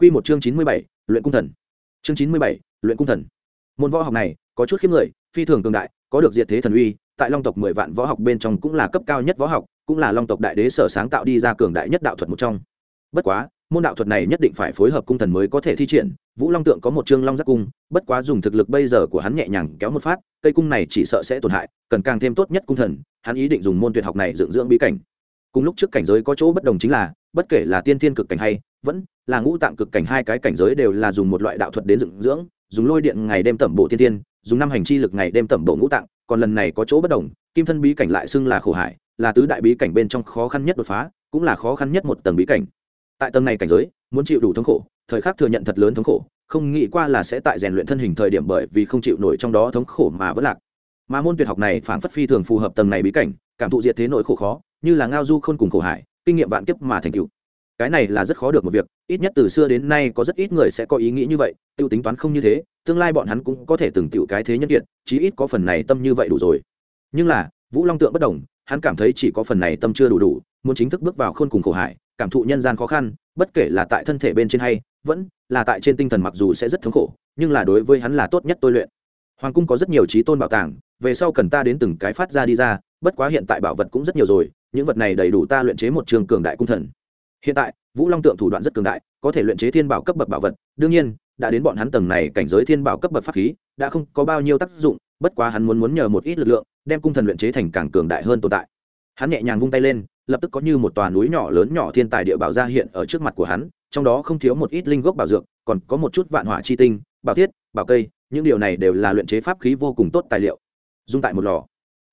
Quy một chương chín mươi bảy, luyện cung thần. Chương chín mươi bảy, luyện cung thần. Môn võ học này có chút khiếp người, phi thường cường đại, có được diệt thế thần uy, tại Long tộc mười vạn võ học bên trong cũng là cấp cao nhất võ học, cũng là Long tộc đại đế sở sáng tạo đi ra cường đại nhất đạo thuật một trong. Bất quá, môn đạo thuật này nhất định phải phối hợp cung thần mới có thể thi triển, Vũ Long tượng có một chương long giác cung, bất quá dùng thực lực bây giờ của hắn nhẹ nhàng kéo một phát, cây cung này chỉ sợ sẽ tổn hại, cần càng thêm tốt nhất cung thần, hắn ý định dùng môn tuyệt học này dưỡng dưỡng bí cảnh. Cùng lúc trước cảnh giới có chỗ bất đồng chính là, bất kể là tiên thiên cực cảnh hay vẫn là ngũ tạng cực cảnh hai cái cảnh giới đều là dùng một loại đạo thuật đến dựng dưỡng dùng lôi điện ngày đêm tẩm bộ tiên thiên dùng năm hành chi lực ngày đêm tẩm bộ ngũ tạng còn lần này có chỗ bất đồng kim thân bí cảnh lại xưng là khổ hải là tứ đại bí cảnh bên trong khó khăn nhất đột phá cũng là khó khăn nhất một tầng bí cảnh. Tại tầng này cảnh giới muốn chịu đủ thống khổ thời khắc thừa nhận thật lớn thống khổ không nghĩ qua là sẽ tại rèn luyện thân hình thời điểm bởi vì không chịu nổi trong đó thống khổ mà vẫn lạc. Mà môn tuyệt học này phản phất phi thường phù hợp tầng này bí cảnh cảm thụ diệt thế nỗi khổ khó như là ngao du khôn cùng khổ hải, kinh nghiệm vạn kiếp mà thành tựu. Cái này là rất khó được một việc, ít nhất từ xưa đến nay có rất ít người sẽ có ý nghĩ như vậy t i ê u tính toán không như thế, tương lai bọn hắn cũng có thể từng tựu cái thế nhân kiện chí ít có phần này tâm như vậy đủ rồi. Nhưng là, vũ long tượng bất đồng, hắn cảm thấy chỉ có phần này tâm chưa đủ đủ, muốn chính thức bước vào khôn cùng khổ hải, cảm thụ nhân gian khó khăn, bất kể là tại thân thể bên trên hay, vẫn là tại trên tinh thần mặc dù sẽ rất thống khổ, nhưng là đối với hắn là tốt nhất tôi luyện. Hoàng cung có rất nhiều trí tôn bảo tàng, về sau cần ta đến từng cái phát ra đi ra, bất quá hiện tại bảo vật cũng rất nhiều rồi những vật này đầy đủ ta luyện chế một trường cường đại cung thần. Hiện tại, vũ long tượng thủ đoạn rất cường đại, có thể luyện chế thiên bảo cấp bậc bảo vật. Đương nhiên, đã đến bọn hắn tầng này cảnh giới thiên bảo cấp bậc pháp khí, đã không có bao nhiêu tác dụng, bất quá hắn muốn muốn nhờ một ít lực lượng, đem cung thần luyện chế thành càng cường đại hơn tồn tại. Hắn nhẹ nhàng vung tay lên, lập tức có như một tòa núi nhỏ lớn nhỏ thiên tài địa bảo ra hiện ở trước mặt của hắn, trong đó không thiếu một ít linh gốc bảo dược, còn có một chút vạn hỏa chi tinh, bảo thiết, bảo cây, những điều này đều là luyện chế pháp khí vô cùng tốt tài liệu. Dung tại một lò.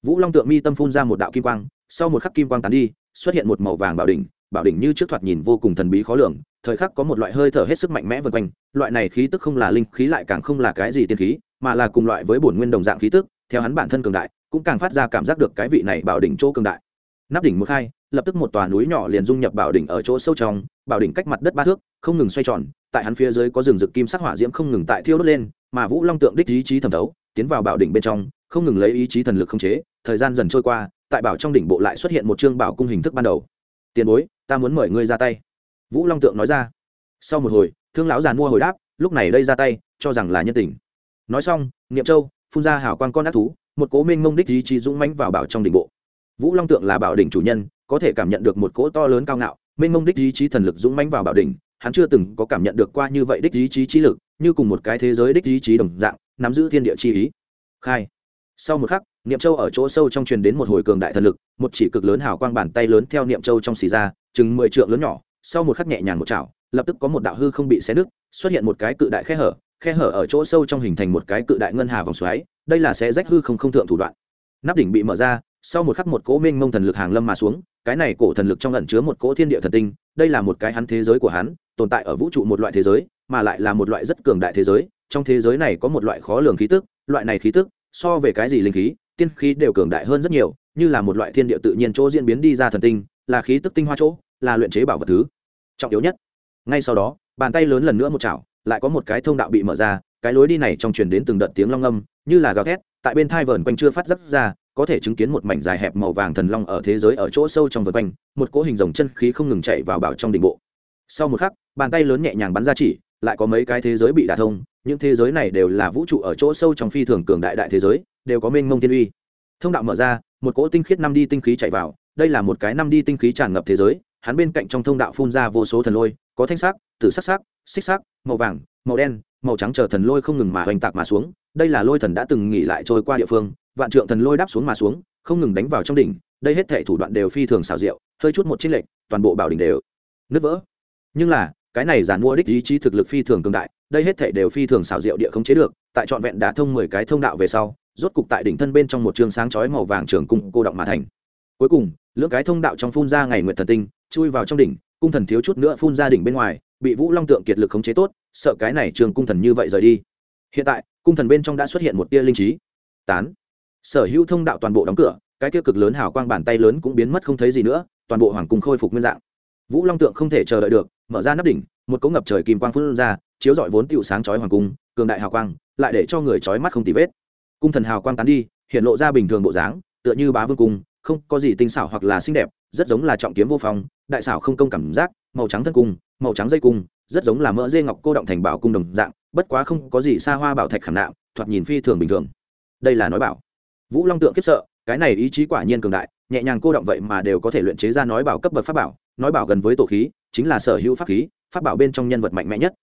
Vũ long tượng mi tâm phun ra một đạo kim quang sau một khắc kim quang tán đi, xuất hiện một màu vàng bảo đỉnh bảo đỉnh như trước thoạt nhìn vô cùng thần bí khó lường, thời khắc có một loại hơi thở hết sức mạnh mẽ vần quanh, loại này khí tức không là linh khí lại càng không là cái gì tiên khí, mà là cùng loại với bổn nguyên đồng dạng khí tức, theo hắn bản thân cường đại, cũng càng phát ra cảm giác được cái vị này bảo đỉnh chỗ cường đại. Nắp đỉnh một khai lập tức một tòa núi nhỏ liền dung nhập bảo đỉnh ở chỗ sâu trong, bảo đỉnh cách mặt đất ba thước, không ngừng xoay tròn, tại hắn phía dưới có rừng rực kim sắc hỏa diễm không ngừng tại thiêu đốt lên, mà vũ long tượng đích ý chí thẩm thấu, tiến vào bảo đỉnh bên trong, không ngừng lấy ý chí thần lực khống chế, thời gian dần trôi qua tại bảo trong đỉnh bộ lại xuất hiện một chương bảo cung hình thức ban đầu. Tiền bối, ta muốn mời ngươi ra tay. Vũ long tượng nói ra. Sau một hồi, thương lão giàn mua hồi đáp, lúc này đây ra tay, cho rằng là nhân tình. Nói xong, niệm châu, phun ra hào quan con ác thú, một cố minh mông đích ý chí dũng mãnh vào bảo trong đỉnh bộ. Vũ long tượng là bảo đỉnh chủ nhân, có thể cảm nhận được một cỗ to lớn cao ngạo minh mông đích ý chí thần lực dũng mãnh vào bảo đỉnh, hắn chưa từng có cảm nhận được qua như vậy đích ý chí trí lực, như cùng một cái thế giới đích ý chí đồng dạng, nắm giữ thiên địa chi ý. Khai. Sau một khắc niệm châu ở chỗ sâu trong truyền đến một hồi cường đại thần lực, một chỉ cực lớn hào quang bàn tay lớn theo niệm châu trong xì ra, chừng mười trượng lớn nhỏ, sau một khắc nhẹ nhàng một chảo, lập tức có một đạo hư không bị xé nứt, xuất hiện một cái cự đại khe hở khe hở ở chỗ sâu trong hình thành một cái cự đại ngân hà vòng xoáy, đây là xé rách hư không không thượng thủ đoạn. Nắp đỉnh bị mở ra, sau một khắc một cỗ minh mông thần lực hàng lâm mà xuống, cái này cổ thần lực trong ẩn chứa một cỗ thiên địa thần tinh, đây là một cái hắn thế giới của hắn, tồn tại ở vũ trụ một loại thế giới, mà lại là một loại rất cường đại thế giới, trong thế giới này có một loại khó lường khí tức, loại này khí tức, so về cái gì linh khí tiên khí đều cường đại hơn rất nhiều, như là một loại thiên địa tự nhiên chỗ diễn biến đi ra thần tinh, là khí tức tinh hoa chỗ, là luyện chế bảo vật thứ trọng yếu nhất. Ngay sau đó, bàn tay lớn lần nữa một chảo, lại có một cái thông đạo bị mở ra, cái lối đi này trong truyền đến từng đợt tiếng long âm, như là gào thét, tại bên thai vờn quanh chưa phát dấp ra, có thể chứng kiến một mảnh dài hẹp màu vàng thần long ở thế giới ở chỗ sâu trong vườn quanh, một cỗ hình rồng chân khí không ngừng chạy vào bảo trong đỉnh bộ. Sau một khắc, bàn tay lớn nhẹ nhàng bắn ra chỉ, lại có mấy cái thế giới bị đả thông, những thế giới này đều là vũ trụ ở chỗ sâu trong phi thường cường đại đại thế giới đều có mênh mông thiên uy. Thông đạo mở ra, một cỗ tinh khiết năm đi tinh khí chạy vào, đây là một cái năm đi tinh khí tràn ngập thế giới, hắn bên cạnh trong thông đạo phun ra vô số thần lôi, có thanh sắc, tử sắc sắc, xích sắc, màu vàng, màu đen, màu trắng chờ thần lôi không ngừng mà hoành tạc mà xuống, đây là lôi thần đã từng nghỉ lại trôi qua địa phương, vạn trượng thần lôi đáp xuống mà xuống, không ngừng đánh vào trong đỉnh, đây hết thảy thủ đoạn đều phi thường xảo diệu, hơi chút một chiếc lệch, toàn bộ bảo đỉnh đều nứt vỡ. Nhưng là, cái này giản mua đích ý chí thực lực phi thường cường đại, đây hết thảy đều phi thường xảo diệu địa không chế được, tại trọn vẹn đã thông mười cái thông đạo về sau rốt cục tại đỉnh thân bên trong một trường sáng chói màu vàng trường cung cô động mà thành. Cuối cùng, lưỡng cái thông đạo trong phun ra ngày nguyện thần tinh, chui vào trong đỉnh, cung thần thiếu chút nữa phun ra đỉnh bên ngoài, bị vũ long tượng kiệt lực khống chế tốt, sợ cái này trường cung thần như vậy rời đi. Hiện tại, cung thần bên trong đã xuất hiện một tia linh trí. Tán. Sở hữu thông đạo toàn bộ đóng cửa, cái kia cực lớn hào quang bàn tay lớn cũng biến mất không thấy gì nữa, toàn bộ hoàng cung khôi phục nguyên dạng. Vũ long tượng không thể chờ đợi được, mở ra nắp đỉnh, một cỗ ngập trời kim quang phun ra, chiếu rọi vốn tựu sáng chói hoàng cung, cường đại hào quang, lại để cho người chói mắt không tì vết cung thần hào quang tán đi, hiện lộ ra bình thường bộ dáng, tựa như bá vương cung, không có gì tinh xảo hoặc là xinh đẹp, rất giống là trọng kiếm vô phong, đại xảo không công cảm giác, màu trắng thân cung, màu trắng dây cung, rất giống là mỡ dê ngọc cô động thành bảo cung đồng dạng, bất quá không có gì xa hoa bảo thạch khảm nạm, thoạt nhìn phi thường bình thường. Đây là nói bảo. Vũ long tượng kiếp sợ, cái này ý chí quả nhiên cường đại, nhẹ nhàng cô động vậy mà đều có thể luyện chế ra nói bảo cấp bậc pháp bảo, nói bảo gần với tổ khí, chính là sở hữu pháp khí, pháp bảo bên trong nhân vật mạnh mẽ nhất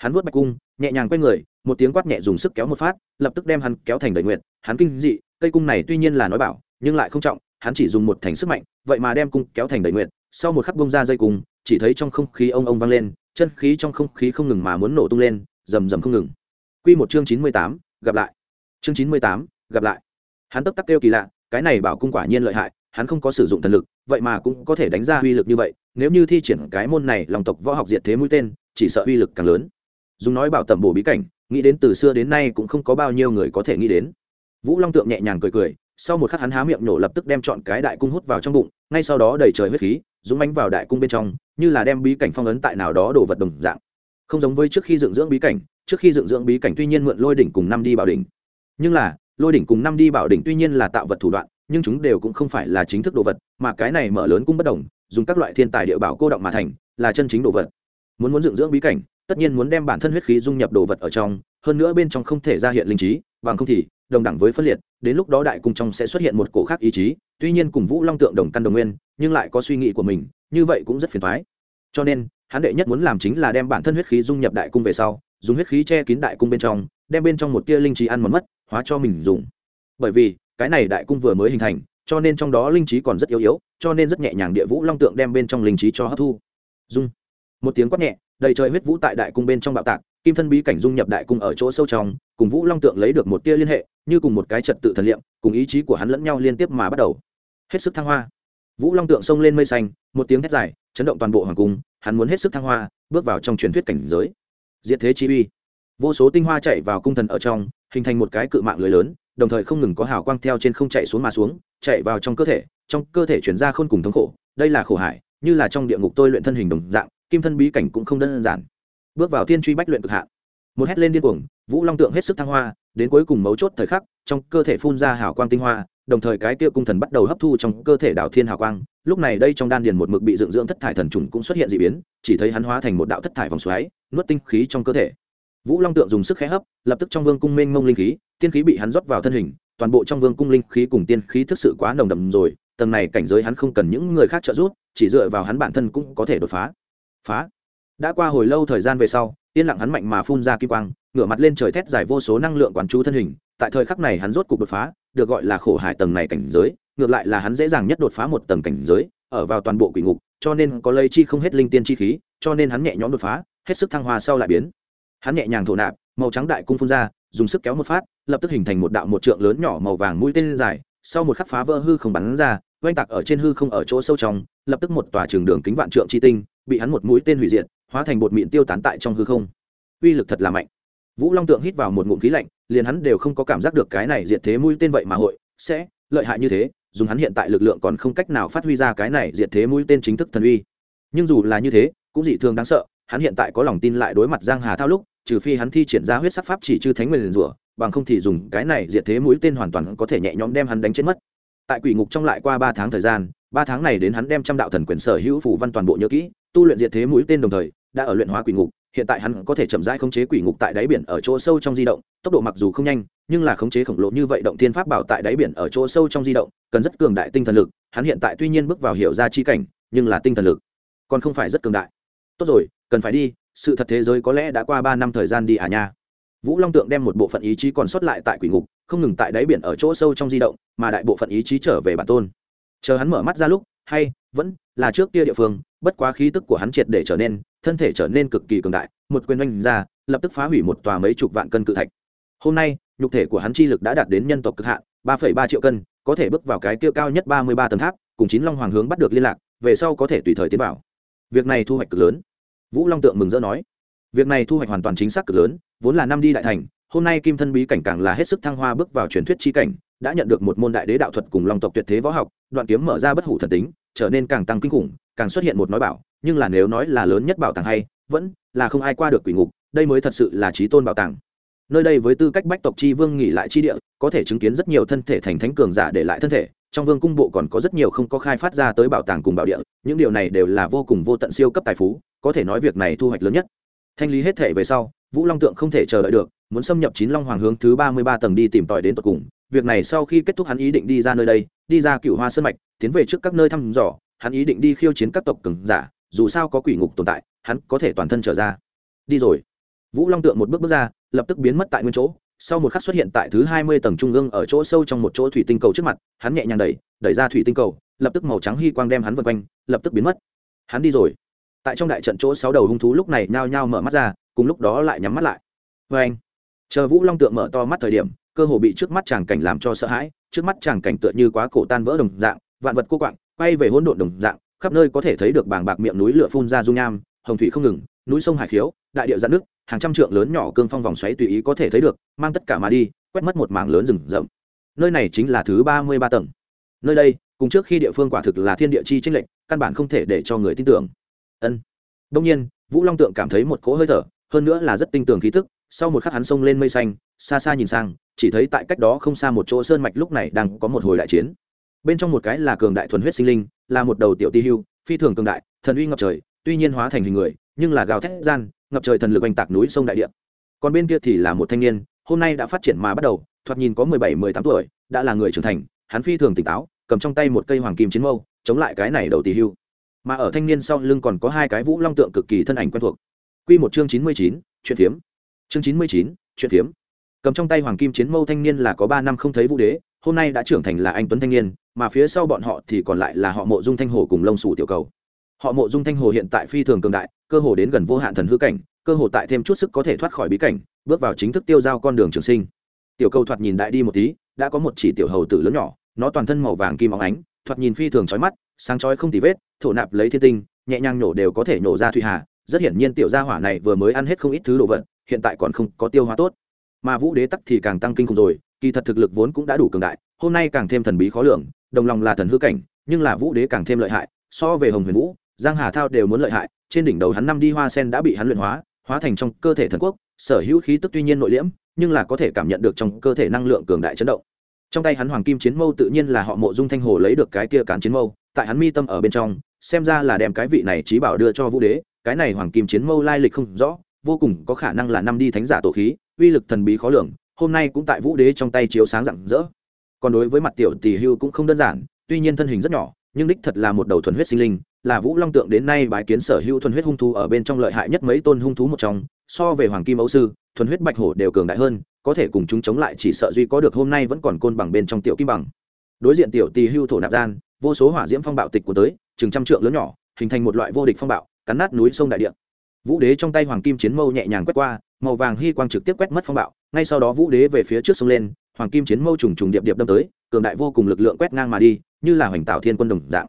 hắn vuốt bạch cung, nhẹ nhàng quay người, một tiếng quát nhẹ dùng sức kéo một phát, lập tức đem hắn kéo thành đầy nguyện hắn kinh dị, cây cung này tuy nhiên là nói bảo, nhưng lại không trọng, hắn chỉ dùng một thành sức mạnh, vậy mà đem cung kéo thành đầy nguyện sau một khắc bông ra dây cung, chỉ thấy trong không khí ông ông vang lên, chân khí trong không khí không ngừng mà muốn nổ tung lên, rầm rầm không ngừng. Quy một chương chín mươi tám, gặp lại. Chương chín mươi tám, gặp lại. Hắn tấp tắc kêu kỳ lạ, cái này bảo cung quả nhiên lợi hại, hắn không có sử dụng thần lực, vậy mà cũng có thể đánh ra uy lực như vậy, nếu như thi triển cái môn này lòng tộc võ học diệt thế mũi tên, chỉ sợ uy lực càng lớn dùng nói bảo tầm bổ bí cảnh, nghĩ đến từ xưa đến nay cũng không có bao nhiêu người có thể nghĩ đến. Vũ long tượng nhẹ nhàng cười cười, sau một khắc hắn há miệng nổ lập tức đem chọn cái đại cung hút vào trong bụng, ngay sau đó đầy trời huyết khí, dũng bánh vào đại cung bên trong, như là đem bí cảnh phong ấn tại nào đó đổ vật đồng dạng. Không giống với trước khi dựng dưỡng bí cảnh, trước khi dựng dưỡng bí cảnh tuy nhiên mượn lôi đỉnh cùng năm đi bảo đỉnh. Nhưng là, lôi đỉnh cùng năm đi bảo đỉnh tuy nhiên là tạo vật thủ đoạn, nhưng chúng đều cũng không phải là chính thức đồ vật, mà cái này mở lớn cũng bất đồng, dùng các loại thiên tài địa bảo cô động mà thành, là chân chính đồ vật. Muốn muốn dựng dưỡng bí cảnh tất nhiên muốn đem bản thân huyết khí dung nhập đồ vật ở trong, hơn nữa bên trong không thể ra hiện linh trí, bằng không thì, đồng đẳng với phân liệt, đến lúc đó đại cung trong sẽ xuất hiện một cổ khác ý chí, tuy nhiên cùng vũ long tượng đồng căn đồng nguyên, nhưng lại có suy nghĩ của mình, như vậy cũng rất phiền thoái cho nên, hắn đệ nhất muốn làm chính là đem bản thân huyết khí dung nhập đại cung về sau, dùng huyết khí che kín đại cung bên trong, đem bên trong một tia linh trí ăn mòn mất, hóa cho mình dùng. Bởi vì, cái này đại cung vừa mới hình thành, cho nên trong đó linh trí còn rất yếu yếu, cho nên rất nhẹ nhàng địa vũ long tượng đem bên trong linh trí cho hấp thu. Dung. Một tiếng quát nhẹ đầy trời huyết vũ tại đại cung bên trong bạo tạc, kim thân bí cảnh dung nhập đại cung ở chỗ sâu trong, cùng vũ long tượng lấy được một tia liên hệ, như cùng một cái trật tự thần liệm cùng ý chí của hắn lẫn nhau liên tiếp mà bắt đầu. Hết sức thăng hoa. Vũ long tượng xông lên mây xanh, một tiếng thét dài, chấn động toàn bộ hoàng cung, hắn muốn hết sức thăng hoa, bước vào trong truyền thuyết cảnh giới. Diệt thế chi uy. Vô số tinh hoa chạy vào cung thần ở trong, hình thành một cái cự mạng lưới lớn, đồng thời không ngừng có hào quang theo trên không chạy xuống mà xuống, chạy vào trong cơ thể, trong cơ thể chuyển ra khôn cùng thống khổ, đây là khổ hải, như là trong địa ngục tôi luyện thân hình đồng dạng kim thân bí cảnh cũng không đơn giản. Bước vào Thiên truy bách luyện cực hạn, một hét lên điên cuồng, vũ long tượng hết sức thăng hoa, đến cuối cùng mấu chốt thời khắc, trong cơ thể phun ra hào quang tinh hoa, đồng thời cái kia cung thần bắt đầu hấp thu trong cơ thể đạo thiên hào quang. Lúc này đây trong đan điền một mực bị dựng dưỡng thất thải thần trùng cũng xuất hiện d ị biến, chỉ thấy hắn hóa thành một đạo thất thải vòng xoáy, nuốt tinh khí trong cơ thể. Vũ long tượng dùng sức khẽ hấp, lập tức trong vương cung mênh mông linh khí, tiên khí bị hắn rót vào thân hình, toàn bộ trong vương cung linh khí cùng tiên khí thực sự quá nồng đầm rồi, tầng này cảnh giới hắn không cần những người khác trợ giúp, chỉ dựa vào hắn bản thân cũng có thể đột phá phá. Đã qua hồi lâu thời gian về sau, yên lặng hắn mạnh mà phun ra kim quang, ngửa mặt lên trời thét dài vô số năng lượng quán chú thân hình. Tại thời khắc này hắn rốt cục đột phá, được gọi là khổ hải tầng này cảnh giới, ngược lại là hắn dễ dàng nhất đột phá một tầng cảnh giới, ở vào toàn bộ quỷ ngục, cho nên có lây chi không hết linh tiên chi khí, cho nên hắn nhẹ nhõm đột phá, hết sức thăng hoa sau lại biến. Hắn nhẹ nhàng thổ nạp, màu trắng đại cung phun ra, dùng sức kéo một phát, lập tức hình thành một đạo một trượng lớn nhỏ màu vàng mũi tên dài, sau một khắc phá vỡ hư không bắn ra, oanh tạc ở trên hư không ở chỗ sâu trong, lập tức một tòa trường đường kính vạn trượng chi tinh bị hắn một mũi tên hủy diệt, hóa thành bột mịn tiêu tán tại trong hư không. Uy lực thật là mạnh. Vũ long tượng hít vào một ngụm khí lạnh, liền hắn đều không có cảm giác được cái này diệt thế mũi tên vậy mà hội sẽ lợi hại như thế, dùng hắn hiện tại lực lượng còn không cách nào phát huy ra cái này diệt thế mũi tên chính thức thần uy. Nhưng dù là như thế, cũng dị thường đáng sợ, hắn hiện tại có lòng tin lại đối mặt giang hà thao lúc, trừ phi hắn thi triển ra huyết sắc pháp chỉ chư thánh nguyên rủa, bằng không thì dùng cái này diệt thế mũi tên hoàn toàn có thể nhẹ nhõm đem hắn đánh chết mất. Tại quỷ ngục trong lại qua ba tháng thời gian, ba tháng này đến hắn đem trăm đạo thần quyền sở hữu phủ văn toàn bộ nhớ kỹ tu luyện diệt thế mũi tên đồng thời, đã ở luyện hóa quỷ ngục, hiện tại hắn có thể chậm rãi khống chế quỷ ngục tại đáy biển ở chỗ sâu trong di động, tốc độ mặc dù không nhanh, nhưng là khống chế khổng lồ như vậy động thiên pháp bảo tại đáy biển ở chỗ sâu trong di động, cần rất cường đại tinh thần lực, hắn hiện tại tuy nhiên bước vào hiểu ra chi cảnh, nhưng là tinh thần lực còn không phải rất cường đại. Tốt rồi, cần phải đi, sự thật thế giới có lẽ đã qua ba năm thời gian đi à nha. Vũ long tượng đem một bộ phận ý chí còn sót lại tại quỷ ngục, không ngừng tại đáy biển ở chỗ sâu trong di động, mà đại bộ phận ý chí trở về bản tôn. Chờ hắn mở mắt ra lúc, hay vẫn là trước kia địa phương, bất quá khí tức của hắn triệt để trở nên, thân thể trở nên cực kỳ cường đại, một quyền oanh ra, lập tức phá hủy một tòa mấy chục vạn cân cự thạch. Hôm nay, nhục thể của hắn chi lực đã đạt đến nhân tộc cực hạn, ba phẩy ba triệu cân, có thể bước vào cái kia cao nhất ba mươi ba tầng tháp, cùng chín long hoàng hướng bắt được liên lạc, về sau có thể tùy thời tiến vào. Việc này thu hoạch cực lớn. Vũ long tượng mừng rỡ nói. Việc này thu hoạch hoàn toàn chính xác cực lớn, vốn là năm đi đại thành, hôm nay kim thân bí cảnh càng là hết sức thăng hoa bước vào truyền thuyết chi cảnh, đã nhận được một môn đại đế đạo thuật cùng long tộc tuyệt thế võ học, đoạn kiếm mở ra bất hủ thần tính trở nên càng tăng kinh khủng, càng xuất hiện một nói bảo, nhưng là nếu nói là lớn nhất bảo tàng hay, vẫn là không ai qua được quỷ ngục, đây mới thật sự là trí tôn bảo tàng. Nơi đây với tư cách bách tộc chi vương nghỉ lại chi địa, có thể chứng kiến rất nhiều thân thể thành thánh cường giả để lại thân thể, trong vương cung bộ còn có rất nhiều không có khai phát ra tới bảo tàng cùng bảo địa, những điều này đều là vô cùng vô tận siêu cấp tài phú, có thể nói việc này thu hoạch lớn nhất. Thanh lý hết thể về sau, vũ long tượng không thể chờ đợi được, muốn xâm nhập chín long hoàng hướng thứ ba mươi ba tầng đi tìm tòi đến tận cùng. Việc này sau khi kết thúc hắn ý định đi ra nơi đây, đi ra cựu hoa sân mạch tiến về trước các nơi thăm dò, hắn ý định đi khiêu chiến các tộc cường giả, dù sao có quỷ ngục tồn tại, hắn có thể toàn thân trở ra. Đi rồi. Vũ long tượng một bước bước ra, lập tức biến mất tại nguyên chỗ. Sau một khắc xuất hiện tại thứ hai mươi tầng trung ương ở chỗ sâu trong một chỗ thủy tinh cầu trước mặt, hắn nhẹ nhàng đẩy đẩy ra thủy tinh cầu, lập tức màu trắng hy quang đem hắn vân quanh, lập tức biến mất. Hắn đi rồi. Tại trong đại trận chỗ sáu đầu hung thú lúc này nhao nhao mở mắt ra, cùng lúc đó lại nhắm mắt lại. Vê anh, chờ vũ long tượng mở to mắt thời điểm, cơ hồ bị trước mắt chàng cảnh làm cho sợ hãi, trước mắt chàng cảnh tựa như quá cổ tan vỡ đồng dạng vạn vật cô quạng, quay về hỗn độn đồng dạng, khắp nơi có thể thấy được bảng bạc miệng núi lửa phun ra dung nham, hồng thủy không ngừng, núi sông hải khiếu, đại địa dạn nước hàng trăm trượng lớn nhỏ cương phong vòng xoáy tùy ý có thể thấy được, mang tất cả mà đi, quét mất một mảng lớn rừng rậm. Nơi này chính là thứ ba mươi ba tầng. Nơi đây, cùng trước khi địa phương quả thực là thiên địa chi tranh lệnh căn bản không thể để cho người tin tưởng. Ân. Đông nhiên, vũ long tượng cảm thấy một cỗ hơi thở, hơn nữa là rất tinh tường khí tức, sau một khắc hắn xông lên mây xanh, xa xa nhìn sang, chỉ thấy tại cách đó không xa một chỗ sơn mạch lúc này đang có một hồi đại chiến bên trong một cái là cường đại thuần huyết sinh linh, là một đầu tiểu ti hưu, phi thường cường đại, thần uy ngập trời, tuy nhiên hóa thành hình người, nhưng là gào thét gian, ngập trời thần lực oanh tạc núi sông đại địa. Còn bên kia thì là một thanh niên, hôm nay đã phát triển mà bắt đầu, thoạt nhìn có mười bảy, mười tám tuổi, đã là người trưởng thành, hắn phi thường tỉnh táo, cầm trong tay một cây hoàng kim chiến mâu, chống lại cái này đầu tỷ hưu. Mà ở thanh niên sau lưng còn có hai cái vũ long tượng cực kỳ thân ảnh quen thuộc. Quy một chương chín mươi chín, chuyện phiếm chương chín mươi chín, chuyện phiếm cầm trong tay hoàng kim chiến mâu thanh niên là có ba năm không thấy vũ đế, hôm nay đã trưởng thành là anh tuấn thanh niên mà phía sau bọn họ thì còn lại là họ mộ dung thanh hồ cùng lông sủ tiểu cầu. Họ mộ dung thanh hồ hiện tại phi thường cường đại, cơ hồ đến gần vô hạn thần hư cảnh, cơ hồ tại thêm chút sức có thể thoát khỏi bí cảnh, bước vào chính thức tiêu giao con đường trường sinh. Tiểu cầu thoạt nhìn đại đi một tí, đã có một chỉ tiểu hầu tử lớn nhỏ, nó toàn thân màu vàng kim óng ánh, thoạt nhìn phi thường chói mắt, sáng chói không tì vết, thổ nạp lấy thiên tinh, nhẹ nhàng nhổ đều có thể nhổ ra thủy hà, rất hiển nhiên tiểu gia hỏa này vừa mới ăn hết không ít thứ đồ vật, hiện tại còn không có tiêu hóa tốt. Mà vũ đế tắc thì càng tăng kinh khủng rồi, kỳ thật thực lực vốn cũng đã đủ cường đại, hôm nay càng thêm thần bí khó lường đồng lòng là thần hư cảnh, nhưng là vũ đế càng thêm lợi hại, so về hồng huyền vũ, giang hà thao đều muốn lợi hại, trên đỉnh đầu hắn năm đi hoa sen đã bị hắn luyện hóa hóa thành trong cơ thể thần quốc, sở hữu khí tức tuy nhiên nội liễm, nhưng là có thể cảm nhận được trong cơ thể năng lượng cường đại chấn động. Trong tay hắn hoàng kim chiến mâu tự nhiên là họ mộ dung thanh hồ lấy được cái kia cán chiến mâu, tại hắn mi tâm ở bên trong, xem ra là đem cái vị này trí bảo đưa cho vũ đế, cái này hoàng kim chiến mâu lai lịch không rõ, vô cùng có khả năng là năm đi thánh giả tổ khí, uy lực thần bí khó lường, hôm nay cũng tại vũ đế trong tay chiếu sáng rạng rỡ còn đối với mặt tiểu tỷ hưu cũng không đơn giản, tuy nhiên thân hình rất nhỏ, nhưng đích thật là một đầu thuần huyết sinh linh, là vũ long tượng đến nay bái kiến sở hữu thuần huyết hung thú ở bên trong lợi hại nhất mấy tôn hung thú một trong, so về hoàng kim ấu sư, thuần huyết bạch hổ đều cường đại hơn, có thể cùng chúng chống lại chỉ sợ duy có được hôm nay vẫn còn côn bằng bên trong tiểu kim bằng. Đối diện tiểu tỳ hưu thổ nạp gian, vô số hỏa diễm phong bạo tịch của tới, chừng trăm trượng lớn nhỏ, hình thành một loại vô địch phong bạo, cắn nát núi sông đại địa. Vũ đế trong tay hoàng kim chiến mâu nhẹ nhàng quét qua, màu vàng hy quang trực tiếp quét mất phong bạo, ngay sau đó vũ đế về phía trước sông lên hoàng kim chiến mâu trùng trùng điệp điệp đâm tới, cường đại vô cùng lực lượng quét ngang mà đi, như là hoành tạo thiên quân đồng dạng.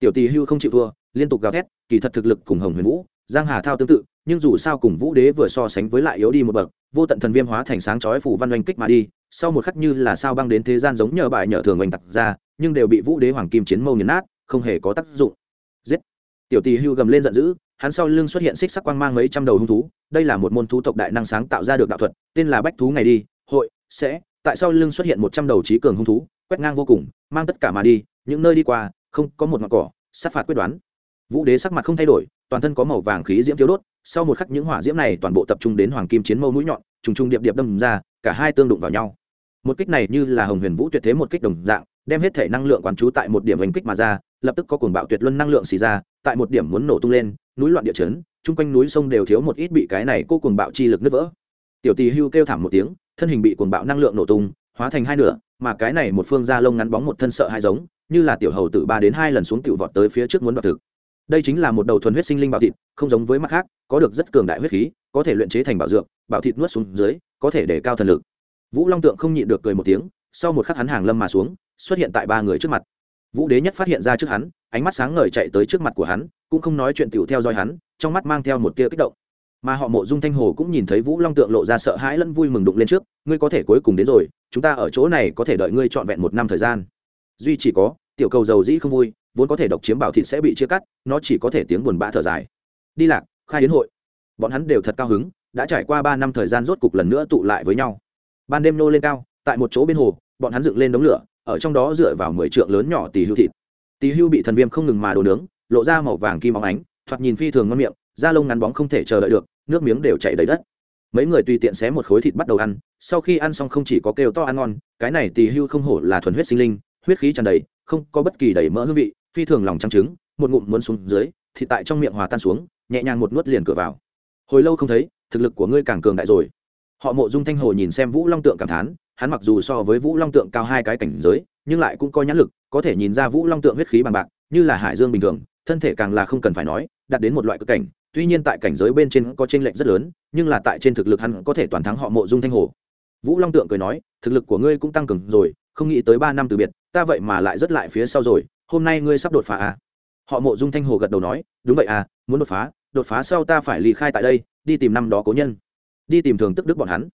Tiểu tỳ hưu không chịu thua, liên tục gào thét, kỳ thật thực lực cùng hồng huyền vũ, giang hà thao tương tự, nhưng dù sao cùng vũ đế vừa so sánh với lại yếu đi một bậc, vô tận thần viêm hóa thành sáng chói phủ văn oanh kích mà đi, sau một khắc như là sao băng đến thế gian giống nhờ bài nhờ thường oanh tặc ra, nhưng đều bị vũ đế hoàng kim chiến mâu nhấn nát, không hề có tác dụng. Giết! Tiểu tỳ hưu gầm lên giận dữ, hắn sau lưng xuất hiện xích sắc quang mang mấy trăm đầu hung thú, đây là một môn thú tộc đại năng sáng tạo ra được đạo thuật, tên là bách thú ngày đi, hội, sẽ tại sau lưng xuất hiện một trăm đầu trí cường hung thú, quét ngang vô cùng, mang tất cả mà đi, những nơi đi qua, không có một mặt cỏ, sát phạt quyết đoán. Vũ đế sắc mặt không thay đổi, toàn thân có màu vàng khí diễm thiếu đốt, sau một khắc những hỏa diễm này toàn bộ tập trung đến hoàng kim chiến mâu mũi nhọn, trùng trùng điệp điệp đâm ra, cả hai tương đụng vào nhau. Một kích này như là hồng huyền vũ tuyệt thế một kích đồng dạng, đem hết thể năng lượng quán trú tại một điểm hành kích mà ra, lập tức có cuồng bạo tuyệt luân năng lượng xì ra, tại một điểm muốn nổ tung lên, núi loạn địa chấn, chung quanh núi sông đều thiếu một ít bị cái này cô cuồng bạo chi lực nứt vỡ tiểu tỳ hưu kêu thảm một tiếng, thân hình bị cuồng bạo năng lượng nổ tung, hóa thành hai nửa, mà cái này một phương da lông ngắn bóng một thân sợ hai giống, như là tiểu hầu từ ba đến hai lần xuống tiểu vọt tới phía trước muốn đoạt thực. Đây chính là một đầu thuần huyết sinh linh bảo thịt, không giống với mặt khác, có được rất cường đại huyết khí, có thể luyện chế thành bảo dược, bảo thịt nuốt xuống dưới, có thể để cao thần lực. Vũ long tượng không nhịn được cười một tiếng, sau một khắc hắn hàng lâm mà xuống, xuất hiện tại ba người trước mặt. Vũ đế nhất phát hiện ra trước hắn, ánh mắt sáng ngời chạy tới trước mặt của hắn, cũng không nói chuyện tiểu theo dõi hắn, trong mắt mang theo một tia kích động mà họ mộ dung thanh hồ cũng nhìn thấy vũ long tượng lộ ra sợ hãi lẫn vui mừng đụng lên trước, ngươi có thể cuối cùng đến rồi, chúng ta ở chỗ này có thể đợi ngươi trọn vẹn một năm thời gian. Duy chỉ có, tiểu cầu dầu dĩ không vui, vốn có thể độc chiếm bảo thịt sẽ bị chia cắt, nó chỉ có thể tiếng buồn bã thở dài. Đi lạc, khai đến hội. Bọn hắn đều thật cao hứng, đã trải qua ba năm thời gian rốt cục lần nữa tụ lại với nhau. Ban đêm nô lên cao, tại một chỗ bên hồ, bọn hắn dựng lên đống lửa, ở trong đó dựa vào mười trượng lớn nhỏ tỉ hưu thịt. Tỉ hưu bị thần viêm không ngừng mà đồ nướng, lộ ra màu vàng kim óng ánh, thoạt nhìn phi thường ngon miệng, da lông ngắn bóng không thể chờ đợi được nước miếng đều chảy đầy đất. Mấy người tùy tiện xé một khối thịt bắt đầu ăn, sau khi ăn xong không chỉ có kêu to ăn ngon, cái này tỳ hưu không hổ là thuần huyết sinh linh, huyết khí tràn đầy, không có bất kỳ đầy mỡ hương vị, phi thường lòng trắng trứng, một ngụm muốn xuống dưới thì tại trong miệng hòa tan xuống, nhẹ nhàng một nuốt liền cửa vào. Hồi lâu không thấy, thực lực của ngươi càng cường đại rồi. Họ mộ dung thanh hồ nhìn xem vũ long tượng cảm thán, hắn mặc dù so với vũ long tượng cao hai cái cảnh giới, nhưng lại cũng có nhãn lực, có thể nhìn ra vũ long tượng huyết khí bằng bạc, như là hải dương bình thường, thân thể càng là không cần phải nói, đạt đến một loại cực cảnh tuy nhiên tại cảnh giới bên trên có chênh lệch rất lớn, nhưng là tại trên thực lực hắn có thể toàn thắng họ mộ dung thanh hồ. Vũ long tượng cười nói, thực lực của ngươi cũng tăng cường rồi, không nghĩ tới ba năm từ biệt, ta vậy mà lại rất lại phía sau rồi, hôm nay ngươi sắp đột phá à? Họ mộ dung thanh hồ gật đầu nói, đúng vậy à muốn đột phá đột phá sau ta phải ly khai tại đây, đi tìm năm đó cố nhân. Đi tìm thường tức đức bọn hắn.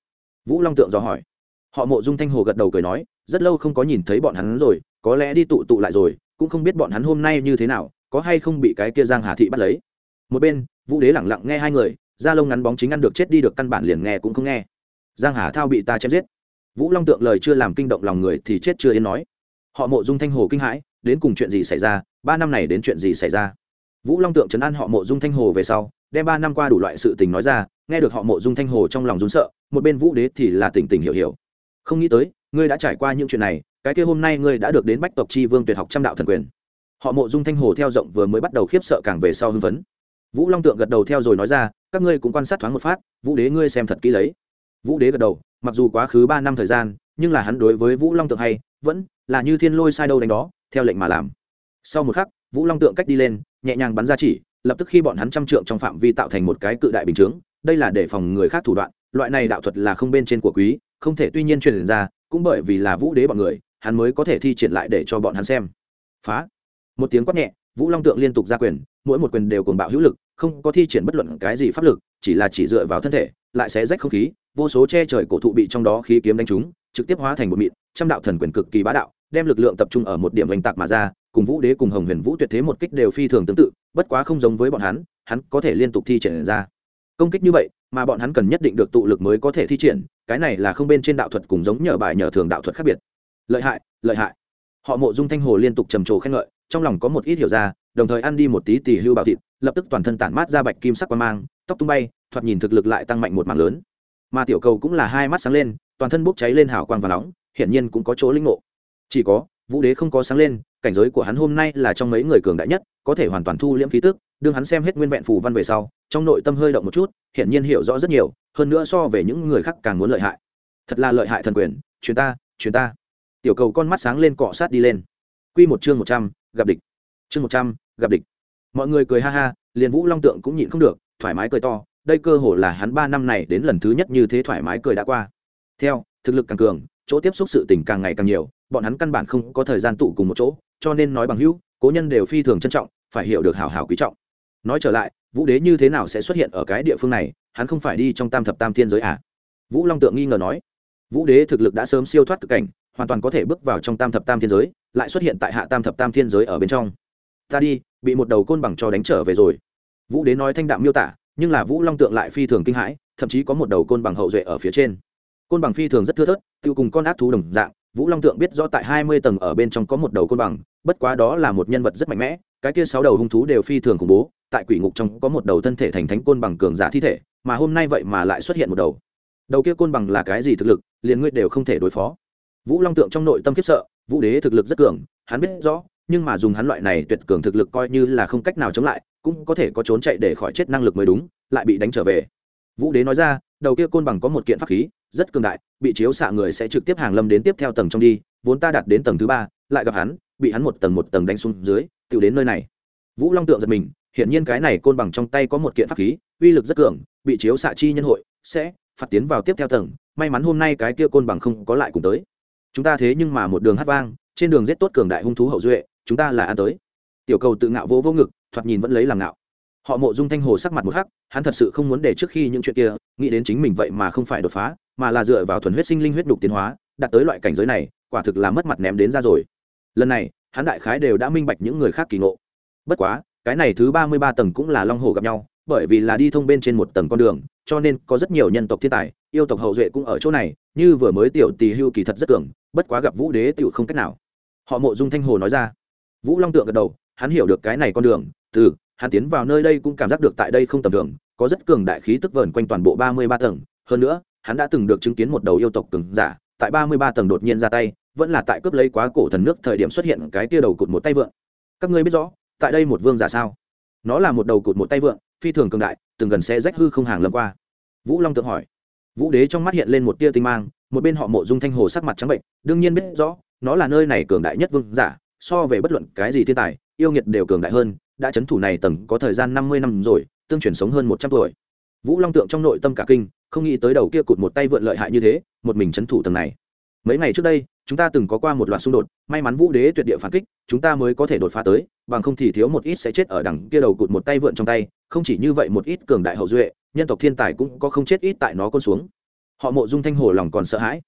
Vũ long tượng dò hỏi. Họ mộ dung thanh hồ gật đầu cười nói, rất lâu không có nhìn thấy bọn hắn rồi, có lẽ đi tụ tụ lại rồi, cũng không biết bọn hắn hôm nay như thế nào, có hay không bị cái kia giang hà thị bắt lấy. Một bên vũ đế lẳng lặng nghe hai người, da lông ngắn bóng chính ăn được chết đi được căn bản liền nghe cũng không nghe. Giang hà thao bị ta chém giết. Vũ long tượng lời chưa làm kinh động lòng người thì chết chưa yên nói. Họ mộ dung thanh hồ kinh hãi, đến cùng chuyện gì xảy ra, ba năm này đến chuyện gì xảy ra? Vũ long tượng chấn an họ mộ dung thanh hồ về sau, đem ba năm qua đủ loại sự tình nói ra, nghe được họ mộ dung thanh hồ trong lòng rún sợ, một bên vũ đế thì là tỉnh tỉnh hiểu hiểu. Không nghĩ tới, ngươi đã trải qua những chuyện này, cái kia hôm nay ngươi đã được đến bách tộc chi vương tuyệt học trăm đạo thần quyền. Họ mộ dung thanh hồ theo rộng vừa mới bắt đầu khiếp sợ càng về sau hưng phấn vũ long tượng gật đầu theo rồi nói ra, các ngươi cũng quan sát thoáng một phát, vũ đế ngươi xem thật kỹ lấy. Vũ đế gật đầu, mặc dù quá khứ ba năm thời gian, nhưng là hắn đối với vũ long tượng hay, vẫn là như thiên lôi sai đâu đánh đó, theo lệnh mà làm. Sau một khắc, vũ long tượng cách đi lên, nhẹ nhàng bắn ra chỉ, lập tức khi bọn hắn trăm trượng trong phạm vi tạo thành một cái cự đại bình chướng, đây là để phòng người khác thủ đoạn, loại này đạo thuật là không bên trên của quý, không thể tuy nhiên truyền ra, cũng bởi vì là vũ đế bọn người, hắn mới có thể thi triển lại để cho bọn hắn xem. Phá. Một tiếng quát nhẹ, vũ long tượng liên tục ra quyền mỗi một quyền đều cuồng bạo hữu lực, không có thi triển bất luận cái gì pháp lực, chỉ là chỉ dựa vào thân thể, lại sẽ rách không khí, vô số che trời cổ thụ bị trong đó khí kiếm đánh trúng, trực tiếp hóa thành một mịn, trăm đạo thần quyền cực kỳ bá đạo, đem lực lượng tập trung ở một điểm oanh tạc mà ra, cùng vũ đế cùng hồng huyền vũ tuyệt thế một kích đều phi thường tương tự, bất quá không giống với bọn hắn hắn có thể liên tục thi triển ra. Công kích như vậy, mà bọn hắn cần nhất định được tụ lực mới có thể thi triển, cái này là không bên trên đạo thuật cùng giống nhờ bài nhờ thường đạo thuật khác biệt. Lợi hại lợi hại. Họ mộ dung thanh hồ liên tục trầm trồ khen ngợi, trong lòng có một ít hiểu ra đồng thời ăn đi một tí tỉ hưu bảo thịt, lập tức toàn thân tản mát ra bạch kim sắc quang mang, tóc tung bay, thoạt nhìn thực lực lại tăng mạnh một mảng lớn. Mà tiểu cầu cũng là hai mắt sáng lên, toàn thân bốc cháy lên hào quang và nóng, hiển nhiên cũng có chỗ linh ngộ. Chỉ có, vũ đế không có sáng lên, cảnh giới của hắn hôm nay là trong mấy người cường đại nhất, có thể hoàn toàn thu liễm khí tức, đương hắn xem hết nguyên vẹn phù văn về sau, trong nội tâm hơi động một chút, hiển nhiên hiểu rõ rất nhiều, hơn nữa so về những người khác càng muốn lợi hại. Thật là lợi hại thần quyền chuyến ta chuyến ta. Tiểu cầu con mắt sáng lên cọ sát đi lên. Quy một chương một trăm, gặp địch chương một trăm, gặp địch. Mọi người cười ha ha, liền vũ long tượng cũng nhịn không được, thoải mái cười to, đây cơ hồ là hắn ba năm này đến lần thứ nhất như thế thoải mái cười đã qua. Theo, thực lực càng cường, chỗ tiếp xúc sự tình càng ngày càng nhiều, bọn hắn căn bản không có thời gian tụ cùng một chỗ, cho nên nói bằng hữu, cố nhân đều phi thường trân trọng, phải hiểu được hảo hảo quý trọng. Nói trở lại, vũ đế như thế nào sẽ xuất hiện ở cái địa phương này, hắn không phải đi trong tam thập tam thiên giới à? Vũ long tượng nghi ngờ nói. Vũ đế thực lực đã sớm siêu thoát cực cảnh, hoàn toàn có thể bước vào trong tam thập tam thiên giới, lại xuất hiện tại hạ tam thập tam thiên giới ở bên trong ta đi, bị một đầu côn bằng cho đánh trở về rồi. Vũ đế nói thanh đạm miêu tả, nhưng là vũ long tượng lại phi thường kinh hãi, thậm chí có một đầu côn bằng hậu duệ ở phía trên. Côn bằng phi thường rất thưa thớt tự cùng con ác thú đồng dạng, vũ long tượng biết rõ tại hai mươi tầng ở bên trong có một đầu côn bằng, bất quá đó là một nhân vật rất mạnh mẽ, cái kia sáu đầu hung thú đều phi thường khủng bố, tại quỷ ngục trong có một đầu thân thể thành thánh côn bằng cường giả thi thể, mà hôm nay vậy mà lại xuất hiện một đầu. Đầu kia côn bằng là cái gì thực lực, liền ngươi đều không thể đối phó. Vũ long tượng trong nội tâm khiếp sợ, vũ đế thực lực rất cường, hắn biết rõ nhưng mà dùng hắn loại này tuyệt cường thực lực coi như là không cách nào chống lại, cũng có thể có trốn chạy để khỏi chết năng lực mới đúng, lại bị đánh trở về. Vũ đế nói ra, đầu kia côn bằng có một kiện pháp khí, rất cường đại, bị chiếu xạ người sẽ trực tiếp hàng lâm đến tiếp theo tầng trong đi, vốn ta đạt đến tầng thứ ba, lại gặp hắn, bị hắn một tầng một tầng đánh xuống dưới tự đến nơi này. Vũ long tượng giật mình, hiển nhiên cái này côn bằng trong tay có một kiện pháp khí, uy lực rất cường, bị chiếu xạ chi nhân hội, sẽ phạt tiến vào tiếp theo tầng, may mắn hôm nay cái kia côn bằng không có lại cùng tới. Chúng ta thế nhưng mà một đường hát vang, trên đường giết tốt cường đại hung thú hậu duệ chúng ta là ăn tới. Tiểu cầu tự ngạo vô vô ngực, thoạt nhìn vẫn lấy làm ngạo. Họ mộ dung thanh hồ sắc mặt một hắc, hắn thật sự không muốn để trước khi những chuyện kia, nghĩ đến chính mình vậy mà không phải đột phá, mà là dựa vào thuần huyết sinh linh huyết đục tiến hóa, đạt tới loại cảnh giới này, quả thực là mất mặt ném đến ra rồi. Lần này, hắn đại khái đều đã minh bạch những người khác kỳ ngộ. Bất quá, cái này thứ ba mươi ba tầng cũng là long hồ gặp nhau, bởi vì là đi thông bên trên một tầng con đường, cho nên có rất nhiều nhân tộc thiên tài, yêu tộc hậu duệ cũng ở chỗ này, như vừa mới tiểu tỳ hưu kỳ thật rất cường bất quá gặp vũ đế tiểu không cách nào. Họ mộ dung thanh hồ nói ra vũ long tượng gật đầu, hắn hiểu được cái này con đường, từ, hắn tiến vào nơi đây cũng cảm giác được tại đây không tầm thường, có rất cường đại khí tức vờn quanh toàn bộ ba mươi ba tầng. Hơn nữa, hắn đã từng được chứng kiến một đầu yêu tộc cường giả, tại ba mươi ba tầng đột nhiên ra tay, vẫn là tại cướp lấy quá cổ thần nước thời điểm xuất hiện cái tia đầu cụt một tay vượn các ngươi biết rõ, tại đây một vương giả sao? Nó là một đầu cụt một tay vượn phi thường cường đại, từng gần xe rách hư không hàng lâm qua. Vũ long tượng hỏi. Vũ đế trong mắt hiện lên một tia tinh mang, một bên họ mộ dung thanh hồ sắc mặt trắng bệnh, đương nhiên biết rõ, nó là nơi này cường đại nhất vương giả so về bất luận cái gì thiên tài, yêu nghiệt đều cường đại hơn, đã c h ấ n thủ này tầng có thời gian năm mươi năm rồi, tương truyền sống hơn một trăm tuổi. Vũ long tượng trong nội tâm cả kinh, không nghĩ tới đầu kia cụt một tay vượn lợi hại như thế, một mình c h ấ n thủ tầng này. Mấy ngày trước đây, chúng ta từng có qua một loạt xung đột, may mắn vũ đế tuyệt địa phản kích, chúng ta mới có thể đột phá tới, bằng không thì thiếu một ít sẽ chết ở đằng kia đầu cụt một tay vượn trong tay, không chỉ như vậy một ít cường đại hậu duệ, nhân tộc thiên tài cũng có không chết ít tại nó con xuống. Họ mộ dung thanh hồ lòng còn sợ hãi.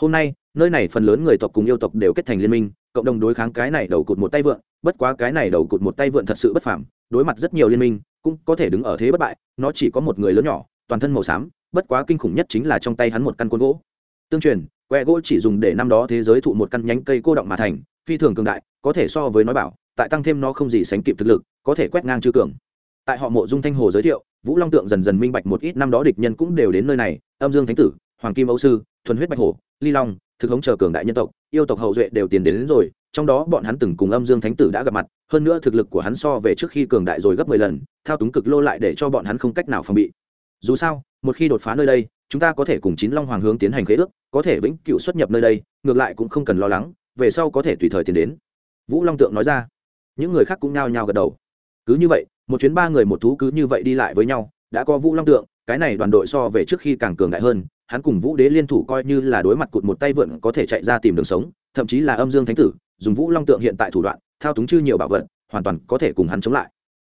Hôm nay nơi này phần lớn người tộc cùng yêu tộc đều kết thành liên minh, cộng đồng đối kháng cái này đầu cụt một tay vượn bất quá cái này đầu cụt một tay vượn thật sự bất phàm, đối mặt rất nhiều liên minh, cũng có thể đứng ở thế bất bại, nó chỉ có một người lớn nhỏ, toàn thân màu xám, bất quá kinh khủng nhất chính là trong tay hắn một căn côn gỗ tương truyền, que gỗ chỉ dùng để năm đó thế giới thụ một căn nhánh cây cô động mà thành, phi thường cường đại, có thể so với nói bảo, tại tăng thêm nó không gì sánh kịp thực lực, có thể quét ngang chư cường tại họ mộ dung thanh hồ giới thiệu, vũ long tượng dần dần minh bạch một ít năm đó địch nhân cũng đều đến nơi này, âm dương thánh tử, hoàng kim âu sư, thuần huyết bạch hồ ly long thực hống chờ cường đại nhân tộc yêu tộc hậu duệ đều tiền đến, đến rồi trong đó bọn hắn từng cùng âm dương thánh tử đã gặp mặt hơn nữa thực lực của hắn so về trước khi cường đại rồi gấp mười lần thao túng cực lô lại để cho bọn hắn không cách nào phòng bị. Dù sao một khi đột phá nơi đây chúng ta có thể cùng chín long hoàng hướng tiến hành khế ước có thể vĩnh cựu xuất nhập nơi đây ngược lại cũng không cần lo lắng về sau có thể tùy thời tiến đến. Vũ long tượng nói ra. Những người khác cũng nhao nhao gật đầu. Cứ như vậy một chuyến ba người một thú cứ như vậy đi lại với nhau đã có vũ long tượng cái này đoàn đội so về trước khi càng cường đại hơn hắn cùng vũ đế liên thủ coi như là đối mặt cụt một tay vượn có thể chạy ra tìm đường sống, thậm chí là âm dương thánh tử, dùng vũ long tượng hiện tại thủ đoạn, thao túng chư nhiều bảo vật, hoàn toàn có thể cùng hắn chống lại.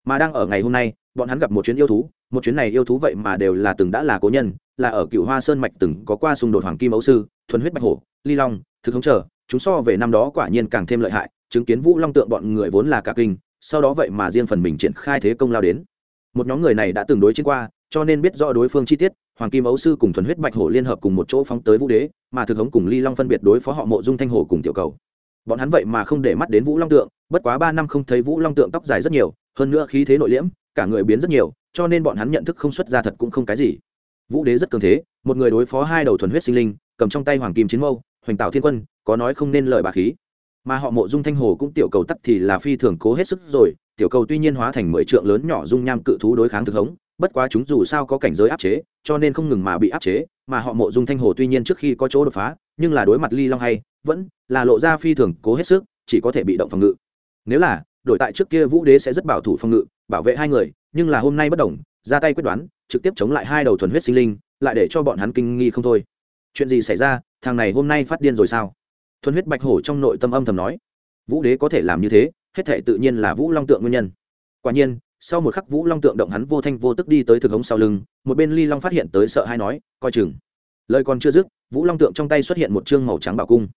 Mà đang ở ngày hôm nay, bọn hắn gặp một chuyến yêu thú, một chuyến này yêu thú vậy mà đều là từng đã là cố nhân, là ở cựu hoa sơn mạch từng có qua xung đột hoàng kim ấu sư, thuần huyết bạch hổ, ly long, thực không chờ chúng so về năm đó quả nhiên càng thêm lợi hại, chứng kiến vũ long tượng bọn người vốn là cả kinh, sau đó vậy mà riêng phần mình triển khai thế công lao đến. Một nhóm người này đã từng đối chiến qua, cho nên biết rõ đối phương chi tiết hoàng kim ấu sư cùng thuần huyết bạch hổ liên hợp cùng một chỗ phóng tới vũ đế, mà thực hống cùng ly long phân biệt đối phó họ mộ dung thanh hổ cùng tiểu cầu. Bọn hắn vậy mà không để mắt đến vũ long tượng, bất quá ba năm không thấy vũ long tượng tóc dài rất nhiều, hơn nữa khí thế nội liễm, cả người biến rất nhiều, cho nên bọn hắn nhận thức không xuất ra thật cũng không cái gì. Vũ đế rất cường thế, một người đối phó hai đầu thuần huyết sinh linh, cầm trong tay hoàng kim chiến mâu, hoành tạo thiên quân, có nói không nên lời bà khí. Mà họ mộ dung thanh hồ cũng tiểu cầu tắt thì là phi thường cố hết sức rồi, tiểu cầu tuy nhiên hóa thành mười trượng lớn nhỏ dung nham cự thú đối kháng thực hống bất quá chúng dù sao có cảnh giới áp chế, cho nên không ngừng mà bị áp chế, mà họ mộ dung thanh hồ tuy nhiên trước khi có chỗ đột phá, nhưng là đối mặt ly long hay, vẫn là lộ ra phi thường cố hết sức, chỉ có thể bị động phòng ngự. Nếu là, đổi tại trước kia vũ đế sẽ rất bảo thủ phòng ngự, bảo vệ hai người, nhưng là hôm nay bất đồng, ra tay quyết đoán, trực tiếp chống lại hai đầu thuần huyết sinh linh, lại để cho bọn hắn kinh nghi không thôi. Chuyện gì xảy ra, thằng này hôm nay phát điên rồi sao? Thuần huyết bạch hổ trong nội tâm âm thầm nói. Vũ đế có thể làm như thế, hết thể tự nhiên là vũ long tượng nguyên nhân. Quả nhiên sau một khắc vũ long tượng động hắn vô thanh vô tức đi tới thực hống sau lưng một bên ly long phát hiện tới sợ hay nói coi chừng. Lời còn chưa dứt vũ long tượng trong tay xuất hiện một chương màu trắng bảo cung.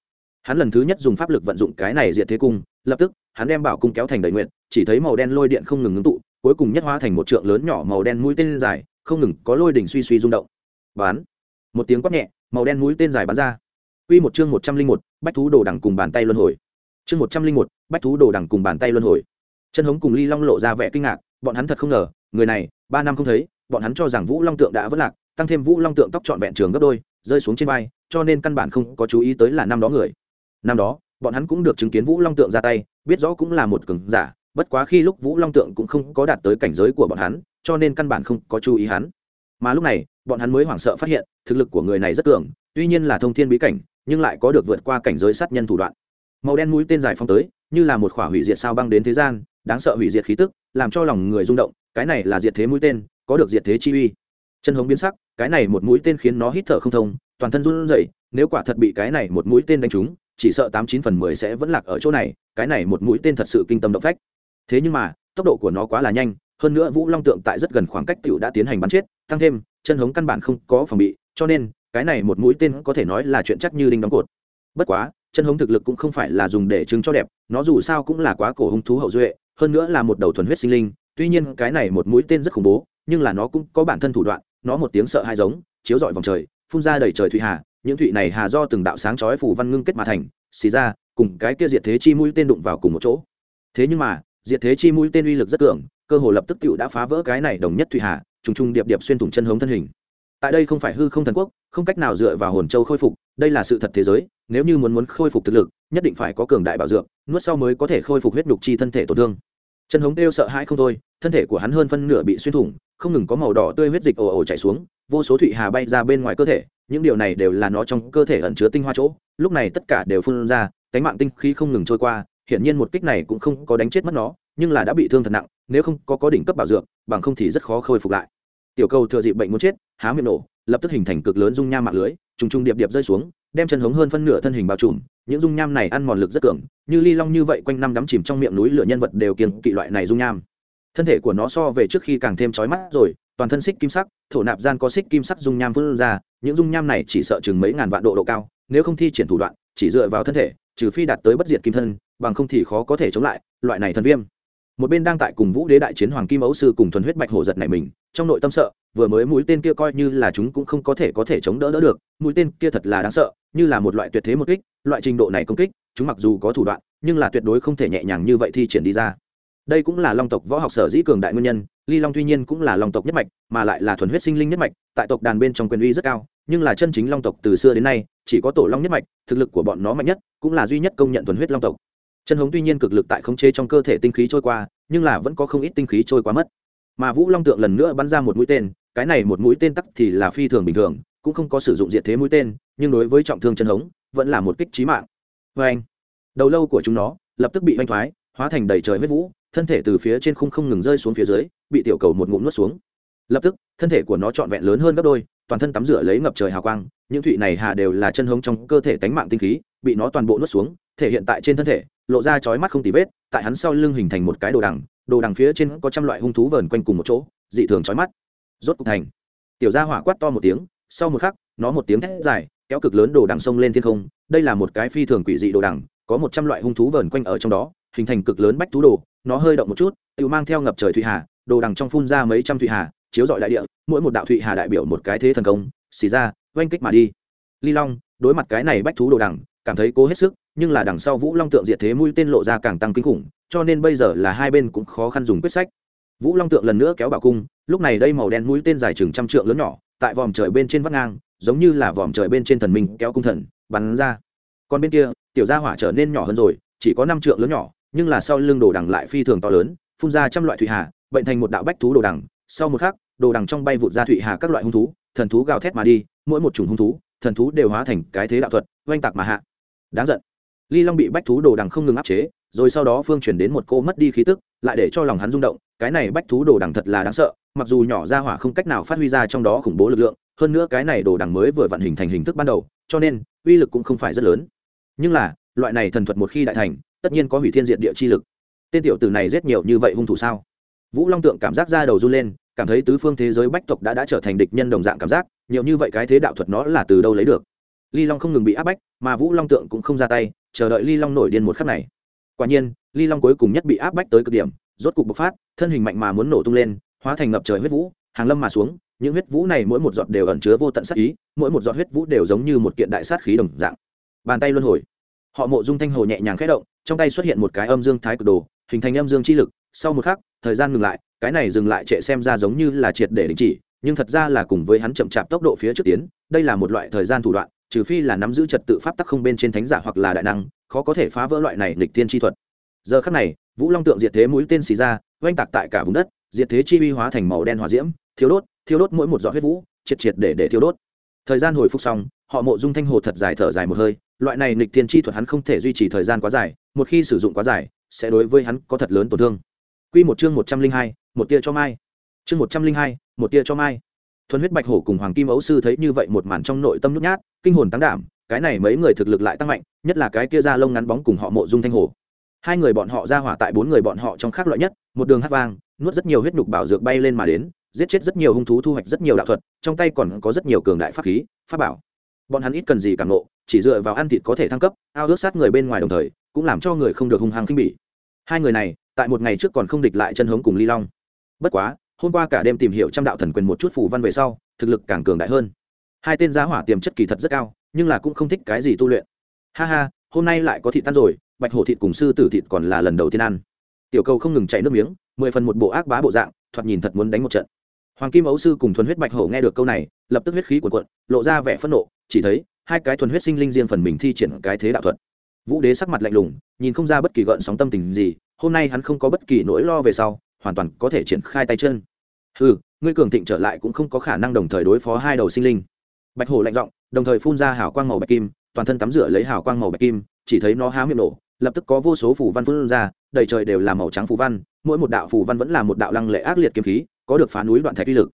Hắn lần thứ nhất dùng pháp lực vận dụng cái này diệt thế cung lập tức hắn đem bảo cung kéo thành đầy nguyện chỉ thấy màu đen lôi điện không ngừng ngưng tụ cuối cùng nhất hóa thành một trượng lớn nhỏ màu đen mũi tên dài không ngừng có lôi đỉnh suy suy rung động. Bán. Một tiếng quát nhẹ màu đen mũi tên dài bắn ra. Quy một chương một trăm linh một, bách thú đồ đằng cùng bàn tay luân hồi. Chương một trăm linh một, bách thú đồ đằng cùng bàn tay luân hồi. Chân hống cùng Ly Long lộ ra vẻ kinh ngạc, bọn hắn thật không ngờ, người này, ba năm không thấy, bọn hắn cho rằng Vũ Long tượng đã vỡ lạc, tăng thêm Vũ Long tượng tóc trọn vẹn trường gấp đôi, rơi xuống trên vai, cho nên căn bản không có chú ý tới là năm đó người. Năm đó, bọn hắn cũng được chứng kiến Vũ Long tượng ra tay, biết rõ cũng là một cường giả, bất quá khi lúc Vũ Long tượng cũng không có đạt tới cảnh giới của bọn hắn, cho nên căn bản không có chú ý hắn. Mà lúc này, bọn hắn mới hoảng sợ phát hiện, thực lực của người này rất cường, tuy nhiên là thông thiên bí cảnh, nhưng lại có được vượt qua cảnh giới sát nhân thủ đoạn. Màu đen mũi tên dài phong tới, như là một khỏa hủy diệt sao băng đến thế gian, đáng sợ hủy diệt khí tức, làm cho lòng người rung động, cái này là diệt thế mũi tên, có được diệt thế chi uy. Chân hống biến sắc, cái này một mũi tên khiến nó hít thở không thông, toàn thân run rẩy, nếu quả thật bị cái này một mũi tên đánh trúng, chỉ sợ tám chín phần mười sẽ vẫn lạc ở chỗ này, cái này một mũi tên thật sự kinh tâm động phách. Thế nhưng mà, tốc độ của nó quá là nhanh, hơn nữa Vũ Long tượng tại rất gần khoảng cách tiểu đã tiến hành bắn chết, tăng thêm, chân hống căn bản không có phòng bị, cho nên, cái này một mũi tên có thể nói là chuyện chắc như đinh đóng cột. Bất quá, chân hống thực lực cũng không phải là dùng để chứng cho đẹp, nó dù sao cũng là quá cổ hung thú hậu duệ, hơn nữa là một đầu thuần huyết sinh linh, tuy nhiên cái này một mũi tên rất khủng bố, nhưng là nó cũng có bản thân thủ đoạn, nó một tiếng sợ hai giống, chiếu rọi vòng trời, phun ra đầy trời thủy hà, những thủy này hà do từng đạo sáng chói phủ văn ngưng kết mà thành, xì ra, cùng cái kia diệt thế chi mũi tên đụng vào cùng một chỗ. Thế nhưng mà, diệt thế chi mũi tên uy lực rất cường, cơ hồ lập tức tựu đã phá vỡ cái này đồng nhất thủy hà, trùng trùng điệp điệp xuyên thủng chân hống thân hình tại đây không phải hư không thần quốc, không cách nào dựa vào hồn châu khôi phục, đây là sự thật thế giới, nếu như muốn muốn khôi phục thực lực, nhất định phải có cường đại bảo dược, nuốt sau mới có thể khôi phục huyết nhục chi thân thể tổn thương. Chân hống kêu sợ hãi không thôi, thân thể của hắn hơn phân nửa bị xuyên thủng, không ngừng có màu đỏ tươi huyết dịch ồ ồ chảy xuống, vô số thụy hà bay ra bên ngoài cơ thể, những điều này đều là nó trong cơ thể ẩn chứa tinh hoa chỗ, lúc này tất cả đều phun ra, cánh mạng tinh khí không ngừng trôi qua, hiển nhiên một kích này cũng không có đánh chết mất nó, nhưng là đã bị thương thật nặng, nếu không có có đỉnh cấp bảo dược, bằng không thì rất khó khôi phục lại. Tiểu cầu thừa dịp bệnh muốn chết há miệng nổ, lập tức hình thành cực lớn dung nham mạng lưới, trùng trùng điệp điệp rơi xuống, đem chân hống hơn phân nửa thân hình bao trùm. Những dung nham này ăn mòn lực rất cường, như ly long như vậy quanh năm đắm chìm trong miệng núi lửa nhân vật đều kiềng kỵ loại này dung nham. Thân thể của nó so về trước khi càng thêm chói mắt rồi, toàn thân xích kim sắc, thổ nạp gian có xích kim sắc dung nham vươn ra, những dung nham này chỉ sợ chừng mấy ngàn vạn độ độ cao, nếu không thi triển thủ đoạn, chỉ dựa vào thân thể, trừ phi đạt tới bất diệt kim thân, bằng không thì khó có thể chống lại loại này thân viêm một bên đang tại cùng vũ đế đại chiến hoàng kim ấu sư cùng thuần huyết bạch hổ giật này mình, trong nội tâm sợ, vừa mới mũi tên kia coi như là chúng cũng không có thể có thể chống đỡ đỡ được, mũi tên kia thật là đáng sợ, như là một loại tuyệt thế một kích, loại trình độ này công kích, chúng mặc dù có thủ đoạn, nhưng là tuyệt đối không thể nhẹ nhàng như vậy thi triển đi ra. Đây cũng là long tộc võ học sở dĩ cường đại nguyên nhân, ly long tuy nhiên cũng là long tộc nhất mạch, mà lại là thuần huyết sinh linh nhất mạch, tại tộc đàn bên trong quyền uy rất cao, nhưng là chân chính long tộc từ xưa đến nay, chỉ có tổ long nhất mạch, thực lực của bọn nó mạnh nhất, cũng là duy nhất công nhận thuần huyết long tộc chân hống tuy nhiên cực lực tại khống chế trong cơ thể tinh khí trôi qua, nhưng là vẫn có không ít tinh khí trôi qua mất. Mà vũ long tượng lần nữa bắn ra một mũi tên, cái này một mũi tên tắc thì là phi thường bình thường, cũng không có sử dụng diện thế mũi tên, nhưng đối với trọng thương chân hống, vẫn là một kích trí mạng. Vê anh, đầu lâu của chúng nó lập tức bị oanh thoái, hóa thành đầy trời huyết vũ, thân thể từ phía trên khung không ngừng rơi xuống phía dưới, bị tiểu cầu một ngụm nuốt xuống. Lập tức, thân thể của nó trọn vẹn lớn hơn gấp đôi, toàn thân tắm rửa lấy ngập trời hào quang, những thụy này hạ đều là chân hống trong cơ thể tánh mạng tinh khí, bị nó toàn bộ nuốt xuống, thể hiện tại trên thân thể lộ ra chói mắt không tì vết, tại hắn sau lưng hình thành một cái đồ đằng đồ đằng phía trên có trăm loại hung thú vờn quanh cùng một chỗ, dị thường chói mắt. Rốt cục thành. Tiểu gia hỏa quát to một tiếng, sau một khắc, nó một tiếng thét dài, kéo cực lớn đồ đằng sông lên thiên không, đây là một cái phi thường quỷ dị đồ đằng, có một trăm loại hung thú vờn quanh ở trong đó, hình thành cực lớn bách thú đồ, nó hơi động một chút, tự mang theo ngập trời thụy hà, đồ đằng trong phun ra mấy trăm thụy hà, chiếu dọi đại địa, mỗi một đạo thụy hà đại biểu một cái thế thần công, xì ra, oanh kích mà đi. Ly long, đối mặt cái này bách thú đồ đằng, cảm thấy cố hết sức nhưng là đằng sau vũ long tượng diệt thế mũi tên lộ ra càng tăng kinh khủng, cho nên bây giờ là hai bên cũng khó khăn dùng quyết sách. Vũ long tượng lần nữa kéo bảo cung, lúc này đây màu đen mũi tên dài chừng trăm trượng lớn nhỏ, tại vòm trời bên trên vắt ngang, giống như là vòm trời bên trên thần minh kéo cung thần, bắn ra. Còn bên kia, tiểu gia hỏa trở nên nhỏ hơn rồi, chỉ có năm trượng lớn nhỏ, nhưng là sau lưng đồ đằng lại phi thường to lớn, phun ra trăm loại thủy hà, bệnh thành một đạo bách thú đồ đằng. Sau một khắc, đồ đằng trong bay vụt ra thủy hà các loại hung thú, thần thú gào thét mà đi, mỗi một chủng hung thú, thần thú đều hóa thành cái thế đạo thuật, oanh tạc mà hạ. Đáng giận ly long bị bách thú đồ đằng không ngừng áp chế, rồi sau đó phương chuyển đến một cô mất đi khí tức, lại để cho lòng hắn rung động. Cái này bách thú đồ đằng thật là đáng sợ, mặc dù nhỏ ra hỏa không cách nào phát huy ra trong đó khủng bố lực lượng, hơn nữa cái này đồ đằng mới vừa vận hình thành hình thức ban đầu, cho nên uy lực cũng không phải rất lớn. Nhưng là, loại này thần thuật một khi đại thành, tất nhiên có hủy thiên diện địa chi lực. Tên tiểu tử này rất nhiều như vậy hung thủ sao? Vũ long tượng cảm giác ra đầu run lên, cảm thấy tứ phương thế giới bách tộc đã đã trở thành địch nhân đồng dạng cảm giác, nhiều như vậy cái thế đạo thuật nó là từ đâu lấy được? Ly long không ngừng bị áp bách, mà vũ long tượng cũng không ra tay, chờ đợi ly long nổi điên một khắc này. Quả nhiên, ly long cuối cùng nhất bị áp bách tới cực điểm, rốt cục bộc phát, thân hình mạnh mà muốn nổ tung lên, hóa thành ngập trời huyết vũ, hàng lâm mà xuống, những huyết vũ này mỗi một giọt đều ẩn chứa vô tận sát ý, mỗi một giọt huyết vũ đều giống như một kiện đại sát khí đồng dạng. Bàn tay luân hồi. Họ mộ dung thanh hồ nhẹ nhàng khẽ động, trong tay xuất hiện một cái âm dương thái cực đồ, hình thành âm dương chi lực. Sau một khắc, thời gian ngừng lại, cái này dừng lại trệ xem ra giống như là triệt để đình chỉ, nhưng thật ra là cùng với hắn chậm chạp tốc độ phía trước tiến, đây là một loại thời gian thủ đoạn trừ phi là nắm giữ trật tự pháp tắc không bên trên thánh giả hoặc là đại năng, khó có thể phá vỡ loại này lịch thiên chi thuật. Giờ khắc này, vũ long tượng diệt thế mũi tên xì ra, oanh tạc tại cả vùng đất, diệt thế chi uy hóa thành màu đen hỏa diễm thiếu đốt thiếu đốt mỗi một giọt huyết vũ, triệt triệt để để thiếu đốt. Thời gian hồi phục xong, họ mộ dung thanh hồ thật dài thở dài một hơi, loại này lịch thiên chi thuật hắn không thể duy trì thời gian quá dài, một khi sử dụng quá dài, sẽ đối với hắn có thật lớn tổn thương. Quy một chương một trăm linh hai, một tia cho mai. Chương một trăm linh hai, một tia cho mai thuần huyết bạch hổ cùng hoàng kim ấu sư thấy như vậy một màn trong nội tâm nhút nhát, kinh hồn tăng đảm, cái này mấy người thực lực lại tăng mạnh, nhất là cái kia ra lông ngắn bóng cùng họ mộ dung thanh hổ hai người bọn họ ra hỏa tại bốn người bọn họ trong khác loại nhất, một đường hát vang, nuốt rất nhiều huyết nhục bảo dược bay lên mà đến, giết chết rất nhiều hung thú thu hoạch rất nhiều đạo thuật, trong tay còn có rất nhiều cường đại pháp khí, pháp bảo. Bọn hắn ít cần gì cảm nộ chỉ dựa vào ăn thịt có thể thăng cấp, ao ước sát người bên ngoài đồng thời, cũng làm cho người không được hung hăng khinh bỉ. Hai người này, tại một ngày trước còn không địch lại chân hống cùng ly long. Bất quá hôm qua cả đêm tìm hiểu trăm đạo thần quyền một chút phù văn về sau, thực lực càng cường đại hơn. Hai tên giá hỏa tiềm chất kỳ thật rất cao, nhưng là cũng không thích cái gì tu luyện. Ha ha, hôm nay lại có thịt tan rồi, bạch hổ thịt cùng sư tử thịt còn là lần đầu tiên ăn. Tiểu cầu không ngừng chạy nước miếng, mười phần một bộ ác bá bộ dạng, thoạt nhìn thật muốn đánh một trận. Hoàng kim ấu sư cùng thuần huyết bạch hổ nghe được câu này, lập tức huyết khí cuộn cuộn, lộ ra vẻ phẫn nộ, chỉ thấy hai cái thuần huyết sinh linh riêng phần mình thi triển cái thế đạo thuật. Vũ đế sắc mặt lạnh lùng, nhìn không ra bất kỳ gợn sóng tâm tình gì, hôm nay hắn không có bất kỳ nỗi lo về sau hoàn toàn có thể triển khai tay chân. Ừ ngươi cường thịnh trở lại cũng không có khả năng đồng thời đối phó hai đầu sinh linh. Bạch hổ lạnh giọng, đồng thời phun ra hào quang màu bạch kim, toàn thân tắm rửa lấy hào quang màu bạch kim, chỉ thấy nó há miệng nổ, lập tức có vô số phù văn phun ra, đầy trời đều là màu trắng phù văn, mỗi một đạo phù văn vẫn là một đạo lăng lệ ác liệt kiếm khí, có được phá núi đoạn thạch uy lực.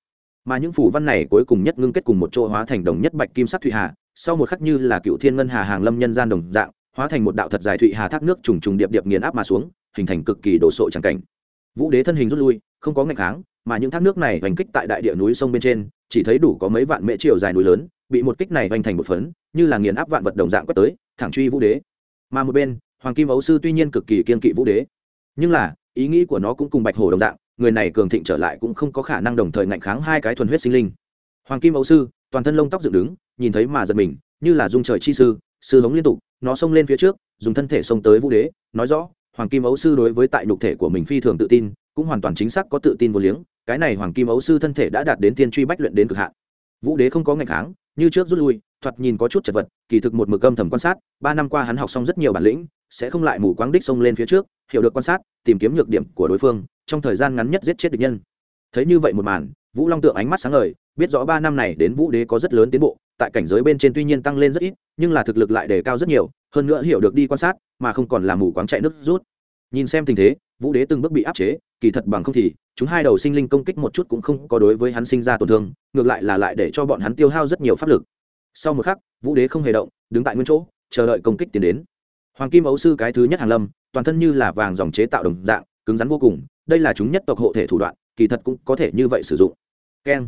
Mà những phù văn này cuối cùng nhất ngưng kết cùng một chỗ hóa thành đồng nhất bạch kim sắc thụy hà, sau một khắc như là cựu thiên ngân hà hàng lâm nhân gian đồng dạng, hóa thành một đạo thật dài thụy hà thác nước trùng trùng điệp điệp nghiền áp mà xuống, hình thành cực kỳ đồ sộ chẳng cảnh vũ đế thân hình rút lui, không có ngày kháng, mà những thác nước này hoành kích tại đại địa núi sông bên trên, chỉ thấy đủ có mấy vạn mễ chiều dài núi lớn, bị một kích này hoành thành một phấn, như là nghiền áp vạn vật đồng dạng quét tới, thẳng truy vũ đế. Mà một bên, hoàng kim ấu sư tuy nhiên cực kỳ kiên kỵ vũ đế, nhưng là, ý nghĩ của nó cũng cùng bạch hổ đồng dạng, người này cường thịnh trở lại cũng không có khả năng đồng thời ngạnh kháng hai cái thuần huyết sinh linh. Hoàng kim ấu sư, toàn thân lông tóc dựng đứng, nhìn thấy mà giật mình, như là dung trời chi sư sư hống liên tục, nó xông lên phía trước, dùng thân thể xông tới vũ đế, nói rõ hoàng kim ấu sư đối với tại nhục thể của mình phi thường tự tin, cũng hoàn toàn chính xác có tự tin vô liếng, cái này hoàng kim ấu sư thân thể đã đạt đến tiên truy bách luyện đến cực hạn. Vũ đế không có ngày kháng, như trước rút lui, thoạt nhìn có chút chật vật, kỳ thực một mực âm thầm quan sát, ba năm qua hắn học xong rất nhiều bản lĩnh, sẽ không lại mù quáng đích xông lên phía trước, hiểu được quan sát, tìm kiếm nhược điểm của đối phương, trong thời gian ngắn nhất giết chết địch nhân. Thấy như vậy một màn, vũ long tượng ánh mắt sáng ngời, biết rõ ba năm này đến vũ đế có rất lớn tiến bộ, tại cảnh giới bên trên tuy nhiên tăng lên rất ít, nhưng là thực lực lại đề cao rất nhiều hơn nữa hiểu được đi quan sát, mà không còn là mù quáng chạy nước rút. Nhìn xem tình thế, vũ đế từng bước bị áp chế, kỳ thật bằng không thì, chúng hai đầu sinh linh công kích một chút cũng không có đối với hắn sinh ra tổn thương, ngược lại là lại để cho bọn hắn tiêu hao rất nhiều pháp lực. Sau một khắc, vũ đế không hề động, đứng tại nguyên chỗ, chờ đợi công kích tiến đến. Hoàng kim ấu sư cái thứ nhất hàng lâm, toàn thân như là vàng dòng chế tạo đồng dạng, cứng rắn vô cùng, đây là chúng nhất tộc hộ thể thủ đoạn, kỳ thật cũng có thể như vậy sử dụng. Keng.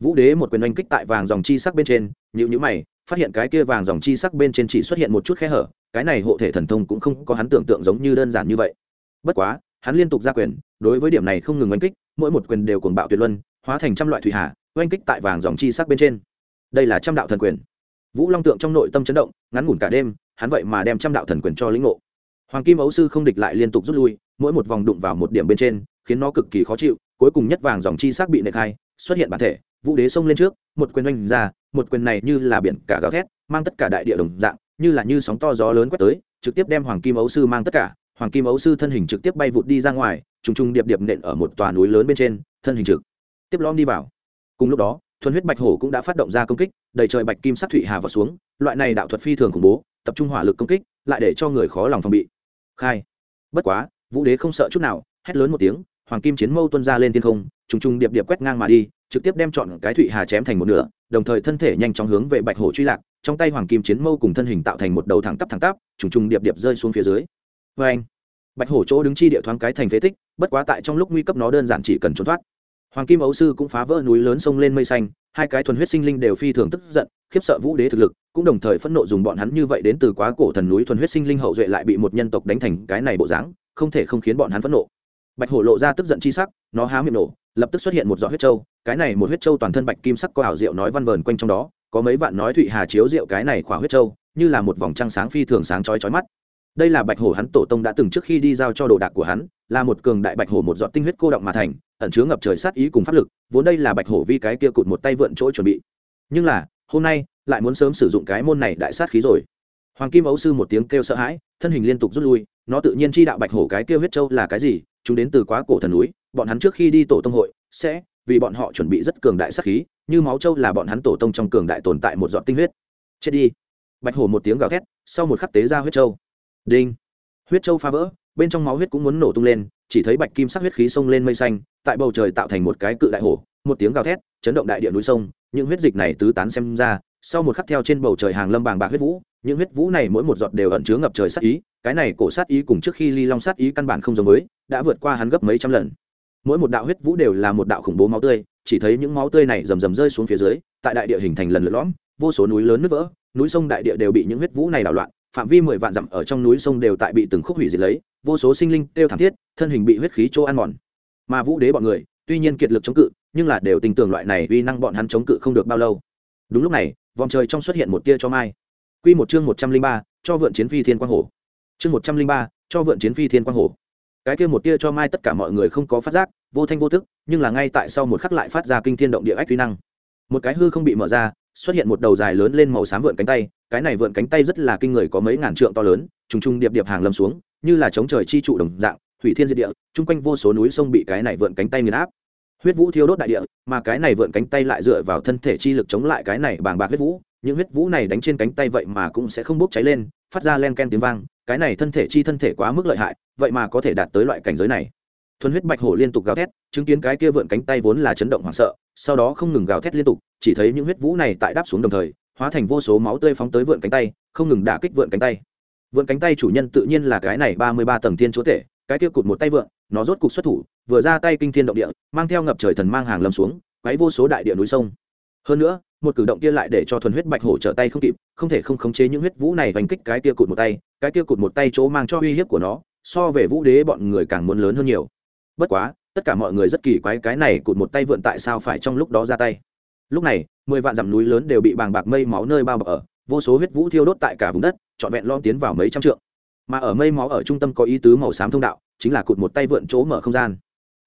Vũ đế một quyền oanh kích tại vàng dòng chi sắc bên trên nhữ nhữ mày phát hiện cái kia vàng dòng chi sắc bên trên chỉ xuất hiện một chút khe hở, cái này hộ thể thần thông cũng không có hắn tưởng tượng giống như đơn giản như vậy. Bất quá, hắn liên tục ra quyền, đối với điểm này không ngừng oanh kích, mỗi một quyền đều cuồng bạo tuyệt luân, hóa thành trăm loại thủy hạ oanh kích tại vàng dòng chi sắc bên trên. Đây là trăm đạo thần quyền. Vũ long tượng trong nội tâm chấn động, ngắn ngủn cả đêm, hắn vậy mà đem trăm đạo thần quyền cho lĩnh ngộ. Hoàng kim ấu sư không địch lại liên tục rút lui, mỗi một vòng đụng vào một điểm bên trên, khiến nó cực kỳ khó chịu, cuối cùng nhất vàng dòng chi sắc bị nệ khai, xuất hiện bản thể vũ đế xông lên trước, một quyền oanh ra, một quyền này như là biển cả gào thét, mang tất cả đại địa đồng dạng, như là như sóng to gió lớn quét tới, trực tiếp đem hoàng kim ấu sư mang tất cả. Hoàng kim ấu sư thân hình trực tiếp bay vụt đi ra ngoài, trùng trùng điệp điệp nện ở một tòa núi lớn bên trên, thân hình trực tiếp lom đi vào. Cùng lúc đó, thuần huyết bạch hổ cũng đã phát động ra công kích, đầy trời bạch kim sắc thụy hà vào xuống, loại này đạo thuật phi thường khủng bố, tập trung hỏa lực công kích, lại để cho người khó lòng phòng bị. Khai. Bất quá, vũ đế không sợ chút nào, hét lớn một tiếng, hoàng kim chiến mâu tuân ra lên thiên không, trùng trùng điệp điệp quét ngang mà đi trực tiếp đem chọn cái thụy hà chém thành một nửa, đồng thời thân thể nhanh chóng hướng về bạch hổ truy lạc, trong tay hoàng kim chiến mâu cùng thân hình tạo thành một đầu thẳng tắp thẳng tắp, trùng trùng điệp điệp rơi xuống phía dưới. Vê anh, bạch hổ chỗ đứng chi địa thoáng cái thành phế tích, bất quá tại trong lúc nguy cấp nó đơn giản chỉ cần trốn thoát. Hoàng kim ấu sư cũng phá vỡ núi lớn sông lên mây xanh, hai cái thuần huyết sinh linh đều phi thường tức giận, khiếp sợ vũ đế thực lực, cũng đồng thời phẫn nộ dùng bọn hắn như vậy đến từ quá cổ thần núi thuần huyết sinh linh hậu duệ lại bị một nhân tộc đánh thành cái này bộ dáng, không thể không khiến bọn hắn phẫn nộ. Bạch hổ lộ ra tức giận chi sắc, nó há miệng nổ lập tức xuất hiện một giọt huyết trâu, cái này một huyết trâu toàn thân bạch kim sắc có ảo diệu nói văn vờn quanh trong đó, có mấy vạn nói thụy hà chiếu diệu cái này khỏa huyết trâu, như là một vòng trăng sáng phi thường sáng chói chói mắt. Đây là bạch hổ hắn tổ tông đã từng trước khi đi giao cho đồ đạc của hắn, là một cường đại bạch hổ một giọt tinh huyết cô động mà thành, ẩn chứa ngập trời sát ý cùng pháp lực, vốn đây là bạch hổ vi cái kia cụt một tay vượn chỗ chuẩn bị. Nhưng là, hôm nay, lại muốn sớm sử dụng cái môn này đại sát khí rồi. Hoàng kim ấu sư một tiếng kêu sợ hãi, thân hình liên tục rút lui, nó tự nhiên chi đạo bạch hổ cái kia huyết châu là cái gì, chúng đến từ quá cổ thần núi bọn hắn trước khi đi tổ tông hội, sẽ, vì bọn họ chuẩn bị rất cường đại sát khí, như máu châu là bọn hắn tổ tông trong cường đại tồn tại một giọt tinh huyết. Chết đi. Bạch hổ một tiếng gào thét, sau một khắc tế ra huyết châu đinh. Huyết châu phá vỡ, bên trong máu huyết cũng muốn nổ tung lên, chỉ thấy bạch kim sắc huyết khí xông lên mây xanh, tại bầu trời tạo thành một cái cự đại hổ, một tiếng gào thét, chấn động đại địa núi sông, những huyết dịch này tứ tán xem ra, sau một khắc theo trên bầu trời hàng lâm bàng bạc huyết vũ, những huyết vũ này mỗi một giọt đều ẩn chứa ngập trời sát ý, cái này cổ sát ý cùng trước khi ly long sát ý căn bản không giống với, đã vượt qua hắn gấp mấy trăm lần mỗi một đạo huyết vũ đều là một đạo khủng bố máu tươi, chỉ thấy những máu tươi này rầm rầm rơi xuống phía dưới, tại đại địa hình thành lần lượt lõm, vô số núi lớn nứt vỡ, núi sông đại địa đều bị những huyết vũ này đảo loạn, phạm vi mười vạn dặm ở trong núi sông đều tại bị từng khúc hủy diệt lấy, vô số sinh linh đều thảm thiết, thân hình bị huyết khí chỗ ăn mòn. Mà vũ đế bọn người, tuy nhiên kiệt lực chống cự, nhưng là đều tình tưởng loại này uy năng bọn hắn chống cự không được bao lâu. Đúng lúc này, vòng trời trong xuất hiện một tia cho mai. Quy một chương một trăm linh ba, cho vượn chiến phi thiên quang hổ chương một trăm linh ba, cho vượn chiến phi thiên quang hổ cái kia một tia cho mai tất cả mọi người không có phát giác, vô thanh vô thức nhưng là ngay tại sau một khắc lại phát ra kinh thiên động địa ách phi năng. Một cái hư không bị mở ra, xuất hiện một đầu dài lớn lên màu xám vượn cánh tay, cái này vượn cánh tay rất là kinh người có mấy ngàn trượng to lớn, trùng trùng điệp điệp hàng lâm xuống, như là chống trời chi trụ đồng dạng, thủy thiên diệt địa, chung quanh vô số núi sông bị cái này vượn cánh tay nghiền áp. Huyết vũ thiêu đốt đại địa, mà cái này vượn cánh tay lại dựa vào thân thể chi lực chống lại cái này bàng bạc huyết vũ. Những huyết vũ này đánh trên cánh tay vậy mà cũng sẽ không bốc cháy lên, phát ra len ken tiếng vang, cái này thân thể chi thân thể quá mức lợi hại vậy mà có thể đạt tới loại cảnh giới này. Thuần huyết bạch hổ liên tục gào thét, chứng kiến cái kia vượn cánh tay vốn là chấn động hoảng sợ, sau đó không ngừng gào thét liên tục, chỉ thấy những huyết vũ này tại đáp xuống đồng thời, hóa thành vô số máu tươi phóng tới vượn cánh tay, không ngừng đả kích vượn cánh tay. Vượn cánh tay chủ nhân tự nhiên là cái này ba mươi ba tầng thiên chúa tể, cái kia cụt một tay vượn, nó rốt cục xuất thủ, vừa ra tay kinh thiên động địa, mang theo ngập trời thần mang hàng lâm xuống, quấy vô số đại địa núi sông. Hơn nữa, một cử động kia lại để cho thuần huyết bạch hổ trở tay không kịp, không thể không khống chế những huyết vũ này đánh kích cái kia cụt một tay, cái kia cụt một tay chỗ mang cho uy hiếp của nó so về vũ đế bọn người càng muốn lớn hơn nhiều. Bất quá, tất cả mọi người rất kỳ quái cái này cụt một tay vượn tại sao phải trong lúc đó ra tay. Lúc này, mười vạn dặm núi lớn đều bị bàng bạc mây máu nơi bao bọc ở, vô số huyết vũ thiêu đốt tại cả vùng đất, trọn vẹn lom tiến vào mấy trăm trượng. Mà ở mây máu ở trung tâm có ý tứ màu xám thông đạo, chính là cụt một tay vượn chỗ mở không gian.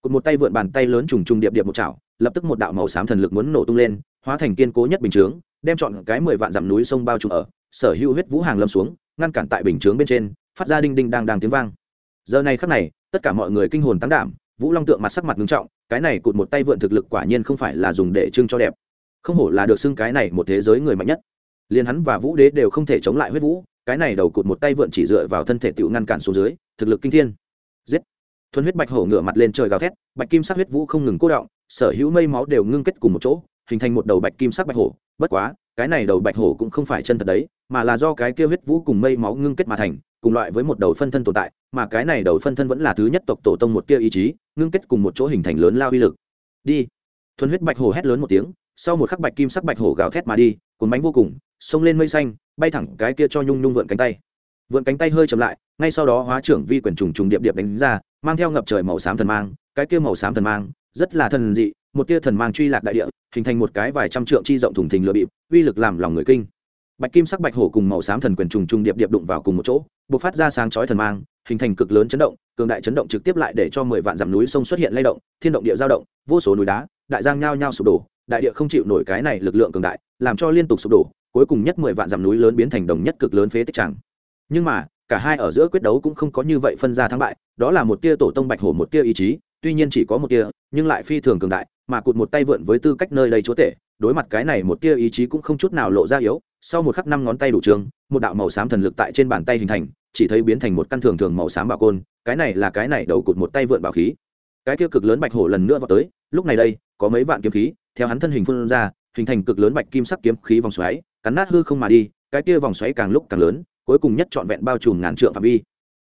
Cụt một tay vượn bàn tay lớn trùng trùng điệp điệp một chảo, lập tức một đạo màu xám thần lực muốn nổ tung lên, hóa thành kiên cố nhất bình chướng, đem chọn cái mười vạn dặm núi sông bao trùm ở, sở hữu huyết vũ hàng lâm xuống, ngăn cản tại bình chướng bên trên, phát ra đinh đinh đang đang tiếng vang giờ này khắc này, tất cả mọi người kinh hồn tăng đảm, vũ long tượng mặt sắc mặt ngưng trọng, cái này cụt một tay vượn thực lực quả nhiên không phải là dùng để trưng cho đẹp. Không hổ là được xưng cái này một thế giới người mạnh nhất. Liền hắn và vũ đế đều không thể chống lại huyết vũ, cái này đầu cụt một tay vượn chỉ dựa vào thân thể tựu ngăn cản xuống dưới, thực lực kinh thiên. Giết! Thuần huyết bạch hổ ngửa mặt lên trời gào thét, bạch kim sắc huyết vũ không ngừng cố động, sở hữu mây máu đều ngưng kết cùng một chỗ, hình thành một đầu bạch kim sắc bạch hổ. Bất quá, cái này đầu bạch hổ cũng không phải chân thật đấy, mà là do cái kia huyết vũ cùng mây máu ngưng kết mà thành cùng loại với một đầu phân thân tồn tại, mà cái này đầu phân thân vẫn là thứ nhất tộc tổ tông một tia ý chí, ngưng kết cùng một chỗ hình thành lớn lao uy lực. Đi. Thuần huyết bạch hổ hét lớn một tiếng, sau một khắc bạch kim sắc bạch hổ gào thét mà đi, cuốn bánh vô cùng, xông lên mây xanh, bay thẳng cái kia cho nhung nhung vượn cánh tay. Vượn cánh tay hơi chậm lại, ngay sau đó hóa trưởng vi quyền trùng trùng điệp điệp đánh ra, mang theo ngập trời màu xám thần mang, cái kia màu xám thần mang, rất là thần dị, một tia thần mang truy lạc đại địa, hình thành một cái vài trăm trượng chi rộng thùng thình lừa bịp, uy lực làm lòng người kinh bạch kim sắc bạch hổ cùng màu xám thần quyền trùng trùng điệp điệp đụng vào cùng một chỗ b ộ c phát ra sáng chói thần mang, hình thành cực lớn chấn động, cường đại chấn động trực tiếp lại để cho mười vạn dặm núi sông xuất hiện lay động, thiên động địa giao động, vô số núi đá, đại giang nhao nhao sụp đổ, đại địa không chịu nổi cái này lực lượng cường đại, làm cho liên tục sụp đổ, cuối cùng nhất mười vạn dặm núi lớn biến thành đồng nhất cực lớn phế tích tràng. Nhưng mà, cả hai ở giữa quyết đấu cũng không có như vậy phân ra thắng bại, đó là một tia tổ tông bạch hổ một tia ý chí, tuy nhiên chỉ có một tia, nhưng lại phi thường cường đại, mà cụt một tay vượn với tư cách nơi đây chúa tể, đối mặt cái này một tia ý chí cũng không chút nào lộ ra yếu sau một khắc năm ngón tay đủ trường, một đạo màu xám thần lực tại trên bàn tay hình thành, chỉ thấy biến thành một căn thường thường màu xám bảo côn, cái này là cái này đầu cụt một tay vượn bảo khí. Cái kia cực lớn bạch hổ lần nữa vào tới, lúc này đây, có mấy vạn kiếm khí, theo hắn thân hình phun ra, hình thành cực lớn bạch kim sắc kiếm khí vòng xoáy, cắn nát hư không mà đi, cái kia vòng xoáy càng lúc càng lớn, cuối cùng nhất trọn vẹn bao trùm ngàn trượng phạm vi.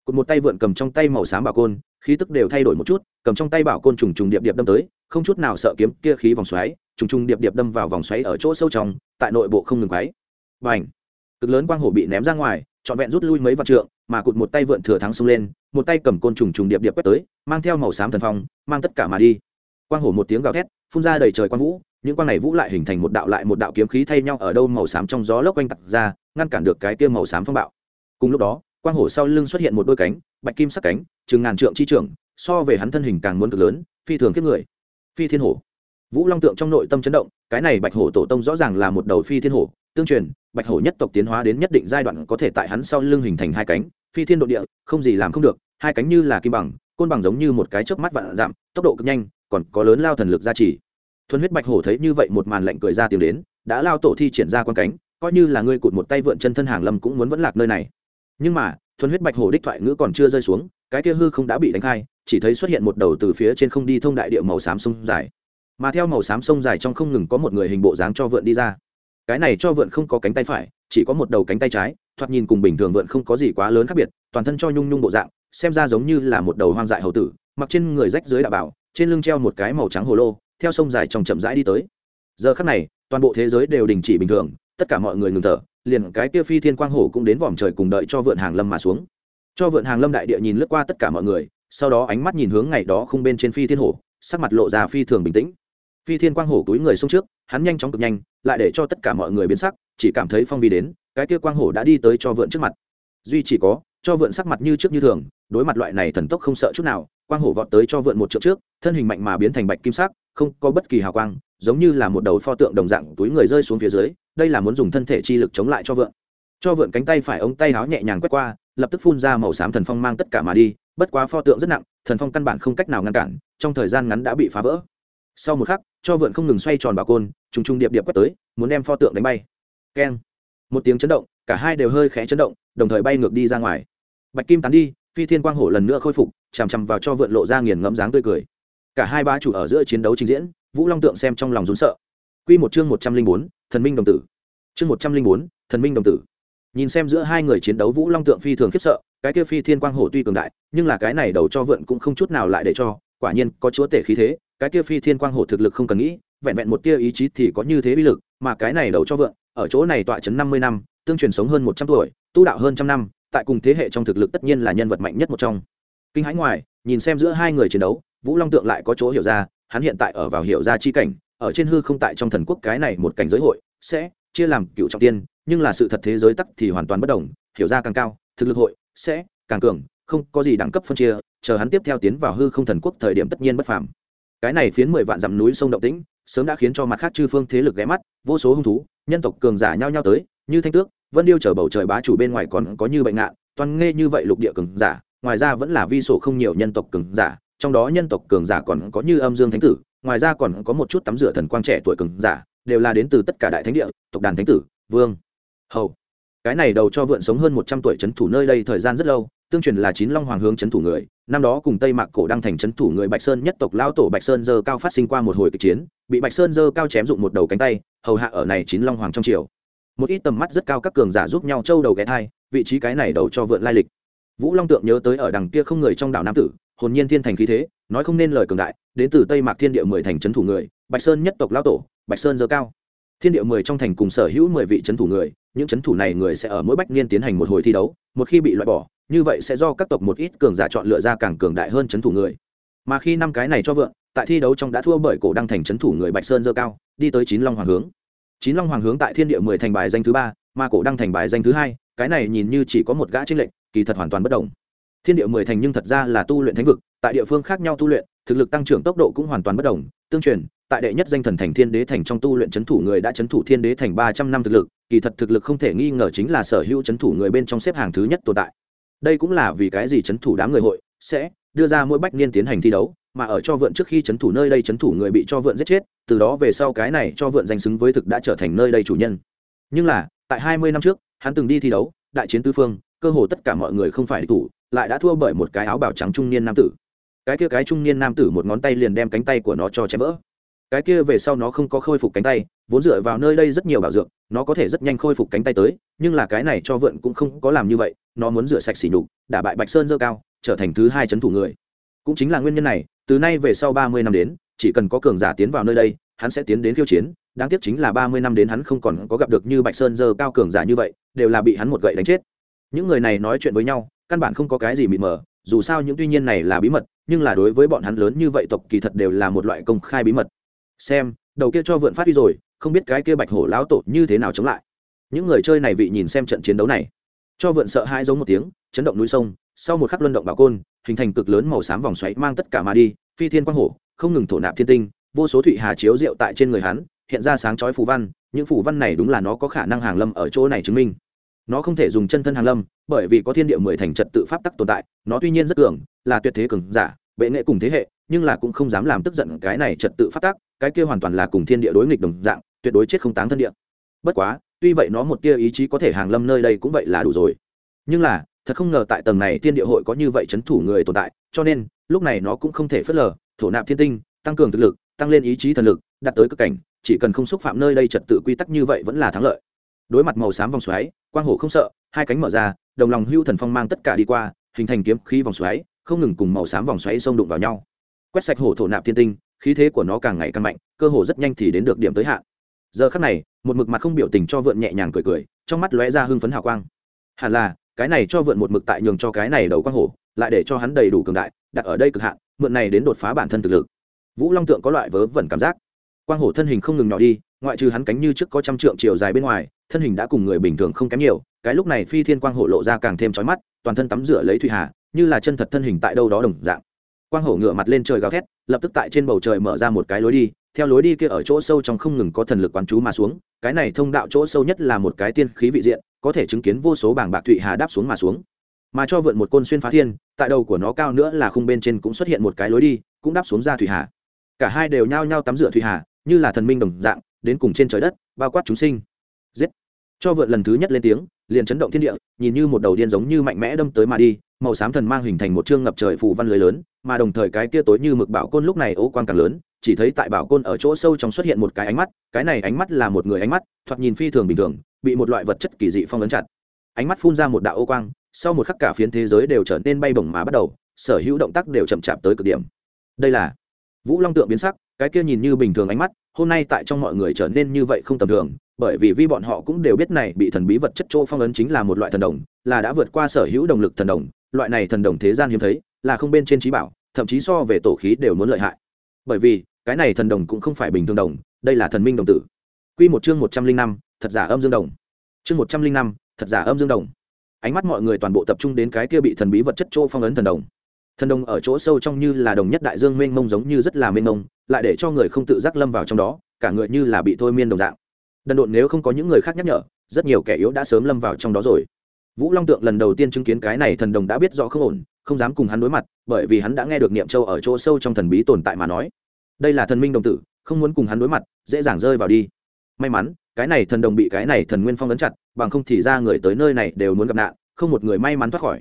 Cụt một tay vượn cầm trong tay màu xám bảo côn, khí tức đều thay đổi một chút, cầm trong tay bảo côn trùng trùng điệp điệp đâm tới, không chút nào sợ kiếm kia khí vòng xoáy, trùng trùng điệp điệp đâm vào vòng xoáy ở chỗ sâu trong, tại nội bộ không ngừng quáy và ảnh. Cực lớn quang hổ bị ném ra ngoài, trọn vẹn rút lui mấy vạn trượng, mà cụt một tay vượn thừa thắng xông lên, một tay cầm côn trùng trùng điệp điệp quét tới, mang theo màu xám thần phong, mang tất cả mà đi. Quang hổ một tiếng gào thét, phun ra đầy trời quang vũ, những quang này vũ lại hình thành một đạo lại một đạo kiếm khí thay nhau ở đâu màu xám trong gió lốc quanh tặc ra, ngăn cản được cái kia màu xám phong bạo. Cùng lúc đó, quang hổ sau lưng xuất hiện một đôi cánh, bạch kim sắc cánh, chừng ngàn trượng chi trưởng, so về hắn thân hình càng muốn cực lớn, phi thường kiếp người. Phi thiên hổ. Vũ long tượng trong nội tâm chấn động, cái này bạch hổ tổ tông rõ ràng là một đầu phi thiên hổ tương truyền, bạch hổ nhất tộc tiến hóa đến nhất định giai đoạn có thể tại hắn sau lưng hình thành hai cánh, phi thiên độ địa, không gì làm không được, hai cánh như là kim bằng, côn bằng giống như một cái chớp mắt vạn giảm tốc độ cực nhanh, còn có lớn lao thần lực gia trì. Thuần huyết bạch hổ thấy như vậy một màn lạnh cười ra tìm đến, đã lao tổ thi triển ra quan cánh, coi như là ngươi cụt một tay vượn chân thân hàng lâm cũng muốn vẫn lạc nơi này. Nhưng mà, thuần huyết bạch hổ đích thoại ngữ còn chưa rơi xuống, cái kia hư không đã bị đánh khai, chỉ thấy xuất hiện một đầu từ phía trên không đi thông đại địa màu xám sông dài. Mà theo màu xám sông dài trong không ngừng có một người hình bộ dáng cho vượn đi ra cái này cho vượn không có cánh tay phải, chỉ có một đầu cánh tay trái, thoạt nhìn cùng bình thường vượn không có gì quá lớn khác biệt, toàn thân cho nhung nhung bộ dạng, xem ra giống như là một đầu hoang dại hầu tử, mặc trên người rách dưới đạo bảo, trên lưng treo một cái màu trắng hồ lô, theo sông dài trong chậm rãi đi tới. Giờ khắc này, toàn bộ thế giới đều đình chỉ bình thường, tất cả mọi người ngừng thở, liền cái kia phi thiên quang hổ cũng đến vòm trời cùng đợi cho vượn hàng lâm mà xuống. Cho vượn hàng lâm đại địa nhìn lướt qua tất cả mọi người, sau đó ánh mắt nhìn hướng ngày đó không bên trên phi thiên hổ, sắc mặt lộ ra phi thường bình tĩnh phi thiên quang hổ túi người xông trước, hắn nhanh chóng cực nhanh, lại để cho tất cả mọi người biến sắc, chỉ cảm thấy phong vi đến, cái kia quang hổ đã đi tới cho vượn trước mặt. Duy chỉ có, cho vượn sắc mặt như trước như thường, đối mặt loại này thần tốc không sợ chút nào, quang hổ vọt tới cho vượn một trượng trước, thân hình mạnh mà biến thành bạch kim sắc, không có bất kỳ hào quang, giống như là một đầu pho tượng đồng dạng túi người rơi xuống phía dưới, đây là muốn dùng thân thể chi lực chống lại cho vượn. Cho vượn cánh tay phải ống tay áo nhẹ nhàng quét qua, lập tức phun ra màu xám thần phong mang tất cả mà đi, bất quá pho tượng rất nặng, thần phong căn bản không cách nào ngăn cản, trong thời gian ngắn đã bị phá vỡ sau một khắc, cho vượn không ngừng xoay tròn bảo côn, trùng trùng điệp điệp quét tới, muốn đem pho tượng đánh bay. Keng. Một tiếng chấn động, cả hai đều hơi khẽ chấn động, đồng thời bay ngược đi ra ngoài. Bạch kim tán đi, phi thiên quang hổ lần nữa khôi phục, chằm chằm vào cho vượn lộ ra nghiền ngẫm dáng tươi cười. Cả hai ba chủ ở giữa chiến đấu trình diễn, vũ long tượng xem trong lòng rún sợ. Q một chương một trăm linh bốn, thần minh đồng tử. Chương một trăm linh bốn, thần minh đồng tử. Nhìn xem giữa hai người chiến đấu vũ long tượng phi thường khiếp sợ, cái kia phi thiên quang hổ tuy cường đại, nhưng là cái này đầu cho vượn cũng không chút nào lại để cho, quả nhiên có chúa tể khí thế cái kia phi thiên quang hổ thực lực không cần nghĩ vẹn vẹn một tia ý chí thì có như thế uy lực mà cái này đầu cho vượng, ở chỗ này tọa chấn năm mươi năm tương truyền sống hơn một trăm tuổi tu đạo hơn trăm năm tại cùng thế hệ trong thực lực tất nhiên là nhân vật mạnh nhất một trong. Kinh hãi ngoài nhìn xem giữa hai người chiến đấu vũ long tượng lại có chỗ hiểu ra hắn hiện tại ở vào hiểu ra chi cảnh ở trên hư không tại trong thần quốc cái này một cảnh giới hội sẽ chia làm cựu trọng tiên nhưng là sự thật thế giới tắc thì hoàn toàn bất đồng hiểu ra càng cao thực lực hội sẽ càng cường không có gì đẳng cấp phân chia chờ hắn tiếp theo tiến vào hư không thần quốc thời điểm tất nhiên bất phàm cái này phiến mười vạn dặm núi sông động tĩnh, sớm đã khiến cho mặt khác chư phương thế lực ghé mắt, vô số hung thú, nhân tộc cường giả nhau nhau tới, như thanh tước, vân điêu chở bầu trời bá chủ bên ngoài còn có như bệnh ngạn, toàn nghe như vậy lục địa cường giả, ngoài ra vẫn là vi sổ không nhiều nhân tộc cường giả, trong đó nhân tộc cường giả còn có như âm dương thánh tử, ngoài ra còn có một chút tắm rửa thần quang trẻ tuổi cường giả, đều là đến từ tất cả đại thánh địa, tộc đàn thánh tử, vương, hầu. Cái này đầu cho vượn sống hơn một trăm tuổi c h ấ n thủ nơi đây thời gian rất lâu tương truyền là chín long hoàng hướng chấn thủ người, năm đó cùng tây mạc cổ đăng thành chấn thủ người bạch sơn nhất tộc lao tổ bạch sơn dơ cao phát sinh qua một hồi kịch chiến, bị bạch sơn dơ cao chém dụng một đầu cánh tay, hầu hạ ở này chín long hoàng trong triều. Một ít tầm mắt rất cao các cường giả giúp nhau trâu đầu ghé thai, vị trí cái này đầu cho vượn lai lịch. Vũ long tượng nhớ tới ở đằng kia không người trong đảo nam tử, hồn nhiên thiên thành khí thế, nói không nên lời cường đại, đến từ tây mạc thiên địa mười thành chấn thủ người, bạch sơn nhất tộc lao tổ, bạch sơn dơ cao thiên địa mười trong thành cùng sở hữu mười vị c thủ người, những c thủ này người sẽ ở mỗi bách niên tiến hành một hồi thi đấu, một khi bị loại bỏ, như vậy sẽ do các tộc một ít cường giả chọn lựa ra càng cường đại hơn c thủ người. Mà khi năm cái này cho vượng, tại thi đấu trong đã thua bởi cổ đăng thành c thủ người bạch sơn dơ cao, đi tới chín long hoàng hướng. Chín long hoàng hướng tại thiên địa mười thành bài danh thứ ba, mà cổ đăng thành bài danh thứ hai, cái này nhìn như chỉ có một gã trinh lệnh kỳ thật hoàn toàn bất đồng. Thiên địa mười thành nhưng thật ra là tu luyện thánh vực, tại địa phương khác nhau tu luyện, thực lực tăng trưởng tốc độ cũng hoàn toàn bất đồng, tương truyền tại đệ nhất danh thần thành thiên đế thành trong tu luyện c h ấ n thủ người đã c h ấ n thủ thiên đế thành ba trăm năm thực lực, kỳ thật thực lực không thể nghi ngờ chính là sở hữu c h ấ n thủ người bên trong xếp hàng thứ nhất tồn tại. Đây cũng là vì cái gì c h ấ n thủ đám người hội sẽ đưa ra mỗi bách niên tiến hành thi đấu, mà ở cho vượn trước khi c h ấ n thủ nơi đây c h ấ n thủ người bị cho vượn giết chết, từ đó về sau cái này cho vượn danh xứng với thực đã trở thành nơi đây chủ nhân. Nhưng là, tại hai mươi năm trước, hắn từng đi thi đấu, đại chiến tư phương, cơ hồ tất cả mọi người không phải địch thủ, lại đã thua bởi một cái áo bào trắng trung niên nam tử. Cái kia cái trung niên nam tử một ngón tay liền đem cánh tay của nó cho chém vỡ cái kia về sau nó không có khôi phục cánh tay, vốn dựa vào nơi đây rất nhiều bảo dưỡng nó có thể rất nhanh khôi phục cánh tay tới, nhưng là cái này cho vượn cũng không có làm như vậy, nó muốn rửa sạch xỉ nhục, đả bại bạch sơn dơ cao, trở thành thứ hai c thủ người. Cũng chính là nguyên nhân này, từ nay về sau ba mươi năm đến, chỉ cần có cường giả tiến vào nơi đây, hắn sẽ tiến đến khiêu chiến, đáng tiếc chính là ba mươi năm đến hắn không còn có gặp được như bạch sơn dơ cao cường giả như vậy, đều là bị hắn một gậy đánh chết. Những người này nói chuyện với nhau, căn bản không có cái gì mịt mờ, dù sao những tuy nhiên này là bí mật, nhưng là đối với bọn hắn lớn như vậy tộc kỳ thật đều là một loại công khai bí mật xem, đầu kia cho vượn phát đi rồi, không biết cái kia bạch hổ lão tổ như thế nào chống lại. Những người chơi này vị nhìn xem trận chiến đấu này. Cho vượn sợ hai giống một tiếng, chấn động núi sông, sau một khắc luân động bảo côn, hình thành cực lớn màu xám vòng xoáy mang tất cả mà đi, phi thiên quang hổ, không ngừng thổ nạp thiên tinh, vô số thụy hà chiếu rượu tại trên người hắn, hiện ra sáng chói phù văn, những phù văn này đúng là nó có khả năng hàng lâm ở chỗ này chứng minh. Nó không thể dùng chân thân hàng lâm, bởi vì có thiên địa mười thành trật tự pháp tắc tồn tại, nó tuy nhiên rất cường, là tuyệt thế cường giả, bệ nghệ cùng thế hệ, nhưng là cũng không dám làm tức giận cái này trật tự pháp tắc cái kia hoàn toàn là cùng thiên địa đối nghịch đồng dạng, tuyệt đối chết không táng thân địa. Bất quá, tuy vậy nó một tia ý chí có thể hàng lâm nơi đây cũng vậy là đủ rồi. Nhưng là, thật không ngờ tại tầng này thiên địa hội có như vậy c h ấ n thủ người tồn tại, cho nên, lúc này nó cũng không thể phớt lờ, thổ nạp thiên tinh, tăng cường thực lực, tăng lên ý chí thần lực, đạt tới cực cảnh, chỉ cần không xúc phạm nơi đây trật tự quy tắc như vậy vẫn là thắng lợi. Đối mặt màu xám vòng xoáy, quang hổ không sợ, hai cánh mở ra, đồng lòng hưu thần phong mang tất cả đi qua, hình thành kiếm khí vòng xoáy, không ngừng cùng màu xám vòng xoáy xông đụng vào nhau. Quét sạch hổ thổ nạp thiên tinh khí thế của nó càng ngày càng mạnh, cơ hồ rất nhanh thì đến được điểm tới hạn. Giờ khắc này, một mực mặt không biểu tình cho vượn nhẹ nhàng cười cười, trong mắt lóe ra hưng phấn hào quang. Hẳn là, cái này cho vượn một mực tại nhường cho cái này đầu quang hổ, lại để cho hắn đầy đủ cường đại, đặt ở đây cực hạn, mượn này đến đột phá bản thân thực lực. Vũ long tượng có loại vớ vẩn cảm giác. Quang hổ thân hình không ngừng nhỏ đi, ngoại trừ hắn cánh như trước có trăm trượng chiều dài bên ngoài, thân hình đã cùng người bình thường không kém nhiều, cái lúc này phi thiên quang hổ lộ ra càng thêm trói mắt, toàn thân tắm rửa lấy thủy hà, như là chân thật thân hình tại đâu đó đồng dạng. Quang hổ ngựa mặt lên trời gào thét lập tức tại trên bầu trời mở ra một cái lối đi, theo lối đi kia ở chỗ sâu trong không ngừng có thần lực quán chú mà xuống, cái này thông đạo chỗ sâu nhất là một cái tiên khí vị diện, có thể chứng kiến vô số bảng bạc thụy hà đáp xuống mà xuống. Mà cho vượn một côn xuyên phá thiên, tại đầu của nó cao nữa là khung bên trên cũng xuất hiện một cái lối đi, cũng đáp xuống ra thủy hà. Cả hai đều nhao nhao tắm rửa thủy hà, như là thần minh đồng dạng, đến cùng trên trời đất, bao quát chúng sinh. Giết! Cho vượn lần thứ nhất lên tiếng, liền chấn động thiên địa, nhìn như một đầu điên giống như mạnh mẽ đâm tới mà đi màu xám thần mang hình thành một chương ngập trời phù văn lưới lớn, mà đồng thời cái kia tối như mực bảo côn lúc này ố quang càng lớn, chỉ thấy tại bảo côn ở chỗ sâu trong xuất hiện một cái ánh mắt, cái này ánh mắt là một người ánh mắt, thoạt nhìn phi thường bình thường, bị một loại vật chất kỳ dị phong ấn chặt. Ánh mắt phun ra một đạo ô quang, sau một khắc cả phiến thế giới đều trở nên bay bổng mà bắt đầu, sở hữu động tác đều chậm chạp tới cực điểm. Đây là vũ long tượng biến sắc, cái kia nhìn như bình thường ánh mắt, hôm nay tại trong mọi người trở nên như vậy không tầm thường, bởi vì vi bọn họ cũng đều biết này bị thần bí vật chất chỗ phong ấn chính là một loại thần đồng, là đã vượt qua sở hữu động lực thần đồng loại này thần đồng thế gian hiếm thấy, là không bên trên trí bảo, thậm chí so về tổ khí đều muốn lợi hại. Bởi vì, cái này thần đồng cũng không phải bình thường đồng, đây là thần minh đồng tử. Q một chương một trăm linh năm, thật giả âm dương đồng. Chương một trăm linh năm, thật giả âm dương đồng. Ánh mắt mọi người toàn bộ tập trung đến cái kia bị thần bí vật chất chỗ phong ấn thần đồng. Thần đồng ở chỗ sâu trong như là đồng nhất đại dương mênh mông giống như rất là mênh mông, lại để cho người không tự giác lâm vào trong đó, cả người như là bị thôi miên đồng dạng. Đần độn nếu không có những người khác nhắc nhở, rất nhiều kẻ yếu đã sớm lâm vào trong đó rồi vũ long tượng lần đầu tiên chứng kiến cái này thần đồng đã biết rõ không ổn, không dám cùng hắn đối mặt, bởi vì hắn đã nghe được niệm châu ở chỗ sâu trong thần bí tồn tại mà nói. Đây là thần minh đồng tử, không muốn cùng hắn đối mặt, dễ dàng rơi vào đi. May mắn, cái này thần đồng bị cái này thần nguyên phong ấn chặt, bằng không thì ra người tới nơi này đều muốn gặp nạn, không một người may mắn thoát khỏi.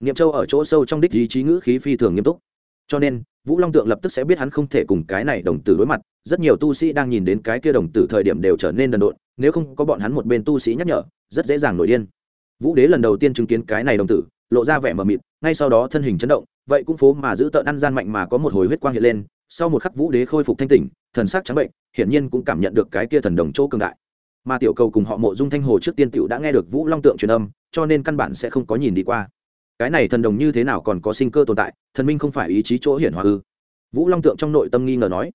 Niệm châu ở chỗ sâu trong đích ý chí ngữ khí phi thường nghiêm túc. Cho nên, vũ long tượng lập tức sẽ biết hắn không thể cùng cái này đồng tử đối mặt, rất nhiều tu sĩ đang nhìn đến cái kia đồng tử thời điểm đều trở nên đần độn, nếu không có bọn hắn một bên tu sĩ nhắc nhở, rất dễ dàng nổi điên vũ đế lần đầu tiên chứng kiến cái này đồng tử, lộ ra vẻ mờ mịt, ngay sau đó thân hình chấn động, vậy cũng phố mà giữ tợn ăn gian mạnh mà có một hồi huyết quang hiện lên, sau một khắc vũ đế khôi phục thanh tỉnh, thần sắc trắng bệnh, hiển nhiên cũng cảm nhận được cái kia thần đồng chỗ cường đại. Mà tiểu cầu cùng họ mộ dung thanh hồ trước tiên tiểu đã nghe được vũ long tượng truyền âm, cho nên căn bản sẽ không có nhìn đi qua. Cái này thần đồng như thế nào còn có sinh cơ tồn tại, thần minh không phải ý chí chỗ hiển hòa ư? Vũ long tượng trong nội tâm nghi ngờ nói.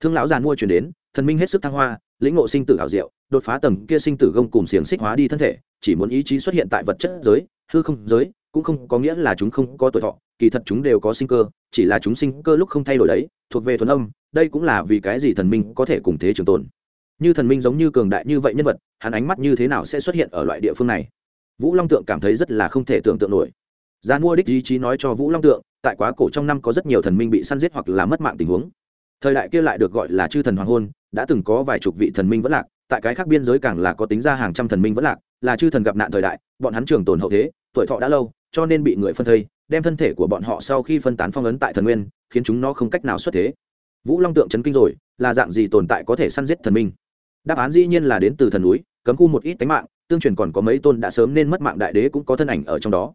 Thương lão già mua chuyển đến, thần minh hết sức thăng hoa, lĩnh ngộ sinh tử hảo diệu, đột phá tầng kia sinh tử gông cùng xiềng xích hóa đi thân thể chỉ muốn ý chí xuất hiện tại vật chất giới, hư không giới, cũng không có nghĩa là chúng không có tuổi thọ, kỳ thật chúng đều có sinh cơ, chỉ là chúng sinh cơ lúc không thay đổi đấy, thuộc về thuần âm, đây cũng là vì cái gì thần minh có thể cùng thế trường tồn. Như thần minh giống như cường đại như vậy nhân vật, hắn ánh mắt như thế nào sẽ xuất hiện ở loại địa phương này? Vũ long tượng cảm thấy rất là không thể tưởng tượng nổi. Gian mua đích ý chí nói cho vũ long tượng, tại quá cổ trong năm có rất nhiều thần minh bị săn giết hoặc là mất mạng tình huống. Thời đại kia lại được gọi là chư thần hoàng hôn, đã từng có vài chục vị thần minh vẫn lạc tại cái khác biên giới càng là có tính ra hàng trăm thần minh vẫn lạc, là chư thần gặp nạn thời đại, bọn hắn trường tồn hậu thế, tuổi thọ đã lâu, cho nên bị người phân thây, đem thân thể của bọn họ sau khi phân tán phong ấn tại thần nguyên, khiến chúng nó không cách nào xuất thế. Vũ long tượng chấn kinh rồi, là dạng gì tồn tại có thể săn giết thần minh? Đáp án dĩ nhiên là đến từ thần núi, cấm khu một ít tánh mạng, tương truyền còn có mấy tôn đã sớm nên mất mạng đại đế cũng có thân ảnh ở trong đó.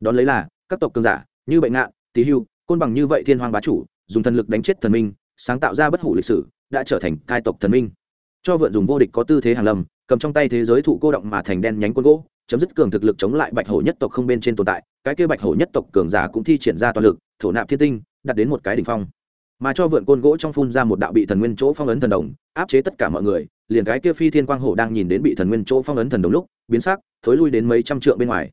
Đón lấy là, các tộc cường giả, như bệnh ngạn tý hưu, côn bằng như vậy thiên hoàng bá chủ, dùng thần lực đánh chết thần minh, sáng tạo ra bất hủ lịch sử, đã trở thành cai tộc thần minh cho vượn dùng vô địch có tư thế hàng lầm cầm trong tay thế giới thụ cô động mà thành đen nhánh quân gỗ, chấm dứt cường thực lực chống lại bạch hổ nhất tộc không bên trên tồn tại, cái kia bạch hổ nhất tộc cường giả cũng thi triển ra toàn lực, thổ nạp thiên tinh, đặt đến một cái đỉnh phong. Mà cho vượn côn gỗ trong phun ra một đạo bị thần nguyên chỗ phong ấn thần đồng, áp chế tất cả mọi người, liền cái kia phi thiên quang hổ đang nhìn đến bị thần nguyên chỗ phong ấn thần đồng lúc, biến sắc, thối lui đến mấy trăm trượng bên ngoài.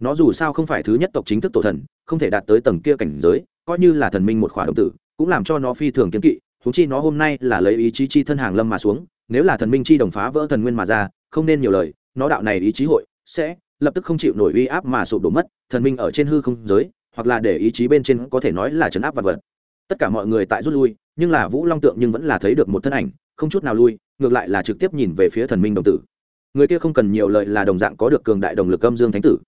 Nó dù sao không phải thứ nhất tộc chính thức tổ thần, không thể đạt tới tầng kia cảnh giới, coi như là thần minh một khỏa đồng tử, cũng làm cho nó phi thường kiến kỵ thú chi nó hôm nay là lấy ý chí chi thân hàng lâm mà xuống nếu là thần minh chi đồng phá vỡ thần nguyên mà ra, không nên nhiều lời, nó đạo này ý chí hội sẽ lập tức không chịu nổi uy áp mà sụp đổ mất, thần minh ở trên hư không giới, hoặc là để ý chí bên trên có thể nói là chấn áp vật vật. Tất cả mọi người tại rút lui, nhưng là vũ long tượng nhưng vẫn là thấy được một thân ảnh, không chút nào lui, ngược lại là trực tiếp nhìn về phía thần minh đồng tử. Người kia không cần nhiều lời là đồng dạng có được cường đại đồng lực âm dương thánh tử.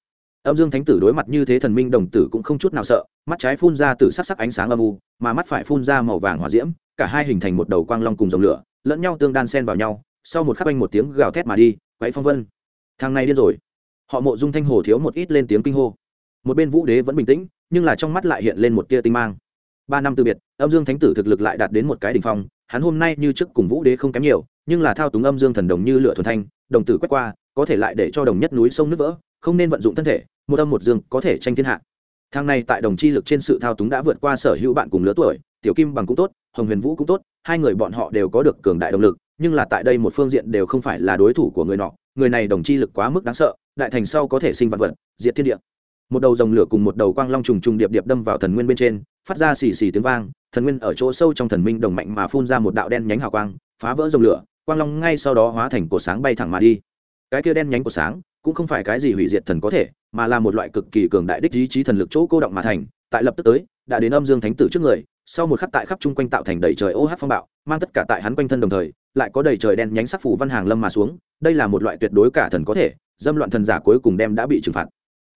Âm dương thánh tử đối mặt như thế thần minh đồng tử cũng không chút nào sợ, mắt trái phun ra từ sắc sắc ánh sáng âm u, mà mắt phải phun ra màu vàng hỏa diễm, cả hai hình thành một đầu quang long cùng dòng lửa lẫn nhau tương đan xen vào nhau, sau một khắc anh một tiếng gào thét mà đi quáy phong vân. Thằng này điên rồi. Họ mộ dung thanh hồ thiếu một ít lên tiếng kinh hô. Một bên vũ đế vẫn bình tĩnh, nhưng là trong mắt lại hiện lên một tia tinh mang. Ba năm từ biệt, âm dương thánh tử thực lực lại đạt đến một cái đ ỉ n h phong, hắn hôm nay như trước cùng vũ đế không kém nhiều, nhưng là thao túng âm dương thần đồng như lửa thuần thanh, đồng tử quét qua, có thể lại để cho đồng nhất núi sông nước vỡ, không nên vận dụng thân thể, một âm một dương có thể tranh thiên hạ. Thang này tại đồng chi lực trên sự thao túng đã vượt qua sở hữu bạn cùng lứa tuổi, tiểu kim bằng cũng tốt hồng huyền vũ cũng tốt, hai người bọn họ đều có được cường đại động lực, nhưng là tại đây một phương diện đều không phải là đối thủ của người nọ. Người này đồng chi lực quá mức đáng sợ, đại thành sau có thể sinh vật vật, diệt thiên địa. Một đầu dòng lửa cùng một đầu quang long trùng trùng điệp điệp đâm vào thần nguyên bên trên, phát ra xì xì tiếng vang, thần nguyên ở chỗ sâu trong thần minh đồng mạnh mà phun ra một đạo đen nhánh hào quang, phá vỡ dòng lửa, quang long ngay sau đó hóa thành cổ sáng bay thẳng mà đi. Cái kia đen nhánh của sáng cũng không phải cái gì hủy diệt thần có thể, mà là một loại cực kỳ cường đại đích ý chí thần lực chỗ cô động mà thành, tại lập tức tới, đã đến âm dương thánh tử trước người sau một khắc tại khắp chung quanh tạo thành đầy trời ô OH hát phong bạo, mang tất cả tại hắn quanh thân đồng thời, lại có đầy trời đen nhánh sắc phủ văn hàng lâm mà xuống, đây là một loại tuyệt đối cả thần có thể, dâm loạn thần giả cuối cùng đem đã bị trừng phạt.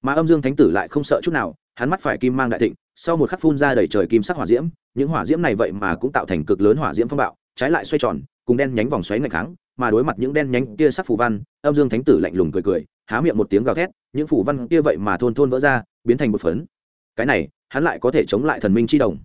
Mà âm dương thánh tử lại không sợ chút nào, hắn mắt phải kim mang đại thịnh, sau một khắc phun ra đầy trời kim sắc hỏa diễm, những hỏa diễm này vậy mà cũng tạo thành cực lớn hỏa diễm phong bạo, trái lại xoay tròn, cùng đen nhánh vòng xoáy ngày kháng, mà đối mặt những đen nhánh kia sắc phù văn, âm dương thánh tử lạnh lùng cười cười, há miệng một tiếng gào thét, những phù văn kia vậy mà thôn thôn vỡ ra, biến thành một phấn. Cái này, hắn lại có thể chống lại thần minh chi đồng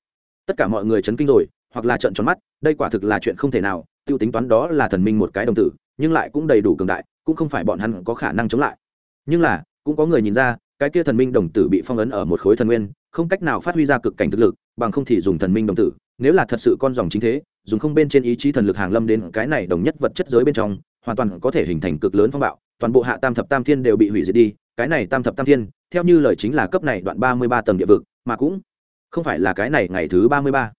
tất cả mọi người chấn kinh rồi, hoặc là trận tròn mắt, đây quả thực là chuyện không thể nào, tiêu tính toán đó là thần minh một cái đồng tử, nhưng lại cũng đầy đủ cường đại, cũng không phải bọn hắn có khả năng chống lại. Nhưng là, cũng có người nhìn ra, cái kia thần minh đồng tử bị phong ấn ở một khối thần nguyên, không cách nào phát huy ra cực cảnh thực lực, bằng không thì dùng thần minh đồng tử, nếu là thật sự con dòng chính thế, dùng không bên trên ý chí thần lực hàng lâm đến cái này đồng nhất vật chất giới bên trong, hoàn toàn có thể hình thành cực lớn phong bạo, toàn bộ hạ tam thập tam thiên đều bị hủy diệt đi, cái này tam thập tam thiên, theo như lời chính là cấp này đoạn ba mươi ba tầng địa vực, mà cũng không phải là cái này ngày thứ ba mươi ba.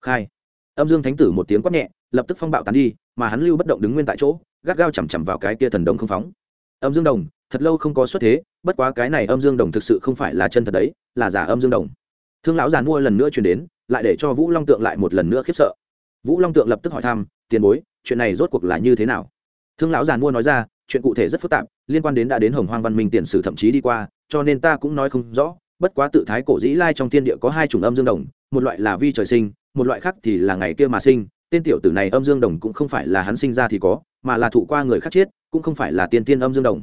Khai. Âm dương thánh tử một tiếng quát nhẹ, lập tức phong bạo tán đi, mà hắn lưu bất động đứng nguyên tại chỗ, gắt gao chằm chằm vào cái kia thần đồng không phóng. Âm dương đồng, thật lâu không có xuất thế, bất quá cái này âm dương đồng thực sự không phải là chân thật đấy, là giả âm dương đồng. Thương lão giàn mua lần nữa chuyển đến, lại để cho vũ long tượng lại một lần nữa khiếp sợ. Vũ long tượng lập tức hỏi thăm, tiền bối, chuyện này rốt cuộc là như thế nào? Thương lão giàn mua nói ra, chuyện cụ thể rất phức tạp, liên quan đến đã đến hồng hoang văn minh tiền sử thậm chí đi qua, cho nên ta cũng nói không rõ bất quá tự thái cổ dĩ lai trong thiên địa có hai chủng âm dương đồng, một loại là vi trời sinh, một loại khác thì là ngày kia mà sinh. Tên tiểu tử này âm dương đồng cũng không phải là hắn sinh ra thì có, mà là thụ qua người khác chết, cũng không phải là tiên tiên âm dương đồng.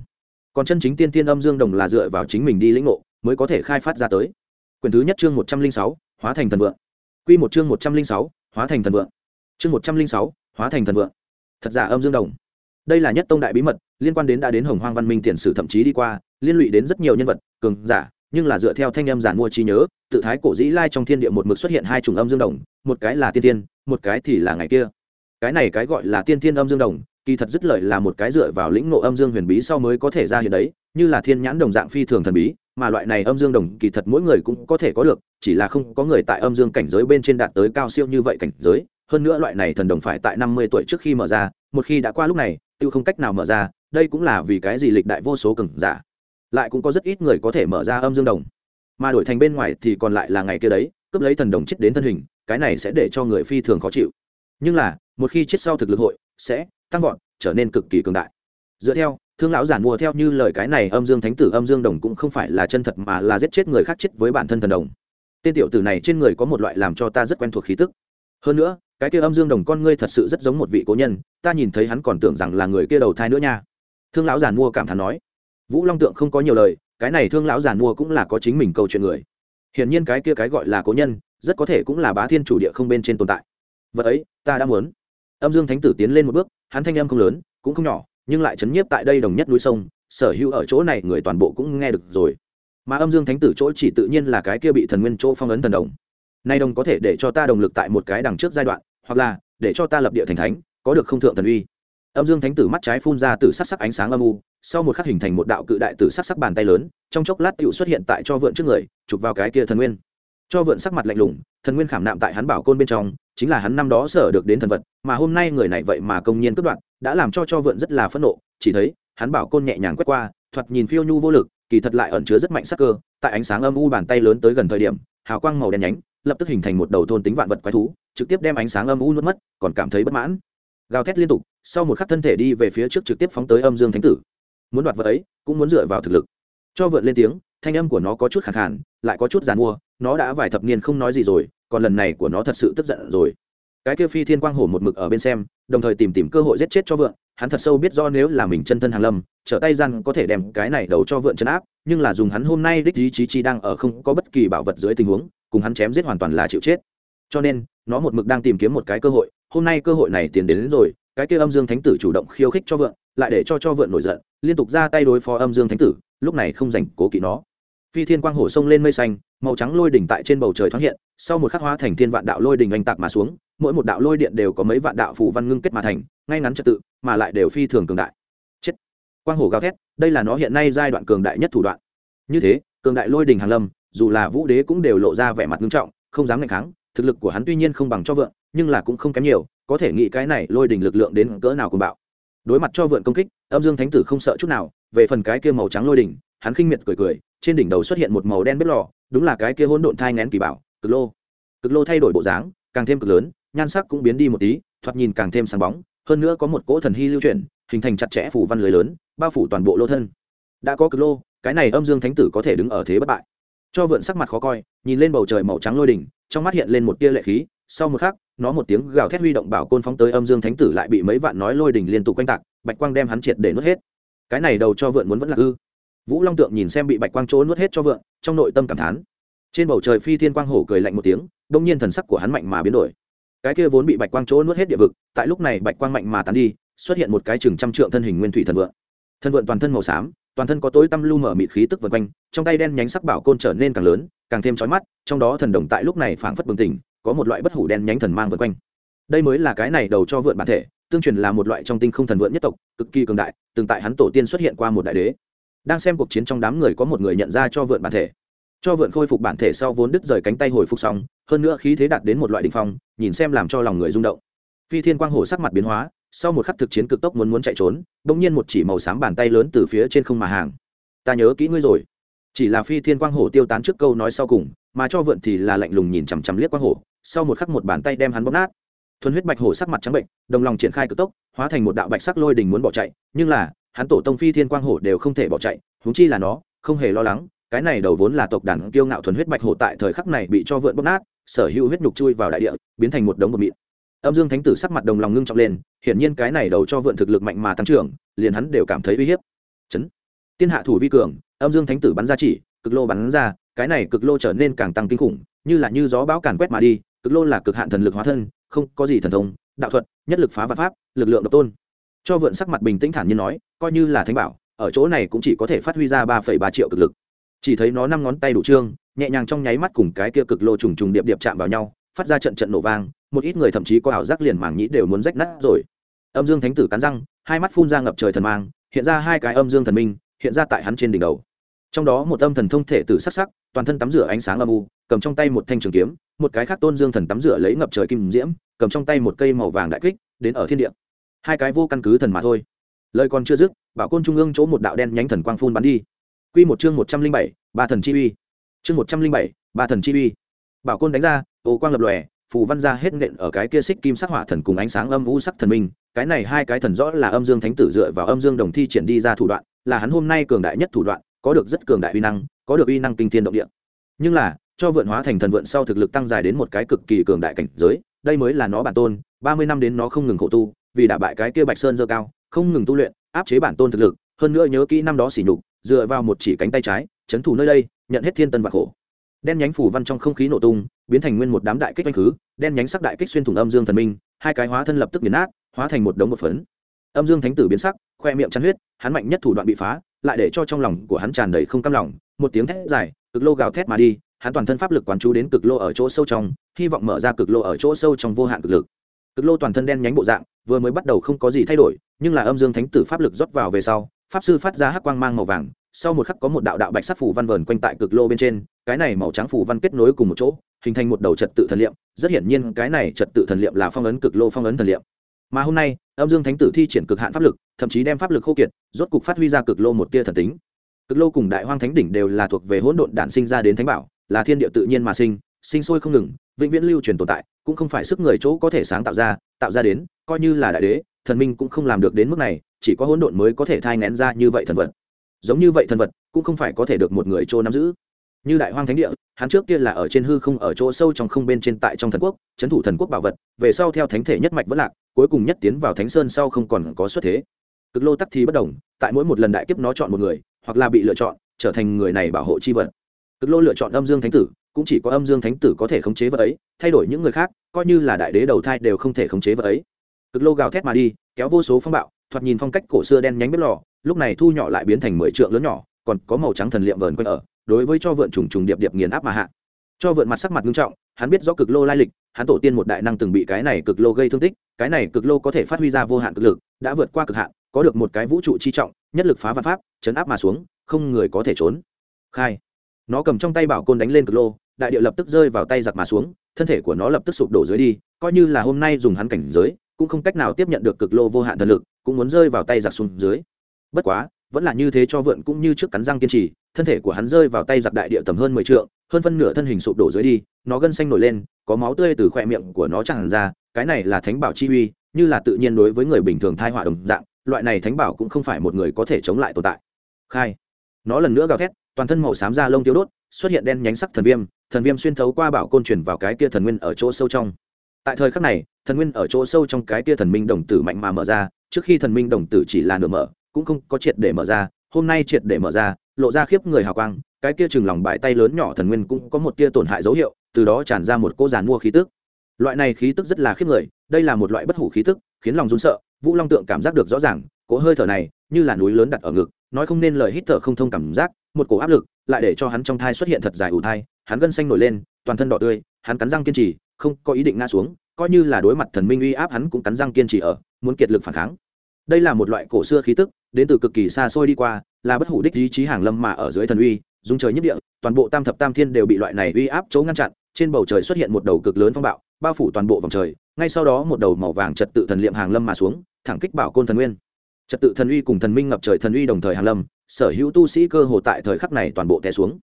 Còn chân chính tiên tiên âm dương đồng là dựa vào chính mình đi lĩnh ngộ, mới có thể khai phát ra tới. Quyền thứ nhất chương một trăm linh sáu, hóa thành thần vượng. Q một chương một trăm linh sáu, hóa thành thần vượng. Chương một trăm linh sáu, hóa thành thần vượng. Thật giả âm dương đồng. Đây là nhất tông đại bí mật, liên quan đến đã đến hồng hoang văn minh tiền sử thậm chí đi qua, liên lụy đến rất nhiều nhân vật, cường giả nhưng là dựa theo thanh âm giản mua trí nhớ, tự thái cổ dĩ lai trong thiên địa một mực xuất hiện hai chủng âm dương đồng, một cái là tiên tiên một cái thì là ngày kia. Cái này cái gọi là tiên tiên âm dương đồng, kỳ thật dứt lợi là một cái dựa vào lĩnh ngộ âm dương huyền bí sau mới có thể ra hiện đấy, như là thiên nhãn đồng dạng phi thường thần bí, mà loại này âm dương đồng kỳ thật mỗi người cũng có thể có được, chỉ là không có người tại âm dương cảnh giới bên trên đạt tới cao siêu như vậy cảnh giới. Hơn nữa loại này thần đồng phải tại năm mươi tuổi trước khi mở ra, một khi đã qua lúc này, tiêu không cách nào mở ra, đây cũng là vì cái gì lịch đại vô số cường giả lại cũng có rất ít người có thể mở ra âm dương đồng. Mà đổi thành bên ngoài thì còn lại là ngày kia đấy, cướp lấy thần đồng chết đến thân hình, cái này sẽ để cho người phi thường khó chịu. Nhưng là, một khi chết sau thực lực hội, sẽ tăng vọt, trở nên cực kỳ cường đại. Dựa theo, thương lão giản mua theo như lời cái này âm dương thánh tử âm dương đồng cũng không phải là chân thật mà là giết chết người khác chết với bản thân thần đồng. Tên tiểu tử này trên người có một loại làm cho ta rất quen thuộc khí tức. Hơn nữa, cái kia âm dương đồng con ngươi thật sự rất giống một vị cố nhân, ta nhìn thấy hắn còn tưởng rằng là người kia đầu thai nữa nha. Thương lão giản mua cảm thán nói vũ long tượng không có nhiều lời, cái này thương lão giàn mua cũng là có chính mình câu chuyện người. Hiển nhiên cái kia cái gọi là cố nhân, rất có thể cũng là bá thiên chủ địa không bên trên tồn tại. Vật ấy, ta đã muốn. Âm dương thánh tử tiến lên một bước, hắn thanh âm không lớn, cũng không nhỏ, nhưng lại chấn nhiếp tại đây đồng nhất núi sông, sở hữu ở chỗ này người toàn bộ cũng nghe được rồi. Mà âm dương thánh tử chỗ chỉ tự nhiên là cái kia bị thần nguyên chỗ phong ấn thần đồng. Nay đồng có thể để cho ta đồng lực tại một cái đằng trước giai đoạn, hoặc là để cho ta lập địa thành thánh, có được không thượng thần uy âm dương thánh tử mắt trái phun ra từ sắc sắc ánh sáng âm u, sau một khắc hình thành một đạo cự đại từ sắc sắc bàn tay lớn, trong chốc lát tựu xuất hiện tại cho vượn trước người, chụp vào cái kia thần nguyên. Cho vượn sắc mặt lạnh lùng, thần nguyên khảm nạm tại hắn bảo côn bên trong, chính là hắn năm đó sở được đến thần vật, mà hôm nay người này vậy mà công nhiên cướp đoạt, đã làm cho cho vượn rất là phẫn nộ, chỉ thấy, hắn bảo côn nhẹ nhàng quét qua, thoạt nhìn phiêu nhu vô lực, kỳ thật lại ẩn chứa rất mạnh sắc cơ, tại ánh sáng âm u bàn tay lớn tới gần thời điểm, hào quang màu đen nhánh, lập tức hình thành một đầu thôn tính vạn vật quái thú, trực tiếp đem ánh sáng âm u nuốt mất, còn cảm thấy bất mãn. Gào thét liên tục sau một khắc thân thể đi về phía trước trực tiếp phóng tới âm dương thánh tử. Muốn đoạt vợ ấy cũng muốn dựa vào thực lực. Cho vượn lên tiếng thanh âm của nó có chút khẳng hẳn, lại có chút giàn mua nó đã vài thập niên không nói gì rồi còn lần này của nó thật sự tức giận rồi. Cái kia phi thiên quang hổ một mực ở bên xem đồng thời tìm tìm cơ hội giết chết cho vượn hắn thật sâu biết do nếu là mình chân thân hàng lâm trở tay gian có thể đem cái này đầu cho vượn chân áp nhưng là dùng hắn hôm nay đích ý chí chi đang ở không có bất kỳ bảo vật dưới tình huống cùng hắn chém giết hoàn toàn là chịu chết. Cho nên nó một mực đang tìm kiếm một cái cơ hội hôm nay cơ hội này tiến đến, đến rồi cái kia âm dương thánh tử chủ động khiêu khích cho vượn, lại để cho cho vượn nổi giận, liên tục ra tay đối phó âm dương thánh tử, lúc này không dành cố kỵ nó. Phi thiên quang hổ sông lên mây xanh, màu trắng lôi đỉnh tại trên bầu trời thoáng hiện, sau một khắc hóa thành thiên vạn đạo lôi đỉnh oanh tạc mà xuống, mỗi một đạo lôi điện đều có mấy vạn đạo phù văn ngưng kết mà thành, ngay ngắn trật tự, mà lại đều phi thường cường đại. Chết. Quang hổ gào thét, đây là nó hiện nay giai đoạn cường đại nhất thủ đoạn. Như thế, cường đại lôi đỉnh hàng lâm, dù là vũ đế cũng đều lộ ra vẻ mặt nghiêm trọng, không dám ngạch kháng thực lực của hắn tuy nhiên không bằng cho vượn nhưng là cũng không kém nhiều, có thể nghĩ cái này lôi đỉnh lực lượng đến cỡ nào cùng bạo. Đối mặt cho vượn công kích, âm dương thánh tử không sợ chút nào, về phần cái kia màu trắng lôi đỉnh hắn khinh miệt cười cười, trên đỉnh đầu xuất hiện một màu đen bếp lò, đúng là cái kia hỗn độn thai ngén kỳ bảo, cực lô. Cực lô thay đổi bộ dáng, càng thêm cực lớn, nhan sắc cũng biến đi một tí, thoạt nhìn càng thêm sáng bóng, hơn nữa có một cỗ thần hy lưu chuyển, hình thành chặt chẽ phủ văn lưới lớn, bao phủ toàn bộ lô thân. Đã có cực lô, cái này âm dương thánh tử có thể đứng ở thế bất bại cho vượn sắc mặt khó coi, nhìn lên bầu trời màu trắng lôi đỉnh, trong mắt hiện lên một tia lệ khí, sau một khắc, nó một tiếng gào thét huy động bảo côn phóng tới âm dương thánh tử lại bị mấy vạn nói lôi đỉnh liên tục quanh tạc, bạch quang đem hắn triệt để nuốt hết. Cái này đầu cho vượn muốn vẫn là ư? Vũ long tượng nhìn xem bị bạch quang chỗ nuốt hết cho vượn, trong nội tâm cảm thán. Trên bầu trời phi thiên quang hổ cười lạnh một tiếng, đông nhiên thần sắc của hắn mạnh mà biến đổi. Cái kia vốn bị bạch quang chỗ nuốt hết địa vực, tại lúc này bạch quang mạnh mà tán đi, xuất hiện một cái chừng trăm trượng thân hình nguyên thủy thần vượn. Thần vượn toàn thân màu xám toàn thân có tối tăm lu mở mịt khí tức vần quanh, trong tay đen nhánh sắc bảo côn trở nên càng lớn, càng thêm chói mắt, trong đó thần đồng tại lúc này phảng phất bừng tỉnh, có một loại bất hủ đen nhánh thần mang vần quanh. Đây mới là cái này đầu cho vượn bản thể, tương truyền là một loại trong tinh không thần vượn nhất tộc, cực kỳ cường đại, từng tại hắn tổ tiên xuất hiện qua một đại đế. Đang xem cuộc chiến trong đám người có một người nhận ra cho vượn bản thể. Cho vượn khôi phục bản thể sau vốn đứt rời cánh tay hồi phục xong, hơn nữa khí thế đạt đến một loại đỉnh phong, nhìn xem làm cho lòng người rung động. Phi thiên quang hổ sắc mặt biến hóa sau một khắc thực chiến cực tốc muốn muốn chạy trốn, bỗng nhiên một chỉ màu xám bàn tay lớn từ phía trên không mà hàng. Ta nhớ kỹ ngươi rồi. Chỉ là phi thiên quang hổ tiêu tán trước câu nói sau cùng, mà cho vượn thì là lạnh lùng nhìn chằm chằm liếc quang hổ, sau một khắc một bàn tay đem hắn bóp nát. Thuần huyết bạch hổ sắc mặt trắng bệnh, đồng lòng triển khai cực tốc, hóa thành một đạo bạch sắc lôi đình muốn bỏ chạy, nhưng là, hắn tổ tông phi thiên quang hổ đều không thể bỏ chạy húng chi là nó, không hề lo lắng, cái này đầu vốn là tộc đàn kiêu ngạo thuần huyết bạch hổ tại thời khắc này bị cho vượn bóp nát, sở hữu huyết nhục chui vào đại địa, biến thành một đống bột mịn âm dương thánh tử sắc mặt đồng lòng ngưng trọng lên, hiển nhiên cái này đầu cho vượn thực lực mạnh mà tăng trưởng, liền hắn đều cảm thấy uy hiếp. Chấn. Tiên hạ thủ vi cường, âm dương thánh tử bắn ra chỉ, cực lô bắn ra, cái này cực lô trở nên càng tăng kinh khủng, như là như gió bão càn quét mà đi, cực lô là cực hạn thần lực hóa thân, không có gì thần thông, đạo thuật, nhất lực phá vật pháp, lực lượng độc tôn. Cho vượn sắc mặt bình tĩnh thản nhiên nói, coi như là thánh bảo, ở chỗ này cũng chỉ có thể phát huy ra ba ba triệu cực lực. Chỉ thấy nó năm ngón tay đủ trương, nhẹ nhàng trong nháy mắt cùng cái kia cực lô trùng trùng điệp điệp chạm vào nhau phát ra trận trận nổ vang, một ít người thậm chí có ảo giác liền màng nhĩ đều muốn rách nát rồi. Âm dương thánh tử cắn răng, hai mắt phun ra ngập trời thần mang, hiện ra hai cái âm dương thần minh, hiện ra tại hắn trên đỉnh đầu. Trong đó một âm thần thông thể tử sắc sắc, toàn thân tắm rửa ánh sáng âm u, cầm trong tay một thanh trường kiếm, một cái khác tôn dương thần tắm rửa lấy ngập trời kim diễm, cầm trong tay một cây màu vàng đại kích, đến ở thiên địa. Hai cái vô căn cứ thần mà thôi. Lời còn chưa dứt, bảo côn trung ương chỗ một đạo đen nhánh thần quang phun bắn đi. Quy một chương một trăm linh bảy, ba thần chi uy. Chương một trăm linh bảy, ba thần chi uy bảo côn đánh ra, ô quang lập lòe, phù văn ra hết nện ở cái kia xích kim sắc hỏa thần cùng ánh sáng âm u sắc thần minh. Cái này hai cái thần rõ là âm dương thánh tử dựa vào âm dương đồng thi triển đi ra thủ đoạn, là hắn hôm nay cường đại nhất thủ đoạn, có được rất cường đại uy năng, có được uy năng kinh thiên động địa. Nhưng là, cho vượn hóa thành thần vượn sau thực lực tăng dài đến một cái cực kỳ cường đại cảnh giới, đây mới là nó bản tôn, ba mươi năm đến nó không ngừng khổ tu, vì đả bại cái kia bạch sơn dơ cao, không ngừng tu luyện, áp chế bản tôn thực lực, hơn nữa nhớ kỹ năm đó xỉ nhục, dựa vào một chỉ cánh tay trái, chấn thủ nơi đây, nhận hết thiên tân và khổ đen nhánh phủ văn trong không khí nổ tung, biến thành nguyên một đám đại kích oanh khứ, đen nhánh sắc đại kích xuyên thủng âm dương thần minh, hai cái hóa thân lập tức biến nát, hóa thành một đống một phấn. Âm dương thánh tử biến sắc, khoe miệng chăn huyết, hắn mạnh nhất thủ đoạn bị phá, lại để cho trong lòng của hắn tràn đầy không cam lòng, một tiếng thét dài, cực lô gào thét mà đi, hắn toàn thân pháp lực quán chú đến cực lô ở chỗ sâu trong, hy vọng mở ra cực lô ở chỗ sâu trong vô hạn cực lực. Cực lô toàn thân đen nhánh bộ dạng, vừa mới bắt đầu không có gì thay đổi, nhưng là âm dương thánh tử pháp lực rót vào về sau, pháp sư phát ra hắc quang mang màu vàng sau một khắc có một đạo đạo bạch sắc phủ văn vờn quanh tại cực lô bên trên, cái này màu trắng phủ văn kết nối cùng một chỗ, hình thành một đầu trật tự thần liệm, rất hiển nhiên cái này trật tự thần liệm là phong ấn cực lô phong ấn thần liệm. Mà hôm nay, âm dương thánh tử thi triển cực hạn pháp lực, thậm chí đem pháp lực khô kiệt, rốt cục phát huy ra cực lô một tia thần tính. Cực lô cùng đại hoang thánh đỉnh đều là thuộc về hỗn độn đản sinh ra đến thánh bảo, là thiên địa tự nhiên mà sinh sinh sôi không ngừng, vĩnh viễn lưu truyền tồn tại, cũng không phải sức người chỗ có thể sáng tạo ra tạo ra đến, coi như là đại đế, thần minh cũng không làm được đến mức này, chỉ có hỗn độn mới có thể thai ngén ra như vậy thần vật giống như vậy thần vật, cũng không phải có thể được một người chỗ nắm giữ. Như đại hoang thánh địa, hắn trước kia là ở trên hư không ở chỗ sâu trong không bên trên tại trong thần quốc trấn thủ thần quốc bảo vật, về sau theo thánh thể nhất mạch vẫn lạc, cuối cùng nhất tiến vào thánh sơn sau không còn có xuất thế. Cực lô tắc thì bất đồng, tại mỗi một lần đại kiếp nó chọn một người, hoặc là bị lựa chọn, trở thành người này bảo hộ chi vật. Cực lô lựa chọn âm dương thánh tử, cũng chỉ có âm dương thánh tử có thể khống chế vật ấy, thay đổi những người khác, coi như là đại đế đầu thai đều không thể khống chế vật ấy. Cực lô gào thét mà đi, kéo vô số phong bạo, thoạt nhìn phong cách cổ xưa đen nhánh bếp lò lúc này thu nhỏ lại biến thành mười trượng lớn nhỏ, còn có màu trắng thần liệm vờn quanh ở, đối với cho vượn trùng trùng điệp điệp nghiền áp mà hạ. Cho vượn mặt sắc mặt nghiêm trọng, hắn biết rõ cực lô lai lịch, hắn tổ tiên một đại năng từng bị cái này cực lô gây thương tích, cái này cực lô có thể phát huy ra vô hạn cực lực, đã vượt qua cực hạn, có được một cái vũ trụ chi trọng, nhất lực phá văn pháp, chấn áp mà xuống, không người có thể trốn. Khai. Nó cầm trong tay bảo côn đánh lên cực lô, đại địa lập tức rơi vào tay giặc mà xuống, thân thể của nó lập tức sụp đổ dưới đi, coi như là hôm nay dùng hắn cảnh giới, cũng không cách nào tiếp nhận được cực lô vô hạn thần lực, cũng muốn rơi vào tay giặc xuống dưới bất quá, vẫn là như thế cho vượn cũng như trước cắn răng kiên trì, thân thể của hắn rơi vào tay giặc đại địa tầm hơn mười trượng, hơn phân nửa thân hình sụp đổ dưới đi, nó gân xanh nổi lên, có máu tươi từ khoe miệng của nó tràn ra, cái này là thánh bảo chi uy, như là tự nhiên đối với người bình thường thai họa đồng dạng, loại này thánh bảo cũng không phải một người có thể chống lại tồn tại. Khai. Nó lần nữa gào thét, toàn thân màu xám da lông tiêu đốt, xuất hiện đen nhánh sắc thần viêm thần viêm xuyên thấu qua bảo côn truyền vào cái kia thần nguyên ở chỗ sâu trong. Tại thời khắc này, thần nguyên ở chỗ sâu trong cái kia thần minh đồng tử mạnh mà mở ra, trước khi thần minh đồng tử chỉ là nửa mở cũng không có triệt để mở ra, hôm nay triệt để mở ra, lộ ra khiếp người hào quang, cái kia chừng lòng bãi tay lớn nhỏ thần nguyên cũng có một tia tổn hại dấu hiệu, từ đó tràn ra một cô giàn mua khí tức. Loại này khí tức rất là khiếp người, đây là một loại bất hủ khí tức, khiến lòng run sợ, vũ long tượng cảm giác được rõ ràng, cỗ hơi thở này, như là núi lớn đặt ở ngực, nói không nên lời hít thở không thông cảm giác, một cổ áp lực, lại để cho hắn trong thai xuất hiện thật dài ủ thai, hắn gân xanh nổi lên, toàn thân đỏ tươi, hắn cắn răng kiên trì, không có ý định ngã xuống, coi như là đối mặt thần minh uy áp hắn cũng cắn răng kiên trì ở, muốn kiệt lực phản kháng đây là một loại cổ xưa khí tức, đến từ cực kỳ xa xôi đi qua, là bất hủ đích ý chí hàng lâm mà ở dưới thần uy, dung trời nhất địa, toàn bộ tam thập tam thiên đều bị loại này uy áp chỗ ngăn chặn, trên bầu trời xuất hiện một đầu cực lớn phong bạo, bao phủ toàn bộ vòng trời, ngay sau đó một đầu màu vàng trật tự thần liệm hàng lâm mà xuống, thẳng kích bảo côn thần nguyên. Trật tự thần uy cùng thần minh ngập trời thần uy đồng thời hàng lâm, sở hữu tu sĩ cơ hồ tại thời khắc này toàn bộ té xuống.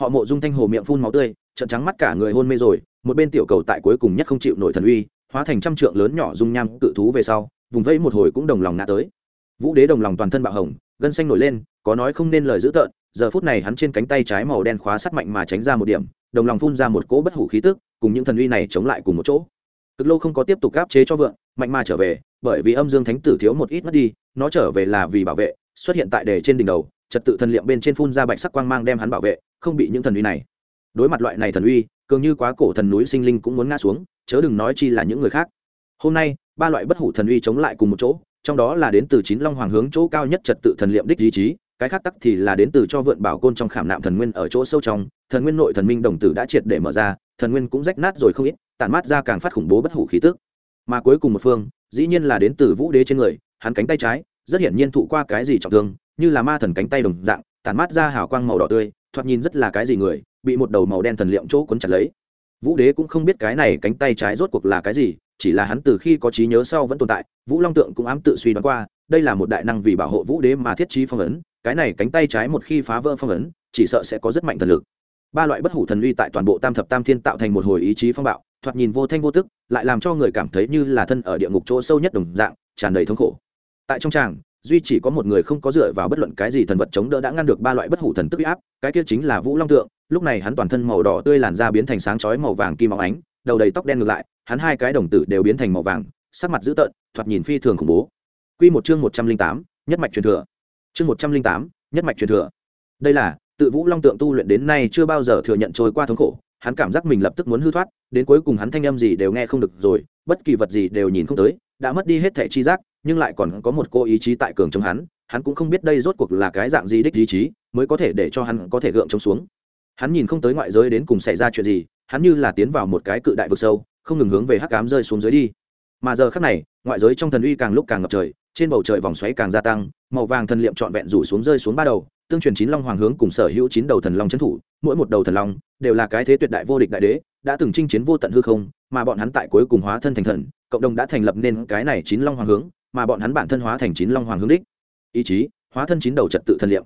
Họ mộ dung thanh hồ miệng phun máu tươi trận trắng mắt cả người hôn mê rồi, một bên tiểu cầu tại cuối cùng nhất không chịu nổi thần uy, hóa thành trăm trượng lớn nhỏ dung nham cự thú về sau vùng vẫy một hồi cũng đồng lòng ngã tới. Vũ đế đồng lòng toàn thân bạo hồng, gân xanh nổi lên, có nói không nên lời dữ tợn, giờ phút này hắn trên cánh tay trái màu đen khóa sắt mạnh mà tránh ra một điểm, đồng lòng phun ra một cỗ bất hủ khí tức, cùng những thần uy này chống lại cùng một chỗ. Cực lâu không có tiếp tục áp chế cho vượng, mạnh mà trở về, bởi vì âm dương thánh tử thiếu một ít mất đi, nó trở về là vì bảo vệ, xuất hiện tại đề trên đỉnh đầu, trật tự thần liệm bên trên phun ra bạch sắc quang mang đem hắn bảo vệ, không bị những thần uy này. Đối mặt loại này thần uy, cường như quá cổ thần núi sinh linh cũng muốn ngã xuống, chớ đừng nói chi là những người khác. Hôm nay ba loại bất hủ thần uy chống lại cùng một chỗ, trong đó là đến từ chín long hoàng hướng chỗ cao nhất trật tự thần liệm đích ý chí, cái khác tắc thì là đến từ cho vượn bảo côn trong khảm nạm thần nguyên ở chỗ sâu trong, thần nguyên nội thần minh đồng tử đã triệt để mở ra, thần nguyên cũng rách nát rồi không ít, tản mát ra càng phát khủng bố bất hủ khí tức. Mà cuối cùng một phương, dĩ nhiên là đến từ vũ đế trên người, hắn cánh tay trái, rất hiển nhiên thụ qua cái gì trọng thương, như là ma thần cánh tay đồng dạng, tản mát ra hào quang màu đỏ tươi, thoạt nhìn rất là cái gì người, bị một đầu màu đen thần liệm chỗ cuốn chặt lấy vũ đế cũng không biết cái này cánh tay trái rốt cuộc là cái gì, chỉ là hắn từ khi có trí nhớ sau vẫn tồn tại, vũ long tượng cũng ám tự suy đoán qua, đây là một đại năng vì bảo hộ vũ đế mà thiết trí phong ấn, cái này cánh tay trái một khi phá vỡ phong ấn, chỉ sợ sẽ có rất mạnh thần lực. Ba loại bất hủ thần uy tại toàn bộ tam thập tam thiên tạo thành một hồi ý chí phong bạo, thoạt nhìn vô thanh vô tức, lại làm cho người cảm thấy như là thân ở địa ngục chỗ sâu nhất đồng dạng, tràn đầy thống khổ. Tại trong tràng duy chỉ có một người không có dựa vào bất luận cái gì thần vật chống đỡ đã ngăn được ba loại bất hủ thần tức áp, cái kia chính là vũ long tượng. Lúc này hắn toàn thân màu đỏ tươi làn da biến thành sáng chói màu vàng kim óng ánh, đầu đầy tóc đen ngược lại, hắn hai cái đồng tử đều biến thành màu vàng, sắc mặt dữ tợn, thoạt nhìn phi thường khủng bố. Quy một chương một trăm linh tám, nhất mạch truyền thừa. Chương một trăm linh tám, nhất mạch truyền thừa. Đây là, tự vũ long tượng tu luyện đến nay chưa bao giờ thừa nhận trôi qua thống khổ hắn cảm giác mình lập tức muốn hư thoát, đến cuối cùng hắn thanh âm gì đều nghe không được rồi, bất kỳ vật gì đều nhìn không tới, đã mất đi hết thể chi giác, nhưng lại còn có một cô ý chí tại cường chống hắn hắn cũng không biết đây rốt cuộc là cái dạng gì đích ý chí mới có thể để cho hắn có thể gượng chống xuống. Hắn nhìn không tới ngoại giới đến cùng xảy ra chuyện gì, hắn như là tiến vào một cái cự đại vực sâu, không ngừng hướng về hắc cám rơi xuống dưới đi. Mà giờ khắc này, ngoại giới trong thần uy càng lúc càng ngập trời, trên bầu trời vòng xoáy càng gia tăng, màu vàng thần liệm trọn vẹn rủ xuống rơi xuống ba đầu, tương truyền chín long hoàng hướng cùng sở hữu chín đầu thần long trấn thủ, mỗi một đầu thần long đều là cái thế tuyệt đại vô địch đại đế, đã từng chinh chiến vô tận hư không, mà bọn hắn tại cuối cùng hóa thân thành thần, cộng đồng đã thành lập nên cái này chín long hoàng hướng, mà bọn hắn bản thân hóa thành chín long hoàng hướng đích. Ý chí, hóa thân chín đầu trật tự thần liệm.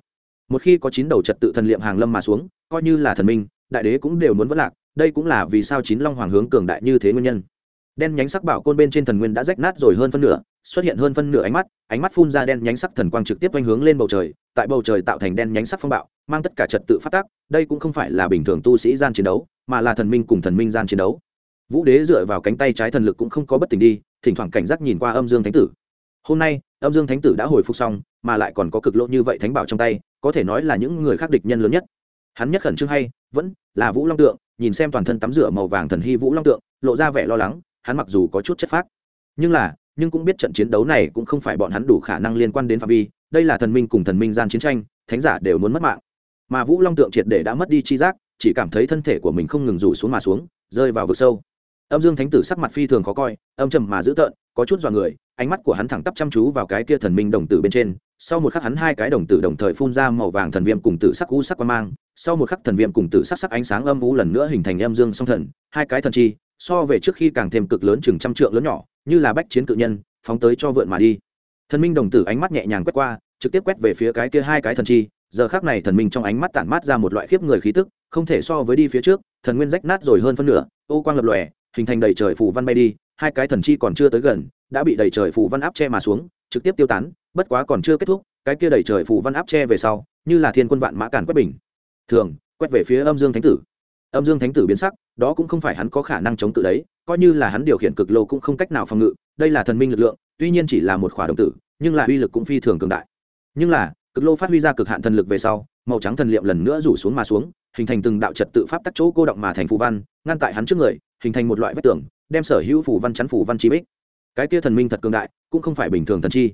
Một khi có chín đầu trật tự thần liệm hàng lâm mà xuống, coi như là thần minh, đại đế cũng đều muốn vất lạc, đây cũng là vì sao chín long hoàng hướng cường đại như thế nguyên nhân. Đen nhánh sắc bảo côn bên trên thần nguyên đã rách nát rồi hơn phân nửa xuất hiện hơn phân nửa ánh mắt ánh mắt phun ra đen nhánh sắc thần quang trực tiếp quanh hướng lên bầu trời, tại bầu trời tạo thành đen nhánh sắc phong bạo, mang tất cả trật tự phát tác, đây cũng không phải là bình thường tu sĩ gian chiến đấu, mà là thần minh cùng thần minh gian chiến đấu. Vũ đế dựa vào cánh tay trái thần lực cũng không có bất tỉnh đi, thỉnh thoảng cảnh giác nhìn qua âm dương thánh tử. Hôm nay, âm dương thánh tử đã hồi phục xong, mà lại còn có cực lộ như vậy thánh bảo trong tay, có thể nói là những người khác địch nhân lớn nhất. Hắn nhất khẩn trương hay, vẫn là vũ long tượng, nhìn xem toàn thân tắm rửa màu vàng thần hy vũ long tượng, lộ ra vẻ lo lắng, hắn mặc dù có chút chất phác, nhưng là nhưng cũng biết trận chiến đấu này cũng không phải bọn hắn đủ khả năng liên quan đến phạm vi, đây là thần minh cùng thần minh gian chiến tranh, thánh giả đều muốn mất mạng. Mà vũ long tượng triệt để đã mất đi chi giác, chỉ cảm thấy thân thể của mình không ngừng rủ xuống mà xuống, rơi vào vực sâu. Âm dương thánh tử sắc mặt phi thường khó coi, âm trầm mà dữ tợn, có chút dọa người, ánh mắt của hắn thẳng tắp chăm chú vào cái kia thần minh đồng tử bên trên, sau một khắc hắn hai cái đồng tử đồng thời phun ra màu vàng thần viêm cùng tử sắc u sắc qua mang, sau một khắc thần viêm cùng tử sắc sắc ánh sáng âm u lần nữa hình thành âm dương song thần, hai cái thần chi, so về trước khi càng thêm cực lớn chừng trăm trượng lớn nhỏ như là bách chiến cự nhân, phóng tới cho vượn mà đi. Thần minh đồng tử ánh mắt nhẹ nhàng quét qua, trực tiếp quét về phía cái kia hai cái thần chi. Giờ khác này thần minh trong ánh mắt tản mát ra một loại khiếp người khí tức, không thể so với đi phía trước, thần nguyên rách nát rồi hơn phân nửa, ô quang lập lòe, hình thành đầy trời phủ văn bay đi, hai cái thần chi còn chưa tới gần, đã bị đầy trời phủ văn áp che mà xuống, trực tiếp tiêu tán, bất quá còn chưa kết thúc, cái kia đầy trời phủ văn áp che về sau, như là thiên quân vạn mã càn quét bình. Thường, quét về phía âm dương thánh tử. Âm dương thánh tử biến sắc đó cũng không phải hắn có khả năng chống tự đấy, coi như là hắn điều khiển cực lô cũng không cách nào phòng ngự, đây là thần minh lực lượng, tuy nhiên chỉ là một khỏa đồng tử, nhưng là uy lực cũng phi thường cường đại. Nhưng là, cực lô phát huy ra cực hạn thần lực về sau, màu trắng thần liệm lần nữa rủ xuống mà xuống, hình thành từng đạo trật tự pháp tắc chỗ cô động mà thành phù văn, ngăn tại hắn trước người, hình thành một loại vách tường, đem sở hữu phù văn chắn phù văn chi bích. Cái kia thần minh thật cường đại, cũng không phải bình thường thần chi.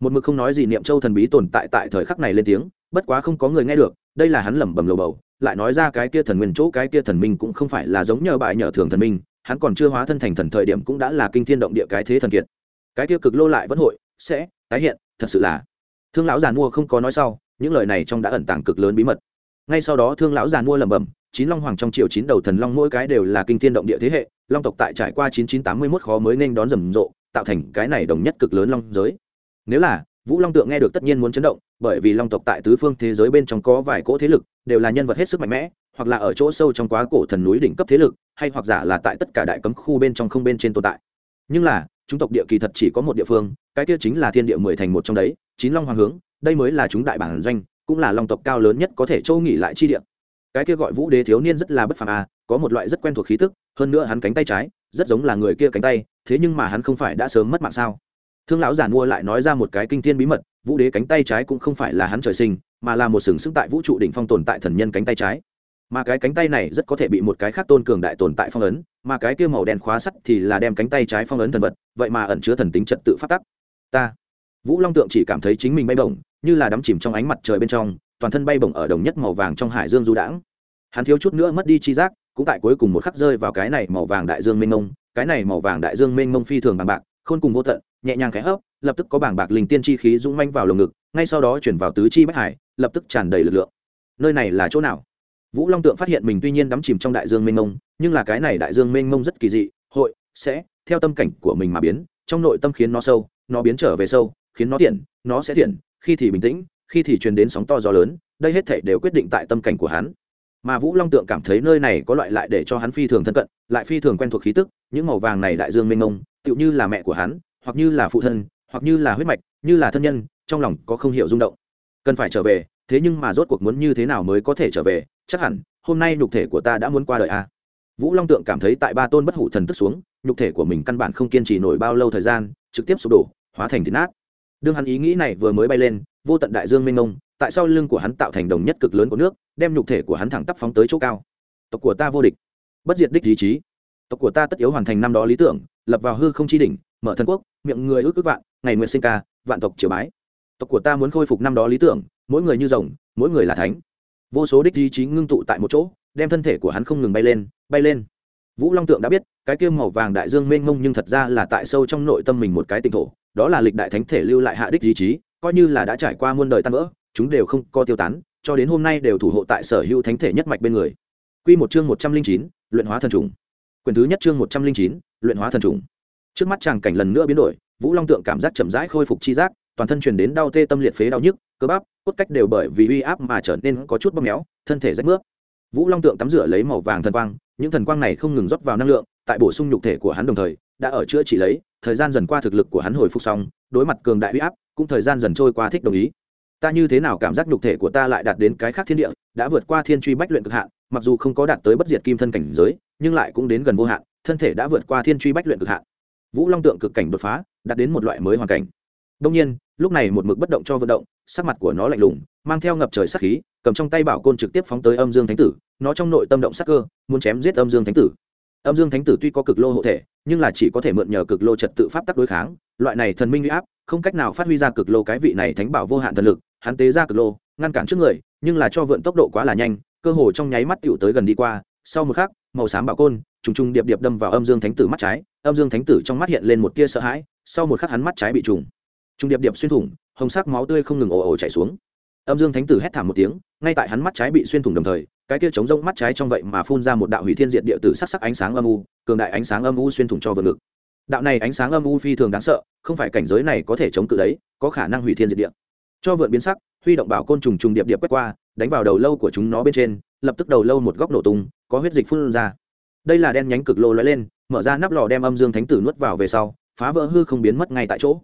Một mực không nói gì niệm châu thần bí tồn tại tại thời khắc này lên tiếng, bất quá không có người nghe được, đây là hắn lẩm bẩm lầu bầu lại nói ra cái kia thần nguyên chỗ cái kia thần minh cũng không phải là giống nhờ bại nhờ thường thần minh, hắn còn chưa hóa thân thành thần thời điểm cũng đã là kinh thiên động địa cái thế thần kiệt. Cái kia cực lô lại vẫn hội, sẽ tái hiện, thật sự là. Thương lão giàn mua không có nói sau, những lời này trong đã ẩn tàng cực lớn bí mật. Ngay sau đó thương lão giàn mua lẩm bẩm, chín long hoàng trong triệu chín đầu thần long mỗi cái đều là kinh thiên động địa thế hệ, long tộc tại trải qua chín chín tám mươi mốt khó mới nên đón rầm rộ, tạo thành cái này đồng nhất cực lớn long giới. Nếu là, vũ long tượng nghe được tất nhiên muốn chấn động bởi vì long tộc tại tứ phương thế giới bên trong có vài cỗ thế lực, đều là nhân vật hết sức mạnh mẽ, hoặc là ở chỗ sâu trong quá cổ thần núi đỉnh cấp thế lực, hay hoặc giả là tại tất cả đại cấm khu bên trong không bên trên tồn tại. Nhưng là, chúng tộc địa kỳ thật chỉ có một địa phương, cái kia chính là thiên địa mười thành một trong đấy, chín long hoàng hướng, đây mới là chúng đại bản doanh, cũng là long tộc cao lớn nhất có thể châu nghỉ lại chi địa. Cái kia gọi vũ đế thiếu niên rất là bất phàm à có một loại rất quen thuộc khí tức, hơn nữa hắn cánh tay trái, rất giống là người kia cánh tay, thế nhưng mà hắn không phải đã sớm mất mạng sao? Thương lão giản mua lại nói ra một cái kinh thiên bí mật, vũ đế cánh tay trái cũng không phải là hắn trời sinh, mà là một sừng sững tại vũ trụ đỉnh phong tồn tại thần nhân cánh tay trái. Mà cái cánh tay này rất có thể bị một cái khác tôn cường đại tồn tại phong ấn, mà cái kia màu đen khóa sắt thì là đem cánh tay trái phong ấn thần vật, vậy mà ẩn chứa thần tính trật tự phát tắc. Ta. Vũ long tượng chỉ cảm thấy chính mình bay bổng, như là đắm chìm trong ánh mặt trời bên trong, toàn thân bay bổng ở đồng nhất màu vàng trong hải dương du đãng. Hắn thiếu chút nữa mất đi chi giác, cũng tại cuối cùng một khắc rơi vào cái này màu vàng đại dương mênh mông, cái này màu vàng đại dương mênh mông phi thường bằng bạc, khôn cùng vô tận nhẹ nhàng khẽ hấp, lập tức có bảng bạc linh tiên chi khí dũng manh vào lồng ngực, ngay sau đó chuyển vào tứ chi bách hải, lập tức tràn đầy lực lượng. Nơi này là chỗ nào? Vũ long tượng phát hiện mình tuy nhiên đắm chìm trong đại dương mênh mông, nhưng là cái này đại dương mênh mông rất kỳ dị, hội, sẽ, theo tâm cảnh của mình mà biến, trong nội tâm khiến nó sâu, nó biến trở về sâu, khiến nó tiện, nó sẽ tiện, khi thì bình tĩnh, khi thì truyền đến sóng to gió lớn, đây hết thể đều quyết định tại tâm cảnh của hắn. Mà vũ long tượng cảm thấy nơi này có loại lại để cho hắn phi thường thân cận, lại phi thường quen thuộc khí tức, những màu vàng này đại dương mênh mông, tựu như là mẹ của hắn hoặc như là phụ thân, hoặc như là huyết mạch, như là thân nhân, trong lòng có không hiểu rung động. Cần phải trở về, thế nhưng mà rốt cuộc muốn như thế nào mới có thể trở về, chắc hẳn, hôm nay nhục thể của ta đã muốn qua đời a à? vũ long tượng cảm thấy tại ba tôn bất hủ thần tức xuống, nhục thể của mình căn bản không kiên trì nổi bao lâu thời gian, trực tiếp sụp đổ, hóa thành thịt nát. Đương hắn ý nghĩ này vừa mới bay lên, vô tận đại dương mênh mông, tại sao lưng của hắn tạo thành đồng nhất cực lớn của nước, đem nhục thể của hắn thẳng tắp phóng tới chỗ cao. Tộc của ta vô địch. Bất diệt đích ý chí. Tộc của ta tất yếu hoàn thành năm đó lý tưởng, lập vào hư không chi đỉnh mở thần quốc miệng người ước ước vạn ngày nguyện sinh ca vạn tộc triều bái tộc của ta muốn khôi phục năm đó lý tưởng mỗi người như rồng mỗi người là thánh vô số đích ý chí ngưng tụ tại một chỗ đem thân thể của hắn không ngừng bay lên bay lên vũ long tượng đã biết cái kiêm màu vàng đại dương mênh mông nhưng thật ra là tại sâu trong nội tâm mình một cái tinh thổ đó là lịch đại thánh thể lưu lại hạ đích ý chí coi như là đã trải qua muôn đời tan vỡ chúng đều không co tiêu tán cho đến hôm nay đều thủ hộ tại sở hữu thánh thể nhất mạch bên người Quy một chương một trăm linh chín, luyện hóa thần trùng. Quyền thứ nhất chương một trăm linh chín, luyện hóa thần trùng. Trước mắt chàng cảnh lần nữa biến đổi, Vũ Long tượng cảm giác chậm rãi khôi phục chi giác, toàn thân truyền đến đau tê tâm liệt phế đau nhức, cơ bắp, cốt cách đều bởi vì uy áp mà trở nên có chút bóp méo, thân thể rách mướp. Vũ Long tượng tắm rửa lấy màu vàng thần quang, những thần quang này không ngừng rót vào năng lượng, tại bổ sung nhục thể của hắn đồng thời, đã ở chữa trị lấy, thời gian dần qua thực lực của hắn hồi phục xong, đối mặt cường đại uy áp, cũng thời gian dần trôi qua thích đồng ý ta như thế nào cảm giác nhục thể của ta lại đạt đến cái khác thiên địa đã vượt qua thiên truy bách luyện cực hạn mặc dù không có đạt tới bất diệt kim thân cảnh giới nhưng lại cũng đến gần vô hạn thân thể đã vượt qua thiên truy bách luyện cực hạn vũ long tượng cực cảnh đột phá, đạt đến một loại mới hoàn cảnh. Đông nhiên, lúc này một mực bất động cho vận động, sắc mặt của nó lạnh lùng, mang theo ngập trời sắc khí, cầm trong tay bảo côn trực tiếp phóng tới âm dương thánh tử, nó trong nội tâm động sắc cơ, muốn chém giết âm dương thánh tử. Âm dương thánh tử tuy có cực lô hộ thể, nhưng là chỉ có thể mượn nhờ cực lô trật tự pháp tắc đối kháng, loại này thần minh huy áp, không cách nào phát huy ra cực lô cái vị này thánh bảo vô hạn thần lực, hắn tế ra cực lô, ngăn cản trước người, nhưng là cho vượn tốc độ quá là nhanh, cơ hồ trong nháy mắt tựu tới gần đi qua, sau một khắc, màu xám bảo côn, trùng trùng điệp điệp đâm vào âm dương thánh tử mắt trái âm dương thánh tử trong mắt hiện lên một tia sợ hãi, sau một khắc hắn mắt trái bị trùng. Trùng điệp điệp xuyên thủng, hồng sắc máu tươi không ngừng ồ ồ chảy xuống. Âm dương thánh tử hét thảm một tiếng, ngay tại hắn mắt trái bị xuyên thủng đồng thời, cái kia chống rông mắt trái trong vậy mà phun ra một đạo hủy thiên diệt địa tử sắc sắc ánh sáng âm u, cường đại ánh sáng âm u xuyên thủng cho vượt ngực. Đạo này ánh sáng âm u phi thường đáng sợ, không phải cảnh giới này có thể chống cự đấy, có khả năng hủy thiên diệt địa. Cho vượn biến sắc, huy động bảo côn trùng trùng điệp điệp quét qua, đánh vào đầu lâu của chúng nó bên trên, lập tức đầu lâu một góc nổ tung, có huyết dịch phun ra đây là đen nhánh cực lô lóe lên, mở ra nắp lò đem âm dương thánh tử nuốt vào về sau, phá vỡ hư không biến mất ngay tại chỗ.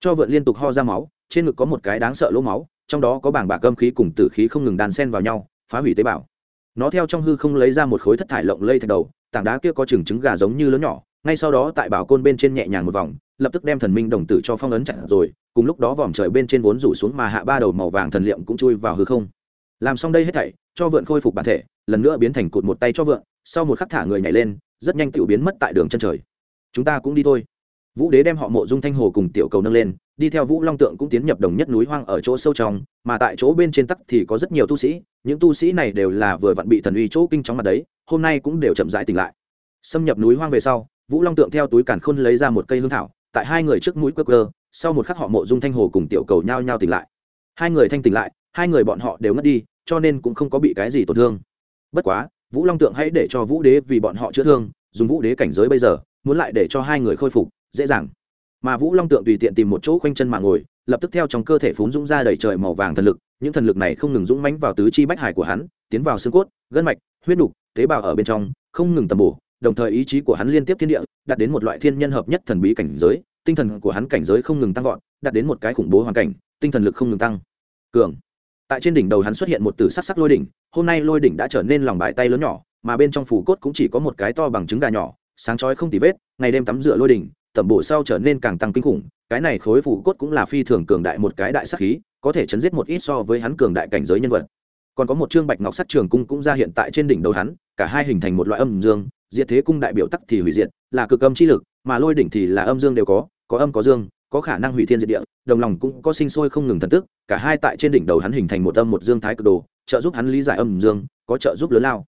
Cho vượn liên tục ho ra máu, trên ngực có một cái đáng sợ lỗ máu, trong đó có bảng bạc âm khí cùng tử khí không ngừng đàn sen vào nhau, phá hủy tế bào. Nó theo trong hư không lấy ra một khối thất thải lộng lây thạch đầu, tảng đá kia có chừng trứng gà giống như lớn nhỏ, ngay sau đó tại bảo côn bên trên nhẹ nhàng một vòng, lập tức đem thần minh đồng tử cho phong ấn chặn rồi, cùng lúc đó vòm trời bên trên vốn rủ xuống mà hạ ba đầu màu vàng thần liệm cũng chui vào hư không. Làm xong đây hết thảy, cho vượn khôi phục bản thể, lần nữa biến thành cụt một tay cho vượn sau một khắc thả người nhảy lên, rất nhanh tự biến mất tại đường chân trời. Chúng ta cũng đi thôi. Vũ đế đem họ mộ dung thanh hồ cùng tiểu cầu nâng lên, đi theo vũ long tượng cũng tiến nhập đồng nhất núi hoang ở chỗ sâu trong, mà tại chỗ bên trên tắc thì có rất nhiều tu sĩ, những tu sĩ này đều là vừa vặn bị thần uy chỗ kinh chóng mặt đấy, hôm nay cũng đều chậm rãi tỉnh lại. Xâm nhập núi hoang về sau, vũ long tượng theo túi càn khôn lấy ra một cây hương thảo, tại hai người trước mũi quơ cơ sau một khắc họ mộ dung thanh hồ cùng tiểu cầu nhao nhao tỉnh lại. Hai người thanh tỉnh lại, hai người bọn họ đều ngất đi, cho nên cũng không có bị cái gì tổn thương. Bất quá vũ long tượng hãy để cho vũ đế vì bọn họ chữa thương, dùng vũ đế cảnh giới bây giờ, muốn lại để cho hai người khôi phục, dễ dàng. Mà vũ long tượng tùy tiện tìm một chỗ khoanh chân mà ngồi, lập tức theo trong cơ thể phún dũng ra đầy trời màu vàng thần lực, những thần lực này không ngừng dũng mánh vào tứ chi bách hải của hắn, tiến vào xương cốt, gân mạch, huyết đục tế bào ở bên trong, không ngừng tầm bổ, đồng thời ý chí của hắn liên tiếp thiên địa, đạt đến một loại thiên nhân hợp nhất thần bí cảnh giới, tinh thần của hắn cảnh giới không ngừng tăng vọt, đạt đến một cái khủng bố hoàn cảnh, tinh thần lực không ngừng tăng. Cường tại trên đỉnh đầu hắn xuất hiện một từ sắc sắc lôi đỉnh, hôm nay lôi đỉnh đã trở nên lòng bãi tay lớn nhỏ, mà bên trong phủ cốt cũng chỉ có một cái to bằng trứng gà nhỏ, sáng chói không tì vết, ngày đêm tắm rửa lôi đỉnh, tẩm bổ sau trở nên càng tăng kinh khủng, cái này khối phủ cốt cũng là phi thường cường đại một cái đại sắc khí, có thể chấn giết một ít so với hắn cường đại cảnh giới nhân vật. Còn có một trương bạch ngọc sắt trường cung cũng ra hiện tại trên đỉnh đầu hắn, cả hai hình thành một loại âm dương, diệt thế cung đại biểu tắc thì hủy diệt, là cực âm chi lực, mà lôi đỉnh thì là âm dương đều có có âm có dương có khả năng hủy thiên diệt địa, đồng lòng cũng có sinh sôi không ngừng thần tức, cả hai tại trên đỉnh đầu hắn hình thành một âm một dương thái cực đồ, trợ giúp hắn lý giải âm dương, có trợ giúp lớn lao.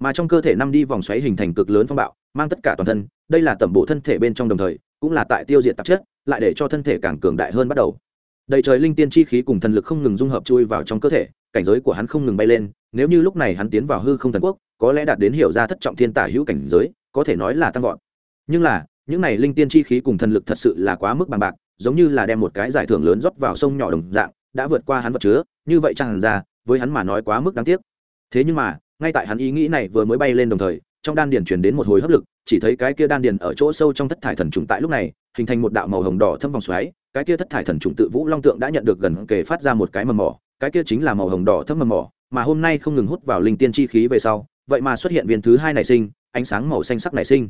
Mà trong cơ thể năm đi vòng xoáy hình thành cực lớn phong bạo, mang tất cả toàn thân, đây là tẩm bộ thân thể bên trong đồng thời, cũng là tại tiêu diệt tạp chất, lại để cho thân thể càng cường đại hơn bắt đầu. Đầy trời linh tiên chi khí cùng thần lực không ngừng dung hợp chui vào trong cơ thể, cảnh giới của hắn không ngừng bay lên, nếu như lúc này hắn tiến vào hư không thần quốc, có lẽ đạt đến hiểu ra thất trọng thiên tả hữu cảnh giới, có thể nói là tăng vọt. Nhưng là, những này linh tiên chi khí cùng thần lực thật sự là quá mức bằng bạc giống như là đem một cái giải thưởng lớn rót vào sông nhỏ đồng dạng, đã vượt qua hắn vật chứa, như vậy chẳng ra, với hắn mà nói quá mức đáng tiếc. Thế nhưng mà, ngay tại hắn ý nghĩ này vừa mới bay lên đồng thời, trong đan điền truyền đến một hồi hấp lực, chỉ thấy cái kia đan điền ở chỗ sâu trong thất thải thần trùng tại lúc này, hình thành một đạo màu hồng đỏ thâm vòng xoáy, cái kia thất thải thần trùng tự vũ long tượng đã nhận được gần kề phát ra một cái mầm mỏ, cái kia chính là màu hồng đỏ thâm mầm mỏ, mà hôm nay không ngừng hút vào linh tiên chi khí về sau, vậy mà xuất hiện viên thứ hai nảy sinh, ánh sáng màu xanh sắc nảy sinh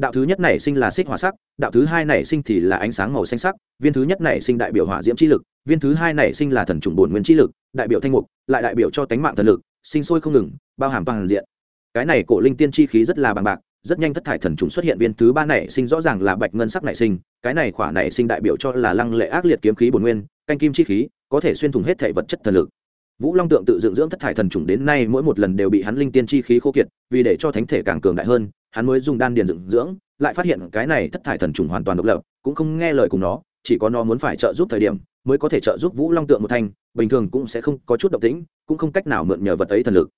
đạo thứ nhất nảy sinh là xích hỏa sắc, đạo thứ hai nảy sinh thì là ánh sáng màu xanh sắc, viên thứ nhất nảy sinh đại biểu hỏa diễm chi lực, viên thứ hai nảy sinh là thần trùng bổn nguyên chi lực, đại biểu thanh mục, lại đại biểu cho tánh mạng thần lực, sinh sôi không ngừng, bao hàm toàn diện. Cái này cổ linh tiên chi khí rất là bằng bạc, rất nhanh thất thải thần trùng xuất hiện viên thứ ba nảy sinh rõ ràng là bạch ngân sắc nảy sinh, cái này khỏa nảy sinh đại biểu cho là lăng lệ ác liệt kiếm khí bổn nguyên, canh kim chi khí, có thể xuyên thủng hết thể vật chất thần lực. Vũ long tượng tự dựng dưỡng thất thải thần trùng đến nay mỗi một lần đều bị hắn linh tiên chi khí khô kiệt, vì để cho thánh thể càng cường đại hơn hắn mới dùng đan điền dựng dưỡng, lại phát hiện cái này thất thải thần trùng hoàn toàn độc lập, cũng không nghe lời cùng nó, chỉ có nó muốn phải trợ giúp thời điểm, mới có thể trợ giúp vũ long tượng một thanh, bình thường cũng sẽ không có chút động tĩnh, cũng không cách nào mượn nhờ vật ấy thần lực.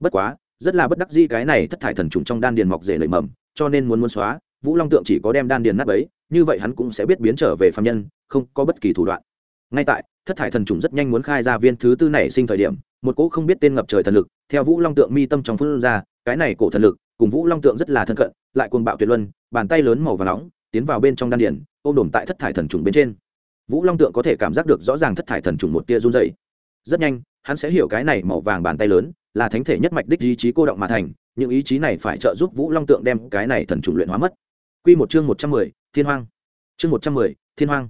Bất quá, rất là bất đắc dĩ cái này thất thải thần trùng trong đan điền mọc rể lợi mầm, cho nên muốn muốn xóa, vũ long tượng chỉ có đem đan điền nát ấy như vậy hắn cũng sẽ biết biến trở về phạm nhân, không có bất kỳ thủ đoạn. Ngay tại, thất thải thần trùng rất nhanh muốn khai ra viên thứ tư này sinh thời điểm, một cỗ không biết tên ngập trời thần lực, theo vũ long tượng mi tâm trong phương ra, cái này cổ thần lực cùng vũ long tượng rất là thân cận, lại cuồng bạo tuyệt luân, bàn tay lớn màu và nóng, tiến vào bên trong đan điển ôm đồm tại thất thải thần trùng bên trên. Vũ long tượng có thể cảm giác được rõ ràng thất thải thần trùng một tia run dày rất nhanh, hắn sẽ hiểu cái này màu vàng bàn tay lớn là thánh thể nhất mạch đích ý chí cô động mà thành, những ý chí này phải trợ giúp vũ long tượng đem cái này thần trùng luyện hóa mất. Q một chương một trăm mười, thiên hoang. Chương một trăm mười, thiên hoang.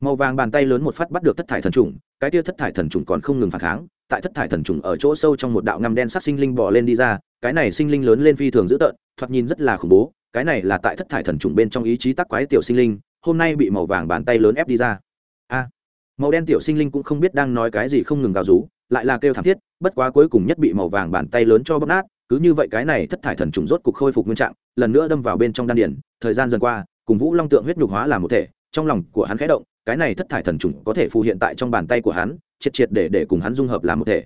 Màu vàng bàn tay lớn một phát bắt được thất thải thần trùng, cái tia thất thải thần trùng còn không ngừng phản kháng, tại thất thải thần trùng ở chỗ sâu trong một đạo ngăm đen sắc sinh linh bò lên đi ra cái này sinh linh lớn lên phi thường dữ tợn, thoạt nhìn rất là khủng bố, cái này là tại thất thải thần trùng bên trong ý chí tắc quái tiểu sinh linh, hôm nay bị màu vàng bàn tay lớn ép đi ra. A, màu đen tiểu sinh linh cũng không biết đang nói cái gì không ngừng gào rú, lại là kêu thảm thiết, bất quá cuối cùng nhất bị màu vàng bàn tay lớn cho bóp nát, cứ như vậy cái này thất thải thần trùng rốt cục khôi phục nguyên trạng, lần nữa đâm vào bên trong đan điển thời gian dần qua, cùng vũ long tượng huyết nhục hóa làm một thể, trong lòng của hắn khẽ động, cái này thất thải thần trùng có thể phù hiện tại trong bàn tay của hắn, triệt triệt để để cùng hắn dung hợp làm một thể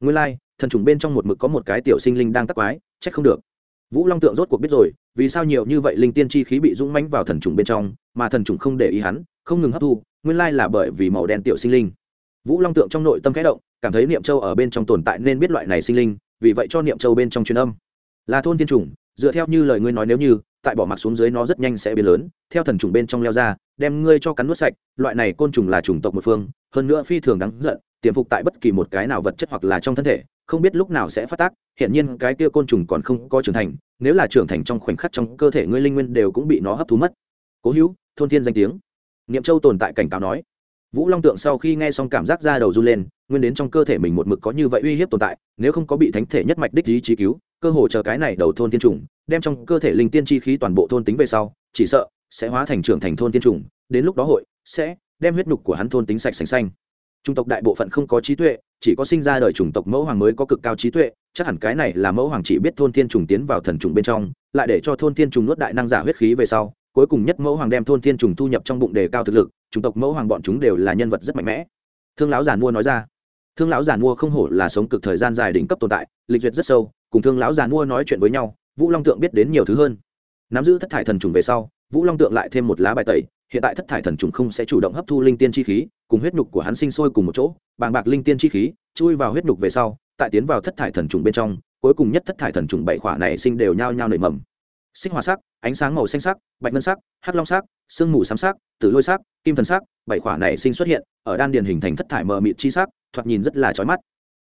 nguyên Lai, thần trùng bên trong một mực có một cái tiểu sinh linh đang tắc quái trách không được. Vũ long tượng rốt cuộc biết rồi vì sao nhiều như vậy linh tiên chi khí bị dũng mánh vào thần trùng bên trong mà thần trùng không để ý hắn không ngừng hấp thu nguyên lai là bởi vì màu đen tiểu sinh linh. Vũ long tượng trong nội tâm khẽ động cảm thấy niệm châu ở bên trong tồn tại nên biết loại này sinh linh vì vậy cho niệm châu bên trong truyền âm. Là thôn tiên trùng dựa theo như lời ngươi nói nếu như tại bỏ mặc xuống dưới nó rất nhanh sẽ biến lớn theo thần trùng bên trong leo ra đem ngươi cho cắn nuốt sạch loại này côn trùng là chủng tộc một phương hơn nữa phi thường đáng giận tiềm phục tại bất kỳ một cái nào vật chất hoặc là trong thân thể, không biết lúc nào sẽ phát tác hiện nhiên cái kia côn trùng còn không có trưởng thành, nếu là trưởng thành trong khoảnh khắc trong cơ thể ngươi linh nguyên đều cũng bị nó hấp thu mất. Cố hữu, thôn thiên danh tiếng. Niệm châu tồn tại cảnh cáo nói. Vũ long tượng sau khi nghe xong cảm giác ra đầu run lên, nguyên đến trong cơ thể mình một mực có như vậy uy hiếp tồn tại, nếu không có bị thánh thể nhất mạch đích ý trí cứu, cơ hồ chờ cái này đầu thôn thiên trùng, đem trong cơ thể linh tiên chi khí toàn bộ thôn tính về sau, chỉ sợ sẽ hóa thành trưởng thành thôn thiên trùng, đến lúc đó hội sẽ đem huyết nhục của hắn thôn tính sạch sành xanh trung tộc đại bộ phận không có trí tuệ, chỉ có sinh ra đời chủng tộc mẫu hoàng mới có cực cao trí tuệ, chắc hẳn cái này là mẫu hoàng chỉ biết thôn thiên trùng tiến vào thần trùng bên trong, lại để cho thôn thiên trùng nuốt đại năng giả huyết khí về sau, cuối cùng nhất mẫu hoàng đem thôn thiên trùng thu nhập trong bụng đề cao thực lực, chủng tộc mẫu hoàng bọn chúng đều là nhân vật rất mạnh mẽ. Thương lão giàn mua nói ra. Thương lão giàn mua không hổ là sống cực thời gian dài đỉnh cấp tồn tại, lịch duyệt rất sâu, cùng thương lão giàn mua nói chuyện với nhau, vũ long tượng biết đến nhiều thứ hơn. Nắm giữ thất thải thần trùng về sau, vũ long tượng lại thêm một lá bài tẩy hiện tại thất thải thần trùng không sẽ chủ động hấp thu linh tiên chi khí, cùng huyết nhục của hắn sinh sôi cùng một chỗ, bàng bạc linh tiên chi khí, chui vào huyết nhục về sau, tại tiến vào thất thải thần trùng bên trong, cuối cùng nhất thất thải thần trùng bảy khỏa này sinh đều nhao nhao nảy mầm. Sinh hòa sắc, ánh sáng màu xanh sắc, bạch ngân sắc, hắc long sắc, sương mù xám sắc, tử lôi sắc, kim thần sắc, bảy khỏa này sinh xuất hiện, ở đan điền hình thành thất thải mờ mịt chi sắc, thoạt nhìn rất là chói mắt.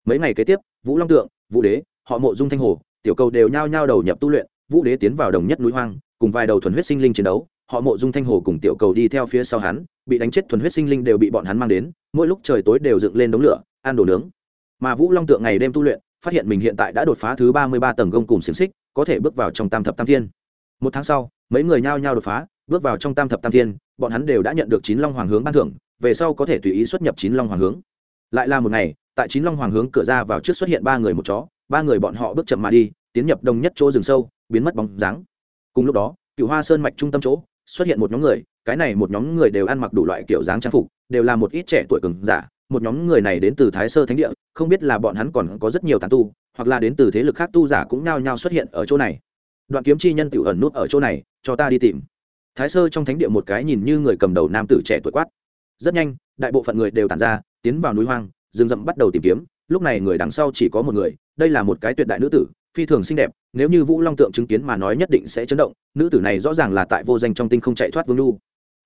Mấy ngày kế tiếp, vũ long tượng, vũ đế, họ mộ dung thanh hồ, tiểu cầu đều nhao nhao đầu nhập tu luyện, vũ đế tiến vào đồng nhất núi hoang, cùng vài đầu thuần huyết sinh linh chiến đấu họ mộ dung thanh hồ cùng tiểu cầu đi theo phía sau hắn, bị đánh chết thuần huyết sinh linh đều bị bọn hắn mang đến, mỗi lúc trời tối đều dựng lên đống lửa, ăn đồ nướng. Mà vũ long tượng ngày đêm tu luyện, phát hiện mình hiện tại đã đột phá thứ ba mươi ba tầng gông cùng xiềng xích, có thể bước vào trong tam thập tam thiên. Một tháng sau, mấy người nhao nhao đột phá, bước vào trong tam thập tam thiên, bọn hắn đều đã nhận được chín long hoàng hướng ban thưởng, về sau có thể tùy ý xuất nhập chín long hoàng hướng. Lại là một ngày, tại chín long hoàng hướng cửa ra vào trước xuất hiện ba người một chó, ba người bọn họ bước chậm mà đi, tiến nhập đồng nhất chỗ rừng sâu, biến mất bóng dáng. Cùng lúc đó cựu hoa sơn mạch trung tâm chỗ xuất hiện một nhóm người, cái này một nhóm người đều ăn mặc đủ loại kiểu dáng trang phục, đều là một ít trẻ tuổi cường giả, một nhóm người này đến từ thái sơ thánh địa, không biết là bọn hắn còn có rất nhiều tàn tu, hoặc là đến từ thế lực khác tu giả cũng nhao nhao xuất hiện ở chỗ này. Đoạn kiếm chi nhân tiểu ẩn nút ở chỗ này, cho ta đi tìm. Thái sơ trong thánh địa một cái nhìn như người cầm đầu nam tử trẻ tuổi quát. Rất nhanh, đại bộ phận người đều tàn ra, tiến vào núi hoang, rừng rậm bắt đầu tìm kiếm. Lúc này người đằng sau chỉ có một người, đây là một cái tuyệt đại nữ tử phi thường xinh đẹp, nếu như vũ long tượng chứng kiến mà nói nhất định sẽ chấn động, nữ tử này rõ ràng là tại vô danh trong tinh không chạy thoát vương nhu.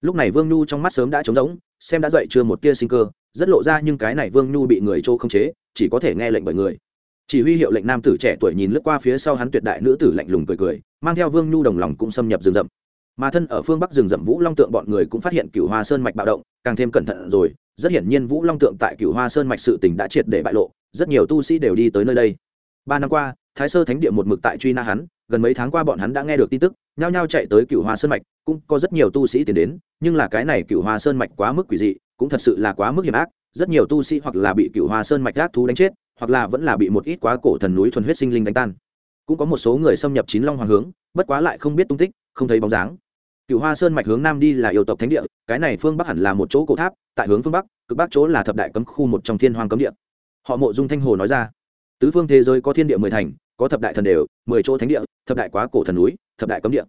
Lúc này vương nhu trong mắt sớm đã trống rỗng, xem đã dậy chưa một tia sinh cơ, rất lộ ra nhưng cái này vương nhu bị người trô không chế, chỉ có thể nghe lệnh bởi người. Chỉ huy hiệu lệnh nam tử trẻ tuổi nhìn lướt qua phía sau hắn tuyệt đại nữ tử lạnh lùng cười cười, mang theo vương nhu đồng lòng cũng xâm nhập rừng rậm. Mà thân ở phương bắc rừng rậm vũ long tượng bọn người cũng phát hiện cựu hoa sơn mạch bạo động, càng thêm cẩn thận rồi, rất hiển nhiên vũ long tượng tại cựu hoa sơn mạch sự tỉnh đã triệt để bại lộ, rất nhiều tu sĩ đều đi tới nơi đây. Ba năm qua thái sơ thánh địa một mực tại truy na hắn, gần mấy tháng qua bọn hắn đã nghe được tin tức, nhao nhao chạy tới cựu hoa sơn mạch, cũng có rất nhiều tu sĩ tiến đến, nhưng là cái này cựu hoa sơn mạch quá mức quỷ dị, cũng thật sự là quá mức hiểm ác, rất nhiều tu sĩ hoặc là bị cựu hoa sơn mạch gác thú đánh chết, hoặc là vẫn là bị một ít quá cổ thần núi thuần huyết sinh linh đánh tan. Cũng có một số người xâm nhập chín long hoàng hướng, bất quá lại không biết tung tích, không thấy bóng dáng. Cựu hoa sơn mạch hướng nam đi là yêu tộc thánh địa, cái này phương bắc hẳn là một chỗ cổ tháp, tại hướng phương bắc, cực bắc chỗ là thập đại cấm khu một trong thiên hoàng cấm địa. Họ mộ dung thanh hồ nói ra, tứ phương thế giới có thiên địa mười thành có thập đại thần đều, mười chỗ thánh địa, thập đại quá cổ thần núi, thập đại cấm địa.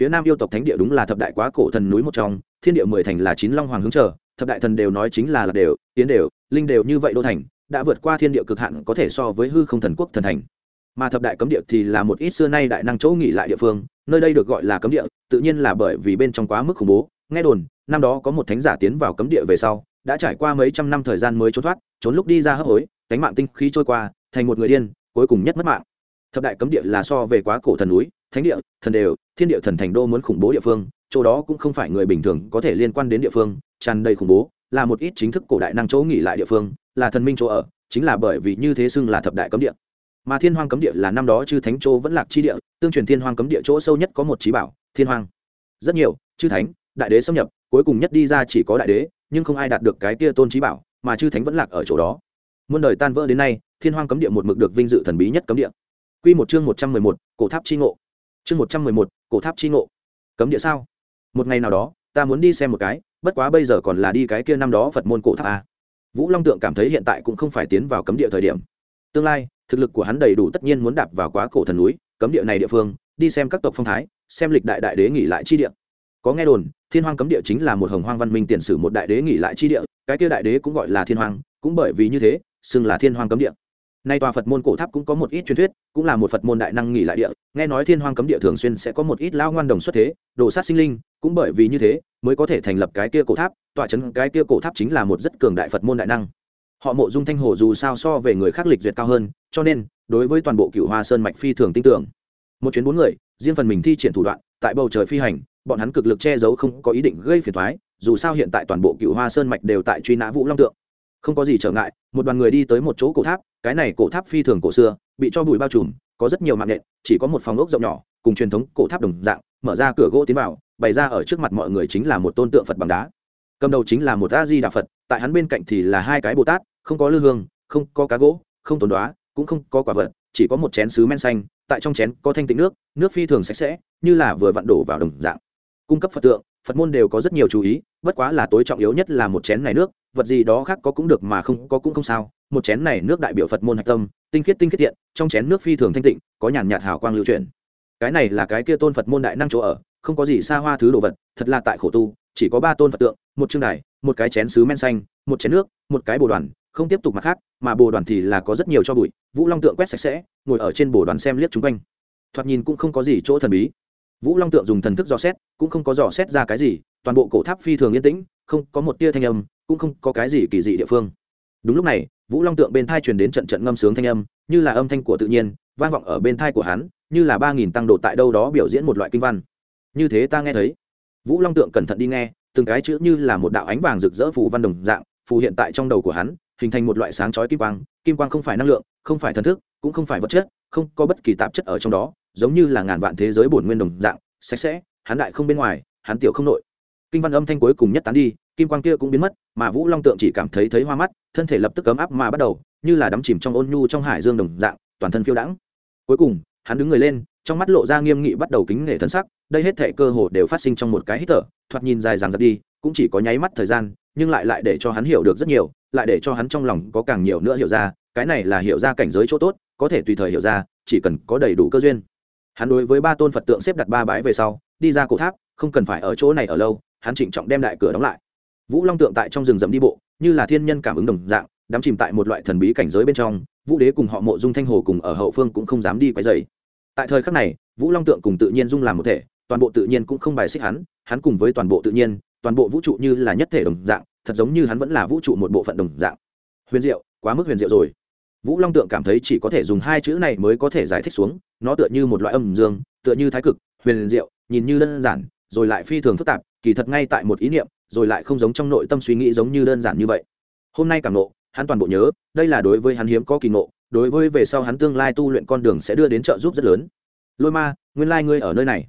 Phía nam yêu tộc thánh địa đúng là thập đại quá cổ thần núi một trong, thiên địa mười thành là chín long hoàng hướng trở, thập đại thần đều nói chính là lạc đều, tiến đều, linh đều như vậy đô thành, đã vượt qua thiên địa cực hạn có thể so với hư không thần quốc thần thành. Mà thập đại cấm địa thì là một ít xưa nay đại năng chỗ nghỉ lại địa phương, nơi đây được gọi là cấm địa, tự nhiên là bởi vì bên trong quá mức khủng bố. Nghe đồn, năm đó có một thánh giả tiến vào cấm địa về sau, đã trải qua mấy trăm năm thời gian mới trốn thoát, trốn lúc đi ra hấp hối cánh mạng tinh khí trôi qua, thành một người điên, cuối cùng nhất mất mạng thập đại cấm địa là so về quá cổ thần núi, thánh địa, thần đều, thiên địa thần thành đô muốn khủng bố địa phương, chỗ đó cũng không phải người bình thường có thể liên quan đến địa phương, tràn đầy khủng bố, là một ít chính thức cổ đại năng chỗ nghỉ lại địa phương, là thần minh chỗ ở, chính là bởi vì như thế xưng là thập đại cấm địa. Mà thiên hoang cấm địa là năm đó chư thánh chỗ vẫn lạc chi địa, tương truyền thiên hoang cấm địa chỗ sâu nhất có một trí bảo, thiên hoang. Rất nhiều, chư thánh, đại đế xâm nhập, cuối cùng nhất đi ra chỉ có đại đế, nhưng không ai đạt được cái tia tôn trí bảo, mà chư thánh vẫn lạc ở chỗ đó. Muôn đời tan vỡ đến nay, thiên hoang cấm địa một mực được vinh dự thần bí nhất cấm địa. Quy một chương một trăm mười một, cổ tháp chi ngộ. Chương một trăm mười một, cổ tháp chi ngộ. Cấm địa sao? Một ngày nào đó, ta muốn đi xem một cái, bất quá bây giờ còn là đi cái kia năm đó phật môn cổ tháp a. Vũ long tượng cảm thấy hiện tại cũng không phải tiến vào cấm địa thời điểm. Tương lai, thực lực của hắn đầy đủ tất nhiên muốn đạp vào quá cổ thần núi, cấm địa này địa phương, đi xem các tộc phong thái, xem lịch đại đại đế nghỉ lại chi địa. Có nghe đồn, thiên hoang cấm địa chính là một hồng hoang văn minh tiền sử một đại đế nghỉ lại chi địa, cái kia đại đế cũng gọi là thiên hoang, cũng bởi vì như thế, xưng là thiên hoang cấm địa nay tòa phật môn cổ tháp cũng có một ít truyền thuyết, cũng là một phật môn đại năng nghỉ lại địa, nghe nói thiên hoang cấm địa thường xuyên sẽ có một ít lao ngoan đồng xuất thế, đồ sát sinh linh, cũng bởi vì như thế mới có thể thành lập cái kia cổ tháp tòa trấn cái kia cổ tháp chính là một rất cường đại phật môn đại năng. Họ mộ dung thanh hồ dù sao so về người khác lịch duyệt cao hơn, cho nên, đối với toàn bộ cựu hoa sơn mạch phi thường tin tưởng. Một chuyến bốn người, riêng phần mình thi triển thủ đoạn, tại bầu trời phi hành, bọn hắn cực lực che giấu không có ý định gây phiền thoái dù sao hiện tại toàn bộ cựu hoa sơn mạch đều tại truy nã vũ long tượng không có gì trở ngại, một đoàn người đi tới một chỗ cổ tháp, cái này cổ tháp phi thường cổ xưa, bị cho bụi bao trùm, có rất nhiều mạng nện, chỉ có một phòng ốc rộng nhỏ, cùng truyền thống cổ tháp đồng dạng, mở ra cửa gỗ tiến vào, bày ra ở trước mặt mọi người chính là một tôn tượng phật bằng đá. Cầm đầu chính là một a di đà phật, tại hắn bên cạnh thì là hai cái bồ tát, không có lư hương, không có cá gỗ, không tồn đoá cũng không có quả vật, chỉ có một chén sứ men xanh, tại trong chén có thanh tịnh nước nước phi thường sạch sẽ, như là vừa vặn đổ vào đồng dạng. Cung cấp phật tượng phật môn đều có rất nhiều chú ý, bất quá là tối trọng yếu nhất là một chén này nước, vật gì đó khác có cũng được mà không, có cũng không sao. Một chén này nước đại biểu phật môn hạch tâm, tinh khiết tinh khiết thiện, trong chén nước phi thường thanh tịnh, có nhàn nhạt hào quang lưu truyền cái này là cái kia tôn phật môn đại năng chỗ ở, không có gì xa hoa thứ đồ vật, thật là tại khổ tu, chỉ có ba tôn phật tượng, một trương đài, một cái chén sứ men xanh, một chén nước, một cái bồ đoàn, không tiếp tục mặt khác, mà bồ đoàn thì là có rất nhiều cho bụi, vũ long tượng quét sạch sẽ, ngồi ở trên bồ đoàn xem liếc chung quanh. Thoạt nhìn cũng không có gì chỗ thần bí vũ long tượng dùng thần thức dò xét, cũng không có dò xét ra cái gì, toàn bộ cổ tháp phi thường yên tĩnh, không có một tia thanh âm, cũng không có cái gì kỳ dị địa phương. Đúng lúc này, vũ long tượng bên thai truyền đến trận trận ngâm sướng thanh âm, như là âm thanh của tự nhiên, vang vọng ở bên thai của hắn, như là ba nghìn tăng độ tại đâu đó biểu diễn một loại kinh văn. Như thế ta nghe thấy. Vũ long tượng cẩn thận đi nghe, từng cái chữ như là một đạo ánh vàng rực rỡ phù văn đồng dạng, phù hiện tại trong đầu của hắn, hình thành một loại sáng chói kim quang kim quang không phải năng lượng, không phải thần thức, cũng không phải vật chất không có bất kỳ tạp chất ở trong đó, giống như là ngàn vạn thế giới bổn nguyên đồng dạng, sạch sẽ, hắn đại không bên ngoài, hắn tiểu không nội. Kinh văn âm thanh cuối cùng nhất tán đi, kim quang kia cũng biến mất, mà vũ long tượng chỉ cảm thấy thấy hoa mắt, thân thể lập tức cấm áp mà bắt đầu, như là đắm chìm trong ôn nhu trong hải dương đồng dạng, toàn thân phiêu đãng. Cuối cùng, hắn đứng người lên, trong mắt lộ ra nghiêm nghị bắt đầu kính nể thân sắc, đây hết thể cơ hồ đều phát sinh trong một cái hít thở, thoạt nhìn dài dàng dập đi, cũng chỉ có nháy mắt thời gian, nhưng lại lại để cho hắn hiểu được rất nhiều, lại để cho hắn trong lòng có càng nhiều nữa hiểu ra cái này là hiểu ra cảnh giới chỗ tốt, có thể tùy thời hiểu ra, chỉ cần có đầy đủ cơ duyên. Hắn đối với ba tôn phật tượng xếp đặt ba bái về sau, đi ra cổ tháp, không cần phải ở chỗ này ở lâu, hắn trịnh trọng đem đại cửa đóng lại. Vũ long tượng tại trong rừng rậm đi bộ, như là thiên nhân cảm ứng đồng dạng, đắm chìm tại một loại thần bí cảnh giới bên trong, vũ đế cùng họ mộ dung thanh hồ cùng ở hậu phương cũng không dám đi quấy dày tại thời khắc này, vũ long tượng cùng tự nhiên dung làm một thể, toàn bộ tự nhiên cũng không bài xích hắn hắn cùng với toàn bộ tự nhiên, toàn bộ vũ trụ như là nhất thể đồng dạng, thật giống như hắn vẫn là vũ trụ một bộ phận đồng dạng. Huyền diệu, quá mức huyền diệu rồi vũ long tượng cảm thấy chỉ có thể dùng hai chữ này mới có thể giải thích xuống, nó tựa như một loại âm dương, tựa như thái cực, huyền diệu, nhìn như đơn giản, rồi lại phi thường phức tạp, kỳ thật ngay tại một ý niệm, rồi lại không giống trong nội tâm suy nghĩ giống như đơn giản như vậy. Hôm nay cảm nộ, hắn toàn bộ nhớ, đây là đối với hắn hiếm có kỳ ngộ, đối với về sau hắn tương lai tu luyện con đường sẽ đưa đến trợ giúp rất lớn. Lôi ma, nguyên lai ngươi ở nơi này.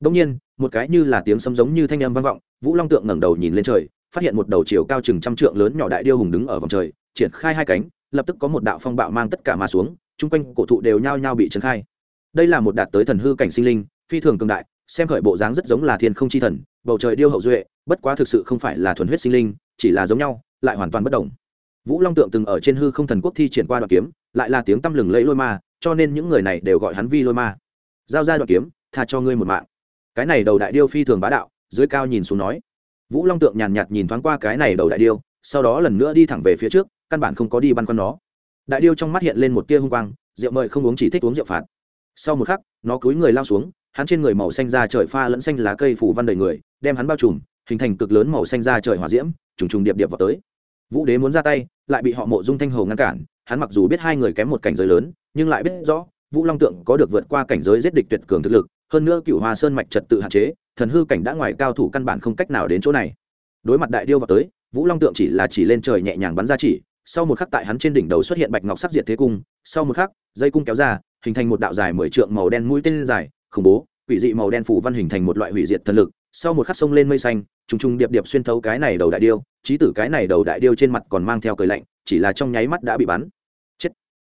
Đông nhiên, một cái như là tiếng sấm giống như thanh âm vang vọng, vũ long tượng ngẩng đầu nhìn lên trời, phát hiện một đầu chiều cao chừng trăm trượng lớn nhỏ đại điêu hùng đứng ở vòng trời, triển khai hai cánh lập tức có một đạo phong bạo mang tất cả mà xuống, chung quanh cổ thụ đều nhao nhao bị trấn khai. Đây là một đạt tới thần hư cảnh sinh linh, phi thường cường đại, xem khởi bộ dáng rất giống là thiên không chi thần, bầu trời điêu hậu duệ, bất quá thực sự không phải là thuần huyết sinh linh, chỉ là giống nhau, lại hoàn toàn bất đồng. Vũ long tượng từng ở trên hư không thần quốc thi triển qua đoạn kiếm, lại là tiếng tăm lừng lẫy lôi ma, cho nên những người này đều gọi hắn vi lôi ma. Giao ra đoạn kiếm, tha cho ngươi một mạng. Cái này đầu đại điêu phi thường bá đạo, dưới cao nhìn xuống nói. Vũ long tượng nhàn nhạt nhìn thoáng qua cái này đầu đại điêu, sau đó lần nữa đi thẳng về phía trước căn bản không có đi băn khoăn nó. Đại điêu trong mắt hiện lên một tia hung quang, rượu mời không uống chỉ thích uống rượu phạt. Sau một khắc, nó cúi người lao xuống, hắn trên người màu xanh da trời pha lẫn xanh lá cây phủ văn đầy người, đem hắn bao trùm, hình thành cực lớn màu xanh da trời hỏa diễm, trùng trùng điệp điệp vào tới. Vũ đế muốn ra tay, lại bị họ mộ dung thanh hồ ngăn cản, hắn mặc dù biết hai người kém một cảnh giới lớn, nhưng lại biết rõ, vũ long tượng có được vượt qua cảnh giới giết địch tuyệt cường thực lực, hơn nữa cựu hoa sơn mạch trật tự hạn chế, thần hư cảnh đã ngoài cao thủ căn bản không cách nào đến chỗ này. Đối mặt đại điêu vào tới, vũ long tượng chỉ là chỉ lên trời nhẹ nhàng bắn ra chỉ sau một khắc tại hắn trên đỉnh đầu xuất hiện bạch ngọc sắc diệt thế cung, sau một khắc, dây cung kéo ra, hình thành một đạo dài mười trượng màu đen mũi tên dài, khủng bố, quỷ dị màu đen phủ văn hình thành một loại hủy diệt thần lực, sau một khắc sông lên mây xanh, trùng trùng điệp điệp xuyên thấu cái này đầu đại điêu trí tử cái này đầu đại điêu trên mặt còn mang theo cười lạnh, chỉ là trong nháy mắt đã bị bắn. Chết.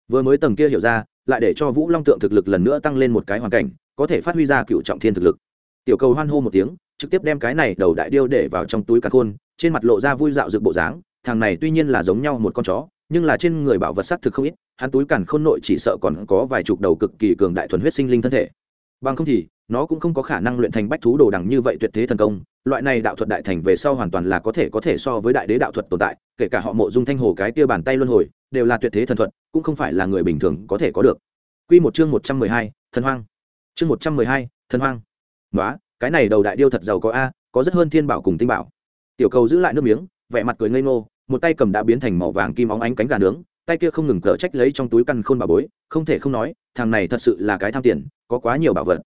Vừa mới tầng kia hiểu ra, lại để cho vũ long tượng thực lực lần nữa tăng lên một cái hoàn cảnh, có thể phát huy ra cựu trọng thiên thực lực. Tiểu cầu hoan hô một tiếng, trực tiếp đem cái này đầu đại điêu để vào trong túi cà khôn, trên mặt lộ ra vui dạo rực bộ dáng thằng này tuy nhiên là giống nhau một con chó nhưng là trên người bảo vật xác thực không ít hắn túi càn khôn nội chỉ sợ còn có vài chục đầu cực kỳ cường đại thuần huyết sinh linh thân thể bằng không thì nó cũng không có khả năng luyện thành bách thú đồ đằng như vậy tuyệt thế thần công loại này đạo thuật đại thành về sau hoàn toàn là có thể có thể so với đại đế đạo thuật tồn tại kể cả họ mộ dung thanh hồ cái tia bàn tay luân hồi đều là tuyệt thế thần thuật cũng không phải là người bình thường có thể có được Quy một chương một trăm mười hai, thần hoang. Chương một trăm mười hai, thần hoang. Nóa, cái này đầu đại điêu thật giàu có a, có rất hơn thiên bảo cùng tinh bảo. Tiểu cầu giữ lại nước miếng, vẻ mặt cười ngây ngô, một tay cầm đã biến thành màu vàng kim óng ánh cánh gà nướng, tay kia không ngừng cỡ trách lấy trong túi căn khôn bảo bối, không thể không nói, thằng này thật sự là cái tham tiền, có quá nhiều bảo vật.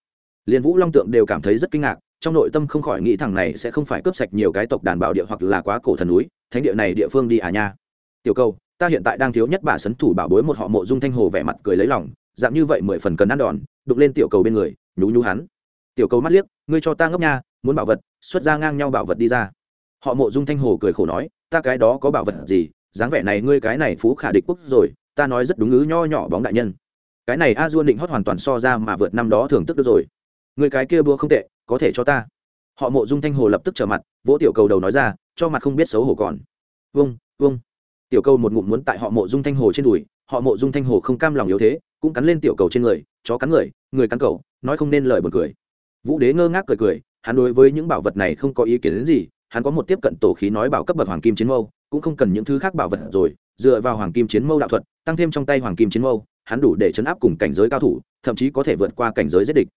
Liền vũ long tượng đều cảm thấy rất kinh ngạc trong nội tâm không khỏi nghĩ thằng này sẽ không phải cướp sạch nhiều cái tộc đàn bảo địa hoặc là quá cổ thần núi thánh địa này địa phương đi à nha. Tiểu câu ta hiện tại đang thiếu nhất bà sấn thủ bảo bối một họ mộ dung thanh hồ vẻ mặt cười lấy lòng dạng như vậy mười phần cần ăn đòn đục lên tiểu cầu bên người nhú nhú hắn. Tiểu cầu mắt liếc ngươi cho ta ngốc nha muốn bảo vật xuất ra ngang nhau bảo vật đi ra. Họ mộ dung thanh hồ cười khổ nói ta cái đó có bảo vật gì, dáng vẻ này ngươi cái này phú khả địch quốc rồi, ta nói rất đúng ngữ nho nhỏ bóng đại nhân. Cái này a dua định hót hoàn toàn so ra mà vượt năm đó thường tức được rồi. Người cái kia búa không tệ, có thể cho ta. Họ mộ dung thanh hồ lập tức trở mặt, vỗ tiểu cầu đầu nói ra, cho mặt không biết xấu hổ còn. Vâng vâng tiểu cầu một ngụm muốn tại họ mộ dung thanh hồ trên đùi, họ mộ dung thanh hồ không cam lòng yếu thế, cũng cắn lên tiểu cầu trên người, chó cắn người người cắn cầu nói không nên lời buồn cười. Vũ đế ngơ ngác cười cười, hắn đối với những bảo vật này không có ý kiến đến gì hắn có một tiếp cận tổ khí nói bảo cấp bậc hoàng kim chiến mâu, cũng không cần những thứ khác bảo vật rồi, dựa vào hoàng kim chiến mâu đạo thuật, tăng thêm trong tay hoàng kim chiến mâu, hắn đủ để chấn áp cùng cảnh giới cao thủ, thậm chí có thể vượt qua cảnh giới giết địch.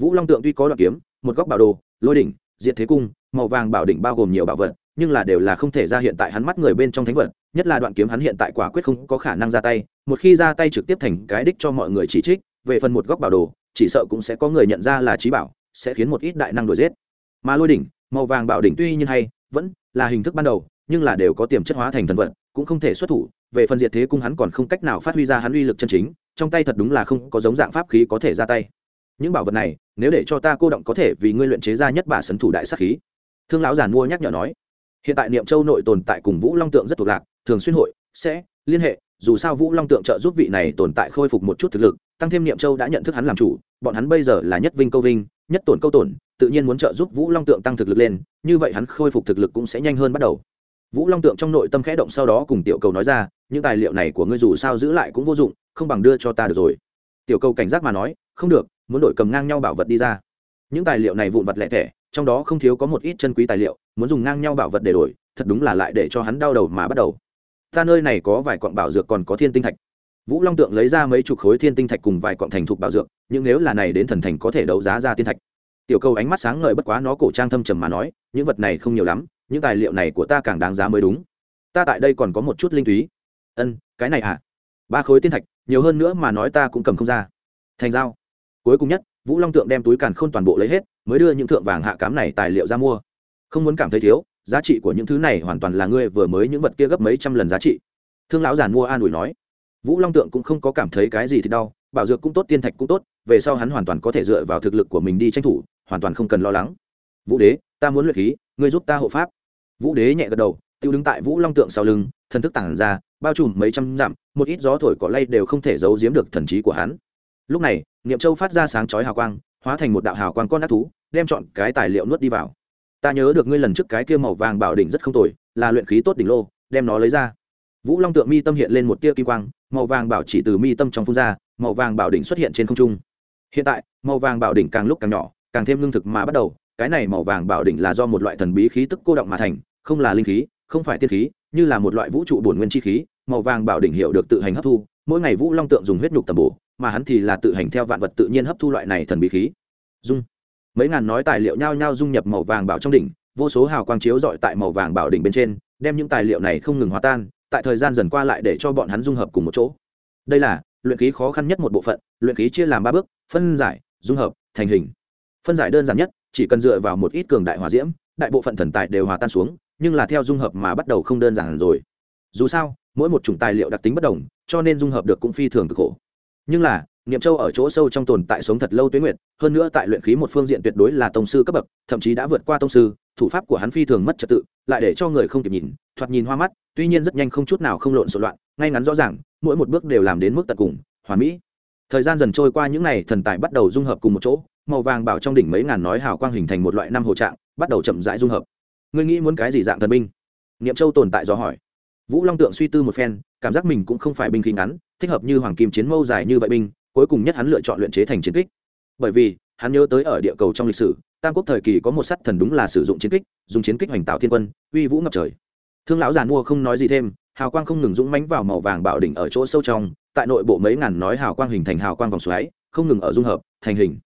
Vũ long tượng tuy có đoạn kiếm, một góc bảo đồ, lôi đỉnh, diệt thế cung, màu vàng bảo đỉnh bao gồm nhiều bảo vật, nhưng là đều là không thể ra hiện tại hắn mắt người bên trong thánh vật, nhất là đoạn kiếm hắn hiện tại quả quyết không có khả năng ra tay, một khi ra tay trực tiếp thành cái đích cho mọi người chỉ trích, về phần một góc bảo đồ, chỉ sợ cũng sẽ có người nhận ra là trí bảo, sẽ khiến một ít đại năng đuổi giết. Mà lôi đỉnh màu vàng bảo đỉnh tuy nhiên hay, vẫn là hình thức ban đầu, nhưng là đều có tiềm chất hóa thành thần vật, cũng không thể xuất thủ, về phần diệt thế cung hắn còn không cách nào phát huy ra hắn uy lực chân chính, trong tay thật đúng là không có giống dạng pháp khí có thể ra tay. Những bảo vật này, nếu để cho ta cô động có thể vì ngươi luyện chế ra nhất bà sấn thủ đại sắc khí. Thương lão giản mua nhắc nhở nói. Hiện tại niệm châu nội tồn tại cùng vũ long tượng rất thuộc lạc, thường xuyên hội, sẽ liên hệ, dù sao vũ long tượng trợ giúp vị này tồn tại khôi phục một chút thực lực, tăng thêm niệm châu đã nhận thức hắn làm chủ, bọn hắn bây giờ là nhất vinh câu vinh, nhất tổn câu tổn tự nhiên muốn trợ giúp vũ long tượng tăng thực lực lên như vậy hắn khôi phục thực lực cũng sẽ nhanh hơn bắt đầu. Vũ long tượng trong nội tâm khẽ động sau đó cùng tiểu cầu nói ra những tài liệu này của ngươi dù sao giữ lại cũng vô dụng không bằng đưa cho ta được rồi. Tiểu cầu cảnh giác mà nói không được muốn đổi cầm ngang nhau bảo vật đi ra. Những tài liệu này vụn vặt lẻ tẻ, trong đó không thiếu có một ít chân quý tài liệu muốn dùng ngang nhau bảo vật để đổi thật đúng là lại để cho hắn đau đầu mà bắt đầu. Ta nơi này có vài quặng bảo dược còn có thiên tinh thạch. Vũ long tượng lấy ra mấy chục khối thiên tinh thạch cùng vài quặng thành thục bảo dược nhưng nếu là này đến thần thành có thể đấu giá ra thiên thạch tiểu câu ánh mắt sáng ngời bất quá nó cổ trang thâm trầm mà nói, những vật này không nhiều lắm, những tài liệu này của ta càng đáng giá mới đúng. Ta tại đây còn có một chút linh túy. Ân, cái này à? Ba khối tiên thạch, nhiều hơn nữa mà nói ta cũng cầm không ra. Thành dao cuối cùng nhất, vũ long tượng đem túi càn khôn toàn bộ lấy hết, mới đưa những thượng vàng hạ cám này tài liệu ra mua. Không muốn cảm thấy thiếu, giá trị của những thứ này hoàn toàn là ngươi vừa mới những vật kia gấp mấy trăm lần giá trị. Thương lão giàn mua an ủi nói. Vũ long tượng cũng không có cảm thấy cái gì thì đau, bảo dược cũng tốt, tiên thạch cũng tốt, về sau hắn hoàn toàn có thể dựa vào thực lực của mình đi tranh thủ hoàn toàn không cần lo lắng. Vũ đế, ta muốn luyện khí, ngươi giúp ta hộ pháp. Vũ đế nhẹ gật đầu, tiêu đứng tại vũ long tượng sau lưng, thần thức tản ra, bao trùm mấy trăm dặm, một ít gió thổi cỏ lay đều không thể giấu giếm được thần trí của hắn. Lúc này, niệm châu phát ra sáng chói hào quang, hóa thành một đạo hào quang con ác thú, đem chọn cái tài liệu nuốt đi vào. Ta nhớ được ngươi lần trước cái kia màu vàng bảo đỉnh rất không tồi, là luyện khí tốt đỉnh lô, đem nó lấy ra. Vũ long tượng mi tâm hiện lên một tia kim quang, màu vàng bảo chỉ từ mi tâm trong phun ra, màu vàng bảo đỉnh xuất hiện trên không trung. Hiện tại, màu vàng bảo đỉnh càng lúc càng nhỏ càng thêm lương thực mà bắt đầu, cái này màu vàng bảo đỉnh là do một loại thần bí khí tức cô động mà thành, không là linh khí, không phải tiên khí, như là một loại vũ trụ bổn nguyên chi khí, màu vàng bảo đỉnh hiệu được tự hành hấp thu, mỗi ngày vũ long tượng dùng huyết nhục tầm bổ, mà hắn thì là tự hành theo vạn vật tự nhiên hấp thu loại này thần bí khí. Dung. Mấy ngàn nói tài liệu nhao nhao dung nhập màu vàng bảo trong đỉnh, vô số hào quang chiếu dọi tại màu vàng bảo đỉnh bên trên, đem những tài liệu này không ngừng hòa tan, tại thời gian dần qua lại để cho bọn hắn dung hợp cùng một chỗ. Đây là luyện khí khó khăn nhất một bộ phận, luyện khí chia làm ba bước, phân giải, dung hợp, thành hình phân giải đơn giản nhất, chỉ cần dựa vào một ít cường đại hòa diễm, đại bộ phận thần tài đều hòa tan xuống, nhưng là theo dung hợp mà bắt đầu không đơn giản rồi. Dù sao, mỗi một chủng tài liệu đặc tính bất đồng, cho nên dung hợp được cũng phi thường cực khổ. Nhưng là, niệm châu ở chỗ sâu trong tồn tại sống thật lâu tuyến nguyệt, hơn nữa tại luyện khí một phương diện tuyệt đối là tông sư cấp bậc, thậm chí đã vượt qua tông sư, thủ pháp của hắn phi thường mất trật tự, lại để cho người không kịp nhìn, thoạt nhìn hoa mắt, tuy nhiên rất nhanh không chút nào không lộn xộn loạn, ngay ngắn rõ ràng, mỗi một bước đều làm đến mức tận cùng, hoàn mỹ. Thời gian dần trôi qua, những n à y thần tài bắt đầu dung hợp cùng một chỗ màu vàng bảo trong đỉnh mấy ngàn nói hào quang hình thành một loại năm hồ trạng, bắt đầu chậm rãi dung hợp. Ngươi nghĩ muốn cái gì dạng thần binh? Niệm châu tồn tại do hỏi. Vũ long tượng suy tư một phen, cảm giác mình cũng không phải binh khí ngắn, thích hợp như hoàng kim chiến mâu dài như vậy binh, cuối cùng nhất hắn lựa chọn luyện chế thành chiến kích. Bởi vì, hắn nhớ tới ở địa cầu trong lịch sử, tam quốc thời kỳ có một sắt thần đúng là sử dụng chiến kích, dùng chiến kích hoành tạo thiên quân, uy vũ ngập trời. Thương lão giàn mua không nói gì thêm, hào quang không ngừng dũng mánh vào màu vàng bảo đỉnh ở chỗ sâu trong, tại nội bộ mấy ngàn nói hào quang hình thành hào quang vòng xoáy, không ngừng ở dung hợp, thành hình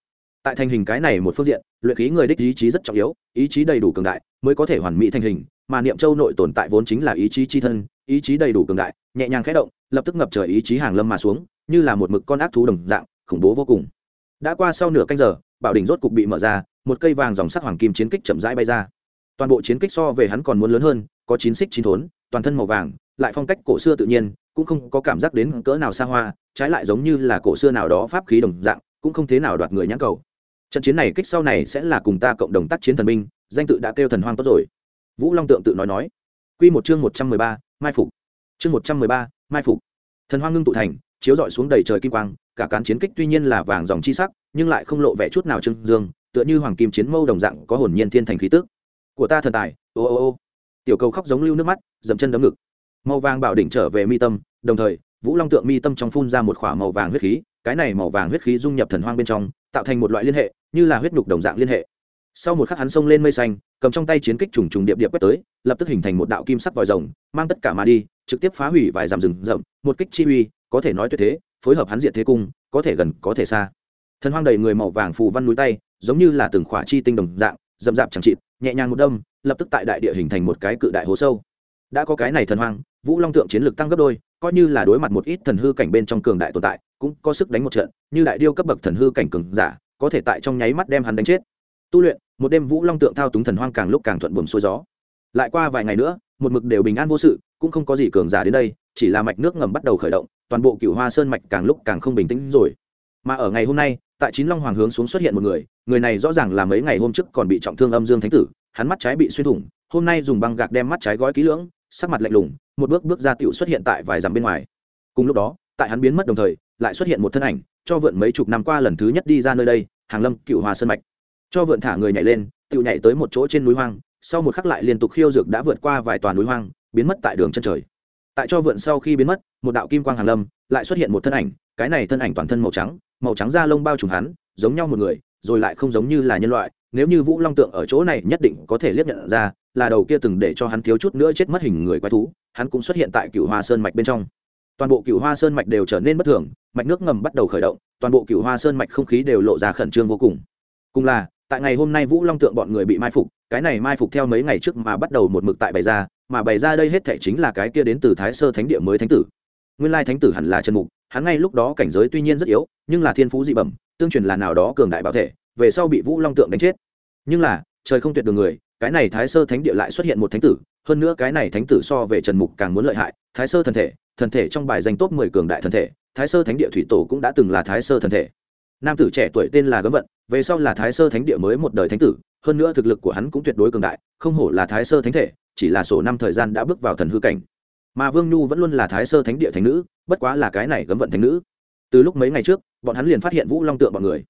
tại thành hình cái này một phương diện, luyện khí người đích ý chí rất trọng yếu, ý chí đầy đủ cường đại mới có thể hoàn mỹ thành hình, mà niệm châu nội tồn tại vốn chính là ý chí chi thân, ý chí đầy đủ cường đại, nhẹ nhàng khẽ động, lập tức ngập trời ý chí hàng lâm mà xuống, như là một mực con ác thú đồng dạng, khủng bố vô cùng. Đã qua sau nửa canh giờ, bảo đỉnh rốt cục bị mở ra, một cây vàng dòng sắc hoàng kim chiến kích chậm rãi bay ra. Toàn bộ chiến kích so về hắn còn muốn lớn hơn, có chín xích chín thốn, toàn thân màu vàng, lại phong cách cổ xưa tự nhiên, cũng không có cảm giác đến cỡ nào xa hoa, trái lại giống như là cổ xưa nào đó pháp khí đồng dạng, cũng không thế nào đoạt người nhãn cầu trận chiến này kích sau này sẽ là cùng ta cộng đồng tác chiến thần binh, danh tự đã kêu thần hoang tốt rồi. Vũ long tượng tự nói nói. Q một chương một trăm mười ba, mai phục. Chương một trăm mười ba, mai phục. Thần hoang ngưng tụ thành, chiếu rọi xuống đầy trời kim quang, cả cán chiến kích tuy nhiên là vàng dòng chi sắc, nhưng lại không lộ vẻ chút nào trưng dương, tựa như hoàng kim chiến mâu đồng dạng có hồn nhiên thiên thành khí tức. Của ta thần tài, ô ô ô. Tiểu cầu khóc giống lưu nước mắt, dậm chân đấm ngực. Màu vàng bảo đỉnh trở về mi tâm, đồng thời, vũ long tượng mi tâm trong phun ra một k h ỏ a màu vàng huyết khí cái này màu vàng huyết khí dung nhập thần hoang bên trong, tạo thành một loại liên hệ, như là huyết nhục đồng dạng liên hệ. Sau một khắc hắn xông lên mây xanh, cầm trong tay chiến kích trùng trùng điệp điệp quét tới, lập tức hình thành một đạo kim sắc vòi rồng, mang tất cả mà đi, trực tiếp phá hủy vài dặm rừng rậm, một kích chi uy, có thể nói tuyệt thế, phối hợp hắn diện thế cung, có thể gần, có thể xa. Thần hoang đầy người màu vàng phù văn núi tay, giống như là từng khỏa chi tinh đồng dạng, rậm rạp chẳng chịt, nhẹ nhàng một đâm, lập tức tại đại địa hình thành một cái cự đại hố sâu. Đã có cái này thần hoang, vũ long tượng chiến lược tăng gấp đôi, coi như là đối mặt một ít thần hư cảnh bên trong cường đại tồn tại cũng có sức đánh một trận, như đại điêu cấp bậc thần hư cảnh cường giả, có thể tại trong nháy mắt đem hắn đánh chết. Tu luyện, một đêm vũ long tượng thao túng thần hoang càng lúc càng thuận buồm xuôi gió. Lại qua vài ngày nữa, một mực đều bình an vô sự, cũng không có gì cường giả đến đây, chỉ là mạch nước ngầm bắt đầu khởi động, toàn bộ cựu hoa sơn mạch càng lúc càng không bình tĩnh rồi. Mà ở ngày hôm nay, tại chín long hoàng hướng xuống xuất hiện một người người này rõ ràng là mấy ngày hôm trước còn bị trọng thương âm dương thánh tử, hắn mắt trái bị xuyên thủng, hôm nay dùng băng gạc đem mắt trái gói kỹ lưỡng, sắc mặt lạnh lùng, một bước bước ra tựu xuất hiện tại vài dặm bên ngoài. Cùng lúc đó tại hắn biến mất đồng thời, lại xuất hiện một thân ảnh, cho vượn mấy chục năm qua lần thứ nhất đi ra nơi đây, hàng lâm cựu hòa sơn mạch. Cho vượn thả người nhảy lên tựu nhảy tới một chỗ trên núi hoang, sau một khắc lại liên tục khiêu dược đã vượt qua vài toàn núi hoang, biến mất tại đường chân trời. Tại cho vượn sau khi biến mất, một đạo kim quang hàng lâm lại xuất hiện một thân ảnh, cái này thân ảnh toàn thân màu trắng màu trắng da lông bao trùm hắn, giống nhau một người, rồi lại không giống như là nhân loại, nếu như vũ long tượng ở chỗ này nhất định có thể liếc nhận ra, là đầu kia từng để cho hắn thiếu chút nữa chết mất hình người quái thú, hắn cũng xuất hiện tại cựu hoa sơn mạch bên trong toàn bộ cựu hoa sơn mạch đều trở nên bất thường, mạch nước ngầm bắt đầu khởi động, toàn bộ cựu hoa sơn mạch không khí đều lộ ra khẩn trương vô cùng. Cùng là, tại ngày hôm nay vũ long tượng bọn người bị mai phục, cái này mai phục theo mấy ngày trước mà bắt đầu một mực tại bày ra, mà bày ra đây hết thể chính là cái kia đến từ thái sơ thánh địa mới thánh tử. Nguyên lai thánh tử hẳn là trần mục, hắn ngay lúc đó cảnh giới tuy nhiên rất yếu, nhưng là thiên phú dị bẩm, tương truyền là nào đó cường đại bảo thể, về sau bị vũ long tượng đánh chết. Nhưng là, trời không tuyệt đường người, cái này thái sơ thánh địa lại xuất hiện một thánh tử, hơn nữa cái này thánh tử so về trần mục càng muốn lợi hại, thái sơ thần thể thần thể trong bài danh top mười cường đại thần thể, thái sơ thánh địa thủy tổ cũng đã từng là thái sơ thần thể. Nam tử trẻ tuổi tên là gấm vận, về sau là thái sơ thánh địa mới một đời thánh tử, hơn nữa thực lực của hắn cũng tuyệt đối cường đại, không hổ là thái sơ thánh thể, chỉ là sổ năm thời gian đã bước vào thần hư cảnh. Mà vương nhu vẫn luôn là thái sơ thánh địa thánh nữ, bất quá là cái này gấm vận thánh nữ. Từ lúc mấy ngày trước, bọn hắn liền phát hiện vũ long tượng bọn người.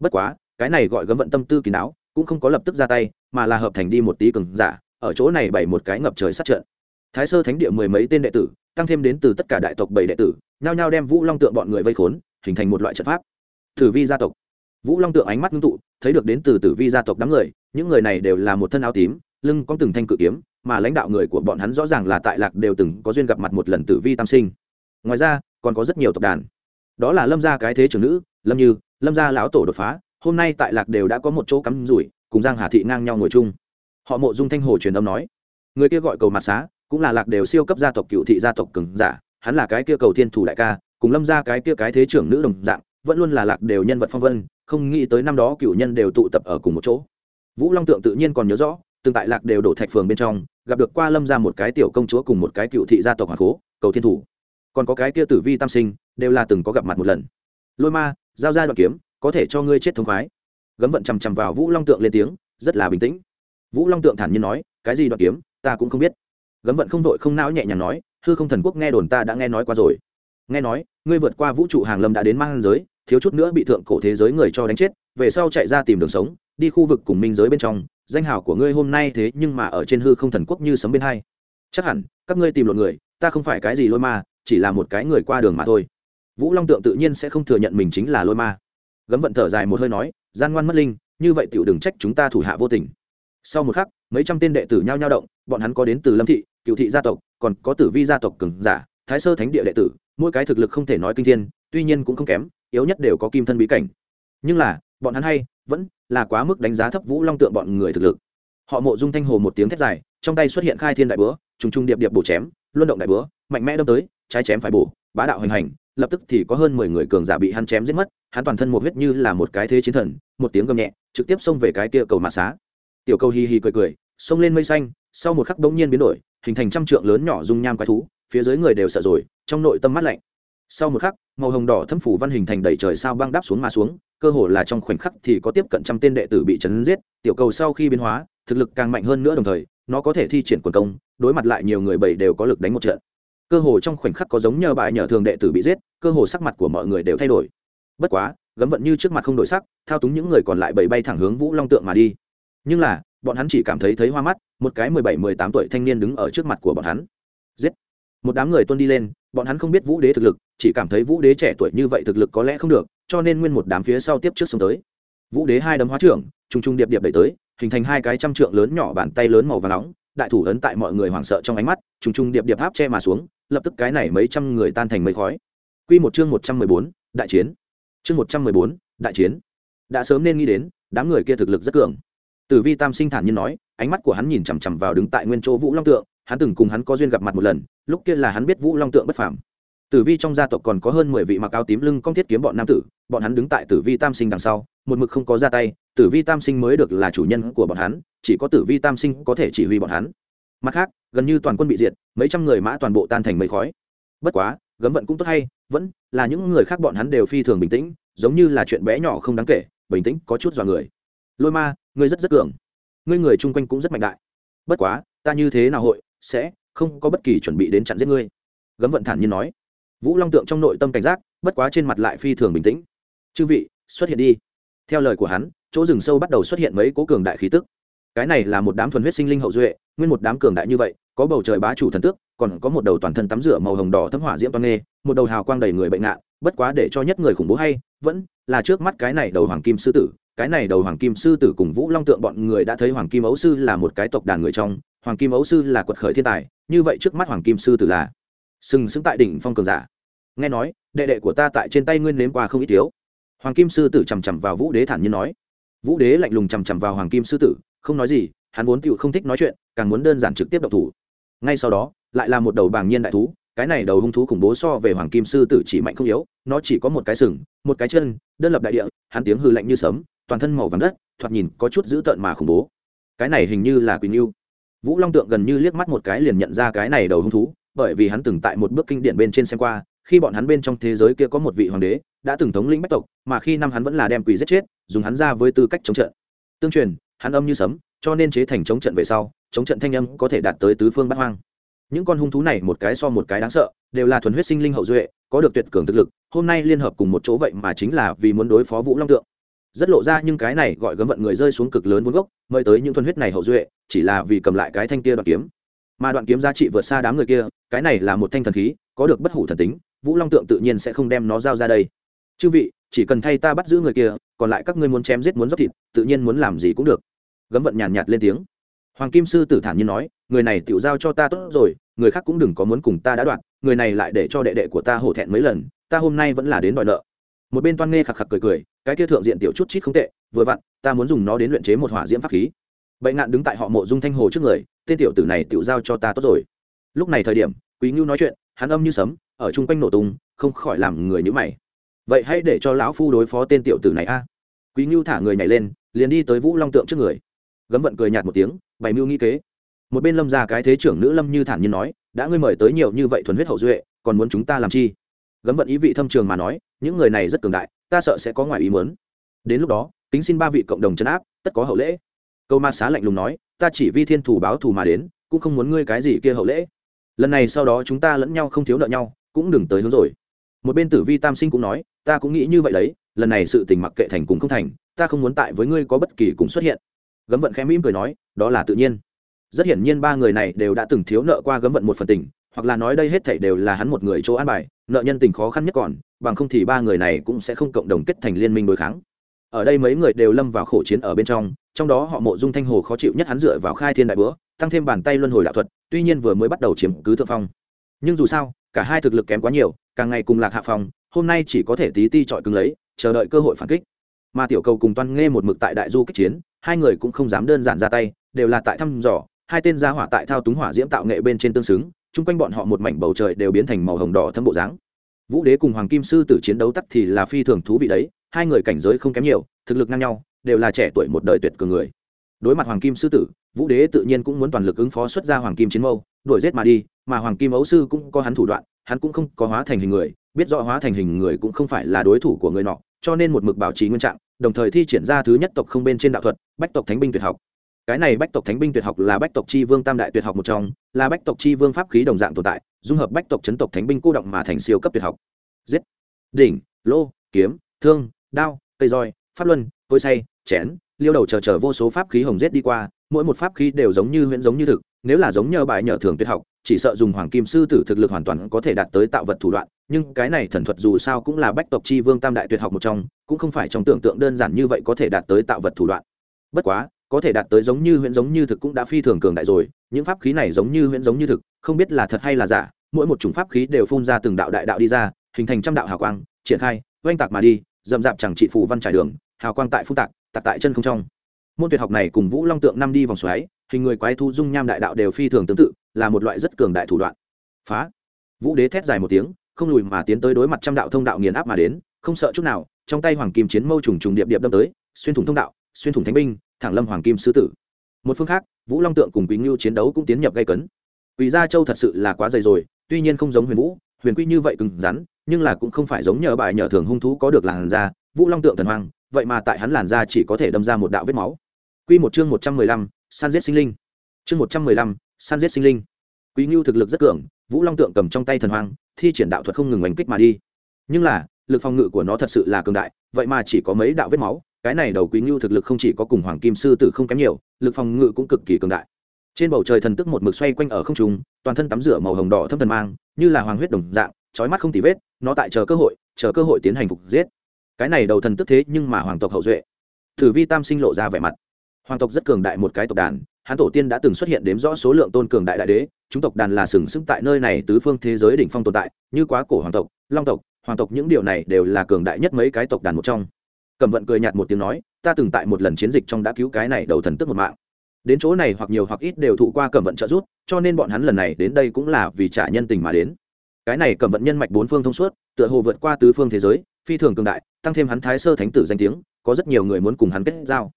Bất quá, cái này gọi gấm vận tâm tư kỳ não cũng không có lập tức ra tay, mà là hợp thành đi một tí cường giả, ở chỗ này bày một cái ngập trời sát trận. Thái sơ thánh địa mười mấy tên đệ tử tăng thêm đến từ tất cả đại tộc bảy đệ tử, nhao nhao đem vũ long tượng bọn người vây khốn, hình thành một loại trận pháp. Tử vi gia tộc. Vũ long tượng ánh mắt ngưng tụ, thấy được đến từ tử vi gia tộc đám người, những người này đều là một thân áo tím, lưng có từng thanh cự kiếm, mà lãnh đạo người của bọn hắn rõ ràng là tại lạc đều từng có duyên gặp mặt một lần tử vi tam sinh. Ngoài ra, còn có rất nhiều tộc đàn. Đó là lâm gia cái thế trưởng nữ, lâm như, lâm gia lão tổ đột phá, hôm nay tại lạc đều đã có một chỗ cắm rủi, cùng giang hà thị ngang nhau ngồi chung. Họ mộ dung thanh hồ truyền âm nói, người kia gọi cầu mặt xá cũng là lạc đều siêu cấp gia tộc cựu thị gia tộc cường giả, hắn là cái kia cầu thiên thủ đại ca, cùng lâm gia cái kia cái thế trưởng nữ đồng dạng, vẫn luôn là lạc đều nhân vật phong vân, không nghĩ tới năm đó cựu nhân đều tụ tập ở cùng một chỗ. Vũ long tượng tự nhiên còn nhớ rõ từng tại lạc đều đổ thạch phường bên trong, gặp được qua lâm ra một cái tiểu công chúa cùng một cái cựu thị gia tộc hoàng cố, cầu thiên thủ. Còn có cái kia tử vi tam sinh, đều là từng có gặp mặt một lần. Lôi ma, giao ra đoạn kiếm, có thể cho ngươi chết thống khoái. Gấm vận chằm chằm vào vũ long tượng lên tiếng, rất là bình tĩnh. Vũ long tượng thản nhiên nói, cái gì đoạn kiếm, ta cũng không biết gấm vận không vội không não nhẹ nhàng nói, hư không thần quốc nghe đồn ta đã nghe nói qua rồi. Nghe nói, ngươi vượt qua vũ trụ hàng lâm đã đến mang giới, thiếu chút nữa bị thượng cổ thế giới người cho đánh chết, về sau chạy ra tìm đường sống, đi khu vực cùng minh giới bên trong, danh hào của ngươi hôm nay thế nhưng mà ở trên hư không thần quốc như sấm bên hai. Chắc hẳn, các ngươi tìm lộn người, ta không phải cái gì lôi ma, chỉ là một cái người qua đường mà thôi. Vũ long tượng tự nhiên sẽ không thừa nhận mình chính là lôi ma. Gấm vận thở dài một hơi nói, gian ngoan mất linh, như vậy tiểu đừng trách chúng ta thủ hạ vô tình. Sau một khắc, mấy trăm tên đệ tử nhao nhao động, bọn hắn có đến từ lâm thị cựu thị gia tộc, còn có tử vi gia tộc cường giả, thái sơ thánh địa đệ tử, mỗi cái thực lực không thể nói kinh thiên, tuy nhiên cũng không kém, yếu nhất đều có kim thân bí cảnh. Nhưng là, bọn hắn hay, vẫn là quá mức đánh giá thấp vũ long tượng bọn người thực lực. Họ mộ dung thanh hồ một tiếng thét dài, trong tay xuất hiện khai thiên đại búa, trùng trùng điệp điệp bổ chém, luân động đại búa, mạnh mẽ đâm tới, trái chém phải bổ, bá đạo hoành hành, lập tức thì có hơn mười người cường giả bị hắn chém giết mất, hắn toàn thân một huyết như là một cái thế chiến thần, một tiếng gầm nhẹ, trực tiếp xông về cái kia cầu mạ xá. Tiểu cầu hi hi cười cười, xông lên mây xanh, sau một khắc bỗng nhiên biến đổi hình thành trăm trượng lớn nhỏ dung nham quái thú, phía dưới người đều sợ rồi, trong nội tâm mắt lạnh. Sau một khắc, màu hồng đỏ thâm phủ văn hình thành đầy trời sao băng đáp xuống mà xuống, cơ hồ là trong khoảnh khắc thì có tiếp cận trăm tên đệ tử bị chấn giết, tiểu cầu sau khi biến hóa, thực lực càng mạnh hơn nữa đồng thời, nó có thể thi triển quần công, đối mặt lại nhiều người bảy đều có lực đánh một trận. Cơ hồ trong khoảnh khắc có giống nhờ bại nhờ thường đệ tử bị giết, cơ hồ sắc mặt của mọi người đều thay đổi. Bất quá, gấm vận như trước mặt không đổi sắc, thao túng những người còn lại bảy bay thẳng hướng vũ long tượng mà đi. Nhưng là bọn hắn chỉ cảm thấy thấy hoa mắt, một cái mười bảy, mười tám tuổi thanh niên đứng ở trước mặt của bọn hắn. Giết! Một đám người tuân đi lên, bọn hắn không biết vũ đế thực lực, chỉ cảm thấy vũ đế trẻ tuổi như vậy thực lực có lẽ không được, cho nên nguyên một đám phía sau tiếp trước xuống tới. Vũ đế hai đấm hóa trưởng t r u n g t r u n g điệp điệp đẩy tới, hình thành hai cái trăm trượng lớn nhỏ bàn tay lớn màu và nóng, đại thủ ấn tại mọi người hoảng sợ trong ánh mắt t r u n g t r u n g điệp điệp tháp che mà xuống, lập tức cái này mấy trăm người tan thành mấy khói. Q một chương một trăm mười bốn, đại chiến. Chương một trăm mười bốn, đại chiến. Đã sớm nên nghĩ đến, đám người kia thực lực rất cường tử vi tam sinh thản nhiên nói, ánh mắt của hắn nhìn chằm chằm vào đứng tại nguyên chỗ vũ long tượng, hắn từng cùng hắn có duyên gặp mặt một lần, lúc kia là hắn biết vũ long tượng bất phàm. Tử vi trong gia tộc còn có hơn mười vị mặc áo tím lưng công thiết kiếm bọn nam tử, bọn hắn đứng tại tử vi tam sinh đằng sau, một mực không có ra tay, tử vi tam sinh mới được là chủ nhân của bọn hắn, chỉ có tử vi tam sinh có thể chỉ huy bọn hắn. Mặt khác, gần như toàn quân bị diệt, mấy trăm người mã toàn bộ tan thành mây khói. Bất quá, gấm vận cũng tốt hay, vẫn là những người khác bọn hắn đều phi thường bình tĩnh, giống như là chuyện bé nhỏ không đáng kể, bình tĩnh có chút dọa người. Lôi ma ngươi rất rất cường. Ngươi người chung quanh cũng rất mạnh đại. Bất quá, ta như thế nào hội, sẽ không có bất kỳ chuẩn bị đến chặn giết ngươi. Gấm vận thản nhiên nói. Vũ long tượng trong nội tâm cảnh giác, bất quá trên mặt lại phi thường bình tĩnh. Chư vị, xuất hiện đi. Theo lời của hắn, chỗ rừng sâu bắt đầu xuất hiện mấy cố cường đại khí tức. Cái này là một đám thuần huyết sinh linh hậu duệ, nguyên một đám cường đại như vậy, có bầu trời bá chủ thần tước, còn có một đầu toàn thân tắm rửa màu hồng đỏ thấm hỏa diễm toan nghê, một đầu hào quang đầy người bệnh nạn bất quá để cho nhất người khủng bố hay, vẫn là trước mắt cái này đầu hoàng kim sư tử cái này đầu hoàng kim sư tử cùng vũ long tượng bọn người đã thấy hoàng kim ấu sư là một cái tộc đàn người trong, hoàng kim ấu sư là quật khởi thiên tài, như vậy trước mắt hoàng kim sư tử là sừng sững tại đỉnh phong cường giả. Nghe nói, đệ đệ của ta tại trên tay nguyên nếm qua không ít thiếu. Hoàng kim sư tử chằm chằm vào vũ đế thản nhiên nói. Vũ đế lạnh lùng chằm chằm vào hoàng kim sư tử, không nói gì, hắn vốn tựu không thích nói chuyện, càng muốn đơn giản trực tiếp độc thủ. Ngay sau đó, lại là một đầu bàng nhiên đại thú, cái này đầu hung thú khủng bố so về hoàng kim sư tử chỉ mạnh không yếu, nó chỉ có một cái sừng, một cái chân, đơn lập đại địa, hắn tiếng hư lạnh như sấm toàn thân màu vàng đất, thoạt nhìn có chút dữ tợn mà khủng bố. Cái này hình như là quỳnh yêu vũ long tượng gần như liếc mắt một cái liền nhận ra cái này đầu hung thú, bởi vì hắn từng tại một bước kinh điển bên trên xem qua, khi bọn hắn bên trong thế giới kia có một vị hoàng đế, đã từng thống lĩnh bách tộc, mà khi năm hắn vẫn là đem quỷ giết chết, dùng hắn ra với tư cách chống trận. Tương truyền, hắn âm như sấm, cho nên chế thành chống trận về sau, chống trận thanh âm có thể đạt tới tứ phương bát hoang. Những con hung thú này một cái so một cái đáng sợ, đều là thuần huyết sinh linh hậu duệ, có được tuyệt cường thực lực, hôm nay liên hợp cùng một chỗ vậy mà chính là vì muốn đối phó vũ long tượng rất lộ ra nhưng cái này gọi gấm vận người rơi xuống cực lớn vốn gốc mời tới những thuần huyết này hậu duệ chỉ là vì cầm lại cái thanh kia đoạn kiếm. Mà đoạn kiếm giá trị vượt xa đám người kia cái này là một thanh thần khí có được bất hủ thần tính vũ long tượng tự nhiên sẽ không đem nó giao ra đây. Chư vị chỉ cần thay ta bắt giữ người kia còn lại các ngươi muốn chém giết muốn dốc thịt tự nhiên muốn làm gì cũng được. Gấm vận nhàn nhạt, lên tiếng. Hoàng kim sư tử thản nhiên nói người này tự giao cho ta tốt rồi người khác cũng đừng có muốn cùng ta đã đoạn người này lại để cho đệ đệ của ta hổ thẹn mấy lần ta hôm nay vẫn là đến đòi nợ. Một bên toan nghe khạc khạc cười cười cái kia thượng diện tiểu chút chít không tệ, vừa vặn, ta muốn dùng nó đến luyện chế một hỏa diễm pháp khí. Bệnh ngạn đứng tại họ mộ dung thanh hồ trước người, tên tiểu tử này tự giao cho ta tốt rồi. Lúc này thời điểm, quý ngưu nói chuyện, hắn âm như sấm, ở chung quanh nổ tung, không khỏi làm người nhữ mày. Vậy hãy để cho lão phu đối phó tên tiểu tử này a. Quý ngưu thả người nhảy lên, liền đi tới vũ long tượng trước người. Gấm vận cười nhạt một tiếng, bày mưu nghĩ kế. Một bên lâm ra cái thế trưởng nữ lâm như thản nhiên nói, đã ngươi mời tới nhiều như vậy thuần huyết hậu duệ, còn muốn chúng ta làm chi? Gấm vận ý vị thâm trường mà nói, những người này rất cường đại ta sợ sẽ có ngoài ý muốn. Đến lúc đó, kính xin ba vị cộng đồng chấn áp, tất có hậu lễ. Câu ma xá lạnh lùng nói, ta chỉ vi thiên thủ báo thù mà đến, cũng không muốn ngươi cái gì kia hậu lễ. Lần này sau đó chúng ta lẫn nhau không thiếu nợ nhau, cũng đừng tới hướng rồi. Một bên tử vi tam sinh cũng nói, ta cũng nghĩ như vậy đấy, lần này sự tình mặc kệ thành cùng không thành, ta không muốn tại với ngươi có bất kỳ cùng xuất hiện. Gấm vận khẽ mỉm cười nói, đó là tự nhiên. Rất hiển nhiên ba người này đều đã từng thiếu nợ qua gấm vận một phần tình hoặc là nói đây hết thảy đều là hắn một người chỗ an bài, nợ nhân tình khó khăn nhất còn, bằng không thì ba người này cũng sẽ không cộng đồng kết thành liên minh đối kháng. Ở đây mấy người đều lâm vào khổ chiến ở bên trong trong đó họ mộ dung thanh hồ khó chịu nhất hắn dựa vào khai thiên đại bữa, tăng thêm bàn tay luân hồi đạo thuật, tuy nhiên vừa mới bắt đầu chiếm cứ thượng phong. Nhưng dù sao, cả hai thực lực kém quá nhiều, càng ngày cùng lạc hạ phong, hôm nay chỉ có thể tí ti trọi cứng lấy, chờ đợi cơ hội phản kích. Mà tiểu cầu cùng toan nghe một mực tại đại du kích chiến, hai người cũng không dám đơn giản ra tay, đều là tại thăm dò, hai tên gia hỏa tại thao túng hỏa diễm tạo nghệ bên trên tương xứng chung quanh bọn họ một mảnh bầu trời đều biến thành màu hồng đỏ thâm bộ dáng. Vũ đế cùng hoàng kim sư tử chiến đấu tắt thì là phi thường thú vị đấy, hai người cảnh giới không kém nhiều, thực lực ngang nhau, đều là trẻ tuổi một đời tuyệt cường người. Đối mặt hoàng kim sư tử, vũ đế tự nhiên cũng muốn toàn lực ứng phó xuất ra hoàng kim chiến mâu, đuổi giết mà đi, mà hoàng kim ấu sư cũng có hắn thủ đoạn, hắn cũng không có hóa thành hình người, biết rõ hóa thành hình người cũng không phải là đối thủ của người nọ, cho nên một mực bảo trì nguyên trạng, đồng thời thi triển ra thứ nhất tộc không bên trên đạo thuật, bách tộc thánh binh tuyệt học cái này bách tộc thánh binh tuyệt học là bách tộc chi vương tam đại tuyệt học một trong, là bách tộc chi vương pháp khí đồng dạng tồn tại, dung hợp bách tộc chấn tộc thánh binh cô động mà thành siêu cấp tuyệt học. Giết. Đỉnh, lô, kiếm, thương, đao, cây roi, pháp luân, cối say chén, liêu đầu chờ chờ vô số pháp khí hồng giết đi qua, mỗi một pháp khí đều giống như huyễn giống như thực, nếu là giống nhờ bài nhờ thường tuyệt học, chỉ sợ dùng hoàng kim sư tử thực lực hoàn toàn có thể đạt tới tạo vật thủ đoạn, nhưng cái này thần thuật dù sao cũng là bách tộc chi vương tam đại tuyệt học một trong, cũng không phải trong tưởng tượng đơn giản như vậy có thể đạt tới tạo vật thủ đoạn. Bất quá có thể đạt tới giống như huyễn giống như thực cũng đã phi thường cường đại rồi, những pháp khí này giống như huyễn giống như thực, không biết là thật hay là giả, mỗi một chủng pháp khí đều phun ra từng đạo đại đạo đi ra, hình thành trăm đạo hào quang, triển khai, oanh tạc mà đi, dậm dạp chẳng trị phù văn trải đường, hào quang tại phun tạc tạc tại chân không trong. Môn tuyệt học này cùng vũ long tượng năm đi vòng xoáy, hình người quái thu dung nham đại đạo đều phi thường tương tự, là một loại rất cường đại thủ đoạn. Phá. Vũ đế thét dài một tiếng, không lùi mà tiến tới đối mặt trăm đạo thông đạo nghiền áp mà đến, không sợ chút nào, trong tay hoàng kim chiến mâu trùng trùng điệp điệp đâm tới, xuyên thủng thông đạo, xuyên thủng thánh binh thẳng lâm hoàng kim sư tử một phương khác vũ long tượng cùng quý ngưu chiến đấu cũng tiến nhập gây cấn Quỷ gia châu thật sự là quá dày rồi tuy nhiên không giống huyền vũ huyền quy như vậy cứng rắn nhưng là cũng không phải giống nhờ bài nhờ thường hung thú có được làn da vũ long tượng thần hoang vậy mà tại hắn làn da chỉ có thể đâm ra một đạo vết máu Quy một chương một trăm mười lăm, san giết sinh linh. Chương một trăm mười lăm, san giết sinh linh. Quý Ngưu thực lực rất cường, Vũ Long tượng cầm trong tay thần hoang, thi triển đạo thuật không ngừng oanh kích mà đi. Nhưng là, lực phòng ngự của nó thật sự là cường đại, vậy mà chỉ có mấy đạo vết máu, cái này đầu Quý Ngưu thực lực không chỉ có cùng Hoàng Kim sư tử không kém nhiều, lực phòng ngự cũng cực kỳ cường đại. Trên bầu trời thần tức một mực xoay quanh ở không trung, toàn thân tắm rửa màu hồng đỏ thâm thần mang, như là hoàng huyết đồng dạng, trói mắt không tì vết, nó tại chờ cơ hội, chờ cơ hội tiến hành phục giết. Cái này đầu thần tức thế nhưng mà hoàng tộc hậu duệ. Thử Vi Tam sinh lộ ra vẻ mặt hoàng tộc rất cường đại một cái tộc đàn hán tổ tiên đã từng xuất hiện đếm rõ số lượng tôn cường đại đại đế chúng tộc đàn là sừng sững tại nơi này tứ phương thế giới đỉnh phong tồn tại như quá cổ hoàng tộc long tộc hoàng tộc những điều này đều là cường đại nhất mấy cái tộc đàn một trong cẩm vận cười nhạt một tiếng nói, ta từng tại một lần chiến dịch trong đã cứu cái này đầu thần tức một mạng. Đến chỗ này hoặc nhiều hoặc ít đều thụ qua cẩm vận trợ giúp, cho nên bọn hắn lần này đến đây cũng là vì trả nhân tình mà đến. Cái này cẩm vận nhân mạch bốn phương thông suốt, tựa hồ vượt qua tứ phương thế giới, phi thường cường đại, tăng thêm hắn thái sơ thánh tử danh tiếng, có rất nhiều người muốn cùng hắn kết giao.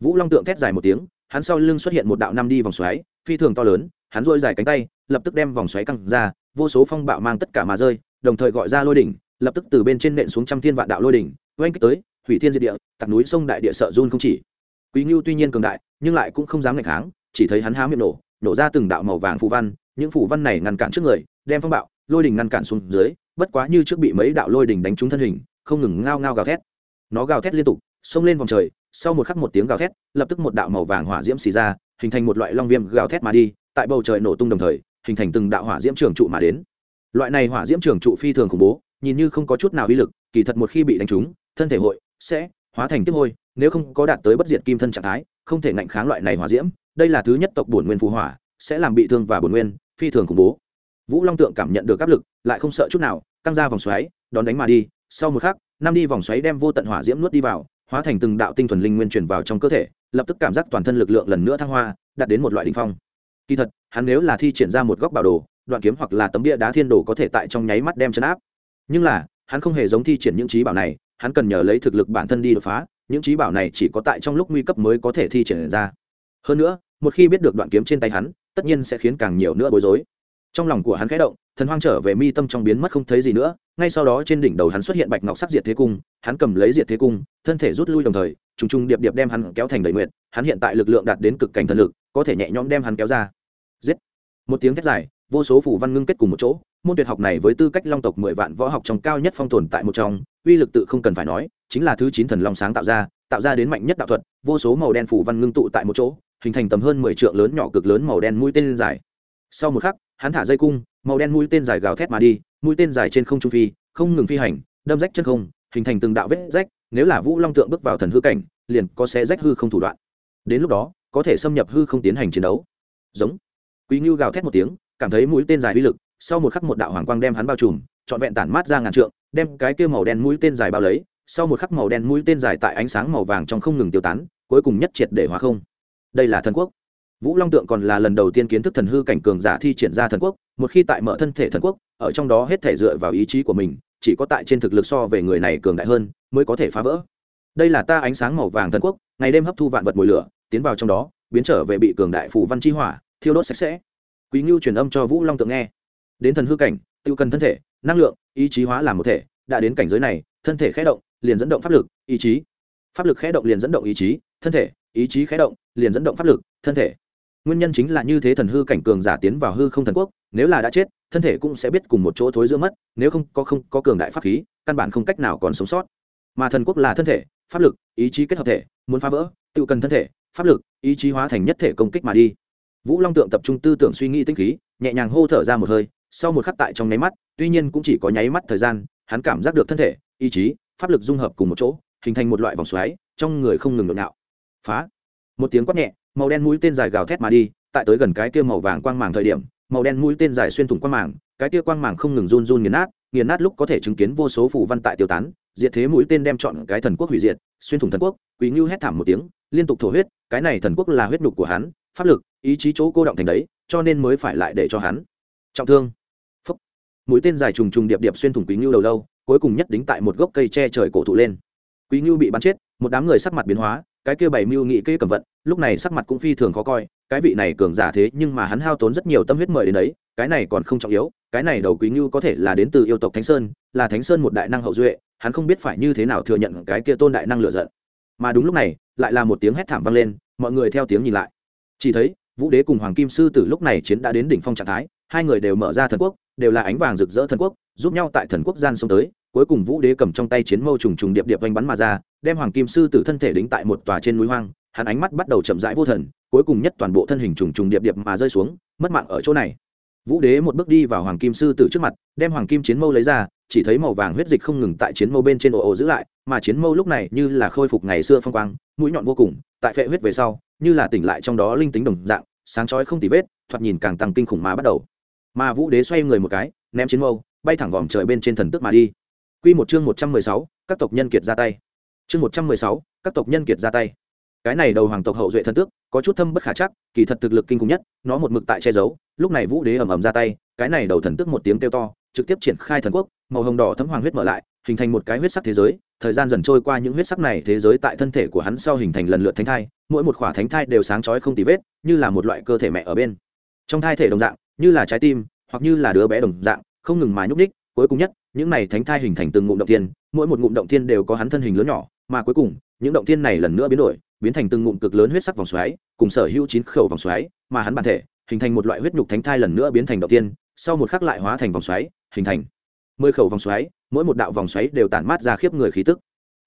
Vũ long tượng thét dài một tiếng, hắn sau lưng xuất hiện một đạo năm đi vòng xoáy, phi thường to lớn, hắn dội dài cánh tay, lập tức đem vòng xoáy căng ra, vô số phong bạo mang tất cả mà rơi, đồng thời gọi ra lôi đỉnh, lập tức từ bên trên nện xuống trăm thiên vạn đạo lôi đỉnh, oanh kích tới hủy thiên diệt địa, tặc núi sông đại địa sợ run không chỉ. Quý ngưu tuy nhiên cường đại, nhưng lại cũng không dám ngạch kháng, chỉ thấy hắn há miệng nổ nổ ra từng đạo màu vàng phù văn, những phù văn này ngăn cản trước người, đem phong bạo, lôi đỉnh ngăn cản xuống dưới, bất quá như trước bị mấy đạo lôi đỉnh đánh trúng thân hình, không ngừng ngao ngao gào thét. Nó gào thét liên tục, xông lên vòng trời, sau một khắc một tiếng gào thét, lập tức một đạo màu vàng hỏa diễm xì ra, hình thành một loại long viêm gào thét mà đi, tại bầu trời nổ tung đồng thời, hình thành từng đạo hỏa diễm trường trụ mà đến. Loại này hỏa diễm trường trụ phi thường khủng bố, nhìn như không có chút nào uy lực, kỳ thật một khi bị đánh trúng, thân thể hội sẽ hóa thành tiếp hôi, nếu không có đạt tới bất diệt kim thân trạng thái, không thể ngạnh kháng loại này hỏa diễm. Đây là thứ nhất tộc bổn nguyên phù hỏa, sẽ làm bị thương và bổn nguyên, phi thường khủng bố. Vũ long tượng cảm nhận được áp lực, lại không sợ chút nào, căng ra vòng xoáy, đón đánh mà đi. Sau một khắc, năm đi vòng xoáy đem vô tận hỏa diễm nuốt đi vào, hóa thành từng đạo tinh thuần linh nguyên truyền vào trong cơ thể, lập tức cảm giác toàn thân lực lượng lần nữa thăng hoa, đạt đến một loại đỉnh phong. Kỳ thật, hắn nếu là thi triển ra một góc bảo đồ, đoạn kiếm hoặc là tấm bia đá thiên đồ có thể tại trong nháy mắt đem chấn áp. Nhưng là, hắn không hề giống thi triển những trí bảo này hắn cần nhờ lấy thực lực bản thân đi đột phá, những trí bảo này chỉ có tại trong lúc nguy cấp mới có thể thi triển ra. Hơn nữa, một khi biết được đoạn kiếm trên tay hắn, tất nhiên sẽ khiến càng nhiều nữa bối rối. Trong lòng của hắn khẽ động, thần hoang trở về mi tâm trong biến mất không thấy gì nữa, ngay sau đó trên đỉnh đầu hắn xuất hiện bạch ngọc sắc diệt thế cung, hắn cầm lấy diệt thế cung, thân thể rút lui đồng thời, trùng trùng điệp điệp đem hắn kéo thành đầy nguyện hắn hiện tại lực lượng đạt đến cực cảnh thần lực, có thể nhẹ nhõm đem hắn kéo ra. Giết! Một tiếng thét dài vô số phủ văn ngưng kết cùng một chỗ, môn tuyệt học này với tư cách long tộc mười vạn võ học trong cao nhất phong tồn tại một trong, uy lực tự không cần phải nói, chính là thứ chín thần long sáng tạo ra tạo ra đến mạnh nhất đạo thuật, vô số màu đen phủ văn ngưng tụ tại một chỗ, hình thành tầm hơn mười trượng lớn nhỏ cực lớn màu đen mũi tên dài. Sau một khắc, hắn thả dây cung, màu đen mũi tên dài gào thét mà đi, mũi tên dài trên không trung phi, không ngừng phi hành, đâm rách chân không, hình thành từng đạo vết rách, nếu là vũ long tượng bước vào thần hư cảnh, liền có sẽ rách hư không thủ đoạn. Đến lúc đó, có thể xâm nhập hư không tiến hành chiến đấu. Giống. Quý ngưu gào thét một tiếng cảm thấy mũi tên dài uy lực, sau một khắc một đạo hoàng quang đem hắn bao trùm, trọn vẹn tản mát ra ngàn trượng, đem cái kia màu đen mũi tên dài bao lấy, sau một khắc màu đen mũi tên dài tại ánh sáng màu vàng trong không ngừng tiêu tán, cuối cùng nhất triệt để hóa không. Đây là thần quốc. Vũ long tượng còn là lần đầu tiên kiến thức thần hư cảnh cường giả thi triển ra thần quốc, một khi tại mở thân thể thần quốc, ở trong đó hết thể dựa vào ý chí của mình, chỉ có tại trên thực lực so về người này cường đại hơn, mới có thể phá vỡ. Đây là ta ánh sáng màu vàng thần quốc, ngày đêm hấp thu vạn vật mùi lửa, tiến vào trong đó, biến trở về bị cường đại phủ văn chi hỏa, thiêu đốt sạch sẽ quý ngưu truyền âm cho vũ long tượng nghe. Đến thần hư cảnh tự cần thân thể, năng lượng, ý chí hóa làm một thể, đã đến cảnh giới này, thân thể khé động, liền dẫn động pháp lực, ý chí. Pháp lực khé động liền dẫn động ý chí, thân thể, ý chí khé động, liền dẫn động pháp lực, thân thể. Nguyên nhân chính là như thế thần hư cảnh cường giả tiến vào hư không thần quốc, nếu là đã chết, thân thể cũng sẽ biết cùng một chỗ thối giữa mất, nếu không có không có cường đại pháp khí, căn bản không cách nào còn sống sót. Mà thần quốc là thân thể, pháp lực, ý chí kết hợp thể, muốn phá vỡ tự cần thân thể, pháp lực, ý chí hóa thành nhất thể công kích mà đi vũ long tượng tập trung tư tưởng suy nghĩ tinh khí, nhẹ nhàng hô thở ra một hơi, sau một khắc tại trong nháy mắt, tuy nhiên cũng chỉ có nháy mắt thời gian, hắn cảm giác được thân thể, ý chí, pháp lực dung hợp cùng một chỗ, hình thành một loại vòng xoáy, trong người không ngừng nhộn nhạo. Phá! Một tiếng quát nhẹ, màu đen mũi tên dài gào thét mà đi, tại tới gần cái kia màu vàng quang màng thời điểm, màu đen mũi tên dài xuyên thủng quang màng, cái kia quang màng không ngừng run run nghiền nát nghiền nát lúc có thể chứng kiến vô số phù văn tại tiêu tán, diệt thế mũi tên đem chọn cái thần quốc hủy diệt, xuyên thủng thần quốc quý ngưu hét thảm một tiếng, liên tục thổ huyết, cái này thần quốc là huyết nhục của hắn, pháp lực ý chí chỗ cô động thành đấy, cho nên mới phải lại để cho hắn. Trọng thương. Phúc. mũi tên dài trùng trùng điệp điệp xuyên thủng quý ngưu đầu lâu, cuối cùng nhất đính tại một gốc cây che trời cổ thụ lên. Quý ngưu bị bắn chết, một đám người sắc mặt biến hóa, cái kia bảy mưu nghị kê cầm vận, lúc này sắc mặt cũng phi thường khó coi, cái vị này cường giả thế nhưng mà hắn hao tốn rất nhiều tâm huyết mời đến đấy, cái này còn không trọng yếu, cái này đầu quý ngưu có thể là đến từ yêu tộc thánh sơn, là thánh sơn một đại năng hậu duệ, hắn không biết phải như thế nào thừa nhận cái kia tôn đại năng lựa giận. Mà đúng lúc này, lại là một tiếng hét thảm vang lên, mọi người theo tiếng nhìn lại. Chỉ thấy vũ đế cùng hoàng kim sư tử lúc này chiến đã đến đỉnh phong trạng thái, hai người đều mở ra thần quốc, đều là ánh vàng rực rỡ thần quốc, giúp nhau tại thần quốc gian xông tới, cuối cùng vũ đế cầm trong tay chiến mâu trùng trùng điệp điệp oanh bắn mà ra, đem hoàng kim sư tử thân thể đính tại một tòa trên núi hoang, hắn ánh mắt bắt đầu chậm rãi vô thần, cuối cùng nhất toàn bộ thân hình trùng trùng điệp điệp mà rơi xuống, mất mạng ở chỗ này. Vũ đế một bước đi vào hoàng kim sư tử trước mặt, đem hoàng kim chiến mâu lấy ra, chỉ thấy màu vàng huyết dịch không ngừng tại chiến mâu bên trên ồ ồ giữ lại, mà chiến mâu lúc này như là khôi phục ngày xưa phong quang, mũi nhọn vô cùng, tại phệ huyết về sau như là tỉnh lại trong đó linh tính đồng dạng sáng chói không tì vết thoạt nhìn càng tăng kinh khủng mà bắt đầu mà vũ đế xoay người một cái ném chiến mâu bay thẳng vòm trời bên trên thần tức mà đi Quy một chương một trăm mười sáu, các tộc nhân kiệt ra tay. Chương một trăm mười sáu, các tộc nhân kiệt ra tay. Cái này đầu hoàng tộc hậu duệ thần tước, có chút thâm bất khả chắc, kỳ thật thực lực kinh khủng nhất, nó một mực tại che giấu, lúc này Vũ Đế ầm ầm ra tay, cái này đầu thần tước một tiếng kêu to, trực tiếp triển khai thần quốc, màu hồng đỏ thấm hoàng huyết mở lại, hình thành một cái huyết sắc thế giới, thời gian dần trôi qua những huyết sắc này thế giới tại thân thể của hắn sau hình thành lần lượt thánh thai, mỗi một khỏa thánh thai đều sáng chói không tì vết, như là một loại cơ thể mẹ ở bên. Trong thai thể đồng dạng, như là trái tim, hoặc như là đứa bé đồng dạng, không ngừng mà nhúc nhích, cuối cùng nhất, những này thánh thai hình thành từng ngụm động thiên mỗi một ngụm động thiên đều có hắn thân hình lớn nhỏ mà cuối cùng những động thiên này lần nữa biến đổi biến thành từng ngụm cực lớn huyết sắc vòng xoáy cùng sở hữu chín khẩu vòng xoáy mà hắn bản thể hình thành một loại huyết nhục thánh thai lần nữa biến thành động thiên sau một khắc lại hóa thành vòng xoáy hình thành. Mười khẩu vòng xoáy, mỗi một đạo vòng xoáy đều tản mát ra khiếp người khí tức.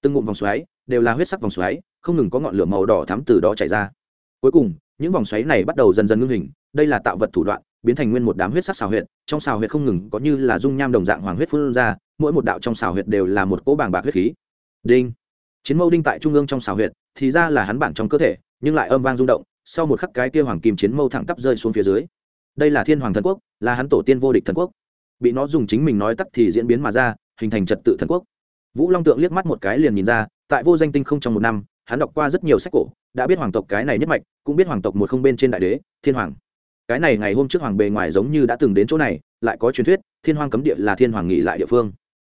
Từng ngụm vòng xoáy đều là huyết sắc vòng xoáy, không ngừng có ngọn lửa màu đỏ thắm từ đó chảy ra. Cuối cùng, những vòng xoáy này bắt đầu dần dần ngưng hình, đây là tạo vật thủ đoạn, biến thành nguyên một đám huyết sắc xào huyệt, trong xào huyệt không ngừng có như là dung nham đồng dạng hoàng huyết phun ra, mỗi một đạo trong xào huyệt đều là một cỗ bàng bạc huyết khí. Đinh. Chiến mâu đinh tại trung ương trong xào huyệt, thì ra là hắn bản trong cơ thể, nhưng lại âm vang rung động, sau một khắc cái kia hoàng kim chiến mâu thẳng tắp rơi xuống phía dưới. Đây là thiên hoàng thần quốc, là hắn tổ tiên vô địch thần quốc bị nó dùng chính mình nói tắt thì diễn biến mà ra, hình thành trật tự thần quốc. Vũ long tượng liếc mắt một cái liền nhìn ra, tại vô danh tinh không trong một năm, hắn đọc qua rất nhiều sách cổ, đã biết hoàng tộc cái này nhất mạch, cũng biết hoàng tộc một không bên trên đại đế, thiên hoàng. Cái này ngày hôm trước hoàng bề ngoài giống như đã từng đến chỗ này, lại có truyền thuyết, thiên hoàng cấm địa là thiên hoàng nghỉ lại địa phương.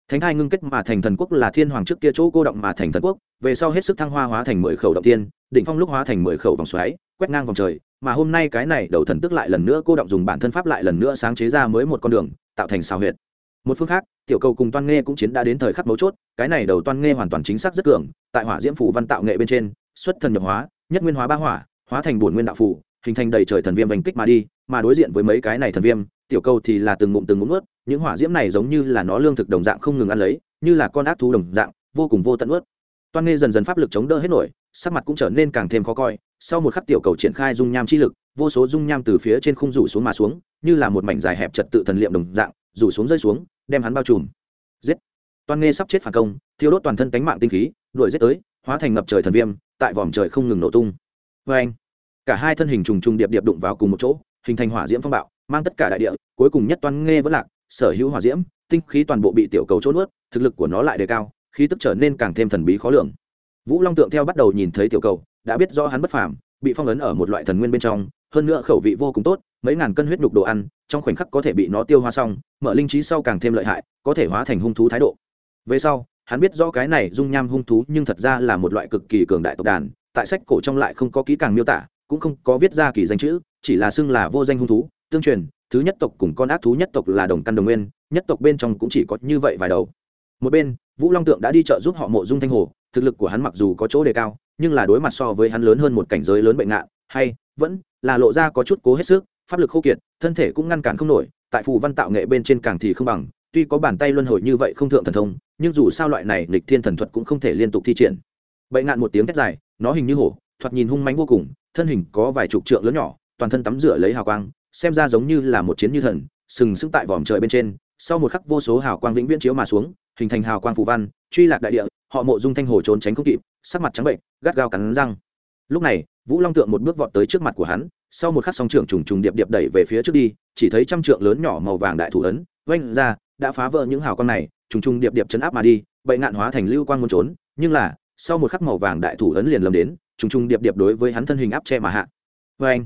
Thánh thai ngưng kết mà thành thần quốc là thiên hoàng trước kia chỗ cô động mà thành thần quốc, về sau hết sức thăng hoa hóa thành mười khẩu động tiên, đỉnh phong lúc hóa thành mười khẩu vòng xoáy, quét ngang vòng trời mà hôm nay cái này đầu thần tức lại lần nữa cô động dùng bản thân pháp lại lần nữa sáng chế ra mới một con đường, tạo thành xào huyệt. Một phương khác, tiểu cầu cùng toan nghe cũng chiến đã đến thời khắc mấu chốt, cái này đầu toan nghe hoàn toàn chính xác rất cường, tại hỏa diễm phủ văn tạo nghệ bên trên, xuất thần nhập hóa, nhất nguyên hóa ba hỏa, hóa thành bổn nguyên đạo phủ, hình thành đầy trời thần viêm vành kích mà đi, mà đối diện với mấy cái này thần viêm, tiểu cầu thì là từng ngụm từng ngụm ướt những hỏa diễm này giống như là nó lương thực đồng dạng không ngừng ăn lấy, như là con ác thú đồng dạng, vô cùng vô tận ướt toan nghe dần dần pháp lực chống đỡ hết nổi, sắc mặt cũng trở nên càng thêm khó coi sau một khắc tiểu cầu triển khai dung nham chi lực, vô số dung nham từ phía trên khung rủ xuống mà xuống, như là một mảnh dài hẹp trật tự thần liệm đồng dạng, rủ xuống rơi xuống, đem hắn bao trùm. Giết! Toan nghe sắp chết phản công, thiêu đốt toàn thân cánh mạng tinh khí, đuổi giết tới, hóa thành ngập trời thần viêm, tại vòm trời không ngừng nổ tung. Vê anh, cả hai thân hình trùng trùng điệp điệp đụng vào cùng một chỗ, hình thành hỏa diễm phong bạo, mang tất cả đại địa, cuối cùng nhất toan nghe vẫn lạc, sở hữu hỏa diễm, tinh khí toàn bộ bị tiểu cầu trốn nuốt thực lực của nó lại đề cao, khí tức trở nên càng thêm thần bí khó lường. Vũ long tượng theo bắt đầu nhìn thấy tiểu cầu đã biết do hắn bất phàm, bị phong ấn ở một loại thần nguyên bên trong, hơn nữa khẩu vị vô cùng tốt, mấy ngàn cân huyết nhục đồ ăn, trong khoảnh khắc có thể bị nó tiêu hóa xong, mở linh trí sau càng thêm lợi hại, có thể hóa thành hung thú thái độ. Về sau, hắn biết rõ cái này dung nham hung thú nhưng thật ra là một loại cực kỳ cường đại tộc đàn, tại sách cổ trong lại không có kỹ càng miêu tả, cũng không có viết ra kỳ danh chữ, chỉ là xưng là vô danh hung thú, tương truyền, thứ nhất tộc cùng con ác thú nhất tộc là đồng căn đồng nguyên, nhất tộc bên trong cũng chỉ có như vậy vài đầu. Một bên, vũ long tượng đã đi chợ giúp họ mộ dung thanh hồ, thực lực của hắn mặc dù có chỗ đề cao nhưng là đối mặt so với hắn lớn hơn một cảnh giới lớn bệnh nạn hay, vẫn là lộ ra có chút cố hết sức, pháp lực khô kiệt, thân thể cũng ngăn cản không nổi, tại phù văn tạo nghệ bên trên càng thì không bằng, tuy có bàn tay luân hồi như vậy không thượng thần thông, nhưng dù sao loại này lịch thiên thần thuật cũng không thể liên tục thi triển. Bệnh ngạn một tiếng thét dài, nó hình như hổ, thoạt nhìn hung mánh vô cùng, thân hình có vài chục trượng lớn nhỏ, toàn thân tắm rửa lấy hào quang, xem ra giống như là một chiến như thần, sừng sững tại vòm trời bên trên, sau một khắc vô số hào quang vĩnh viễn chiếu mà xuống, hình thành hào quang phù văn, truy lạc đại địa họ mộ dung thanh hồ trốn tránh không kịp, sắc mặt trắng bệnh, gắt gao cắn răng. Lúc này, vũ long tượng một bước vọt tới trước mặt của hắn, sau một khắc song trưởng trùng trùng điệp điệp đẩy về phía trước đi, chỉ thấy trăm trượng lớn nhỏ màu vàng đại thủ ấn oanh ra, đã phá vỡ những hào quang này, trùng trùng điệp điệp chấn áp mà đi bậy ngạn hóa thành lưu quang muốn trốn, nhưng là, sau một khắc màu vàng đại thủ ấn liền lầm đến, trùng trùng điệp điệp đối với hắn thân hình áp che mà hạ. Vâng. Vê anh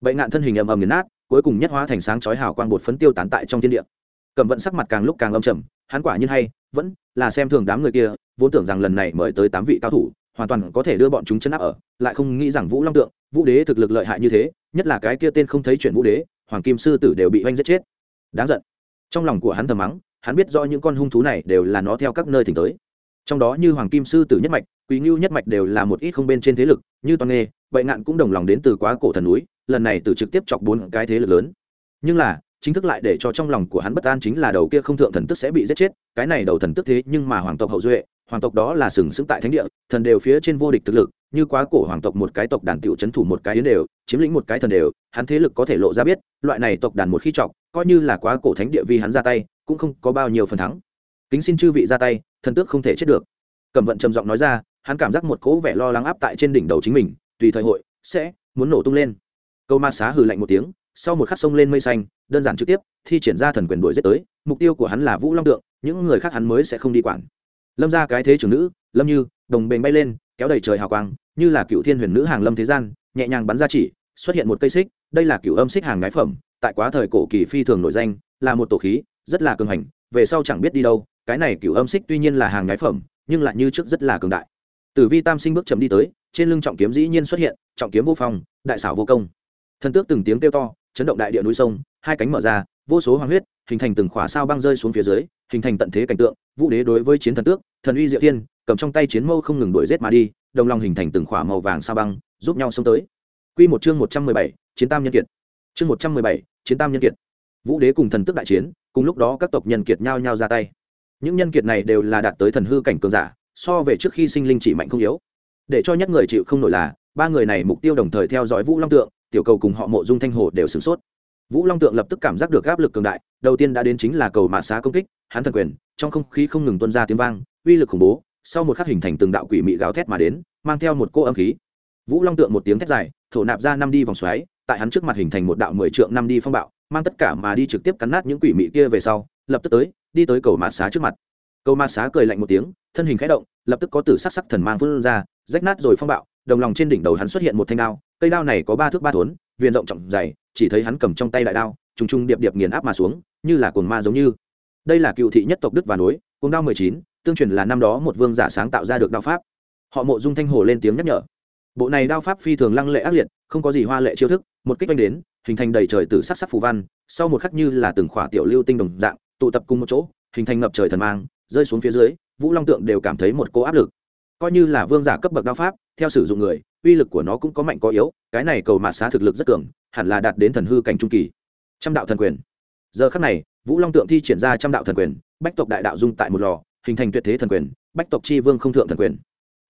bậy ngạn thân hình ầm ầm nghiền nát, cuối cùng nhất hóa thành sáng chói hào quang bột phấn tiêu tán tại trong thiên địa. Cẩm vận sắc mặt càng lúc càng âm trầm, hắn quả nhiên hay vẫn là xem thường đám người kia, vốn tưởng rằng lần này mời tới tám vị cao thủ, hoàn toàn có thể đưa bọn chúng chân áp ở, lại không nghĩ rằng vũ long tượng, vũ đế thực lực lợi hại như thế, nhất là cái kia tên không thấy chuyện vũ đế, hoàng kim sư tử đều bị oanh giết chết. Đáng giận. Trong lòng của hắn thầm mắng, hắn biết do những con hung thú này đều là nó theo các nơi thỉnh tới. Trong đó như hoàng kim sư tử nhất mạch, quý ngưu nhất mạch đều là một ít không bên trên thế lực, như toàn nghề vậy ngạn cũng đồng lòng đến từ quá cổ thần núi, lần này từ trực tiếp chọc bốn cái thế lực lớn. Nhưng là chính thức lại để cho trong lòng của hắn bất an chính là đầu kia không thượng thần tức sẽ bị giết chết, cái này đầu thần tức thế nhưng mà hoàng tộc hậu duệ, hoàng tộc đó là sừng sững tại thánh địa, thần đều phía trên vô địch thực lực, như quá cổ hoàng tộc một cái tộc đàn tiểu trấn thủ một cái yến đều, chiếm lĩnh một cái thần đều, hắn thế lực có thể lộ ra biết, loại này tộc đàn một khi chọc, coi như là quá cổ thánh địa vì hắn ra tay, cũng không có bao nhiêu phần thắng. Kính xin chư vị ra tay, thần tước không thể chết được. Cẩm vận trầm giọng nói ra, hắn cảm giác một cỗ vẻ lo lắng áp tại trên đỉnh đầu chính mình, tùy thời hội sẽ muốn nổ tung lên. Câu ma xá hừ lạnh một tiếng sau một khắc sông lên mây xanh, đơn giản trực tiếp, thi triển ra thần quyền đuổi giết tới, mục tiêu của hắn là vũ long tượng, những người khác hắn mới sẽ không đi quản. Lâm ra cái thế trưởng nữ, lâm như, đồng bền bay lên, kéo đầy trời hào quang, như là cựu thiên huyền nữ hàng lâm thế gian, nhẹ nhàng bắn ra chỉ, xuất hiện một cây xích, đây là cựu âm xích hàng ngái phẩm, tại quá thời cổ kỳ phi thường nổi danh, là một tổ khí, rất là cường hành, về sau chẳng biết đi đâu, cái này cựu âm xích tuy nhiên là hàng ngái phẩm, nhưng lại như trước rất là cường đại. Tử vi tam sinh bước chậm đi tới, trên lưng trọng kiếm dĩ nhiên xuất hiện, trọng kiếm vô phong, đại xảo vô công. Thần tước từng tiếng kêu to chấn động đại địa núi sông, hai cánh mở ra, vô số hoàng huyết, hình thành từng khỏa sao băng rơi xuống phía dưới, hình thành tận thế cảnh tượng, vũ đế đối với chiến thần tước, thần uy diệu thiên, cầm trong tay chiến mâu không ngừng đuổi rết mà đi, đồng lòng hình thành từng khỏa màu vàng sao băng, giúp nhau xông tới. Quy một chương một trăm mười bảy, chiến tam nhân kiệt. Chương một trăm mười bảy, chiến tam nhân kiệt. Vũ đế cùng thần tước đại chiến, cùng lúc đó các tộc nhân kiệt nhao nhao ra tay. Những nhân kiệt này đều là đạt tới thần hư cảnh cường giả, so về trước khi sinh linh chỉ mạnh không yếu. Để cho nhất người chịu không nổi là, ba người này mục tiêu đồng thời theo dõi vũ long tượng tiểu cầu cùng họ mộ dung thanh hồ đều sửng sốt. Vũ long tượng lập tức cảm giác được áp lực cường đại, đầu tiên đã đến chính là cầu mạ xá công kích, hắn thần quyền, trong không khí không ngừng tuân ra tiếng vang, uy lực khủng bố, sau một khắc hình thành từng đạo quỷ mị gáo thét mà đến, mang theo một cô âm khí. Vũ long tượng một tiếng thét dài, thổ nạp ra năm đi vòng xoáy, tại hắn trước mặt hình thành một đạo mười trượng năm đi phong bạo, mang tất cả mà đi trực tiếp cắn nát những quỷ mị kia về sau, lập tức tới, đi tới cầu mạ xá trước mặt. Cầu mạ xá cười lạnh một tiếng, thân hình khẽ động, lập tức có tử sắc sắc thần mang vươn ra, rách nát rồi phong bạo, đồng lòng trên đỉnh đầu hắn xuất hiện một thanh đao cây đao này có ba thước ba thốn viên rộng trọng dày, chỉ thấy hắn cầm trong tay đại đao, trùng trùng điệp điệp nghiền áp mà xuống, như là cồn ma giống như. Đây là cựu thị nhất tộc đức và nối cùng đao mười chín, tương truyền là năm đó một vương giả sáng tạo ra được đao pháp. Họ mộ dung thanh hồ lên tiếng nhắc nhở. Bộ này đao pháp phi thường lăng lệ ác liệt, không có gì hoa lệ chiêu thức, một kích oanh đến, hình thành đầy trời từ sắc sắc phù văn, sau một khắc như là từng khỏa tiểu lưu tinh đồng dạng, tụ tập cùng một chỗ, hình thành ngập trời thần mang, rơi xuống phía dưới, vũ long tượng đều cảm thấy một cô áp lực. Coi như là vương giả cấp bậc đao pháp, theo sử dụng người uy lực của nó cũng có mạnh có yếu, cái này cầu mạt xá thực lực rất cường, hẳn là đạt đến thần hư cảnh trung kỳ. Trăm đạo thần quyền. Giờ khắc này, vũ long tượng thi triển ra trăm đạo thần quyền, bách tộc đại đạo dung tại một lò, hình thành tuyệt thế thần quyền, bách tộc chi vương không thượng thần quyền.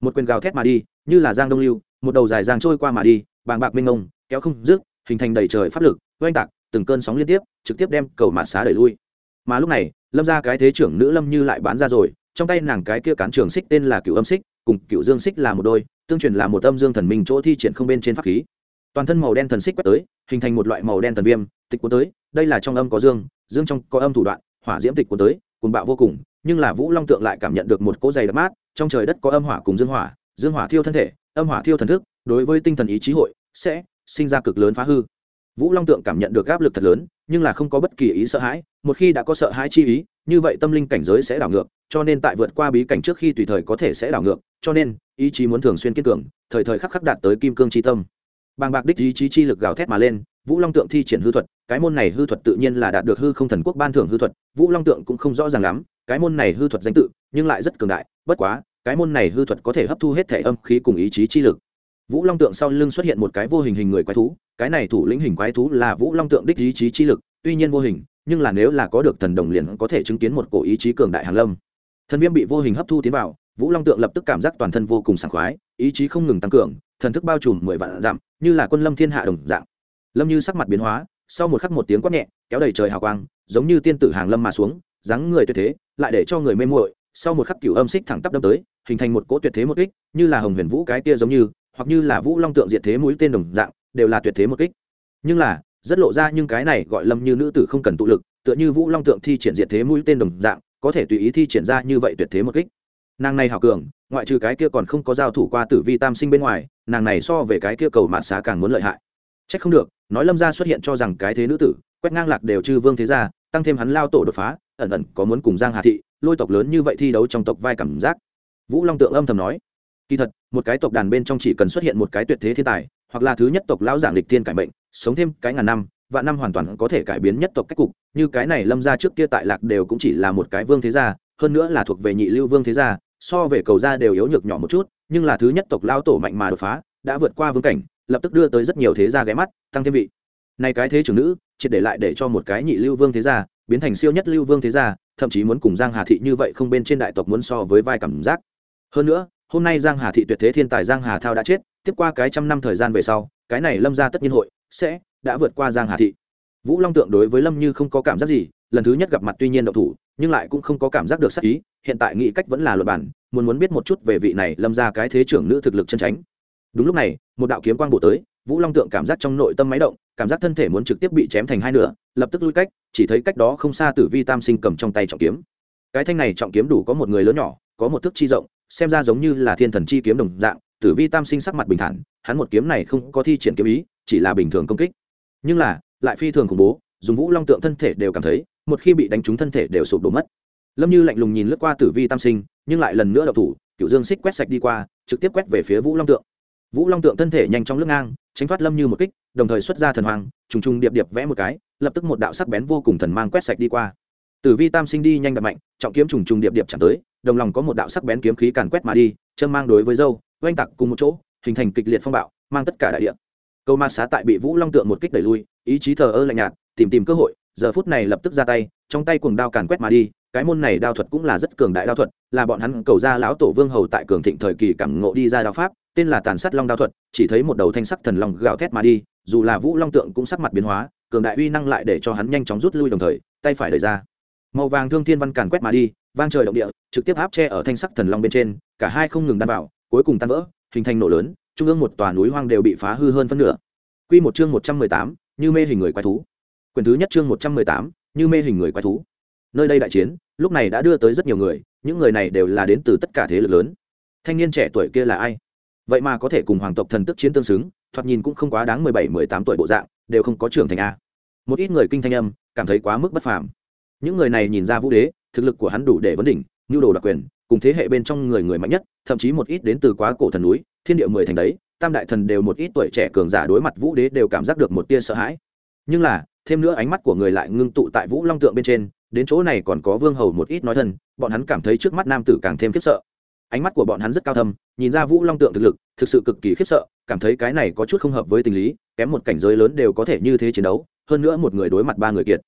Một quyền gào thét mà đi, như là giang đông lưu, một đầu dài giang trôi qua mà đi, bàng bạc minh ngông kéo không rước hình thành đầy trời pháp lực, oanh tạc, từng cơn sóng liên tiếp, trực tiếp đem cầu mạt xá đẩy lui. Mà lúc này, lâm ra cái thế trưởng nữ lâm như lại bán ra rồi, trong tay nàng cái kia cán trường xích tên là cựu âm xích cùng cựu dương xích là một đôi, tương truyền là một âm dương thần minh chỗ thi triển không bên trên pháp khí. Toàn thân màu đen thần xích quét tới, hình thành một loại màu đen thần viêm, tịch cuốn tới, đây là trong âm có dương dương trong có âm thủ đoạn, hỏa diễm tịch cuốn tới cùng bạo vô cùng, nhưng là vũ long tượng lại cảm nhận được một cỗ dày đặc mát, trong trời đất có âm hỏa cùng dương hỏa dương hỏa thiêu thân thể, âm hỏa thiêu thần thức, đối với tinh thần ý chí hội, sẽ sinh ra cực lớn phá hư. Vũ long tượng cảm nhận được áp lực thật lớn, nhưng là không có bất kỳ ý sợ hãi, một khi đã có sợ hãi chi ý, như vậy tâm linh cảnh giới sẽ đảo ngược cho nên tại vượt qua bí cảnh trước khi tùy thời có thể sẽ đảo ngược, cho nên, ý chí muốn thường xuyên kiên cường, thời thời khắc khắc đạt tới kim cương chi tâm. Bàng bạc đích ý chí chi lực gào thét mà lên, vũ long tượng thi triển hư thuật, cái môn này hư thuật tự nhiên là đạt được hư không thần quốc ban thưởng hư thuật, vũ long tượng cũng không rõ ràng lắm, cái môn này hư thuật danh tự, nhưng lại rất cường đại, bất quá, cái môn này hư thuật có thể hấp thu hết thể âm khí cùng ý chí chi lực. Vũ long tượng sau lưng xuất hiện một cái vô hình hình người quái thú, cái này thủ lĩnh hình quái thú là vũ long tượng đích ý chí chi lực, tuy nhiên vô hình, nhưng là nếu là có được thần đồng liền có thể chứng kiến một cổ ý chí cường đại hàn lâm thần viêm bị vô hình hấp thu tiến vào, vũ long tượng lập tức cảm giác toàn thân vô cùng sảng khoái, ý chí không ngừng tăng cường, thần thức bao trùm mười vạn dặm, như là quân lâm thiên hạ đồng dạng. Lâm như sắc mặt biến hóa, sau một khắc một tiếng quát nhẹ, kéo đầy trời hào quang, giống như tiên tử hàng lâm mà xuống, dáng người tuyệt thế, lại để cho người mê muội. Sau một khắc cửu âm xích thẳng tắp đâm tới, hình thành một cỗ tuyệt thế một kích, như là hồng huyền vũ cái kia giống như, hoặc như là vũ long tượng diệt thế mũi tên đồng dạng, đều là tuyệt thế một kích. Nhưng là, rất lộ ra nhưng cái này gọi lâm như nữ tử không cần tụ lực, tựa như vũ long tượng thi triển diệt thế mũi tên đồng dạng có thể tùy ý thi triển ra như vậy tuyệt thế một kích. Nàng này hảo cường, ngoại trừ cái kia còn không có giao thủ qua tử vi tam sinh bên ngoài, nàng này so về cái kia cầu mạn xá càng muốn lợi hại. Trách không được, nói lâm gia xuất hiện cho rằng cái thế nữ tử, quét ngang lạc đều chư vương thế gia, tăng thêm hắn lao tổ đột phá, ẩn ẩn có muốn cùng giang hà thị, lôi tộc lớn như vậy thi đấu trong tộc vai cảm giác. Vũ long tượng âm thầm nói, kỳ thật, một cái tộc đàn bên trong chỉ cần xuất hiện một cái tuyệt thế thiên tài, hoặc là thứ nhất tộc lão giảng lịch thiên cải mệnh, sống thêm cái ngàn năm và năm hoàn toàn có thể cải biến nhất tộc cách cục, như cái này lâm gia trước kia tại lạc đều cũng chỉ là một cái vương thế gia, hơn nữa là thuộc về nhị lưu vương thế gia, so về cầu gia đều yếu nhược nhỏ một chút, nhưng là thứ nhất tộc lao tổ mạnh mà đột phá, đã vượt qua vương cảnh, lập tức đưa tới rất nhiều thế gia ghé mắt, tăng thêm vị. Này cái thế trưởng nữ, triệt để lại để cho một cái nhị lưu vương thế gia, biến thành siêu nhất lưu vương thế gia, thậm chí muốn cùng giang hà thị như vậy không bên trên đại tộc muốn so với vai cảm giác. Hơn nữa, hôm nay giang hà thị tuyệt thế thiên tài giang hà thao đã chết, tiếp qua cái trăm năm thời gian về sau, cái này lâm ra tất nhiên hội sẽ đã vượt qua giang hà thị. Vũ long tượng đối với lâm như không có cảm giác gì, lần thứ nhất gặp mặt tuy nhiên độc thủ, nhưng lại cũng không có cảm giác được sắc ý, hiện tại nghĩ cách vẫn là luật bản, muốn muốn biết một chút về vị này lâm ra cái thế trưởng nữ thực lực chân tránh đúng lúc này, một đạo kiếm quang bộ tới, vũ long tượng cảm giác trong nội tâm máy động, cảm giác thân thể muốn trực tiếp bị chém thành hai nửa, lập tức lui cách, chỉ thấy cách đó không xa tử vi tam sinh cầm trong tay trọng kiếm. Cái thanh này trọng kiếm đủ có một người lớn nhỏ, có một thước chi rộng, xem ra giống như là thiên thần chi kiếm đồng dạng, tử vi tam sinh sắc mặt bình thản, hắn một kiếm này không có thi triển kiếm ý, chỉ là bình thường công kích nhưng là, lại phi thường khủng bố, dùng vũ long tượng thân thể đều cảm thấy, một khi bị đánh trúng thân thể đều sụp đổ mất. Lâm như lạnh lùng nhìn lướt qua tử vi tam sinh, nhưng lại lần nữa đậu thủ cựu dương xích quét sạch đi qua, trực tiếp quét về phía vũ long tượng. Vũ long tượng thân thể nhanh chóng lướt ngang, tránh thoát lâm như một kích, đồng thời xuất ra thần hoàng, trùng trùng điệp điệp vẽ một cái, lập tức một đạo sắc bén vô cùng thần mang quét sạch đi qua. Tử vi tam sinh đi nhanh đập mạnh, trọng kiếm trùng trùng điệp điệp chạm tới, đồng lòng có một đạo sắc bén kiếm khí càn quét mà đi, châm mang đối với dâu, oanh tặc cùng một chỗ, hình thành kịch liệt phong bạo, mang tất cả đại địa câu ma xá tại bị vũ long tượng một kích đẩy lui, ý chí thờ ơ lạnh nhạt, tìm tìm cơ hội, giờ phút này lập tức ra tay, trong tay cuồng đao càn quét mà đi, cái môn này đao thuật cũng là rất cường đại đao thuật, là bọn hắn cầu ra lão tổ vương hầu tại cường thịnh thời kỳ cảm ngộ đi ra đao pháp, tên là tàn sát long đao thuật, chỉ thấy một đầu thanh sắc thần long gào thét mà đi, dù là vũ long tượng cũng sắc mặt biến hóa, cường đại uy năng lại để cho hắn nhanh chóng rút lui đồng thời, tay phải đẩy ra. Màu vàng thương thiên văn càn quét mà đi, vang trời động địa, trực tiếp áp che ở thanh sắc thần long bên trên, cả hai không ngừng đan bảo cuối cùng tan vỡ, hình thành nổ lớn trung ương một tòa núi hoang đều bị phá hư hơn phân nửa. Quy một chương một trăm mười tám, như mê hình người quái thú. Quyền thứ nhất chương một trăm mười tám, như mê hình người quái thú. Nơi đây đại chiến, lúc này đã đưa tới rất nhiều người, những người này đều là đến từ tất cả thế lực lớn. Thanh niên trẻ tuổi kia là ai? Vậy mà có thể cùng hoàng tộc thần tức chiến tương xứng, thoạt nhìn cũng không quá đáng mười bảy, mười tám tuổi bộ dạng, đều không có trưởng thành a. Một ít người kinh thanh âm, cảm thấy quá mức bất phàm. Những người này nhìn ra vũ đế, thực lực của hắn đủ để vấn đỉnh, nhu đồ đặc quyền, cùng thế hệ bên trong người người mạnh nhất, thậm chí một ít đến từ quá cổ thần núi thiên địa mười thành đấy, tam đại thần đều một ít tuổi trẻ cường giả đối mặt vũ đế đều cảm giác được một tia sợ hãi. Nhưng là, thêm nữa ánh mắt của người lại ngưng tụ tại vũ long tượng bên trên, đến chỗ này còn có vương hầu một ít nói thân bọn hắn cảm thấy trước mắt nam tử càng thêm khiếp sợ. Ánh mắt của bọn hắn rất cao thâm, nhìn ra vũ long tượng thực lực, thực sự cực kỳ khiếp sợ, cảm thấy cái này có chút không hợp với tình lý, kém một cảnh giới lớn đều có thể như thế chiến đấu, hơn nữa một người đối mặt ba người kiệt.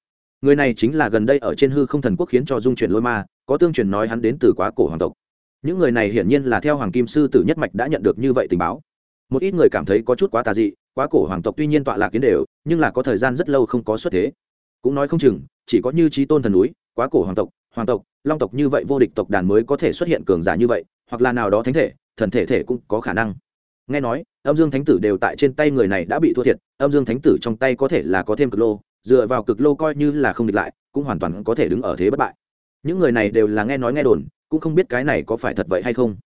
Người này chính là gần đây ở trên hư không thần quốc khiến cho dung chuyển lôi ma, có tương truyền nói hắn đến từ quá cổ hoàng tộc những người này hiển nhiên là theo hoàng kim sư tử nhất mạch đã nhận được như vậy tình báo. Một ít người cảm thấy có chút quá tà dị, quá cổ hoàng tộc tuy nhiên tọa lạc kiến đều, nhưng là có thời gian rất lâu không có xuất thế. Cũng nói không chừng, chỉ có như trí tôn thần núi, quá cổ hoàng tộc hoàng tộc, long tộc như vậy vô địch tộc đàn mới có thể xuất hiện cường giả như vậy, hoặc là nào đó thánh thể, thần thể thể cũng có khả năng. Nghe nói, âm dương thánh tử đều tại trên tay người này đã bị thua thiệt, âm dương thánh tử trong tay có thể là có thêm cực lô, dựa vào cực lô coi như là không địch lại, cũng hoàn toàn có thể đứng ở thế bất bại. Những người này đều là nghe nói nghe đồn cũng không biết cái này có phải thật vậy hay không.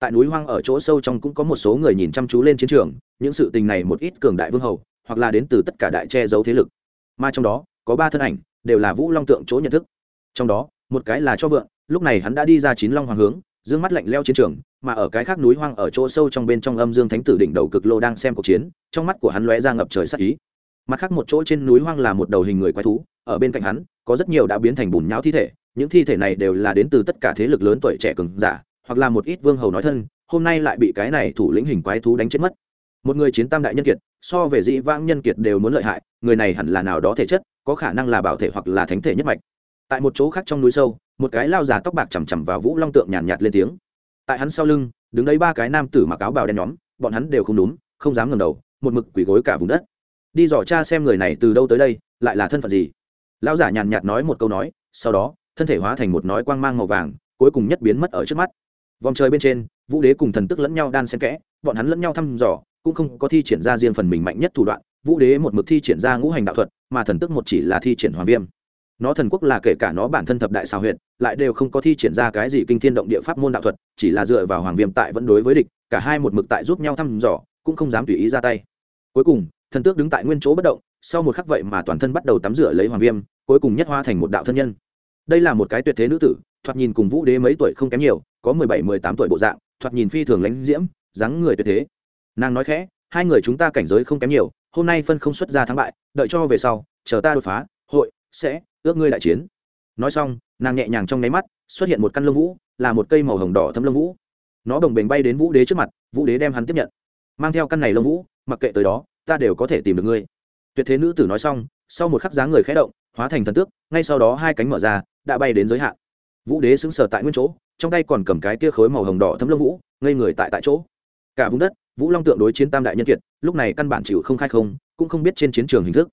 Tại núi hoang ở chỗ sâu trong cũng có một số người nhìn chăm chú lên chiến trường, những sự tình này một ít cường đại vương hầu, hoặc là đến từ tất cả đại che giấu thế lực. Mà trong đó, có ba thân ảnh, đều là vũ long tượng chỗ nhận thức. Trong đó, một cái là cho vượng, lúc này hắn đã đi ra chín long hoàng hướng, dương mắt lạnh leo chiến trường, mà ở cái khác núi hoang ở chỗ sâu trong bên trong âm dương thánh tử đỉnh đầu cực lô đang xem cuộc chiến, trong mắt của hắn lóe ra ngập trời sắc ý. Mặt khác một chỗ trên núi hoang là một đầu hình người quái thú, ở bên cạnh hắn, có rất nhiều đã biến thành bùn nhão thi thể những thi thể này đều là đến từ tất cả thế lực lớn tuổi trẻ cường giả hoặc là một ít vương hầu nói thân hôm nay lại bị cái này thủ lĩnh hình quái thú đánh chết mất. Một người chiến tam đại nhân kiệt so về dĩ vãng nhân kiệt đều muốn lợi hại người này hẳn là nào đó thể chất có khả năng là bảo thể hoặc là thánh thể nhất mạch. Tại một chỗ khác trong núi sâu một cái lao già tóc bạc chằm chằm vào vũ long tượng nhàn nhạt, nhạt lên tiếng. Tại hắn sau lưng đứng đấy ba cái nam tử mặc áo bào đen nhóm bọn hắn đều không đúng không dám ngẩng đầu một mực quỳ gối cả vùng đất. Đi dò cha xem người này từ đâu tới đây lại là thân phận gì? Lão giả nhàn nhạt nói một câu nói sau đó thân thể hóa thành một nói quang mang màu vàng, cuối cùng nhất biến mất ở trước mắt. Vòng trời bên trên, vũ đế cùng thần tức lẫn nhau đan xen kẽ, bọn hắn lẫn nhau thăm dò, cũng không có thi triển ra riêng phần mình mạnh nhất thủ đoạn, vũ đế một mực thi triển ra ngũ hành đạo thuật, mà thần tức một chỉ là thi triển hoàng viêm. Nó thần quốc là kể cả nó bản thân thập đại xào huyện lại đều không có thi triển ra cái gì kinh thiên động địa pháp môn đạo thuật, chỉ là dựa vào hoàng viêm tại vẫn đối với địch, cả hai một mực tại giúp nhau thăm dò, cũng không dám tùy ý ra tay. Cuối cùng, thần tước đứng tại nguyên chỗ bất động, sau một khắc vậy mà toàn thân bắt đầu tắm rửa lấy hoàng viêm, cuối cùng nhất hoa thành một đạo thân nhân đây là một cái tuyệt thế nữ tử, thoạt nhìn cùng vũ đế mấy tuổi không kém nhiều, có mười bảy, mười tám tuổi bộ dạng, thoạt nhìn phi thường lãnh diễm, dáng người tuyệt thế. Nàng nói khẽ, hai người chúng ta cảnh giới không kém nhiều, hôm nay phân không xuất ra thắng bại, đợi cho về sau, chờ ta đột phá, hội, sẽ, ước ngươi đại chiến. Nói xong, nàng nhẹ nhàng trong nháy mắt, xuất hiện một căn lông vũ, là một cây màu hồng đỏ thâm lông vũ. Nó đồng bềnh bay đến vũ đế trước mặt, vũ đế đem hắn tiếp nhận. Mang theo căn này lông vũ, mặc kệ tới đó, ta đều có thể tìm được ngươi. Tuyệt thế nữ tử nói xong, sau một khắc dáng người khẽ động, hóa thành thần tước, ngay sau đó hai cánh mở ra đã bay đến giới hạn. Vũ đế xứng sở tại nguyên chỗ, trong tay còn cầm cái kia khối màu hồng đỏ thấm lông vũ, ngây người tại tại chỗ. Cả vùng đất, vũ long tượng đối chiến tam đại nhân kiệt, lúc này căn bản chịu không khai không, cũng không biết trên chiến trường hình thức.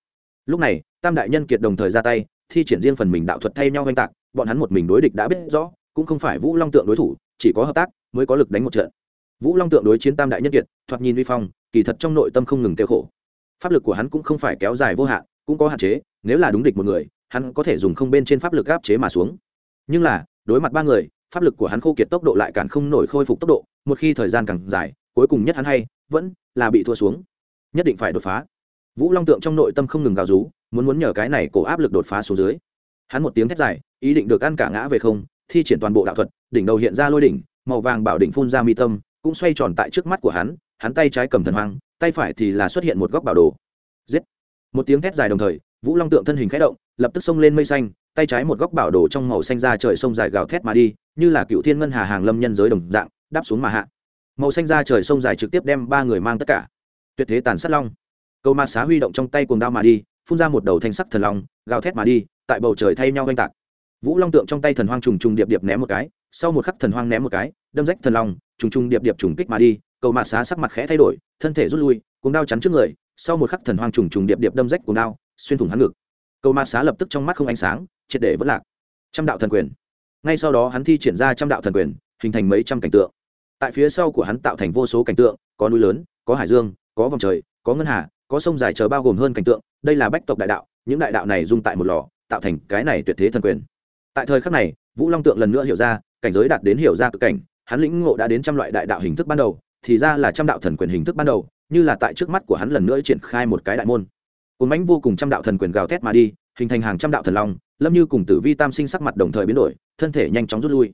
Lúc này, tam đại nhân kiệt đồng thời ra tay, thi triển riêng phần mình đạo thuật thay nhau oanh tạc, bọn hắn một mình đối địch đã biết rõ, cũng không phải vũ long tượng đối thủ, chỉ có hợp tác mới có lực đánh một trận. Vũ long tượng đối chiến tam đại nhân kiệt, thoạt nhìn vi phong, kỳ thật trong nội tâm không ngừng tiêu khổ. Pháp lực của hắn cũng không phải kéo dài vô hạn, cũng có hạn chế, nếu là đúng địch một người hắn có thể dùng không bên trên pháp lực áp chế mà xuống. Nhưng là, đối mặt ba người, pháp lực của hắn khô kiệt tốc độ lại càng không nổi khôi phục tốc độ, một khi thời gian càng dài, cuối cùng nhất hắn hay, vẫn là bị thua xuống. Nhất định phải đột phá. Vũ long tượng trong nội tâm không ngừng gào rú, muốn muốn nhờ cái này cổ áp lực đột phá xuống dưới. Hắn một tiếng thét dài, ý định được ăn cả ngã về không, thi triển toàn bộ đạo thuật, đỉnh đầu hiện ra lôi đỉnh, màu vàng bảo đỉnh phun ra mi tâm, cũng xoay tròn tại trước mắt của hắn hắn tay trái cầm thần hoang, tay phải thì là xuất hiện một góc bảo đồ. Giết! Một tiếng thét dài đồng thời vũ long tượng thân hình khẽ động, lập tức xông lên mây xanh, tay trái một góc bảo đồ trong màu xanh ra trời sông dài gào thét mà đi, như là cựu thiên ngân hà hàng lâm nhân giới đồng dạng, đáp xuống mà hạ. Màu xanh ra trời sông dài trực tiếp đem ba người mang tất cả. Tuyệt thế tàn sát long. Cầu ma xá huy động trong tay cuồng đao mà đi, phun ra một đầu thanh sắc thần long, gào thét mà đi, tại bầu trời thay nhau oanh tạc. Vũ long tượng trong tay thần hoang trùng trùng điệp điệp ném một cái, sau một khắc thần hoang ném một cái, đâm rách thần long, trùng trùng điệp điệp trùng kích mà đi cầu mạ xá sắc mặt khẽ thay đổi, thân thể rút lui, cuồng đao chắn trước người, sau một khắc thần hoang trùng trùng điệp điệp đâm rách cuồng đao xuyên thủng hắn ngực. Cầu ma xá lập tức trong mắt không ánh sáng, triệt để vẫn lạc. Trăm đạo thần quyền. Ngay sau đó hắn thi triển ra trăm đạo thần quyền, hình thành mấy trăm cảnh tượng. Tại phía sau của hắn tạo thành vô số cảnh tượng, có núi lớn, có hải dương, có vòng trời, có ngân hà, có sông dài chờ bao gồm hơn cảnh tượng. Đây là bách tộc đại đạo, những đại đạo này dung tại một lò, tạo thành cái này tuyệt thế thần quyền. Tại thời khắc này, vũ long tượng lần nữa hiểu ra, cảnh giới đạt đến hiểu ra cực cảnh, hắn lĩnh ngộ đã đến trăm loại đại đạo hình thức ban đầu, thì ra là trăm đạo thần quyền hình thức ban đầu, như là tại trước mắt của hắn lần nữa triển khai một cái đại môn cồn mánh vô cùng trăm đạo thần quyền gào thét mà đi, hình thành hàng trăm đạo thần long, lâm như cùng tử vi tam sinh sắc mặt đồng thời biến đổi, thân thể nhanh chóng rút lui.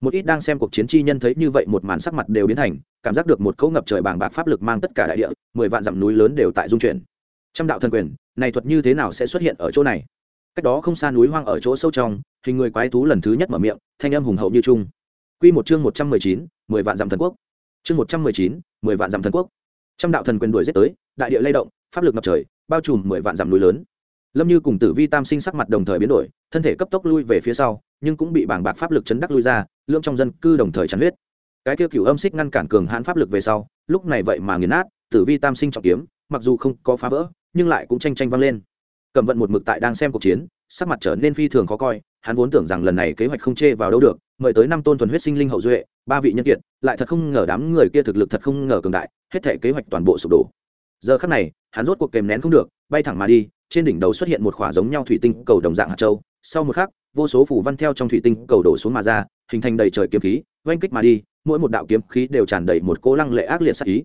Một ít đang xem cuộc chiến chi nhân thấy như vậy một màn sắc mặt đều biến thành, cảm giác được một cấu ngập trời bàng bạc pháp lực mang tất cả đại địa, mười vạn dặm núi lớn đều tại dung chuyển. Trăm đạo thần quyền, này thuật như thế nào sẽ xuất hiện ở chỗ này? Cách đó không xa núi hoang ở chỗ sâu trong, hình người quái thú lần thứ nhất mở miệng, thanh âm hùng hậu như trung quy một chương một trăm mười chín, mười vạn dặm thần quốc. Chương một trăm mười chín, mười vạn dặm thần quốc. Trăm đạo thần quyền đuổi giết tới, đại địa lay động, pháp lực ngập trời bao trùm mười vạn dặm núi lớn. Lâm như cùng tử vi tam sinh sắc mặt đồng thời biến đổi, thân thể cấp tốc lui về phía sau, nhưng cũng bị bảng bạc pháp lực chấn đắc lui ra lưỡng trong dân cư đồng thời chắn huyết. Cái kia cửu âm xích ngăn cản cường hãn pháp lực về sau, lúc này vậy mà nghiền nát, tử vi tam sinh trọng kiếm, mặc dù không có phá vỡ, nhưng lại cũng tranh tranh vang lên. Cầm vận một mực tại đang xem cuộc chiến, sắc mặt trở nên phi thường khó coi, hắn vốn tưởng rằng lần này kế hoạch không chê vào đâu được, mời tới năm tôn thuần huyết sinh linh hậu duệ, ba vị nhân kiệt, lại thật không ngờ đám người kia thực lực thật không ngờ cường đại, hết thể kế hoạch toàn bộ sụp đổ. Giờ khắc này hắn rốt cuộc kèm nén không được bay thẳng mà đi trên đỉnh đầu xuất hiện một khỏa giống nhau thủy tinh cầu đồng dạng hạt châu. Sau một khắc vô số phủ văn theo trong thủy tinh cầu đổ xuống mà ra hình thành đầy trời kiếm khí oanh kích mà đi mỗi một đạo kiếm khí đều tràn đầy một cố lăng lệ ác liệt sắc ý.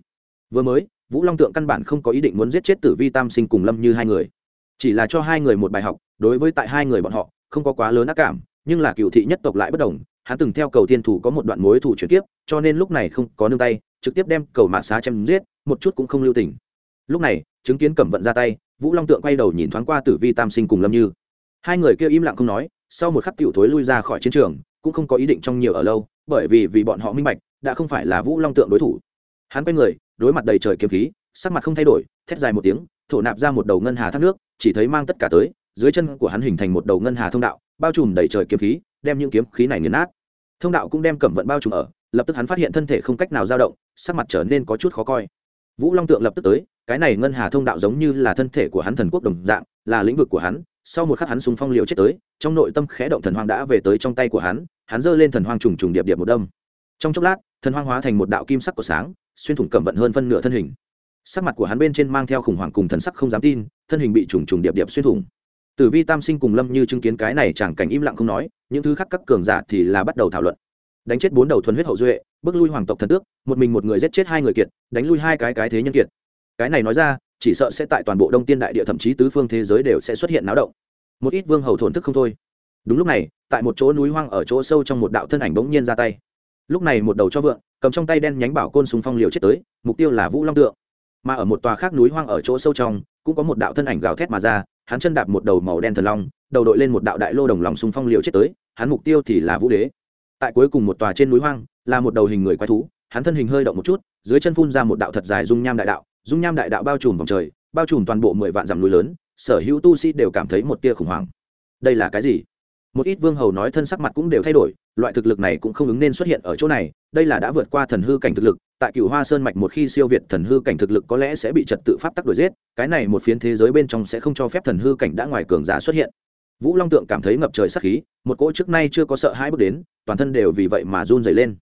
Vừa mới vũ long tượng căn bản không có ý định muốn giết chết tử vi tam sinh cùng lâm như hai người. Chỉ là cho hai người một bài học đối với tại hai người bọn họ không có quá lớn ác cảm nhưng là cựu thị nhất tộc lại bất đồng hắn từng theo cầu thiên thủ có một đoạn mối thủ chuyển kiếp, cho nên lúc này không có nương tay trực tiếp đem cầu mạ xá chém giết một chút cũng không lưu tình. Lúc này chứng kiến cẩm vận ra tay, vũ long tượng quay đầu nhìn thoáng qua tử vi tam sinh cùng lâm như. Hai người kia im lặng không nói, sau một khắc tiểu thối lui ra khỏi chiến trường, cũng không có ý định trong nhiều ở lâu, bởi vì vì bọn họ minh bạch, đã không phải là vũ long tượng đối thủ. Hắn quay người, đối mặt đầy trời kiếm khí, sắc mặt không thay đổi, thét dài một tiếng, thổ nạp ra một đầu ngân hà thác nước, chỉ thấy mang tất cả tới, dưới chân của hắn hình thành một đầu ngân hà thông đạo, bao trùm đầy trời kiếm khí, đem những kiếm khí này nghiền nát. Thông đạo cũng đem cẩm vận bao trùm ở, lập tức hắn phát hiện thân thể không cách nào dao động, sắc mặt trở nên có chút khó coi. Vũ long tượng lập tức tới cái này ngân hà thông đạo giống như là thân thể của hắn thần quốc đồng dạng, là lĩnh vực của hắn. Sau một khắc hắn súng phong liều chết tới, trong nội tâm khẽ động thần hoang đã về tới trong tay của hắn hắn giơ lên thần hoang trùng trùng điệp điệp một đâm. Trong chốc lát, thần hoang hóa thành một đạo kim sắc của sáng, xuyên thủng cẩm vận hơn phân nửa thân hình. Sắc mặt của hắn bên trên mang theo khủng hoảng cùng thần sắc không dám tin, thân hình bị trùng trùng điệp điệp xuyên thủng. Tử vi tam sinh cùng lâm như chứng kiến cái này chẳng cảnh im lặng không nói, những thứ khác các cường giả thì là bắt đầu thảo luận. Đánh chết bốn đầu thuần huyết hậu duệ, bước lui hoàng tộc thần tước, một mình một người giết chết hai người kiệt, đánh lui hai cái cái thế nhân kiệt cái này nói ra, chỉ sợ sẽ tại toàn bộ đông tiên đại địa thậm chí tứ phương thế giới đều sẽ xuất hiện náo động. Một ít vương hầu thổn thức không thôi. Đúng lúc này, tại một chỗ núi hoang ở chỗ sâu trong một đạo thân ảnh bỗng nhiên ra tay. Lúc này một đầu cho vượng, cầm trong tay đen nhánh bảo côn súng phong liều chết tới, mục tiêu là vũ long tượng. Mà ở một tòa khác núi hoang ở chỗ sâu trong, cũng có một đạo thân ảnh gào thét mà ra, hắn chân đạp một đầu màu đen thần long, đầu đội lên một đạo đại lô đồng lòng súng phong liều chết tới, hắn mục tiêu thì là vũ đế. Tại cuối cùng một tòa trên núi hoang, là một đầu hình người quái thú, hắn thân hình hơi động một chút, dưới chân phun ra một đạo thật dài dung nham đại đạo dung nham đại đạo bao trùm vòng trời, bao trùm toàn bộ mười vạn dặm núi lớn, sở hữu tu sĩ đều cảm thấy một tia khủng hoảng. Đây là cái gì? Một ít vương hầu nói thân sắc mặt cũng đều thay đổi, loại thực lực này cũng không ứng nên xuất hiện ở chỗ này, đây là đã vượt qua thần hư cảnh thực lực, tại cựu hoa sơn mạch một khi siêu việt thần hư cảnh thực lực có lẽ sẽ bị trật tự pháp tắc đuổi giết, cái này một phiến thế giới bên trong sẽ không cho phép thần hư cảnh đã ngoài cường giả xuất hiện. Vũ long tượng cảm thấy ngập trời sắc khí, một cỗ trước nay chưa có sợ hai bước đến, toàn thân đều vì vậy mà run dày lên.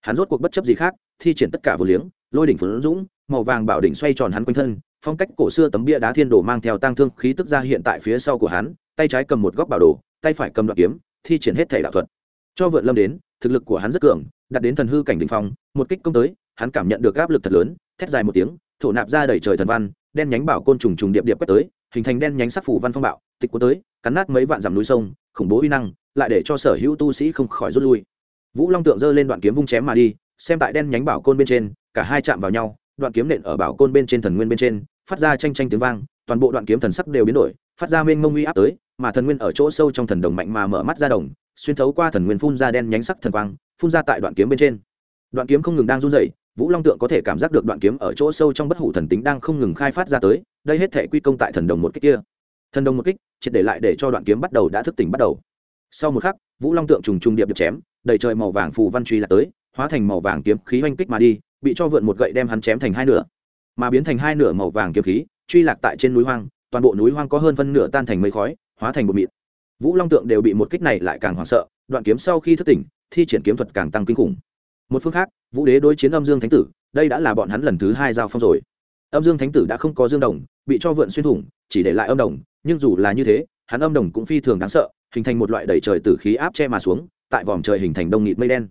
Hắn rốt cuộc bất chấp gì khác, thi triển tất cả vừa liếng, lôi đỉnh phấn dũng màu vàng bảo đỉnh xoay tròn hắn quanh thân, phong cách cổ xưa tấm bia đá thiên đồ mang theo tang thương khí tức ra hiện tại phía sau của hắn, tay trái cầm một góc bảo đồ, tay phải cầm đoạn kiếm, thi triển hết thể đạo thuật. Cho vượn lâm đến, thực lực của hắn rất cường đặt đến thần hư cảnh đình phong, một kích công tới, hắn cảm nhận được áp lực thật lớn, thét dài một tiếng, thổ nạp ra đầy trời thần văn, đen nhánh bảo côn trùng trùng điệp điệp quét tới, hình thành đen nhánh sắc phủ văn phong bạo, tịch cuốn tới, cắn nát mấy vạn dặm núi sông, khủng bố uy năng, lại để cho sở hữu tu sĩ không khỏi rút lui. Vũ long tượng giơ lên đoạn kiếm vung chém mà đi, xem tại đen nhánh bảo côn bên trên, cả hai chạm vào nhau đoạn kiếm nện ở bảo côn bên trên thần nguyên bên trên, phát ra tranh tranh tiếng vang, toàn bộ đoạn kiếm thần sắc đều biến đổi, phát ra mênh mông uy áp tới, mà thần nguyên ở chỗ sâu trong thần đồng mạnh mà mở mắt ra đồng, xuyên thấu qua thần nguyên phun ra đen nhánh sắc thần quang, phun ra tại đoạn kiếm bên trên. Đoạn kiếm không ngừng đang run rẩy, vũ long tượng có thể cảm giác được đoạn kiếm ở chỗ sâu trong bất hủ thần tính đang không ngừng khai phát ra tới, đây hết thể quy công tại thần đồng một kích kia. Thần đồng một kích, triệt để lại để cho đoạn kiếm bắt đầu đã thức tỉnh bắt đầu. Sau một khắc, vũ long tượng trùng trùng điệp điệp chém, đầy trời màu vàng phù văn truy là tới, hóa thành màu vàng kiếm khí oanh kích mà đi bị cho vượn một gậy đem hắn chém thành hai nửa. Mà biến thành hai nửa màu vàng kiếm khí, truy lạc tại trên núi hoang, toàn bộ núi hoang có hơn phân nửa tan thành mây khói, hóa thành bột mịn. Vũ long tượng đều bị một kích này lại càng hoảng sợ, đoạn kiếm sau khi thức tỉnh, thi triển kiếm thuật càng tăng kinh khủng. Một phương khác, vũ đế đối chiến âm dương thánh tử, đây đã là bọn hắn lần thứ hai giao phong rồi. Âm dương thánh tử đã không có dương đồng, bị cho vượn xuyên thủng, chỉ để lại âm đồng, nhưng dù là như thế, hắn âm đồng cũng phi thường đáng sợ, hình thành một loại đầy trời tử khí áp che mà xuống, tại vòm trời hình thành đông nghịt mây đen.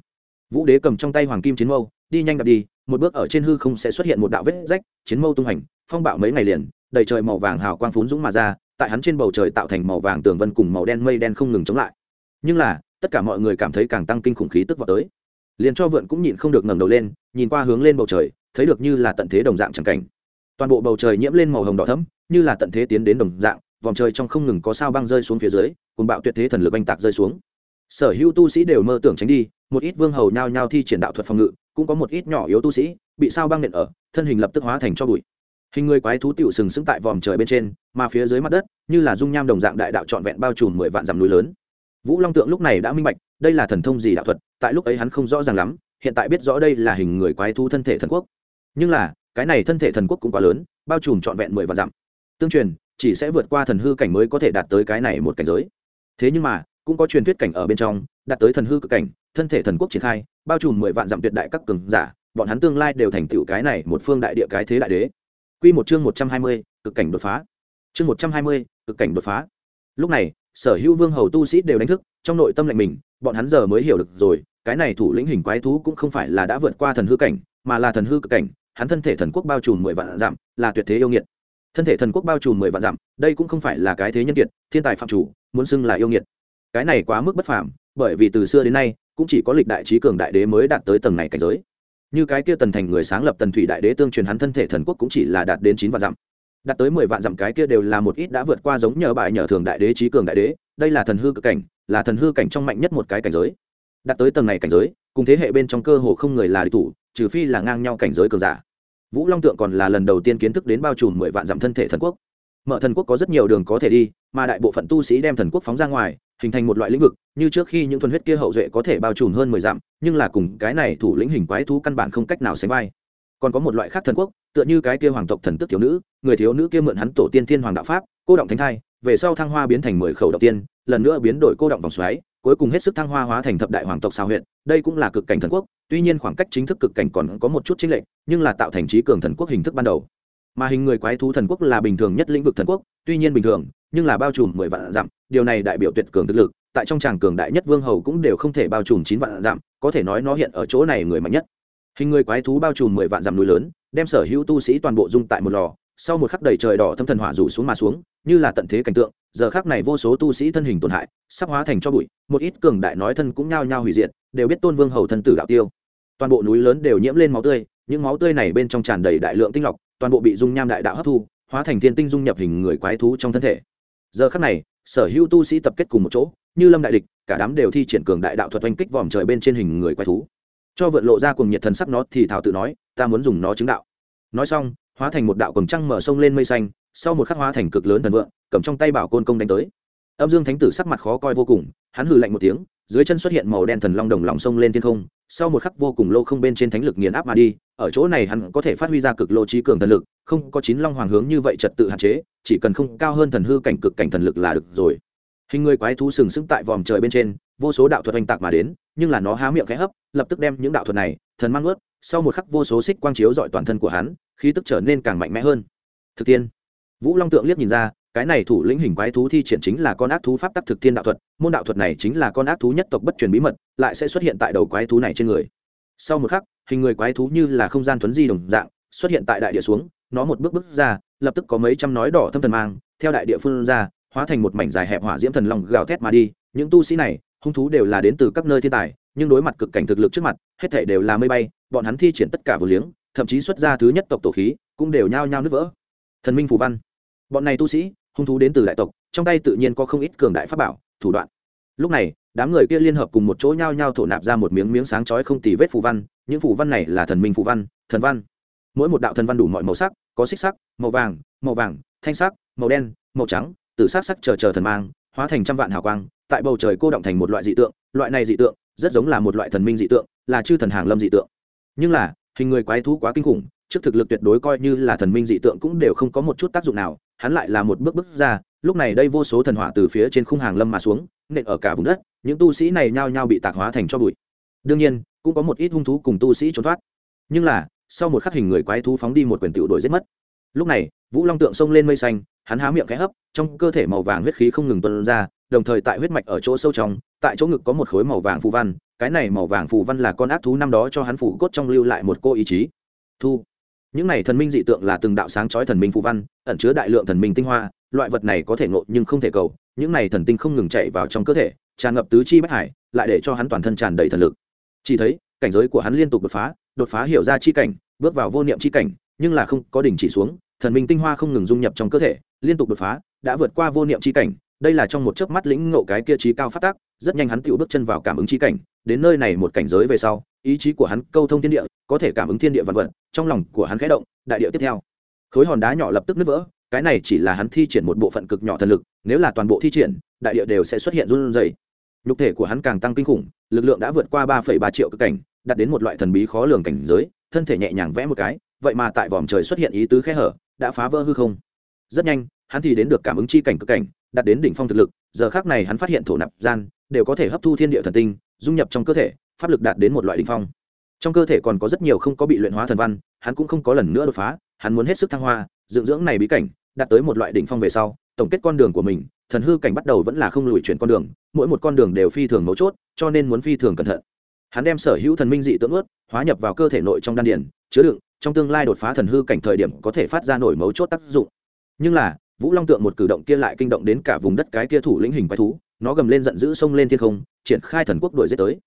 Vũ đế cầm trong tay hoàng kim chiến mâu, đi nhanh đập đi một bước ở trên hư không sẽ xuất hiện một đạo vết rách, chiến mâu tung hành phong bạo mấy ngày liền, đầy trời màu vàng hào quang phún dũng mà ra, tại hắn trên bầu trời tạo thành màu vàng tường vân cùng màu đen mây đen không ngừng chống lại. Nhưng là, tất cả mọi người cảm thấy càng tăng kinh khủng khí tức vào tới. Liền cho vượn cũng nhịn không được ngẩng đầu lên, nhìn qua hướng lên bầu trời, thấy được như là tận thế đồng dạng chẳng cảnh. Toàn bộ bầu trời nhiễm lên màu hồng đỏ thẫm, như là tận thế tiến đến đồng dạng, vòng trời trong không ngừng có sao băng rơi xuống phía dưới cùng bạo tuyệt thế thần lực oanh tạc rơi xuống. Sở hữu tu sĩ đều mơ tưởng tránh đi, một ít vương hầu nhao nhao thi triển đạo thuật phòng ngự cũng có một ít nhỏ yếu tu sĩ, bị sao băng nện ở, thân hình lập tức hóa thành cho bụi. Hình người quái thú tiểu sừng sững tại vòm trời bên trên, mà phía dưới mặt đất, như là dung nham đồng dạng đại đạo trọn vẹn bao trùm mười vạn dặm núi lớn. Vũ long tượng lúc này đã minh bạch, đây là thần thông gì đạo thuật, tại lúc ấy hắn không rõ ràng lắm, hiện tại biết rõ đây là hình người quái thú thân thể thần quốc. Nhưng là, cái này thân thể thần quốc cũng quá lớn, bao trùm trọn vẹn mười vạn dặm. Tương truyền, chỉ sẽ vượt qua thần hư cảnh mới có thể đạt tới cái này một cảnh giới. Thế nhưng mà, cũng có truyền thuyết cảnh ở bên trong, đạt tới thần hư cực cảnh, thân thể thần quốc triển khai bao trùm mười vạn dặm tuyệt đại các cường giả bọn hắn tương lai đều thành tựu cái này một phương đại địa cái thế đại đế Quy một chương một trăm hai mươi, cực cảnh đột phá. Chương một trăm hai mươi, cực cảnh đột phá. Lúc này, sở hữu vương hầu tu sĩ đều đánh thức, trong nội tâm lạnh mình, bọn hắn giờ mới hiểu được rồi, cái này thủ lĩnh hình quái thú cũng không phải là đã vượt qua thần hư cảnh, mà là thần hư cực cảnh, hắn thân thể thần quốc bao trùm mười vạn dặm, là tuyệt thế yêu nghiệt. Thân thể thần quốc bao trùm mười vạn dặm, đây cũng không phải là cái thế nhân kiệt, thiên tài phạm chủ, muốn xưng là yêu nghiệt. Cái này quá mức bất phàm, bởi vì từ xưa đến nay, cũng chỉ có lịch đại trí cường đại đế mới đạt tới tầng này cảnh giới. Như cái kia tần thành người sáng lập tần thủy đại đế tương truyền hắn thân thể thần quốc cũng chỉ là đạt đến chín vạn dặm. Đạt tới mười vạn dặm cái kia đều là một ít đã vượt qua giống nhờ bại nhờ thường đại đế trí cường đại đế, đây là thần hư cực cảnh, là thần hư cảnh trong mạnh nhất một cái cảnh giới. Đạt tới tầng này cảnh giới, cùng thế hệ bên trong cơ hồ không người là địch thủ, trừ phi là ngang nhau cảnh giới cường giả. Vũ long tượng còn là lần đầu tiên kiến thức đến bao trùm mười vạn dặm thân thể thần quốc. Mở thần quốc có rất nhiều đường có thể đi, mà đại bộ phận tu sĩ đem thần quốc phóng ra ngoài hình thành một loại lĩnh vực, như trước khi những thuần huyết kia hậu duệ có thể bao trùm hơn mười dặm, nhưng là cùng cái này thủ lĩnh hình quái thú căn bản không cách nào sánh vai. Còn có một loại khác thần quốc, tựa như cái kia hoàng tộc thần tức thiếu nữ, người thiếu nữ kia mượn hắn tổ tiên thiên hoàng đạo pháp, cô động thánh thai, về sau thăng hoa biến thành mười khẩu đầu tiên, lần nữa biến đổi cô động vòng xoáy, cuối cùng hết sức thăng hoa hóa thành thập đại hoàng tộc sao huyện đây cũng là cực cảnh thần quốc, tuy nhiên khoảng cách chính thức cực cảnh còn có một chút chính lệch, nhưng là tạo thành trí cường thần quốc hình thức ban đầu. Mà hình người quái thú thần quốc là bình thường nhất lĩnh vực thần quốc, tuy nhiên bình thường nhưng là bao trùm mười vạn dặm, điều này đại biểu tuyệt cường thực lực, tại trong tràng cường đại nhất vương hầu cũng đều không thể bao trùm chín vạn dặm, có thể nói nó hiện ở chỗ này người mạnh nhất. Hình người quái thú bao trùm mười vạn dặm núi lớn, đem sở hữu tu sĩ toàn bộ dung tại một lò, sau một khắc đầy trời đỏ thâm thần hỏa rủ xuống mà xuống, như là tận thế cảnh tượng, giờ khắc này vô số tu sĩ thân hình tổn hại, sắp hóa thành cho bụi, một ít cường đại nói thân cũng nhao nhao hủy diệt, đều biết tôn vương hầu thân tử đạo tiêu. Toàn bộ núi lớn đều nhiễm lên máu tươi, những máu tươi này bên trong tràn đầy đại lượng tinh lọc, toàn bộ bị dung nham đại đạo hấp thu, hóa thành thiên tinh dung nhập hình người quái thú trong thân thể giờ khắc này, sở hữu tu sĩ tập kết cùng một chỗ, như lâm đại địch, cả đám đều thi triển cường đại đạo thuật oanh kích vòm trời bên trên hình người quái thú. Cho vượt lộ ra cùng nhiệt thần sắc nó thì thảo tự nói, ta muốn dùng nó chứng đạo. Nói xong, hóa thành một đạo cầm trăng mở sông lên mây xanh, sau một khắc hóa thành cực lớn thần vượng, cầm trong tay bảo côn công đánh tới. Âm dương thánh tử sắc mặt khó coi vô cùng, hắn hừ lạnh một tiếng dưới chân xuất hiện màu đen thần long đồng lòng sông lên thiên không, sau một khắc vô cùng lô không bên trên thánh lực nghiền áp mà đi, ở chỗ này hắn có thể phát huy ra cực lô trí cường thần lực, không có chín long hoàng hướng như vậy trật tự hạn chế, chỉ cần không cao hơn thần hư cảnh cực cảnh thần lực là được rồi. Hình người quái thú sừng sững tại vòm trời bên trên, vô số đạo thuật oanh tạc mà đến, nhưng là nó há miệng khẽ hấp, lập tức đem những đạo thuật này, thần mang ướt sau một khắc vô số xích quang chiếu dọi toàn thân của hắn, khí tức trở nên càng mạnh mẽ hơn. Thực tiên, vũ long tượng liếc nhìn ra cái này thủ lĩnh hình quái thú thi triển chính là con ác thú pháp tắc thực thiên đạo thuật, môn đạo thuật này chính là con ác thú nhất tộc bất truyền bí mật, lại sẽ xuất hiện tại đầu quái thú này trên người. Sau một khắc, hình người quái thú như là không gian thuấn di đồng dạng, xuất hiện tại đại địa xuống, nó một bước bước ra, lập tức có mấy trăm nói đỏ thâm thần mang, theo đại địa phương ra, hóa thành một mảnh dài hẹp hỏa diễm thần long gào thét mà đi, những tu sĩ này, hung thú đều là đến từ các nơi thiên tài, nhưng đối mặt cực cảnh thực lực trước mặt, hết thể đều là mây bay, bọn hắn thi triển tất cả vừa liếng, thậm chí xuất ra thứ nhất tộc tổ khí, cũng đều nhao nhao nứt vỡ. Thần minh phù văn. Bọn này tu sĩ hung thú đến từ đại tộc, trong tay tự nhiên có không ít cường đại pháp bảo, thủ đoạn. Lúc này, đám người kia liên hợp cùng một chỗ nhao nhao thổ nạp ra một miếng miếng sáng chói không tì vết phù văn, những phù văn này là thần minh phù văn, thần văn. Mỗi một đạo thần văn đủ mọi màu sắc, có xích sắc, màu vàng màu vàng, thanh sắc, màu đen, màu trắng, từ sắc sắc chờ chờ thần mang, hóa thành trăm vạn hào quang, tại bầu trời cô động thành một loại dị tượng, loại này dị tượng, rất giống là một loại thần minh dị tượng, là chư thần hàng lâm dị tượng. Nhưng là, hình người quái thú quá kinh khủng trước thực lực tuyệt đối coi như là thần minh dị tượng cũng đều không có một chút tác dụng nào, hắn lại là một bước bước ra, lúc này đây vô số thần hỏa từ phía trên khung hàng lâm mà xuống, nện ở cả vùng đất, những tu sĩ này nhao nhao bị tạc hóa thành cho bụi. Đương nhiên, cũng có một ít hung thú cùng tu sĩ trốn thoát. Nhưng là, sau một khắc hình người quái thú phóng đi một quyền tiểu đổi giết mất. Lúc này, vũ long tượng xông lên mây xanh, hắn há miệng khẽ hấp, trong cơ thể màu vàng huyết khí không ngừng tuân ra, đồng thời tại huyết mạch ở chỗ sâu trong, tại chỗ ngực có một khối màu vàng phù văn, cái này màu vàng phù văn là con ác thú năm đó cho hắn phủ cốt trong lưu lại một cô ý chí. Thu những này thần minh dị tượng là từng đạo sáng chói thần minh phụ văn, ẩn chứa đại lượng thần minh tinh hoa, loại vật này có thể ngộ nhưng không thể cầu, những này thần tinh không ngừng chạy vào trong cơ thể, tràn ngập tứ chi bất hải, lại để cho hắn toàn thân tràn đầy thần lực. Chỉ thấy, cảnh giới của hắn liên tục đột phá đột phá hiểu ra chi cảnh, bước vào vô niệm chi cảnh, nhưng là không có đỉnh chỉ xuống, thần minh tinh hoa không ngừng dung nhập trong cơ thể, liên tục đột phá, đã vượt qua vô niệm chi cảnh. Đây là trong một chớp mắt lĩnh ngộ cái kia trí cao phát tác, rất nhanh hắn tựu bước chân vào cảm ứng chi cảnh, đến nơi này một cảnh giới về sau ý chí của hắn câu thông thiên địa, có thể cảm ứng thiên địa vạn vật, trong lòng của hắn khẽ động, đại địa tiếp theo. Khối hòn đá nhỏ lập tức nứt vỡ, cái này chỉ là hắn thi triển một bộ phận cực nhỏ thần lực, nếu là toàn bộ thi triển, đại địa đều sẽ xuất hiện run rẩy. Nhục thể của hắn càng tăng kinh khủng, lực lượng đã vượt qua ba ba triệu cực cảnh, đạt đến một loại thần bí khó lường cảnh giới, thân thể nhẹ nhàng vẽ một cái, vậy mà tại vòm trời xuất hiện ý tứ khe hở, đã phá vỡ hư không. Rất nhanh, hắn thì đến được cảm ứng chi cảnh cực cảnh, đạt đến đỉnh phong thực lực, giờ khác này hắn phát hiện thổ nạp gian, đều có thể hấp thu thiên địa thần tinh, dung nhập trong cơ thể pháp lực đạt đến một loại đỉnh phong. Trong cơ thể còn có rất nhiều không có bị luyện hóa thần văn, hắn cũng không có lần nữa đột phá, hắn muốn hết sức thăng hoa dưỡng dưỡng này bí cảnh, đạt tới một loại đỉnh phong về sau, tổng kết con đường của mình, thần hư cảnh bắt đầu vẫn là không lùi chuyển con đường, mỗi một con đường đều phi thường mấu chốt, cho nên muốn phi thường cẩn thận. Hắn đem sở hữu thần minh dị tượng ướt, hóa nhập vào cơ thể nội trong đan điển chứa đựng, trong tương lai đột phá thần hư cảnh thời điểm có thể phát ra nổi mấu chốt tác dụng. Nhưng là, vũ long tượng một cử động kia lại kinh động đến cả vùng đất cái kia thủ lĩnh hình quái thú, nó gầm lên giận dữ xông lên thiên không, triển khai thần quốc đuổi giết tới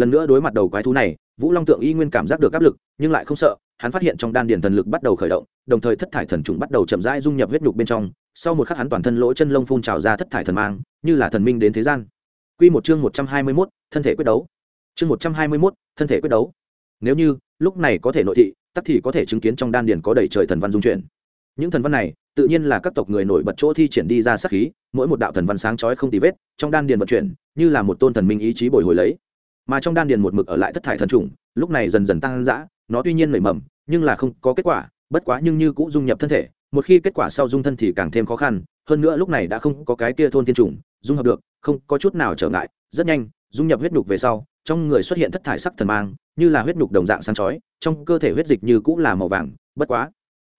lần nữa đối mặt đầu quái thú này vũ long tượng y nguyên cảm giác được áp lực nhưng lại không sợ hắn phát hiện trong đan điền thần lực bắt đầu khởi động đồng thời thất thải thần trùng bắt đầu chậm rãi dung nhập huyết nhục bên trong sau một khắc hắn toàn thân lỗ chân lông phun trào ra thất thải thần mang như là thần minh đến thế gian Quy một chương một trăm hai mươi 121, thân thể quyết đấu. Chương một trăm hai mươi 121, thân thể quyết đấu. Nếu như lúc này có thể nội thị, tắc thì có thể chứng kiến trong đan điền có đầy trời thần văn dung chuyển. Những thần văn này, tự nhiên là các tộc người nổi bật chỗ thi triển đi ra sát khí, mỗi một đạo thần văn sáng chói không tì vết, trong đan điền vận chuyển, như là một tôn thần minh ý chí bồi hồi lấy. Mà trong đan điền một mực ở lại thất thải thần trùng, lúc này dần dần tăng dã, nó tuy nhiên nảy mầm, nhưng là không có kết quả, bất quá nhưng như cũng dung nhập thân thể, một khi kết quả sau dung thân thì càng thêm khó khăn hơn nữa lúc này đã không có cái kia thôn thiên trùng dung hợp được không có chút nào trở ngại rất nhanh dung nhập huyết nhục về sau trong người xuất hiện thất thải sắc thần mang như là huyết nhục đồng dạng sáng chói trong cơ thể huyết dịch như cũng là màu vàng bất quá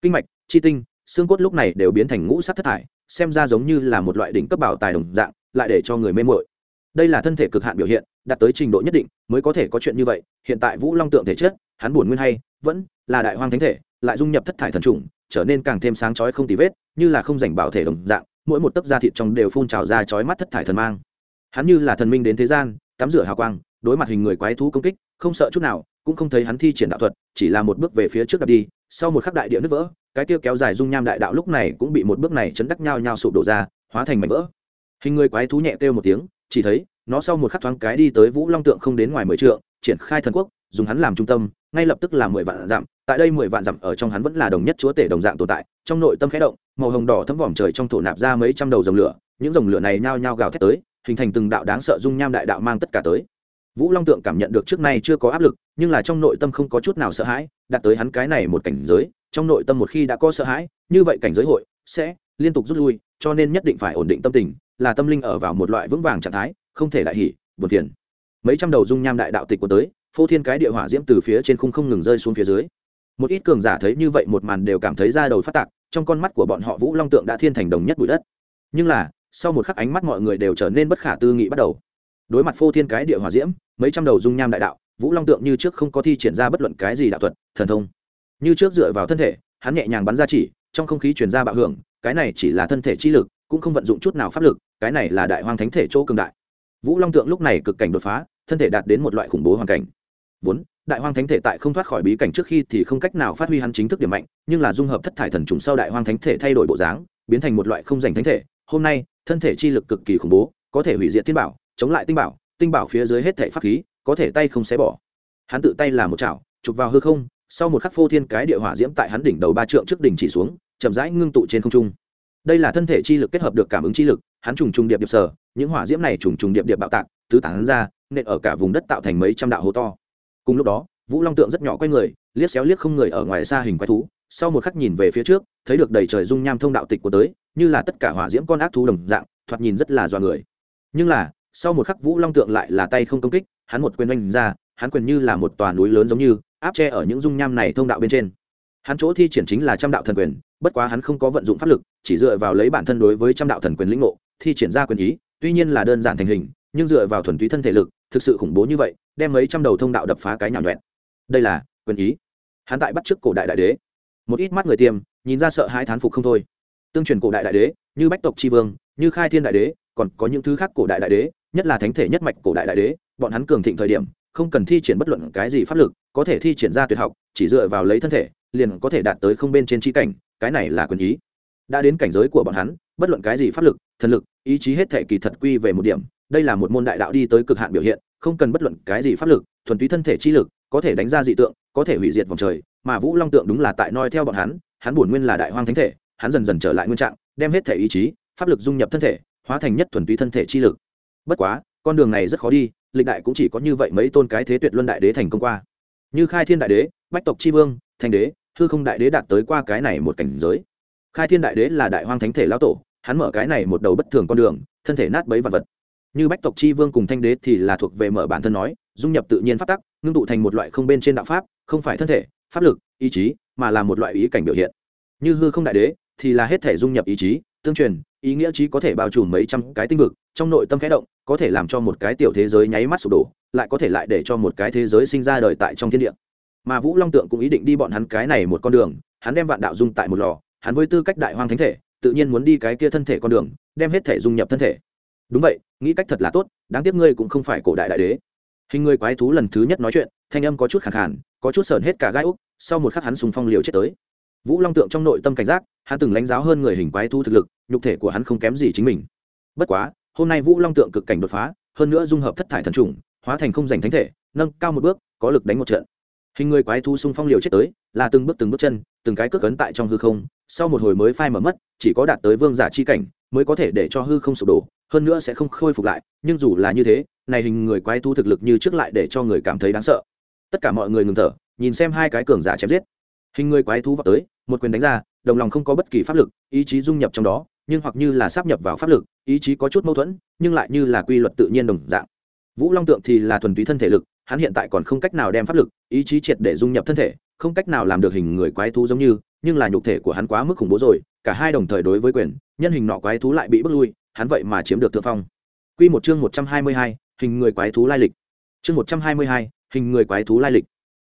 kinh mạch chi tinh xương cốt lúc này đều biến thành ngũ sắc thất thải xem ra giống như là một loại đỉnh cấp bảo tài đồng dạng lại để cho người mê mội đây là thân thể cực hạn biểu hiện, đạt tới trình độ nhất định mới có thể có chuyện như vậy. Hiện tại vũ long tượng thể chất, hắn buồn nguyên hay, vẫn là đại hoang thánh thể, lại dung nhập thất thải thần trùng, trở nên càng thêm sáng chói không tì vết, như là không rảnh bảo thể đồng dạng, mỗi một tấc da thịt trong đều phun trào ra chói mắt thất thải thần mang. Hắn như là thần minh đến thế gian, tắm rửa hào quang, đối mặt hình người quái thú công kích, không sợ chút nào, cũng không thấy hắn thi triển đạo thuật, chỉ là một bước về phía trước đập đi, sau một khắc đại địa nứt vỡ, cái tiêu kéo dài dung nham đại đạo lúc này cũng bị một bước này chấn đắc nhau nhau sụp đổ ra, hóa thành mảnh vỡ. Hình người quái thú nhẹ kêu một tiếng chỉ thấy, nó sau một khắc thoáng cái đi tới vũ long tượng không đến ngoài mười trượng, triển khai thần quốc, dùng hắn làm trung tâm, ngay lập tức là mười vạn dặm. Tại đây mười vạn dặm ở trong hắn vẫn là đồng nhất chúa tể đồng dạng tồn tại, trong nội tâm khẽ động, màu hồng đỏ thấm vòm trời trong thổ nạp ra mấy trăm đầu dòng lửa, những dòng lửa này nhao nhao gào thét tới, hình thành từng đạo đáng sợ dung nham đại đạo mang tất cả tới. Vũ long tượng cảm nhận được trước nay chưa có áp lực, nhưng là trong nội tâm không có chút nào sợ hãi, đạt tới hắn cái này một cảnh giới, trong nội tâm một khi đã có sợ hãi, như vậy cảnh giới hội sẽ liên tục rút lui, cho nên nhất định phải ổn định tâm tình là tâm linh ở vào một loại vững vàng trạng thái, không thể đại hỉ, buồn phiền. Mấy trăm đầu dung nham đại đạo tịch của tới, phô thiên cái địa hỏa diễm từ phía trên khung không ngừng rơi xuống phía dưới. Một ít cường giả thấy như vậy một màn đều cảm thấy da đầu phát tạc, trong con mắt của bọn họ vũ long tượng đã thiên thành đồng nhất bụi đất. Nhưng là, sau một khắc ánh mắt mọi người đều trở nên bất khả tư nghị bắt đầu. Đối mặt phô thiên cái địa hỏa diễm, mấy trăm đầu dung nham đại đạo, vũ long tượng như trước không có thi triển ra bất luận cái gì đạo thuật, thần thông. Như trước dựa vào thân thể, hắn nhẹ nhàng bắn ra chỉ, trong không khí chuyển ra bạo hưởng, cái này chỉ là thân thể chi lực cũng không vận dụng chút nào pháp lực, cái này là đại hoang thánh thể chỗ cường đại. Vũ long tượng lúc này cực cảnh đột phá, thân thể đạt đến một loại khủng bố hoàn cảnh. Vốn, đại hoang thánh thể tại không thoát khỏi bí cảnh trước khi thì không cách nào phát huy hắn chính thức điểm mạnh, nhưng là dung hợp thất thải thần trùng sau đại hoang thánh thể thay đổi bộ dáng, biến thành một loại không giành thánh thể. Hôm nay, thân thể chi lực cực kỳ khủng bố, có thể hủy diệt thiên bảo, chống lại tinh bảo tinh bảo phía dưới hết thể pháp khí, có thể tay không xé bỏ. Hắn tự tay là một chảo, chụp vào hư không, sau một khắc phô thiên cái địa hỏa diễm tại hắn đỉnh đầu ba trượng trước đỉnh chỉ xuống, chậm rãi ngưng tụ trên không trung đây là thân thể chi lực kết hợp được cảm ứng chi lực, hắn trùng trùng điệp điệp sở những hỏa diễm này trùng trùng điệp điệp bạo tạc, tứ tán ra, nện ở cả vùng đất tạo thành mấy trăm đạo hố to. Cùng lúc đó, vũ long tượng rất nhỏ quay người, liếc xéo liếc không người ở ngoài xa hình quái thú, sau một khắc nhìn về phía trước, thấy được đầy trời dung nham thông đạo tịch của tới, như là tất cả hỏa diễm con ác thú đồng dạng, thoạt nhìn rất là dọa người. Nhưng là, sau một khắc vũ long tượng lại là tay không công kích, hắn một quyền oanh ra, hắn quyền như là một tòa núi lớn giống như, áp che ở những dung nham này thông đạo bên trên hắn chỗ thi triển chính là trăm đạo thần quyền, bất quá hắn không có vận dụng pháp lực, chỉ dựa vào lấy bản thân đối với trăm đạo thần quyền lĩnh ngộ, thi triển ra quyền ý, tuy nhiên là đơn giản thành hình, nhưng dựa vào thuần túy thân thể lực, thực sự khủng bố như vậy, đem mấy trăm đầu thông đạo đập phá cái nhào nhuẹn đây là quyền ý. Hắn tại bắt trước cổ đại đại đế. Một ít mắt người tiêm, nhìn ra sợ hai thán phục không thôi. Tương truyền cổ đại đại đế, như bách tộc tri vương, như khai thiên đại đế, còn có những thứ khác cổ đại đại đế, nhất là thánh thể nhất mạch cổ đại đại đế, bọn hắn cường thịnh thời điểm, không cần thi triển bất luận cái gì pháp lực, có thể thi triển ra tuyệt học, chỉ dựa vào lấy thân thể liền có thể đạt tới không bên trên chi cảnh, cái này là quyền ý. Đã đến cảnh giới của bọn hắn, bất luận cái gì pháp lực, thần lực, ý chí hết thể kỳ thật quy về một điểm, đây là một môn đại đạo đi tới cực hạn biểu hiện, không cần bất luận cái gì pháp lực, thuần túy thân thể chi lực, có thể đánh ra dị tượng, có thể hủy diệt vòng trời, mà vũ long tượng đúng là tại noi theo bọn hắn hắn bổn nguyên là đại hoang thánh thể, hắn dần dần trở lại nguyên trạng, đem hết thể ý chí, pháp lực dung nhập thân thể, hóa thành nhất thuần túy thân thể chi lực. Bất quá, con đường này rất khó đi, lịch đại cũng chỉ có như vậy mấy tôn cái thế tuyệt luân đại đế thành công qua. Như khai thiên đại đế, bách tộc chi vương, thành đế hư không đại đế đạt tới qua cái này một cảnh giới. Khai thiên đại đế là đại hoang thánh thể lão tổ, hắn mở cái này một đầu bất thường con đường, thân thể nát bấy vật vật. Như bách tộc chi vương cùng thanh đế thì là thuộc về mở bản thân nói, dung nhập tự nhiên pháp tắc, ngưng tụ thành một loại không bên trên đạo pháp, không phải thân thể, pháp lực, ý chí, mà là một loại ý cảnh biểu hiện. Như hư không đại đế thì là hết thể dung nhập ý chí, tương truyền, ý nghĩa trí có thể bao trùm mấy trăm cái tinh vực, trong nội tâm khẽ động, có thể làm cho một cái tiểu thế giới nháy mắt sụp đổ, lại có thể lại để cho một cái thế giới sinh ra đời tại trong thiên địa mà vũ long tượng cũng ý định đi bọn hắn cái này một con đường, hắn đem vạn đạo dung tại một lò, hắn với tư cách đại hoang thánh thể, tự nhiên muốn đi cái kia thân thể con đường, đem hết thể dung nhập thân thể. Đúng vậy, nghĩ cách thật là tốt, đáng tiếc ngươi cũng không phải cổ đại đại đế. Hình người quái thú lần thứ nhất nói chuyện, thanh âm có chút khẳng khản có chút sờn hết cả gai úc, sau một khắc hắn sùng phong liều chết tới. Vũ long tượng trong nội tâm cảnh giác, hắn từng lãnh giáo hơn người hình quái thú thực lực, nhục thể của hắn không kém gì chính mình. Bất quá, hôm nay vũ long tượng cực cảnh đột phá, hơn nữa dung hợp thất thải thần trùng, hóa thành không giành thánh thể, nâng cao một bước, có lực đánh một trận hình người quái thú xung phong liều chết tới, là từng bước từng bước chân, từng cái cước cấn tại trong hư không, sau một hồi mới phai mở mất, chỉ có đạt tới vương giả chi cảnh, mới có thể để cho hư không sụp đổ, hơn nữa sẽ không khôi phục lại, nhưng dù là như thế, này hình người quái thú thực lực như trước lại để cho người cảm thấy đáng sợ. Tất cả mọi người ngừng thở, nhìn xem hai cái cường giả chém giết. Hình người quái thú vào tới, một quyền đánh ra, đồng lòng không có bất kỳ pháp lực, ý chí dung nhập trong đó, nhưng hoặc như là sắp nhập vào pháp lực, ý chí có chút mâu thuẫn, nhưng lại như là quy luật tự nhiên đồng dạng. Vũ long tượng thì là thuần túy thân thể lực hắn hiện tại còn không cách nào đem pháp lực ý chí triệt để dung nhập thân thể không cách nào làm được hình người quái thú giống như nhưng là nhục thể của hắn quá mức khủng bố rồi cả hai đồng thời đối với quyền nhân hình nọ quái thú lại bị bước lui hắn vậy mà chiếm được thượng phong Quy một chương một trăm hai mươi hai, hình người quái thú lai lịch. Chương một trăm hai mươi hai, hình người quái thú lai lịch.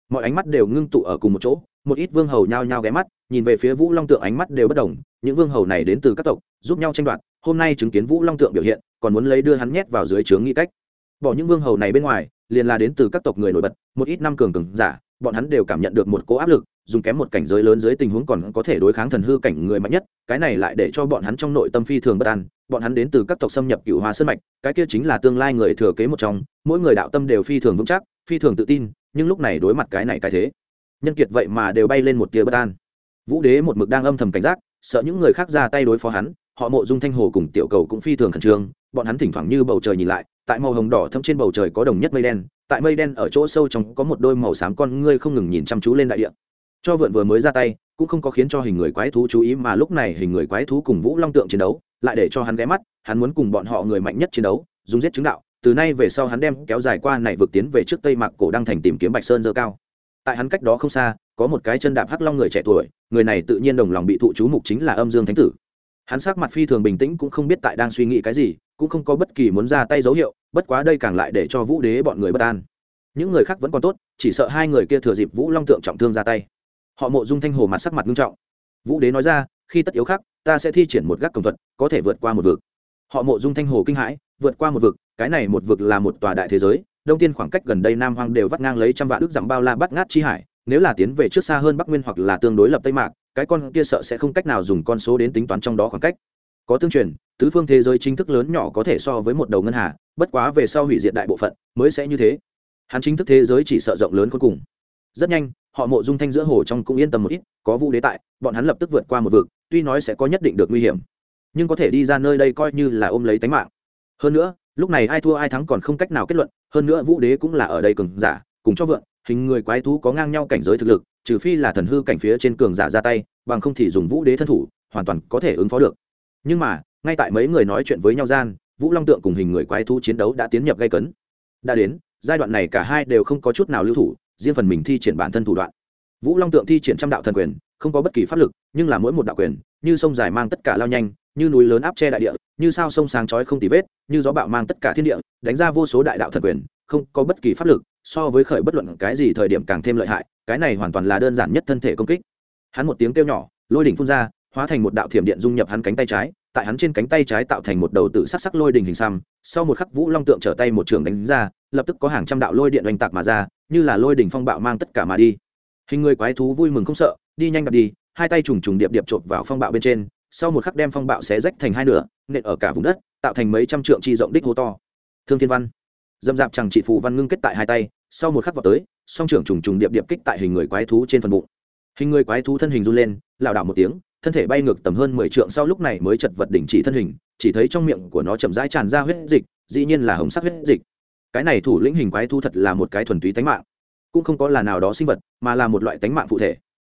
Mọi ánh mắt đều ngưng tụ ở cùng một chỗ, một ít vương hầu nhao nhao ghé mắt, nhìn về phía Vũ Long tượng ánh mắt đều bất đồng, những vương hầu này đến từ các tộc, giúp nhau tranh đoạt, hôm nay chứng kiến Vũ Long tượng biểu hiện, còn muốn lấy đưa hắn nhét vào dưới trướng nghĩ cách. Bỏ những vương hầu này bên ngoài, liền là đến từ các tộc người nổi bật, một ít năm cường cường giả, bọn hắn đều cảm nhận được một cỗ áp lực, dùng kém một cảnh giới lớn dưới tình huống còn có thể đối kháng thần hư cảnh người mạnh nhất, cái này lại để cho bọn hắn trong nội tâm phi thường bất an, bọn hắn đến từ các tộc xâm nhập cựu hoa sơn mạch cái kia chính là tương lai người thừa kế một trong mỗi người đạo tâm đều phi thường vững chắc phi thường tự tin nhưng lúc này đối mặt cái này cái thế nhân kiệt vậy mà đều bay lên một tia bất an. Vũ đế một mực đang âm thầm cảnh giác sợ những người khác ra tay đối phó hắn họ mộ dung thanh hồ cùng tiểu cầu cũng phi thường khẩn trương bọn hắn thỉnh thoảng như bầu trời nhìn lại tại màu hồng đỏ thâm trên bầu trời có đồng nhất mây đen, tại mây đen ở chỗ sâu trong có một đôi màu xám con ngươi không ngừng nhìn chăm chú lên đại địa. Cho vượn vừa mới ra tay, cũng không có khiến cho hình người quái thú chú ý mà lúc này hình người quái thú cùng vũ long tượng chiến đấu, lại để cho hắn ghé mắt, hắn muốn cùng bọn họ người mạnh nhất chiến đấu, dùng giết chứng đạo. Từ nay về sau hắn đem kéo dài qua này vượt tiến về trước tây mạc cổ đăng thành tìm kiếm bạch sơn dơ cao. Tại hắn cách đó không xa, có một cái chân đạp hắc long người trẻ tuổi, người này tự nhiên đồng lòng bị thụ chú mục chính là âm dương thánh tử. Hắn sắc mặt phi thường bình tĩnh cũng không biết tại đang suy nghĩ cái gì cũng không có bất kỳ muốn ra tay dấu hiệu, bất quá đây càng lại để cho vũ đế bọn người bất an. Những người khác vẫn còn tốt, chỉ sợ hai người kia thừa dịp vũ long tượng trọng thương ra tay. Họ mộ dung thanh hồ mặt sắc mặt nghiêm trọng. Vũ đế nói ra, khi tất yếu khác, ta sẽ thi triển một gác cổng thuật, có thể vượt qua một vực. Họ mộ dung thanh hồ kinh hãi, vượt qua một vực, cái này một vực là một tòa đại thế giới, đông tiên khoảng cách gần đây nam hoang đều vắt ngang lấy trăm vạn đức dặm bao la bắt ngát chi hải, nếu là tiến về trước xa hơn bắc nguyên hoặc là tương đối lập tây mạc, cái con kia sợ sẽ không cách nào dùng con số đến tính toán trong đó khoảng cách có tương truyền, tứ phương thế giới chính thức lớn nhỏ có thể so với một đầu ngân hà, bất quá về sau hủy diệt đại bộ phận, mới sẽ như thế. Hắn chính thức thế giới chỉ sợ rộng lớn cuối cùng. Rất nhanh, họ mộ dung thanh giữa hồ trong cũng yên tâm một ít, có vũ đế tại, bọn hắn lập tức vượt qua một vực, tuy nói sẽ có nhất định được nguy hiểm, nhưng có thể đi ra nơi đây coi như là ôm lấy tánh mạng. Hơn nữa, lúc này ai thua ai thắng còn không cách nào kết luận, hơn nữa vũ đế cũng là ở đây cường giả, cùng cho vượn, hình người quái thú có ngang nhau cảnh giới thực lực, trừ phi là thần hư cảnh phía trên cường giả ra tay, bằng không thì dùng vũ đế thân thủ, hoàn toàn có thể ứng phó được nhưng mà, ngay tại mấy người nói chuyện với nhau gian, vũ long tượng cùng hình người quái thú chiến đấu đã tiến nhập gây cấn. Đã đến, giai đoạn này cả hai đều không có chút nào lưu thủ, riêng phần mình thi triển bản thân thủ đoạn. Vũ long tượng thi triển trăm đạo thần quyền, không có bất kỳ pháp lực, nhưng là mỗi một đạo quyền, như sông dài mang tất cả lao nhanh, như núi lớn áp che đại địa, như sao sông sáng chói không tì vết, như gió bạo mang tất cả thiên địa, đánh ra vô số đại đạo thần quyền, không có bất kỳ pháp lực, so với khởi bất luận cái gì thời điểm càng thêm lợi hại, cái này hoàn toàn là đơn giản nhất thân thể công kích. Hắn một tiếng kêu nhỏ, lôi đỉnh phun ra hóa thành một đạo thiểm điện dung nhập hắn cánh tay trái, tại hắn trên cánh tay trái tạo thành một đầu tự sắc sắc lôi đỉnh hình xăm, sau một khắc vũ long tượng trở tay một trường đánh ra, lập tức có hàng trăm đạo lôi điện oanh tạc mà ra, như là lôi đỉnh phong bạo mang tất cả mà đi. Hình người quái thú vui mừng không sợ, đi nhanh đặt đi, hai tay trùng trùng điệp điệp chộp vào phong bạo bên trên, sau một khắc đem phong bạo xé rách thành hai nửa, nện ở cả vùng đất, tạo thành mấy trăm trượng chi rộng đích hố to. Thương thiên văn. Dâm dạp chẳng chỉ phù văn ngưng kết tại hai tay, sau một khắc vào tới, song trưởng trùng trùng điệp điệp kích tại hình người quái thú trên phần bụng. Hình người quái thú thân hình run lên, lảo đảo một tiếng thân thể bay ngược tầm hơn mười trượng sau lúc này mới chật vật đỉnh chỉ thân hình, chỉ thấy trong miệng của nó chậm rãi tràn ra huyết dịch, dĩ nhiên là hồng sắc huyết dịch. Cái này thủ lĩnh hình quái thú thật là một cái thuần túy tánh mạng. Cũng không có là nào đó sinh vật, mà là một loại tánh mạng phụ thể.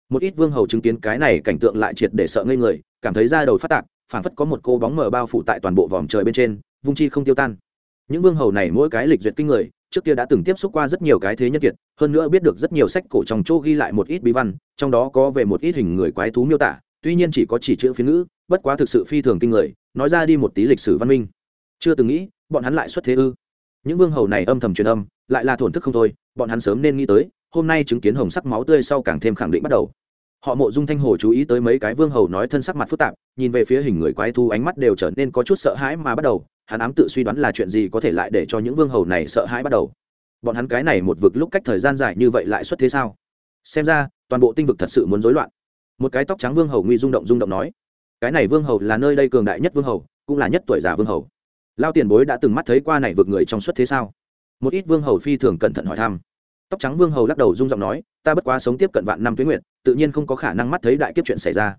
Một ít vương hầu chứng kiến cái này cảnh tượng lại triệt để sợ ngây người, cảm thấy da đầu phát tạc, phảng phất có một cô bóng mờ bao phủ tại toàn bộ vòm trời bên trên, vung chi không tiêu tan. Những vương hầu này mỗi cái lịch duyệt kinh người, trước kia đã từng tiếp xúc qua rất nhiều cái thế nhân kiệt, hơn nữa biết được rất nhiều sách cổ trong chỗ ghi lại một ít bí văn, trong đó có về một ít hình người quái thú miêu tả tuy nhiên chỉ có chỉ chữ phiên ngữ, bất quá thực sự phi thường kinh người, nói ra đi một tí lịch sử văn minh. Chưa từng nghĩ, bọn hắn lại xuất thế ư. Những vương hầu này âm thầm truyền âm, lại là thổn thức không thôi, bọn hắn sớm nên nghĩ tới, hôm nay chứng kiến hồng sắc máu tươi sau càng thêm khẳng định bắt đầu. Họ mộ dung thanh hồ chú ý tới mấy cái vương hầu nói thân sắc mặt phức tạp, nhìn về phía hình người quái thu ánh mắt đều trở nên có chút sợ hãi mà bắt đầu, hắn ám tự suy đoán là chuyện gì có thể lại để cho những vương hầu này sợ hãi bắt đầu. Bọn hắn cái này một vực lúc cách thời gian dài như vậy lại xuất thế sao? Xem ra, toàn bộ tinh vực thật sự muốn rối loạn một cái tóc trắng vương hầu nguy rung động rung động nói, cái này vương hầu là nơi đây cường đại nhất vương hầu, cũng là nhất tuổi già vương hầu. Lao tiền bối đã từng mắt thấy qua này vượt người trong suất thế sao? Một ít vương hầu phi thường cẩn thận hỏi thăm. Tóc trắng vương hầu lắc đầu rung giọng nói, ta bất quá sống tiếp cận vạn năm tuyến nguyện tự nhiên không có khả năng mắt thấy đại kiếp chuyện xảy ra.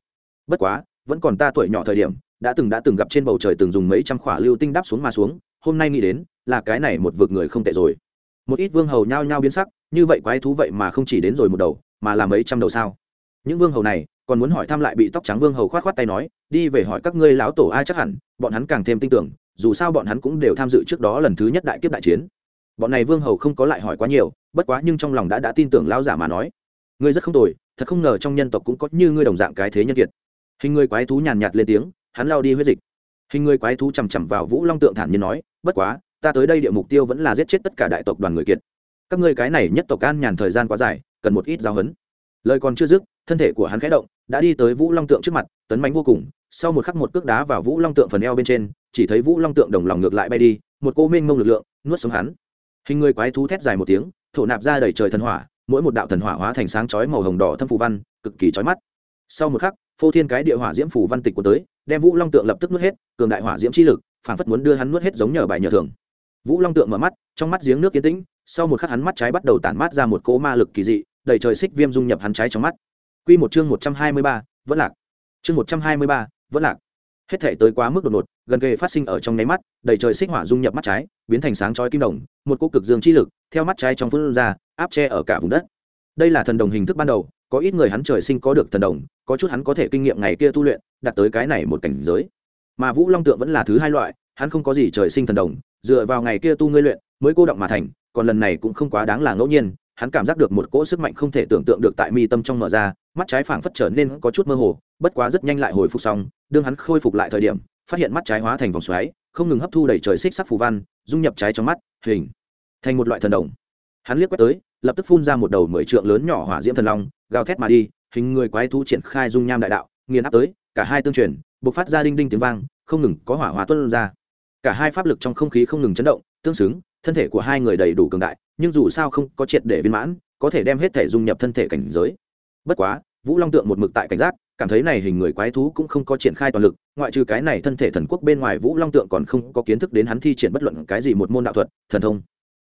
Bất quá, vẫn còn ta tuổi nhỏ thời điểm, đã từng đã từng gặp trên bầu trời từng dùng mấy trăm khỏa lưu tinh đáp xuống mà xuống, hôm nay nghĩ đến, là cái này một vượt người không tệ rồi. Một ít vương hầu nhao nhao biến sắc, như vậy quái thú vậy mà không chỉ đến rồi một đầu, mà là mấy trăm đầu sao? Những vương hầu này còn muốn hỏi thăm lại bị tóc trắng vương hầu khoát khoát tay nói, đi về hỏi các ngươi lão tổ ai chắc hẳn, bọn hắn càng thêm tin tưởng, dù sao bọn hắn cũng đều tham dự trước đó lần thứ nhất đại kiếp đại chiến. Bọn này vương hầu không có lại hỏi quá nhiều, bất quá nhưng trong lòng đã đã tin tưởng lao giả mà nói. Ngươi rất không tồi, thật không ngờ trong nhân tộc cũng có như ngươi đồng dạng cái thế nhân kiệt. Hình người quái thú nhàn nhạt lên tiếng, hắn lao đi huyết dịch. Hình người quái thú chằm chằm vào vũ long tượng thản nhiên nói, bất quá, ta tới đây địa mục tiêu vẫn là giết chết tất cả đại tộc đoàn người kiệt. Các ngươi cái này nhất tộc an nhàn thời gian quá dài, cần một ít giáo huấn. Lời còn chưa dứt thân thể của hắn khẽ động, đã đi tới vũ long tượng trước mặt, tấn bánh vô cùng. Sau một khắc một cước đá vào vũ long tượng phần eo bên trên, chỉ thấy vũ long tượng đồng lòng ngược lại bay đi, một cô mênh mông lực lượng nuốt sống hắn. Hình người quái thú thét dài một tiếng, thổ nạp ra đầy trời thần hỏa, mỗi một đạo thần hỏa hóa thành sáng chói màu hồng đỏ thâm phù văn, cực kỳ chói mắt. Sau một khắc, phô thiên cái địa hỏa diễm phù văn tịch của tới, đem vũ long tượng lập tức nuốt hết, cường đại hỏa diễm chi lực phản phất muốn đưa hắn nuốt hết giống nhờ bài nhờ thường. Vũ long tượng mở mắt, trong mắt giếng nước kiến tĩnh, sau một khắc hắn mắt trái bắt đầu tản mát ra một cỗ ma lực kỳ dị, đầy trời xích viêm dung nhập hắn trái trong mắt. Quy một chương một trăm hai mươi ba, vẫn lạc. Chương một trăm hai mươi ba, vẫn lạc. Hết thể tới quá mức đột ngột, gần kề phát sinh ở trong nháy mắt, đầy trời xích hỏa dung nhập mắt trái, biến thành sáng chói kim đồng, một cỗ cực dương chi lực theo mắt trái trong phương ra, áp che ở cả vùng đất. Đây là thần đồng hình thức ban đầu, có ít người hắn trời sinh có được thần đồng, có chút hắn có thể kinh nghiệm ngày kia tu luyện, đạt tới cái này một cảnh giới. Mà Vũ Long tượng vẫn là thứ hai loại, hắn không có gì trời sinh thần đồng, dựa vào ngày kia tu ngươi luyện, mới cô động mà thành, còn lần này cũng không quá đáng là ngẫu nhiên, hắn cảm giác được một cỗ sức mạnh không thể tưởng tượng được tại mi tâm trong mở ra mắt trái phảng phất trở nên có chút mơ hồ, bất quá rất nhanh lại hồi phục xong, đương hắn khôi phục lại thời điểm, phát hiện mắt trái hóa thành vòng xoáy, không ngừng hấp thu đầy trời xích sắc phù văn, dung nhập trái trong mắt, hình thành một loại thần đồng. Hắn liếc quét tới, lập tức phun ra một đầu mười trượng lớn nhỏ hỏa diễm thần long, gào thét mà đi, hình người quái thú triển khai dung nham đại đạo, nghiền áp tới, cả hai tương truyền, bộc phát ra đinh đinh tiếng vang, không ngừng có hỏa hóa tuân ra. Cả hai pháp lực trong không khí không ngừng chấn động, tương xứng, thân thể của hai người đầy đủ cường đại, nhưng dù sao không có triệt để viên mãn, có thể đem hết thể dung nhập thân thể cảnh giới bất quá, vũ long tượng một mực tại cảnh giác, cảm thấy này hình người quái thú cũng không có triển khai toàn lực, ngoại trừ cái này thân thể thần quốc bên ngoài vũ long tượng còn không có kiến thức đến hắn thi triển bất luận cái gì một môn đạo thuật, thần thông.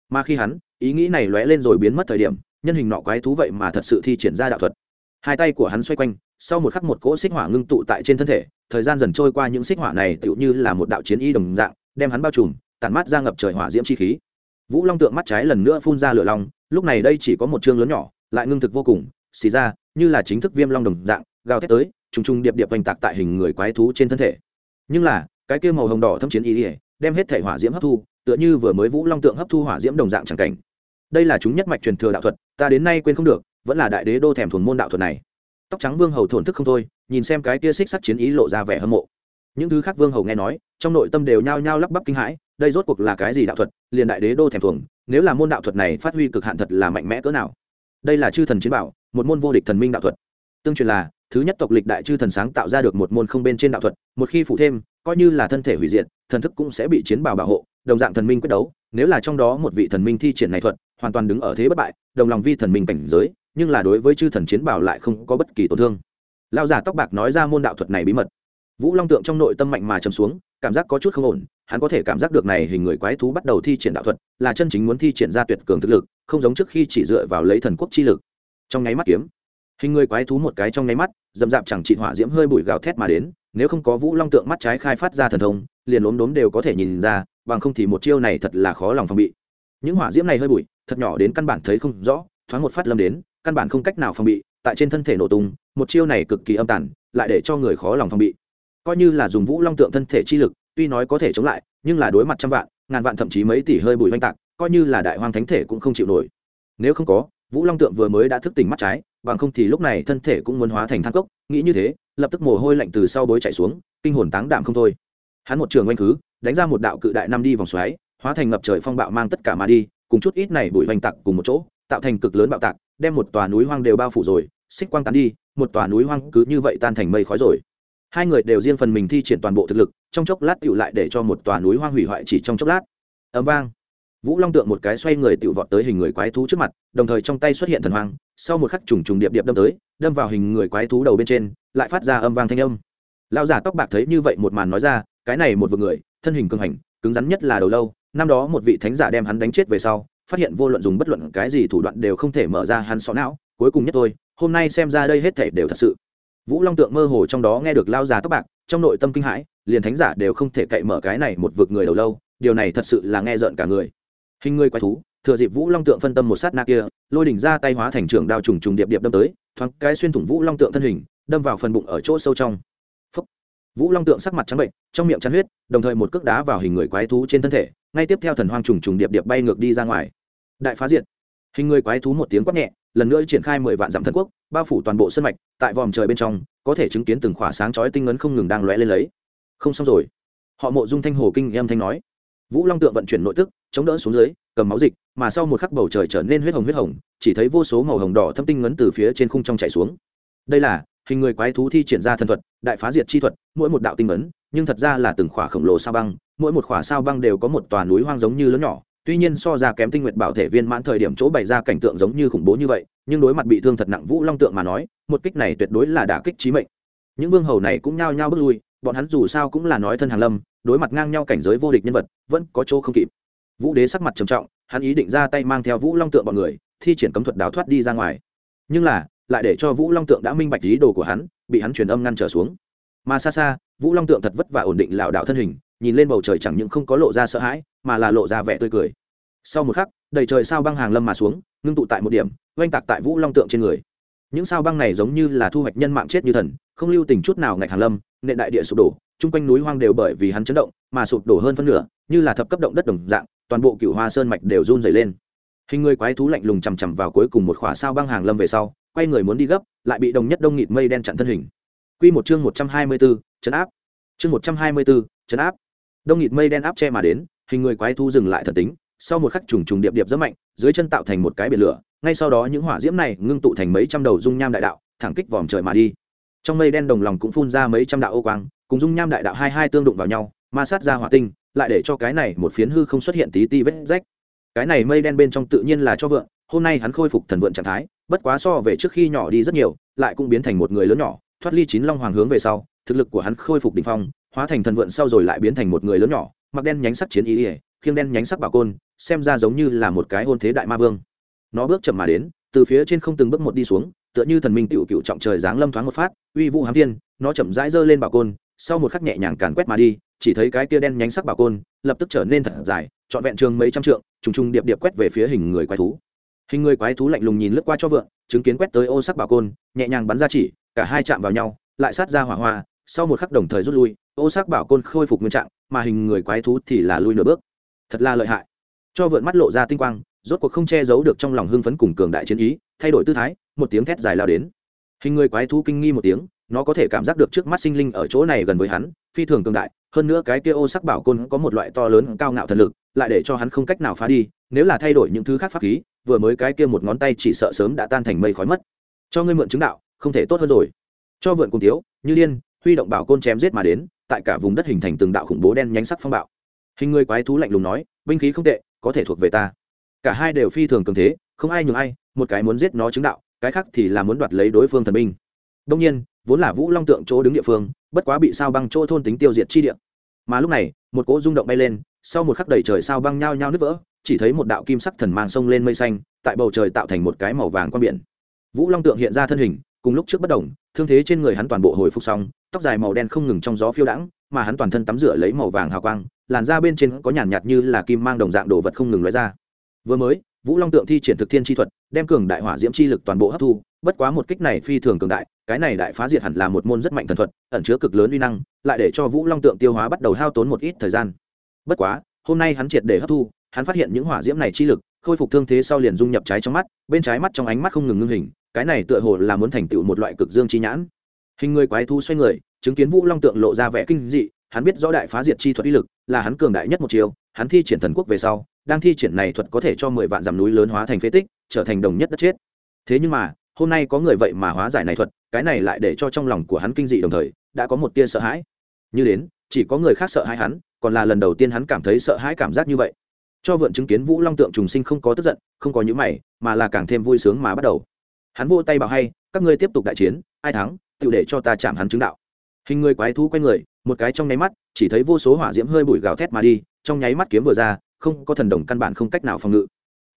Mà khi hắn, ý nghĩ này lóe lên rồi biến mất thời điểm, nhân hình nọ quái thú vậy mà thật sự thi triển ra đạo thuật. Hai tay của hắn xoay quanh, sau một khắc một cỗ xích hỏa ngưng tụ tại trên thân thể, thời gian dần trôi qua những xích hỏa này tựu như là một đạo chiến y đồng dạng, đem hắn bao trùm tàn mát ra ngập trời hỏa diễm chi khí. Vũ long tượng mắt trái lần nữa phun ra lửa long, lúc này đây chỉ có một chương lớn nhỏ, lại ngưng thực vô cùng xì ra, như là chính thức viêm long đồng dạng, gào thét tới, trùng trùng điệp điệp oanh tạc tại hình người quái thú trên thân thể. Nhưng là, cái kia màu hồng đỏ thâm chiến ý ỉa đem hết thể hỏa diễm hấp thu, tựa như vừa mới vũ long tượng hấp thu hỏa diễm đồng dạng c cảnh. Đây là chúng nhất mạch truyền thừa đạo thuật, ta đến nay quên không được, vẫn là đại đế đô thèm thuần môn đạo thuật này. Tóc trắng vương hầu thổn thức không thôi, nhìn xem cái kia xích sắc chiến ý lộ ra vẻ hâm mộ. Những thứ khác vương hầu nghe nói, trong nội tâm đều nhao nhao lắp bắp kinh hãi, đây rốt cuộc là cái gì đạo thuật, liền đại đế đô thèm thuồng, nếu là môn đạo thuật này phát huy cực hạn thật là mạnh mẽ cỡ nào. Đây là chư thần chiến bảo một môn vô địch thần minh đạo thuật. Tương truyền là, thứ nhất tộc lịch đại chư thần sáng tạo ra được một môn không bên trên đạo thuật, một khi phụ thêm, coi như là thân thể hủy diệt, thần thức cũng sẽ bị chiến bảo bảo hộ, đồng dạng thần minh quyết đấu. Nếu là trong đó một vị thần minh thi triển này thuật, hoàn toàn đứng ở thế bất bại, đồng lòng vi thần minh cảnh giới, nhưng là đối với chư thần chiến bảo lại không có bất kỳ tổn thương. Lao giả tóc bạc nói ra môn đạo thuật này bí mật. Vũ long tượng trong nội tâm mạnh mà chấm xuống, cảm giác có chút không ổn, hắn có thể cảm giác được này hình người quái thú bắt đầu thi triển đạo thuật, là chân chính muốn thi triển ra tuyệt cường thực lực, không giống trước khi chỉ dựa vào lấy thần quốc chi lực trong nháy mắt kiếm. Hình người quái thú một cái trong nháy mắt dầm dạp chẳng trị hỏa diễm hơi bụi gào thét mà đến, nếu không có vũ long tượng mắt trái khai phát ra thần thông, liền lốm đốm đều có thể nhìn ra, bằng không thì một chiêu này thật là khó lòng phòng bị. Những hỏa diễm này hơi bụi, thật nhỏ đến căn bản thấy không rõ, thoáng một phát lâm đến, căn bản không cách nào phòng bị, tại trên thân thể nổ tung, một chiêu này cực kỳ âm tản lại để cho người khó lòng phòng bị. Coi như là dùng vũ long tượng thân thể chi lực, tuy nói có thể chống lại, nhưng là đối mặt trăm vạn, ngàn vạn thậm chí mấy tỷ hơi bụi oanh tạc, coi như là đại hoang thánh thể cũng không chịu nổi. Nếu không có vũ long tượng vừa mới đã thức tỉnh mắt trái, bằng không thì lúc này thân thể cũng muốn hóa thành thang cốc. Nghĩ như thế, lập tức mồ hôi lạnh từ sau bối chạy xuống, kinh hồn táng đạm không thôi. Hắn một trường oanh khứ, đánh ra một đạo cự đại năm đi vòng xoáy, hóa thành ngập trời phong bạo mang tất cả mà đi, cùng chút ít này bụi oanh tặc cùng một chỗ, tạo thành cực lớn bạo tạc, đem một tòa núi hoang đều bao phủ rồi, xích quang tán đi, một tòa núi hoang cứ như vậy tan thành mây khói rồi. Hai người đều riêng phần mình thi triển toàn bộ thực lực, trong chốc lát tựu lại để cho một tòa núi hoang hủy hoại chỉ trong chốc lát. Ấm vang vũ long tượng một cái xoay người tự vọt tới hình người quái thú trước mặt, đồng thời trong tay xuất hiện thần hoang, sau một khắc trùng trùng điệp điệp đâm tới, đâm vào hình người quái thú đầu bên trên, lại phát ra âm vang thanh âm. Lão giả tóc bạc thấy như vậy một màn nói ra, cái này một vực người, thân hình cường hành, cứng rắn nhất là đầu lâu, năm đó một vị thánh giả đem hắn đánh chết về sau, phát hiện vô luận dùng bất luận cái gì thủ đoạn đều không thể mở ra hắn sọ não, cuối cùng nhất thôi, hôm nay xem ra đây hết thể đều thật sự. Vũ long tượng mơ hồ trong đó nghe được lao già tóc bạc, trong nội tâm kinh hãi, liền thánh giả đều không thể cậy mở cái này một vực người đầu lâu, điều này thật sự là nghe rợn cả người hình người quái thú, thừa dịp vũ long tượng phân tâm một sát na kia, lôi đỉnh ra tay hóa thành trưởng đao trùng trùng điệp điệp đâm tới, thoáng cái xuyên thủng vũ long tượng thân hình, đâm vào phần bụng ở chỗ sâu trong. Phúc. vũ long tượng sắc mặt trắng bệnh, trong miệng chắn huyết, đồng thời một cước đá vào hình người quái thú trên thân thể, ngay tiếp theo thần hoang trùng trùng điệp điệp bay ngược đi ra ngoài. Đại phá diệt. Hình người quái thú một tiếng quát nhẹ, lần nữa triển khai mười vạn dặm thân quốc, bao phủ toàn bộ sân mạch, tại vòm trời bên trong, có thể chứng kiến từng khỏa sáng chói tinh ngấn không ngừng đang lóe lên lấy. Không xong rồi. Họ mộ dung thanh hồ kinh em thanh nói. Vũ long tượng vận chuyển nội tức chống đỡ xuống dưới, cầm máu dịch, mà sau một khắc bầu trời trở nên huyết hồng huyết hồng, chỉ thấy vô số màu hồng đỏ thâm tinh ngấn từ phía trên khung trong chảy xuống. Đây là hình người quái thú thi triển ra thần thuật, đại phá diệt chi thuật, mỗi một đạo tinh ngấn, nhưng thật ra là từng khỏa khổng lồ sao băng, mỗi một khỏa sao băng đều có một tòa núi hoang giống như lớn nhỏ, tuy nhiên so ra kém tinh nguyệt bảo thể viên mãn thời điểm chỗ bày ra cảnh tượng giống như khủng bố như vậy, nhưng đối mặt bị thương thật nặng vũ long tượng mà nói, một kích này tuyệt đối là đả kích trí mệnh. Những vương hầu này cũng nhao nhao bước lui, bọn hắn dù sao cũng là nói thân hàng lâm, đối mặt ngang nhau cảnh giới vô địch nhân vật, vẫn có chỗ không kịp vũ đế sắc mặt trầm trọng, hắn ý định ra tay mang theo vũ long tượng bọn người, thi triển cấm thuật đào thoát đi ra ngoài. Nhưng là, lại để cho vũ long tượng đã minh bạch ý đồ của hắn, bị hắn truyền âm ngăn trở xuống. Mà xa xa, vũ long tượng thật vất vả ổn định lảo đạo thân hình, nhìn lên bầu trời chẳng những không có lộ ra sợ hãi, mà là lộ ra vẻ tươi cười. Sau một khắc, đầy trời sao băng hàng lâm mà xuống, ngưng tụ tại một điểm, oanh tạc tại vũ long tượng trên người. Những sao băng này giống như là thu hoạch nhân mạng chết như thần, không lưu tình chút nào ngạch hàng lâm nệ đại địa sụp đổ, chung quanh núi hoang đều bởi vì hắn chấn động, mà sụp đổ hơn phân nửa, như là thập cấp động đất đồng dạng toàn bộ cựu hoa sơn mạch đều run dày lên hình người quái thú lạnh lùng chằm chằm vào cuối cùng một khỏa sao băng hàng lâm về sau quay người muốn đi gấp lại bị đồng nhất đông nghịt mây đen chặn thân hình Quy một chương một trăm hai mươi 124, chấn áp. Chương một trăm hai mươi 124, chấn áp. Đông nghịt mây đen áp che mà đến, hình người quái thú dừng lại thần tính, sau một khắc trùng trùng điệp điệp rất mạnh, dưới chân tạo thành một cái biển lửa, ngay sau đó những hỏa diễm này ngưng tụ thành mấy trăm đầu dung nham đại đạo, thẳng kích vòm trời mà đi. Trong mây đen đồng lòng cũng phun ra mấy trăm đạo ô quang, cùng dung nham đại đạo hai hai tương đụng vào nhau, ma sát ra hỏa tinh, lại để cho cái này một phiến hư không xuất hiện tí ti vết rách. Cái này mây đen bên trong tự nhiên là cho vượng, hôm nay hắn khôi phục thần vượng trạng thái, bất quá so về trước khi nhỏ đi rất nhiều, lại cũng biến thành một người lớn nhỏ, thoát ly chín long hoàng hướng về sau, thực lực của hắn khôi phục đỉnh phong, hóa thành thần vượng sau rồi lại biến thành một người lớn nhỏ, mặc đen nhánh sắc chiến ý, ý khiêng đen nhánh sắc bảo côn, xem ra giống như là một cái hôn thế đại ma vương. Nó bước chậm mà đến, từ phía trên không từng bước một đi xuống, tựa như thần minh tiểu cựu trọng trời giáng lâm thoáng một phát, uy vũ hám thiên, nó chậm rãi giơ lên bảo côn, sau một khắc nhẹ nhàng càn quét mà đi, chỉ thấy cái kia đen nhánh sắc bảo côn, lập tức trở nên thật dài, trọn vẹn trường mấy trăm trượng, trùng trùng điệp điệp quét về phía hình người quái thú. Hình người quái thú lạnh lùng nhìn lướt qua cho vượng, chứng kiến quét tới ô sắc bảo côn, nhẹ nhàng bắn ra chỉ, cả hai chạm vào nhau, lại sát ra hỏa hoa, sau một khắc đồng thời rút lui, ô sắc bảo côn khôi phục nguyên trạng, mà hình người quái thú thì là lui nửa bước. Thật là lợi hại. Cho vượn mắt lộ ra tinh quang, rốt cuộc không che giấu được trong lòng hưng phấn cùng cường đại chiến ý, thay đổi tư thái, một tiếng thét dài lao đến. Hình người quái thú kinh nghi một tiếng, nó có thể cảm giác được trước mắt sinh linh ở chỗ này gần với hắn, phi thường cường đại, hơn nữa cái kia ô sắc bảo côn có một loại to lớn cao ngạo thần lực, lại để cho hắn không cách nào phá đi, nếu là thay đổi những thứ khác pháp khí, vừa mới cái kia một ngón tay chỉ sợ sớm đã tan thành mây khói mất. Cho ngươi mượn chứng đạo, không thể tốt hơn rồi. Cho vượn cùng thiếu, như điên, huy động bảo côn chém giết mà đến, tại cả vùng đất hình thành từng đạo khủng bố đen nhánh sắc phong bạo. Hình người quái thú lạnh lùng nói, binh khí không tệ, có thể thuộc về ta. Cả hai đều phi thường cường thế, không ai nhường ai, một cái muốn giết nó chứng đạo, cái khác thì là muốn đoạt lấy đối phương thần binh. Đương nhiên, vốn là Vũ Long tượng chỗ đứng địa phương, bất quá bị sao băng chỗ thôn tính tiêu diệt chi địa. Mà lúc này, một cỗ rung động bay lên, sau một khắc đầy trời sao băng nhao nhao nứt vỡ, chỉ thấy một đạo kim sắc thần mang sông lên mây xanh, tại bầu trời tạo thành một cái màu vàng quan biển. Vũ Long tượng hiện ra thân hình, cùng lúc trước bất động, thương thế trên người hắn toàn bộ hồi phục xong, tóc dài màu đen không ngừng trong gió phiêu đãng, mà hắn toàn thân tắm rửa lấy màu vàng hào quang, làn da bên trên có nhàn nhạt như là kim mang đồng dạng đồ vật không ngừng lóe ra. Vừa mới, Vũ Long tượng thi triển thực thiên chi thuật, đem cường đại hỏa diễm chi lực toàn bộ hấp thu, bất quá một kích này phi thường cường đại, cái này đại phá diệt hẳn là một môn rất mạnh thần thuật, ẩn chứa cực lớn uy năng, lại để cho vũ long tượng tiêu hóa bắt đầu hao tốn một ít thời gian. Bất quá, hôm nay hắn triệt để hấp thu, hắn phát hiện những hỏa diễm này chi lực, khôi phục thương thế sau liền dung nhập trái trong mắt, bên trái mắt trong ánh mắt không ngừng ngưng hình, cái này tựa hồ là muốn thành tựu một loại cực dương chi nhãn. Hình người quái thu xoay người, chứng kiến vũ long tượng lộ ra vẻ kinh dị, hắn biết rõ đại phá diệt chi thuật uy lực, là hắn cường đại nhất một chiều, hắn thi triển thần quốc về sau, đang thi triển này thuật có thể cho mười vạn dặm núi lớn hóa thành phế tích, trở thành đồng nhất đất chết. Thế nhưng mà hôm nay có người vậy mà hóa giải này thuật, cái này lại để cho trong lòng của hắn kinh dị đồng thời, đã có một tia sợ hãi. Như đến, chỉ có người khác sợ hãi hắn, còn là lần đầu tiên hắn cảm thấy sợ hãi cảm giác như vậy. Cho vượn chứng kiến vũ long tượng trùng sinh không có tức giận, không có những mày, mà là càng thêm vui sướng mà bắt đầu. Hắn vô tay bảo hay, các ngươi tiếp tục đại chiến, ai thắng, tự để cho ta chạm hắn chứng đạo. Hình người quái thú quay người, một cái trong nháy mắt, chỉ thấy vô số hỏa diễm hơi bụi gào thét mà đi, trong nháy mắt kiếm vừa ra, không có thần đồng căn bản không cách nào phòng ngự.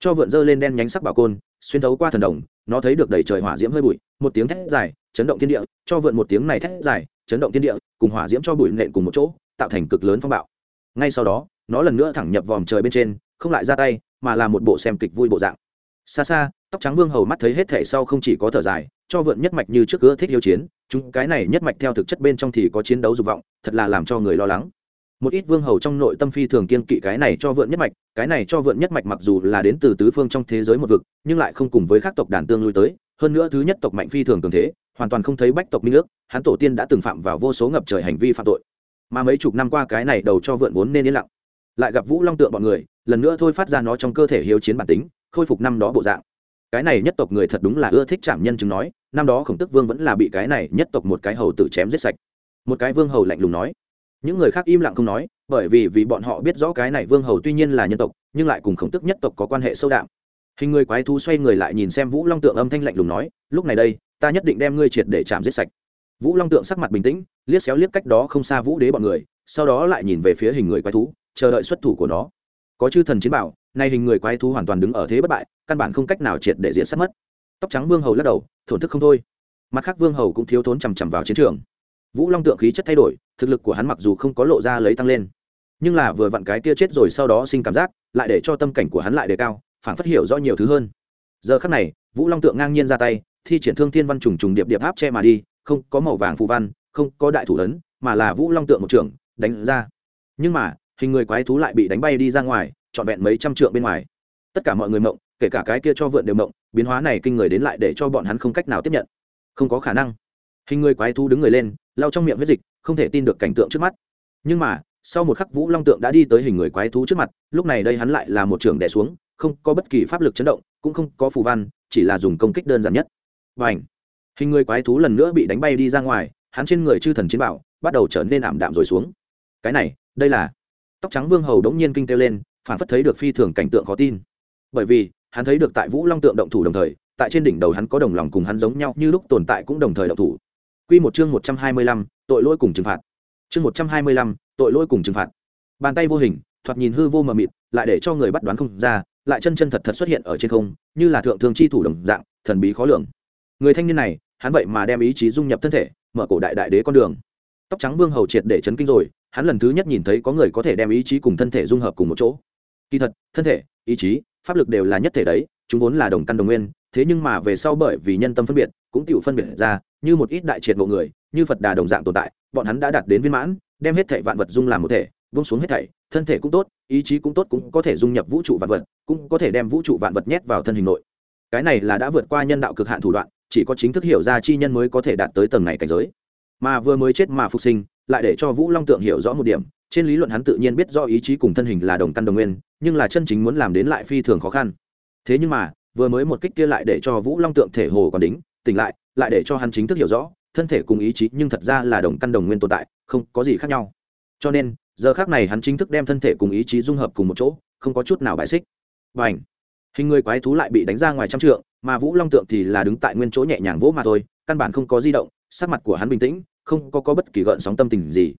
Cho vượn dơ lên đen nhánh sắc bảo côn, xuyên thấu qua thần đồng nó thấy được đầy trời hỏa diễm hơi bụi, một tiếng thét dài, chấn động thiên địa, cho vượn một tiếng này thét dài, chấn động thiên địa, cùng hỏa diễm cho bụi nện cùng một chỗ, tạo thành cực lớn phong bạo. Ngay sau đó, nó lần nữa thẳng nhập vòm trời bên trên, không lại ra tay, mà là một bộ xem kịch vui bộ dạng. Xa xa, tóc trắng vương hầu mắt thấy hết thể sau không chỉ có thở dài, cho vượn nhất mạch như trước cửa thích yêu chiến, chúng cái này nhất mạch theo thực chất bên trong thì có chiến đấu dục vọng, thật là làm cho người lo lắng một ít vương hầu trong nội tâm phi thường kiên kỵ cái này cho vượn nhất mạch, cái này cho vượn nhất mạch mặc dù là đến từ tứ phương trong thế giới một vực, nhưng lại không cùng với các tộc đàn tương lui tới. Hơn nữa thứ nhất tộc mạnh phi thường cường thế, hoàn toàn không thấy bách tộc minh nước hắn tổ tiên đã từng phạm vào vô số ngập trời hành vi phạm tội. Mà mấy chục năm qua cái này đầu cho vượn vốn nên yên lặng. Lại gặp vũ long tượng bọn người, lần nữa thôi phát ra nó trong cơ thể hiếu chiến bản tính, khôi phục năm đó bộ dạng. Cái này nhất tộc người thật đúng là ưa thích chạm nhân chứng nói, năm đó khổng tức vương vẫn là bị cái này nhất tộc một cái hầu tử chém giết sạch. Một cái vương hầu lạnh lùng nói những người khác im lặng không nói, bởi vì vì bọn họ biết rõ cái này vương hầu tuy nhiên là nhân tộc, nhưng lại cùng khổng tức nhất tộc có quan hệ sâu đậm hình người quái thú xoay người lại nhìn xem vũ long tượng âm thanh lạnh lùng nói, lúc này đây, ta nhất định đem ngươi triệt để chạm giết sạch. Vũ long tượng sắc mặt bình tĩnh, liếc xéo liếc cách đó không xa vũ đế bọn người, sau đó lại nhìn về phía hình người quái thú, chờ đợi xuất thủ của nó. Có chư thần chiến bảo, nay hình người quái thú hoàn toàn đứng ở thế bất bại, căn bản không cách nào triệt để diễn sát mất. Tóc trắng vương hầu lắc đầu, thổn thức không thôi. Mặt khác vương hầu cũng thiếu thốn chằm chằm vào chiến trường vũ long tượng khí chất thay đổi, thực lực của hắn mặc dù không có lộ ra lấy tăng lên, nhưng là vừa vặn cái kia chết rồi sau đó sinh cảm giác, lại để cho tâm cảnh của hắn lại đề cao phản phát hiểu rõ nhiều thứ hơn. Giờ khắc này, vũ long tượng ngang nhiên ra tay, thi triển thương thiên văn trùng trùng điệp điệp áp che mà đi, không có màu vàng phù văn, không có đại thủ ấn, mà là vũ long tượng một trưởng, đánh ra. Nhưng mà, hình người quái thú lại bị đánh bay đi ra ngoài, trọn vẹn mấy trăm trượng bên ngoài. Tất cả mọi người mộng, kể cả cái kia cho vượn đều mộng, biến hóa này kinh người đến lại để cho bọn hắn không cách nào tiếp nhận. Không có khả năng hình người quái thú đứng người lên, lau trong miệng huyết dịch, không thể tin được cảnh tượng trước mắt. Nhưng mà, sau một khắc vũ long tượng đã đi tới hình người quái thú trước mặt, lúc này đây hắn lại là một trường đẻ xuống, không có bất kỳ pháp lực chấn động, cũng không có phù văn, chỉ là dùng công kích đơn giản nhất. Và ảnh hình người quái thú lần nữa bị đánh bay đi ra ngoài, hắn trên người chư thần chiến bảo bắt đầu trở nên ảm đạm rồi xuống. Cái này, đây là tóc trắng vương hầu đống nhiên kinh kêu lên, phản phất thấy được phi thường cảnh tượng khó tin. Bởi vì, hắn thấy được tại vũ long tượng động thủ đồng thời, tại trên đỉnh đầu hắn có đồng lòng cùng hắn giống nhau, như lúc tồn tại cũng đồng thời động thủ. Quy một chương một trăm hai mươi lăm, tội lỗi cùng trừng phạt. Chương một trăm hai mươi lăm, tội lỗi cùng trừng phạt. Bàn tay vô hình, thoạt nhìn hư vô mờ mịt, lại để cho người bắt đoán không ra, lại chân chân thật thật xuất hiện ở trên không, như là thượng thương chi thủ đồng dạng, thần bí khó lường. Người thanh niên này, hắn vậy mà đem ý chí dung nhập thân thể, mở cổ đại đại đế con đường. Tóc trắng vương hầu triệt để chấn kinh rồi, hắn lần thứ nhất nhìn thấy có người có thể đem ý chí cùng thân thể dung hợp cùng một chỗ kỳ thật thân thể ý chí pháp lực đều là nhất thể đấy chúng vốn là đồng căn đồng nguyên thế nhưng mà về sau bởi vì nhân tâm phân biệt cũng tự phân biệt ra như một ít đại triệt ngộ người, như phật đà đồng dạng tồn tại, bọn hắn đã đạt đến viên mãn, đem hết thể vạn vật dung làm một thể vung xuống hết thảy, thân thể cũng tốt, ý chí cũng tốt, cũng có thể dung nhập vũ trụ vạn vật, cũng có thể đem vũ trụ vạn vật nhét vào thân hình nội. Cái này là đã vượt qua nhân đạo cực hạn thủ đoạn, chỉ có chính thức hiểu ra chi nhân mới có thể đạt tới tầng này cảnh giới. Mà vừa mới chết mà phục sinh, lại để cho vũ long tượng hiểu rõ một điểm, trên lý luận hắn tự nhiên biết do ý chí cùng thân hình là đồng căn đồng nguyên, nhưng là chân chính muốn làm đến lại phi thường khó khăn. Thế nhưng mà, vừa mới một kích kia lại để cho vũ long tượng thể hồ còn đính tỉnh lại lại để cho hắn chính thức hiểu rõ thân thể cùng ý chí nhưng thật ra là đồng căn đồng nguyên tồn tại không có gì khác nhau. Cho nên giờ khác này hắn chính thức đem thân thể cùng ý chí dung hợp cùng một chỗ không có chút nào bại xích. Và ảnh hình người quái thú lại bị đánh ra ngoài trăm trượng mà vũ long tượng thì là đứng tại nguyên chỗ nhẹ nhàng vỗ mà thôi căn bản không có di động sắc mặt của hắn bình tĩnh không có, có bất kỳ gợn sóng tâm tình gì.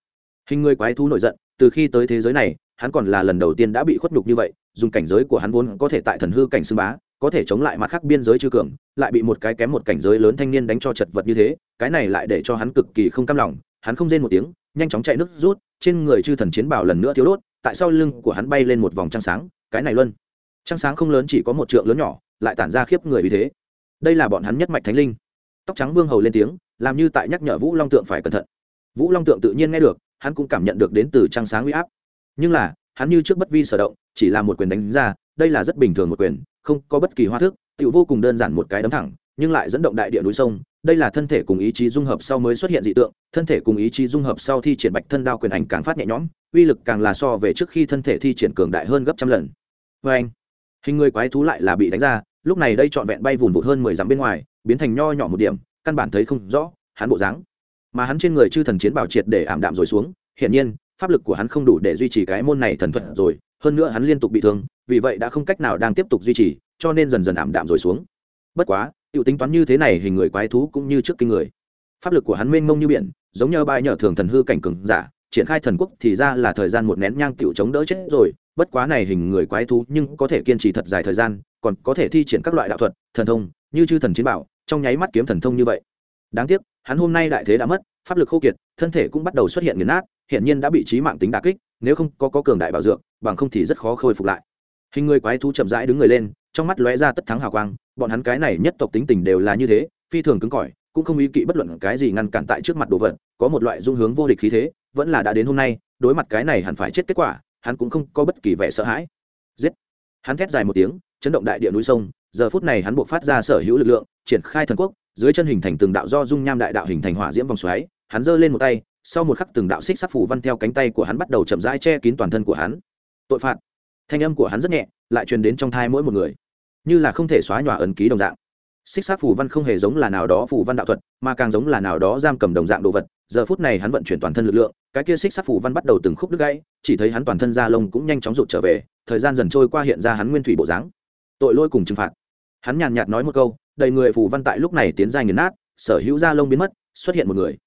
Hình người quái thú nổi giận từ khi tới thế giới này hắn còn là lần đầu tiên đã bị khuất nhục như vậy dùng cảnh giới của hắn vốn có thể tại thần hư cảnh xưng bá có thể chống lại mặt khác biên giới chư cường, lại bị một cái kém một cảnh giới lớn thanh niên đánh cho chật vật như thế, cái này lại để cho hắn cực kỳ không cam lòng, hắn không rên một tiếng, nhanh chóng chạy nước rút, trên người chư thần chiến bảo lần nữa thiếu đốt, tại sau lưng của hắn bay lên một vòng trăng sáng, cái này luân trăng sáng không lớn chỉ có một trượng lớn nhỏ, lại tản ra khiếp người vì thế. Đây là bọn hắn nhất mạch thánh linh. Tóc trắng vương hầu lên tiếng, làm như tại nhắc nhở vũ long tượng phải cẩn thận. Vũ long tượng tự nhiên nghe được, hắn cũng cảm nhận được đến từ trăng sáng huy áp. Nhưng là, hắn như trước bất vi sở động chỉ là một quyền đánh ra, đây là rất bình thường một quyền, không có bất kỳ hoa thức tự vô cùng đơn giản một cái đấm thẳng, nhưng lại dẫn động đại địa núi sông. Đây là thân thể cùng ý chí dung hợp sau mới xuất hiện dị tượng, thân thể cùng ý chí dung hợp sau thi triển bạch thân đao quyền ảnh càng phát nhẹ nhõm, uy lực càng là so về trước khi thân thể thi triển cường đại hơn gấp trăm lần. Vê anh, hình người quái thú lại là bị đánh ra, lúc này đây trọn vẹn bay vùn vụt hơn mười dặm bên ngoài, biến thành nho nhỏ một điểm, căn bản thấy không rõ, hắn bộ dáng. Mà hắn trên người chư thần chiến bảo triệt để ảm đạm rồi xuống, hiển nhiên, pháp lực của hắn không đủ để duy trì cái môn này thần thuật rồi hơn nữa hắn liên tục bị thương, vì vậy đã không cách nào đang tiếp tục duy trì, cho nên dần dần ảm đạm rồi xuống. Bất quá tự tính toán như thế này hình người quái thú cũng như trước kinh người. Pháp lực của hắn mênh mông như biển, giống như bài nhờ thường thần hư cảnh cường giả, triển khai thần quốc thì ra là thời gian một nén nhang tiểu chống đỡ chết rồi, bất quá này hình người quái thú nhưng có thể kiên trì thật dài thời gian, còn có thể thi triển các loại đạo thuật, thần thông, như chư thần chiến bảo, trong nháy mắt kiếm thần thông như vậy. Đáng tiếc, hắn hôm nay đại thế đã mất, pháp lực khô kiệt, thân thể cũng bắt đầu xuất hiện nghiền nát hiện nhiên đã bị trí mạng tính đà kích nếu không có, có cường đại bảo dược bằng không thì rất khó khôi phục lại. Hình người quái thú chậm rãi đứng người lên trong mắt lóe ra tất thắng hào quang bọn hắn cái này nhất tộc tính tình đều là như thế phi thường cứng cỏi cũng không ý kỵ bất luận cái gì ngăn cản tại trước mặt đồ vật có một loại dung hướng vô địch khí thế vẫn là đã đến hôm nay đối mặt cái này hẳn phải chết kết quả hắn cũng không có bất kỳ vẻ sợ hãi. Giết! Hắn thét dài một tiếng chấn động đại địa núi sông giờ phút này hắn buộc phát ra sở hữu lực lượng triển khai thần quốc dưới chân hình thành từng đạo do dung nham đại đạo hình thành hỏa diễm vòng xoáy hắn giơ lên một tay, sau một khắc từng đạo xích sắc phủ văn theo cánh tay của hắn bắt đầu chậm rãi che kín toàn thân của hắn. Tội phạt. Thanh âm của hắn rất nhẹ, lại truyền đến trong thai mỗi một người. Như là không thể xóa nhòa ấn ký đồng dạng. Xích sát phủ văn không hề giống là nào đó phủ văn đạo thuật, mà càng giống là nào đó giam cầm đồng dạng đồ vật. Giờ phút này hắn vận chuyển toàn thân lực lượng, cái kia xích sát phủ văn bắt đầu từng khúc đứt gãy, chỉ thấy hắn toàn thân da lông cũng nhanh chóng rụt trở về, thời gian dần trôi qua hiện ra hắn nguyên thủy bộ dáng. Tội lôi cùng trừng phạt. Hắn nhàn nhạt nói một câu, đầy người phủ văn tại lúc này tiến ra nghiền nát, sở hữu da lông biến mất, xuất hiện một người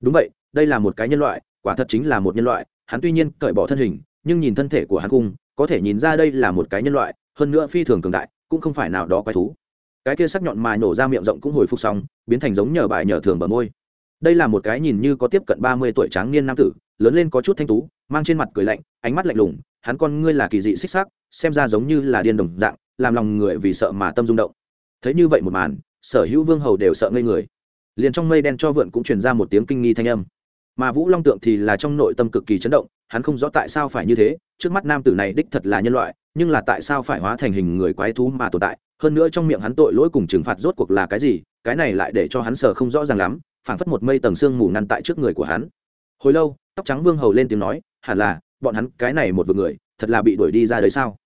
đúng vậy, đây là một cái nhân loại, quả thật chính là một nhân loại, hắn tuy nhiên cởi bỏ thân hình, nhưng nhìn thân thể của hắn cung có thể nhìn ra đây là một cái nhân loại, hơn nữa phi thường cường đại, cũng không phải nào đó quái thú. Cái kia sắc nhọn mài nổ ra miệng rộng cũng hồi phục xong, biến thành giống nhờ bài nhờ thường bờ môi. Đây là một cái nhìn như có tiếp cận ba mươi tuổi tráng niên nam tử, lớn lên có chút thanh tú, mang trên mặt cười lạnh, ánh mắt lạnh lùng, hắn con ngươi là kỳ dị xích xác xem ra giống như là điên đồng dạng, làm lòng người vì sợ mà tâm rung động. Thấy như vậy một màn, sở hữu vương hầu đều sợ ngây người liền trong mây đen cho vượn cũng truyền ra một tiếng kinh nghi thanh âm. Mà vũ long tượng thì là trong nội tâm cực kỳ chấn động, hắn không rõ tại sao phải như thế, trước mắt nam tử này đích thật là nhân loại, nhưng là tại sao phải hóa thành hình người quái thú mà tồn tại, hơn nữa trong miệng hắn tội lỗi cùng trừng phạt rốt cuộc là cái gì, cái này lại để cho hắn sờ không rõ ràng lắm, phảng phất một mây tầng sương mù ngăn tại trước người của hắn. Hồi lâu, tóc trắng vương hầu lên tiếng nói, hẳn là, bọn hắn, cái này một vực người, thật là bị đuổi đi ra đấy sao?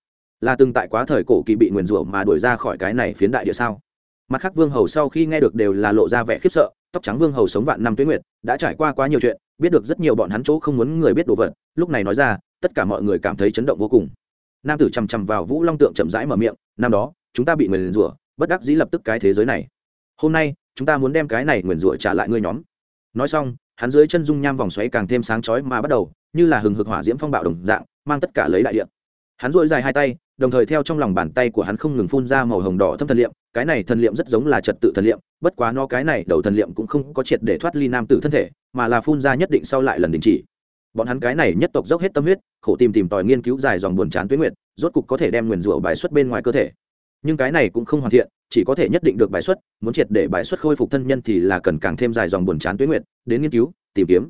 Là từng tại quá thời cổ kỳ bị nguyền rủa mà đuổi ra khỏi cái này phiến đại địa sao? Mặt khác vương hầu sau khi nghe được đều là lộ ra vẻ khiếp sợ, tóc trắng vương hầu sống vạn năm tuyết nguyệt, đã trải qua quá nhiều chuyện, biết được rất nhiều bọn hắn chỗ không muốn người biết đồ vật, lúc này nói ra, tất cả mọi người cảm thấy chấn động vô cùng. Nam tử chằm chằm vào vũ long tượng chậm rãi mở miệng, năm đó, chúng ta bị người nguyền rủa, bất đắc dĩ lập tức cái thế giới này. Hôm nay, chúng ta muốn đem cái này nguyền rủa trả lại ngươi nhóm. Nói xong, hắn dưới chân dung nham vòng xoáy càng thêm sáng chói mà bắt đầu, như là hừng hực hỏa diễm phong bạo đồng dạng, mang tất cả lấy đại điện hắn dội dài hai tay, đồng thời theo trong lòng bàn tay của hắn không ngừng phun ra màu hồng đỏ thâm thần liệm. Cái này thần liệm rất giống là trật tự thần liệm, bất quá nó cái này đầu thần liệm cũng không có triệt để thoát ly nam tử thân thể, mà là phun ra nhất định sau lại lần đình chỉ. Bọn hắn cái này nhất tộc dốc hết tâm huyết, khổ tìm tìm tòi nghiên cứu dài dòng buồn chán tuyến nguyện rốt cục có thể đem nguyền rủa bài xuất bên ngoài cơ thể. Nhưng cái này cũng không hoàn thiện, chỉ có thể nhất định được bài xuất, muốn triệt để bài xuất khôi phục thân nhân thì là cần càng thêm dài dòng buồn chán tuyến nguyện đến nghiên cứu, tìm kiếm.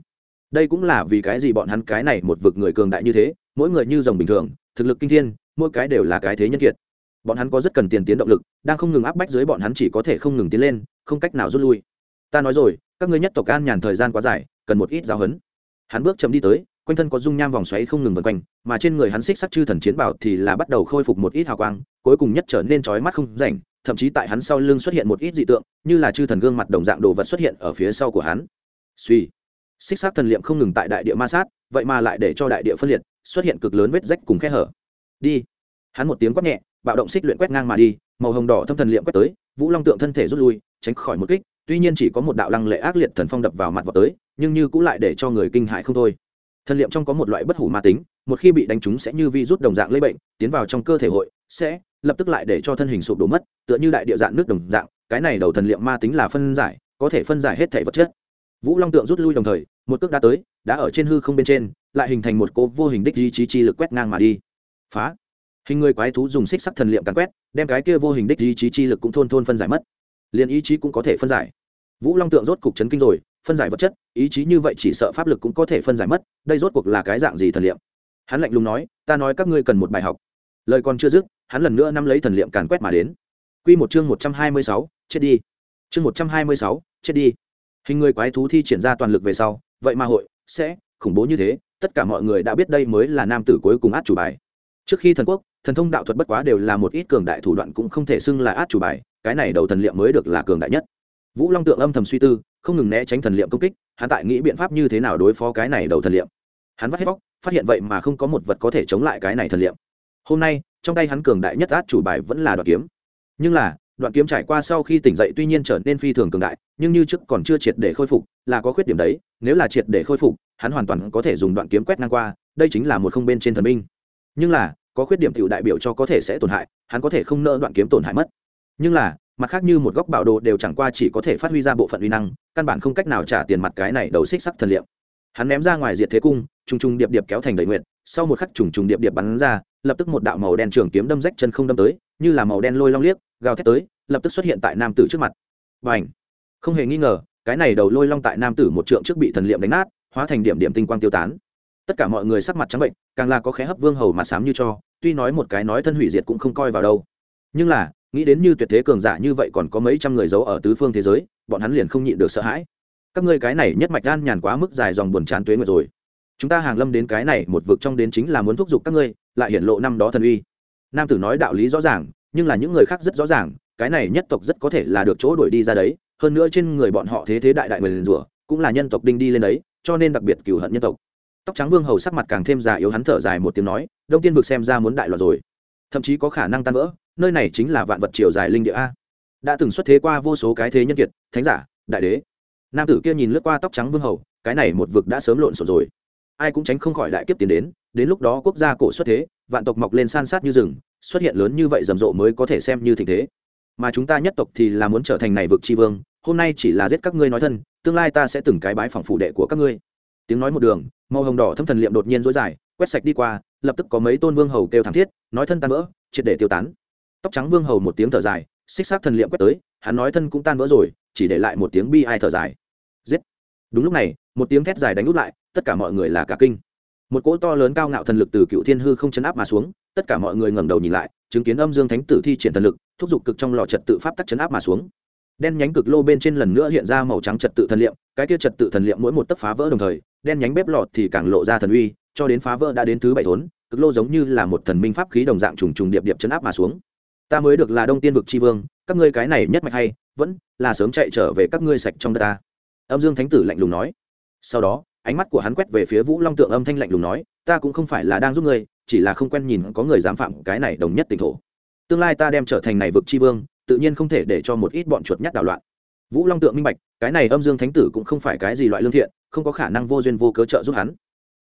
Đây cũng là vì cái gì bọn hắn cái này một vực người cường đại như thế, mỗi người như dòng bình thường thực lực kinh thiên, mỗi cái đều là cái thế nhân kiệt. Bọn hắn có rất cần tiền tiến động lực, đang không ngừng áp bách dưới bọn hắn chỉ có thể không ngừng tiến lên, không cách nào rút lui. Ta nói rồi, các ngươi nhất tộc an nhàn thời gian quá dài, cần một ít giáo huấn. Hắn bước chậm đi tới, quanh thân có dung nham vòng xoáy không ngừng vần quanh, mà trên người hắn xích sắc chư thần chiến bảo thì là bắt đầu khôi phục một ít hào quang, cuối cùng nhất trở nên trói mắt không rảnh, thậm chí tại hắn sau lưng xuất hiện một ít dị tượng, như là chư thần gương mặt đồng dạng đồ vật xuất hiện ở phía sau của hắn. Suy xích sắc thần liệm không ngừng tại đại địa ma sát, vậy mà lại để cho đại địa phân liệt xuất hiện cực lớn vết rách cùng khe hở. Đi. Hắn một tiếng quát nhẹ, bạo động xích luyện quét ngang mà đi, màu hồng đỏ thâm thần liệm quét tới, vũ long tượng thân thể rút lui, tránh khỏi một kích, tuy nhiên chỉ có một đạo lăng lệ ác liệt thần phong đập vào mặt vào tới, nhưng như cũng lại để cho người kinh hại không thôi. Thần liệm trong có một loại bất hủ ma tính, một khi bị đánh trúng sẽ như vi rút đồng dạng lây bệnh, tiến vào trong cơ thể hội, sẽ lập tức lại để cho thân hình sụp đổ mất, tựa như đại địa dạng nước đồng dạng, cái này đầu thần liệm ma tính là phân giải, có thể phân giải hết thể vật chất. Vũ long tượng rút lui đồng thời một cước đã tới đã ở trên hư không bên trên, lại hình thành một cố vô hình đích ý chí chi lực quét ngang mà đi. Phá. Hình người quái thú dùng xích sắc thần liệm càn quét, đem cái kia vô hình đích ý chí chi lực cũng thôn thôn phân giải mất. Liền ý chí cũng có thể phân giải. Vũ long tượng rốt cục chấn kinh rồi, phân giải vật chất, ý chí như vậy chỉ sợ pháp lực cũng có thể phân giải mất, đây rốt cuộc là cái dạng gì thần liệm? Hắn lạnh lùng nói, ta nói các ngươi cần một bài học. Lời còn chưa dứt, hắn lần nữa nắm lấy thần liệm càn quét mà đến. Q một chương một trăm hai mươi sáu, chết đi. Chương một trăm hai mươi sáu, chết đi. Hình người quái thú thi triển ra toàn lực về sau vậy mà hội, sẽ khủng bố như thế, tất cả mọi người đã biết đây mới là nam tử cuối cùng át chủ bài. Trước khi thần quốc, thần thông đạo thuật bất quá đều là một ít cường đại thủ đoạn cũng không thể xưng là át chủ bài, cái này đầu thần liệm mới được là cường đại nhất. Vũ long tượng âm thầm suy tư, không ngừng né tránh thần liệm công kích, hắn tại nghĩ biện pháp như thế nào đối phó cái này đầu thần liệm. Hắn vắt hết bóc, phát hiện vậy mà không có một vật có thể chống lại cái này thần liệm. Hôm nay, trong tay hắn cường đại nhất át chủ bài vẫn là đoạn kiếm. Nhưng là, đoạn kiếm trải qua sau khi tỉnh dậy tuy nhiên trở nên phi thường cường đại, nhưng như trước còn chưa triệt để khôi phục là có khuyết điểm đấy, nếu là triệt để khôi phục, hắn hoàn toàn có thể dùng đoạn kiếm quét ngang qua, đây chính là một không bên trên thần binh. Nhưng là, có khuyết điểm t đại biểu cho có thể sẽ tổn hại, hắn có thể không nỡ đoạn kiếm tổn hại mất. Nhưng là, mặt khác như một góc bảo đồ đều chẳng qua chỉ có thể phát huy ra bộ phận uy năng, căn bản không cách nào trả tiền mặt cái này đầu xích sắc thần liệm. Hắn ném ra ngoài diệt thế cung, trùng trùng điệp điệp kéo thành đầy nguyện sau một khắc trùng trùng điệp điệp bắn ra, lập tức một đạo màu đen trường kiếm đâm rách chân không đâm tới, như là màu đen lôi long liếc, gào thét tới, lập tức xuất hiện tại nam tử trước mặt. Và ảnh không hề nghi ngờ cái này đầu lôi long tại nam tử một trượng trước bị thần liệm đánh nát, hóa thành điểm điểm tinh quang tiêu tán. Tất cả mọi người sắc mặt trắng bệnh, càng là có khé hấp vương hầu mà sám như cho, tuy nói một cái nói thân hủy diệt cũng không coi vào đâu. Nhưng là, nghĩ đến như tuyệt thế cường giả như vậy còn có mấy trăm người giấu ở tứ phương thế giới, bọn hắn liền không nhịn được sợ hãi. Các ngươi cái này nhất mạch gan nhàn quá mức dài dòng buồn chán tuế nguyệt rồi. Chúng ta hàng lâm đến cái này một vực trong đến chính là muốn thúc giục các ngươi, lại hiển lộ năm đó thần uy. Nam tử nói đạo lý rõ ràng, nhưng là những người khác rất rõ ràng, cái này nhất tộc rất có thể là được chỗ đuổi đi ra đấy hơn nữa trên người bọn họ thế thế đại đại người liền rủa, cũng là nhân tộc đinh đi lên đấy, cho nên đặc biệt cửu hận nhân tộc. Tóc trắng vương hầu sắc mặt càng thêm già yếu hắn thở dài một tiếng nói, đông tiên vực xem ra muốn đại loạn rồi. Thậm chí có khả năng tan vỡ, nơi này chính là vạn vật triều dài linh địa a. Đã từng xuất thế qua vô số cái thế nhân kiệt, thánh giả, đại đế. Nam tử kia nhìn lướt qua tóc trắng vương hầu, cái này một vực đã sớm lộn xộn rồi. Ai cũng tránh không khỏi đại kiếp tiến đến đến lúc đó quốc gia cổ xuất thế, vạn tộc mọc lên san sát như rừng, xuất hiện lớn như vậy rầm rộ mới có thể xem như tình thế mà chúng ta nhất tộc thì là muốn trở thành này vực tri vương, hôm nay chỉ là giết các ngươi nói thân, tương lai ta sẽ từng cái bái phòng phủ đệ của các ngươi. Tiếng nói một đường, màu hồng đỏ thâm thần liệm đột nhiên dối dài, quét sạch đi qua, lập tức có mấy tôn vương hầu kêu thảm thiết, nói thân tan vỡ, triệt để tiêu tán. Tóc trắng vương hầu một tiếng thở dài, xích xác thần liệm quét tới, hắn nói thân cũng tan vỡ rồi, chỉ để lại một tiếng bi ai thở dài. Giết! Đúng lúc này, một tiếng thét dài đánh út lại, tất cả mọi người là cả kinh. Một cỗ to lớn cao ngạo thần lực từ cựu thiên hư không chấn áp mà xuống, tất cả mọi người ngẩng đầu nhìn lại, chứng kiến âm dương thánh tử thi triển thần lực thúc giục cực trong lò trật tự pháp tắc chấn áp mà xuống. Đen nhánh cực lô bên trên lần nữa hiện ra màu trắng trật tự thần liệm, cái kia trật tự thần liệm mỗi một tấc phá vỡ đồng thời, đen nhánh bếp lọt thì càng lộ ra thần uy, cho đến phá vỡ đã đến thứ bảy thốn, cực lô giống như là một thần minh pháp khí đồng dạng trùng trùng điệp điệp chấn áp mà xuống. Ta mới được là đông tiên vực tri vương, các ngươi cái này nhất mạch hay, vẫn là sớm chạy trở về các ngươi sạch trong đất ta. Âm dương thánh tử lạnh lùng nói. Sau đó, ánh mắt của hắn quét về phía vũ long tượng âm thanh lạnh lùng nói, ta cũng không phải là đang giúp ngươi, chỉ là không quen nhìn có người dám phạm cái này đồng nhất tỉnh thổ tương lai ta đem trở thành này vực chi vương, tự nhiên không thể để cho một ít bọn chuột nhắt đảo loạn. Vũ long tượng minh bạch, cái này âm dương thánh tử cũng không phải cái gì loại lương thiện, không có khả năng vô duyên vô cớ trợ giúp hắn.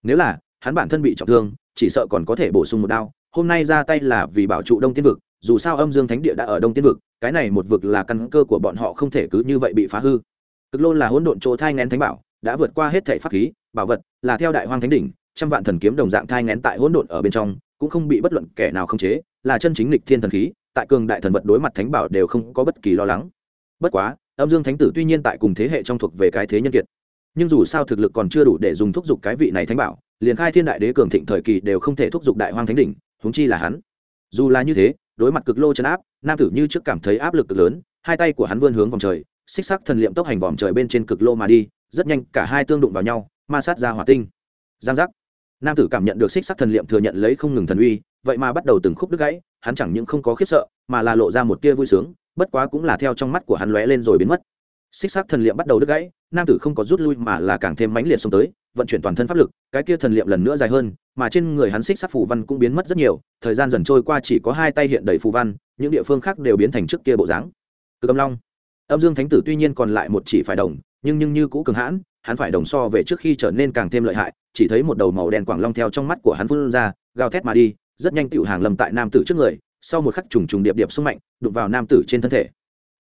Nếu là, hắn bản thân bị trọng thương, chỉ sợ còn có thể bổ sung một đao, hôm nay ra tay là vì bảo trụ đông tiên vực, dù sao âm dương thánh địa đã ở đông tiên vực, cái này một vực là căn cơ của bọn họ không thể cứ như vậy bị phá hư. Cực lôn là hỗn độn chỗ thai ngén thánh bảo, đã vượt qua hết thể pháp khí, bảo vật, là theo đại hoang thánh đỉnh, trăm vạn thần kiếm đồng dạng thai ngén tại hỗn độn ở bên trong, cũng không bị bất luận kẻ nào khống chế là chân chính lịch thiên thần khí, tại cường đại thần vật đối mặt thánh bảo đều không có bất kỳ lo lắng. Bất quá, âm dương thánh tử tuy nhiên tại cùng thế hệ trong thuộc về cái thế nhân kiệt, nhưng dù sao thực lực còn chưa đủ để dùng thúc giục cái vị này thánh bảo, liền khai thiên đại đế cường thịnh thời kỳ đều không thể thúc giục đại hoang thánh đỉnh, huống chi là hắn. Dù là như thế, đối mặt cực lô chấn áp, nam tử như trước cảm thấy áp lực cực lớn, hai tay của hắn vươn hướng vòng trời, xích sắc thần liệm tốc hành vòng trời bên trên cực lô mà đi, rất nhanh cả hai tương đụng vào nhau, ma sát ra hỏa tinh. Giang giác. Nam tử cảm nhận được xích sắc thần liệm thừa nhận lấy không ngừng thần uy vậy mà bắt đầu từng khúc đứt gãy, hắn chẳng những không có khiếp sợ, mà là lộ ra một tia vui sướng, bất quá cũng là theo trong mắt của hắn lóe lên rồi biến mất. Xích sắc thần liệm bắt đầu đứt gãy, nam tử không có rút lui mà là càng thêm mãnh liệt xông tới, vận chuyển toàn thân pháp lực, cái kia thần liệm lần nữa dài hơn, mà trên người hắn xích sắc phù văn cũng biến mất rất nhiều, thời gian dần trôi qua chỉ có hai tay hiện đầy phù văn, những địa phương khác đều biến thành trước kia bộ dáng. Cực âm long. Âm dương thánh tử tuy nhiên còn lại một chỉ phải đồng, nhưng nhưng như cũ cường hãn, hắn phải đồng so về trước khi trở nên càng thêm lợi hại, chỉ thấy một đầu màu đen quảng long theo trong mắt của hắn phun ra, gào thét mà đi rất nhanh tựu hàng lầm tại nam tử trước người, sau một khắc trùng trùng điệp điệp xung mạnh, đụng vào nam tử trên thân thể.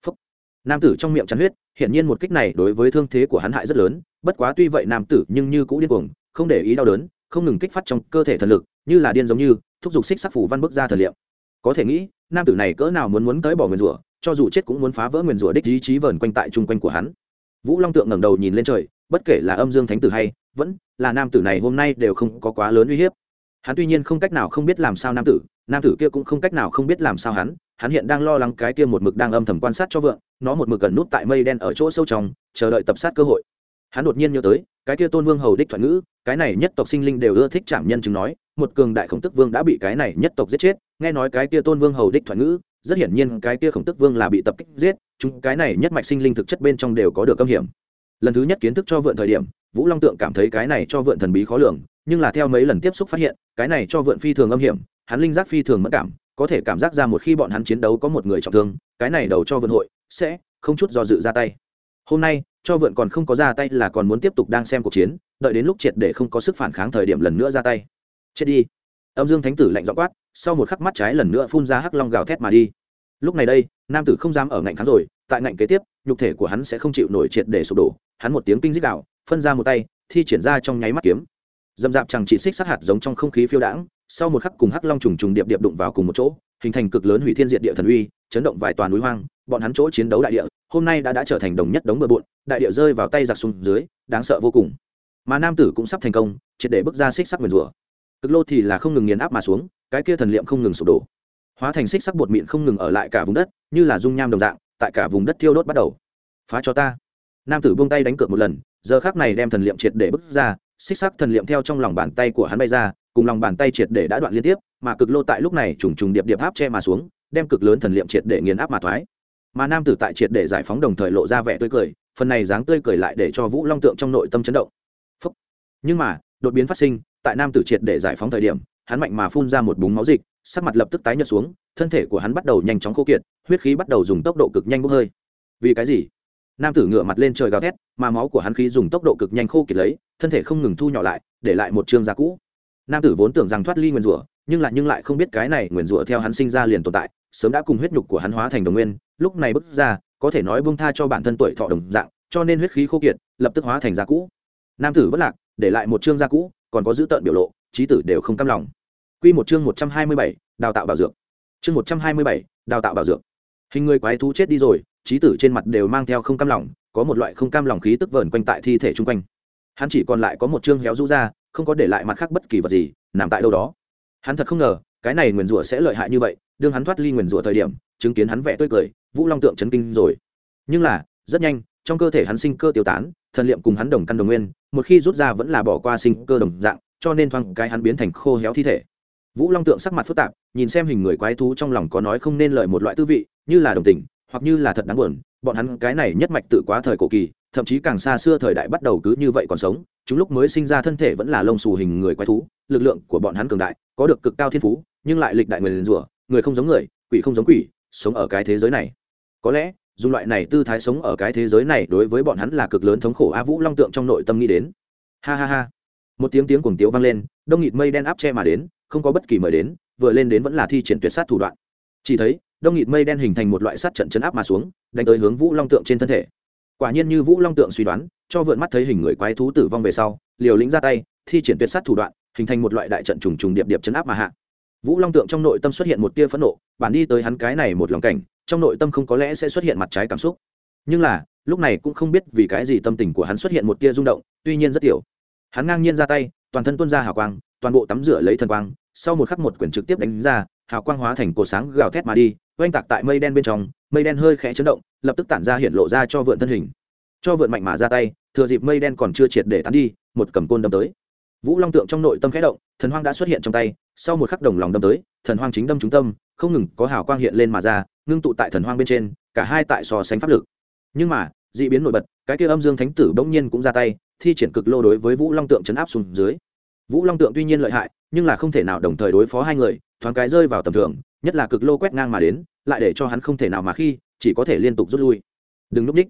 Phúc. nam tử trong miệng chắn huyết, hiển nhiên một kích này đối với thương thế của hắn hại rất lớn, bất quá tuy vậy nam tử nhưng như cũ điên cuồng, không để ý đau đớn, không ngừng kích phát trong cơ thể thần lực, như là điên giống như, thúc giục xích sắc phủ văn bước ra thần liệu có thể nghĩ, nam tử này cỡ nào muốn muốn tới bỏ nguyên rủa, cho dù chết cũng muốn phá vỡ nguyền rủa đích ý chí vờn quanh tại chung quanh của hắn. Vũ long tượng ngẩng đầu nhìn lên trời, bất kể là âm dương thánh tử hay vẫn là nam tử này hôm nay đều không có quá lớn uy hiếp hắn tuy nhiên không cách nào không biết làm sao nam tử nam tử kia cũng không cách nào không biết làm sao hắn. Hắn hiện đang lo lắng cái kia một mực đang âm thầm quan sát cho vượng, nó một mực gần nút tại mây đen ở chỗ sâu trong, chờ đợi tập sát cơ hội. Hắn đột nhiên nhớ tới, cái kia tôn vương hầu đích thuận ngữ, cái này nhất tộc sinh linh đều ưa thích chạm nhân chứng nói, một cường đại khổng tức vương đã bị cái này nhất tộc giết chết. Nghe nói cái kia tôn vương hầu đích thuận ngữ, rất hiển nhiên cái kia khổng tức vương là bị tập kích giết, chúng cái này nhất mạch sinh linh thực chất bên trong đều có được âm hiểm. Lần thứ nhất kiến thức cho vượn thời điểm vũ long tượng cảm thấy cái này cho vượn thần bí khó lường, nhưng là theo mấy lần tiếp xúc phát hiện, cái này cho vượn phi thường âm hiểm, hắn linh giác phi thường mất cảm, có thể cảm giác ra một khi bọn hắn chiến đấu có một người trọng thương, cái này đầu cho vượn hội sẽ không chút do dự ra tay. Hôm nay, cho vượn còn không có ra tay là còn muốn tiếp tục đang xem cuộc chiến, đợi đến lúc triệt để không có sức phản kháng thời điểm lần nữa ra tay. Chết đi. Âm dương thánh tử lạnh dọ quát, sau một khắc mắt trái lần nữa phun ra hắc long gào thét mà đi lúc này đây, nam tử không dám ở ngạnh kháng rồi, tại ngạnh kế tiếp, nhục thể của hắn sẽ không chịu nổi triệt để sụp đổ. Hắn một tiếng kinh dích đạo phân ra một tay, thi triển ra trong nháy mắt kiếm. Dầm dạp chẳng chỉ xích sát hạt giống trong không khí phiêu đãng, sau một khắc cùng hắc long trùng trùng điệp điệp đụng vào cùng một chỗ, hình thành cực lớn hủy thiên diện địa thần uy, chấn động vài toàn núi hoang, bọn hắn chỗ chiến đấu đại địa, hôm nay đã đã trở thành đồng nhất đống bừa bộn, đại địa rơi vào tay giặc xuống dưới, đáng sợ vô cùng. Mà nam tử cũng sắp thành công, triệt để bước ra xích sắc nguyền rủa. Cực lô thì là không ngừng nghiền áp mà xuống, cái kia thần liệm không ngừng sụp đổ hóa thành xích sắc bột mịn không ngừng ở lại cả vùng đất, như là dung nham đồng dạng, tại cả vùng đất thiêu đốt bắt đầu. Phá cho ta. Nam tử buông tay đánh cược một lần, giờ khác này đem thần liệm triệt để bước ra, xích sắc thần liệm theo trong lòng bàn tay của hắn bay ra, cùng lòng bàn tay triệt để đã đoạn liên tiếp, mà cực lô tại lúc này trùng trùng điệp điệp áp che mà xuống, đem cực lớn thần liệm triệt để nghiền áp mà thoái. Mà nam tử tại triệt để giải phóng đồng thời lộ ra vẻ tươi cười, phần này dáng tươi cười lại để cho vũ long tượng trong nội tâm chấn động. Phúc. nhưng mà, đột biến phát sinh, tại nam tử triệt để giải phóng thời điểm, hắn mạnh mà phun ra một búng máu dịch sắc mặt lập tức tái nhợt xuống, thân thể của hắn bắt đầu nhanh chóng khô kiệt, huyết khí bắt đầu dùng tốc độ cực nhanh bốc hơi. Vì cái gì? Nam tử ngửa mặt lên trời gào thét, mà máu của hắn khí dùng tốc độ cực nhanh khô kiệt lấy, thân thể không ngừng thu nhỏ lại, để lại một trương da cũ. Nam tử vốn tưởng rằng thoát ly nguyền rủa, nhưng lại nhưng lại không biết cái này nguyền rủa theo hắn sinh ra liền tồn tại, sớm đã cùng huyết nhục của hắn hóa thành đồng nguyên, lúc này bước ra, có thể nói bông tha cho bản thân tuổi thọ đồng dạng, cho nên huyết khí khô kiệt, lập tức hóa thành da cũ. Nam tử vất lạc, để lại một chương da cũ, còn có giữ tợn biểu lộ, trí tử đều không cam lòng. Quy một chương một trăm hai mươi bảy, đào tạo bảo dược. Chương một trăm hai mươi bảy, đào tạo bảo dược. Hình người quái thú chết đi rồi, trí tử trên mặt đều mang theo không cam lòng, có một loại không cam lòng khí tức vờn quanh tại thi thể chung quanh. Hắn chỉ còn lại có một chương héo rũ ra, không có để lại mặt khác bất kỳ vật gì, nằm tại đâu đó. Hắn thật không ngờ, cái này nguyên rủa sẽ lợi hại như vậy, đương hắn thoát ly nguyên rủa thời điểm, chứng kiến hắn vẻ tươi cười, Vũ Long tượng chấn kinh rồi. Nhưng là, rất nhanh, trong cơ thể hắn sinh cơ tiêu tán, thần niệm cùng hắn đồng căn đồng nguyên, một khi rút ra vẫn là bỏ qua sinh cơ đồng dạng, cho nên thoáng cái hắn biến thành khô héo thi thể vũ long tượng sắc mặt phức tạp, nhìn xem hình người quái thú trong lòng có nói không nên lời một loại tư vị, như là đồng tình, hoặc như là thật đáng buồn, bọn hắn cái này nhất mạch tự quá thời cổ kỳ, thậm chí càng xa xưa thời đại bắt đầu cứ như vậy còn sống, chúng lúc mới sinh ra thân thể vẫn là lông xù hình người quái thú, lực lượng của bọn hắn cường đại, có được cực cao thiên phú, nhưng lại lịch đại người liền rủa, người không giống người, quỷ không giống quỷ, sống ở cái thế giới này. Có lẽ, dùng loại này tư thái sống ở cái thế giới này đối với bọn hắn là cực lớn thống khổ a vũ long tượng trong nội tâm nghĩ đến. Ha ha ha. Một tiếng tiếng cuồng tiếu vang lên, đông nghịt mây đen áp che mà đến không có bất kỳ mời đến, vừa lên đến vẫn là thi triển tuyệt sát thủ đoạn. Chỉ thấy, đông nghịt mây đen hình thành một loại sát trận chấn áp mà xuống, đánh tới hướng vũ long tượng trên thân thể. Quả nhiên như vũ long tượng suy đoán, cho vượn mắt thấy hình người quái thú tử vong về sau, liều lĩnh ra tay, thi triển tuyệt sát thủ đoạn, hình thành một loại đại trận trùng trùng điệp điệp chấn áp mà hạ. Vũ long tượng trong nội tâm xuất hiện một tia phẫn nộ, bản đi tới hắn cái này một lòng cảnh, trong nội tâm không có lẽ sẽ xuất hiện mặt trái cảm xúc. Nhưng là, lúc này cũng không biết vì cái gì tâm tình của hắn xuất hiện một tia rung động, tuy nhiên rất tiểu. Hắn ngang nhiên ra tay toàn thân tuôn ra hào quang, toàn bộ tắm rửa lấy thần quang, sau một khắc một quyển trực tiếp đánh ra, hào quang hóa thành cổ sáng gào thét mà đi, oanh tạc tại mây đen bên trong, mây đen hơi khẽ chấn động, lập tức tản ra hiện lộ ra cho vượn thân hình. Cho vượn mạnh mà ra tay, thừa dịp mây đen còn chưa triệt để tán đi, một cầm côn đâm tới. Vũ long tượng trong nội tâm khẽ động, thần hoang đã xuất hiện trong tay, sau một khắc đồng lòng đâm tới, thần hoang chính đâm trúng tâm, không ngừng có hào quang hiện lên mà ra, ngưng tụ tại thần hoang bên trên, cả hai tại so sánh pháp lực. Nhưng mà d ị biến nổi bật, cái kia âm dương thánh tử bỗng nhiên cũng ra tay thi triển cực lô đối với vũ long tượng chấn áp xuống dưới. Vũ long tượng tuy nhiên lợi hại, nhưng là không thể nào đồng thời đối phó hai người, thoáng cái rơi vào tầm thường, nhất là cực lô quét ngang mà đến, lại để cho hắn không thể nào mà khi, chỉ có thể liên tục rút lui. Đừng núp đích.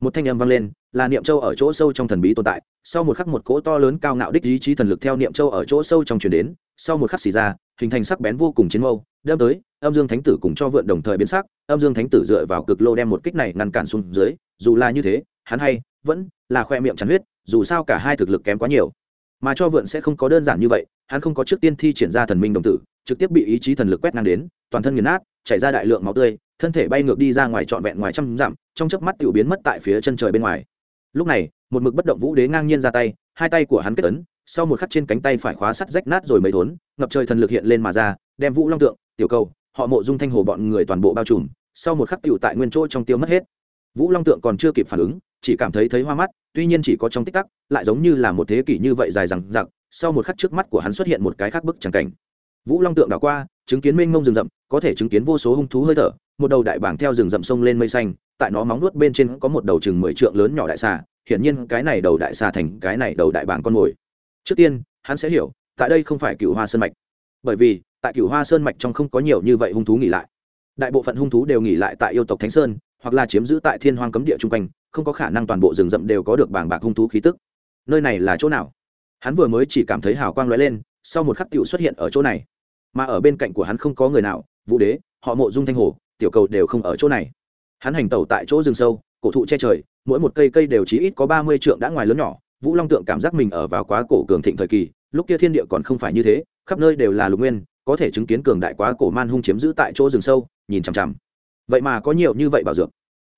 Một thanh âm vang lên, là niệm châu ở chỗ sâu trong thần bí tồn tại, sau một khắc một cỗ to lớn cao ngạo đích ý chí thần lực theo niệm châu ở chỗ sâu trong truyền đến, sau một khắc xì ra, hình thành sắc bén vô cùng chiến mâu đâm tới, âm dương thánh tử cùng cho vượn đồng thời biến sắc, âm dương thánh tử dựa vào cực lô đem một kích này ngăn cản xuống dưới, dù là như thế, hắn hay vẫn là khoe miệng chắn huyết dù sao cả hai thực lực kém quá nhiều. Mà cho vượn sẽ không có đơn giản như vậy, hắn không có trước tiên thi triển ra thần minh đồng tử, trực tiếp bị ý chí thần lực quét ngang đến, toàn thân nghiền nát, chảy ra đại lượng máu tươi, thân thể bay ngược đi ra ngoài trọn vẹn ngoài trăm dặm, trong chớp mắt tiểu biến mất tại phía chân trời bên ngoài. Lúc này, một mực bất động vũ đế ngang nhiên ra tay, hai tay của hắn kết ấn, sau một khắc trên cánh tay phải khóa sắt rách nát rồi mấy thốn, ngập trời thần lực hiện lên mà ra, đem vũ long tượng, tiểu cầu họ mộ dung thanh hồ bọn người toàn bộ bao trùm, sau một khắc tiểu tại nguyên chỗ trong tiêu mất hết. Vũ long tượng còn chưa kịp phản ứng, chỉ cảm thấy thấy hoa mắt tuy nhiên chỉ có trong tích tắc, lại giống như là một thế kỷ như vậy dài rằng giặc sau một khắc trước mắt của hắn xuất hiện một cái khác bức chẳng cảnh. Vũ long tượng đảo qua, chứng kiến mênh mông rừng rậm, có thể chứng kiến vô số hung thú hơi thở, một đầu đại bảng theo rừng rậm sông lên mây xanh, tại nó móng nuốt bên trên có một đầu chừng mười trượng lớn nhỏ đại xà, hiển nhiên cái này đầu đại xà thành cái này đầu đại bảng con mồi. Trước tiên, hắn sẽ hiểu, tại đây không phải cựu hoa sơn mạch. Bởi vì, tại cựu hoa sơn mạch trong không có nhiều như vậy hung thú nghỉ lại. Đại bộ phận hung thú đều nghỉ lại tại yêu tộc thánh sơn, hoặc là chiếm giữ tại thiên hoang cấm địa chung quanh không có khả năng toàn bộ rừng rậm đều có được bảng bạc hung thú khí tức. Nơi này là chỗ nào? Hắn vừa mới chỉ cảm thấy hào quang lóe lên, sau một khắc tựu xuất hiện ở chỗ này. Mà ở bên cạnh của hắn không có người nào, vũ đế, họ mộ dung thanh hồ, tiểu cầu đều không ở chỗ này. Hắn hành tẩu tại chỗ rừng sâu, cổ thụ che trời, mỗi một cây cây đều chỉ ít có ba mươi trượng đã ngoài lớn nhỏ. Vũ long tượng cảm giác mình ở vào quá cổ cường thịnh thời kỳ, lúc kia thiên địa còn không phải như thế, khắp nơi đều là lục nguyên, có thể chứng kiến cường đại quá cổ man hung chiếm giữ tại chỗ rừng sâu, nhìn chằm chằm. Vậy mà có nhiều như vậy bảo dược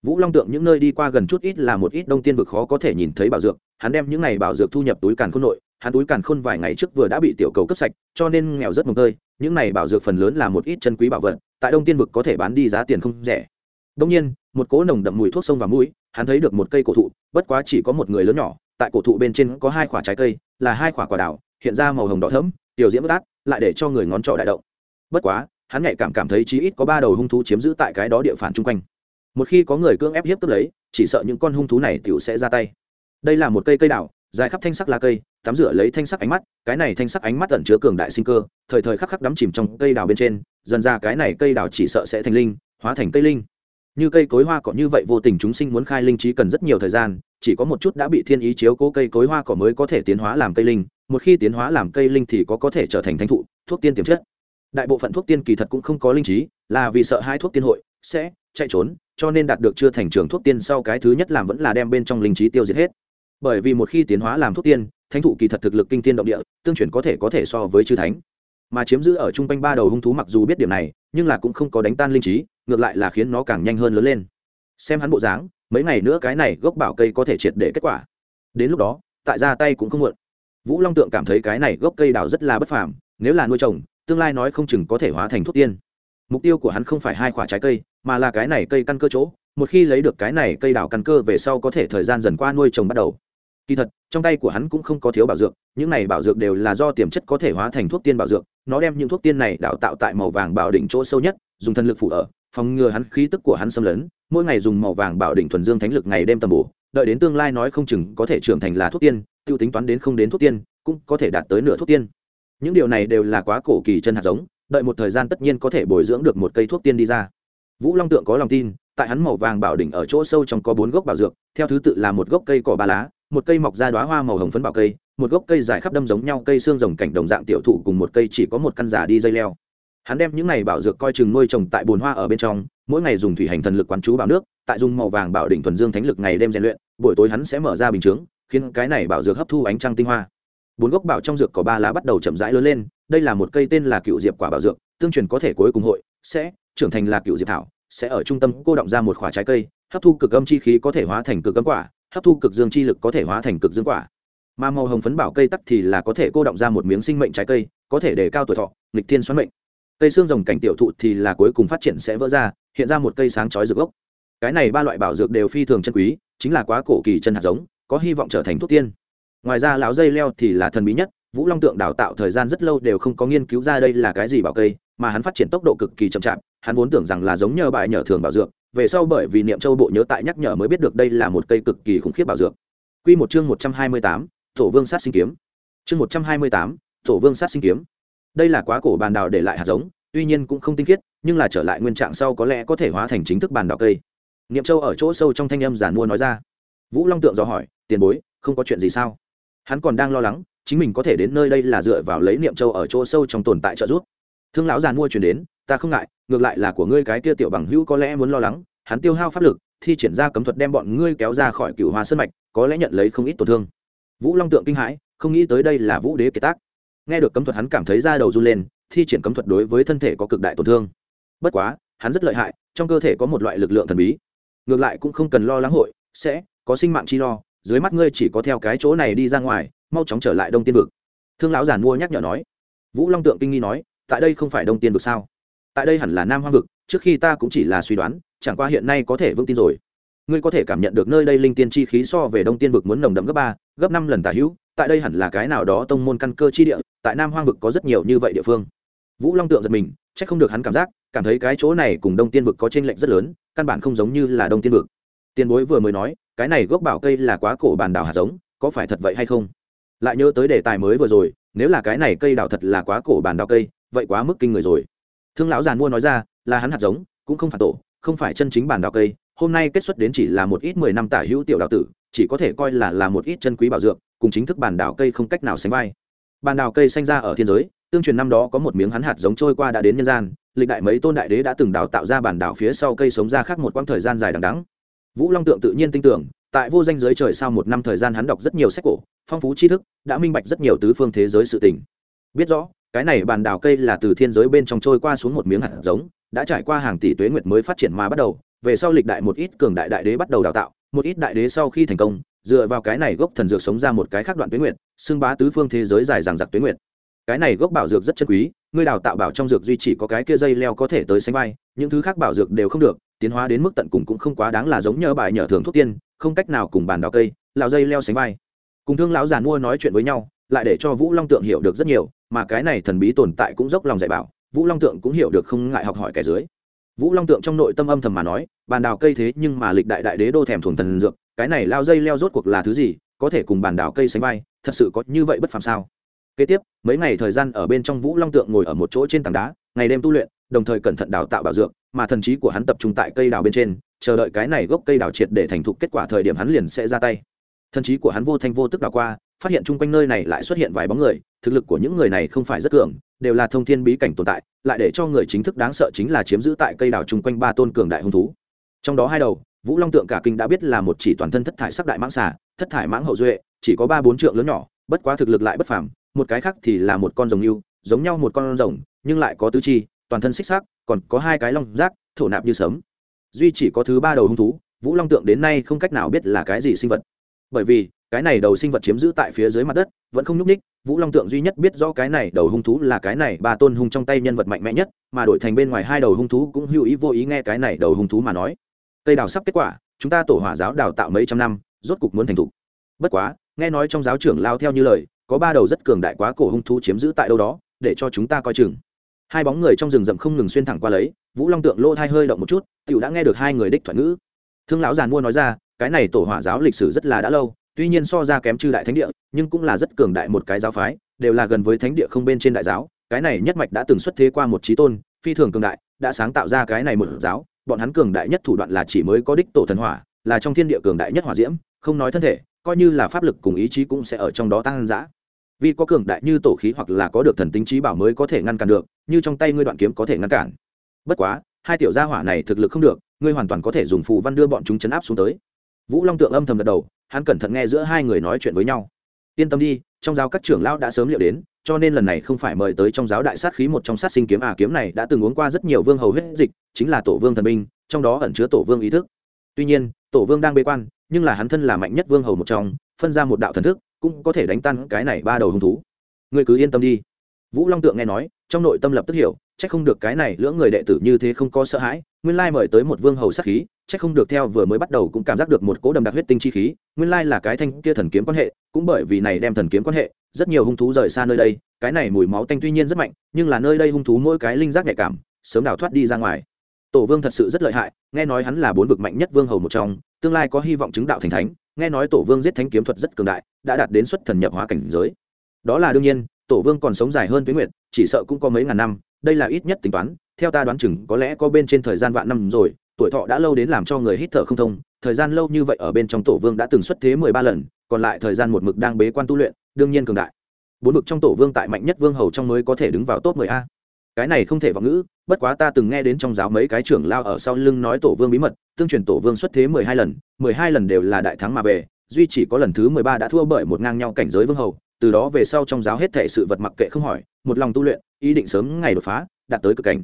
vũ long tượng những nơi đi qua gần chút ít là một ít đông tiên vực khó có thể nhìn thấy bảo dược, hắn đem những ngày bảo dược thu nhập túi càn khôn nội, hắn túi càn khôn vài ngày trước vừa đã bị tiểu cầu cấp sạch, cho nên nghèo rất mồng tơi, những ngày bảo dược phần lớn là một ít chân quý bảo vật, tại đông tiên vực có thể bán đi giá tiền không rẻ. Đông nhiên, một cỗ nồng đậm mùi thuốc sông và mũi, hắn thấy được một cây cổ thụ, bất quá chỉ có một người lớn nhỏ, tại cổ thụ bên trên có hai quả trái cây, là hai quả quả đào, hiện ra màu hồng đỏ thẫm, tiểu diễm bất át, lại để cho người ngón trỏ đại động. Bất quá, hắn nhạy cảm cảm thấy chí ít có ba đầu hung thú chiếm giữ tại cái đó địa phản chung quanh một khi có người cưỡng ép hiếp cướp lấy, chỉ sợ những con hung thú này tiểu sẽ ra tay. Đây là một cây cây đào, dài khắp thanh sắc lá cây, tắm rửa lấy thanh sắc ánh mắt, cái này thanh sắc ánh mắt ẩn chứa cường đại sinh cơ, thời thời khắc khắc đắm chìm trong cây đào bên trên, dần ra cái này cây đào chỉ sợ sẽ thành linh, hóa thành cây linh. Như cây cối hoa cỏ như vậy vô tình chúng sinh muốn khai linh trí cần rất nhiều thời gian, chỉ có một chút đã bị thiên ý chiếu cố cây cối hoa cỏ mới có thể tiến hóa làm cây linh, một khi tiến hóa làm cây linh thì có có thể trở thành thánh thụ, thuốc tiên tiềm chất đại bộ phận thuốc tiên kỳ thật cũng không có linh trí, là vì sợ hai thuốc tiên hội, sẽ chạy trốn, cho nên đạt được chưa thành trường thuốc tiên sau cái thứ nhất làm vẫn là đem bên trong linh trí tiêu diệt hết. Bởi vì một khi tiến hóa làm thuốc tiên, thánh thụ kỳ thật thực lực kinh tiên động địa, tương chuyển có thể có thể so với chư thánh. Mà chiếm giữ ở chung quanh ba đầu hung thú mặc dù biết điểm này, nhưng là cũng không có đánh tan linh trí, ngược lại là khiến nó càng nhanh hơn lớn lên. Xem hắn bộ dáng, mấy ngày nữa cái này gốc bảo cây có thể triệt để kết quả. Đến lúc đó, tại ra tay cũng không muộn. Vũ long tượng cảm thấy cái này gốc cây đào rất là bất phàm, nếu là nuôi trồng tương lai nói không chừng có thể hóa thành thuốc tiên. Mục tiêu của hắn không phải hai quả trái cây, mà là cái này cây căn cơ chỗ, một khi lấy được cái này cây đào căn cơ về sau có thể thời gian dần qua nuôi trồng bắt đầu. Kỳ thật, trong tay của hắn cũng không có thiếu bảo dược, những này bảo dược đều là do tiềm chất có thể hóa thành thuốc tiên bảo dược, nó đem những thuốc tiên này đào tạo tại màu vàng bảo đỉnh chỗ sâu nhất, dùng thân lực phủ ở, phòng ngừa hắn khí tức của hắn xâm lấn, mỗi ngày dùng màu vàng bảo đỉnh thuần dương thánh lực ngày đêm tầm bổ, đợi đến tương lai nói không chừng có thể trưởng thành là thuốc tiên, tiêu tính toán đến không đến thuốc tiên, cũng có thể đạt tới nửa thuốc tiên những điều này đều là quá cổ kỳ chân hạt giống, đợi một thời gian tất nhiên có thể bồi dưỡng được một cây thuốc tiên đi ra. Vũ long tượng có lòng tin, tại hắn màu vàng bảo đỉnh ở chỗ sâu trong có bốn gốc bảo dược, theo thứ tự là một gốc cây cỏ ba lá, một cây mọc ra đoá hoa màu hồng phấn bảo cây, một gốc cây dài khắp đâm giống nhau cây xương rồng cảnh đồng dạng tiểu thụ cùng một cây chỉ có một căn giả đi dây leo. Hắn đem những này bảo dược coi chừng nuôi trồng tại bồn hoa ở bên trong, mỗi ngày dùng thủy hành thần lực quán chú bảo nước, tại dùng màu vàng bảo đỉnh thuần dương thánh lực ngày đêm rèn luyện, buổi tối hắn sẽ mở ra bình chướng, khiến cái này bảo dược hấp thu ánh trăng tinh hoa bốn gốc bảo trong dược có ba lá bắt đầu chậm rãi lớn lên, đây là một cây tên là cựu diệp quả bảo dược, tương truyền có thể cuối cùng hội sẽ trưởng thành là cựu diệp thảo, sẽ ở trung tâm cô động ra một quả trái cây, hấp thu cực âm chi khí có thể hóa thành cực âm quả, hấp thu cực dương chi lực có thể hóa thành cực dương quả. Mà màu hồng phấn bảo cây tắc thì là có thể cô động ra một miếng sinh mệnh trái cây, có thể để cao tuổi thọ, nghịch thiên xoắn mệnh. Cây xương rồng cảnh tiểu thụ thì là cuối cùng phát triển sẽ vỡ ra, hiện ra một cây sáng chói rực gốc. Cái này ba loại bảo dược đều phi thường chân quý, chính là quá cổ kỳ chân hạt giống, có hy vọng trở thành thuốc tiên ngoài ra lão dây leo thì là thần bí nhất vũ long tượng đào tạo thời gian rất lâu đều không có nghiên cứu ra đây là cái gì bảo cây mà hắn phát triển tốc độ cực kỳ chậm chạp hắn vốn tưởng rằng là giống nhờ bài nhờ thường bảo dược về sau bởi vì niệm châu bộ nhớ tại nhắc nhở mới biết được đây là một cây cực kỳ khủng khiếp bảo dược Quy một chương một trăm hai mươi tám, Tổ Vương sát sinh kiếm. Chương một trăm hai mươi tám, Tổ Vương sát sinh kiếm. Đây là quá cổ bàn đào để lại hạt giống, tuy nhiên cũng không tinh khiết, nhưng là trở lại nguyên trạng sau có lẽ có thể hóa thành chính thức bàn đào cây. Niệm Châu ở chỗ sâu trong thanh âm giản mua nói ra. Vũ Long tượng dò hỏi, tiền bối, không có chuyện gì sao? Hắn còn đang lo lắng, chính mình có thể đến nơi đây là dựa vào lấy Niệm Châu ở chỗ sâu trong tồn tại trợ giúp. Thương lão già mua truyền đến, ta không ngại, ngược lại là của ngươi cái kia tiểu bằng hữu có lẽ muốn lo lắng, hắn tiêu hao pháp lực, thi triển ra cấm thuật đem bọn ngươi kéo ra khỏi cựu hoa sơn mạch có lẽ nhận lấy không ít tổn thương. Vũ long tượng kinh hãi không nghĩ tới đây là vũ đế kế tác. Nghe được cấm thuật hắn cảm thấy da đầu run lên thi triển cấm thuật đối với thân thể có cực đại tổn thương. Bất quá hắn rất lợi hại trong cơ thể có một loại lực lượng thần bí. Ngược lại cũng không cần lo lắng hội sẽ có sinh mạng chi lo dưới mắt ngươi chỉ có theo cái chỗ này đi ra ngoài, mau chóng trở lại đông tiên vực. Thương lão giản mua nhắc nhở nói. Vũ long tượng kinh nghi nói, tại đây không phải đông tiên vực sao? Tại đây hẳn là nam hoang vực, trước khi ta cũng chỉ là suy đoán, chẳng qua hiện nay có thể vững tin rồi. Ngươi có thể cảm nhận được nơi đây linh tiên chi khí so về đông tiên vực muốn nồng đậm gấp ba, gấp năm lần tả hữu, tại đây hẳn là cái nào đó tông môn căn cơ chi địa, tại nam hoang vực có rất nhiều như vậy địa phương. Vũ long tượng giật mình c h ắ c không được hắn cảm giác, cảm thấy cái chỗ này cùng đông tiên vực có t r ê n lệch rất lớn, căn bản không giống như là đông tiên vực. Tiền bối vừa mới nói cái này gốc bảo cây là quá cổ bàn đảo hạt giống, có phải thật vậy hay không? Lại nhớ tới đề tài mới vừa rồi, nếu là cái này cây đào thật là quá cổ bàn đào cây, vậy quá mức kinh người rồi. Thương lão giàn mua nói ra, là hắn hạt giống, cũng không phản tổ, không phải chân chính bàn đào cây, hôm nay kết xuất đến chỉ là một ít mười năm tả hữu tiểu đạo tử, chỉ có thể coi là là một ít chân quý bảo dược, cùng chính thức bàn đào cây không cách nào sánh vai. Bàn đào cây sinh ra ở thiên giới, tương truyền năm đó có một miếng hắn hạt giống trôi qua đã đến nhân gian, lịch đại mấy tôn đại đế đã từng đào tạo ra bản đảo phía sau cây sống ra khác một quãng thời gian dài đằng đắng vũ long tượng tự nhiên tin tưởng, tại vô danh giới trời sau một năm thời gian hắn đọc rất nhiều sách cổ, phong phú tri thức, đã minh bạch rất nhiều tứ phương thế giới sự tình. Biết rõ, cái này bàn đảo cây là từ thiên giới bên trong trôi qua xuống một miếng hạt giống, đã trải qua hàng tỷ tuế nguyệt mới phát triển mà bắt đầu, về sau lịch đại một ít cường đại đại đế bắt đầu đào tạo, một ít đại đế sau khi thành công, dựa vào cái này gốc thần dược sống ra một cái khác đoạn tuế nguyệt, xưng bá tứ phương thế giới dài dằng dặc tuế nguyệt. Cái này gốc bảo dược rất chân quý ngươi đào tạo bảo trong dược duy chỉ có cái kia dây leo có thể tới sánh vai, những thứ khác bảo dược đều không được, tiến hóa đến mức tận cùng cũng không quá đáng là giống nhờ bài nhờ thường thuốc tiên, không cách nào cùng bàn đào cây, lão dây leo sánh vai. Cùng thương lão giàn mua nói chuyện với nhau, lại để cho vũ long tượng hiểu được rất nhiều, mà cái này thần bí tồn tại cũng dốc lòng dạy bảo, vũ long tượng cũng hiểu được không ngại học hỏi kẻ dưới. Vũ long tượng trong nội tâm âm thầm mà nói, bàn đào cây thế nhưng mà lịch đại đại đế đô thèm thuồng thần dược, cái này lao dây leo rốt cuộc là thứ gì, có thể cùng bàn đào cây sánh vai, thật sự có như vậy bất phàm sao? Kế tiếp, mấy ngày thời gian ở bên trong vũ long tượng ngồi ở một chỗ trên tảng đá, ngày đêm tu luyện, đồng thời cẩn thận đào tạo bảo dưỡng mà thần trí của hắn tập trung tại cây đào bên trên, chờ đợi cái này gốc cây đào triệt để thành thục kết quả thời điểm hắn liền sẽ ra tay. Thần trí của hắn vô thanh vô tức đào qua, phát hiện chung quanh nơi này lại xuất hiện vài bóng người, thực lực của những người này không phải rất cường, đều là thông thiên bí cảnh tồn tại, lại để cho người chính thức đáng sợ chính là chiếm giữ tại cây đào chung quanh ba tôn cường đại hung thú. Trong đó hai đầu, vũ long tượng cả kinh đã biết là một chỉ toàn thân thất thải sắc đại mãng xà, thất thải mãng hậu duệ, chỉ có ba bốn trượng lớn nhỏ, bất quá thực lực lại bất phàm một cái khác thì là một con rồng yêu, giống nhau một con rồng, nhưng lại có tứ chi, toàn thân xích xác, còn có hai cái long rác, thổ nạp như sấm. Duy chỉ có thứ ba đầu hung thú, vũ long tượng đến nay không cách nào biết là cái gì sinh vật. Bởi vì, cái này đầu sinh vật chiếm giữ tại phía dưới mặt đất, vẫn không nhúc ních vũ long tượng duy nhất biết rõ cái này đầu hung thú là cái này ba tôn hung trong tay nhân vật mạnh mẽ nhất, mà đổi thành bên ngoài hai đầu hung thú cũng hữu ý vô ý nghe cái này đầu hung thú mà nói. Tây đào sắp kết quả, chúng ta tổ hỏa giáo đào tạo mấy trăm năm, rốt cục muốn thành thục. Bất quá, nghe nói trong giáo trưởng lao theo như lời có ba đầu rất cường đại quá cổ hung thú chiếm giữ tại đâu đó, để cho chúng ta coi chừng. Hai bóng người trong rừng rậm không ngừng xuyên thẳng qua lấy, vũ long tượng lô thai hơi động một chút t i ể u đã nghe được hai người đích thoại ngữ. Thương lão giàn mua nói ra, cái này tổ hỏa giáo lịch sử rất là đã lâu, tuy nhiên so ra kém chư đại thánh địa, nhưng cũng là rất cường đại một cái giáo phái, đều là gần với thánh địa không bên trên đại giáo, cái này nhất mạch đã từng xuất thế qua một trí tôn, phi thường cường đại, đã sáng tạo ra cái này một giáo, bọn hắn cường đại nhất thủ đoạn là chỉ mới có đích tổ thần hỏa, là trong thiên địa cường đại nhất hỏa diễm, không nói thân thể coi như là pháp lực cùng ý chí cũng sẽ ở trong đó tăng dã. Vì có cường đại như tổ khí hoặc là có được thần tính trí bảo mới có thể ngăn cản được, như trong tay ngươi đoạn kiếm có thể ngăn cản. Bất quá, hai tiểu gia hỏa này thực lực không được, ngươi hoàn toàn có thể dùng phù văn đưa bọn chúng chấn áp xuống tới. Vũ long tượng âm thầm gật đầu, hắn cẩn thận nghe giữa hai người nói chuyện với nhau. Yên tâm đi, trong giáo các trưởng lão đã sớm liệu đến, cho nên lần này không phải mời tới trong giáo đại sát khí một trong sát sinh kiếm à kiếm này đã từng uống qua rất nhiều vương hầu huyết dịch, chính là tổ vương thần binh, trong đó ẩn chứa tổ vương ý thức. Tuy nhiên, tổ vương đang bế quan nhưng là hắn thân là mạnh nhất vương hầu một trong, phân ra một đạo thần thức, cũng có thể đánh tan cái này ba đầu hung thú. Ngươi cứ yên tâm đi. Vũ long tượng nghe nói, trong nội tâm lập tức hiểu c h ắ c không được cái này lưỡng người đệ tử như thế không có sợ hãi, nguyên lai mời tới một vương hầu sắc khí c h ắ c không được theo vừa mới bắt đầu cũng cảm giác được một cố đầm đặc huyết tinh chi khí, nguyên lai là cái thanh kia thần kiếm quan hệ, cũng bởi vì này đem thần kiếm quan hệ, rất nhiều hung thú rời xa nơi đây, cái này mùi máu tanh tuy nhiên rất mạnh, nhưng là nơi đây hung thú mỗi cái linh giác nhạy cảm, sớm đào thoát đi ra ngoài. Tổ vương thật sự rất lợi hại, nghe nói hắn là bốn vực mạnh nhất vương hầu một trong tương lai có hy vọng chứng đạo thành thánh, nghe nói tổ vương giết thánh kiếm thuật rất cường đại, đã đạt đến xuất thần nhập hóa cảnh giới. Đó là đương nhiên, tổ vương còn sống dài hơn tuyến nguyện chỉ sợ cũng có mấy ngàn năm, đây là ít nhất tính toán, theo ta đoán chừng có lẽ có bên trên thời gian vạn năm rồi, tuổi thọ đã lâu đến làm cho người hít thở không thông, thời gian lâu như vậy ở bên trong tổ vương đã từng xuất thế mười ba lần, còn lại thời gian một mực đang bế quan tu luyện, đương nhiên cường đại. Bốn vực trong tổ vương tại mạnh nhất vương hầu trong mới có thể đứng vào top mười a. Cái này không thể vọng ngữ bất quá ta từng nghe đến trong giáo mấy cái trưởng lao ở sau lưng nói tổ vương bí mật, tương truyền tổ vương xuất thế mười hai lần, mười hai lần đều là đại thắng mà về, duy chỉ có lần thứ mười ba đã thua bởi một ngang nhau cảnh giới vương hầu, từ đó về sau trong giáo hết thể sự vật mặc kệ không hỏi, một lòng tu luyện, ý định sớm ngày đột phá, đạt tới cực cảnh.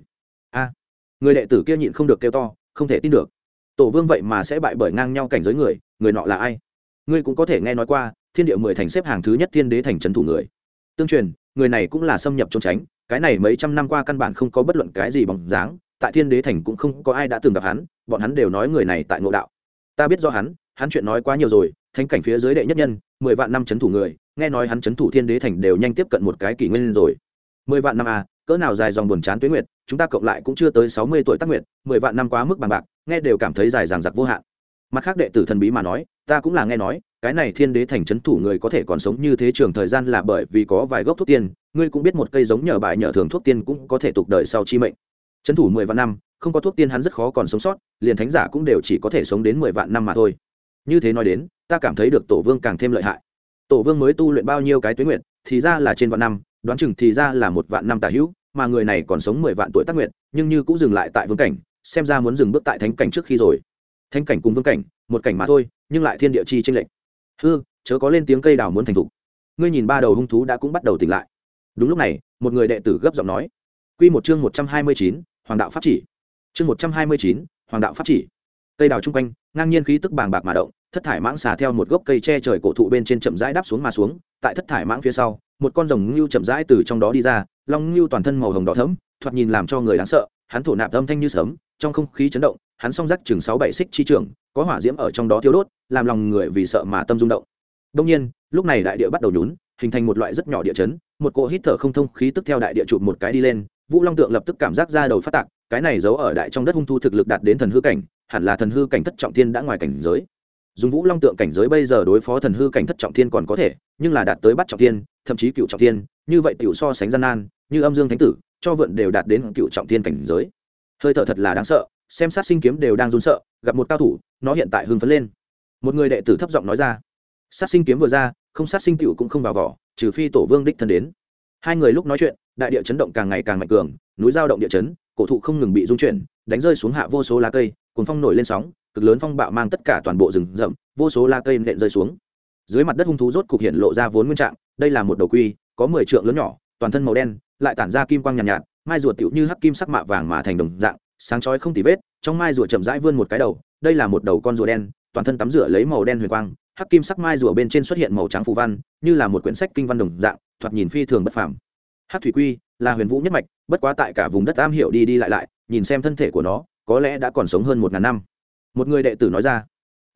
A, người đệ tử kia nhịn không được kêu to, không thể tin được. Tổ vương vậy mà sẽ bại bởi ngang nhau cảnh giới người người nọ là ai? Ngươi cũng có thể nghe nói qua, thiên địa mười thành xếp hàng thứ nhất thiên đế thành trấn thủ người tương truyền, người này cũng là xâm nhập trốn tránh, cái này mấy trăm năm qua căn bản không có bất luận cái gì bằng dáng, tại thiên đế thành cũng không có ai đã từng gặp hắn, bọn hắn đều nói người này tại ngộ đạo. Ta biết do hắn hắn chuyện nói quá nhiều rồi, thánh cảnh phía dưới đệ nhất nhân, mười vạn năm c h ấ n thủ người, nghe nói hắn c h ấ n thủ thiên đế thành đều nhanh tiếp cận một cái kỷ nguyên rồi. Mười vạn năm à cỡ nào dài dòng buồn chán tuyến nguyệt, chúng ta cộng lại cũng chưa tới sáu mươi tuổi tác nguyệt, mười vạn năm quá mức bằng bạc, nghe đều cảm thấy dài dằng giặc vô hạn. Mặt khác đệ tử thần bí mà nói ta cũng là nghe nói, cái này thiên đế thành c h ấ n thủ người có thể còn sống như thế trường thời gian là bởi vì có vài gốc thuốc tiên, ngươi cũng biết một cây giống nhờ bài nhờ thường thuốc tiên cũng có thể tục đời sau chi mệnh. C h ấ n thủ mười vạn năm, không có thuốc tiên hắn rất khó còn sống sót, liền thánh giả cũng đều chỉ có thể sống đến mười vạn năm mà thôi. Như thế nói đến, ta cảm thấy được tổ vương càng thêm lợi hại. Tổ vương mới tu luyện bao nhiêu cái tuế nguyện thì ra là trên vạn năm, đoán chừng thì ra là một vạn năm tả hữu, mà người này còn sống mười vạn tuổi tác nguyện nhưng như cũng dừng lại tại vương cảnh, xem ra muốn dừng bước tại thánh cảnh trước khi rồi thanh cảnh cùng vương cảnh, một cảnh mà thôi, nhưng lại thiên địa chi tranh lệch. Hư, chớ có lên tiếng cây đào muốn thành thục. Ngươi nhìn ba đầu hung thú đã cũng bắt đầu tỉnh lại. Đúng lúc này, một người đệ tử gấp giọng nói. Quy một chương một trăm hai mươi chín, hoàng đạo pháp chỉ. Chương một trăm hai mươi chín, hoàng đạo pháp chỉ. Cây đào chung quanh, ngang nhiên khí tức bàng bạc mà động, thất thải mãng xà theo một gốc cây che trời cổ thụ bên trên chậm rãi đáp xuống mà xuống, tại thất thải mãng phía sau, một con rồng ngưu chậm rãi từ trong đó đi ra, long ngưu toàn thân màu hồng đỏ thẫm, thoạt nhìn làm cho người đáng sợ, hắn thổ nạp âm thanh như sớm trong không khí chấn động hắn song rắc chừng sáu bảy xích chi trường, có hỏa diễm ở trong đó thiêu đốt, làm lòng người vì sợ mà tâm rung động. Đông nhiên, lúc này đại địa bắt đầu nhún, hình thành một loại rất nhỏ địa chấn, một cỗ hít thở không thông khí tức theo đại địa chụp một cái đi lên, vũ long tượng lập tức cảm giác ra đầu phát tạc, cái này giấu ở đại trong đất hung thu thực lực đạt đến thần hư cảnh, hẳn là thần hư cảnh thất trọng thiên đã ngoài cảnh giới. Dùng vũ long tượng cảnh giới bây giờ đối phó thần hư cảnh thất trọng thiên còn có thể, nhưng là đạt tới bắt trọng thiên, thậm chí cựu trọng thiên, như vậy tiểu so sánh gian nan, như âm dương thánh tử, cho vượn đều đạt đến cựu trọng thiên cảnh giới. Hơi thở thật là đáng sợ xem sát sinh kiếm đều đang run sợ gặp một cao thủ nó hiện tại hưng phấn lên. Một người đệ tử thấp giọng nói ra sát sinh kiếm vừa ra không sát sinh tiểu cũng không vào vỏ trừ phi tổ vương đích thân đến. Hai người lúc nói chuyện đại địa chấn động càng ngày càng mạnh cường núi giao động địa chấn cổ thụ không ngừng bị rung chuyển đánh rơi xuống hạ vô số lá cây cuốn phong nổi lên sóng cực lớn phong bạo mang tất cả toàn bộ rừng rậm vô số lá cây nện rơi xuống. Dưới mặt đất hung thú rốt cục hiện lộ ra vốn nguyên trạng đây là một đầu quy có mười trượng lớn nhỏ toàn thân màu đen lại tản ra kim quang nhàn nhạt, nhạt mai ruột tựu như hắc kim sắc mạ vàng mà thành đồng dạng sáng chói không tì vết, trong mai rùa chậm rãi vươn một cái đầu, đây là một đầu con rùa đen, toàn thân tắm rửa lấy màu đen huyền quang, hắc kim sắc mai rùa bên trên xuất hiện màu trắng phù văn, như là một quyển sách kinh văn đồng dạng, thoạt nhìn phi thường bất phàm. Hắc thủy quy là huyền vũ nhất mạch, bất quá tại cả vùng đất am hiểu đi đi lại lại, nhìn xem thân thể của nó, có lẽ đã còn sống hơn một ngàn năm. Một người đệ tử nói ra,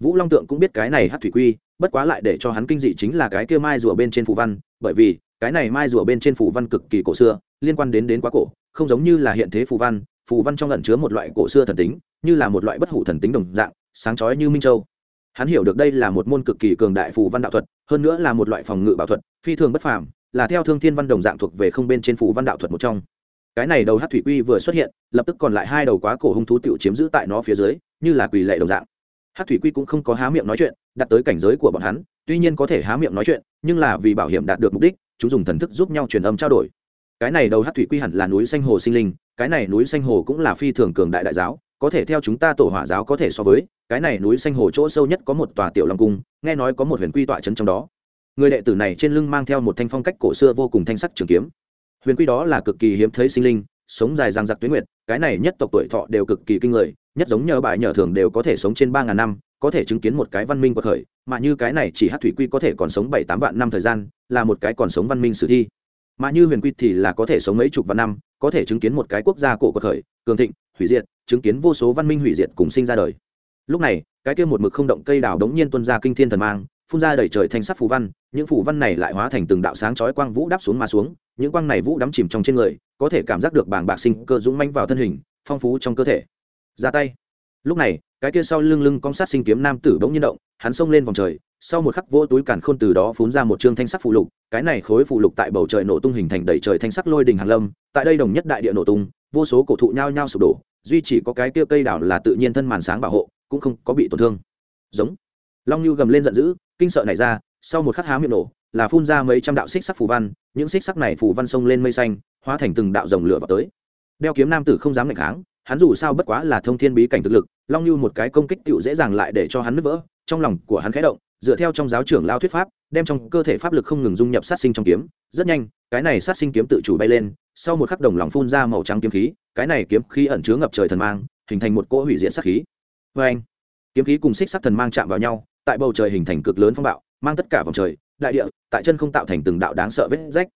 vũ long tượng cũng biết cái này hắc thủy quy, bất quá lại để cho hắn kinh dị chính là cái kia mai rùa bên trên phù văn, bởi vì, cái này mai rùa bên trên phù văn cực kỳ cổ xưa, liên quan đến đến quá cổ, không giống như là hiện thế phù văn phù văn trong lẩn chứa một loại cổ xưa thần tính, như là một loại bất hủ thần tính đồng dạng, sáng chói như minh châu. Hắn hiểu được đây là một môn cực kỳ cường đại phù văn đạo thuật, hơn nữa là một loại phòng ngự bảo thuật, phi thường bất phàm, là theo thương thiên văn đồng dạng thuộc về không bên trên phù văn đạo thuật một trong. Cái này đầu hát thủy quy vừa xuất hiện, lập tức còn lại hai đầu quá cổ hung thú tiểu chiếm giữ tại nó phía dưới, như là quỳ lệ đồng dạng. Hát thủy quy cũng không có há miệng nói chuyện đặt tới cảnh giới của bọn hắn, tuy nhiên có thể há miệng nói chuyện, nhưng là vì bảo hiểm đạt được mục đích, chúng dùng thần thức giúp nhau truyền âm trao đổi cái này đầu hát thủy quy hẳn là núi xanh hồ sinh linh cái này núi xanh hồ cũng là phi thường cường đại đại giáo có thể theo chúng ta tổ hỏa giáo có thể so với cái này núi xanh hồ chỗ sâu nhất có một tòa tiểu long cung nghe nói có một huyền quy tọa trấn trong đó. Người đệ tử này trên lưng mang theo một thanh phong cách cổ xưa vô cùng thanh sắc trường kiếm. Huyền quy đó là cực kỳ hiếm thấy sinh linh sống dài ràng giặc tuyến nguyệt cái này nhất tộc tuổi thọ đều cực kỳ kinh người nhất giống nhờ bại nhờ thường đều có thể sống trên ba ngàn năm có thể chứng kiến một cái văn minh của thời, mà như cái này chỉ hát thủy quy có thể còn sống bảy tám vạn năm thời gian là một cái còn sống văn minh sử thi mà như huyền quy thì là có thể sống mấy chục vạn năm, có thể chứng kiến một cái quốc gia cổ của khởi, cường thịnh, hủy diệt, chứng kiến vô số văn minh hủy diệt cùng sinh ra đời. Lúc này, cái kia một mực không động cây đào đống nhiên tuân ra kinh thiên thần mang, phun ra đầy trời thanh sắc phù văn, những phù văn này lại hóa thành từng đạo sáng chói quang vũ đắp xuống mà xuống, những quang này vũ đắm chìm trong trên người, có thể cảm giác được bảng bạc sinh cơ dũng manh vào thân hình, phong phú trong cơ thể. Ra tay. Lúc này, cái kia sau lưng lưng cong sát sinh kiếm nam tử bỗng nhiên động, hắn xông lên vòng trời sau một khắc vỗ túi càn khôn từ đó phun ra một trương thanh sắc phụ lục, cái này khối phụ lục tại bầu trời nổ tung hình thành đầy trời thanh sắc lôi đình hàn lâm, tại đây đồng nhất đại địa nổ tung, vô số cổ thụ nhao nhao sụp đổ, duy chỉ có cái kia cây đảo là tự nhiên thân màn sáng bảo hộ, cũng không có bị tổn thương. Giống. Long nhu gầm lên giận dữ, kinh sợ này ra, sau một khắc há miệng nổ, là phun ra mấy trăm đạo xích sắc phù văn, những xích sắc này phù văn sông lên mây xanh, hóa thành từng đạo rồng lửa vào tới. Đeo kiếm nam tử không dám ngạch kháng, hắn dù sao bất quá là thông thiên bí cảnh thực lực, long nhu một cái công kích tựu dễ dàng lại để cho hắn nứt vỡ, trong lòng của hắn khẽ động dựa theo trong giáo trưởng lao thuyết pháp, đem trong cơ thể pháp lực không ngừng dung nhập sát sinh trong kiếm. Rất nhanh, cái này sát sinh kiếm tự chủ bay lên, sau một khắc đồng lòng phun ra màu trắng kiếm khí, cái này kiếm khí ẩn chứa ngập trời thần mang, hình thành một cỗ hủy diệt sát khí. Vê anh kiếm khí cùng xích sắc thần mang chạm vào nhau, tại bầu trời hình thành cực lớn phong bạo, mang tất cả vòng trời, đại địa, tại chân không tạo thành từng đạo đáng sợ vết rách.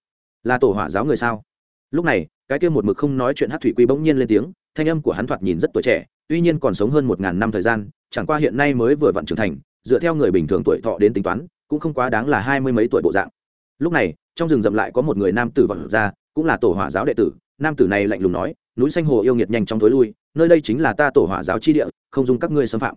Là tổ hỏa giáo người sao? Lúc này, cái kia một mực không nói chuyện hát thủy quy bỗng nhiên lên tiếng, thanh âm của hắn thoạt nhìn rất tuổi trẻ, tuy nhiên còn sống hơn một ngàn năm thời gian, chẳng qua hiện nay mới vừa vặn trưởng thành dựa theo người bình thường tuổi thọ đến tính toán, cũng không quá đáng là hai mươi mấy tuổi bộ dạng. Lúc này, trong rừng rậm lại có một người nam tử vật ra, cũng là tổ hỏa giáo đệ tử. Nam tử này lạnh lùng nói, núi xanh hồ yêu nghiệt nhanh chóng thối lui, nơi đây chính là ta tổ hỏa giáo chi địa, không dung các ngươi xâm phạm.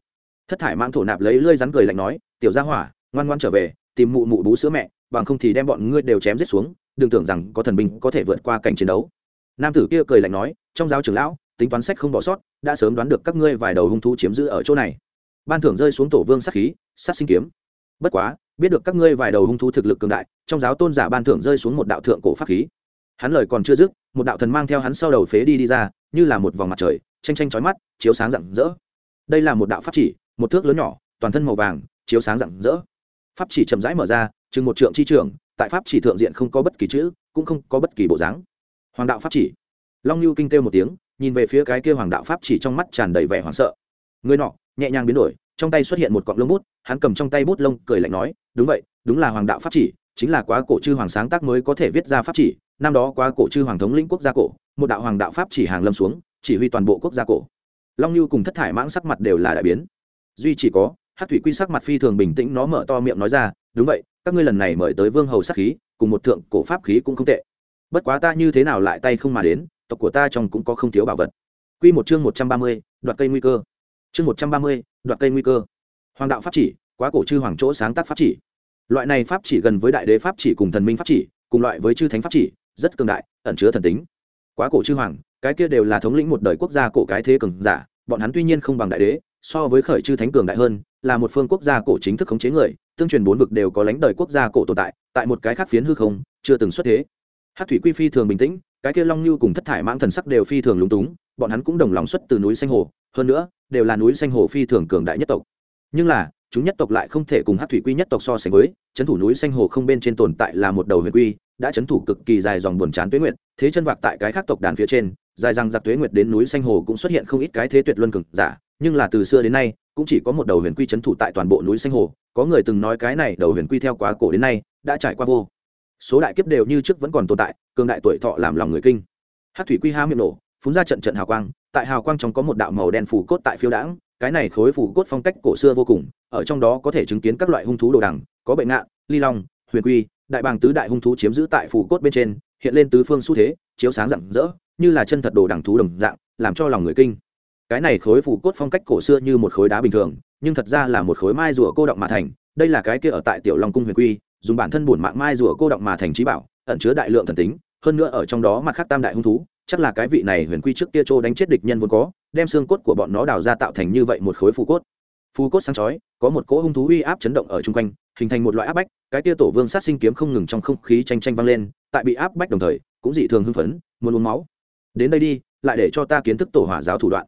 Thất thải mang thổ nạp lấy lơi rắn cười lạnh nói, tiểu gia hỏa, ngoan ngoan trở về, tìm mụ mụ bú sữa mẹ, bằng không thì đem bọn ngươi đều chém giết xuống, đừng tưởng rằng có thần binh có thể vượt qua cảnh chiến đấu. Nam tử kia cười lạnh nói, trong giáo trưởng lão, tính toán sách không bỏ sót, đã sớm đoán được các ngươi vài đầu hung thú chiếm giữ ở chỗ này ban thưởng rơi xuống tổ vương sát khí, sát sinh kiếm. Bất quá, biết được các ngươi vài đầu hung thú thực lực cường đại, trong giáo tôn giả ban thưởng rơi xuống một đạo thượng cổ pháp khí. Hắn lời còn chưa dứt, một đạo thần mang theo hắn sau đầu phế đi đi ra, như là một vòng mặt trời tranh tranh chói mắt, chiếu sáng rạng rỡ. Đây là một đạo pháp chỉ, một thước lớn nhỏ, toàn thân màu vàng, chiếu sáng rạng rỡ. Pháp chỉ chậm rãi mở ra, chừng một trượng chi trường. tại pháp chỉ thượng diện không có bất kỳ chữ, cũng không có bất kỳ bộ dáng. Hoàng đạo pháp chỉ. Long lưu kinh kêu một tiếng, nhìn về phía cái kia hoàng đạo pháp chỉ trong mắt tràn đầy vẻ hoảng sợ. Người nọ nhẹ nhàng biến đổi, trong tay xuất hiện một cọng lông bút, hắn cầm trong tay bút lông cười lạnh nói, đúng vậy, đúng là hoàng đạo pháp chỉ, chính là quá cổ chư hoàng sáng tác mới có thể viết ra pháp chỉ, năm đó quá cổ chư hoàng thống lĩnh quốc gia cổ, một đạo hoàng đạo pháp chỉ hàng lâm xuống, chỉ huy toàn bộ quốc gia cổ. Long lưu cùng thất thải mãng sắc mặt đều là đại biến. Duy chỉ có hát thủy quy sắc mặt phi thường bình tĩnh nó mở to miệng nói ra, đúng vậy, các ngươi lần này mời tới vương hầu sắc khí, cùng một thượng cổ pháp khí cũng không tệ. Bất quá ta như thế nào lại tay không mà đến, tộc của ta trong cũng có không thiếu bảo vật. Quy một chương một trăm ba mươi, đoạt cây nguy cơ chương một trăm ba mươi, đoạt cây nguy cơ. Hoàng đạo pháp chỉ, quá cổ chư hoàng chỗ sáng tác pháp chỉ. Loại này pháp chỉ gần với đại đế pháp chỉ cùng thần minh pháp chỉ, cùng loại với chư thánh pháp chỉ, rất cường đại, ẩn chứa thần tính. Quá cổ chư hoàng, cái kia đều là thống lĩnh một đời quốc gia cổ cái thế cường giả, bọn hắn tuy nhiên không bằng đại đế, so với khởi chư thánh cường đại hơn, là một phương quốc gia cổ chính thức khống chế người, tương truyền bốn vực đều có lãnh đời quốc gia cổ tồn tại tại một cái khác phiến hư không, chưa từng xuất thế. Hát thủy quy phi thường bình tĩnh, cái kia long như cùng thất thải mãng thần sắc đều phi thường lúng túng bọn hắn cũng đồng lòng xuất từ núi xanh hồ, hơn nữa, đều là núi xanh hồ phi thường cường đại nhất tộc. Nhưng là, chúng nhất tộc lại không thể cùng hát thủy quy nhất tộc so sánh với trấn thủ núi xanh hồ không bên trên tồn tại là một đầu huyền quy, đã trấn thủ cực kỳ dài dòng buồn chán tuế nguyệt, thế chân vạc tại cái khác tộc đàn phía trên, dài rằng giặc tuế nguyệt đến núi xanh hồ cũng xuất hiện không ít cái thế tuyệt luân cực giả, nhưng là từ xưa đến nay, cũng chỉ có một đầu huyền quy trấn thủ tại toàn bộ núi xanh hồ, có người từng nói cái này đầu huyền quy theo quá cổ đến nay, đã trải qua vô. Số đại kiếp đều như trước vẫn còn tồn tại, cường đại tuổi thọ làm lòng người kinh. Hát thủy quy ha miệng nổ phun ra trận trận hào quang, tại hào quang trong có một đạo màu đen phủ cốt tại phiêu đãng, cái này khối phủ cốt phong cách cổ xưa vô cùng, ở trong đó có thể chứng kiến các loại hung thú đồ đằng, có bệnh ngạn, ly long, huyền quy, đại bàng tứ đại hung thú chiếm giữ tại phủ cốt bên trên, hiện lên tứ phương xu thế, chiếu sáng rạng rỡ, như là chân thật đồ đằng thú đồng dạng, làm cho lòng người kinh. Cái này khối phủ cốt phong cách cổ xưa như một khối đá bình thường, nhưng thật ra là một khối mai rùa cô động mà thành, đây là cái kia ở tại tiểu long cung huyền quy, dùng bản thân bổn mạng mai rùa cô động mà thành trí bảo, ẩn chứa đại lượng thần tính, hơn nữa ở trong đó mặt khác tam đại hung thú chắc là cái vị này huyền quy trước kia trô đánh chết địch nhân vốn có, đem xương cốt của bọn nó đào ra tạo thành như vậy một khối phù cốt. Phù cốt sáng chói, có một cỗ hung thú uy áp chấn động ở chung quanh, hình thành một loại áp bách, cái kia tổ vương sát sinh kiếm không ngừng trong không khí tranh tranh vang lên, tại bị áp bách đồng thời, cũng dị thường hưng phấn, muốn uống máu. Đến đây đi, lại để cho ta kiến thức tổ hỏa giáo thủ đoạn.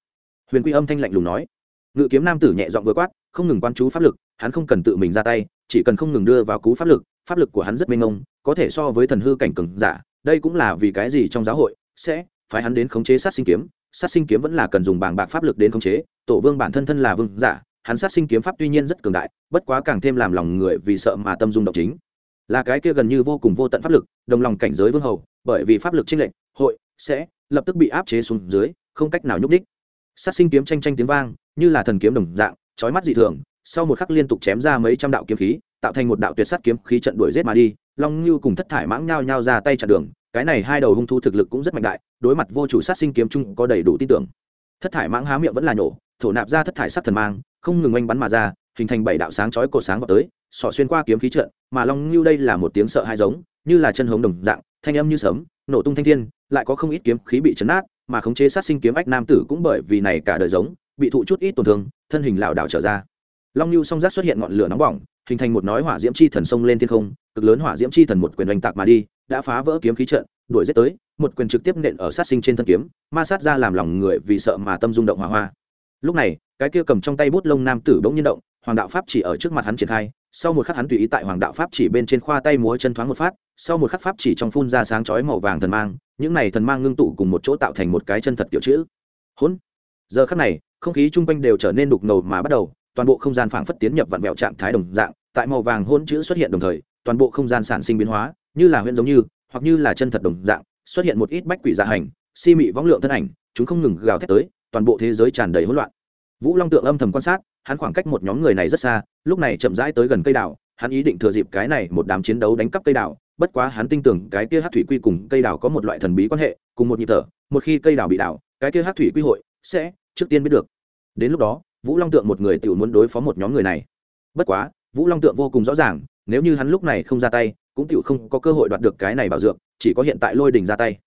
Huyền quy âm thanh lạnh lùng nói. Ngự kiếm nam tử nhẹ dọn vừa quát, không ngừng quan chú pháp lực, hắn không cần tự mình ra tay, chỉ cần không ngừng đưa vào cú pháp lực pháp lực của hắn rất mênh mông, có thể so với thần hư cảnh cường giả, đây cũng là vì cái gì trong giáo hội sẽ phái hắn đến khống chế sát sinh kiếm. Sát sinh kiếm vẫn là cần dùng bảng bạc pháp lực đến khống chế. Tổ vương bản thân thân là vương giả, hắn sát sinh kiếm pháp tuy nhiên rất cường đại, bất quá càng thêm làm lòng người vì sợ mà tâm dung động chính. Là cái kia gần như vô cùng vô tận pháp lực, đồng lòng cảnh giới vương hầu, bởi vì pháp lực trinh lệnh hội, sẽ lập tức bị áp chế xuống dưới, không cách nào nhúc đích sát sinh kiếm tranh tranh tiếng vang, như là thần kiếm đồng dạng, chói mắt dị thường, sau một khắc liên tục chém ra mấy trăm đạo kiếm khí, tạo thành một đạo tuyệt sát kiếm khí trận đuổi giết mà đi, long như cùng thất thải mãng nhao nhao ra tay chặn đường cái này hai đầu hung thu thực lực cũng rất mạnh đại, đối mặt vô chủ sát sinh kiếm chung có đầy đủ tin tưởng. Thất thải mãng há miệng vẫn là nhổ, thổ nạp ra thất thải sắc thần mang, không ngừng oanh bắn mà ra, hình thành bảy đạo sáng chói cột sáng vào tới, sọ xuyên qua kiếm khí trận, mà long như đây là một tiếng sợ hai giống, như là chân hống đồng dạng, thanh âm như sấm, nổ tung thanh thiên, lại có không ít kiếm khí bị chấn nát mà khống chế sát sinh kiếm ách nam tử cũng bởi vì này cả đời giống, bị thụ chút ít tổn thương, thân hình lảo đảo trở ra. Long lưu song giác xuất hiện ngọn lửa nóng bỏng, hình thành một nói hỏa diễm chi thần sông lên thiên không, cực lớn hỏa diễm chi thần một quyền oanh tạc mà đi đã phá vỡ kiếm khí trận, đuổi giết tới, một quyền trực tiếp nện ở sát sinh trên thân kiếm, ma sát ra làm lòng người vì sợ mà tâm rung động hỏa hoa. Lúc này, cái kia cầm trong tay bút lông nam tử bỗng nhiên động, hoàng đạo pháp chỉ ở trước mặt hắn triển khai, sau một khắc hắn tùy ý tại hoàng đạo pháp chỉ bên trên khoa tay múa chân thoáng một phát, sau một khắc pháp chỉ trong phun ra sáng chói màu vàng thần mang, những này thần mang ngưng tụ cùng một chỗ tạo thành một cái chân thật kiểu chữ. Hỗn! Giờ khắc này, không khí chung quanh đều trở nên đục ngầu mà bắt đầu, toàn bộ không gian phảng phất tiến nhập vặn vẹo trạng thái đồng dạng, tại màu vàng hỗn chữ xuất hiện đồng thời, toàn bộ không gian sản sinh biến hóa như là huyễn giống như, hoặc như là chân thật đồng dạng, xuất hiện một ít bách quỷ dạ hành, si mị võng lượng thân ảnh, chúng không ngừng gào thét tới, toàn bộ thế giới tràn đầy hỗn loạn. Vũ long tượng âm thầm quan sát, hắn khoảng cách một nhóm người này rất xa, lúc này chậm rãi tới gần cây đảo hắn ý định thừa dịp cái này một đám chiến đấu đánh cắp cây đảo bất quá hắn tin tưởng cái kia hát thủy quy cùng cây đảo có một loại thần bí quan hệ, cùng một nhịp thở, một khi cây đảo bị đảo cái kia hát thủy quy hội sẽ trước tiên biết được. Đến lúc đó, vũ long tượng một người tự muốn đối phó một nhóm người này. Bất quá, vũ long tượng vô cùng rõ ràng, nếu như hắn lúc này không ra tay cũng tiểu không có cơ hội đoạt được cái này bảo dược, chỉ có hiện tại lôi đình ra tay.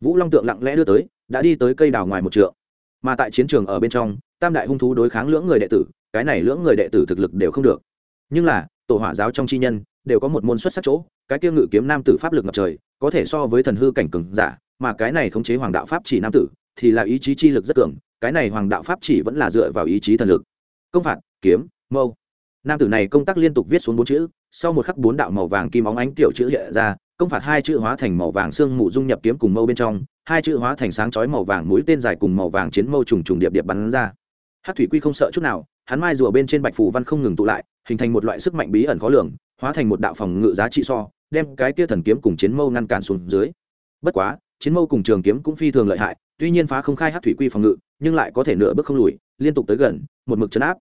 Vũ long tượng lặng lẽ đưa tới, đã đi tới cây đào ngoài một trượng. Mà tại chiến trường ở bên trong, tam đại hung thú đối kháng lưỡng người đệ tử, cái này lưỡng người đệ tử thực lực đều không được. Nhưng là, tổ hỏa giáo trong chi nhân, đều có một môn xuất sắc chỗ, cái kia ngự kiếm nam tử pháp lực ngập trời, có thể so với thần hư cảnh cường giả, mà cái này khống chế hoàng đạo pháp chỉ nam tử, thì là ý chí chi lực rất cường, cái này hoàng đạo pháp chỉ vẫn là dựa vào ý chí thần lực. Công phạt, kiếm, mâu nam tử này công tác liên tục viết xuống bốn chữ, sau một khắc bốn đạo màu vàng kim óng ánh kiểu chữ hiện ra, công phạt hai chữ hóa thành màu vàng xương mù dung nhập kiếm cùng mâu bên trong, hai chữ hóa thành sáng chói màu vàng mũi tên dài cùng màu vàng chiến mâu trùng trùng điệp điệp bắn ra. Hát thủy quy không sợ chút nào, hắn mai rùa bên trên bạch phủ văn không ngừng tụ lại, hình thành một loại sức mạnh bí ẩn khó lường, hóa thành một đạo phòng ngự giá trị so, đem cái kia thần kiếm cùng chiến mâu ngăn cản xuống dưới. Bất quá, chiến mâu cùng trường kiếm cũng phi thường lợi hại, tuy nhiên phá không khai hát thủy quy phòng ngự, nhưng lại có thể nửa bước không lùi, liên tục tới gần, một mực chấn áp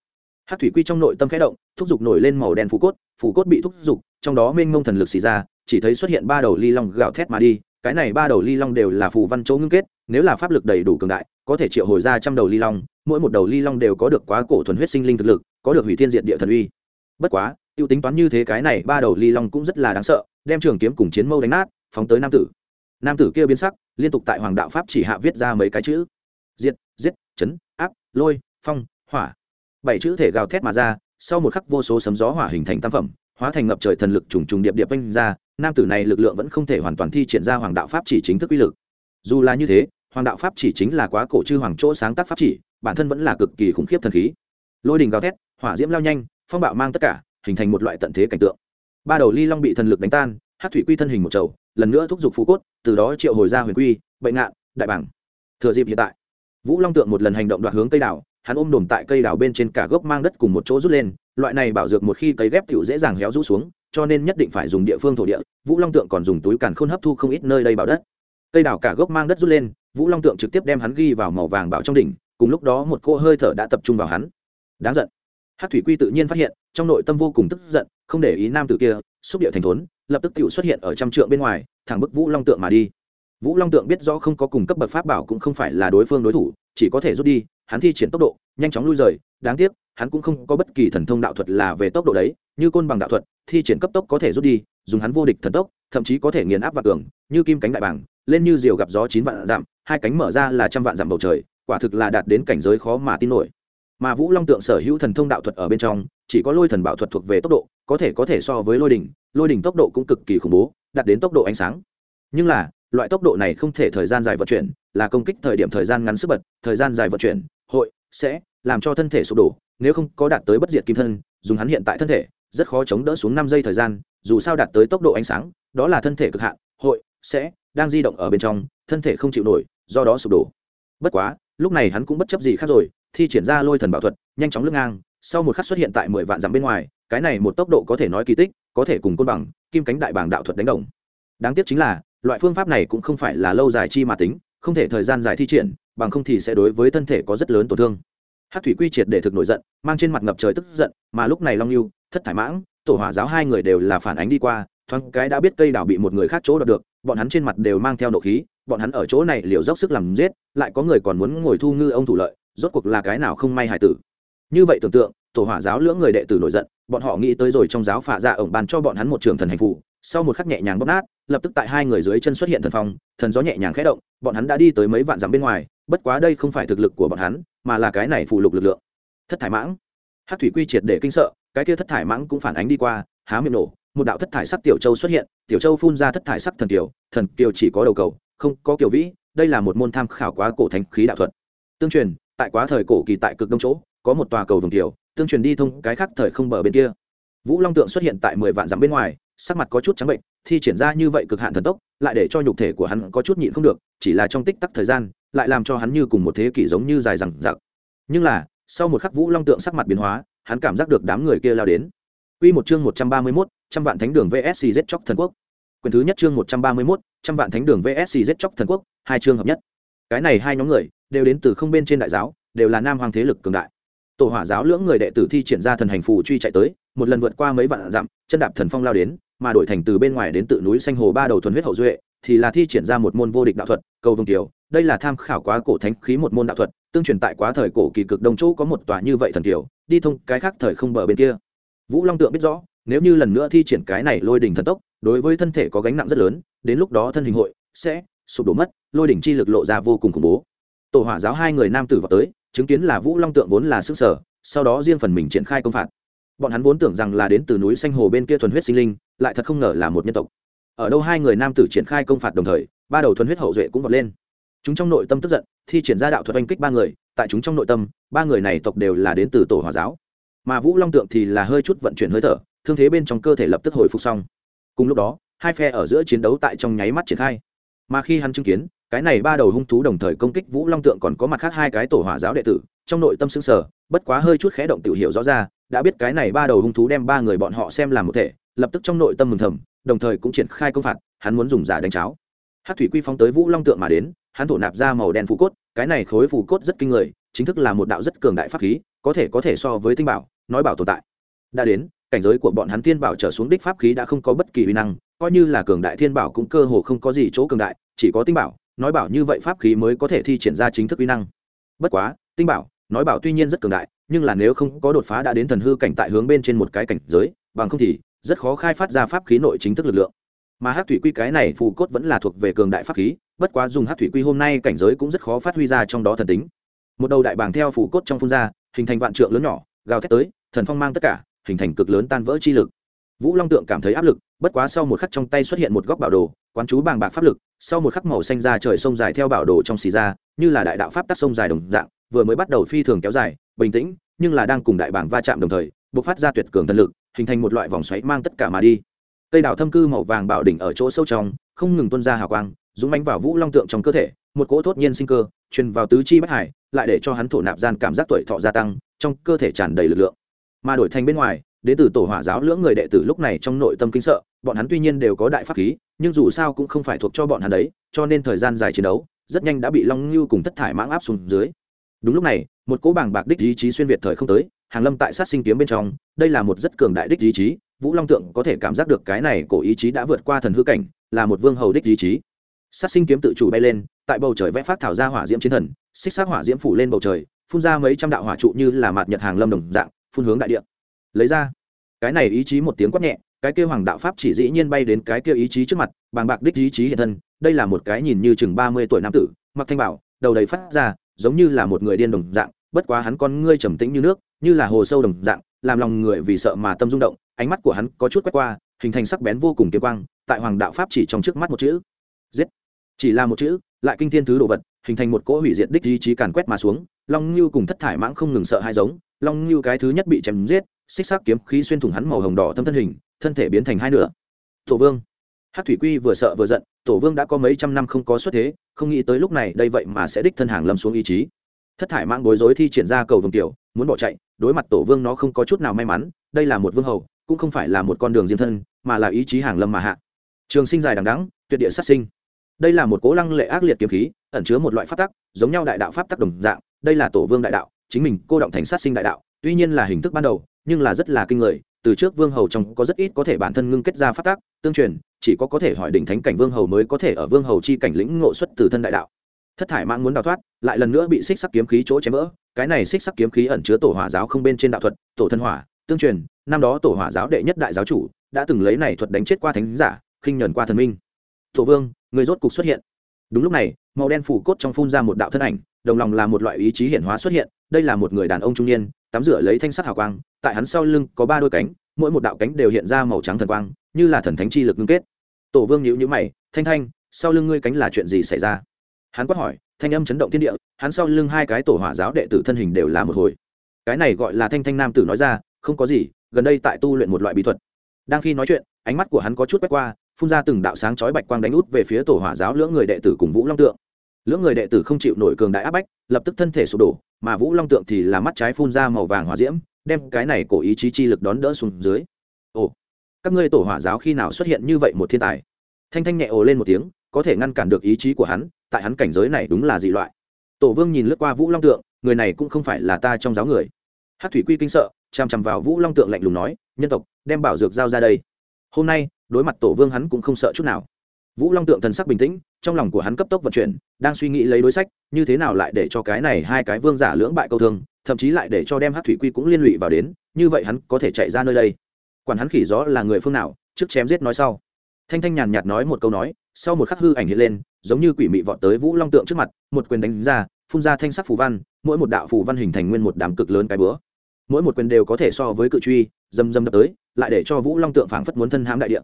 hát thủy quy trong nội tâm khẽ động, thúc giục nổi lên màu đen phù cốt phù cốt bị thúc giục, trong đó mênh mông thần lực xì ra, chỉ thấy xuất hiện ba đầu ly long gào thét mà đi, cái này ba đầu ly long đều là phù văn chỗ ngưng kết, nếu là pháp lực đầy đủ cường đại, có thể triệu hồi ra trăm đầu ly long, mỗi một đầu ly long đều có được quá cổ thuần huyết sinh linh thực lực, có được hủy thiên diện địa thần uy. Bất quá tiêu tính toán như thế cái này ba đầu ly long cũng rất là đáng sợ, đem trường kiếm cùng chiến mâu đánh nát, phóng tới nam tử. Nam tử kia biến sắc, liên tục tại hoàng đạo pháp chỉ hạ viết ra mấy cái chữ. Diệt, giết, chấn, áp, lôi, phong, hỏa bảy chữ thể gào thét mà ra, sau một khắc vô số sấm gió hỏa hình thành tam phẩm, hóa thành ngập trời thần lực trùng trùng điệp điệp oanh ra, nam tử này lực lượng vẫn không thể hoàn toàn thi triển ra hoàng đạo pháp chỉ chính thức uy lực. Dù là như thế, hoàng đạo pháp chỉ chính là quá cổ chư hoàng chỗ sáng tác pháp chỉ, bản thân vẫn là cực kỳ khủng khiếp thần khí. Lôi đình gào thét, hỏa diễm lao nhanh, phong bạo mang tất cả, hình thành một loại tận thế cảnh tượng. Ba đầu ly long bị thần lực đánh tan hát thủy quy thân hình một chầu lần nữa thúc giục phú cốt, từ đó triệu hồi ra huyền quy bệnh ngạn, đại bảng thừa dịp hiện tại, vũ long tượng một lần hành động đoạt hướng cây đảo hắn ôm đồm tại cây đào bên trên cả gốc mang đất cùng một chỗ rút lên, loại này bảo dược một khi cấy ghép tiểu dễ dàng héo rũ xuống, cho nên nhất định phải dùng địa phương thổ địa, vũ long tượng còn dùng túi càn khôn hấp thu không ít nơi đây bảo đất. Cây đào cả gốc mang đất rút lên, vũ long tượng trực tiếp đem hắn ghi vào màu vàng bảo trong đỉnh, cùng lúc đó một cô hơi thở đã tập trung vào hắn. Đáng giận. Hát thủy quy tự nhiên phát hiện, trong nội tâm vô cùng tức giận, không để ý nam tử kia, xúc địa thành thốn, lập tức tự xuất hiện ở trăm trượng bên ngoài, thẳng bức vũ long tượng mà đi. Vũ long tượng biết rõ không có cùng cấp bậc pháp bảo cũng không phải là đối phương đối thủ, chỉ có thể rút đi hắn thi triển tốc độ, nhanh chóng lui rời, đáng tiếc, hắn cũng không có bất kỳ thần thông đạo thuật là về tốc độ đấy, như côn bằng đạo thuật, thi triển cấp tốc có thể rút đi, dùng hắn vô địch thần tốc, thậm chí có thể nghiền áp vạn tường như kim cánh đại bảng lên như diều gặp gió chín vạn dặm, hai cánh mở ra là trăm vạn dặm bầu trời, quả thực là đạt đến cảnh giới khó mà tin nổi. Mà vũ long tượng sở hữu thần thông đạo thuật ở bên trong, chỉ có lôi thần bảo thuật thuộc về tốc độ, có thể có thể so với lôi đỉnh lôi đỉnh tốc độ cũng cực kỳ khủng bố, đạt đến tốc độ ánh sáng. Nhưng là, loại tốc độ này không thể thời gian dài vận chuyển, là công kích thời điểm thời gian ngắn sức bật, thời gian dài vận chuyển hội, sẽ làm cho thân thể sụp đổ, nếu không có đạt tới bất diệt kim thân, dùng hắn hiện tại thân thể, rất khó chống đỡ xuống năm giây thời gian, dù sao đạt tới tốc độ ánh sáng, đó là thân thể cực hạn, hội, sẽ đang di động ở bên trong, thân thể không chịu nổi, do đó sụp đổ. Bất quá, lúc này hắn cũng bất chấp gì khác rồi, thi triển ra lôi thần bảo thuật, nhanh chóng lưng ngang, sau một khắc xuất hiện tại mười vạn dặm bên ngoài, cái này một tốc độ có thể nói kỳ tích, có thể cùng côn bằng, kim cánh đại bảng đạo thuật đánh đồng. Đáng tiếc chính là, loại phương pháp này cũng không phải là lâu dài chi mà tính không thể thời gian dài thi triển, bằng không thì sẽ đối với thân thể có rất lớn tổn thương. Hát thủy quy triệt để thực nổi giận, mang trên mặt ngập trời tức giận, mà lúc này long lưu thất thải mãng, tổ hỏa giáo hai người đều là phản ánh đi qua, thoáng cái đã biết cây đảo bị một người khác chỗ đọc được, bọn hắn trên mặt đều mang theo nộ khí, bọn hắn ở chỗ này liều dốc sức làm giết, lại có người còn muốn ngồi thu ngư ông thủ lợi, rốt cuộc là cái nào không may hài tử. Như vậy tưởng tượng, tổ hỏa giáo lưỡng người đệ tử nổi giận, bọn họ nghĩ tới rồi trong giáo phả ra ổng bàn cho bọn hắn một trường thần hành phụ sau một khắc nhẹ nhàng bóp nát, lập tức tại hai người dưới chân xuất hiện thần phong, thần gió nhẹ nhàng khẽ động, bọn hắn đã đi tới mấy vạn dặm bên ngoài, bất quá đây không phải thực lực của bọn hắn, mà là cái này phụ lục lực lượng. Thất thải mãng. Hát thủy quy triệt để kinh sợ, cái kia thất thải mãng cũng phản ánh đi qua, há miệng nổ, một đạo thất thải sắc tiểu châu xuất hiện, tiểu châu phun ra thất thải sắc thần kiều thần kiều chỉ có đầu cầu, không có kiều vĩ, đây là một môn tham khảo quá cổ thánh khí đạo thuật. Tương truyền, tại quá thời cổ kỳ tại cực đông chỗ, có một tòa cầu vồng kiều tương truyền đi thông cái khác thời không bờ bên kia. Vũ long tượng xuất hiện tại mười vạn dặm bên ngoài sắc mặt có chút trắng bệnh thi triển ra như vậy cực hạn thần tốc lại để cho nhục thể của hắn có chút nhịn không được chỉ là trong tích tắc thời gian lại làm cho hắn như cùng một thế kỷ giống như dài rằng giặc nhưng là sau một khắc vũ long tượng sắc mặt biến hóa hắn cảm giác được đám người kia lao đến Quy một chương 131, trăm vạn thánh đường VSC Z chóc thần quốc. Quyền thứ nhất chương 131, trăm vạn thánh đường VSC Z chóc thần quốc, hai chương hợp nhất. Cái này hai nhóm người đều đến từ không bên trên đại giáo, đều là nam hoàng thế lực cường đại. Tổ Hỏa giáo lưỡng người đệ tử thi triển ra thần hành phù truy chạy tới, một lần vượt qua mấy vạn dặm, chân đạp thần phong lao đến, mà đổi thành từ bên ngoài đến tự núi xanh hồ ba đầu thuần huyết hậu duệ, thì là thi triển ra một môn vô địch đạo thuật, cầu vương kiều. Đây là tham khảo quá cổ thánh khí một môn đạo thuật, tương truyền tại quá thời cổ kỳ cực đông chỗ có một tòa như vậy thần kiều, đi thông cái khác thời không bờ bên kia. Vũ long tượng biết rõ nếu như lần nữa thi triển cái này lôi đỉnh thần tốc đối với thân thể có gánh nặng rất lớn đến lúc đó thân hình hội sẽ sụp đổ mất lôi đỉnh chi lực lộ ra vô cùng khủng bố. Tổ hỏa giáo hai người nam tử vào tới chứng kiến là vũ long tượng vốn là sức sở sau đó riêng phần mình triển khai công phạt bọn hắn vốn tưởng rằng là đến từ núi xanh hồ bên kia thuần huyết sinh linh, lại thật không ngờ là một nhân tộc. Ở đâu hai người nam tử triển khai công phạt đồng thời, ba đầu thuần huyết hậu duệ cũng vọt lên. Chúng trong nội tâm tức giận, thi triển ra đạo thuật oanh kích ba người, tại chúng trong nội tâm, ba người này tộc đều là đến từ tổ hỏa giáo. Mà vũ long tượng thì là hơi chút vận chuyển hơi thở, thương thế bên trong cơ thể lập tức hồi phục xong. Cùng lúc đó, hai phe ở giữa chiến đấu tại trong nháy mắt triển khai. Mà khi hắn chứng kiến, cái này ba đầu hung thú đồng thời công kích vũ long tượng còn có mặt khác hai cái tổ hỏa giáo đệ tử, trong nội tâm xứng sở bất quá hơi chút khẽ động tiểu hiểu rõ ra đã biết cái này ba đầu hung thú đem ba người bọn họ xem làm một thể, lập tức trong nội tâm mừng thầm, đồng thời cũng triển khai công phạt, hắn muốn dùng giả đánh cháo. Hát thủy quy phong tới vũ long tượng mà đến, hắn thổ nạp ra màu đen phù cốt, cái này khối phù cốt rất kinh người, chính thức là một đạo rất cường đại pháp khí, có thể có thể so với tinh bảo, nói bảo tồn tại. Đã đến, cảnh giới của bọn hắn thiên bảo trở xuống đích pháp khí đã không có bất kỳ uy năng, coi như là cường đại thiên bảo cũng cơ hồ không có gì chỗ cường đại, chỉ có tinh bảo, nói bảo như vậy pháp khí mới có thể thi triển ra chính thức uy năng. Bất quá, tinh bảo nói bảo tuy nhiên rất cường đại, nhưng là nếu không có đột phá đã đến thần hư cảnh tại hướng bên trên một cái cảnh giới, bằng không thì rất khó khai phát ra pháp khí nội chính thức lực lượng. Mà hát thủy quy cái này phù cốt vẫn là thuộc về cường đại pháp khí, bất quá dùng hát thủy quy hôm nay cảnh giới cũng rất khó phát huy ra trong đó thần tính. Một đầu đại bàng theo phù cốt trong phun ra, hình thành vạn trượng lớn nhỏ, gào thét tới, thần phong mang tất cả, hình thành cực lớn tan vỡ chi lực. Vũ long tượng cảm thấy áp lực, bất quá sau một khắc trong tay xuất hiện một góc bảo đồ, quán chú bàng bạc pháp lực, sau một khắc màu xanh ra trời sông dài theo bảo đồ trong xì ra, như là đại đạo pháp tắc sông dài đồng dạng vừa mới bắt đầu phi thường kéo dài, bình tĩnh, nhưng là đang cùng đại bảng va chạm đồng thời, bộc phát ra tuyệt cường thần lực, hình thành một loại vòng xoáy mang tất cả mà đi. Cây đào thâm cư màu vàng bảo đỉnh ở chỗ sâu trong, không ngừng tuôn ra hào quang, dũng mánh vào vũ long tượng trong cơ thể, một cỗ thốt nhiên sinh cơ, truyền vào tứ chi bất hải, lại để cho hắn thổ nạp gian cảm giác tuổi thọ gia tăng, trong cơ thể tràn đầy lực lượng. Mà đổi thành bên ngoài đến từ tổ hỏa giáo lưỡng người đệ tử lúc này trong nội tâm kinh sợ, bọn hắn tuy nhiên đều có đại pháp khí, nhưng dù sao cũng không phải thuộc cho bọn hắn đấy, cho nên thời gian dài chiến đấu, rất nhanh đã bị long ngưu cùng thất thải mãng áp xuống dưới đúng lúc này, một cỗ bảng bạc đích ý chí xuyên việt thời không tới, hàng lâm tại sát sinh kiếm bên trong, đây là một rất cường đại đích ý chí, vũ long tượng có thể cảm giác được cái này cổ ý chí đã vượt qua thần hư cảnh, là một vương hầu đích ý chí. Sát sinh kiếm tự chủ bay lên, tại bầu trời vẽ phát thảo ra hỏa diễm chiến thần, xích sát hỏa diễm phủ lên bầu trời, phun ra mấy trăm đạo hỏa trụ như là mạt nhật hàng lâm đồng dạng, phun hướng đại địa. Lấy ra, cái này ý chí một tiếng quát nhẹ, cái kêu hoàng đạo pháp chỉ dĩ nhiên bay đến cái kêu ý chí trước mặt, bàng bạc đích ý chí hiện thân, đây là một cái nhìn như chừng ba mươi tuổi nam tử, mặc thanh bảo, đầu đầy phát ra giống như là một người điên đồng dạng, bất quá hắn con ngươi trầm tĩnh như nước, như là hồ sâu đồng dạng, làm lòng người vì sợ mà tâm rung động, ánh mắt của hắn có chút quét qua, hình thành sắc bén vô cùng kiếm quang, tại hoàng đạo pháp chỉ trong trước mắt một chữ. Giết. Chỉ là một chữ, lại kinh thiên thứ đồ vật, hình thành một cỗ hủy diệt đích ý chí càn quét mà xuống, long như cùng thất thải mãng không ngừng sợ hai giống, long như cái thứ nhất bị chém giết, xích sắc kiếm khí xuyên thủng hắn màu hồng đỏ thâm thân hình, thân thể biến thành hai nửa. Thổ vương. Hát thủy quy vừa sợ vừa giận tổ vương đã có mấy trăm năm không có xuất thế, không nghĩ tới lúc này đây vậy mà sẽ đích thân hàng lâm xuống ý chí. Thất thải mãng bối rối thi triển ra cầu vương tiểu, muốn bỏ chạy, đối mặt tổ vương nó không có chút nào may mắn, đây là một vương hầu, cũng không phải là một con đường riêng thân, mà là ý chí hàng lâm mà hạ. Trường sinh dài đằng đắng tuyệt địa sát sinh. Đây là một cố lăng lệ ác liệt kiếm khí, ẩn chứa một loại pháp tắc, giống nhau đại đạo pháp tắc đồng dạng, đây là tổ vương đại đạo, chính mình cô động thành sát sinh đại đạo, tuy nhiên là hình thức ban đầu, nhưng là rất là kinh người từ trước vương hầu trong có rất ít có thể bản thân ngưng kết ra phát tác, tương truyền chỉ có có thể hỏi đỉnh thánh cảnh vương hầu mới có thể ở vương hầu chi cảnh lĩnh ngộ xuất từ thân đại đạo. Thất thải mang muốn đào thoát lại lần nữa bị xích sắc kiếm khí chỗ chém vỡ cái này xích sắc kiếm khí ẩn chứa tổ hỏa giáo không bên trên đạo thuật tổ thân hỏa tương truyền năm đó tổ hỏa giáo đệ nhất đại giáo chủ đã từng lấy này thuật đánh chết qua thánh giả khinh nhẫn qua thần minh. Tổ vương người rốt cục xuất hiện. Đúng lúc này màu đen phủ cốt trong phun ra một đạo thân ảnh đồng lòng là một loại ý chí hiển hóa xuất hiện đây là một người đàn ông trung niên tắm rửa lấy thanh sắc hào quang, tại hắn sau lưng có ba đôi cánh, mỗi một đạo cánh đều hiện ra màu trắng thần quang, như là thần thánh chi lực ngưng kết. Tổ vương nhíu nhíu mày, thanh thanh, sau lưng ngươi cánh là chuyện gì xảy ra? Hắn quát hỏi, thanh âm chấn động thiên địa, hắn sau lưng hai cái tổ hỏa giáo đệ tử thân hình đều là một hồi. Cái này gọi là thanh thanh nam tử nói ra, không có gì, gần đây tại tu luyện một loại bí thuật. Đang khi nói chuyện, ánh mắt của hắn có chút quét qua, phun ra từng đạo sáng chói bạch quang đánh út về phía tổ hỏa giáo lưỡng người đệ tử cùng vũ long tượng lưỡng người đệ tử không chịu nổi cường đại áp bách, lập tức thân thể sụp đổ, mà vũ long tượng thì là mắt trái phun ra màu vàng hỏa diễm, đem cái này cổ ý chí chi lực đón đỡ xuống dưới. Ồ, các ngươi tổ hỏa giáo khi nào xuất hiện như vậy một thiên tài? Thanh thanh nhẹ ồ lên một tiếng, có thể ngăn cản được ý chí của hắn, tại hắn cảnh giới này đúng là dị loại. Tổ vương nhìn lướt qua vũ long tượng, người này cũng không phải là ta trong giáo người. Hát thủy quy kinh sợ chằm chằm vào vũ long tượng lạnh lùng nói, nhân tộc, đem bảo dược giao ra đây. Hôm nay, đối mặt tổ vương hắn cũng không sợ chút nào vũ long tượng thần sắc bình tĩnh, trong lòng của hắn cấp tốc vận chuyển, đang suy nghĩ lấy đối sách, như thế nào lại để cho cái này hai cái vương giả lưỡng bại câu thương, thậm chí lại để cho đem hát thủy quy cũng liên lụy vào đến, như vậy hắn có thể chạy ra nơi đây. Quản hắn khỉ gió là người phương nào, trước chém giết nói sau. Thanh thanh nhàn nhạt nói một câu nói, sau một khắc hư ảnh hiện lên, giống như quỷ mị vọt tới vũ long tượng trước mặt, một quyền đánh ra, phun ra thanh sắc phù văn, mỗi một đạo phù văn hình thành nguyên một đám cực lớn cái bữa. Mỗi một quyền đều có thể so với cự truy dầm dầm đập tới, lại để cho vũ long tượng phảng phất muốn thân hãm đại địa.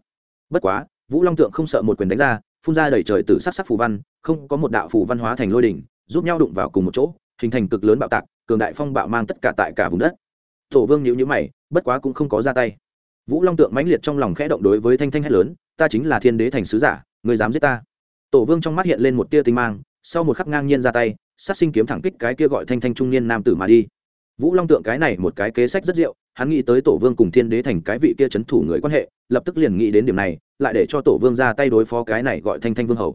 Bất quá vũ long tượng không sợ một quyền đánh ra, phun ra đầy trời từ sắc sắc phù văn, không có một đạo phù văn hóa thành lôi đỉnh, giúp nhau đụng vào cùng một chỗ, hình thành cực lớn bạo tạc, cường đại phong bạo mang tất cả tại cả vùng đất. Tổ vương nhíu nhíu mày, bất quá cũng không có ra tay. Vũ long tượng mãnh liệt trong lòng khẽ động đối với thanh thanh hét lớn, ta chính là thiên đế thành sứ giả người dám giết ta? Tổ vương trong mắt hiện lên một tia tinh mang, sau một khắc ngang nhiên ra tay, sát sinh kiếm thẳng kích cái kia gọi thanh thanh trung niên nam tử mà đi. Vũ long tượng cái này một cái kế sách rất diệu hắn nghĩ tới tổ vương cùng thiên đế thành cái vị kia c h ấ n thủ người quan hệ, lập tức liền nghĩ đến điểm này, lại để cho tổ vương ra tay đối phó cái này gọi thanh thanh vương hầu.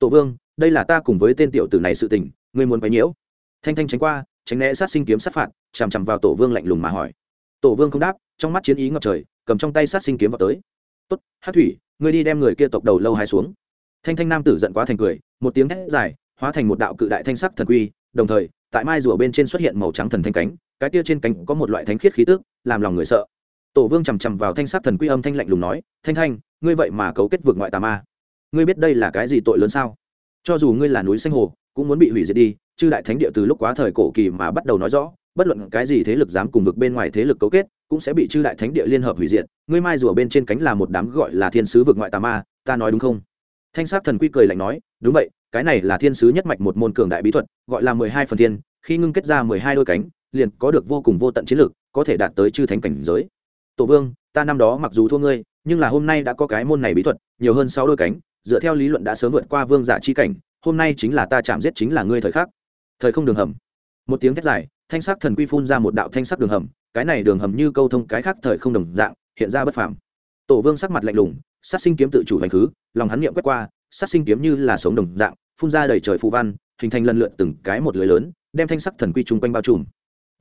Tổ vương, đây là ta cùng với tên tiểu tử này sự tình, ngươi muốn bấy nhiễu? Thanh thanh tránh qua, tránh né sát sinh kiếm sát phạt, chằm chằm vào tổ vương lạnh lùng mà hỏi. Tổ vương không đáp, trong mắt chiến ý ngập trời, cầm trong tay sát sinh kiếm vào tới. Tốt hát thủy, ngươi đi đem người kia tộc đầu lâu hai xuống. Thanh thanh nam tử giận quá thành cười, một tiếng thét dài, hóa thành một đạo cự đại thanh sắc thần quy, đồng thời, tại mai rùa bên trên xuất hiện màu trắng thần thanh cánh, cái kia trên cánh có một loại thánh khiết khí tức làm lòng người sợ. Tổ vương chằm chằm vào thanh sắc thần quy âm thanh lạnh lùng nói, thanh thanh, ngươi vậy mà cấu kết vượt ngoại tà ma. Ngươi biết đây là cái gì tội lớn sao? Cho dù ngươi là núi xanh hồ, cũng muốn bị hủy diệt đi, chư đại thánh địa từ lúc quá thời cổ kỳ mà bắt đầu nói rõ, bất luận cái gì thế lực dám cùng vực bên ngoài thế lực cấu kết, cũng sẽ bị chư đại thánh địa liên hợp hủy diệt. Ngươi mai rùa bên trên cánh là một đám gọi là thiên sứ vực ngoại tà ma, ta nói đúng không? Thanh sắc thần quy cười lạnh nói, đúng vậy, cái này là thiên sứ nhất mạch một môn cường đại bí thuật, gọi là mười hai phần thiên, khi ngưng kết ra mười hai đôi cánh, liền có được vô cùng vô tận chiến lược có thể đạt tới chư thánh cảnh giới. Tổ vương, ta năm đó mặc dù thua ngươi, nhưng là hôm nay đã có cái môn này bí thuật, nhiều hơn sáu đôi cánh, dựa theo lý luận đã sớm vượt qua vương giả chi cảnh, hôm nay chính là ta chạm giết chính là ngươi thời khắc. Thời không đường hầm. Một tiếng thét dài, thanh sắc thần quy phun ra một đạo thanh sắc đường hầm, cái này đường hầm như câu thông cái khác thời không đồng dạng, hiện ra bất phàm. Tổ vương sắc mặt lạnh lùng, sát sinh kiếm tự chủ hành khứ, lòng hắn niệm quét qua, sát sinh kiếm như là sống đồng dạng, phun ra đầy trời phù văn, hình thành lần lượt từng cái một lưới lớn, đem thanh sắc thần quy chung quanh bao trùm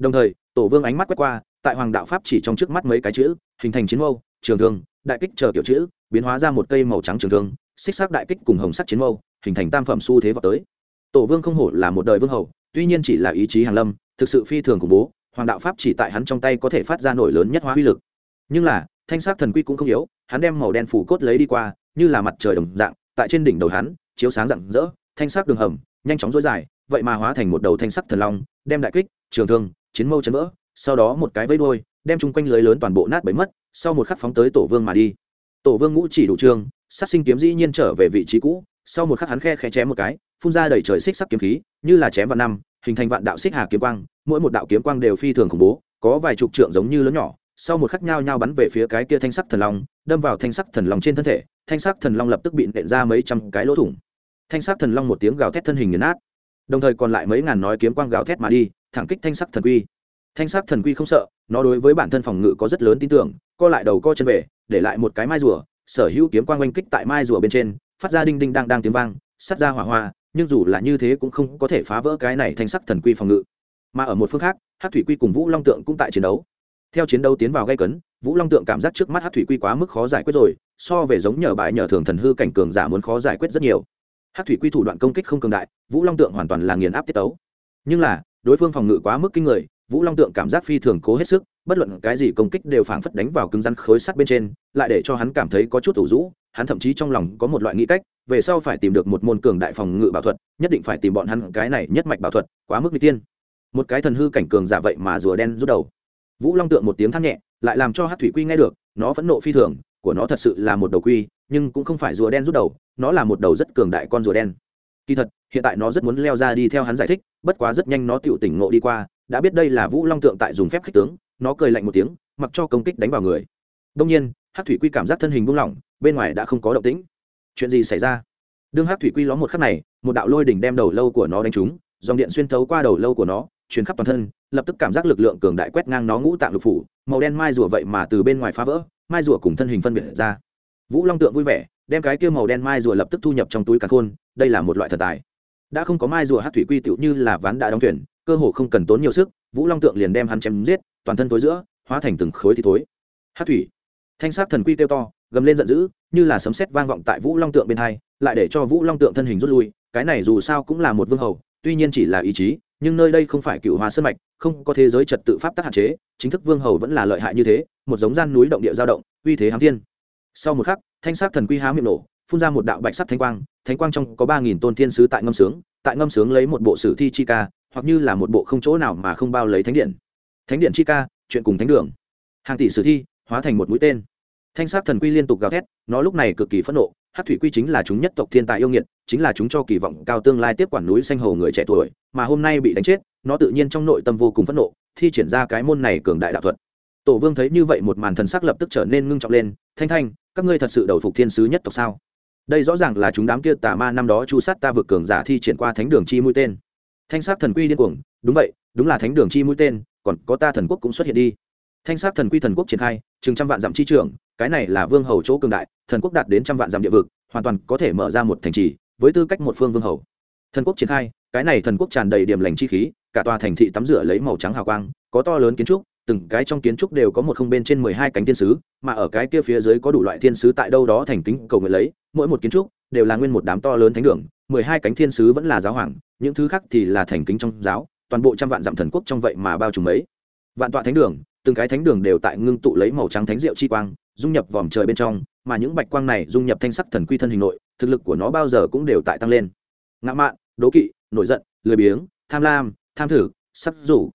đồng thời, tổ vương ánh mắt quét qua, tại hoàng đạo pháp chỉ trong trước mắt mấy cái chữ, hình thành chiến mâu, trường thương, đại kích chờ kiểu chữ, biến hóa ra một cây màu trắng trường thương, xích sắc đại kích cùng hồng sắc chiến mâu, hình thành tam phẩm xu thế vào tới. Tổ vương không hổ là một đời vương hầu, tuy nhiên chỉ là ý chí hàng lâm, thực sự phi thường khủng bố, hoàng đạo pháp chỉ tại hắn trong tay có thể phát ra nổi lớn nhất hóa uy lực. Nhưng là, thanh sắc thần quy cũng không yếu, hắn đem màu đen phủ cốt lấy đi qua, như là mặt trời đồng dạng, tại trên đỉnh đầu hắn, chiếu sáng rạng rỡ, thanh sắc đường hầm, nhanh chóng dối dài, vậy mà hóa thành một đầu thanh sắc thần long, đem đại kích, trường thương chiến mâu chấn vỡ, sau đó một cái vây đôi đem chung quanh lưới lớn toàn bộ nát bấy mất, sau một khắc phóng tới tổ vương mà đi. Tổ vương ngũ chỉ đủ trương sát sinh kiếm dĩ nhiên trở về vị trí cũ, sau một khắc hắn khe khẽ chém một cái, phun ra đầy trời xích sắc kiếm khí, như là chém vào năm, hình thành vạn đạo xích hà kiếm quang, mỗi một đạo kiếm quang đều phi thường khủng bố, có vài chục trượng giống như lớn nhỏ, sau một khắc nhao nhao bắn về phía cái kia thanh sắc thần long, đâm vào thanh sắc thần long trên thân thể, thanh sắc thần long lập tức bị nện ra mấy trăm cái lỗ thủng. Thanh sắc thần long một tiếng gào thét thân hình nghiền nát đồng thời còn lại mấy ngàn nói kiếm quang gào thét mà đi, thẳng kích thanh sắc thần quy. Thanh sắc thần quy không sợ, nó đối với bản thân phòng ngự có rất lớn tin tưởng, co lại đầu co chân về, để lại một cái mai rùa, sở hữu kiếm quang oanh kích tại mai rùa bên trên, phát ra đinh đinh đang đang tiếng vang sắt ra hỏa hoa, nhưng dù là như thế cũng không có thể phá vỡ cái này thanh sắc thần quy phòng ngự. Mà ở một phương khác hát thủy quy cùng vũ long tượng cũng tại chiến đấu. Theo chiến đấu tiến vào gây cấn, vũ long tượng cảm giác trước mắt hát thủy quy quá mức khó giải quyết rồi, so về giống nhờ bại nhờ thường thần hư cảnh cường giả muốn khó giải quyết rất nhiều hát thủy quy thủ đoạn công kích không cường đại, vũ long tượng hoàn toàn là nghiền áp tiết tấu. Nhưng là, đối phương phòng ngự quá mức kinh người, vũ long tượng cảm giác phi thường cố hết sức, bất luận cái gì công kích đều phảng phất đánh vào cứng rắn khối sắt bên trên, lại để cho hắn cảm thấy có chút ủ rũ, hắn thậm chí trong lòng có một loại nghĩ cách, về sau phải tìm được một môn cường đại phòng ngự bảo thuật, nhất định phải tìm bọn hắn cái này nhất mạch bảo thuật, quá mức n tiên một cái thần hư cảnh cường giả vậy mà rùa đen rút đầu. Vũ long tượng một tiếng than nhẹ, lại làm cho hát thủy quy nghe được, nó phẫn nộ phi thường, của nó thật sự là một đầu quy nhưng cũng không phải rùa đen rút đầu, nó là một đầu rất cường đại con rùa đen. Kỳ thật, hiện tại nó rất muốn leo ra đi theo hắn giải thích, bất quá rất nhanh nó tựu tỉnh ngộ đi qua, đã biết đây là vũ long tượng tại dùng phép khích tướng, nó cười lạnh một tiếng, mặc cho công kích đánh vào người. Đông nhiên hát thủy quy cảm giác thân hình buông lỏng, bên ngoài đã không có động tĩnh. Chuyện gì xảy ra? Đương hát thủy quy ló một khắc này, một đạo lôi đỉnh đem đầu lâu của nó đánh trúng, dòng điện xuyên thấu qua đầu lâu của nó, truyền khắp toàn thân, lập tức cảm giác lực lượng cường đại quét ngang nó ngũ tạng lục phủ, màu đen mai rùa vậy mà từ bên ngoài phá vỡ, mai rùa cùng thân hình phân biệt ra vũ long tượng vui vẻ, đem cái kia màu đen mai rùa lập tức thu nhập trong túi cả khôn, đây là một loại thần tài. Đã không có mai rùa hát thủy quy tựu như là ván đã đóng thuyền, cơ hồ không cần tốn nhiều sức, vũ long tượng liền đem hắn chém giết, toàn thân tối giữa, hóa thành từng khối thì thối. Hát thủy. Thanh sát thần quy kêu to, gầm lên giận dữ, như là sấm sét vang vọng tại vũ long tượng bên hai, lại để cho vũ long tượng thân hình rút lui, cái này dù sao cũng là một vương hầu, tuy nhiên chỉ là ý chí, nhưng nơi đây không phải cựu hóa sơn mạch, không có thế giới trật tự pháp tắc hạn chế, chính thức vương hầu vẫn là lợi hại như thế, một giống gian núi động địa giao động, uy thế hám thiên sau một khắc, thanh sắc thần quy há miệng nổ, phun ra một đạo bạch sắc thanh quang, thánh quang trong có ba nghìn tôn thiên sứ tại ngâm sướng, tại ngâm sướng lấy một bộ sử thi chi ca, hoặc như là một bộ không chỗ nào mà không bao lấy thánh điện. Thánh điện chi ca, chuyện cùng thánh đường. Hàng tỷ sử thi, hóa thành một mũi tên. Thanh sắc thần quy liên tục gào thét, nó lúc này cực kỳ phẫn nộ, hát thủy quy chính là chúng nhất tộc thiên tài yêu nghiệt, chính là chúng cho kỳ vọng cao tương lai tiếp quản núi xanh hồ người trẻ tuổi, mà hôm nay bị đánh chết, nó tự nhiên trong nội tâm vô cùng phẫn nộ, thi triển ra cái môn này cường đại đạo thuật. Tổ vương thấy như vậy một màn thần sắc lập tức trở nên ngưng trọng lên, thanh thanh các ngươi thật sự đầu phục thiên sứ nhất tộc sao? Đây rõ ràng là chúng đám kia tà ma năm đó chu sát ta vượt cường giả thi triển qua thánh đường chi mũi tên. Thanh sát thần quy điên cuồng, đúng vậy, đúng là thánh đường chi mũi tên, còn có ta thần quốc cũng xuất hiện đi. Thanh sát thần quy thần quốc triển khai, chừng trăm vạn dặm chi trưởng cái này là vương hầu chỗ cường đại, thần quốc đạt đến trăm vạn dặm địa vực, hoàn toàn có thể mở ra một thành trì, với tư cách một phương vương hầu. Thần quốc triển khai, cái này thần quốc tràn đầy điểm lành chi khí, cả tòa thành thị tắm rửa lấy màu trắng hào quang, có to lớn kiến trúc từng cái trong kiến trúc đều có một không bên trên mười hai cánh thiên sứ, mà ở cái kia phía dưới có đủ loại thiên sứ tại đâu đó thành kính cầu nguyện lấy, mỗi một kiến trúc đều là nguyên một đám to lớn thánh đường, mười hai cánh thiên sứ vẫn là giáo hoàng, những thứ khác thì là thành kính trong giáo, toàn bộ trăm vạn dặm thần quốc trong vậy mà bao trùm ấy vạn tọa thánh đường, từng cái thánh đường đều tại ngưng tụ lấy màu trắng thánh diệu chi quang, dung nhập vòm trời bên trong, mà những bạch quang này dung nhập thanh sắc thần quy thân hình nội, thực lực của nó bao giờ cũng đều tại tăng lên. Ngã mạn, đố kỵ, nổi giận, lười biếng, tham lam, tham thử, sắp rủ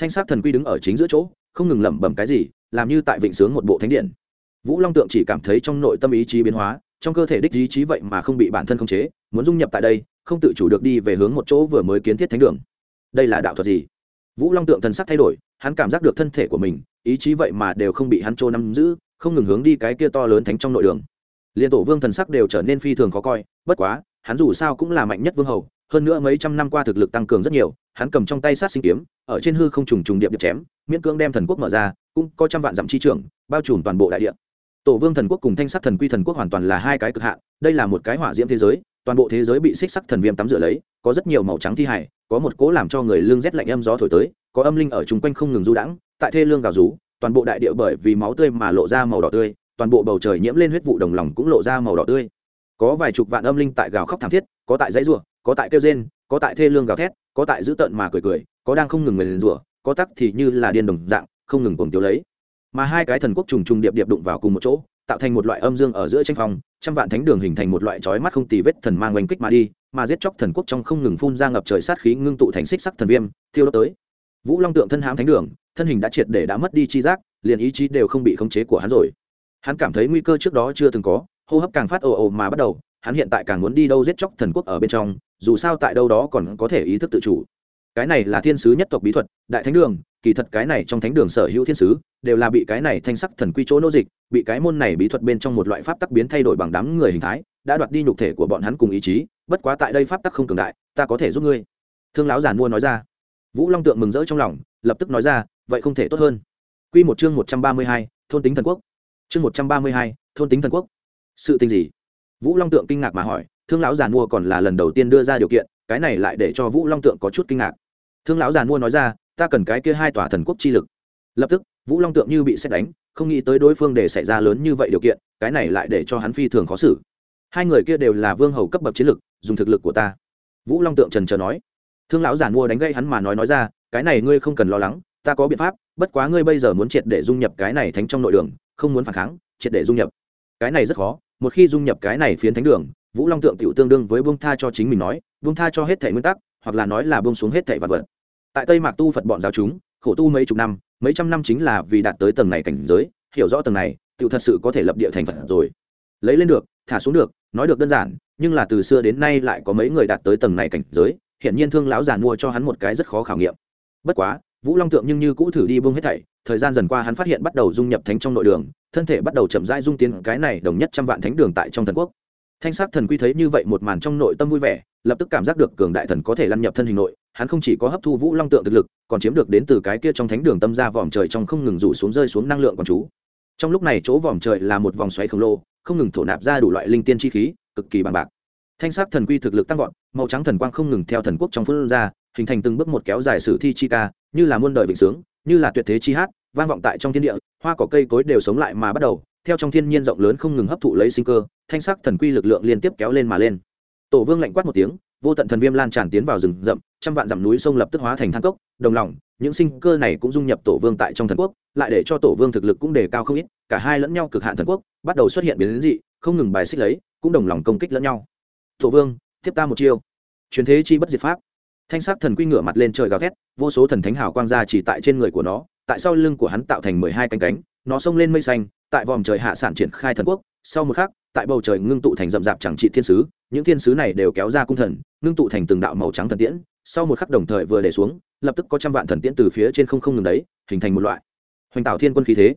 thanh sắc thần quy đứng ở chính giữa chỗ, không ngừng lẩm bẩm cái gì, làm như tại vịnh sướng một bộ thánh điện. Vũ long tượng chỉ cảm thấy trong nội tâm ý chí biến hóa, trong cơ thể đích ý chí vậy mà không bị bản thân khống chế, muốn dung nhập tại đây, không tự chủ được đi về hướng một chỗ vừa mới kiến thiết thánh đường. Đây là đạo thuật gì? Vũ long tượng thần sắc thay đổi, hắn cảm giác được thân thể của mình, ý chí vậy mà đều không bị hắn trô nắm giữ, không ngừng hướng đi cái kia to lớn thánh trong nội đường. Liên tổ vương thần sắc đều trở nên phi thường khó coi, bất quá, hắn dù sao cũng là mạnh nhất vương hầu, hơn nữa mấy trăm năm qua thực lực tăng cường rất nhiều, hắn cầm trong tay sát sinh kiếm ở trên hư không trùng trùng điệp điệp chém, miễn cưỡng đem thần quốc mở ra, cũng có trăm vạn dặm chi trưởng bao trùm toàn bộ đại địa. Tổ vương thần quốc cùng thanh sắc thần quy thần quốc hoàn toàn là hai cái cực hạn, đây là một cái hỏa diễm thế giới, toàn bộ thế giới bị xích sắc thần viêm tắm rửa lấy, có rất nhiều màu trắng thi hải có một cố làm cho người lương rét lạnh âm gió thổi tới, có âm linh ở chung quanh không ngừng du đãng, tại thê lương gào rú, toàn bộ đại địa bởi vì máu tươi mà lộ ra màu đỏ tươi, toàn bộ bầu trời nhiễm lên huyết vụ đồng lòng cũng lộ ra màu đỏ tươi. Có vài chục vạn âm linh tại gào khóc thảm thiết, có tại dãy rủa, có tại kêu rên có tại thê lương gào thét, có tại dữ tợn mà cười cười, có đang không ngừng nguyền rủa, có tắc thì như là điên đồng dạng, không ngừng cuồng tiêu lấy. Mà hai cái thần quốc trùng trùng điệp điệp đụng vào cùng một chỗ, tạo thành một loại âm dương ở giữa tranh phòng trăm vạn thánh đường hình thành một loại chói mắt không tì vết thần mang oanh kích mà đi, mà giết chóc thần quốc trong không ngừng phun ra ngập trời sát khí ngưng tụ thành xích sắc thần viêm, thiêu đốt tới. Vũ long tượng thân hãm thánh đường, thân hình đã triệt để đã mất đi chi giác, liền ý chí đều không bị khống chế của hắn rồi. Hắn cảm thấy nguy cơ trước đó chưa từng có, hô hấp càng phát ồ ồ mà bắt đầu hắn hiện tại càng muốn đi đâu giết chóc thần quốc ở bên trong, dù sao tại đâu đó còn có thể ý thức tự chủ. Cái này là thiên sứ nhất tộc bí thuật, đại thánh đường, kỳ thật cái này trong thánh đường sở hữu thiên sứ, đều là bị cái này thanh sắc thần quy chỗ nô dịch, bị cái môn này bí thuật bên trong một loại pháp tắc biến thay đổi bằng đám người hình thái, đã đoạt đi nhục thể của bọn hắn cùng ý chí, bất quá tại đây pháp tắc không cường đại, ta có thể giúp ngươi. Thương lão giản mua nói ra. Vũ long tượng mừng rỡ trong lòng, lập tức nói ra, vậy không thể tốt hơn. Q một chương một trăm ba mươi hai, thôn tính thần quốc. Chương một trăm ba mươi hai, thôn tính thần quốc. Sự tình gì? Vũ long tượng kinh ngạc mà hỏi, thương lão giàn mua còn là lần đầu tiên đưa ra điều kiện, cái này lại để cho vũ long tượng có chút kinh ngạc. Thương lão giàn mua nói ra, ta cần cái kia hai tòa thần quốc chi lực. Lập tức, vũ long tượng như bị xét đánh, không nghĩ tới đối phương để xảy ra lớn như vậy điều kiện, cái này lại để cho hắn phi thường khó xử. Hai người kia đều là vương hầu cấp bậc chiến lực, dùng thực lực của ta. Vũ long tượng trần trờ nói. Thương lão giản mua đánh gây hắn mà nói nói ra, cái này ngươi không cần lo lắng, ta có biện pháp, bất quá ngươi bây giờ muốn triệt để dung nhập cái này thánh trong nội đường, không muốn phản kháng, triệt để dung nhập. Cái này rất khó một khi dung nhập cái này phiến thánh đường, vũ long tượng tiểu tương đương với buông tha cho chính mình nói, buông tha cho hết thể nguyên tắc, hoặc là nói là buông xuống hết thể vật vật. Tại tây mạc tu phật bọn giáo chúng, khổ tu mấy chục năm, mấy trăm năm chính là vì đạt tới tầng này cảnh giới, hiểu rõ tầng này, tiểu thật sự có thể lập địa thành phật rồi. Lấy lên được, thả xuống được, nói được đơn giản, nhưng là từ xưa đến nay lại có mấy người đạt tới tầng này cảnh giới hiện nhiên thương lão giàn mua cho hắn một cái rất khó khảo nghiệm. Bất quá vũ long tượng nhưng như cũ thử đi bông hết thảy, thời gian dần qua hắn phát hiện bắt đầu dung nhập thánh trong nội đường, thân thể bắt đầu chậm rãi dung tiến cái này đồng nhất trăm vạn thánh đường tại trong thần quốc. Thanh sắc thần quy thấy như vậy một màn trong nội tâm vui vẻ, lập tức cảm giác được cường đại thần có thể lăn nhập thân hình nội, hắn không chỉ có hấp thu vũ long tượng thực lực, còn chiếm được đến từ cái kia trong thánh đường tâm ra vòm trời trong không ngừng rủ xuống rơi xuống năng lượng còn chú. Trong lúc này chỗ vòm trời là một vòng xoáy khổng lồ, không ngừng thổ nạp ra đủ loại linh tiên chi khí, cực kỳ bằng bạc. Thanh sắc thần quy thực lực tăng vọt, màu trắng thần quang không ngừng theo thần quốc trong phương ra, hình thành từng bước một kéo dài sử thi chi ca như là muôn đời vịnh sướng, như là tuyệt thế chi hát, vang vọng tại trong thiên địa, hoa cỏ cây cối đều sống lại mà bắt đầu, theo trong thiên nhiên rộng lớn không ngừng hấp thụ lấy sinh cơ, thanh sắc thần quy lực lượng liên tiếp kéo lên mà lên. Tổ vương lạnh quát một tiếng, vô tận thần viêm lan tràn tiến vào rừng rậm, trăm vạn dặm núi sông lập tức hóa thành thang cốc, đồng lòng, những sinh cơ này cũng dung nhập tổ vương tại trong thần quốc, lại để cho tổ vương thực lực cũng đề cao không ít, cả hai lẫn nhau cực hạn thần quốc, bắt đầu xuất hiện biến dị, không ngừng bài xích lấy, cũng đồng lòng công kích lẫn nhau. Tổ vương, tiếp ta một chiêu. Truyền thế chi bất diệt pháp thanh sắc thần quy ngửa mặt lên trời gào thét, vô số thần thánh hào quang ra chỉ tại trên người của nó, tại sau lưng của hắn tạo thành mười hai cánh cánh, nó xông lên mây xanh, tại vòm trời hạ sản triển khai thần quốc, sau một khắc, tại bầu trời ngưng tụ thành rậm rạp chẳng trị thiên sứ, những thiên sứ này đều kéo ra cung thần, ngưng tụ thành từng đạo màu trắng thần tiễn, sau một khắc đồng thời vừa để xuống, lập tức có trăm vạn thần tiễn từ phía trên không không ngừng đấy, hình thành một loại hoành tạo thiên quân khí thế.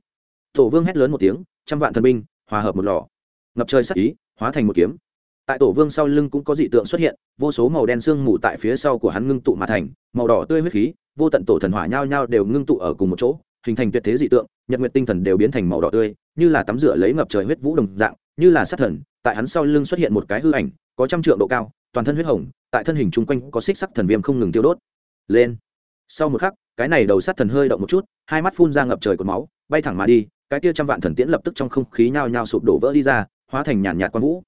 Tổ vương hét lớn một tiếng, trăm vạn thần binh hòa hợp một lò, ngập trời sắc ý, hóa thành một kiếm tại tổ vương sau lưng cũng có dị tượng xuất hiện, vô số màu đen sương mù tại phía sau của hắn ngưng tụ mà thành, màu đỏ tươi huyết khí, vô tận tổ thần hỏa nhao nhao đều ngưng tụ ở cùng một chỗ, hình thành tuyệt thế dị tượng, nhật nguyệt tinh thần đều biến thành màu đỏ tươi, như là tắm rửa lấy ngập trời huyết vũ đồng dạng, như là sát thần, tại hắn sau lưng xuất hiện một cái hư ảnh, có trăm trượng độ cao, toàn thân huyết hồng, tại thân hình chung quanh có xích sắc thần viêm không ngừng tiêu đốt. Lên. Sau một khắc, cái này đầu sát thần hơi động một chút, hai mắt phun ra ngập trời cột máu, bay thẳng mà đi, cái kia trăm vạn thần tiễn lập tức trong không khí nhao nhao sụp đổ vỡ đi ra, hóa thành nhàn nhạt quang vũ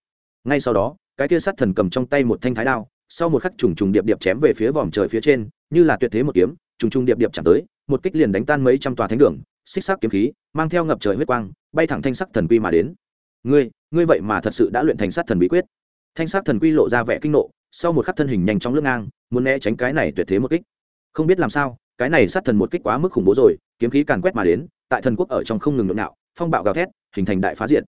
ngay sau đó, cái kia sát thần cầm trong tay một thanh thái đao, sau một khắc trùng trùng điệp điệp chém về phía vòm trời phía trên, như là tuyệt thế một kiếm, trùng trùng điệp điệp chạm tới, một kích liền đánh tan mấy trăm tòa thánh đường, xích sắc kiếm khí, mang theo ngập trời huyết quang, bay thẳng thanh sắc thần quy mà đến. Ngươi ngươi vậy mà thật sự đã luyện thành sát thần bí quyết. Thanh sắc thần quy lộ ra vẻ kinh nộ, sau một khắc thân hình nhanh chóng lướt ngang, muốn né tránh cái này tuyệt thế một kích. Không biết làm sao, cái này sát thần một kích quá mức khủng bố rồi, kiếm khí càn quét mà đến, tại thần quốc ở trong không ngừng nhộn nhạo, phong bạo gào thét, hình thành đại phá diện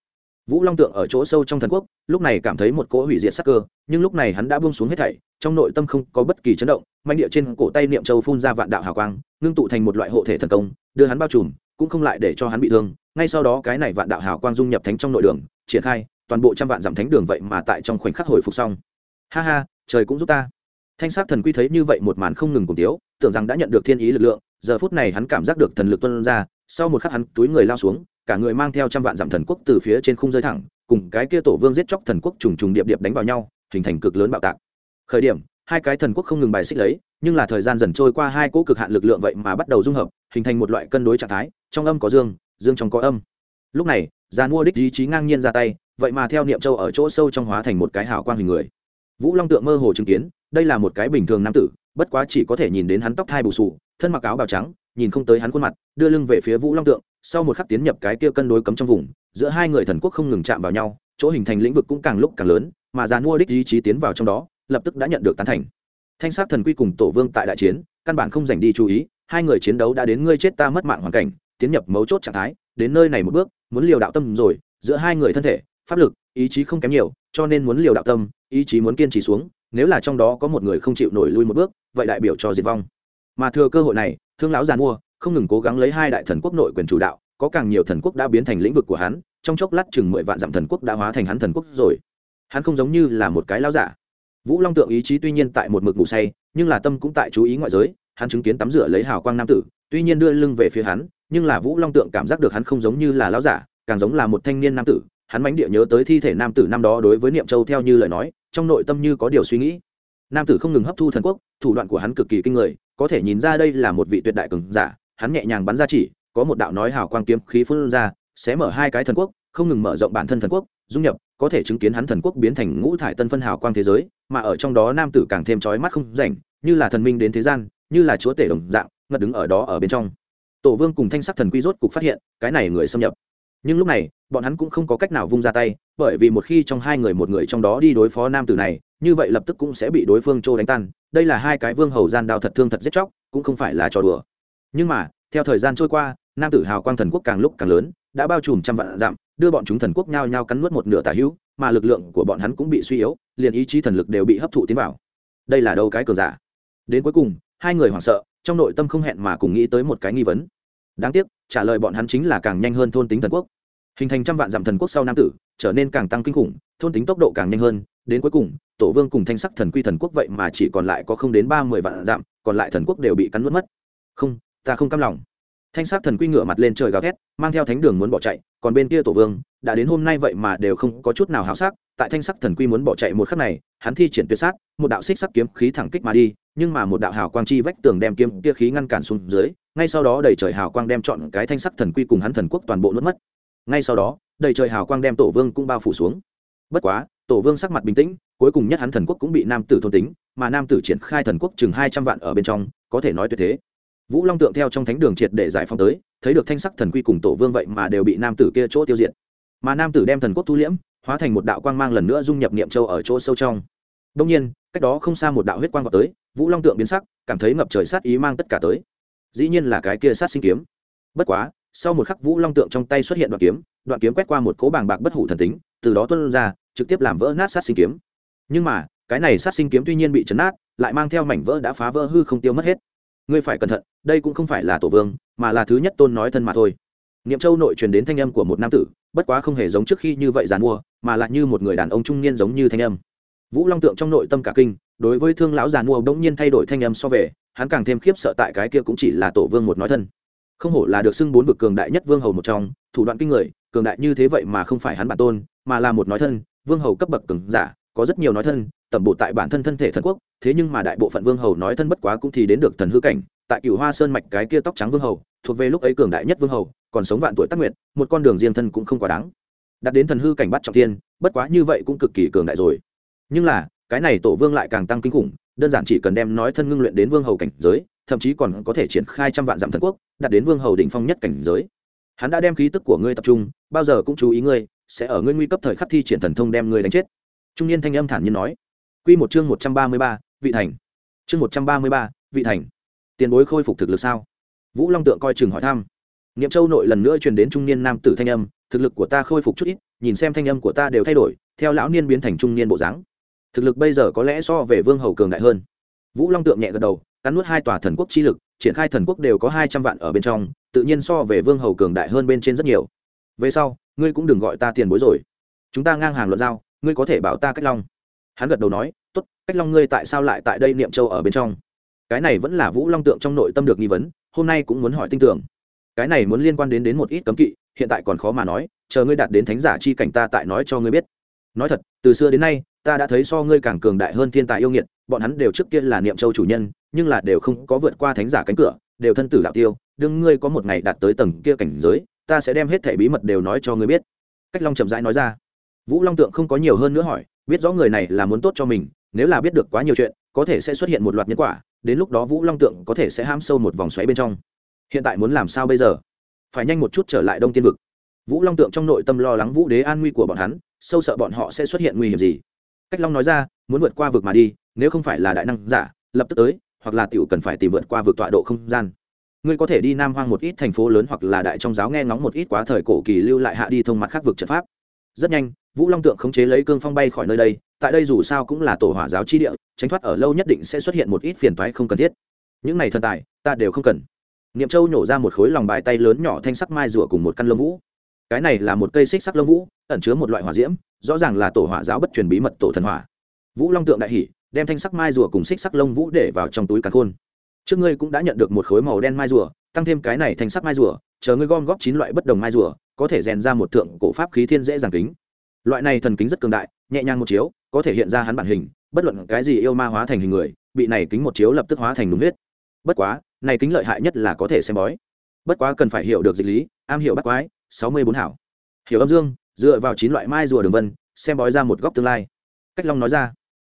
vũ long tượng ở chỗ sâu trong thần quốc, lúc này cảm thấy một cỗ hủy diệt sắc cơ, nhưng lúc này hắn đã buông xuống hết thảy, trong nội tâm không có bất kỳ chấn động manh địa trên cổ tay niệm châu phun ra vạn đạo hào quang, ngưng tụ thành một loại hộ thể thần công, đưa hắn bao trùm, cũng không lại để cho hắn bị thương. Ngay sau đó cái này vạn đạo hào quang dung nhập thánh trong nội đường, triển khai, toàn bộ trăm vạn dặm thánh đường vậy mà tại trong khoảnh khắc hồi phục xong. Ha ha, trời cũng giúp ta. Thanh sát thần quy thấy như vậy một màn không ngừng cùng tiếu, tưởng rằng đã nhận được thiên ý lực lượng, giờ phút này hắn cảm giác được thần lực tuân ra, sau một khắc hắn túi người lao xuống cả người mang theo trăm vạn dặm thần quốc từ phía trên khung rơi thẳng, cùng cái kia tổ vương giết chóc thần quốc trùng trùng điệp điệp đánh vào nhau, hình thành cực lớn bạo tạc. Khởi điểm, hai cái thần quốc không ngừng bài xích lấy, nhưng là thời gian dần trôi qua hai cỗ cực hạn lực lượng vậy mà bắt đầu dung hợp, hình thành một loại cân đối trạng thái, trong âm có dương dương trong có âm. Lúc này, già mua đích ý chí ngang nhiên ra tay, vậy mà theo niệm châu ở chỗ sâu trong hóa thành một cái hào quang hình người. Vũ long tượng mơ hồ chứng kiến, đây là một cái bình thường nam tử, bất quá chỉ có thể nhìn đến hắn tóc thai bù sù, thân mặc áo bào trắng nhìn không tới hắn khuôn mặt, đưa lưng về phía vũ long tượng, sau một khắc tiến nhập cái kia cân đối cấm trong vùng, giữa hai người thần quốc không ngừng chạm vào nhau, chỗ hình thành lĩnh vực cũng càng lúc càng lớn, mà già mua đích ý chí tiến vào trong đó, lập tức đã nhận được tán thành. Thanh sát thần quy cùng tổ vương tại đại chiến, căn bản không dành đi chú ý, hai người chiến đấu đã đến ngươi chết ta mất mạng hoàn cảnh, tiến nhập mấu chốt trạng thái, đến nơi này một bước, muốn liều đạo tâm rồi, giữa hai người thân thể, pháp lực, ý chí không kém nhiều, cho nên muốn liều đạo tâm, ý chí muốn kiên trì xuống, nếu là trong đó có một người không chịu nổi lui một bước, vậy đại biểu cho diệt vong mà thừa cơ hội này, thương lão giàn mua, không ngừng cố gắng lấy hai đại thần quốc nội quyền chủ đạo, có càng nhiều thần quốc đã biến thành lĩnh vực của hắn, trong chốc lát chừng mười vạn dặm thần quốc đã hóa thành hắn thần quốc rồi. Hắn không giống như là một cái lao giả. Vũ long tượng ý chí tuy nhiên tại một mực ngủ say, nhưng là tâm cũng tại chú ý ngoại giới, hắn chứng kiến tắm rửa lấy hào quang nam tử, tuy nhiên đưa lưng về phía hắn, nhưng là vũ long tượng cảm giác được hắn không giống như là lao giả, càng giống là một thanh niên nam tử. Hắn mánh địa nhớ tới thi thể nam tử năm đó đối với niệm châu theo như lời nói, trong nội tâm như có điều suy nghĩ. Nam tử không ngừng hấp thu thần quốc, thủ đoạn của hắn cực kỳ kinh người có thể nhìn ra đây là một vị tuyệt đại cường giả, hắn nhẹ nhàng bắn ra chỉ, có một đạo nói hào quang kiếm khí phun ra sẽ mở hai cái thần quốc, không ngừng mở rộng bản thân thần quốc, dung nhập, có thể chứng kiến hắn thần quốc biến thành ngũ thải tân phân hào quang thế giới, mà ở trong đó nam tử càng thêm trói mắt không rảnh, như là thần minh đến thế gian, như là chúa tể đồng dạng, ngất đứng ở đó ở bên trong. Tổ vương cùng thanh sắc thần quy rốt cục phát hiện, cái này người xâm nhập nhưng lúc này, bọn hắn cũng không có cách nào vung ra tay, bởi vì một khi trong hai người một người trong đó đi đối phó nam tử này, như vậy lập tức cũng sẽ bị đối phương trô đánh tan. Đây là hai cái vương hầu gian đao thật thương thật giết chóc, cũng không phải là trò đùa. Nhưng mà, theo thời gian trôi qua, nam tử hào quang thần quốc càng lúc càng lớn, đã bao trùm trăm vạn dặm, đưa bọn chúng thần quốc nhao nhao cắn nuốt một nửa tà hữu, mà lực lượng của bọn hắn cũng bị suy yếu, liền ý chí thần lực đều bị hấp thụ tiến vào. Đây là đâu cái cờ giả? Đến cuối cùng, hai người hoảng sợ, trong nội tâm không hẹn mà cùng nghĩ tới một cái nghi vấn. Đáng tiếc trả lời bọn hắn chính là càng nhanh hơn thôn tính thần quốc. Hình thành trăm vạn dặm thần quốc sau nam tử, trở nên càng tăng kinh khủng, thôn tính tốc độ càng nhanh hơn, đến cuối cùng, tổ vương cùng thanh sắc thần quy thần quốc vậy mà chỉ còn lại có không đến ba mươi vạn dặm, còn lại thần quốc đều bị cắn nuốt mất. Không, ta không cam lòng. Thanh sắc thần quy ngửa mặt lên trời gào thét, mang theo thánh đường muốn bỏ chạy, còn bên kia tổ vương, đã đến hôm nay vậy mà đều không có chút nào háo sắc, tại thanh sắc thần quy muốn bỏ chạy một khắc này, hắn thi triển tuyệt sát, một đạo xích sắc kiếm khí thẳng kích mà đi, nhưng mà một đạo hào quang chi vách tường đem kiếm kia khí ngăn cản xuống dưới ngay sau đó đầy trời hào quang đem chọn cái thanh sắc thần quy cùng hắn thần quốc toàn bộ nuốt mất. Ngay sau đó, đầy trời hào quang đem tổ vương cũng bao phủ xuống. Bất quá, tổ vương sắc mặt bình tĩnh, cuối cùng nhất hắn thần quốc cũng bị nam tử thôn tính, mà nam tử triển khai thần quốc chừng hai trăm vạn ở bên trong, có thể nói tuyệt thế. Vũ long tượng theo trong thánh đường triệt để giải phóng tới, thấy được thanh sắc thần quy cùng tổ vương vậy mà đều bị nam tử kia chỗ tiêu diệt. Mà nam tử đem thần quốc thu liễm, hóa thành một đạo quang mang lần nữa dung nhập niệm châu ở chỗ sâu trong. Đông nhiên, cách đó không xa một đạo huyết quang vào tới, vũ long tượng biến sắc, cảm thấy ngập trời sát ý mang tất cả tới dĩ nhiên là cái kia sát sinh kiếm. Bất quá, sau một khắc vũ long tượng trong tay xuất hiện đoạn kiếm đoạn kiếm quét qua một cố bàng bạc bất hủ thần tính, từ đó tuân ra, trực tiếp làm vỡ nát sát sinh kiếm. Nhưng mà, cái này sát sinh kiếm tuy nhiên bị chấn nát, lại mang theo mảnh vỡ đã phá vỡ hư không tiêu mất hết. Ngươi phải cẩn thận, đây cũng không phải là tổ vương, mà là thứ nhất tôn nói thân mà thôi. Niệm châu nội truyền đến thanh âm của một nam tử, bất quá không hề giống trước khi như vậy dàn mua, mà lại như một người đàn ông trung niên giống như thanh âm. Vũ long tượng trong nội tâm cả kinh, đối với thương lão giàn mua bỗng nhiên thay đổi thanh âm so về hắn càng thêm khiếp sợ tại cái kia cũng chỉ là tổ vương một nói thân. Không hổ là được xưng bốn vực cường đại nhất vương hầu một trong, thủ đoạn kinh người, cường đại như thế vậy mà không phải hắn bản tôn, mà là một nói thân, vương hầu cấp bậc cường giả, có rất nhiều nói thân, tẩm bộ tại bản thân thân thể thần quốc, thế nhưng mà đại bộ phận vương hầu nói thân bất quá cũng thì đến được thần hư cảnh, tại cựu hoa sơn mạch cái kia tóc trắng vương hầu, thuộc về lúc ấy cường đại nhất vương hầu, còn sống vạn tuổi tác nguyệt, một con đường riêng thân cũng không quá đáng. Đặt đến thần hư cảnh bắt trọng thiên, bất quá như vậy cũng cực kỳ cường đại rồi. Nhưng là, cái này tổ vương lại càng tăng kinh khủng đơn giản chỉ cần đem nói thân ngưng luyện đến vương hầu cảnh giới, thậm chí còn có thể triển khai trăm vạn dặm thần quốc, đạt đến vương hầu đỉnh phong nhất cảnh giới. Hắn đã đem khí tức của ngươi tập trung, bao giờ cũng chú ý ngươi, sẽ ở ngươi nguy cấp thời khắc thi triển thần thông đem ngươi đánh chết. Trung niên thanh âm thản nhiên nói. Quy một chương một trăm ba mươi ba, vị thành. Chương một trăm ba mươi ba, vị thành. Tiền bối khôi phục thực lực sao? Vũ long tượng coi chừng hỏi thăm. Niệm châu nội lần nữa truyền đến trung niên nam tử thanh âm, thực lực của ta khôi phục chút ít, nhìn xem thanh âm của ta đều thay đổi, theo lão niên biến thành trung niên bộ dáng thực lực bây giờ có lẽ so về vương hầu cường đại hơn. Vũ long tượng nhẹ gật đầu, cắn nuốt hai tòa thần quốc chi lực, triển khai thần quốc đều có hai trăm vạn ở bên trong, tự nhiên so về vương hầu cường đại hơn bên trên rất nhiều. Về sau, ngươi cũng đừng gọi ta tiền bối rồi. Chúng ta ngang hàng luận giao, ngươi có thể bảo ta cách long. Hắn gật đầu nói, tốt, cách long ngươi tại sao lại tại đây niệm châu ở bên trong? Cái này vẫn là vũ long tượng trong nội tâm được nghi vấn, hôm nay cũng muốn hỏi tin tưởng. Cái này muốn liên quan đến đến một ít cấm kỵ, hiện tại còn khó mà nói, chờ ngươi đạt đến thánh giả chi cảnh ta tại nói cho ngươi biết. Nói thật, từ xưa đến nay ta đã thấy so ngươi càng cường đại hơn thiên tài yêu nghiệt, bọn hắn đều trước kia là niệm châu chủ nhân, nhưng là đều không có vượt qua thánh giả cánh cửa, đều thân tử đạo tiêu, đương ngươi có một ngày đạt tới tầng kia cảnh giới, ta sẽ đem hết thẻ bí mật đều nói cho ngươi biết. Cách long chậm rãi nói ra. Vũ long tượng không có nhiều hơn nữa hỏi, biết rõ người này là muốn tốt cho mình, nếu là biết được quá nhiều chuyện, có thể sẽ xuất hiện một loạt nhân quả, đến lúc đó vũ long tượng có thể sẽ ham sâu một vòng xoáy bên trong. Hiện tại muốn làm sao bây giờ? Phải nhanh một chút trở lại đông tiên vực. Vũ long tượng trong nội tâm lo lắng vũ đế an nguy của bọn hắn, sâu sợ bọn họ sẽ xuất hiện nguy hiểm gì cách long nói ra, muốn vượt qua vực mà đi, nếu không phải là đại năng giả, lập tức tới, hoặc là tiểu cần phải tìm vượt qua vực tọa độ không gian. Ngươi có thể đi nam hoang một ít thành phố lớn hoặc là đại trong giáo nghe ngóng một ít quá thời cổ kỳ lưu lại hạ đi thông mặt khác vực trận pháp. Rất nhanh, vũ long tượng khống chế lấy cương phong bay khỏi nơi đây, tại đây dù sao cũng là tổ hỏa giáo chi địa, tránh thoát ở lâu nhất định sẽ xuất hiện một ít phiền toái không cần thiết. Những này thần tài, ta đều không cần. Niệm châu nhổ ra một khối lòng bài tay lớn nhỏ thanh sắc mai rùa cùng một căn lông vũ cái này là một cây xích sắc lông vũ, ẩn chứa một loại hỏa diễm, rõ ràng là tổ hỏa giáo bất truyền bí mật tổ thần hỏa. Vũ long tượng đại Hỷ đem thanh sắc mai rùa cùng xích sắc lông vũ để vào trong túi càn khôn. Trước ngươi cũng đã nhận được một khối màu đen mai rùa, tăng thêm cái này thanh sắc mai rùa, chờ ngươi gom góp chín loại bất đồng mai rùa, có thể rèn ra một thượng cổ pháp khí thiên dễ dàng kính. Loại này thần kính rất cường đại, nhẹ nhàng một chiếu, có thể hiện ra hắn bản hình, bất luận cái gì yêu ma hóa thành hình người, bị này kính một chiếu lập tức hóa thành đúng huyết. Bất quá, này kính lợi hại nhất là có thể xem bói. Bất quá cần phải hiểu được dịch lý, am hiểu bắt quái sáu mươi bốn hảo. Hiểu âm dương, dựa vào chín loại mai rùa đường vân, xem bói ra một góc tương lai. Cách long nói ra.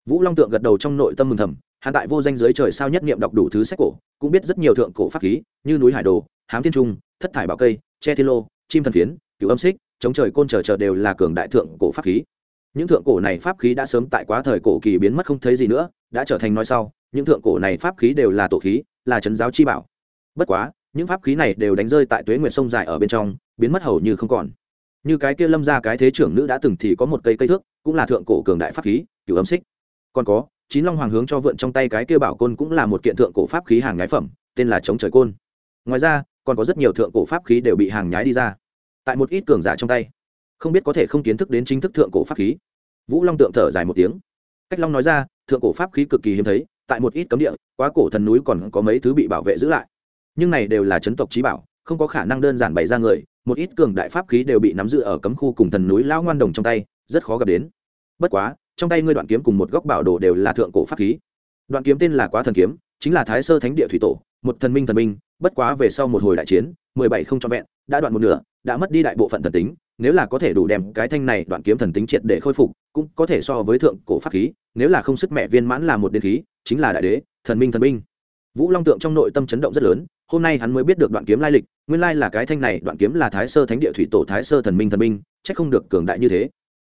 Vũ long tượng gật đầu trong nội tâm mừng thầm hạ tại vô danh giới trời sao nhất niệm đọc đủ thứ sách cổ, cũng biết rất nhiều thượng cổ pháp khí, như núi hải đồ, hám thiên trung, thất thải bảo cây, che thiên lô, chim thần phiến cựu âm xích, chống trời côn chờ chờ đều là cường đại thượng cổ pháp khí. Những thượng cổ này pháp khí đã sớm tại quá thời cổ kỳ biến mất không thấy gì nữa, đã trở thành nói sau, những thượng cổ này pháp khí đều là tổ khí, là trấn giáo chi bảo. Bất quá, những pháp khí này đều đánh rơi tại tuế nguyệt sông dài ở bên trong biến mất hầu như không còn. Như cái kia lâm ra cái thế trưởng nữ đã từng thì có một cây cây thước, cũng là thượng cổ cường đại pháp khí, cửu âm xích. Còn có, chín long hoàng hướng cho vượn trong tay cái kia bảo côn cũng là một kiện thượng cổ pháp khí hàng nhái phẩm, tên là chống trời côn. Ngoài ra, còn có rất nhiều thượng cổ pháp khí đều bị hàng nhái đi ra, tại một ít cường giả trong tay. Không biết có thể không kiến thức đến chính thức thượng cổ pháp khí. Vũ long tượng thở dài một tiếng. Cách long nói ra, thượng cổ pháp khí cực kỳ hiếm thấy, tại một ít cấm địa, quá cổ thần núi còn có mấy thứ bị bảo vệ giữ lại. Nhưng này đều là chấn tộc trí bảo, không có khả năng đơn giản bày ra người một ít cường đại pháp khí đều bị nắm giữ ở cấm khu cùng thần núi lao ngoan đồng trong tay, rất khó gặp đến. Bất quá, trong tay ngươi đoạn kiếm cùng một góc bảo đồ đều là thượng cổ pháp khí. Đoạn kiếm tên là quá thần kiếm, chính là thái sơ thánh địa thủy tổ, một thần minh thần minh, bất quá về sau một hồi đại chiến, mười bảy không trọn vẹn, đã đoạn một nửa, đã mất đi đại bộ phận thần tính, nếu là có thể đủ đem cái thanh này đoạn kiếm thần tính triệt để khôi phục, cũng có thể so với thượng cổ pháp khí, nếu là không sức mẹ viên mãn là một đế khí, chính là đại đế, thần minh thần minh. Vũ long tượng trong nội tâm chấn động rất lớn hôm nay hắn mới biết được đoạn kiếm lai lịch, nguyên lai là cái thanh này, đoạn kiếm là thái sơ thánh địa thủy tổ, thái sơ thần minh thần minh c không được cường đại như thế.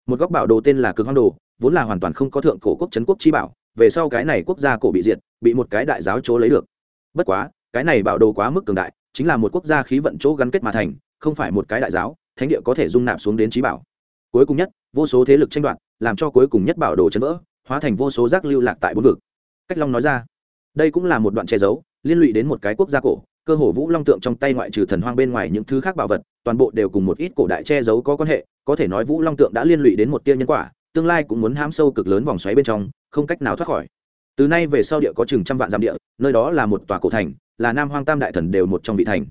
Một góc bảo đồ tên là cực hoang đồ, vốn là hoàn toàn không có thượng cổ quốc trấn quốc chi bảo, về sau cái này quốc gia cổ bị diệt, bị một cái đại giáo chỗ lấy được. Bất quá, cái này bảo đồ quá mức cường đại, chính là một quốc gia khí vận chỗ gắn kết mà thành, không phải một cái đại giáo, thánh địa có thể dung nạp xuống đến trí bảo. Cuối cùng nhất, vô số thế lực tranh đoạt, làm cho cuối cùng nhất bảo đồ chấn vỡ, hóa thành vô số rác lưu lạc tại bốn vực. Cách long nói ra, đây cũng là một đoạn che giấu liên lụy đến một cái quốc gia cổ, cơ hồ vũ long tượng trong tay ngoại trừ thần hoang bên ngoài những thứ khác bảo vật, toàn bộ đều cùng một ít cổ đại che giấu có quan hệ, có thể nói vũ long tượng đã liên lụy đến một tia nhân quả, tương lai cũng muốn hãm sâu cực lớn vòng xoáy bên trong, không cách nào thoát khỏi. Từ nay về sau địa có chừng trăm vạn dặm địa, nơi đó là một tòa cổ thành, là nam hoang tam đại thần đều một trong vị thành.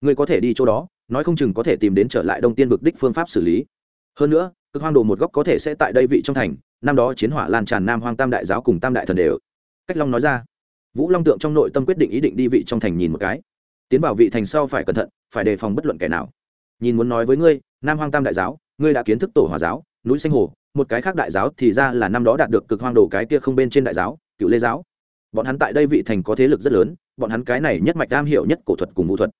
Người có thể đi chỗ đó, nói không chừng có thể tìm đến trở lại đông tiên vực đích phương pháp xử lý. Hơn nữa, cực hoang đồ một góc có thể sẽ tại đây vị trong thành, năm đó chiến hỏa lan tràn nam hoang tam đại giáo cùng tam đại thần đều. Cách long nói ra vũ long tượng trong nội tâm quyết định ý định đi vị trong thành nhìn một cái. Tiến vào vị thành sau phải cẩn thận, phải đề phòng bất luận kẻ nào. Nhìn muốn nói với ngươi, nam hoang tam đại giáo, ngươi đã kiến thức tổ hòa giáo, núi xanh hồ, một cái khác đại giáo thì ra là năm đó đạt được cực hoang đồ cái kia không bên trên đại giáo, cựu lê giáo. Bọn hắn tại đây vị thành có thế lực rất lớn, bọn hắn cái này nhất mạch am hiểu nhất cổ thuật cùng vũ thuật.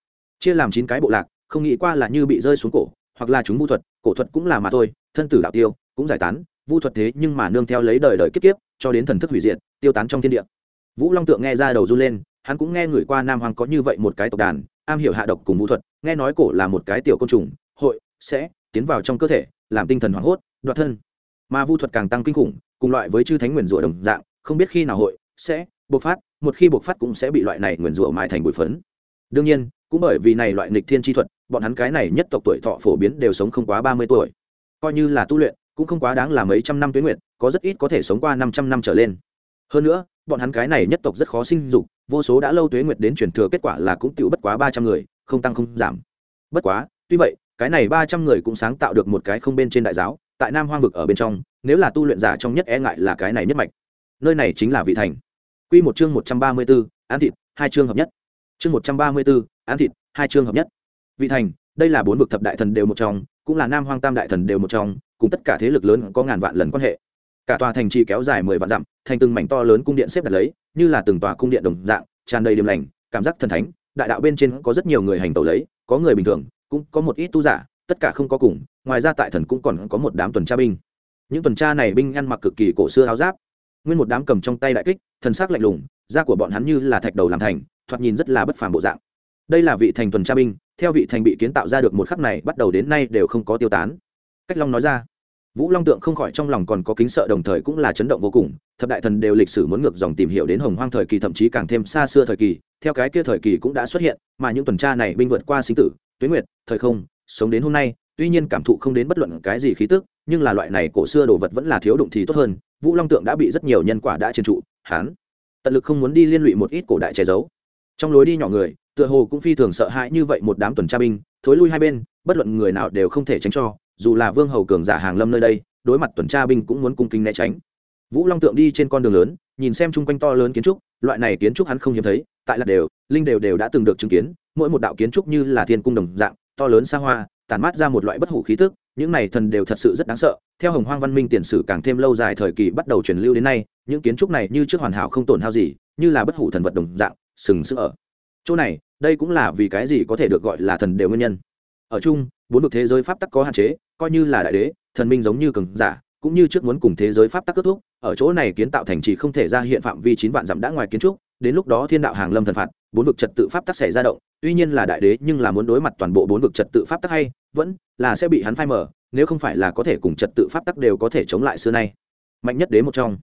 Chia làm chín cái bộ lạc, không nghĩ qua là như bị rơi xuống cổ, hoặc là chúng vũ thuật, cổ thuật cũng là mà thôi, thân tử đạo tiêu, cũng giải tán vu thuật thế nhưng mà nương theo lấy đời đời kiếp kiếp, cho đến thần thức hủy diệt, tiêu tán trong thiên địa vũ long tượng nghe ra đầu run lên, hắn cũng nghe người qua nam hoàng có như vậy một cái tộc đàn, am hiểu hạ độc cùng vũ thuật, nghe nói cổ là một cái tiểu côn trùng, hội, sẽ, tiến vào trong cơ thể, làm tinh thần hoảng hốt, đoạt thân. Mà vũ thuật càng tăng kinh khủng, cùng loại với chư thánh nguyền rủa đồng dạng, không biết khi nào hội, sẽ bộc phát, một khi bộc phát cũng sẽ bị loại này nguyền rủa mãi thành bụi phấn. Đương nhiên, cũng bởi vì này loại nghịch thiên chi thuật, bọn hắn cái này nhất tộc tuổi thọ phổ biến đều sống không quá ba mươi tuổi. Coi như là tu luyện, cũng không quá đáng là mấy trăm năm tuyến nguyện có rất ít có thể sống qua năm trăm năm trở lên. Hơn nữa bọn hắn cái này nhất tộc rất khó sinh dục, vô số đã lâu tuế nguyệt đến truyền thừa kết quả là cũng tiểu bất quá ba trăm người, không tăng không giảm. Bất quá, tuy vậy, cái này ba trăm người cũng sáng tạo được một cái không bên trên đại giáo, tại nam hoang vực ở bên trong, nếu là tu luyện giả trong nhất e ngại là cái này nhất mạch. Nơi này chính là vị thành. Q một chương một trăm ba mươi b ố an thịt, hai chương hợp nhất. Chương một trăm ba mươi b ố an thịt, hai chương hợp nhất. Vị thành, đây là bốn vực thập đại thần đều một trong, cũng là nam hoang tam đại thần đều một trong, cùng tất cả thế lực lớn có ngàn vạn lần quan hệ cả tòa thành trì kéo dài mười vạn dặm, thành từng mảnh to lớn cung điện xếp đặt lấy, như là từng tòa cung điện đồng dạng, tràn đầy điểm lành, cảm giác thần thánh. Đại đạo bên trên có rất nhiều người hành tẩu lấy, có người bình thường, cũng có một ít tu giả, tất cả không có cùng, ngoài ra tại thần cũng còn có một đám tuần tra binh. Những tuần tra này binh ăn mặc cực kỳ cổ xưa áo giáp. Nguyên một đám cầm trong tay đại kích, thần sắc lạnh lùng, da của bọn hắn như là thạch đầu làm thành, thoạt nhìn rất là bất phàm bộ dạng. Đây là vị thành tuần tra binh, theo vị thành bị kiến tạo ra được một khắc này, bắt đầu đến nay đều không có tiêu tán. Cách long nói ra vũ long tượng không khỏi trong lòng còn có kính sợ đồng thời cũng là chấn động vô cùng, thập đại thần đều lịch sử muốn ngược dòng tìm hiểu đến hồng hoang thời kỳ thậm chí càng thêm xa xưa thời kỳ, theo cái kia thời kỳ cũng đã xuất hiện, mà những tuần tra này binh vượt qua sinh tử, tuyến nguyệt, thời không, sống đến hôm nay, tuy nhiên cảm thụ không đến bất luận cái gì khí tức, nhưng là loại này cổ xưa đồ vật vẫn là thiếu đụng thì tốt hơn, vũ long tượng đã bị rất nhiều nhân quả đã chiến trụ, hán, tận lực không muốn đi liên lụy một ít cổ đại che giấu. Trong lối đi nhỏ người, tựa hồ cũng phi thường sợ hãi như vậy một đám tuần tra binh, thối lui hai bên, bất luận người nào đều không thể tránh cho dù là vương hầu cường giả hàng lâm nơi đây, đối mặt tuần tra binh cũng muốn cung kính né tránh. Vũ long tượng đi trên con đường lớn, nhìn xem chung quanh to lớn kiến trúc, loại này kiến trúc hắn không hiếm thấy, tại lạc đều, linh đều đều đã từng được chứng kiến, mỗi một đạo kiến trúc như là thiên cung đồng dạng, to lớn xa hoa tàn mát ra một loại bất hủ khí tức, những này thần đều thật sự rất đáng sợ, theo hồng hoang văn minh tiền sử càng thêm lâu dài thời kỳ bắt đầu truyền lưu đến nay, những kiến trúc này như trước hoàn hảo không tổn hao gì, như là bất hủ thần vật đồng dạng, sừng sững ở chỗ này, đây cũng là vì cái gì có thể được gọi là thần đều nguyên nhân. Ở chung, bốn vực thế giới pháp tắc có hạn chế coi như là đại đế, thần minh giống như cường giả, cũng như trước muốn cùng thế giới pháp tắc kết thúc, ở chỗ này kiến tạo thành trì không thể ra hiện phạm vi chín vạn dặm đã ngoài kiến trúc, đến lúc đó thiên đạo hàng lâm thần phạt, bốn vực trật tự pháp tắc xảy ra động, tuy nhiên là đại đế nhưng là muốn đối mặt toàn bộ bốn vực trật tự pháp tắc hay, vẫn là sẽ bị hắn phai mở nếu không phải là có thể cùng trật tự pháp tắc đều có thể chống lại xưa nay. Mạnh nhất đế một trong.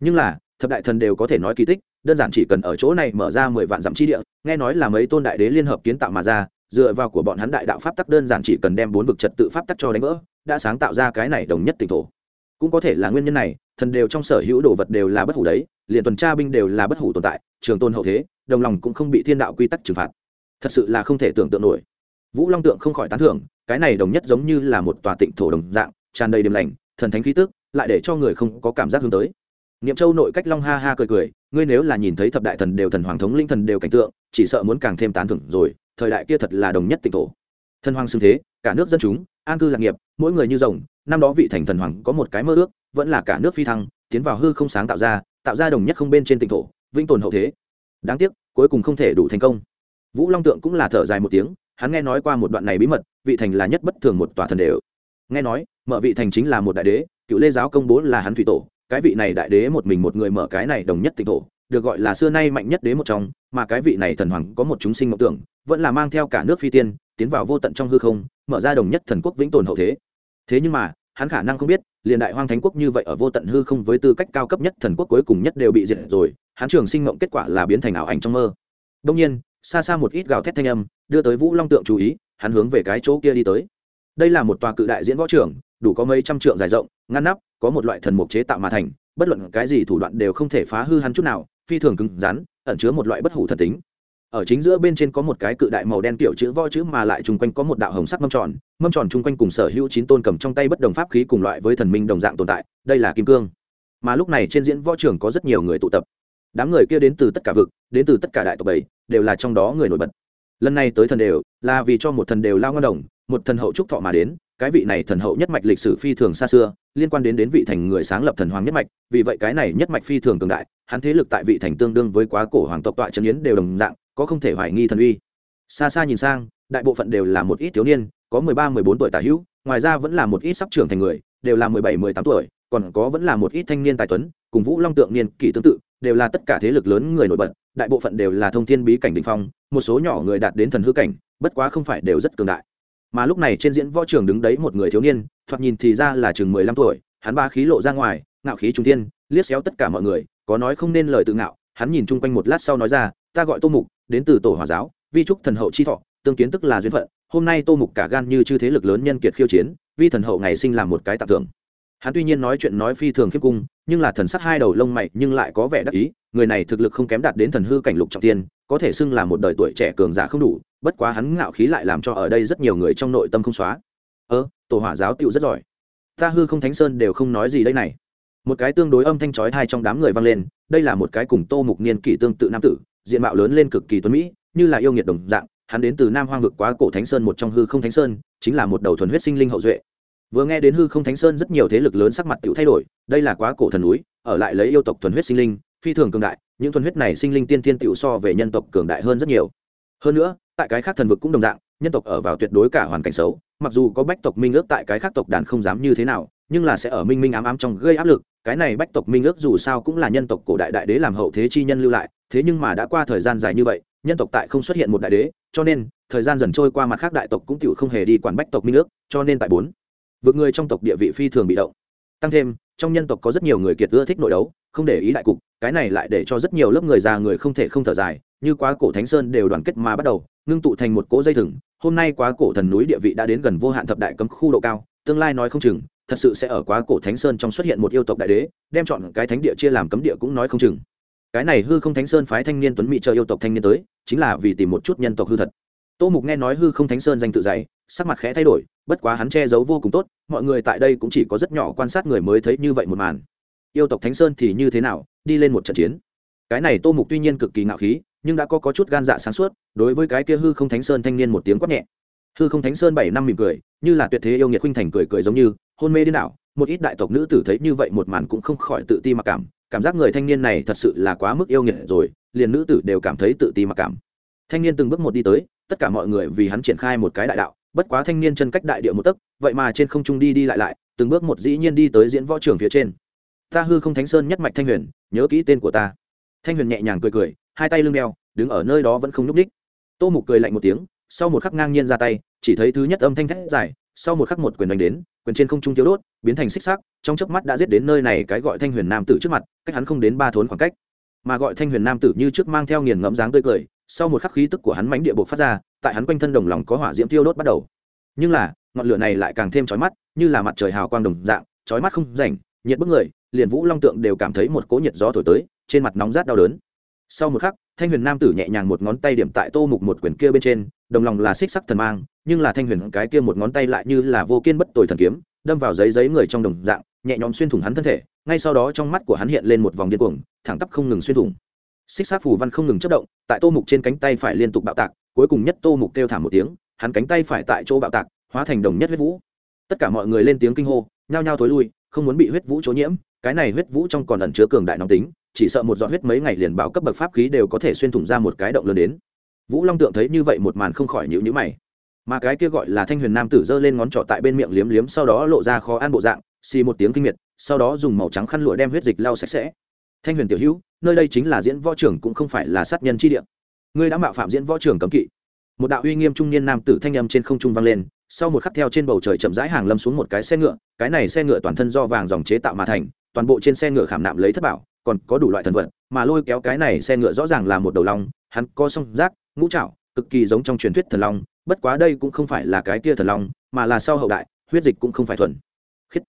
Nhưng là, thập đại thần đều có thể nói kỳ tích, đơn giản chỉ cần ở chỗ này mở ra mười vạn dặm chi địa, nghe nói là mấy tôn đại đế liên hợp kiến tạo mà ra dựa vào của bọn hắn đại đạo pháp tắc đơn giản chỉ cần đem bốn vực trật tự pháp tắc cho đánh vỡ, đã sáng tạo ra cái này đồng nhất tỉnh thổ. Cũng có thể là nguyên nhân này, thần đều trong sở hữu đồ vật đều là bất hủ đấy, liền tuần tra binh đều là bất hủ tồn tại, trường tôn hậu thế, đồng lòng cũng không bị thiên đạo quy tắc trừng phạt. Thật sự là không thể tưởng tượng nổi. Vũ long tượng không khỏi tán thưởng, cái này đồng nhất giống như là một tòa tịnh thổ đồng dạng, tràn đầy đềm lành, thần thánh khí tức, lại để cho người không có cảm giác hướng tới. Niệm châu nội cách long ha ha cười cười, ngươi nếu là nhìn thấy thập đại thần đều thần hoàng thống linh thần đều cảnh tượng, chỉ sợ muốn càng thêm tán thưởng rồi thời đại kia thật là đồng nhất tịnh thổ. Thần hoàng xưng thế, cả nước dân chúng, an cư lạc nghiệp, mỗi người như rồng, năm đó vị thành thần hoàng có một cái mơ ước, vẫn là cả nước phi thăng, tiến vào hư không sáng tạo ra tạo ra đồng nhất không bên trên tịnh thổ, vĩnh tồn hậu thế. Đáng tiếc, cuối cùng không thể đủ thành công. Vũ long tượng cũng là thở dài một tiếng, hắn nghe nói qua một đoạn này bí mật, vị thành là nhất bất thường một tòa thần đều nghe nói, mở vị thành chính là một đại đế, cựu lê giáo công bố là hắn thủy tổ, cái vị này đại đế một mình một người mở cái này đồng nhất tịnh thổ, được gọi là xưa nay mạnh nhất đế một trong, mà cái vị này thần hoàng có một chúng sinh mộng tưởng vẫn là mang theo cả nước phi tiên, tiến vào vô tận trong hư không, mở ra đồng nhất thần quốc vĩnh tồn hậu thế. Thế nhưng mà, hắn khả năng không biết, liền đại hoang thánh quốc như vậy ở vô tận hư không với tư cách cao cấp nhất thần quốc cuối cùng nhất đều bị diệt rồi, hắn trường sinh mộng kết quả là biến thành ảo ảnh trong mơ. Đông nhiên, xa xa một ít gào thét thanh âm, đưa tới vũ long tượng chú ý, hắn hướng về cái chỗ kia đi tới. Đây là một tòa cự đại diễn võ trưởng đủ có mấy trăm trượng dài rộng, ngăn nắp, có một loại thần mục chế tạo mà thành, bất luận cái gì thủ đoạn đều không thể phá hư hắn chút nào, phi thường cứng rắn, ẩn chứa một loại bất hủ thần tính ở chính giữa bên trên có một cái cự đại màu đen kiểu chữ võ chữ mà lại chung quanh có một đạo hồng sắc mâm tròn mâm tròn chung quanh cùng sở hữu chín tôn cầm trong tay bất đồng pháp khí cùng loại với thần minh đồng dạng tồn tại, đây là kim cương. Mà lúc này trên diễn võ trường có rất nhiều người tụ tập. Đám người kia đến từ tất cả vực, đến từ tất cả đại tộc bảy, đều là trong đó người nổi bật. Lần này tới thần đều, là vì cho một thần đều lao ngân đồng, một thần hậu trúc thọ mà đến, cái vị này thần hậu nhất mạch lịch sử phi thường xa xưa, liên quan đến đến vị thành người sáng lập thần hoàng nhất mạch, vì vậy cái này nhất mạch phi thường cường đại, hắn thế lực tại vị thành tương đương với quá cổ hoàng tộc tọa trấn yến đều đồng dạng có không thể hoài nghi thần uy. Xa xa nhìn sang, đại bộ phận đều là một ít thiếu niên, có mười ba, mười bốn tuổi tả hữu, ngoài ra vẫn là một ít sắp trưởng thành người, đều là mười bảy, mười tám tuổi, còn có vẫn là một ít thanh niên tài tuấn, cùng vũ long tượng niên kỷ tương tự, đều là tất cả thế lực lớn người nổi bật, đại bộ phận đều là thông thiên bí cảnh đỉnh phong, một số nhỏ người đạt đến thần hư cảnh, bất quá không phải đều rất cường đại. Mà lúc này trên diễn võ trường đứng đấy một người thiếu niên, thoạt nhìn thì ra là chừng mười lăm tuổi, hắn ba khí lộ ra ngoài, ngạo khí trung thiên, liếc xéo tất cả mọi người, có nói không nên lời tự ngạo, hắn nhìn chung quanh một lát sau nói ra, ta gọi tô mục đến từ tổ hòa giáo, vi trúc thần hậu chi thọ, tương kiến tức là duyên phận. Hôm nay tô mục cả gan như chư thế lực lớn nhân kiệt khiêu chiến, vi thần hậu ngày sinh làm một cái tặng thưởng. Hắn tuy nhiên nói chuyện nói phi thường khiếp cung, nhưng là thần sắc hai đầu lông mày nhưng lại có vẻ đắc ý, người này thực lực không kém đạt đến thần hư cảnh lục trọng tiên, có thể xưng là một đời tuổi trẻ cường giả không đủ, bất quá hắn ngạo khí lại làm cho ở đây rất nhiều người trong nội tâm không xóa. Ơ, tổ hỏa giáo tựu rất giỏi. Ta hư không thánh sơn đều không nói gì đây này. Một cái tương đối âm thanh trói thai trong đám người vang lên, đây là một cái cùng tô mục niên kỷ tương tự nam tử diện mạo lớn lên cực kỳ tuấn mỹ, như là yêu nghiệt đồng dạng, hắn đến từ nam hoang vực quá cổ thánh sơn một trong hư không thánh sơn, chính là một đầu thuần huyết sinh linh hậu duệ. Vừa nghe đến hư không thánh sơn rất nhiều thế lực lớn sắc mặt tự thay đổi, đây là quá cổ thần núi, ở lại lấy yêu tộc thuần huyết sinh linh, phi thường cường đại, những thuần huyết này sinh linh tiên tiên tiểu so về nhân tộc cường đại hơn rất nhiều. Hơn nữa, tại cái khác thần vực cũng đồng dạng, nhân tộc ở vào tuyệt đối cả hoàn cảnh xấu, mặc dù có bách tộc minh ước tại cái khác tộc đàn không dám như thế nào, nhưng là sẽ ở minh minh ám ám trong gây áp lực cái này bách tộc minh ước dù sao cũng là nhân tộc cổ đại đại đế làm hậu thế chi nhân lưu lại, thế nhưng mà đã qua thời gian dài như vậy, nhân tộc tại không xuất hiện một đại đế, cho nên, thời gian dần trôi qua mặt khác đại tộc cũng tự không hề đi quản bách tộc minh ước, cho nên tại bốn vượt người trong tộc địa vị phi thường bị động. Tăng thêm, trong nhân tộc có rất nhiều người kiệt ưa thích nội đấu, không để ý đại cục, cái này lại để cho rất nhiều lớp người già người không thể không thở dài, như quá cổ thánh sơn đều đoàn kết mà bắt đầu, ngưng tụ thành một cỗ dây thừng, hôm nay quá cổ thần núi địa vị đã đến gần vô hạn thập đại cấm khu độ cao, tương lai nói không chừng thật sự sẽ ở quá cổ thánh sơn trong xuất hiện một yêu tộc đại đế đem chọn cái thánh địa chia làm cấm địa cũng nói không chừng. Cái này hư không thánh sơn phái thanh niên tuấn mỹ chờ yêu tộc thanh niên tới chính là vì tìm một chút nhân tộc hư thật. Tô mục nghe nói hư không thánh sơn danh tự dày sắc mặt khẽ thay đổi bất quá hắn che giấu vô cùng tốt mọi người tại đây cũng chỉ có rất nhỏ quan sát người mới thấy như vậy một màn. Yêu tộc thánh sơn thì như thế nào đi lên một trận chiến. Cái này tô mục tuy nhiên cực kỳ ngạo khí nhưng đã có, có chút gan dạ sáng suốt đối với cái kia hư không thánh sơn thanh niên một tiếng quát nhẹ. Hư không thánh sơn bảy năm mỉm cười như là tuyệt thế yêu nghiệt khuynh thành cười cười giống như hôn mê điên đảo, một ít đại tộc nữ tử thấy như vậy một màn cũng không khỏi tự ti mặc cảm cảm giác người thanh niên này thật sự là quá mức yêu nghiệt rồi, liền nữ tử đều cảm thấy tự ti mặc cảm. Thanh niên từng bước một đi tới, tất cả mọi người vì hắn triển khai một cái đại đạo, bất quá thanh niên chân cách đại địa một tấc, vậy mà trên không trung đi đi lại lại, từng bước một dĩ nhiên đi tới diễn võ trường phía trên. Ta hư không thánh sơn nhất mạch thanh huyền, nhớ kỹ tên của ta. Thanh huyền nhẹ nhàng cười cười, hai tay lưng đeo, đứng ở nơi đó vẫn không nhúc ních tô mục cười lạnh một tiếng, sau một khắc ngang nhiên ra tay, chỉ thấy thứ nhất âm thanh thét dài sau một khắc một quyền đánh đến, quyền trên không trung tiêu đốt, biến thành xích xác, trong chớp mắt đã giết đến nơi này cái gọi thanh huyền nam tử trước mặt, cách hắn không đến ba thốn khoảng cách. Mà gọi thanh huyền nam tử như trước mang theo nghiền ngẫm dáng tươi cười, sau một khắc khí tức của hắn mánh địa bộ phát ra, tại hắn quanh thân đồng lòng có hỏa diễm tiêu đốt bắt đầu. Nhưng là, ngọn lửa này lại càng thêm chói mắt, như là mặt trời hào quang đồng dạng, chói mắt không rảnh, nhiệt bức người, liền vũ long tượng đều cảm thấy một cỗ nhiệt gió thổi tới, trên mặt nóng rát đau đớn. Sau một khắc thanh huyền nam tử nhẹ nhàng một ngón tay điểm tại tô mục một quyển kia bên trên, đồng lòng là xích sắc thần mang, nhưng là thanh huyền cái kia một ngón tay lại như là vô kiên bất tồi thần kiếm, đâm vào giấy giấy người trong đồng dạng, nhẹ nhõm xuyên thủng hắn thân thể, ngay sau đó trong mắt của hắn hiện lên một vòng điên cuồng, thẳng tắp không ngừng xuyên thủng. Xích sắc phù văn không ngừng chất động, tại tô mục trên cánh tay phải liên tục bạo tạc, cuối cùng nhất tô mục kêu thảm một tiếng, hắn cánh tay phải tại chỗ bạo tạc, hóa thành đồng nhất huyết vũ. Tất cả mọi người lên tiếng kinh hô, nhao nhao thối lui, không muốn bị huyết vũ chỗ nhiễm, cái này huyết vũ trong còn ẩn chứa cường đại nóng tính chỉ sợ một giọt huyết mấy ngày liền bảo cấp bậc pháp khí đều có thể xuyên thủng ra một cái động lớn đến. Vũ long tượng thấy như vậy một màn không khỏi nhíu nhữ mày. Mà cái kia gọi là thanh huyền nam tử giơ lên ngón trỏ tại bên miệng liếm liếm, sau đó lộ ra khó ăn bộ dạng, xì một tiếng kinh miệt, sau đó dùng màu trắng khăn lụa đem huyết dịch lau sạch sẽ. Thanh huyền tiểu hữu, nơi đây chính là diễn võ trưởng cũng không phải là sát nhân chi địa. Ngươi đã mạo phạm diễn võ trưởng cấm kỵ. Một đạo uy nghiêm trung niên nam tử thanh âm trên không trung vang lên, sau một khắc theo trên bầu trời chậm rãi hàng lâm xuống một cái xe ngựa, cái này xe ngựa toàn thân do vàng dòng chế tạo mà thành, toàn bộ trên xe ngựa khảm nạm lấy thất bảo còn có đủ loại thần vật mà lôi kéo cái này xe ngựa rõ ràng là một đầu long hắn có song giác, ngũ trạo cực kỳ giống trong truyền thuyết thần long bất quá đây cũng không phải là cái kia thần long mà là sau hậu đại huyết dịch cũng không phải thuần. Khiết.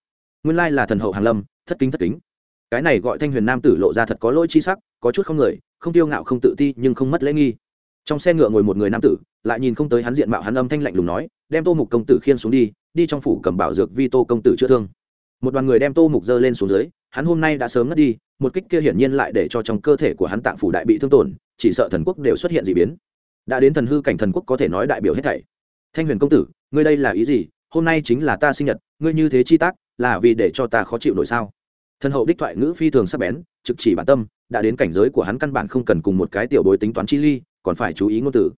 Nguyên lai là thần hậu hàn lâm thất kính thất kính. Cái này gọi thanh huyền nam tử lộ ra thật có lỗi chi sắc có chút không người không tiêu ngạo không tự ti nhưng không mất lễ nghi. Trong xe ngựa ngồi một người nam tử lại nhìn không tới hắn diện mạo hắn âm thanh lạnh lùng nói đem tô mục công tử khiên xuống đi đi trong phủ cầm bảo dược vi tô công tử chữa thương một đoàn người đem tô mục dơ lên xuống dưới, hắn hôm nay đã sớm ngất đi, một kích kia hiển nhiên lại để cho trong cơ thể của hắn tạng phủ đại bị thương tổn, chỉ sợ thần quốc đều xuất hiện d ị biến. Đã đến thần hư cảnh thần quốc có thể nói đại biểu hết thảy. Thanh huyền công tử, ngươi đây là ý gì? Hôm nay chính là ta sinh nhật, ngươi như thế chi tác, là vì để cho ta khó chịu nổi sao? Thần hậu đích thoại ngữ phi thường sắp bén, trực chỉ bản tâm, đã đến cảnh giới của hắn căn bản không cần cùng một cái tiểu bối tính toán chi ly, còn phải chú ý ngôn tử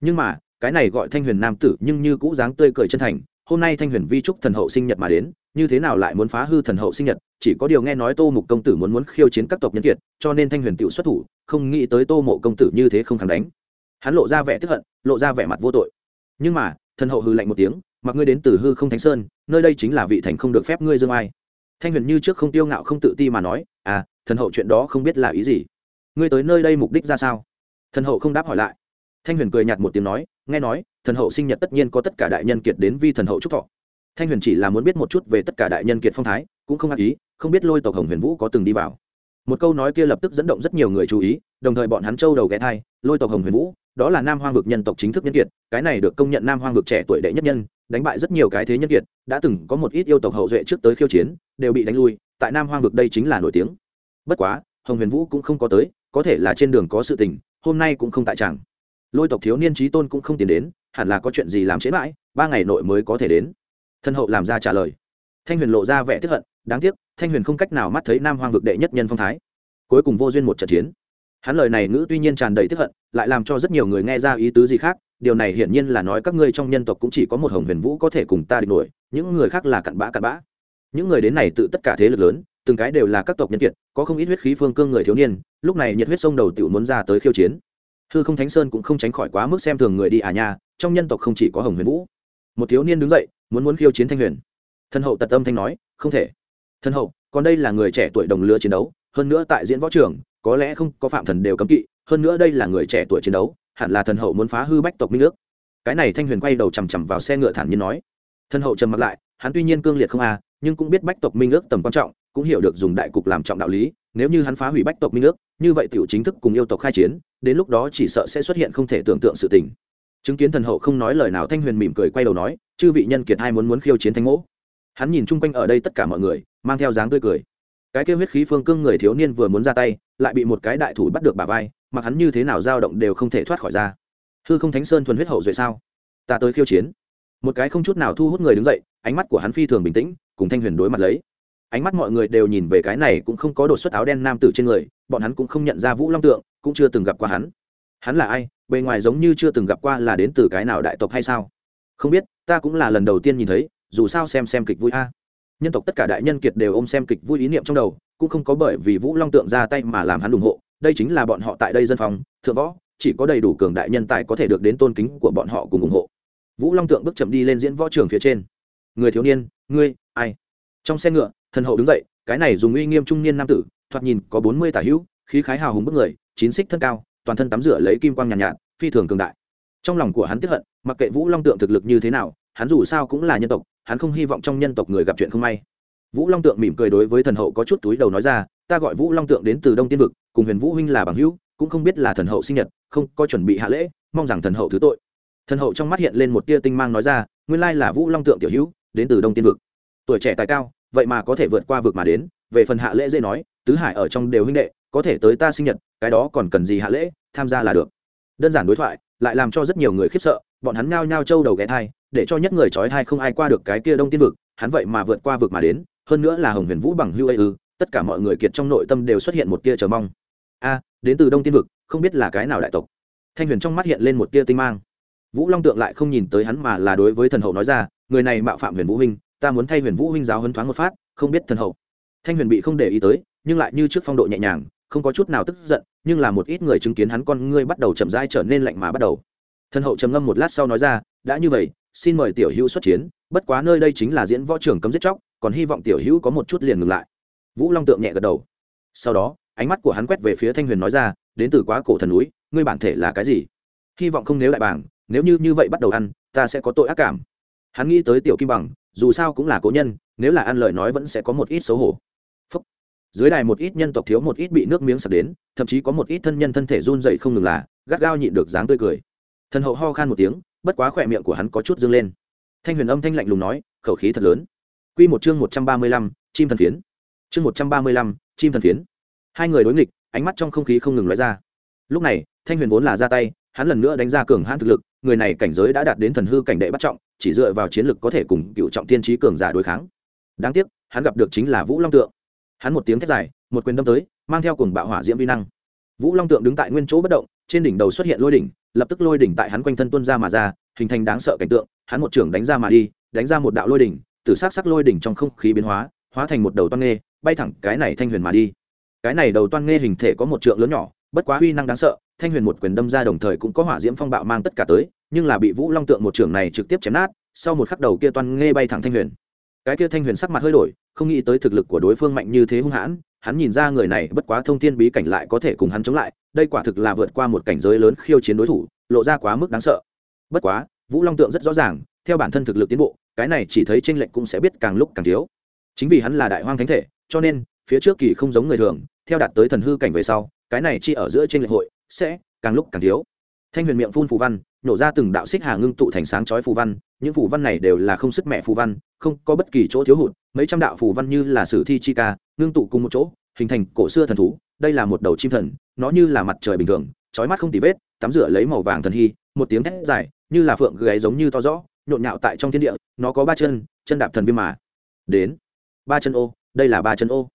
nhưng mà, cái này gọi thanh huyền nam tử nhưng như cũ dáng tươi cười chân thành, hôm nay thanh huyền vi trúc thần hậu sinh nhật mà đến như thế nào lại muốn phá hư thần hậu sinh nhật, chỉ có điều nghe nói tô mục công tử muốn muốn khiêu chiến các tộc nhân kiệt, cho nên thanh huyền tự xuất thủ, không nghĩ tới tô mộ công tử như thế không kháng đánh. Hắn lộ ra vẻ tức hận, lộ ra vẻ mặt vô tội. Nhưng mà, thần hậu hư lạnh một tiếng, mặc ngươi đến từ hư không thánh sơn, nơi đây chính là vị thành không được phép ngươi dương ai. Thanh huyền như trước không tiêu ngạo không tự ti mà nói à thần hậu chuyện đó không biết là ý gì? Ngươi tới nơi đây mục đích ra sao? Thần hậu không đáp hỏi lại. Thanh huyền cười nhạt một tiếng nói, nghe nói, thần hậu sinh nhật tất nhiên có tất cả đại nhân kiệt đến vi thần hậu chúc thọ thanh huyền chỉ là muốn biết một chút về tất cả đại nhân kiệt phong thái, cũng không ác ý, không biết lôi tộc hồng huyền vũ có từng đi vào. Một câu nói kia lập tức dẫn động rất nhiều người chú ý, đồng thời bọn hắn châu đầu ghé thai, lôi tộc hồng huyền vũ, đó là nam hoang vực nhân tộc chính thức nhân kiệt, cái này được công nhận nam hoang vực trẻ tuổi đệ nhất nhân, đánh bại rất nhiều cái thế nhân kiệt, đã từng có một ít yêu tộc hậu duệ trước tới khiêu chiến, đều bị đánh lui, tại nam hoang vực đây chính là nổi tiếng. Bất quá, hồng huyền vũ cũng không có tới, có thể là trên đường có sự tình, hôm nay cũng không tại tràng. Lôi tộc thiếu niên trí tôn cũng không tiến đến, hẳn là có chuyện gì làm chế mãi, ba ngày nội mới có thể đến thân hậu làm ra trả lời. Thanh huyền lộ ra vẻ tiếp hận, đáng tiếc, thanh huyền không cách nào mắt thấy nam hoang vực đệ nhất nhân phong thái. Cuối cùng vô duyên một trận chiến. Hắn lời này ngữ tuy nhiên tràn đầy tiếp hận, lại làm cho rất nhiều người nghe ra ý tứ gì khác, điều này hiển nhiên là nói các ngươi trong nhân tộc cũng chỉ có một hồng huyền vũ có thể cùng ta địch nổi, những người khác là cặn bã cặn bã. Những người đến này tự tất cả thế lực lớn, từng cái đều là các tộc nhân kiệt, có không ít huyết khí phương cương người thiếu niên, lúc này nhiệt huyết sông đầu tiểu muốn ra tới khiêu chiến. Hư không thánh sơn cũng không tránh khỏi quá mức xem thường người đi à nha, trong nhân tộc không chỉ có hồng huyền vũ. Một thiếu niên đứng dậy muốn muốn khiêu chiến thanh huyền. Thân hậu tật âm thanh nói, không thể. Thân hậu, còn đây là người trẻ tuổi đồng lứa chiến đấu, hơn nữa tại diễn võ trường, có lẽ không có phạm thần đều cấm kỵ, hơn nữa đây là người trẻ tuổi chiến đấu, hẳn là thần hậu muốn phá hư bách tộc minh nước. Cái này thanh huyền quay đầu chằm chằm vào xe ngựa thản nhiên nói. Thân hậu trầm mặt lại, hắn tuy nhiên cương liệt không à nhưng cũng biết bách tộc minh ước tầm quan trọng, cũng hiểu được dùng đại cục làm trọng đạo lý, nếu như hắn phá hủy bách tộc minh ước như vậy tiểu chính thức cùng yêu tộc khai chiến, đến lúc đó chỉ sợ sẽ xuất hiện không thể tưởng tượng sự tình. Chứng kiến thần hậu không nói lời nào, thanh huyền mỉm cười quay đầu nói chư vị nhân kiệt hai muốn muốn khiêu chiến thanh mỗ hắn nhìn chung quanh ở đây tất cả mọi người, mang theo dáng tươi cười. Cái kêu huyết khí phương cương người thiếu niên vừa muốn ra tay, lại bị một cái đại thủ bắt được bà vai, mặc hắn như thế nào dao động đều không thể thoát khỏi ra. Hư không thánh sơn thuần huyết hậu duệ sao? Ta tới khiêu chiến. Một cái không chút nào thu hút người đứng dậy, ánh mắt của hắn phi thường bình tĩnh, cùng thanh huyền đối mặt lấy. Ánh mắt mọi người đều nhìn về cái này cũng không có đột xuất áo đen nam tử trên người, bọn hắn cũng không nhận ra vũ long tượng, cũng chưa từng gặp qua hắn. Hắn là ai? Bề ngoài giống như chưa từng gặp qua là đến từ cái nào đại tộc hay sao? Không biết ta cũng là lần đầu tiên nhìn thấy dù sao xem xem kịch vui a. Nhân tộc tất cả đại nhân kiệt đều ôm xem kịch vui ý niệm trong đầu cũng không có bởi vì vũ long tượng ra tay mà làm hắn ủng hộ đây chính là bọn họ tại đây dân phòng thượng võ chỉ có đầy đủ cường đại nhân tài có thể được đến tôn kính của bọn họ cùng ủng hộ. Vũ long tượng bước chậm đi lên diễn võ trường phía trên. Người thiếu niên ngươi ai? Trong xe ngựa thần hậu đứng dậy cái này dùng uy nghiêm trung niên nam tử thoạt nhìn có bốn mươi tả hữu khí khái hào hùng bức người chín xích thân cao toàn thân tắm rửa lấy kim quang nhàn nhạt, nhạt phi thường cường đại trong lòng của hắn tiếp hận, mặc kệ vũ long tượng thực lực như thế nào, hắn dù sao cũng là nhân tộc, hắn không hy vọng trong nhân tộc người gặp chuyện không may. Vũ long tượng mỉm cười đối với thần hậu có chút túi đầu nói ra, ta gọi vũ long tượng đến từ đông tiên vực, cùng huyền vũ huynh là bằng hữu, cũng không biết là thần hậu sinh nhật, không có chuẩn bị hạ lễ, mong rằng thần hậu thứ tội. Thần hậu trong mắt hiện lên một tia tinh mang nói ra, nguyên lai là vũ long tượng tiểu hữu, đến từ đông tiên vực. Tuổi trẻ tài cao, vậy mà có thể vượt qua vực mà đến, về phần hạ lễ dễ nói, tứ hải ở trong đều huynh đệ, có thể tới ta sinh nhật, cái đó còn cần gì hạ lễ, tham gia là được đơn giản đối thoại, lại làm cho rất nhiều người khiếp sợ, bọn hắn nhao nhao trâu đầu ghé thai, để cho nhất người trói thai không ai qua được cái kia đông tiên vực, hắn vậy mà vượt qua vực mà đến, hơn nữa là hồng huyền vũ bằng hưu ư, tất cả mọi người kiệt trong nội tâm đều xuất hiện một tia chờ mong. A, đến từ đông tiên vực, không biết là cái nào đại tộc. Thanh huyền trong mắt hiện lên một tia tinh mang. Vũ long tượng lại không nhìn tới hắn mà là đối với thần hậu nói ra, người này mạo phạm huyền vũ huynh, ta muốn thay huyền vũ huynh giáo hấn thoáng một phát, không biết thần hậu. Thanh huyền bị không để ý tới, nhưng lại như trước phong độ nhẹ nhàng không có chút nào tức giận, nhưng là một ít người chứng kiến hắn con ngươi bắt đầu chậm rãi trở nên lạnh mà bắt đầu. Thân hậu trầm ngâm một lát sau nói ra, đã như vậy, xin mời tiểu hữu xuất chiến, bất quá nơi đây chính là diễn võ trường cấm giết chóc, còn hy vọng tiểu hữu có một chút liền ngừng lại. Vũ long tượng nhẹ gật đầu. Sau đó, ánh mắt của hắn quét về phía thanh huyền nói ra, đến từ quá cổ thần núi, ngươi bản thể là cái gì? Hy vọng không nếu lại bảng nếu như như vậy bắt đầu ăn, ta sẽ có tội ác cảm. Hắn nghĩ tới tiểu kim bằng, dù sao cũng là cố nhân, nếu là ăn lời nói vẫn sẽ có một ít xấu hổ dưới đài một ít nhân tộc thiếu một ít bị nước miếng sặc đến, thậm chí có một ít thân nhân thân thể run dậy không ngừng là, gắt gao nhịn được dáng tươi cười. Thần hậu ho khan một tiếng, bất quá khỏe miệng của hắn có chút dâng lên. Thanh huyền âm thanh lạnh lùng nói, khẩu khí thật lớn. Q một chương một trăm ba mươi lăm, chim thần phiến. Chương một trăm ba mươi lăm, chim thần phiến. Hai người đối nghịch, ánh mắt trong không khí không ngừng nói ra. Lúc này, thanh huyền vốn là ra tay, hắn lần nữa đánh ra cường hãn thực lực, người này cảnh giới đã đạt đến thần hư cảnh đệ bắt trọng, chỉ dựa vào chiến lực có thể cùng cựu trọng tiên trí cường giả đối kháng. Đáng tiếc, hắn gặp được chính là vũ long tượng hắn một tiếng thét dài, một quyền đâm tới, mang theo cùng bạo hỏa diễm vi năng. Vũ long tượng đứng tại nguyên chỗ bất động, trên đỉnh đầu xuất hiện lôi đỉnh, lập tức lôi đỉnh tại hắn quanh thân tuân ra mà ra, hình thành đáng sợ cảnh tượng, hắn một trưởng đánh ra mà đi, đánh ra một đạo lôi đỉnh, từ s á c sắc lôi đỉnh trong không khí biến hóa hóa thành một đầu toan nghê, bay thẳng cái này thanh huyền mà đi. Cái này đầu toan nghê hình thể có một trượng lớn nhỏ, bất quá uy năng đáng sợ, thanh huyền một quyền đâm ra đồng thời cũng có hỏa diễm phong bạo mang tất cả tới, nhưng là bị vũ long tượng một trưởng này trực tiếp chém nát, sau một khắc đầu kia toan nghe bay thẳng thanh huyền. Cái kia thanh huyền sắc mặt hơi đổi không nghĩ tới thực lực của đối phương mạnh như thế hung hãn, hắn nhìn ra người này bất quá thông tin bí cảnh lại có thể cùng hắn chống lại, đây quả thực là vượt qua một cảnh giới lớn khiêu chiến đối thủ, lộ ra quá mức đáng sợ. Bất quá, vũ long tượng rất rõ ràng, theo bản thân thực lực tiến bộ, cái này chỉ thấy tranh lệch cũng sẽ biết càng lúc càng thiếu. Chính vì hắn là đại hoang thánh thể, cho nên, phía trước kỳ không giống người thường, theo đạt tới thần hư cảnh về sau, cái này chi ở giữa tranh lệch hội sẽ càng lúc càng thiếu. Thanh huyền miệng phun phù văn, nổ ra từng đạo xích hà ngưng tụ thành sáng chói phù văn những phù văn này đều là không sức mẹ phù văn, không có bất kỳ chỗ thiếu hụt, mấy trăm đạo phù văn như là sử thi chi ca, ngưng tụ cùng một chỗ, hình thành cổ xưa thần thú, đây là một đầu chim thần, nó như là mặt trời bình thường, chói mắt không tì vết, tắm rửa lấy màu vàng thần hy, một tiếng thét dài, như là phượng gáy giống như to rõ, nhộn nhạo tại trong thiên địa, nó có ba chân chân đạp thần viêm mà. Đến, ba chân ô, đây là ba chân ô.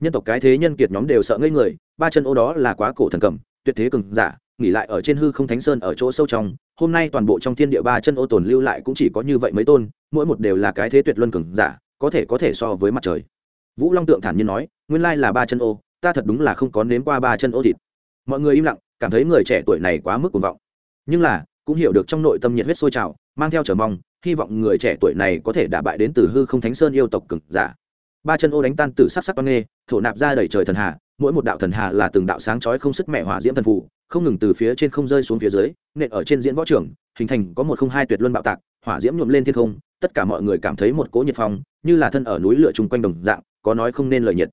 Nhân tộc cái thế nhân kiệt nhóm đều sợ ngây người, ba chân ô đó là quá cổ thần cầm, tuyệt thế cường giả, nghỉ lại ở trên hư không thánh sơn ở chỗ sâu trong hôm nay toàn bộ trong thiên địa ba chân ô tồn lưu lại cũng chỉ có như vậy mấy tôn, mỗi một đều là cái thế tuyệt luân cường giả, có thể có thể so với mặt trời. Vũ long tượng thản nhiên nói, nguyên lai là ba chân ô, ta thật đúng là không có nếm qua ba chân ô thịt. Mọi người im lặng, cảm thấy người trẻ tuổi này quá mức cuồng vọng. Nhưng là, cũng hiểu được trong nội tâm nhiệt huyết sôi trào, mang theo chờ mong, hy vọng người trẻ tuổi này có thể đả bại đến từ hư không thánh sơn yêu tộc cực giả. Ba chân ô đánh tan từ sắc sắc toan nghê, thổ nạp ra đầy trời thần hà mỗi một đạo thần hà là từng đạo sáng chói không sức mẹ hỏa diễm thần phụ không ngừng từ phía trên không rơi xuống phía dưới, nện ở trên diễn võ trường, hình thành có một không hai tuyệt luân bạo tạc, hỏa diễm nhuộm lên thiên không, tất cả mọi người cảm thấy một cỗ nhiệt phong, như là thân ở núi lửa chung quanh đồng dạng, có nói không nên lời nhiệt.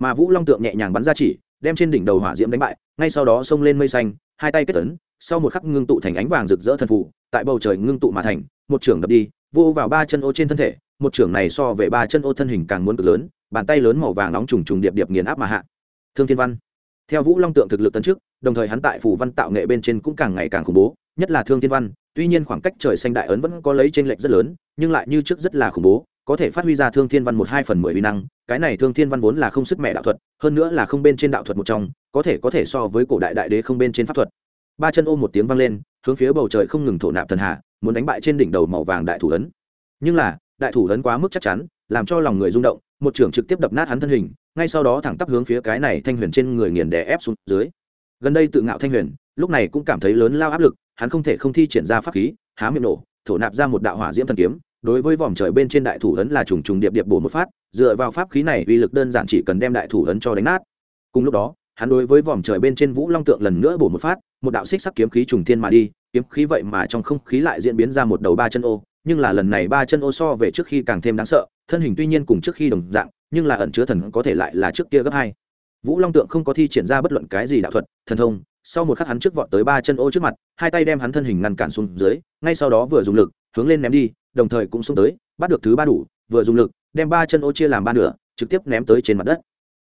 Mà vũ long tượng nhẹ nhàng bắn ra chỉ, đem trên đỉnh đầu hỏa diễm đánh bại, ngay sau đó xông lên mây xanh, hai tay kết tấn sau một khắc ngưng tụ thành ánh vàng rực rỡ thần phụ tại bầu trời ngưng tụ mà thành, một trưởng đập đi, vô vào ba chân ô trên thân thể, một trưởng này so về ba chân ô thân hình càng muốn cực lớn, bàn tay lớn màu vàng nóng trùng trùng điệp điệp nghiền áp mà hạ thương thiên văn. Theo vũ long tượng thực lực tấn trước đồng thời hắn tại phủ văn tạo nghệ bên trên cũng càng ngày càng khủng bố, nhất là thương thiên văn, tuy nhiên khoảng cách trời xanh đại ấn vẫn có lấy t r ê n lệch rất lớn, nhưng lại như trước rất là khủng bố, có thể phát huy ra thương thiên văn một hai phần mười uy năng, cái này thương thiên văn vốn là không sức mẹ đạo thuật, hơn nữa là không bên trên đạo thuật một trong, có thể có thể so với cổ đại đại đế không bên trên pháp thuật. Ba chân ôm một tiếng vang lên, hướng phía bầu trời không ngừng thổ nạp thần hạ, muốn đánh bại trên đỉnh đầu màu vàng đại thủ ấn. Nhưng là, đại thủ ấn quá mức chắc chắn, làm cho lòng người rung động một trưởng trực tiếp đập nát hắn thân hình, ngay sau đó thẳng tắp hướng phía cái này thanh huyền trên người nghiền đè ép xuống dưới. Gần đây tự ngạo thanh huyền, lúc này cũng cảm thấy lớn lao áp lực, hắn không thể không thi triển ra pháp khí, há miệng nổ, thổ nạp ra một đạo hỏa diễm thần kiếm, đối với vòm trời bên trên đại thủ ấn là trùng trùng điệp điệp bổ một phát, dựa vào pháp khí này uy lực đơn giản chỉ cần đem đại thủ ấn cho đánh nát. Cùng lúc đó, hắn đối với vòm trời bên trên vũ long tượng lần nữa bổ một phát, một đạo xích sắc kiếm khí trùng thiên mà đi, kiếm khí vậy mà trong không khí lại diễn biến ra một đầu ba chân ô nhưng là lần này ba chân ô so về trước khi càng thêm đáng sợ, thân hình tuy nhiên cùng trước khi đồng dạng, nhưng là ẩn chứa thần có thể lại là trước kia gấp hai. Vũ long tượng không có thi triển ra bất luận cái gì đạo thuật, thần thông, sau một khắc hắn trước vọt tới ba chân ô trước mặt, hai tay đem hắn thân hình ngăn cản xuống dưới, ngay sau đó vừa dùng lực, hướng lên ném đi, đồng thời cũng xuống tới, bắt được thứ ba đủ, vừa dùng lực, đem ba chân ô chia làm ba nửa, trực tiếp ném tới trên mặt đất.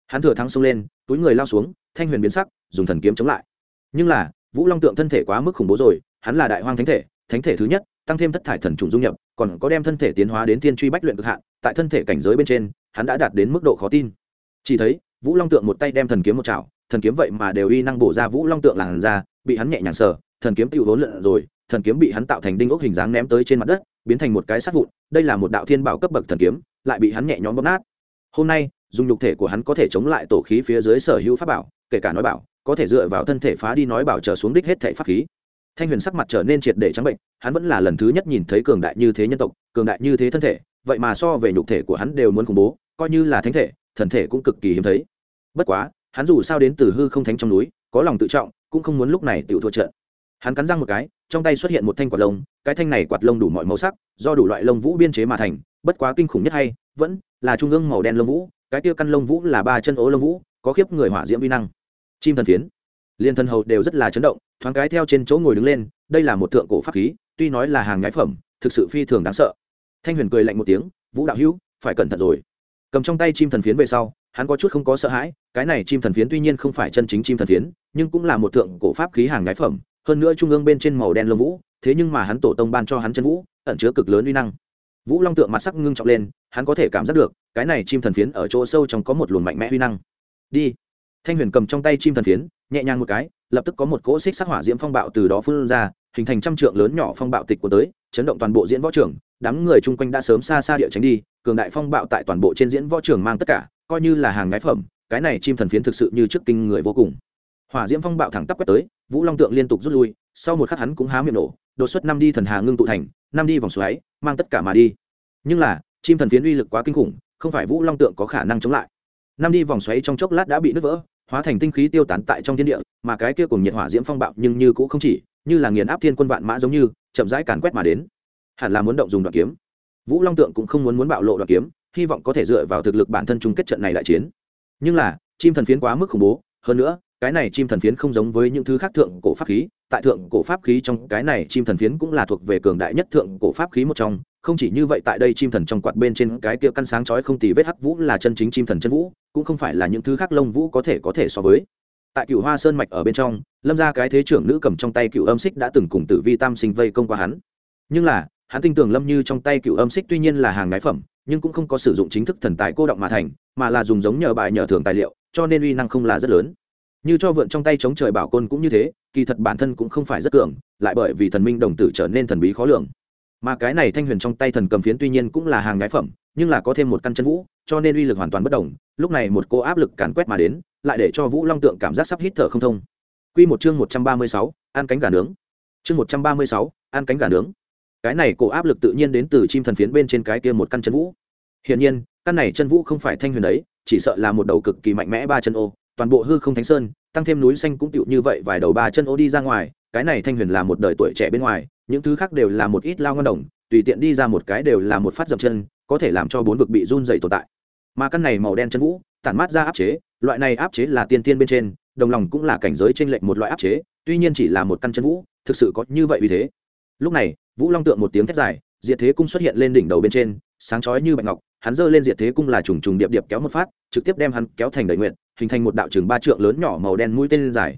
Hắn thừa thắng xông lên, túi người lao xuống, thanh huyền biến sắc, dùng thần kiếm chống lại. Nhưng là, vũ long tượng thân thể quá mức khủng bố rồi, hắn là đại hoang thánh thể thánh thể thứ nhất tăng thêm thất thải thần trùng dung nhập, còn có đem thân thể tiến hóa đến thiên truy bách luyện cực hạn, tại thân thể cảnh giới bên trên, hắn đã đạt đến mức độ khó tin. Chỉ thấy, vũ long tượng một tay đem thần kiếm một chảo, thần kiếm vậy mà đều uy năng bổ ra vũ long tượng làn ra bị hắn nhẹ nhàng sờ, thần kiếm tiêu vốn lượn rồi, thần kiếm bị hắn tạo thành đinh ốc hình dáng ném tới trên mặt đất, biến thành một cái sát vụn, đây là một đạo thiên bảo cấp bậc thần kiếm, lại bị hắn nhẹ nhõm bóp nát. Hôm nay, dùng nhục thể của hắn có thể chống lại tổ khí phía dưới sở hữu pháp bảo, kể cả nói bảo, có thể dựa vào thân thể phá đi nói bảo trở xuống đích hết thể pháp khí thanh huyền sắc mặt trở nên triệt để trắng bệnh, hắn vẫn là lần thứ nhất nhìn thấy cường đại như thế nhân tộc, cường đại như thế thân thể, vậy mà so về nhục thể của hắn đều muốn khủng bố, coi như là thánh thể, thần thể cũng cực kỳ hiếm thấy. Bất quá, hắn dù sao đến từ hư không thánh trong núi, có lòng tự trọng, cũng không muốn lúc này tự thua trận. Hắn cắn răng một cái, trong tay xuất hiện một thanh quạt lông, cái thanh này quạt lông đủ mọi màu sắc, do đủ loại lông vũ biên chế mà thành, bất quá kinh khủng nhất hay, vẫn là trung ương màu đen lông vũ, cái tiêu căn lông vũ là ba chân ố lông vũ, có khiếp người hỏa diễm vi năng. Chim thần phiến. Liên thần hầu đều rất là chấn động thoáng cái theo trên chỗ ngồi đứng lên, đây là một thượng cổ pháp khí, tuy nói là hàng nhái phẩm, thực sự phi thường đáng sợ. Thanh huyền cười lạnh một tiếng, vũ đạo hữu, phải cẩn thận rồi. Cầm trong tay chim thần phiến về sau, hắn có chút không có sợ hãi, cái này chim thần phiến tuy nhiên không phải chân chính chim thần phiến, nhưng cũng là một thượng cổ pháp khí hàng nhái phẩm, hơn nữa trung ương bên trên màu đen lông vũ, thế nhưng mà hắn tổ tông ban cho hắn chân vũ, ẩn chứa cực lớn uy năng. Vũ long tượng mặt sắc ngưng trọng lên, hắn có thể cảm giác được, cái này chim thần phiến ở chỗ sâu trong có một luồng mạnh mẽ uy năng. Đi. Thanh huyền cầm trong tay chim thần phiến, nhẹ nhàng một cái lập tức có một cỗ xích sắc hỏa diễm phong bạo từ đó phun ra, hình thành trăm trượng lớn nhỏ phong bạo tịch của tới, chấn động toàn bộ diễn võ trường. Đám người chung quanh đã sớm xa xa địa tránh đi, cường đại phong bạo tại toàn bộ trên diễn võ trường mang tất cả, coi như là hàng ngái phẩm, cái này chim thần phiến thực sự như trước kinh người vô cùng. Hỏa diễm phong bạo thẳng tắp quét tới, vũ long tượng liên tục rút lui, sau một khắc hắn cũng há miệng nổ, đột xuất năm đi thần hà ngưng tụ thành, năm đi vòng xoáy, mang tất cả mà đi. Nhưng là, chim thần phiến uy lực quá kinh khủng, không phải vũ long tượng có khả năng chống lại. Năm đi vòng xoáy trong chốc lát đã bị nứt vỡ hóa thành tinh khí tiêu tán tại trong thiên địa, mà cái kia cùng nhiệt hỏa diễm phong bạo nhưng như cũng không chỉ, như là nghiền áp thiên quân vạn mã giống như, chậm rãi càn quét mà đến. Hẳn là muốn động dùng đoạn kiếm. Vũ long tượng cũng không muốn muốn bạo lộ đoạn kiếm, hy vọng có thể dựa vào thực lực bản thân chung kết trận này đại chiến. Nhưng là, chim thần phiến quá mức khủng bố, hơn nữa, cái này chim thần phiến không giống với những thứ khác thượng cổ pháp khí, tại thượng cổ pháp khí trong cái này chim thần phiến cũng là thuộc về cường đại nhất thượng cổ pháp khí một trong không chỉ như vậy tại đây chim thần trong quạt bên trên cái kia căn sáng chói không tì vết hắc vũ là chân chính chim thần chân vũ, cũng không phải là những thứ khác lông vũ có thể có thể so với. Tại cựu hoa sơn mạch ở bên trong, lâm ra cái thế trưởng nữ cầm trong tay cựu âm xích đã từng cùng tử vi tam sinh vây công qua hắn. Nhưng là, hắn tin tưởng lâm như trong tay cựu âm xích tuy nhiên là hàng ngái phẩm, nhưng cũng không có sử dụng chính thức thần tài cô động mà thành, mà là dùng giống nhờ bài nhờ thường tài liệu, cho nên uy năng không là rất lớn. Như cho vượn trong tay chống trời bảo côn cũng như thế, kỳ thật bản thân cũng không phải rất cường, lại bởi vì thần minh đồng tử trở nên thần bí khó lường mà cái này thanh huyền trong tay thần cầm phiến tuy nhiên cũng là hàng ngái phẩm, nhưng là có thêm một căn chân vũ, cho nên uy lực hoàn toàn bất đồng. Lúc này một cô áp lực càn quét mà đến, lại để cho vũ long tượng cảm giác sắp hít thở không thông. Q một chương một trăm ba mươi sáu, ăn cánh gà nướng. Chương một trăm ba mươi sáu, ăn cánh gà nướng. Cái này cổ áp lực tự nhiên đến từ chim thần phiến bên trên cái kia một căn chân vũ. Hiển nhiên, căn này chân vũ không phải thanh huyền ấy chỉ sợ là một đầu cực kỳ mạnh mẽ ba chân ô, toàn bộ hư không thánh sơn, tăng thêm núi xanh cũng tựu như vậy vài đầu ba chân ô đi ra ngoài cái này thanh huyền là một đời tuổi trẻ bên ngoài, những thứ khác đều là một ít lao ngon đồng, tùy tiện đi ra một cái đều là một phát dập chân, có thể làm cho bốn vực bị run dày tồn tại. Mà căn này màu đen chân vũ, tản mát ra áp chế, loại này áp chế là tiên tiên bên trên, đồng lòng cũng là cảnh giới t r ê n lệch một loại áp chế, tuy nhiên chỉ là một căn chân vũ, thực sự có như vậy vì thế. Lúc này, vũ long tượng một tiếng thét dài, diệt thế cung xuất hiện lên đỉnh đầu bên trên, sáng chói như bạch ngọc, hắn giơ lên diệt thế cung là trùng trùng điệp điệp kéo một phát, trực tiếp đem hắn kéo thành đầy nguyện, hình thành một đạo trường ba trượng lớn nhỏ màu đen mũi tên dài.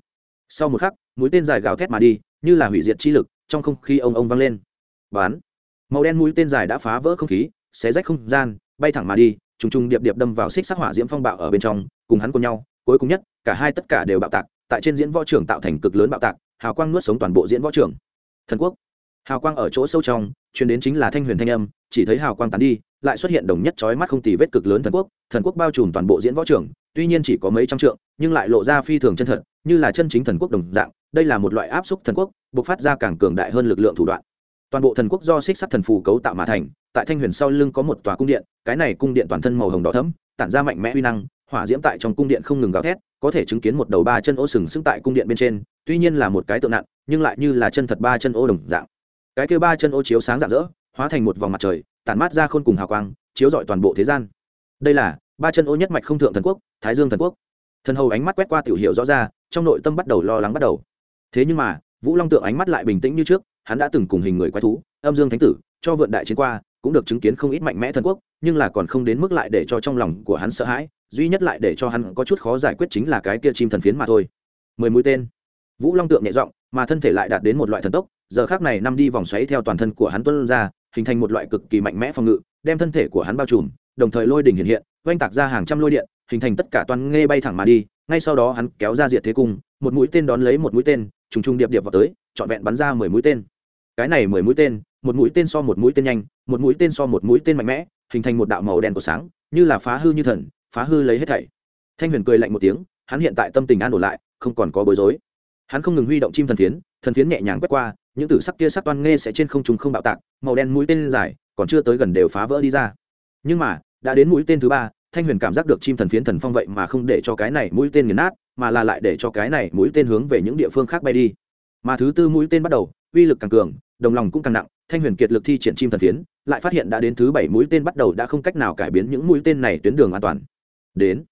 Sau một khắc mũi tên dài gào thét mà đi, như là hủy diệt chi lực, trong không khí ông ông vang lên. Bán. Màu đen mũi tên dài đã phá vỡ không khí, xé rách không gian, bay thẳng mà đi, trùng trùng điệp điệp đâm vào xích sắc hỏa diễm phong bạo ở bên trong, cùng hắn cùng nhau, cuối cùng nhất, cả hai tất cả đều bạo tạc, tại trên diễn võ trường tạo thành cực lớn bạo tạc, hào quang nuốt sống toàn bộ diễn võ trường. Thần quốc. Hào quang ở chỗ sâu trong, truyền đến chính là thanh huyền thanh âm, chỉ thấy hào quang tán đi, lại xuất hiện đồng nhất chói mắt không tì vết cực lớn thần quốc thần quốc bao trùm toàn bộ diễn võ trường, tuy nhiên chỉ có mấy trăm trượng, nhưng lại lộ ra phi thường chân thật, như là chân chính thần quốc đồng dạng đây là một loại áp xúc thần quốc buộc phát ra càng cường đại hơn lực lượng thủ đoạn. Toàn bộ thần quốc do xích sắt thần phù cấu tạo mà thành, tại thanh huyền sau lưng có một tòa cung điện, cái này cung điện toàn thân màu hồng đỏ thẫm, tản ra mạnh mẽ uy năng, hỏa diễm tại trong cung điện không ngừng gào thét, có thể chứng kiến một đầu ba chân ô sừng sững tại cung điện bên trên, tuy nhiên là một cái tượng nặng, nhưng lại như là chân thật ba chân ô đồng dạng. Cái kêu ba chân ô chiếu sáng rạng rỡ, hóa thành một vòng mặt trời, tản mát ra khôn cùng hào quang, chiếu rọi toàn bộ thế gian. Đây là ba chân ô nhất mạch không thượng thần quốc, thái dương thần quốc. Thần hầu ánh mắt quét qua tiểu hiệu rõ ra, trong nội tâm bắt đầu lo lắng bắt đầu thế nhưng mà, vũ long tượng ánh mắt lại bình tĩnh như trước, hắn đã từng cùng hình người quái thú, âm dương thánh tử, cho vượn đại chiến qua, cũng được chứng kiến không ít mạnh mẽ thần quốc, nhưng là còn không đến mức lại để cho trong lòng của hắn sợ hãi, duy nhất lại để cho hắn có chút khó giải quyết chính là cái kia chim thần phiến mà thôi. Mười mũi tên. Vũ long tượng nhẹ giọng, mà thân thể lại đạt đến một loại thần tốc, giờ khác này năm đi vòng xoáy theo toàn thân của hắn tuân ra, hình thành một loại cực kỳ mạnh mẽ phòng ngự, đem thân thể của hắn bao trùm, đồng thời lôi đỉnh hiện hiện, oanh tạc ra hàng trăm lôi điện, hình thành tất cả toàn nghe bay thẳng mà đi, ngay sau đó hắn kéo ra diệt thế cung, một mũi tên đón lấy một mũi tên trùng trùng điệp điệp vào tới, trọn vẹn bắn ra mười mũi tên. Cái này mười mũi tên, một mũi tên so một mũi tên nhanh, một mũi tên so một mũi tên mạnh mẽ, hình thành một đạo màu đen của sáng, như là phá hư như thần, phá hư lấy hết thảy. Thanh huyền cười lạnh một tiếng, hắn hiện tại tâm tình an ổn lại, không còn có bối rối. Hắn không ngừng huy động chim thần phiến thần phiến nhẹ nhàng quét qua, những tử sắc kia sắc toan nghe sẽ trên không trùng không bạo tạc, màu đen mũi tên dài, còn chưa tới gần đều phá vỡ đi ra. Nhưng mà, đã đến mũi tên thứ ba, thanh huyền cảm giác được chim thần phiến thần phong vậy mà không để cho cái này mũi tên nghiền nát mà là lại để cho cái này mũi tên hướng về những địa phương khác bay đi. Mà thứ tư mũi tên bắt đầu, uy lực càng cường, đồng lòng cũng càng nặng, thanh huyền kiệt lực thi triển chim thần phiến, lại phát hiện đã đến thứ bảy mũi tên bắt đầu đã không cách nào cải biến những mũi tên này tuyến đường an toàn. Đến,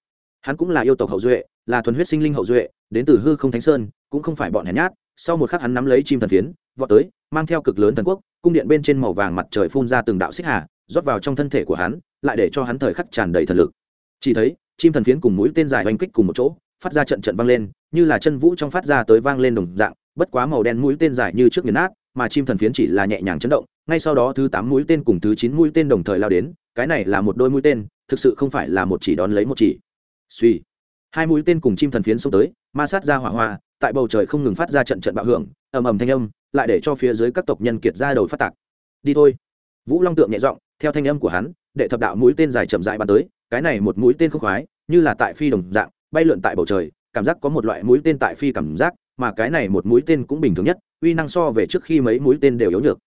hắn cũng là yêu tộc hậu duệ, là thuần huyết sinh linh hậu duệ, đến từ hư không thánh sơn, cũng không phải bọn hèn nhát. Sau một khắc hắn nắm lấy chim thần phiến, vọt tới, mang theo cực lớn thần quốc, cung điện bên trên màu vàng mặt trời phun ra từng đạo xích hà, rót vào trong thân thể của hắn, lại để cho hắn thời khắc tràn đầy thần lực. Chỉ thấy, chim thần phiến cùng mũi tên dài oanh kích cùng một chỗ phát ra trận trận vang lên, như là chân vũ trong phát ra tới vang lên đồng dạng, bất quá màu đen mũi tên dài như trước nghiền nát, mà chim thần phiến chỉ là nhẹ nhàng chấn động, ngay sau đó thứ tám mũi tên cùng thứ chín mũi tên đồng thời lao đến, cái này là một đôi mũi tên, thực sự không phải là một chỉ đón lấy một chỉ. Suy hai mũi tên cùng chim thần phiến xông tới, ma sát ra hỏa hoa, tại bầu trời không ngừng phát ra trận trận bạo hưởng, ầm ầm thanh âm, lại để cho phía dưới các tộc nhân kiệt ra đầu phát tạc. Đi thôi. Vũ long tượng nhẹ giọng, theo thanh âm của hắn, đệ thập đạo mũi tên dài chậm dại bắn tới, cái này một mũi tên không khoái, như là tại phi đồng dạng bay lượn tại bầu trời, cảm giác có một loại mũi tên tại phi cảm giác, mà cái này một mũi tên cũng bình thường nhất, uy năng so về trước khi mấy mũi tên đều yếu nhược.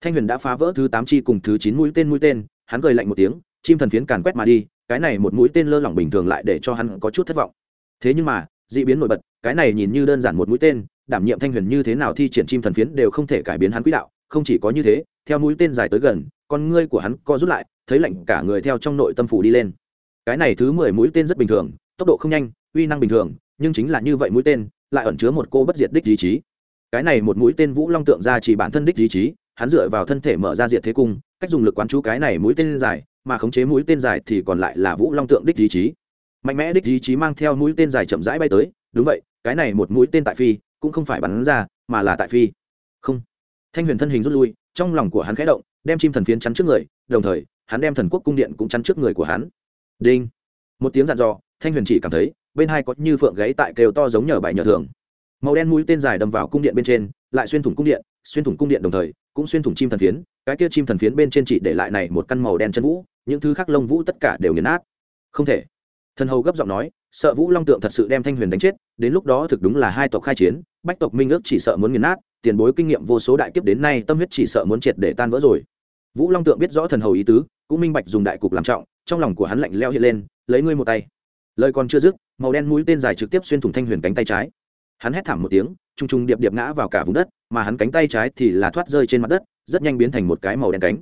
Thanh huyền đã phá vỡ thứ tám chi cùng thứ chín mũi tên mũi tên, hắn cười lạnh một tiếng, chim thần phiến càn quét mà đi, cái này một mũi tên lơ lỏng bình thường lại để cho hắn có chút thất vọng. Thế nhưng mà d ị biến nổi bật, cái này nhìn như đơn giản một mũi tên, đảm nhiệm thanh huyền như thế nào thi triển chim thần phiến đều không thể cải biến hắn quỹ đạo, không chỉ có như thế, theo mũi tên dài tới gần, con ngươi của hắn co rút lại, thấy lạnh cả người theo trong nội tâm phủ đi lên. Cái này thứ mười mũi tên rất bình thường, tốc độ không nhanh uy năng bình thường, nhưng chính là như vậy mũi tên, lại ẩn chứa một cô bất diệt đích ý chí. Cái này một mũi tên vũ long tượng ra chỉ bản thân đích ý chí, hắn dựa vào thân thể mở ra diệt thế cung, cách dùng lực quán chú cái này mũi tên dài, mà khống chế mũi tên dài thì còn lại là vũ long tượng đích ý chí. Mạnh mẽ đích ý chí mang theo mũi tên dài chậm rãi bay tới, đúng vậy, cái này một mũi tên tại phi, cũng không phải bắn ra, mà là tại phi. Không. Thanh huyền thân hình rút lui, trong lòng của hắn khẽ động, đem chim thần phiến chắn trước người, đồng thời, hắn đem thần quốc cung điện cũng chắn trước người của hắn. Đinh. Một tiếng dặn dò, thanh huyền chỉ cảm thấy bên hai có như phượng gáy tại kêu to giống nhờ bài nhờ thường. Màu đen mũi tên dài đâm vào cung điện bên trên, lại xuyên thủng cung điện, xuyên thủng cung điện đồng thời, cũng xuyên thủng chim thần phiến, cái kia chim thần phiến bên trên chỉ để lại này một căn màu đen chân vũ, những thứ khác lông vũ tất cả đều nghiền nát. Không thể. Thần hầu gấp giọng nói, sợ vũ long tượng thật sự đem thanh huyền đánh chết, đến lúc đó thực đúng là hai tộc khai chiến, bách tộc minh ước chỉ sợ muốn nghiền nát, tiền bối kinh nghiệm vô số đại kiếp đến nay tâm huyết chỉ sợ muốn triệt để tan vỡ rồi. Vũ long tượng biết rõ thần hầu ý tứ, cũng minh bạch dùng đại cục làm trọng, trong lòng của hắn lạnh leo hiện lên, lấy ngươi một tay lời còn chưa dứt, màu đen mũi tên dài trực tiếp xuyên thủng thanh huyền cánh tay trái. Hắn hét thảm một tiếng t r u n g t r u n g điệp điệp ngã vào cả vùng đất, mà hắn cánh tay trái thì là thoát rơi trên mặt đất, rất nhanh biến thành một cái màu đen cánh.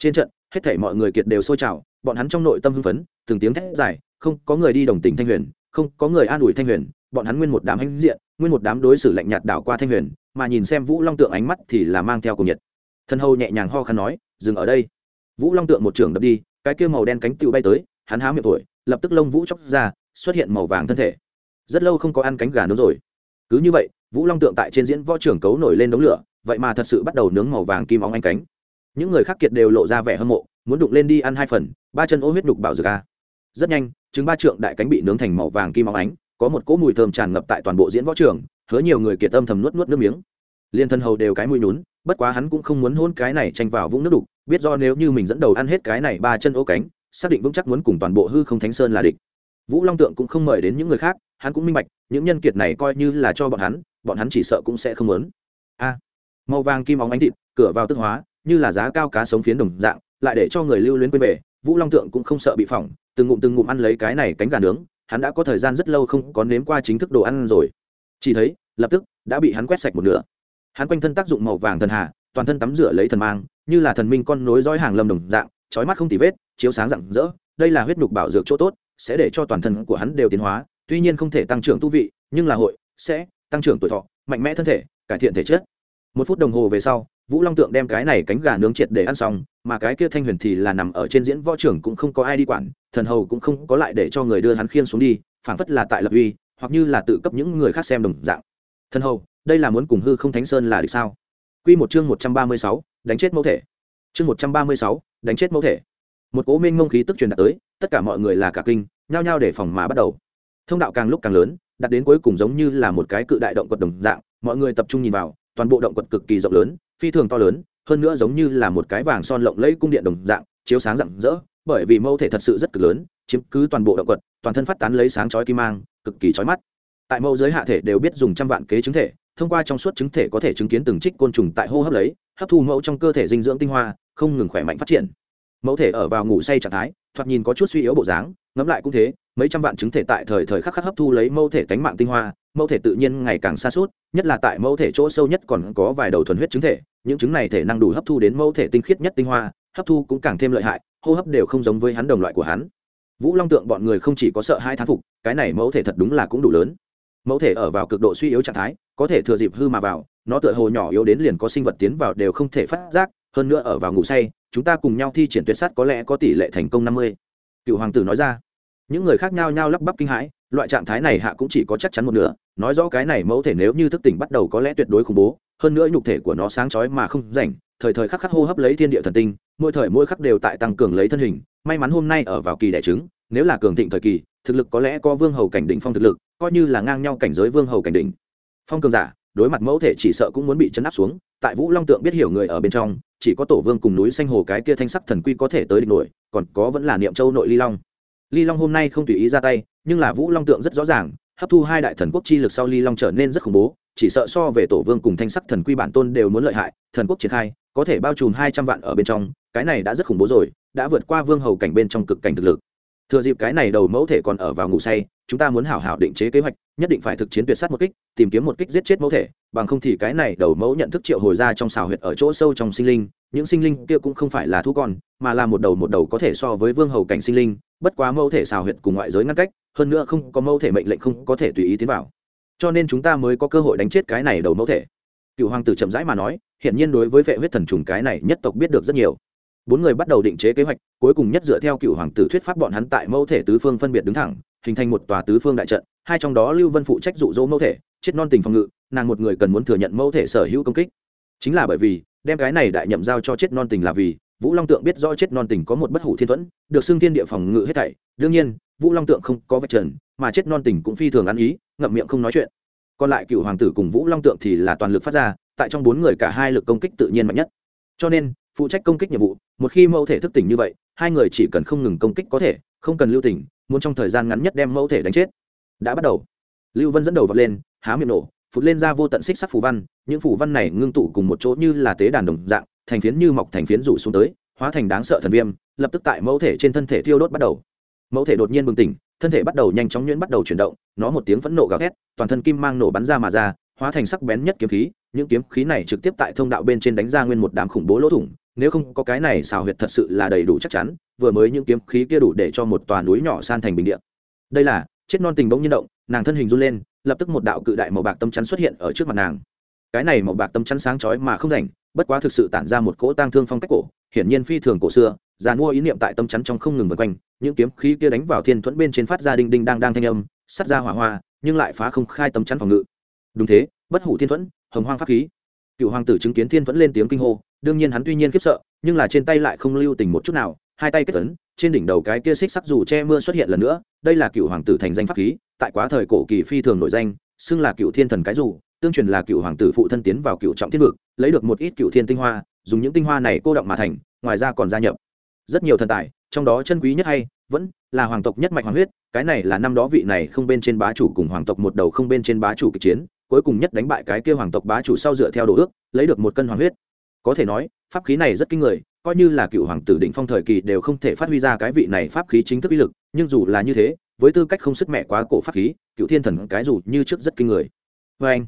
Trên trận, hết thể mọi người kiệt đều sôi trào, bọn hắn trong nội tâm hưng phấn, từng tiếng thét dài, không có người đi đồng tình thanh huyền, không có người an ủi thanh huyền, bọn hắn nguyên một đám hãnh diện, nguyên một đám đối xử lạnh nhạt đảo qua thanh huyền, mà nhìn xem vũ long tượng ánh mắt thì là mang theo cùng nhiệt. Thân hầu nhẹ nhàng ho khăn nói, dừng ở đây. Vũ long tượng một trưởng đập đi, cái kia màu đen cánh tựu bay tới, hắn há miệng tuổi lập tức lông vũ chóc ra, xuất hiện màu vàng thân thể. Rất lâu không có ăn cánh gà nướng rồi. Cứ như vậy, vũ long tượng tại trên diễn võ trưởng cấu nổi lên đống lửa, vậy mà thật sự bắt đầu nướng màu vàng kim óng anh cánh. Những người khác kiệt đều lộ ra vẻ hâm mộ, muốn đụng lên đi ăn hai phần, ba chân ô huyết đục bảo dược a. Rất nhanh chứng ba trượng đại cánh bị nướng thành màu vàng kim óng ánh, có một cỗ mùi thơm tràn ngập tại toàn bộ diễn võ trường, hứa nhiều người kiệt tâm thầm nuốt nuốt nước miếng. Liên thân hầu đều cái mùi nhún, bất quá hắn cũng không muốn hôn cái này tranh vào vũng nước đục, biết do nếu như mình dẫn đầu ăn hết cái này ba chân ô cánh xác định vững chắc muốn cùng toàn bộ hư không thánh sơn là địch. Vũ long tượng cũng không mời đến những người khác, hắn cũng minh bạch, những nhân kiệt này coi như là cho bọn hắn bọn hắn chỉ sợ cũng sẽ không lớn. a, màu vàng kim óng ánh thịt, cửa vào tức hóa, như là giá cao cá sống phiến đồng dạng, lại để cho người lưu luyến quên về, vũ long tượng cũng không sợ bị phỏng, từng ngụm từng ngụm ăn lấy cái này cánh gà nướng, hắn đã có thời gian rất lâu không có nếm qua chính thức đồ ăn rồi. Chỉ thấy, lập tức, đã bị hắn quét sạch một nửa. Hắn quanh thân tác dụng màu vàng thần hà, toàn thân tắm rửa lấy thần mang, như là thần minh con nối dõi hàng lâm đồng dạng trói mắt không tì vết chiếu sáng rạng rỡ đây là huyết nhục bảo dược chỗ tốt sẽ để cho toàn thân của hắn đều tiến hóa tuy nhiên không thể tăng trưởng tu vị nhưng là hội sẽ tăng trưởng tuổi thọ mạnh mẽ thân thể cải thiện thể chất một phút đồng hồ về sau vũ long tượng đem cái này cánh gà nướng triệt để ăn xong mà cái kia thanh huyền thì là nằm ở trên diễn võ trưởng cũng không có ai đi quản thần hầu cũng không có lại để cho người đưa hắn khiên xuống đi phảng phất là tại lập uy hoặc như là tự cấp những người khác xem đồng dạng thần hầu đây là muốn cùng hư không thánh sơn là được sao Quy một chương một trăm ba mươi sáu, đánh chết mẫu thể. Chương một trăm ba mươi sáu, đánh chết mẫu thể. Một cố minh ngông khí tức truyền đạt tới, tất cả mọi người là cả kinh, nhao nhao để phòng mà bắt đầu. Thông đạo càng lúc càng lớn, đặt đến cuối cùng giống như là một cái cự đại động quật đồng dạng, mọi người tập trung nhìn vào, toàn bộ động quật cực kỳ rộng lớn, phi thường to lớn, hơn nữa giống như là một cái vàng son lộng lẫy cung điện đồng dạng, chiếu sáng rạng rỡ, bởi vì mẫu thể thật sự rất cực lớn, chiếm cứ toàn bộ động quật, toàn thân phát tán lấy sáng chói kim mang, cực kỳ chói mắt. Tại mẫu giới hạ thể đều biết dùng trăm vạn kế chứng thể, thông qua trong suốt chứng thể có thể chứng kiến từng trích côn trùng tại hô hấp lấy hấp thu mẫu trong cơ thể dinh dưỡng tinh hoa không ngừng khỏe mạnh phát triển mẫu thể ở vào ngủ say trạng thái, thoạt nhìn có chút suy yếu bộ dáng, ngẫm lại cũng thế, mấy trăm vạn chứng thể tại thời thời khắc khắc hấp thu lấy mẫu thể tánh mạng tinh hoa, mẫu thể tự nhiên ngày càng xa suốt, nhất là tại mẫu thể chỗ sâu nhất còn có vài đầu thuần huyết chứng thể, những chứng này thể năng đủ hấp thu đến mẫu thể tinh khiết nhất tinh hoa, hấp thu cũng càng thêm lợi hại, hô hấp đều không giống với hắn đồng loại của hắn. Vũ long tượng bọn người không chỉ có sợ hai thán phục, cái này mẫu thể thật đúng là cũng đủ lớn. Mẫu thể ở vào cực độ suy yếu trạng thái, có thể thừa dịp hư mà vào, nó tựa hồ nhỏ yếu đến liền có sinh vật tiến vào đều không thể phát giác hơn nữa ở vào ngủ say, chúng ta cùng nhau thi triển tuyệt sắt có lẽ có tỷ lệ thành công năm mươi. Cựu hoàng tử nói ra. Những người khác nhau nhau lắp bắp kinh hãi, loại trạng thái này hạ cũng chỉ có chắc chắn một nửa, nói rõ cái này mẫu thể nếu như thức tỉnh bắt đầu có lẽ tuyệt đối khủng bố, hơn nữa nhục thể của nó sáng chói mà không rảnh, thời thời khắc khắc hô hấp lấy thiên địa thần tinh, mỗi thời mỗi khắc đều tại tăng cường lấy thân hình, may mắn hôm nay ở vào kỳ đẻ trứng, nếu là cường thịnh thời kỳ, thực lực có lẽ có vương hầu cảnh đỉnh phong thực lực, coi như là ngang nhau cảnh giới vương hầu cảnh đỉnh. Phong cường giả, đối mặt mẫu thể chỉ sợ cũng muốn bị chấn áp xuống, tại vũ long tượng biết hiểu người ở bên trong chỉ có tổ vương cùng núi xanh hồ cái kia thanh sắc thần quy có thể tới địch nổi, còn có vẫn là niệm châu nội ly long. Ly long hôm nay không tùy ý ra tay, nhưng là vũ long tượng rất rõ ràng, hấp thu hai đại thần quốc chi lực sau ly long trở nên rất khủng bố, chỉ sợ so về tổ vương cùng thanh sắc thần quy bản tôn đều muốn lợi hại, thần quốc triển khai, có thể bao trùm hai trăm vạn ở bên trong, cái này đã rất khủng bố rồi, đã vượt qua vương hầu cảnh bên trong cực cảnh thực lực thừa dịp cái này đầu mẫu thể còn ở vào ngủ say, chúng ta muốn hảo hảo định chế kế hoạch, nhất định phải thực chiến tuyệt sát một kích, tìm kiếm một kích giết chết mẫu thể, bằng không thì cái này đầu mẫu nhận thức triệu hồi ra trong xào huyệt ở chỗ sâu trong sinh linh, những sinh linh kia cũng không phải là thú con, mà là một đầu một đầu có thể so với vương hầu cảnh sinh linh, bất quá mẫu thể xào huyệt cùng ngoại giới ngăn cách, hơn nữa không có mẫu thể mệnh lệnh không có thể tùy ý tiến vào. Cho nên chúng ta mới có cơ hội đánh chết cái này đầu mẫu thể. Cựu hoàng tử chậm rãi mà nói hiện nhiên đối với vệ huyết thần trùng cái này nhất tộc biết được rất nhiều bốn người bắt đầu định chế kế hoạch, cuối cùng nhất dựa theo cựu hoàng tử thuyết pháp bọn hắn tại mẫu thể tứ phương phân biệt đứng thẳng, hình thành một tòa tứ phương đại trận, hai trong đó lưu vân phụ trách rụ rỗ mẫu thể, chết non tình phòng ngự, nàng một người cần muốn thừa nhận mẫu thể sở hữu công kích. Chính là bởi vì, đem cái này đại nhậm giao cho chết non tình là vì, vũ long tượng biết rõ chết non tình có một bất hủ thiên thuẫn, được xưng thiên địa phòng ngự hết thảy. Đương nhiên, vũ long tượng không có vạch trần, mà chết non tình cũng phi thường ăn ý, ngậm miệng không nói chuyện. Còn lại cựu hoàng tử cùng vũ long tượng thì là toàn lực phát ra, tại trong bốn người cả hai lực công kích tự nhiên mạnh nhất. Cho nên phụ trách công kích nhiệm vụ, một khi mẫu thể thức tỉnh như vậy, hai người chỉ cần không ngừng công kích có thể, không cần lưu tỉnh muốn trong thời gian ngắn nhất đem mẫu thể đánh chết. Đã bắt đầu. Lưu vân dẫn đầu vật lên, há miệng nổ, phụt lên ra vô tận xích sắc phủ văn, những phủ văn này ngưng tụ cùng một chỗ như là tế đàn đồng dạng, thành phiến như mọc thành phiến rủ xuống tới, hóa thành đáng sợ thần viêm, lập tức tại mẫu thể trên thân thể thiêu đốt bắt đầu. Mẫu thể đột nhiên bừng tỉnh, thân thể bắt đầu nhanh chóng nhuyễn bắt đầu chuyển động, nó một tiếng phẫn nộ gào thét, toàn thân kim mang nổ bắn ra mà ra, hóa thành sắc bén nhất kiếm khí, những kiếm khí này trực tiếp tại thông đạo bên trên đánh ra nguyên một đám khủng bố lỗ thủng nếu không có cái này xào huyệt thật sự là đầy đủ chắc chắn, vừa mới những kiếm khí kia đủ để cho một tòa núi nhỏ san thành bình điện đây là, chết non tình bỗng nhiên động, nàng thân hình run lên, lập tức một đạo cự đại màu bạc tâm chắn xuất hiện ở trước mặt nàng. Cái này màu bạc tâm chắn sáng chói mà không rảnh, bất quá thực sự tản ra một cỗ tang thương phong cách cổ, hiển nhiên phi thường cổ xưa, già mua ý niệm tại tâm chắn trong không ngừng vần quanh, những kiếm khí kia đánh vào thiên thuẫn bên trên phát ra đinh đinh đang đang thanh âm sắt ra hỏa hoa, nhưng lại phá không khai tâm chắn phòng ngự. Đúng thế, bất hủ thiên thuẫn, hồng hoang pháp khí. Cựu hoàng tử chứng kiến thiên thuẫn lên tiếng kinh hô đương nhiên hắn tuy nhiên khiếp sợ, nhưng là trên tay lại không lưu tình một chút nào, hai tay kết tấn trên đỉnh đầu cái kia xích sắc dù che mưa xuất hiện lần nữa, đây là cựu hoàng tử thành danh pháp khí, tại quá thời cổ kỳ phi thường nổi danh, xưng là cựu thiên thần cái dù, tương truyền là cựu hoàng tử phụ thân tiến vào cựu trọng thiên vực, lấy được một ít cựu thiên tinh hoa, dùng những tinh hoa này cô động mà thành, ngoài ra còn gia nhập. Rất nhiều thần tài, trong đó chân quý nhất hay, vẫn là hoàng tộc nhất mạch hoàng huyết, cái này là năm đó vị này không bên trên bá chủ cùng hoàng tộc một đầu không bên trên bá chủ kịch chiến, cuối cùng nhất đánh bại cái kia hoàng tộc bá chủ sau dựa theo đồ ước, lấy được một cân hoàng huyết có thể nói, pháp khí này rất kinh người, coi như là cựu hoàng tử định phong thời kỳ đều không thể phát huy ra cái vị này pháp khí chính thức uy lực, nhưng dù là như thế, với tư cách không sức mẹ quá cổ pháp khí, cựu thiên thần cái dù như trước rất kinh người. Vê anh,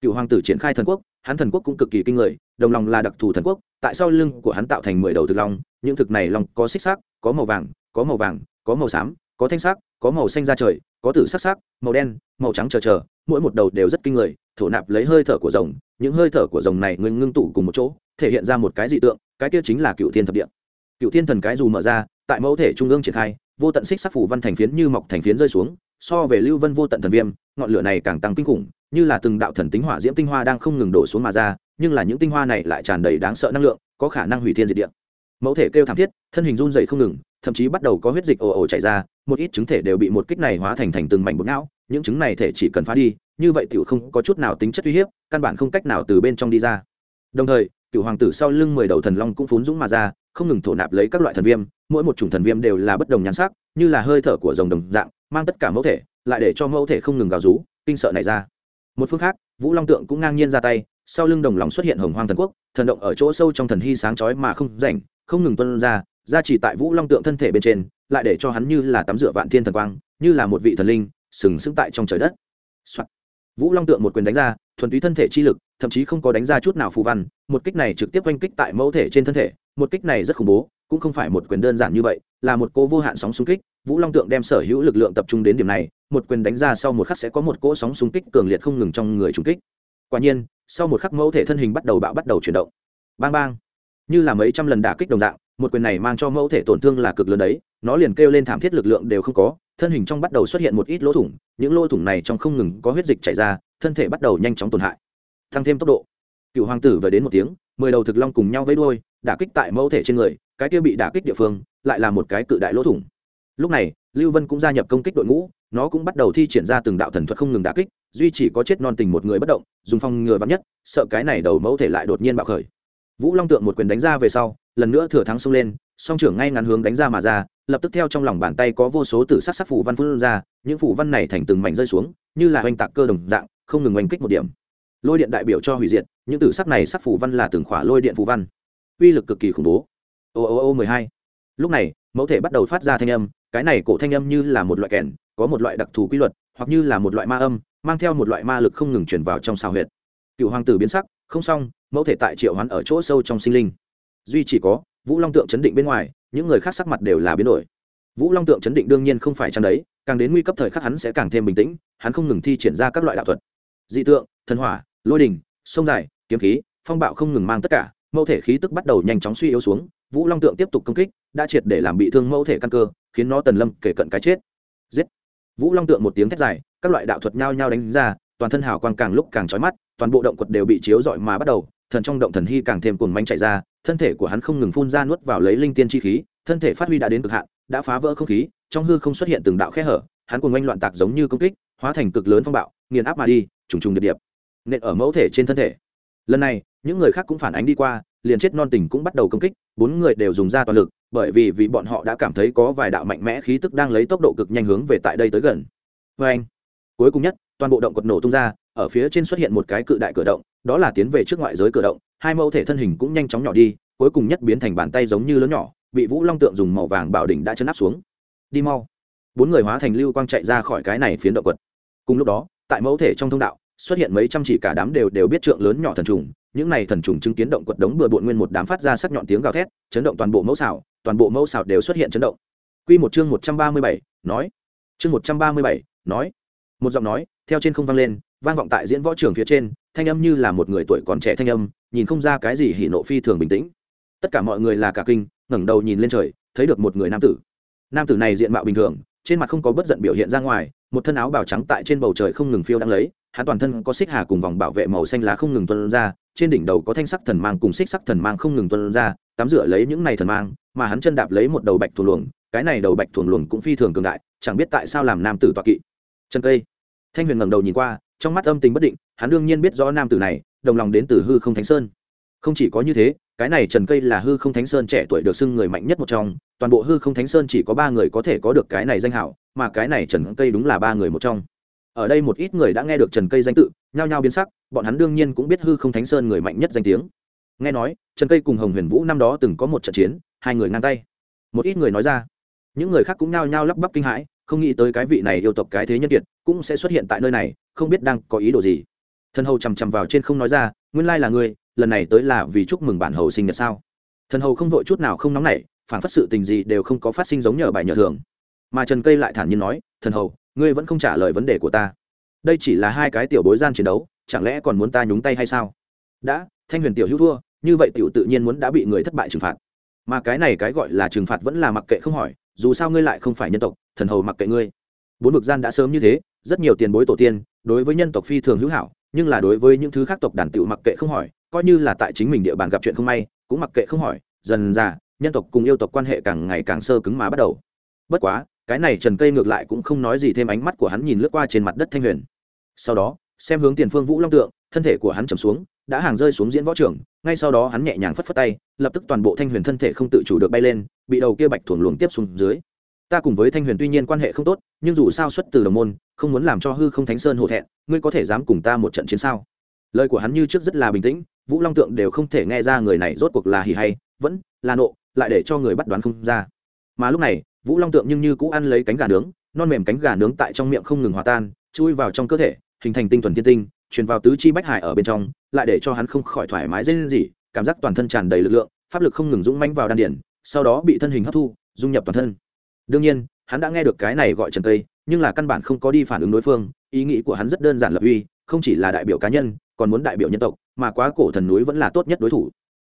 cựu hoàng tử triển khai thần quốc, hắn thần quốc cũng cực kỳ kinh người, đồng lòng là đặc thù thần quốc, tại sao lưng của hắn tạo thành mười đầu thực long, những thực này lòng có xích xác có màu vàng, có màu vàng, có màu xám, có thanh sắc, có màu xanh da trời, có tử sắc sắc, màu đen, màu trắng chờ chờ, mỗi một đầu đều rất kinh người, thổ nạp lấy hơi thở của rồng, những hơi thở của rồng này ngưng ngưng tụ cùng một chỗ thể hiện ra một cái dị tượng, cái kia chính là cựu thiên thập địa. Cựu thiên thần cái dù mở ra, tại mẫu thể trung ương triển khai, vô tận xích sắc phủ văn thành phiến như mọc thành phiến rơi xuống, so về lưu vân vô tận thần viêm, ngọn lửa này càng tăng kinh khủng, như là từng đạo thần tính hỏa diễm tinh hoa đang không ngừng đổ xuống mà ra, nhưng là những tinh hoa này lại tràn đầy đáng sợ năng lượng, có khả năng hủy thiên diệt địa. Mẫu thể kêu thảm thiết, thân hình run dày không ngừng, thậm chí bắt đầu có huyết dịch ồ ồ chảy ra, một ít chứng thể đều bị một kích này hóa thành thành từng mảnh bột não, những chứng này thể chỉ cần phá đi, như vậy tiểu không có chút nào tính chất uy hiếp, căn bản không cách nào từ bên trong đi ra. Đồng thời cựu hoàng tử sau lưng mười đầu thần long cũng phún dũng mà ra, không ngừng thổ nạp lấy các loại thần viêm, mỗi một chủng thần viêm đều là bất đồng nhan sắc, như là hơi thở của dòng đồng dạng, mang tất cả mẫu thể, lại để cho mẫu thể không ngừng gào rú, kinh sợ này ra một phương khác, vũ long tượng cũng ngang nhiên ra tay, sau lưng đồng lòng xuất hiện hồng hoang thần quốc, thần động ở chỗ sâu trong thần hy sáng chói mà không rảnh, không ngừng tuân ra ra chỉ tại vũ long tượng thân thể bên trên, lại để cho hắn như là tắm rửa vạn thiên thần quang, như là một vị thần linh, sừng sững tại trong trời đất、Soạn. vũ long tượng một quyền đánh ra, thuần túy thân thể chi lực thậm chí không có đánh ra chút nào phù văn, một kích này trực tiếp oanh kích tại mẫu thể trên thân thể, một kích này rất khủng bố, cũng không phải một quyền đơn giản như vậy, là một cỗ vô hạn sóng xung kích, vũ long tượng đem sở hữu lực lượng tập trung đến điểm này, một quyền đánh ra sau một khắc sẽ có một cỗ sóng xung kích cường liệt không ngừng trong người trùng kích. Quả nhiên, sau một khắc mẫu thể thân hình bắt đầu bạo bắt đầu chuyển động. Bang bang. Như là mấy trăm lần đả kích đồng dạng, một quyền này mang cho mẫu thể tổn thương là cực lớn đấy, nó liền kêu lên thảm thiết lực lượng đều không có, thân hình trong bắt đầu xuất hiện một ít lỗ thủng, những lỗ thủng này trong không ngừng có huyết dịch chảy ra, thân thể bắt đầu nhanh chóng tổn hại tăng thêm tốc độ. Cựu hoàng tử vừa đến một tiếng, mười đầu thực long cùng nhau với đuôi, đả kích tại mẫu thể trên người, cái kia bị đả kích địa phương, lại là một cái cự đại lỗ thủng. Lúc này, lưu vân cũng gia nhập công kích đội ngũ, nó cũng bắt đầu thi triển ra từng đạo thần thuật không ngừng đả kích, duy chỉ có chết non tình một người bất động, dùng phong ngừa vắn nhất, sợ cái này đầu mẫu thể lại đột nhiên bạo khởi. Vũ long tượng một quyền đánh ra về sau, lần nữa thừa thắng xông lên, song trưởng ngay ngắn hướng đánh ra mà ra, lập tức theo trong lòng bàn tay có vô số tử sắc sắc phủ văn phun ra, những phủ văn này thành từng mảnh rơi xuống, như là oanh tạc cơ đồng dạng, không ngừng oanh kích một điểm lôi điện đại biểu cho hủy diệt, những tử sắc này sắc phủ văn là từng khỏa lôi điện phù văn. Uy lực cực kỳ khủng bố. Ô ô ô, mười hai. Lúc này, mẫu thể bắt đầu phát ra thanh âm, cái này cổ thanh âm như là một loại kèn, có một loại đặc thù quy luật, hoặc như là một loại ma âm, mang theo một loại ma lực không ngừng chuyển vào trong xào huyệt. Cựu hoàng tử biến sắc, không xong, mẫu thể tại triệu hoán ở chỗ sâu trong sinh linh. Duy chỉ có, vũ long tượng chấn định bên ngoài, những người khác sắc mặt đều là biến đổi. Vũ long tượng chấn định đương nhiên không phải chăng đấy, càng đến nguy cấp thời khắc hắn sẽ càng thêm bình tĩnh, hắn không ngừng thi triển ra các loại đạo thuật. Dị tượng thần hỏa, lôi đình sông dài, kiếm khí, phong bạo không ngừng mang tất cả, mẫu thể khí tức bắt đầu nhanh chóng suy yếu xuống, vũ long tượng tiếp tục công kích, đã triệt để làm bị thương mẫu thể căn cơ, khiến nó tần lâm kể cận cái chết. Giết! Vũ long tượng một tiếng thét dài, các loại đạo thuật nhao nhao đánh ra, toàn thân hào quang càng lúc càng trói mắt, toàn bộ động quật đều bị chiếu rọi mà bắt đầu, thần trong động thần hy càng thêm cuồng manh chạy ra, thân thể của hắn không ngừng phun ra nuốt vào lấy linh tiên chi khí, thân thể phát huy đã đến cực hạn, đã phá vỡ không khí, trong hư không xuất hiện từng đạo khe hở, hắn cuồng manh loạn tạc giống như công kích, hóa thành cực lớn phong bạo, nghiền áp mà đi, trùng trùng điệp điệp nện ở mẫu thể trên thân thể. Lần này, những người khác cũng phản ánh đi qua, liền chết non tình cũng bắt đầu công kích, bốn người đều dùng ra toàn lực, bởi vì vì bọn họ đã cảm thấy có vài đạo mạnh mẽ khí tức đang lấy tốc độ cực nhanh hướng về tại đây tới gần. Vê anh, cuối cùng nhất, toàn bộ động cột nổ tung ra, ở phía trên xuất hiện một cái cự đại cửa động, đó là tiến về trước ngoại giới cửa động, hai mẫu thể thân hình cũng nhanh chóng nhỏ đi, cuối cùng nhất biến thành bàn tay giống như lớn nhỏ, bị vũ long tượng dùng màu vàng bảo đỉnh đã chấn áp xuống. Đi mau. Bốn người hóa thành lưu quang chạy ra khỏi cái này phiến động quật. Cùng lúc đó, tại mẫu thể trong thông đạo xuất hiện mấy trăm chỉ cả đám đều đều biết trượng lớn nhỏ thần trùng, những này thần trùng chứng kiến động quật đống bừa bộn nguyên một đám phát ra sắc nhọn tiếng gào thét, chấn động toàn bộ mẫu xảo, toàn bộ mẫu xảo đều xuất hiện chấn động. Quy một chương một trăm ba mươi bảy, nói. Chương một trăm ba mươi bảy, nói. Một giọng nói, theo trên không vang lên, vang vọng tại diễn võ trường phía trên, thanh âm như là một người tuổi còn trẻ thanh âm, nhìn không ra cái gì hỉ nộ phi thường bình tĩnh. Tất cả mọi người là cả kinh, ngẩng đầu nhìn lên trời, thấy được một người nam tử. Nam tử này diện mạo bình thường, trên mặt không có bất giận biểu hiện ra ngoài, một thân áo bào trắng tại trên bầu trời không ngừng phiêu đang lấy hắn toàn thân có xích hà cùng vòng bảo vệ màu xanh lá không ngừng tuân ra, trên đỉnh đầu có thanh sắc thần mang cùng xích sắc thần mang không ngừng tuân ra, tắm rửa lấy những này thần mang, mà hắn chân đạp lấy một đầu bạch thuồng luồng, cái này đầu bạch thuồng luồng cũng phi thường cường đại, chẳng biết tại sao làm nam tử toạ kỵ. Chân cây. Thanh huyền ngẩng đầu nhìn qua, trong mắt âm tình bất định, hắn đương nhiên biết rõ nam tử này, đồng lòng đến từ hư không thánh sơn. Không chỉ có như thế, cái này trần cây là hư không thánh sơn trẻ tuổi được xưng người mạnh nhất một trong, toàn bộ hư không thánh sơn chỉ có ba người có thể có được cái này danh hảo, mà cái này trần cây đúng là ba người một trong ở đây một ít người đã nghe được trần cây danh tự, nhao nhao biến sắc, bọn hắn đương nhiên cũng biết hư không thánh sơn người mạnh nhất danh tiếng. Nghe nói, trần cây cùng hồng huyền vũ năm đó từng có một trận chiến, hai người ngang tay. Một ít người nói ra. Những người khác cũng nhao nhao lắp bắp kinh hãi, không nghĩ tới cái vị này yêu tộc cái thế nhân kiệt cũng sẽ xuất hiện tại nơi này, không biết đang có ý đồ gì. Thần hầu chằm chằm vào trên không nói ra, nguyên lai là ngươi, lần này tới là vì chúc mừng bản hầu sinh nhật sao? Thần hầu không vội chút nào không nóng nảy, phản phất sự tình gì đều không có phát sinh giống nhờ bài nhờ thường. Mà trần cây lại thản nhiên nói, thần hầu ngươi vẫn không trả lời vấn đề của ta. Đây chỉ là hai cái tiểu bối gian chiến đấu, chẳng lẽ còn muốn ta nhúng tay hay sao? Đã, thanh huyền tiểu hữu thua, như vậy tiểu tự nhiên muốn đã bị người thất bại trừng phạt. Mà cái này cái gọi là trừng phạt vẫn là mặc kệ không hỏi, dù sao ngươi lại không phải nhân tộc, thần hầu mặc kệ ngươi. Bốn vực gian đã sớm như thế, rất nhiều tiền bối tổ tiên, đối với nhân tộc phi thường hữu hảo, nhưng là đối với những thứ khác tộc đàn tiểu mặc kệ không hỏi, coi như là tại chính mình địa bàn gặp chuyện không may, cũng mặc kệ không hỏi, dần ra nhân tộc cùng yêu tộc quan hệ càng ngày càng sơ cứng mà bắt đầu. Bất quá cái này trần cây ngược lại cũng không nói gì thêm ánh mắt của hắn nhìn lướt qua trên mặt đất thanh huyền. Sau đó, xem hướng tiền phương vũ long tượng, thân thể của hắn trầm xuống, đã hàng rơi xuống diễn võ trưởng ngay sau đó hắn nhẹ nhàng phất phất tay, lập tức toàn bộ thanh huyền thân thể không tự chủ được bay lên, bị đầu kia bạch thuồng luồng tiếp xuống dưới. Ta cùng với thanh huyền tuy nhiên quan hệ không tốt, nhưng dù sao xuất từ đồng môn, không muốn làm cho hư không thánh sơn hổ thẹn, ngươi có thể dám cùng ta một trận chiến sao? Lời của hắn như trước rất là bình tĩnh, vũ long tượng đều không thể nghe ra người này rốt cuộc là hỉ hay, vẫn là nộ, lại để cho người bắt đoán không ra mà lúc này, vũ long tượng nhưng như cũ ăn lấy cánh gà nướng, non mềm cánh gà nướng tại trong miệng không ngừng hòa tan, chui vào trong cơ thể, hình thành tinh thuần thiên tinh, truyền vào tứ chi bách hải ở bên trong, lại để cho hắn không khỏi thoải mái dễ lên gì cảm giác toàn thân tràn đầy lực lượng, pháp lực không ngừng dũng manh vào đan điển sau đó bị thân hình hấp thu, dung nhập toàn thân. Đương nhiên, hắn đã nghe được cái này gọi trần tây, nhưng là căn bản không có đi phản ứng đối phương, ý nghĩ của hắn rất đơn giản lập uy, không chỉ là đại biểu cá nhân, còn muốn đại biểu nhân tộc, mà quá cổ thần núi vẫn là tốt nhất đối thủ.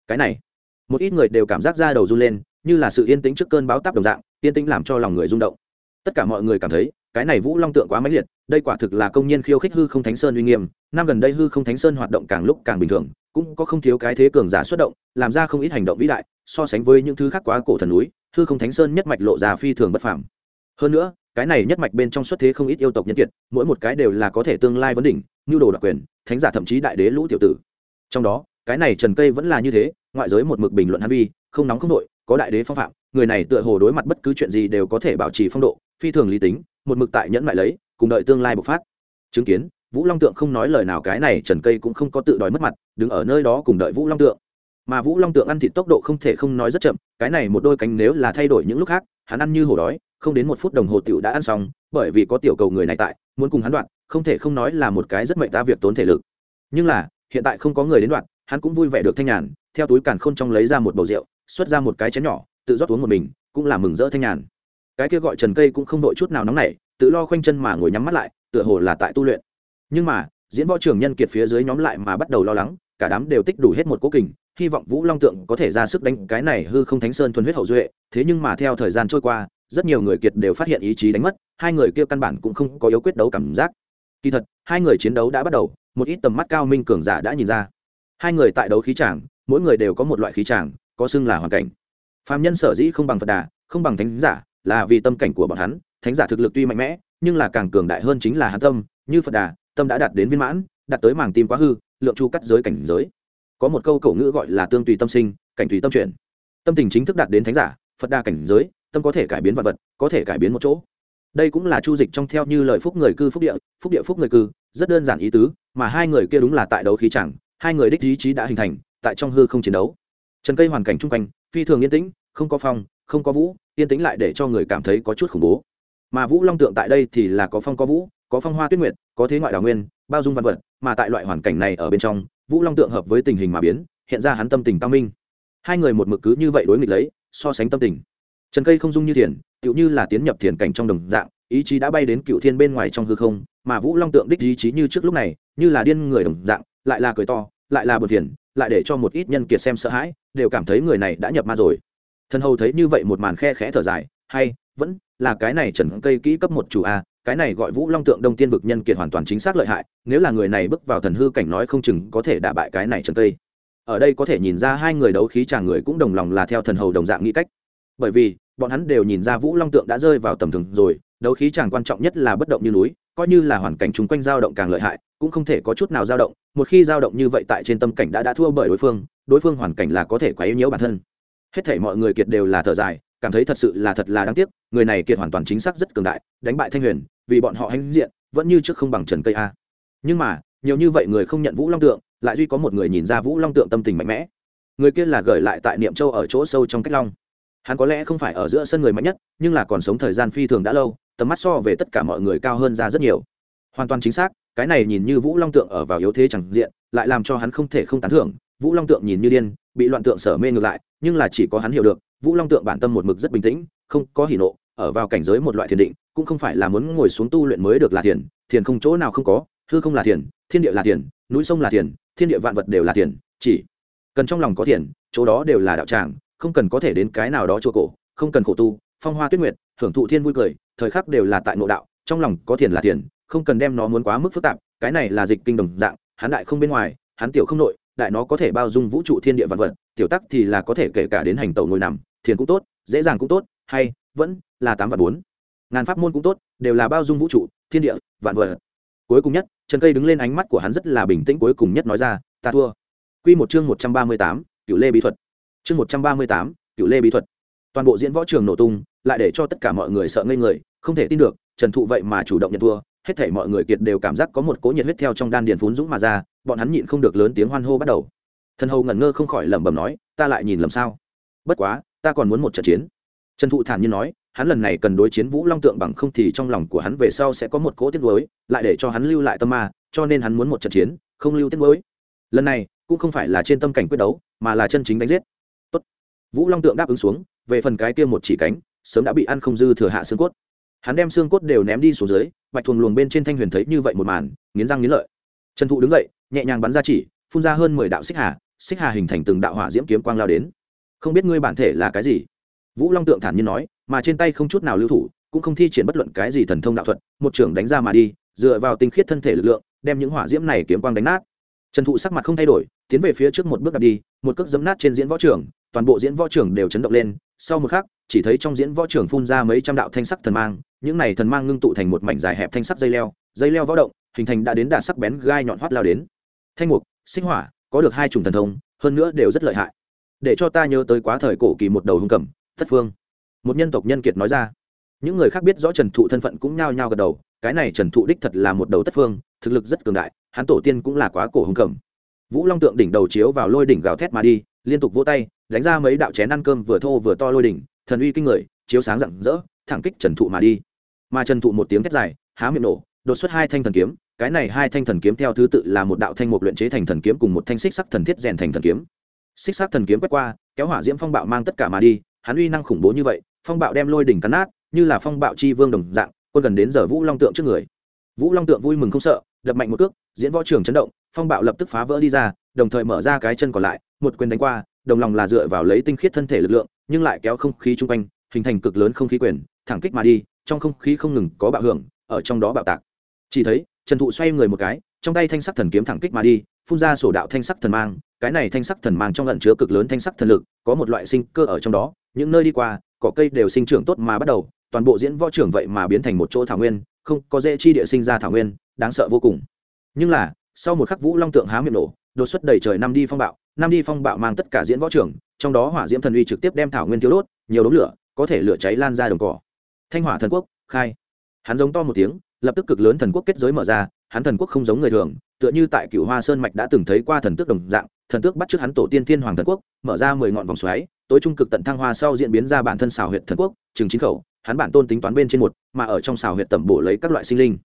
Cái này, một ít người đều cảm giác ra đầu run lên như là sự yên tĩnh trước cơn báo táp đồng dạng, yên tĩnh làm cho lòng người rung động. Tất cả mọi người cảm thấy, cái này vũ long tượng quá mãnh liệt, đây quả thực là công nhân khiêu khích hư không thánh sơn uy nghiêm. Năm gần đây hư không thánh sơn hoạt động càng lúc càng bình thường, cũng có không thiếu cái thế cường giả xuất động, làm ra không ít hành động vĩ đại, so sánh với những thứ khác quá cổ thần núi, hư không thánh sơn nhất mạch lộ ra phi thường bất phàm. Hơn nữa, cái này nhất mạch bên trong xuất thế không ít yêu tộc nhân kiệt, mỗi một cái đều là có thể tương lai vấn đỉnh, nhu đồ đặc quyền, thánh giả thậm chí đại đế lũ tiểu tử. Trong đó, cái này trần cây vẫn là như thế, ngoại giới một mực bình luận hắn vi, không nóng không đội có đại đế phong phạm, người này tựa hồ đối mặt bất cứ chuyện gì đều có thể bảo trì phong độ, phi thường lý tính, một mực tại nhẫn mại lấy, cùng đợi tương lai bộc phát. Chứng kiến, vũ long tượng không nói lời nào cái này trần cây cũng không có tự đòi mất mặt, đứng ở nơi đó cùng đợi vũ long tượng. Mà vũ long tượng ăn thịt tốc độ không thể không nói rất chậm, cái này một đôi cánh nếu là thay đổi những lúc khác, hắn ăn như hổ đói, không đến một phút đồng hồ tiểu đã ăn xong, bởi vì có tiểu cầu người này tại, muốn cùng hắn đoạn, không thể không nói là một cái rất mệnh ta việc tốn thể lực. Nhưng là, hiện tại không có người đến đoạn, hắn cũng vui vẻ được thanh nhàn, theo túi càn khôn trong lấy ra một bầu rượu xuất ra một cái chén nhỏ, tự rót uống một mình, cũng là mừng rỡ thanh nhàn. Cái kia gọi trần cây cũng không đội chút nào nóng nảy, tự lo khoanh chân mà ngồi nhắm mắt lại, tựa hồ là tại tu luyện. Nhưng mà, diễn võ trưởng nhân kiệt phía dưới nhóm lại mà bắt đầu lo lắng, cả đám đều tích đủ hết một cố kình, hy vọng vũ long tượng có thể ra sức đánh cái này hư không thánh sơn thuần huyết hậu duệ. Thế nhưng mà theo thời gian trôi qua, rất nhiều người kiệt đều phát hiện ý chí đánh mất, hai người kia căn bản cũng không có yếu quyết đấu cảm giác. Kỳ thật, hai người chiến đấu đã bắt đầu, một ít tầm mắt cao minh cường giả đã nhìn ra. Hai người tại đấu khí tràng, mỗi người đều có một loại khí tràng có xưng là hoàn cảnh. Phạm nhân sở dĩ không bằng phật đà, không bằng thánh giả, là vì tâm cảnh của bọn hắn, thánh giả thực lực tuy mạnh mẽ, nhưng là càng cường đại hơn chính là hắn tâm, như phật đà, tâm đã đạt đến viên mãn, đạt tới màng tim quá hư, lượng chu cắt giới cảnh giới. Có một câu cổ ngữ gọi là tương tùy tâm sinh, cảnh tùy tâm chuyển. Tâm tình chính thức đạt đến thánh giả, phật đà cảnh giới, tâm có thể cải biến vật vật, có thể cải biến một chỗ. Đây cũng là chu dịch trong theo như lời phúc người cư phúc địa phúc địa phúc người cư, rất đơn giản ý tứ, mà hai người kia đúng là tại đấu khí chẳng, hai người đích ý chí đã hình thành, tại trong hư không chiến đấu trần cây hoàn cảnh chung quanh, phi thường yên tĩnh, không có phong, không có vũ, yên tĩnh lại để cho người cảm thấy có chút khủng bố. Mà vũ long tượng tại đây thì là có phong có vũ, có phong hoa tuyết nguyệt, có thế ngoại đào nguyên, bao dung văn vật, mà tại loại hoàn cảnh này ở bên trong, vũ long tượng hợp với tình hình mà biến, hiện ra hắn tâm tình cao minh. Hai người một mực cứ như vậy đối nghịch lấy, so sánh tâm tình. Trần cây không dung như thiền, tựu như là tiến nhập thiền cảnh trong đồng dạng, ý chí đã bay đến cựu thiên bên ngoài trong hư không, mà vũ long tượng đích ý chí như trước lúc này, như là điên người đồng dạng, lại là cười to, lại là bờ phiền lại để cho một ít nhân kiệt xem sợ hãi, đều cảm thấy người này đã nhập ma rồi. Thần hầu thấy như vậy một màn khe khẽ thở dài, hay, vẫn là cái này trần cây kỹ cấp một chủ a, cái này gọi vũ long tượng đông tiên vực nhân kiệt hoàn toàn chính xác lợi hại, nếu là người này bước vào thần hư cảnh nói không chừng có thể đả bại cái này trần cây. Ở đây có thể nhìn ra hai người đấu khí chàng người cũng đồng lòng là theo thần hầu đồng dạng nghĩ cách. Bởi vì, bọn hắn đều nhìn ra vũ long tượng đã rơi vào tầm thường rồi, đấu khí chàng quan trọng nhất là bất động như núi, coi như là hoàn cảnh chung quanh dao động càng lợi hại, cũng không thể có chút nào dao động một khi dao động như vậy tại trên tâm cảnh đã đã thua bởi đối phương đối phương hoàn cảnh là có thể quá yếu nhiễu bản thân. Hết thể mọi người kiệt đều là thở dài, cảm thấy thật sự là thật là đáng tiếc, người này kiệt hoàn toàn chính xác rất cường đại, đánh bại thanh huyền, vì bọn họ hãnh diện, vẫn như trước không bằng trần cây a. Nhưng mà, nhiều như vậy người không nhận vũ long tượng, lại duy có một người nhìn ra vũ long tượng tâm tình mạnh mẽ. Người kia là gửi lại tại niệm châu ở chỗ sâu trong cách long. Hắn có lẽ không phải ở giữa sân người mạnh nhất, nhưng là còn sống thời gian phi thường đã lâu, tầm mắt so về tất cả mọi người cao hơn ra rất nhiều. Hoàn toàn chính xác cái này nhìn như vũ long tượng ở vào yếu thế chẳng diện, lại làm cho hắn không thể không tán thưởng. Vũ long tượng nhìn như điên, bị loạn tượng sở mê ngược lại, nhưng là chỉ có hắn hiểu được, vũ long tượng bản tâm một mực rất bình tĩnh, không có hỉ nộ, ở vào cảnh giới một loại thiền định, cũng không phải là muốn ngồi xuống tu luyện mới được là thiền thiền không chỗ nào không có, hư không là thiền, thiên địa là thiền, núi sông là thiền, thiên địa vạn vật đều là thiền, chỉ cần trong lòng có thiền, chỗ đó đều là đạo tràng, không cần có thể đến cái nào đó chùa cổ, không cần khổ tu, phong hoa tuyết nguyệt, hưởng thụ thiên vui cười, thời khắc đều là tại nội đạo, trong lòng có thiền là thiền không cần đem nó muốn quá mức phức tạp, cái này là dịch kinh đồng dạng, hắn đại không bên ngoài, hắn tiểu không nội, đại nó có thể bao dung vũ trụ thiên địa vật vật, tiểu tắc thì là có thể kể cả đến hành tẩu ngồi nằm, thiền cũng tốt, dễ dàng cũng tốt, hay, vẫn là tám và bốn. Ngàn pháp môn cũng tốt, đều là bao dung vũ trụ, thiên địa, vạn vật. Cuối cùng nhất, trần cây đứng lên ánh mắt của hắn rất là bình tĩnh cuối cùng nhất nói ra, ta thua. Q một chương một trăm ba mươi tám cựu lê bí thuật. Chương một trăm ba mươi tám cựu lê bí thuật. Toàn bộ diễn võ trường nổ tung, lại để cho tất cả mọi người sợ ngây người, không thể tin được, trần thụ vậy mà chủ động nhận thua hết thảy mọi người kiệt đều cảm giác có một cỗ nhiệt huyết theo trong đan điền phún dũng mà ra bọn hắn nhịn không được lớn tiếng hoan hô bắt đầu. Thần hầu ngẩn ngơ không khỏi lẩm bẩm nói ta lại nhìn lầm sao? Bất quá ta còn muốn một trận chiến. Trần thụ thản nhiên nói hắn lần này cần đối chiến vũ long tượng bằng không thì trong lòng của hắn về sau sẽ có một cỗ tiếc nuối, lại để cho hắn lưu lại tâm ma cho nên hắn muốn một trận chiến không lưu tiếc nuối. lần này cũng không phải là trên tâm cảnh quyết đấu mà là chân chính đánh giết. Tốt. vũ long tượng đáp ứng xuống về phần cái kia một chỉ cánh sớm đã bị ăn không dư thừa hạ xương cốt hắn đem xương cốt đều ném đi xuống dưới, bạch thuồng luồng bên trên thanh huyền thấy như vậy một màn, nghiến răng nghiến lợi. Trần thụ đứng dậy, nhẹ nhàng bắn ra chỉ, phun ra hơn mười đạo xích hà xích hà hình thành từng đạo hỏa diễm kiếm quang lao đến. Không biết ngươi bản thể là cái gì? Vũ long tượng thản nhiên nói, mà trên tay không chút nào lưu thủ, cũng không thi triển bất luận cái gì thần thông đạo thuật, một trưởng đánh ra mà đi, dựa vào tinh khiết thân thể lực lượng, đem những hỏa diễm này kiếm quang đánh nát. Trần thụ sắc mặt không thay đổi, tiến về phía trước một bước đặt đi, một cước giấm nát trên diễn võ trường, toàn bộ diễn võ trường đều chấn động lên sau một khắc, chỉ thấy trong diễn võ trường phun ra mấy trăm đạo thanh sắc thần mang, những này thần mang ngưng tụ thành một mảnh dài hẹp thanh sắc dây leo dây leo võ động, hình thành đã đến đạt sắc bén gai nhọn hoắt lao đến. Thanh mục, sinh hỏa, có được hai chủng thần thông, hơn nữa đều rất lợi hại. Để cho ta nhớ tới quá thời cổ kỳ một đầu hung cầm, thất phương. Một nhân tộc nhân kiệt nói ra. Những người khác biết rõ trần thụ thân phận cũng nhao nhao gật đầu, cái này trần thụ đích thật là một đầu tất phương, thực lực rất cường đại, hắn tổ tiên cũng là quá cổ hung cầm. Vũ long tượng đỉnh đầu chiếu vào lôi đỉnh gào thét mà đi liên tục vỗ tay, đánh ra mấy đạo chén ăn cơm vừa thô vừa to lôi đỉnh, thần uy kinh người, chiếu sáng rạng rỡ, thẳng kích trần thụ mà đi. Mà trần thụ một tiếng thét dài, há miệng nổ, đột xuất hai thanh thần kiếm, cái này hai thanh thần kiếm theo thứ tự là một đạo thanh mục luyện chế thành thần kiếm cùng một thanh xích sắc thần thiết rèn thành thần kiếm. Xích sắc thần kiếm quét qua, kéo hỏa diễm phong bạo mang tất cả mà đi, hắn uy năng khủng bố như vậy, phong bạo đem lôi đỉnh cắn nát, như là phong bạo chi vương đồng dạng, quân gần đến giờ vũ long tượng trước người. Vũ long tượng vui mừng không sợ, đập mạnh một cước, diễn võ trường chấn động, phong bạo lập tức phá vỡ đi ra đồng thời mở ra cái chân còn lại, một quyền đánh qua, đồng lòng là dựa vào lấy tinh khiết thân thể lực lượng, nhưng lại kéo không khí chung quanh, hình thành cực lớn không khí quyền, thẳng kích mà đi, trong không khí không ngừng có bạo hưởng, ở trong đó bạo tạc. Chỉ thấy, trần thụ xoay người một cái, trong tay thanh sắc thần kiếm thẳng kích mà đi, phun ra sổ đạo thanh sắc thần mang, cái này thanh sắc thần mang trong lận chứa cực lớn thanh sắc thần lực, có một loại sinh cơ ở trong đó, những nơi đi qua, cỏ cây đều sinh trưởng tốt mà bắt đầu, toàn bộ diễn võ trưởng vậy mà biến thành một chỗ thảo nguyên, không có dễ chi địa sinh ra thảo nguyên, đáng sợ vô cùng. Nhưng là, sau một khắc vũ long tượng há miệng nổ đột xuất đầy trời năm đi phong bạo, năm đi phong bạo mang tất cả diễn võ trưởng trong đó hỏa diễm thần uy trực tiếp đem thảo nguyên thiếu đốt, nhiều đống lửa, có thể lửa cháy lan ra đồng cỏ. Thanh hỏa thần quốc, khai. Hắn giống to một tiếng, lập tức cực lớn thần quốc kết giới mở ra, hắn thần quốc không giống người thường, tựa như tại cựu hoa sơn mạch đã từng thấy qua thần tước đồng dạng, thần tước bắt trước hắn tổ tiên thiên hoàng thần quốc, mở ra mười ngọn vòng xoáy, tối trung cực tận thăng hoa sau diễn biến ra bản thân xào huyện thần quốc, chừng chín khẩu, hắn bản tôn tính toán bên trên một, mà ở trong xào huyện tẩm bổ lấy các loại sinh linh.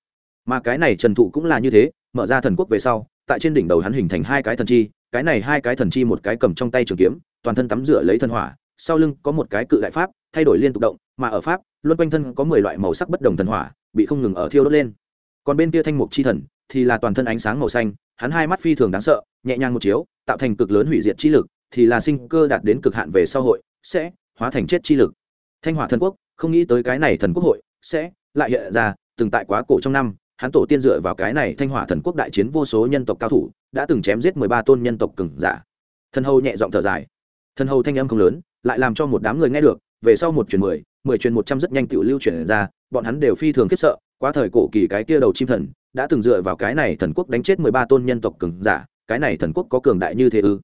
Mà cái này trần thụ cũng là như thế, mở ra thần quốc về sau tại trên đỉnh đầu hắn hình thành hai cái thần chi, cái này hai cái thần chi một cái cầm trong tay trường kiếm, toàn thân tắm rửa lấy thần hỏa, sau lưng có một cái cự đại pháp, thay đổi liên tục động, mà ở pháp, luôn quanh thân có mười loại màu sắc bất đồng thần hỏa, bị không ngừng ở thiêu đốt lên. Còn bên kia thanh mục chi thần, thì là toàn thân ánh sáng màu xanh, hắn hai mắt phi thường đáng sợ, nhẹ nhàng một chiếu, tạo thành cực lớn hủy diệt chi lực, thì là sinh cơ đạt đến cực hạn về sau hội, sẽ hóa thành chết chi lực. Thanh hỏa thần quốc, không nghĩ tới cái này thần quốc hội, sẽ lại hiện ra, từng tại quá cổ trong năm hắn tổ tiên dựa vào cái này thanh hỏa thần quốc đại chiến vô số nhân tộc cao thủ, đã từng chém giết mười ba tôn nhân tộc cừng giả. Thân hầu nhẹ giọng thở dài. Thân hầu thanh âm không lớn, lại làm cho một đám người nghe được, về sau một truyền mười mười truyền một trăm rất nhanh tự lưu truyền ra, bọn hắn đều phi thường khiếp sợ qua thời cổ kỳ cái kia đầu chim thần, đã từng dựa vào cái này thần quốc đánh chết mười ba tôn nhân tộc cường giả, cái này thần quốc có cường đại như thế ư?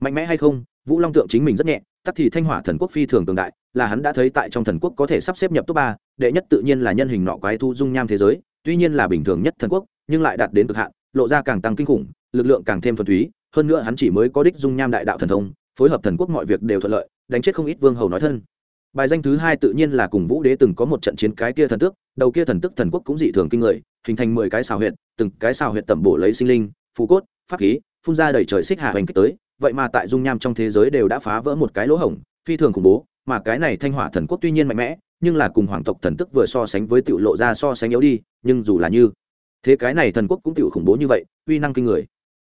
Mạnh mẽ hay không? Vũ long tượng chính mình rất nhẹ, tắc thì thanh hỏa thần quốc phi thường cường đại, là hắn đã thấy tại trong thần quốc có thể sắp xếp nhập top ba, đệ nhất tự nhiên là nhân hình nọ quái thu dung nham thế giới tuy nhiên là bình thường nhất thần quốc, nhưng lại đạt đến cực hạn, lộ ra càng tăng kinh khủng, lực lượng càng thêm thuần túy, hơn nữa hắn chỉ mới có đích dung nham đại đạo thần thông, phối hợp thần quốc mọi việc đều thuận lợi, đánh chết không ít vương hầu nói thân. Bài danh thứ hai tự nhiên là cùng vũ đế từng có một trận chiến cái kia thần tước, đầu kia thần tức thần quốc cũng dị thường kinh người, hình thành mười cái xào huyệt, từng cái xào huyệt tẩm bổ lấy sinh linh, phù cốt, pháp khí, phun ra đầy trời xích hạ hành kích tới, vậy mà tại dung nham trong thế giới đều đã phá vỡ một cái lỗ hổng, phi thường khủng bố, mà cái này thanh hỏa thần quốc tuy nhiên mạnh mẽ nhưng là cùng hoàng tộc thần tức vừa so sánh với tiểu lộ ra so sánh yếu đi, nhưng dù là như thế cái này thần quốc cũng tiểu khủng bố như vậy, uy năng kinh người.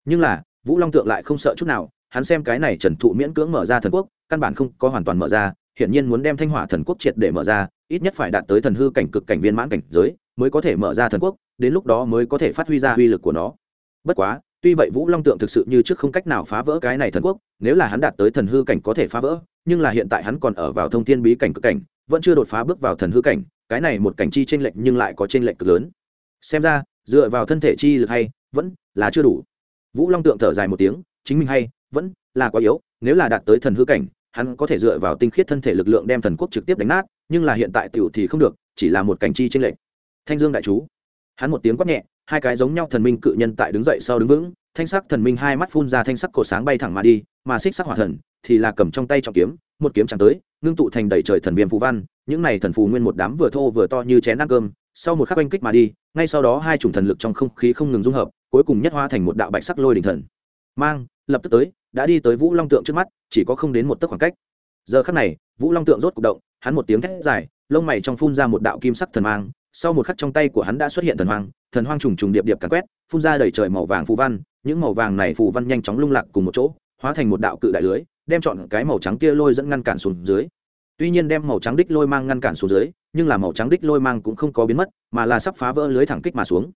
Nhưng là, vũ long tượng lại không sợ chút nào, hắn xem cái này trần thụ miễn cưỡng mở ra thần quốc, căn bản không có hoàn toàn mở ra, hiển nhiên muốn đem thanh hỏa thần quốc triệt để mở ra, ít nhất phải đạt tới thần hư cảnh cực cảnh viên mãn cảnh giới mới có thể mở ra thần quốc, đến lúc đó mới có thể phát huy ra uy lực của nó. Bất quá, tuy vậy vũ long tượng thực sự như trước không cách nào phá vỡ cái này thần quốc, nếu là hắn đạt tới thần hư cảnh có thể phá vỡ, nhưng là hiện tại hắn còn ở vào thông thiên bí cảnh cực cảnh vẫn chưa đột phá bước vào thần hư cảnh, cái này một cảnh chi tranh lệch nhưng lại có tranh lệch cực lớn. Xem ra, dựa vào thân thể chi lực hay, vẫn là chưa đủ. Vũ long tượng thở dài một tiếng, chính mình hay, vẫn là quá yếu, nếu là đạt tới thần hư cảnh, hắn có thể dựa vào tinh khiết thân thể lực lượng đem thần quốc trực tiếp đánh nát, nhưng là hiện tại tiểu thì không được, chỉ là một cảnh chi tranh lệch. Thanh dương đại chú, hắn một tiếng quát nhẹ, hai cái giống nhau thần minh cự nhân tại đứng dậy sau đứng vững, thanh sắc thần minh hai mắt phun ra thanh sắc cổ sáng bay thẳng mà đi mà xích sắc hỏa thần thì là cầm trong tay trọng kiếm, một kiếm chẳng tới, ngưng tụ thành đầy trời thần viêm phù văn, những này thần phù nguyên một đám vừa thô vừa to như chén ăn cơm, sau một khắc oanh kích mà đi, ngay sau đó hai chủng thần lực trong không khí không ngừng dung hợp, cuối cùng nhất hóa thành một đạo bạch sắc lôi đỉnh thần. Mang, lập tức tới, đã đi tới vũ long tượng trước mắt, chỉ có không đến một tấc khoảng cách. Giờ khắc này, vũ long tượng rốt c động, hắn một tiếng thét dài, lông mày trong phun ra một đạo kim sắc thần mang, sau một khắc trong tay của hắn đã xuất hiện thần hoang thần hoang trùng trùng điệp điệp càn quét, phun ra đầy trời màu vàng phù văn, những màu vàng này phù văn nhanh chóng lung lạc cùng một chỗ hóa thành một đạo cự đại lưới, đem chọn cái màu trắng tia lôi dẫn ngăn cản xuống dưới. Tuy nhiên đem màu trắng đích lôi mang ngăn cản xuống dưới, nhưng là màu trắng đích lôi mang cũng không có biến mất, mà là sắp phá vỡ lưới thẳng kích mà xuống.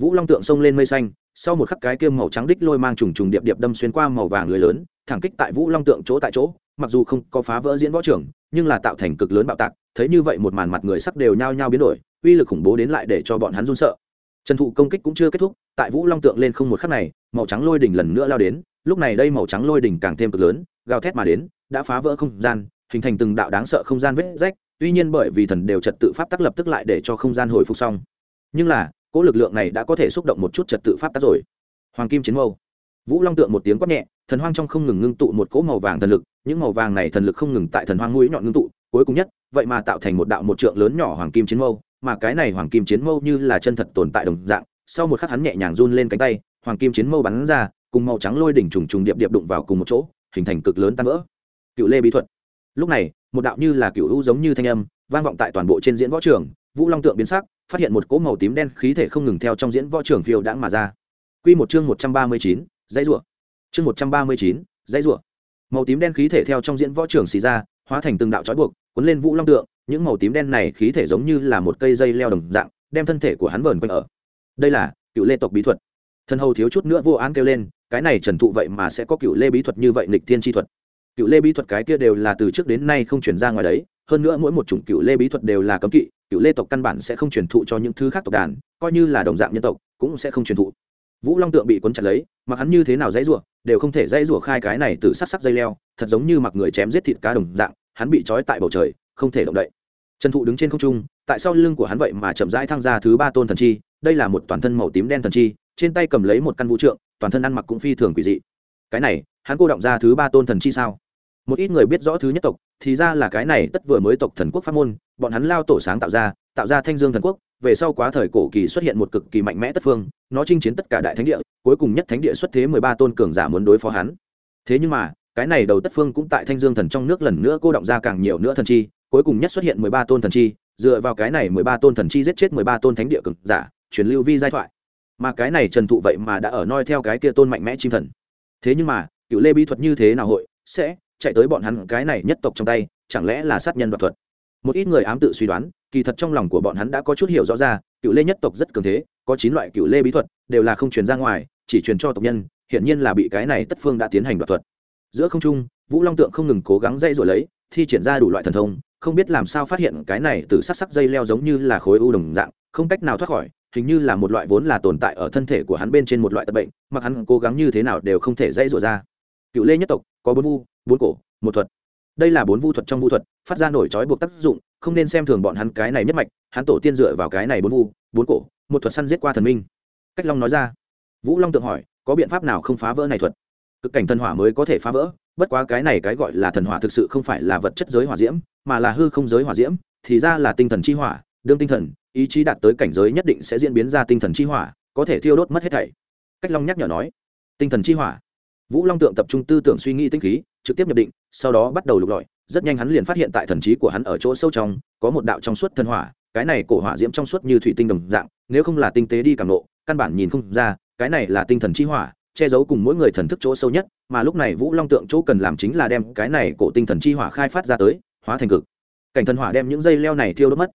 Vũ long tượng xông lên mây xanh, sau một khắc cái kia màu trắng đích lôi mang trùng trùng điệp điệp đâm xuyên qua màu vàng lưới lớn, thẳng kích tại vũ long tượng chỗ tại chỗ, mặc dù không có phá vỡ diễn võ trưởng, nhưng là tạo thành cực lớn bạo tạc, thấy như vậy một màn mặt người sắp đều nhao nhao biến đổi, uy lực khủng bố đến lại để cho bọn hắn run sợ. Trần thụ công kích cũng chưa kết thúc, tại vũ long tượng lên không một khắc này màu trắng lôi đỉnh lần nữa lao đến, lúc này đây màu trắng lôi đỉnh càng thêm cực lớn, gào thét mà đến, đã phá vỡ không gian, hình thành từng đạo đáng sợ không gian vết rách, tuy nhiên bởi vì thần đều trật tự pháp tắc lập tức lại để cho không gian hồi phục xong. Nhưng là, cỗ lực lượng này đã có thể xúc động một chút trật tự pháp tắc rồi. Hoàng kim chiến mâu. Vũ long tượng một tiếng quát nhẹ, thần hoang trong không ngừng ngưng tụ một cỗ màu vàng thần lực, những màu vàng này thần lực không ngừng tại thần hoang mũi nhọn ngưng tụ, cuối cùng nhất, vậy mà tạo thành một đạo một trượng lớn nhỏ hoàng kim chiến mâu, mà cái này hoàng kim chiến mâu như là chân thật tồn tại đồng dạng, sau một khắc hắn nhẹ nhàng run lên cánh tay hoàng kim chiến mâu bắn ra, cùng màu trắng lôi đỉnh trùng trùng điệp điệp đụng vào cùng một chỗ, hình thành cực lớn tan vỡ. Cựu lê bí thuật. Lúc này, một đạo như là cựu u giống như thanh âm, vang vọng tại toàn bộ trên diễn võ trường, vũ long tượng biến sắc, phát hiện một cỗ màu tím đen khí thể không ngừng theo trong diễn võ trường phiêu đãng mà ra. Quy một chương một trăm ba mươi chín, dãy rủa. Chương một trăm ba mươi chín, dãy rủa. Màu tím đen khí thể theo trong diễn võ trường xì ra, hóa thành từng đạo trói buộc, cuốn lên vũ long tượng, những màu tím đen này khí thể giống như là một cây dây leo đồng dạng, đem thân thể của hắn vờn quanh ở. Đây là cựu lê tộc bí thuật thần hầu thiếu chút nữa vô án kêu lên, cái này trần thụ vậy mà sẽ có cựu lê bí thuật như vậy nịch thiên chi thuật. Cựu lê bí thuật cái kia đều là từ trước đến nay không chuyển ra ngoài đấy, hơn nữa mỗi một chủng cựu lê bí thuật đều là cấm kỵ, cựu lê tộc căn bản sẽ không truyền thụ cho những thứ khác tộc đàn, coi như là đồng dạng nhân tộc, cũng sẽ không truyền thụ. Vũ long tượng bị cuốn chặt lấy, mặc hắn như thế nào dãy rủa, đều không thể dãy rủa khai cái này từ sắc sắc dây leo, thật giống như mặc người chém giết thịt cá đồng dạng, hắn bị trói tại bầu trời, không thể động đậy. Trần thụ đứng trên không trung, tại sau lưng của hắn vậy mà chậm rãi thăng ra thứ ba tôn thần chi, đây là một toàn thân màu tím đen thần chi trên tay cầm lấy một căn vũ trượng, toàn thân ăn mặc cũng phi thường quỷ dị. Cái này, hắn cô động ra thứ ba tôn thần chi sao? Một ít người biết rõ thứ nhất tộc, thì ra là cái này tất vừa mới tộc thần quốc pháp môn, bọn hắn lao tổ sáng tạo ra tạo ra thanh dương thần quốc, về sau quá thời cổ kỳ xuất hiện một cực kỳ mạnh mẽ tất phương, nó chinh chiến tất cả đại thánh địa, cuối cùng nhất thánh địa xuất thế mười ba tôn cường giả muốn đối phó hắn. Thế nhưng mà, cái này đầu tất phương cũng tại thanh dương thần trong nước lần nữa cô động ra càng nhiều nữa thần chi, cuối cùng nhất xuất hiện mười ba tôn thần chi, dựa vào cái này mười ba tôn thần chi giết chết mười ba tôn thánh địa cực giả, truyền lưu vi giai thoại mà cái này trần thụ vậy mà đã ở noi theo cái kia tôn mạnh mẽ chim thần. Thế nhưng mà, cựu lê bí thuật như thế nào hội, sẽ chạy tới bọn hắn cái này nhất tộc trong tay, chẳng lẽ là sát nhân đoạt thuật? Một ít người ám tự suy đoán, kỳ thật trong lòng của bọn hắn đã có chút hiểu rõ ra, cựu lê nhất tộc rất cường thế, có chín loại cựu lê bí thuật, đều là không truyền ra ngoài, chỉ truyền cho tộc nhân, hiển nhiên là bị cái này tất phương đã tiến hành đoạt thuật. Giữa không trung, vũ long tượng không ngừng cố gắng dây rồi lấy, thi triển ra đủ loại thần thông, không biết làm sao phát hiện cái này từ sắc sắc dây leo giống như là khối u đồng dạng, không cách nào thoát khỏi hình như là một loại vốn là tồn tại ở thân thể của hắn bên trên một loại tật bệnh, mặc hắn cố gắng như thế nào đều không thể dãy rủa ra. Cựu lê nhất tộc, có bốn vu, bốn cổ, một thuật. Đây là bốn vu thuật trong vu thuật, phát ra nổi trói buộc tác dụng, không nên xem thường bọn hắn cái này nhất mạch, hắn tổ tiên dựa vào cái này bốn vu, bốn cổ, một thuật săn giết qua thần minh. Cách long nói ra. Vũ long tượng hỏi, có biện pháp nào không phá vỡ này thuật? Cực cảnh thần hỏa mới có thể phá vỡ, bất quá cái này cái gọi là thần hỏa thực sự không phải là vật chất giới hỏa diễm, mà là hư không giới hỏa diễm, thì ra là tinh thần chi hỏa, đương tinh thần ý chí đạt tới cảnh giới nhất định sẽ diễn biến ra tinh thần chi hỏa có thể thiêu đốt mất hết thảy. Cách long nhắc nhở nói tinh thần chi hỏa. Vũ long tượng tập trung tư tưởng suy nghĩ tinh khí trực tiếp nhập định sau đó bắt đầu lục lọi. Rất nhanh hắn liền phát hiện tại thần trí của hắn ở chỗ sâu trong có một đạo trong suốt thần hỏa cái này cổ hỏa diễm trong suốt như thủy tinh đồng dạng nếu không là tinh tế đi cảm lộ, căn bản nhìn không ra cái này là tinh thần chi hỏa che giấu cùng mỗi người thần thức chỗ sâu nhất mà lúc này vũ long tượng chỗ cần làm chính là đem cái này cổ tinh thần chi hỏa khai phát ra tới hóa thành cực. Cảnh thần hỏa đem những dây leo này thiêu đốt mất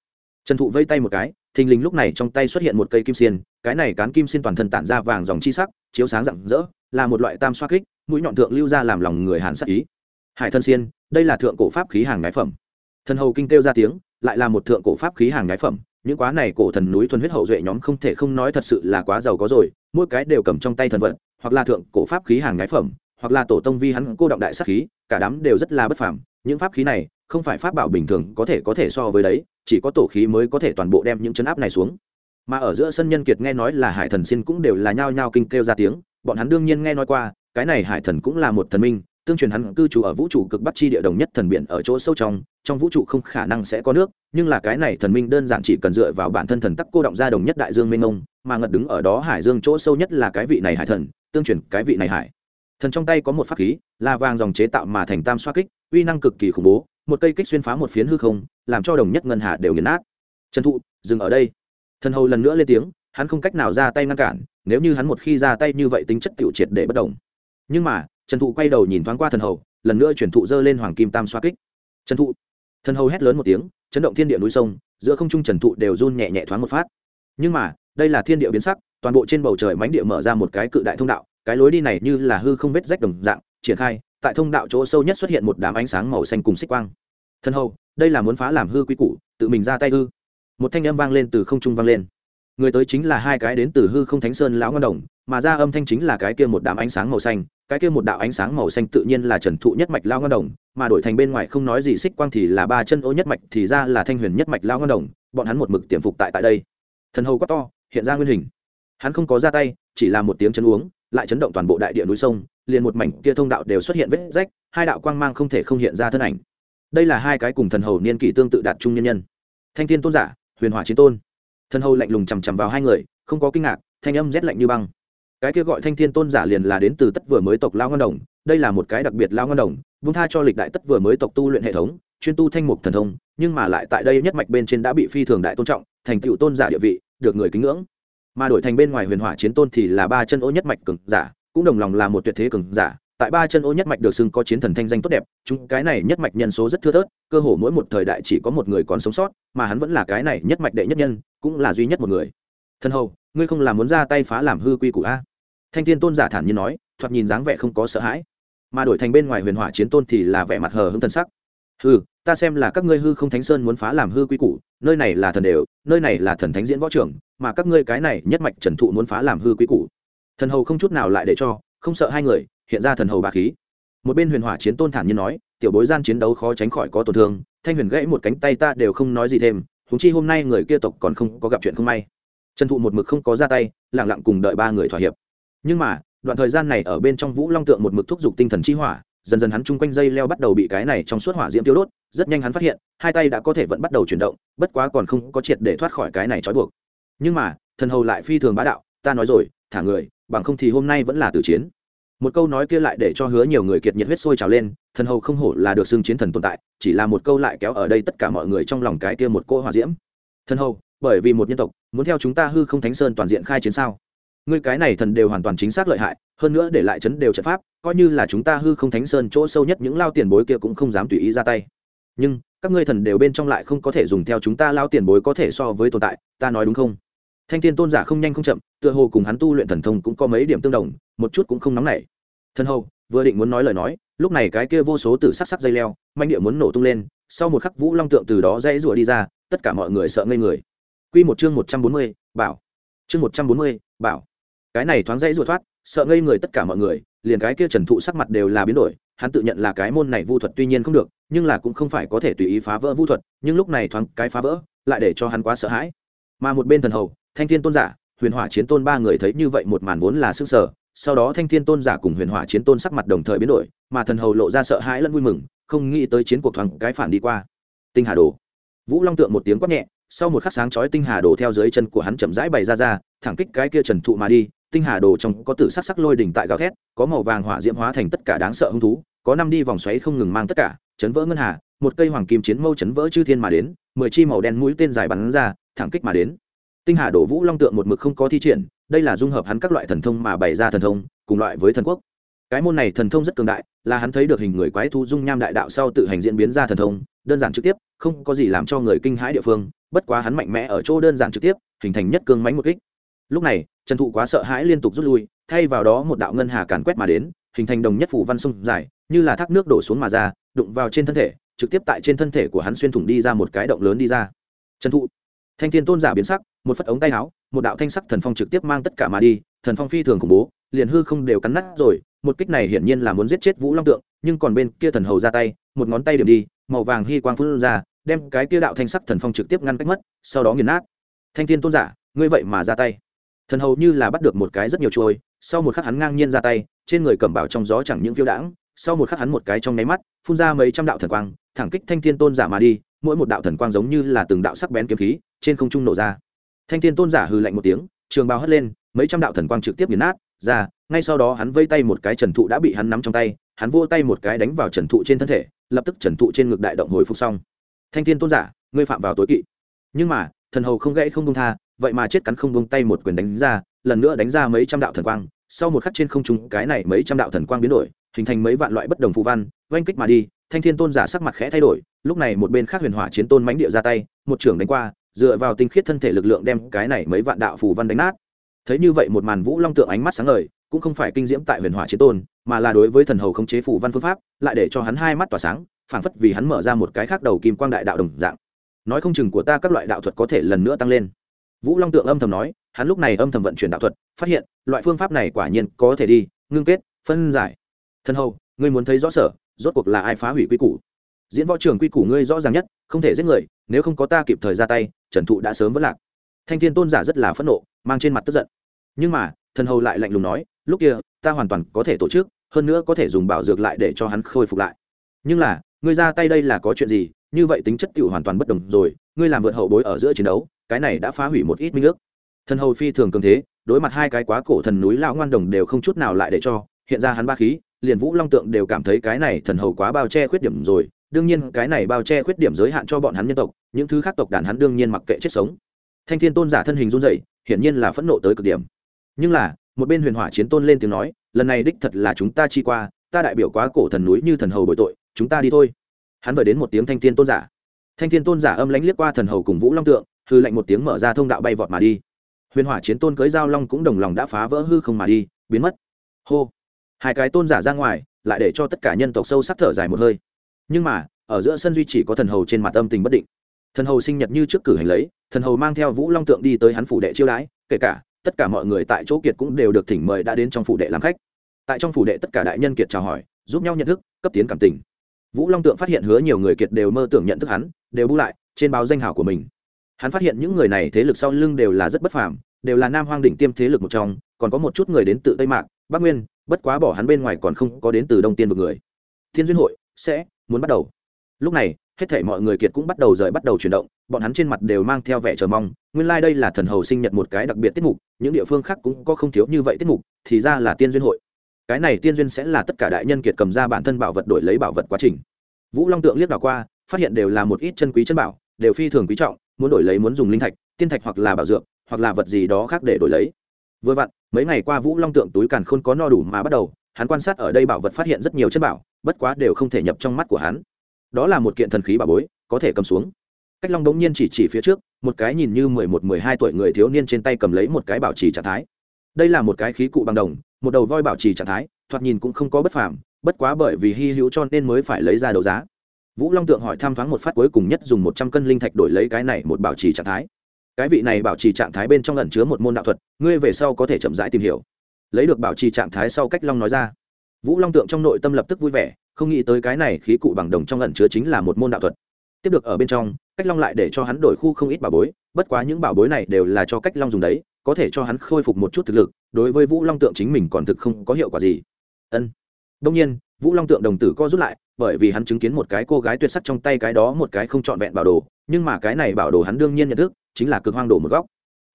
trần thụ vây tay một cái, thình lình lúc này trong tay xuất hiện một cây kim xiên, cái này cán kim xiên toàn thân tản ra vàng dòng chi sắc, chiếu sáng rạng rỡ, là một loại tam xoa kích, mũi nhọn thượng lưu ra làm lòng người hàn sắc ý. Hải thân xiên, đây là thượng cổ pháp khí hàng ngái phẩm. Thần hầu kinh kêu ra tiếng, lại là một thượng cổ pháp khí hàng ngái phẩm. Những quá này cổ thần núi thuần huyết hậu duệ nhóm không thể không nói thật sự là quá giàu có rồi, mỗi cái đều cầm trong tay thần vận hoặc là thượng cổ pháp khí hàng ngái phẩm, hoặc là tổ tông vi hắn cô động đại sắc khí, cả đám đều rất là bất phàm. Những pháp khí này, không phải pháp bảo bình thường có thể có thể so với đấy chỉ có tổ khí mới có thể toàn bộ đem những chấn áp này xuống. Mà ở giữa sân nhân kiệt nghe nói là hải thần xin cũng đều là nhao nhao kinh kêu ra tiếng, bọn hắn đương nhiên nghe nói qua, cái này hải thần cũng là một thần minh, tương truyền hắn cư trú ở vũ trụ cực bắc chi địa đồng nhất thần biển ở chỗ sâu trong trong vũ trụ không khả năng sẽ có nước, nhưng là cái này thần minh đơn giản chỉ cần dựa vào bản thân thần tắc cô động ra đồng nhất đại dương mênh mông, mà ngật đứng ở đó hải dương chỗ sâu nhất là cái vị này hải thần, tương truyền cái vị này hải. Thần trong tay có một pháp khí, là vàng dòng chế tạo mà thành tam xoa kích, uy năng cực kỳ khủng bố một cây kích xuyên phá một phiến hư không, làm cho đồng nhất ngân hà đều nghiền nát. Trần thụ, dừng ở đây. Thần hầu lần nữa lên tiếng, hắn không cách nào ra tay ngăn cản, nếu như hắn một khi ra tay như vậy tính chất tiểu triệt để bất đồng nhưng mà, trần thụ quay đầu nhìn thoáng qua thần hầu, lần nữa chuyển thụ dơ lên hoàng kim tam xoa kích. Trần thụ, thần hầu hét lớn một tiếng, chấn động thiên địa núi sông, giữa không trung trần thụ đều run nhẹ nhẹ thoáng một phát. Nhưng mà, đây là thiên địa biến sắc, toàn bộ trên bầu trời mánh địa mở ra một cái cự đại thông đạo, cái lối đi này như là hư không vết rách đồng dạng, triển khai tại thông đạo chỗ sâu nhất xuất hiện một đám ánh sáng màu xanh cùng xích quang. Thân hầu, đây là muốn phá làm hư quy củ, tự mình ra tay hư một thanh âm vang lên từ không trung vang lên. Người tới chính là hai cái đến từ hư không thánh sơn lão ngân đồng, mà ra âm thanh chính là cái kia một đám ánh sáng màu xanh, cái kia một đạo ánh sáng màu xanh tự nhiên là trần thụ nhất mạch lao ngân đồng, mà đổi thành bên ngoài không nói gì xích quang thì là ba chân ô nhất mạch, thì ra là thanh huyền nhất mạch lao ngân đồng, bọn hắn một mực tiềm phục tại tại đây. Thần hầu quá to, hiện ra nguyên hình. Hắn không có ra tay, chỉ là một tiếng chấn uống, lại chấn động toàn bộ đại địa núi sông liền một mảnh kia thông đạo đều xuất hiện vết rách, hai đạo quang mang không thể không hiện ra thân ảnh. Đây là hai cái cùng thần hầu niên kỷ tương tự đạt trung nhân nhân. Thanh thiên tôn giả, huyền hỏa chiến tôn. Thần hầu lạnh lùng chằm chằm vào hai người, không có kinh ngạc, thanh âm rét lạnh như băng. Cái kia gọi thanh thiên tôn giả liền là đến từ tất vừa mới tộc lao ngân đồng, đây là một cái đặc biệt lao ngân đồng, vung tha cho lịch đại tất vừa mới tộc tu luyện hệ thống, chuyên tu thanh mục thần thông, nhưng mà lại tại đây nhất mạch bên trên đã bị phi thường đại tôn trọng, thành tựu tôn giả địa vị, được người kính ngưỡng. Mà đổi thành bên ngoài huyền hỏa chiến tôn thì là ba chân ô nhất mạch cường giả cũng đồng lòng là một tuyệt thế cường giả, tại ba chân ô nhất mạch được xưng có chiến thần thanh danh tốt đẹp, chúng cái này nhất mạch nhân số rất thưa thớt, cơ hồ mỗi một thời đại chỉ có một người còn sống sót, mà hắn vẫn là cái này nhất mạch đệ nhất nhân, cũng là duy nhất một người. Thân hầu, ngươi không làm muốn ra tay phá làm hư quy củ a? Thanh thiên tôn giả thản nhiên nói, thoạt nhìn dáng vẻ không có sợ hãi, mà đổi thành bên ngoài huyền hỏa chiến tôn thì là vẻ mặt hờ hững thần sắc. Hư ta xem là các ngươi hư không thánh sơn muốn phá làm hư quy củ, nơi này là thần đều, nơi này là thần thánh diễn võ trưởng, mà các ngươi cái này nhất mạch trần thụ muốn phá làm hư quy củ thần hầu không chút nào lại để cho, không sợ hai người, hiện ra thần hầu bà khí. Một bên huyền hỏa chiến tôn thản nhiên nói, tiểu bối gian chiến đấu khó tránh khỏi có tổn thương, thanh huyền gãy một cánh tay ta đều không nói gì thêm húng chi hôm nay người kia tộc còn không có gặp chuyện không may. Trần thụ một mực không có ra tay lẳng lặng cùng đợi ba người thỏa hiệp. Nhưng mà, đoạn thời gian này ở bên trong vũ long tượng một mực thúc giục tinh thần chi hỏa, dần dần hắn chung quanh dây leo bắt đầu bị cái này trong suốt hỏa diễm tiêu đốt, rất nhanh hắn phát hiện, hai tay đã có thể vẫn bắt đầu chuyển động, bất quá còn không có triệt để thoát khỏi cái này trói buộc. Nhưng mà, thần hầu lại phi thường bá đạo, ta nói rồi, thả người bằng không thì hôm nay vẫn là tử chiến. Một câu nói kia lại để cho hứa nhiều người kiệt nhiệt huyết sôi trào lên, thần hầu không hổ là được xưng chiến thần tồn tại, chỉ là một câu lại kéo ở đây tất cả mọi người trong lòng cái kia một cô hỏa diễm. Thần hầu, bởi vì một nhân tộc, muốn theo chúng ta hư không thánh sơn toàn diện khai chiến sao? Ngươi cái này thần đều hoàn toàn chính xác lợi hại, hơn nữa để lại chấn đều trận pháp, coi như là chúng ta hư không thánh sơn chỗ sâu nhất những lao tiền bối kia cũng không dám tùy ý ra tay. Nhưng, các ngươi thần đều bên trong lại không có thể dùng theo chúng ta lao tiền bối có thể so với tồn tại, ta nói đúng không? Thanh thiên tôn giả không nhanh không chậm, tựa hồ cùng hắn tu luyện thần thông cũng có mấy điểm tương đồng, một chút cũng không nóng nảy. Thân hầu, vừa định muốn nói lời nói, lúc này cái kia vô số từ sắc sắc dây leo manh địa muốn nổ tung lên, sau một khắc vũ long tượng từ đó dãy rủa đi ra, tất cả mọi người sợ ngây người. Quy một chương một trăm bốn mươi, bảo. Chương một trăm bốn mươi, bảo. Cái này thoáng dãy rủa thoát, sợ ngây người tất cả mọi người, liền cái kia trần thụ sắc mặt đều là biến đổi, hắn tự nhận là cái môn này vu thuật tuy nhiên không được, nhưng là cũng không phải có thể tùy ý phá vỡ vu thuật, nhưng lúc này thoáng cái phá vỡ, lại để cho hắn quá sợ hãi. Mà một bên thần hầu thanh thiên tôn giả, huyền hỏa chiến tôn ba người thấy như vậy một màn vốn là sức sở sau đó thanh thiên tôn giả cùng huyền hỏa chiến tôn sắc mặt đồng thời biến đổi, mà thần hầu lộ ra sợ hãi lẫn vui mừng, không nghĩ tới chiến cuộc thoáng cái phản đi qua. Tinh hà đồ. Vũ long tượng một tiếng quát nhẹ, sau một khắc sáng chói tinh hà đồ theo dưới chân của hắn chậm rãi bày ra ra, thẳng kích cái kia trần thụ mà đi, tinh hà đồ trong có tử sắc sắc lôi đỉnh tại gào thét, có màu vàng hỏa diễm hóa thành tất cả đáng sợ hung thú, có năm đi vòng xoáy không ngừng mang tất cả, chấn vỡ ngân hà, một cây hoàng kim chiến mâu chấn vỡ chư thiên mà đến, mười chi màu đen mũi tên dài bắn ra, thẳng kích mà đến tinh hà đổ vũ long tượng một mực không có thi triển, đây là dung hợp hắn các loại thần thông mà bày ra thần thông, cùng loại với thần quốc. Cái môn này thần thông rất cường đại, là hắn thấy được hình người quái thu dung nham đại đạo sau tự hành diễn biến ra thần thông, đơn giản trực tiếp, không có gì làm cho người kinh hãi địa phương, bất quá hắn mạnh mẽ ở chỗ đơn giản trực tiếp, hình thành nhất cương mánh một kích. Lúc này, trần thụ quá sợ hãi liên tục rút lui, thay vào đó một đạo ngân hà càn quét mà đến, hình thành đồng nhất phủ văn sông dài, như là thác nước đổ xuống mà ra, đụng vào trên thân thể, trực tiếp tại trên thân thể của hắn xuyên thủng đi ra một cái động lớn đi ra. Trần thụ, thanh thiên tôn giả biến sắc một phất ống tay áo, một đạo thanh sắc thần phong trực tiếp mang tất cả mà đi, thần phong phi thường khủng bố, liền hư không đều cắn nát rồi, một kích này hiển nhiên là muốn giết chết vũ long tượng, nhưng còn bên kia thần hầu ra tay, một ngón tay điểm đi, màu vàng hy quang phun ra, đem cái kia đạo thanh sắc thần phong trực tiếp ngăn cách mất, sau đó nghiền nát. Thanh thiên tôn giả, ngươi vậy mà ra tay. Thần hầu như là bắt được một cái rất nhiều trôi sau một khắc hắn ngang nhiên ra tay, trên người cẩm bảo trong gió chẳng những phiêu đãng, sau một khắc hắn một cái trong nháy mắt, phun ra mấy trăm đạo thần quang, thẳng kích thanh thiên tôn giả mà đi, mỗi một đạo thần quang giống như là từng đạo sắc bén kiếm khí, trên không trung nổ ra thanh thiên tôn giả hừ lạnh một tiếng, trường bào hất lên, mấy trăm đạo thần quang trực tiếp nghiền nát, ra, ngay sau đó hắn vây tay một cái trần thụ đã bị hắn nắm trong tay, hắn vô tay một cái đánh vào trần thụ trên thân thể, lập tức trần thụ trên ngực đại động hồi phục xong. Thanh thiên tôn giả, ngươi phạm vào tối kỵ. Nhưng mà, thần hầu không gãy không đông tha, vậy mà chết cắn không đông tay một quyền đánh ra, lần nữa đánh ra mấy trăm đạo thần quang, sau một khắc trên không trung cái này mấy trăm đạo thần quang biến đổi, hình thành mấy vạn loại bất đồng phù văn, oanh kích mà đi, thanh thiên tôn giả sắc mặt khẽ thay đổi, lúc này một bên khác huyền hỏa chiến tôn mãnh địa ra tay, một trưởng đánh qua dựa vào tinh khiết thân thể lực lượng đem cái này mấy vạn đạo phù văn đánh nát. Thấy như vậy một màn vũ long tượng ánh mắt sáng ngời, cũng không phải kinh diễm tại huyền hỏa chiến tôn, mà là đối với thần hầu khống chế phù văn phương pháp, lại để cho hắn hai mắt tỏa sáng, phảng phất vì hắn mở ra một cái khác đầu kim quang đại đạo đồng dạng. Nói không chừng của ta các loại đạo thuật có thể lần nữa tăng lên. Vũ long tượng âm thầm nói, hắn lúc này âm thầm vận chuyển đạo thuật, phát hiện, loại phương pháp này quả nhiên có thể đi, ngưng kết, phân giải. Thân hầu, ngươi muốn thấy rõ sở, rốt cuộc là ai phá hủy quy củ? Diễn võ trường quy củ ngươi rõ ràng nhất, không thể giết người, nếu không có ta kịp thời ra tay trần thụ đã sớm vất lạc. Thanh thiên tôn giả rất là phẫn nộ, mang trên mặt tức giận. Nhưng mà, thần hầu lại lạnh lùng nói, lúc kia, ta hoàn toàn có thể tổ chức, hơn nữa có thể dùng bảo dược lại để cho hắn khôi phục lại. Nhưng là, ngươi ra tay đây là có chuyện gì? Như vậy tính chất tiểu hoàn toàn bất đồng rồi, ngươi làm vượt hậu bối ở giữa chiến đấu, cái này đã phá hủy một ít minh ước. Thần hầu phi thường cường thế, đối mặt hai cái quá cổ thần núi lão ngoan đồng đều không chút nào lại để cho, hiện ra hắn ba khí, liền vũ long tượng đều cảm thấy cái này thần hầu quá bao che khuyết điểm rồi đương nhiên cái này bao che khuyết điểm giới hạn cho bọn hắn nhân tộc, những thứ khác tộc đàn hắn đương nhiên mặc kệ chết sống. Thanh thiên tôn giả thân hình run dậy hiển nhiên là phẫn nộ tới cực điểm. Nhưng là, một bên huyền hỏa chiến tôn lên tiếng nói, lần này đích thật là chúng ta chi qua, ta đại biểu quá cổ thần núi như thần hầu bội tội, chúng ta đi thôi. Hắn vừa đến một tiếng thanh thiên tôn giả. Thanh thiên tôn giả âm lãnh liếc qua thần hầu cùng vũ long tượng, hư lệnh một tiếng mở ra thông đạo bay vọt mà đi. Huyền hỏa chiến tôn cưới giao long cũng đồng lòng đã phá vỡ hư không mà đi, biến mất. Hô. Hai cái tôn giả ra ngoài, lại để cho tất cả nhân tộc sâu sắc thở dài một hơi nhưng mà, ở giữa sân duy chỉ có thần hầu trên mặt âm tình bất định. Thần hầu sinh nhật như trước cử hành lấy, thần hầu mang theo vũ long tượng đi tới hắn phủ đệ chiêu đãi, kể cả, tất cả mọi người tại chỗ kiệt cũng đều được thỉnh mời đã đến trong phủ đệ làm khách. Tại trong phủ đệ tất cả đại nhân kiệt chào hỏi, giúp nhau nhận thức, cấp tiến cảm tình. Vũ long tượng phát hiện hứa nhiều người kiệt đều mơ tưởng nhận thức hắn, đều bu lại, trên báo danh hảo của mình. Hắn phát hiện những người này thế lực sau lưng đều là rất bất phàm, đều là nam hoang đỉnh tiêm thế lực một trong, còn có một chút người đến từ tây mạc, bắc nguyên, bất quá bỏ hắn bên ngoài còn không có đến từ đông tiên vực người. Thiên duyên hội sẽ muốn bắt đầu. Lúc này, hết thể mọi người kiệt cũng bắt đầu rời bắt đầu chuyển động, bọn hắn trên mặt đều mang theo vẻ chờ mong, nguyên lai、like、đây là thần hầu sinh nhật một cái đặc biệt tiết mục, những địa phương khác cũng có không thiếu như vậy tiết mục, thì ra là tiên duyên hội. Cái này tiên duyên sẽ là tất cả đại nhân kiệt cầm ra bản thân bảo vật đổi lấy bảo vật quá trình. Vũ long tượng liếc đảo qua, phát hiện đều là một ít chân quý chân bảo, đều phi thường quý trọng, muốn đổi lấy muốn dùng linh thạch, tiên thạch hoặc là bảo dược, hoặc là vật gì đó khác để đổi lấy. Vừa vặn, mấy ngày qua vũ long tượng túi càn khôn có no đủ mà bắt đầu, hắn quan sát ở đây bảo vật phát hiện rất nhiều chân bảo bất quá đều không thể nhập trong mắt của hắn. Đó là một kiện thần khí bảo bối, có thể cầm xuống. Cách long đống nhiên chỉ chỉ phía trước, một cái nhìn như mười một, mười hai tuổi người thiếu niên trên tay cầm lấy một cái bảo trì trạng thái. Đây là một cái khí cụ bằng đồng, một đầu voi bảo trì trạng thái, thoạt nhìn cũng không có bất phàm, bất quá bởi vì hy hữu cho nên mới phải lấy ra đấu giá. Vũ long tượng hỏi tham thoáng một phát cuối cùng nhất dùng một trăm cân linh thạch đổi lấy cái này một bảo trì trạng thái. Cái vị này bảo trì trạng thái bên trong ẩn chứa một môn đạo thuật, ngươi về sau có thể chậm rãi tìm hiểu. Lấy được bảo trì trạng thái sau cách long nói ra vũ long tượng trong nội tâm lập tức vui vẻ, không nghĩ tới cái này khí cụ bằng đồng trong ẩn chứa chính là một môn đạo thuật. Tiếp được ở bên trong, cách long lại để cho hắn đổi khu không ít bảo bối, bất quá những bảo bối này đều là cho cách long dùng đấy, có thể cho hắn khôi phục một chút thực lực, đối với vũ long tượng chính mình còn thực không có hiệu quả gì. Ân. Đông nhiên, vũ long tượng đồng tử co rút lại, bởi vì hắn chứng kiến một cái cô gái tuyệt sắc trong tay cái đó một cái không trọn vẹn bảo đồ, nhưng mà cái này bảo đồ hắn đương nhiên nhận thức, chính là cực hoang đồ một góc.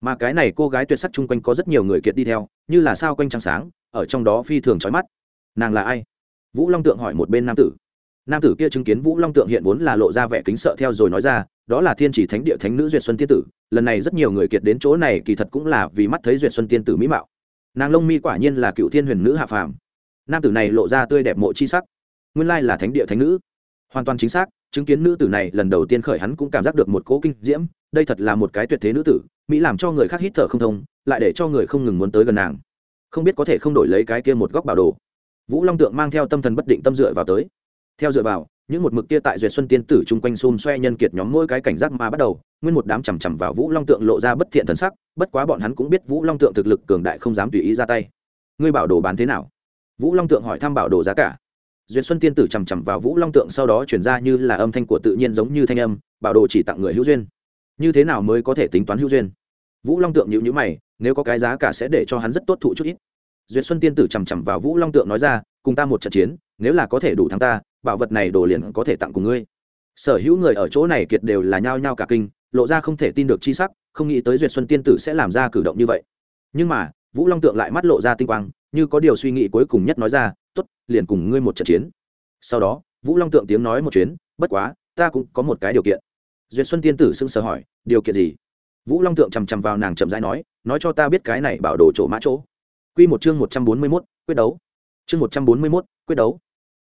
Mà cái này cô gái tuyệt sắc chung quanh có rất nhiều người kiệt đi theo, như là sao quanh trăng sáng, ở trong đó phi thường trói mắt nàng là ai? Vũ long tượng hỏi một bên nam tử. Nam tử kia chứng kiến vũ long tượng hiện vốn là lộ ra vẻ kính sợ theo rồi nói ra, đó là thiên chỉ thánh địa thánh nữ duyệt xuân tiên tử, lần này rất nhiều người kiệt đến chỗ này kỳ thật cũng là vì mắt thấy duyệt xuân tiên tử mỹ mạo. Nàng lông mi quả nhiên là cựu thiên huyền nữ hạ phàm. Nam tử này lộ ra tươi đẹp mộ chi sắc, nguyên lai là thánh địa thánh nữ. Hoàn toàn chính xác, chứng kiến nữ tử này lần đầu tiên khởi hắn cũng cảm giác được một cỗ kinh diễm, đây thật là một cái tuyệt thế nữ tử, mỹ làm cho người khác hít thở không thông, lại để cho người không ngừng muốn tới gần nàng. Không biết có thể không đổi lấy cái kia một góc bảo đồ vũ long tượng mang theo tâm thần bất định tâm dựa vào tới. Theo dựa vào, những một mực kia tại duyệt xuân tiên tử chung quanh xôn xoe nhân kiệt nhóm mỗi cái cảnh giác mà bắt đầu, nguyên một đám chằm chằm vào vũ long tượng lộ ra bất thiện thần sắc, bất quá bọn hắn cũng biết vũ long tượng thực lực cường đại không dám tùy ý ra tay. Ngươi bảo đồ bán thế nào? Vũ long tượng hỏi thăm bảo đồ giá cả. Duyệt xuân tiên tử chằm chằm vào vũ long tượng sau đó chuyển ra như là âm thanh của tự nhiên giống như thanh âm, bảo đồ chỉ tặng người hữu duyên. Như thế nào mới có thể tính toán hữu duyên? Vũ long tượng nhịu nhữ mày, nếu có cái giá cả sẽ để cho hắn rất tốt thụ chút ít duyệt xuân tiên tử chằm chằm vào vũ long tượng nói ra, cùng ta một trận chiến, nếu là có thể đủ thắng ta, bảo vật này đồ liền có thể tặng cùng ngươi. Sở hữu người ở chỗ này kiệt đều là nhao nhao cả kinh, lộ ra không thể tin được chi sắc, không nghĩ tới duyệt xuân tiên tử sẽ làm ra cử động như vậy. Nhưng mà, vũ long tượng lại mắt lộ ra tinh quang, như có điều suy nghĩ cuối cùng nhất nói ra t ố t liền cùng ngươi một trận chiến. Sau đó, vũ long tượng tiếng nói một chuyến, bất quá, ta cũng có một cái điều kiện. Duyệt xuân tiên tử sưng sờ hỏi, điều kiện gì? Vũ long tượng chằm chằm vào nàng chậm rãi nói nói cho ta biết cái này bảo đồ chỗ mã chỗ. Quy một chương một trăm bốn mươi mốt, quyết đấu. Chương một trăm bốn mươi mốt, quyết đấu.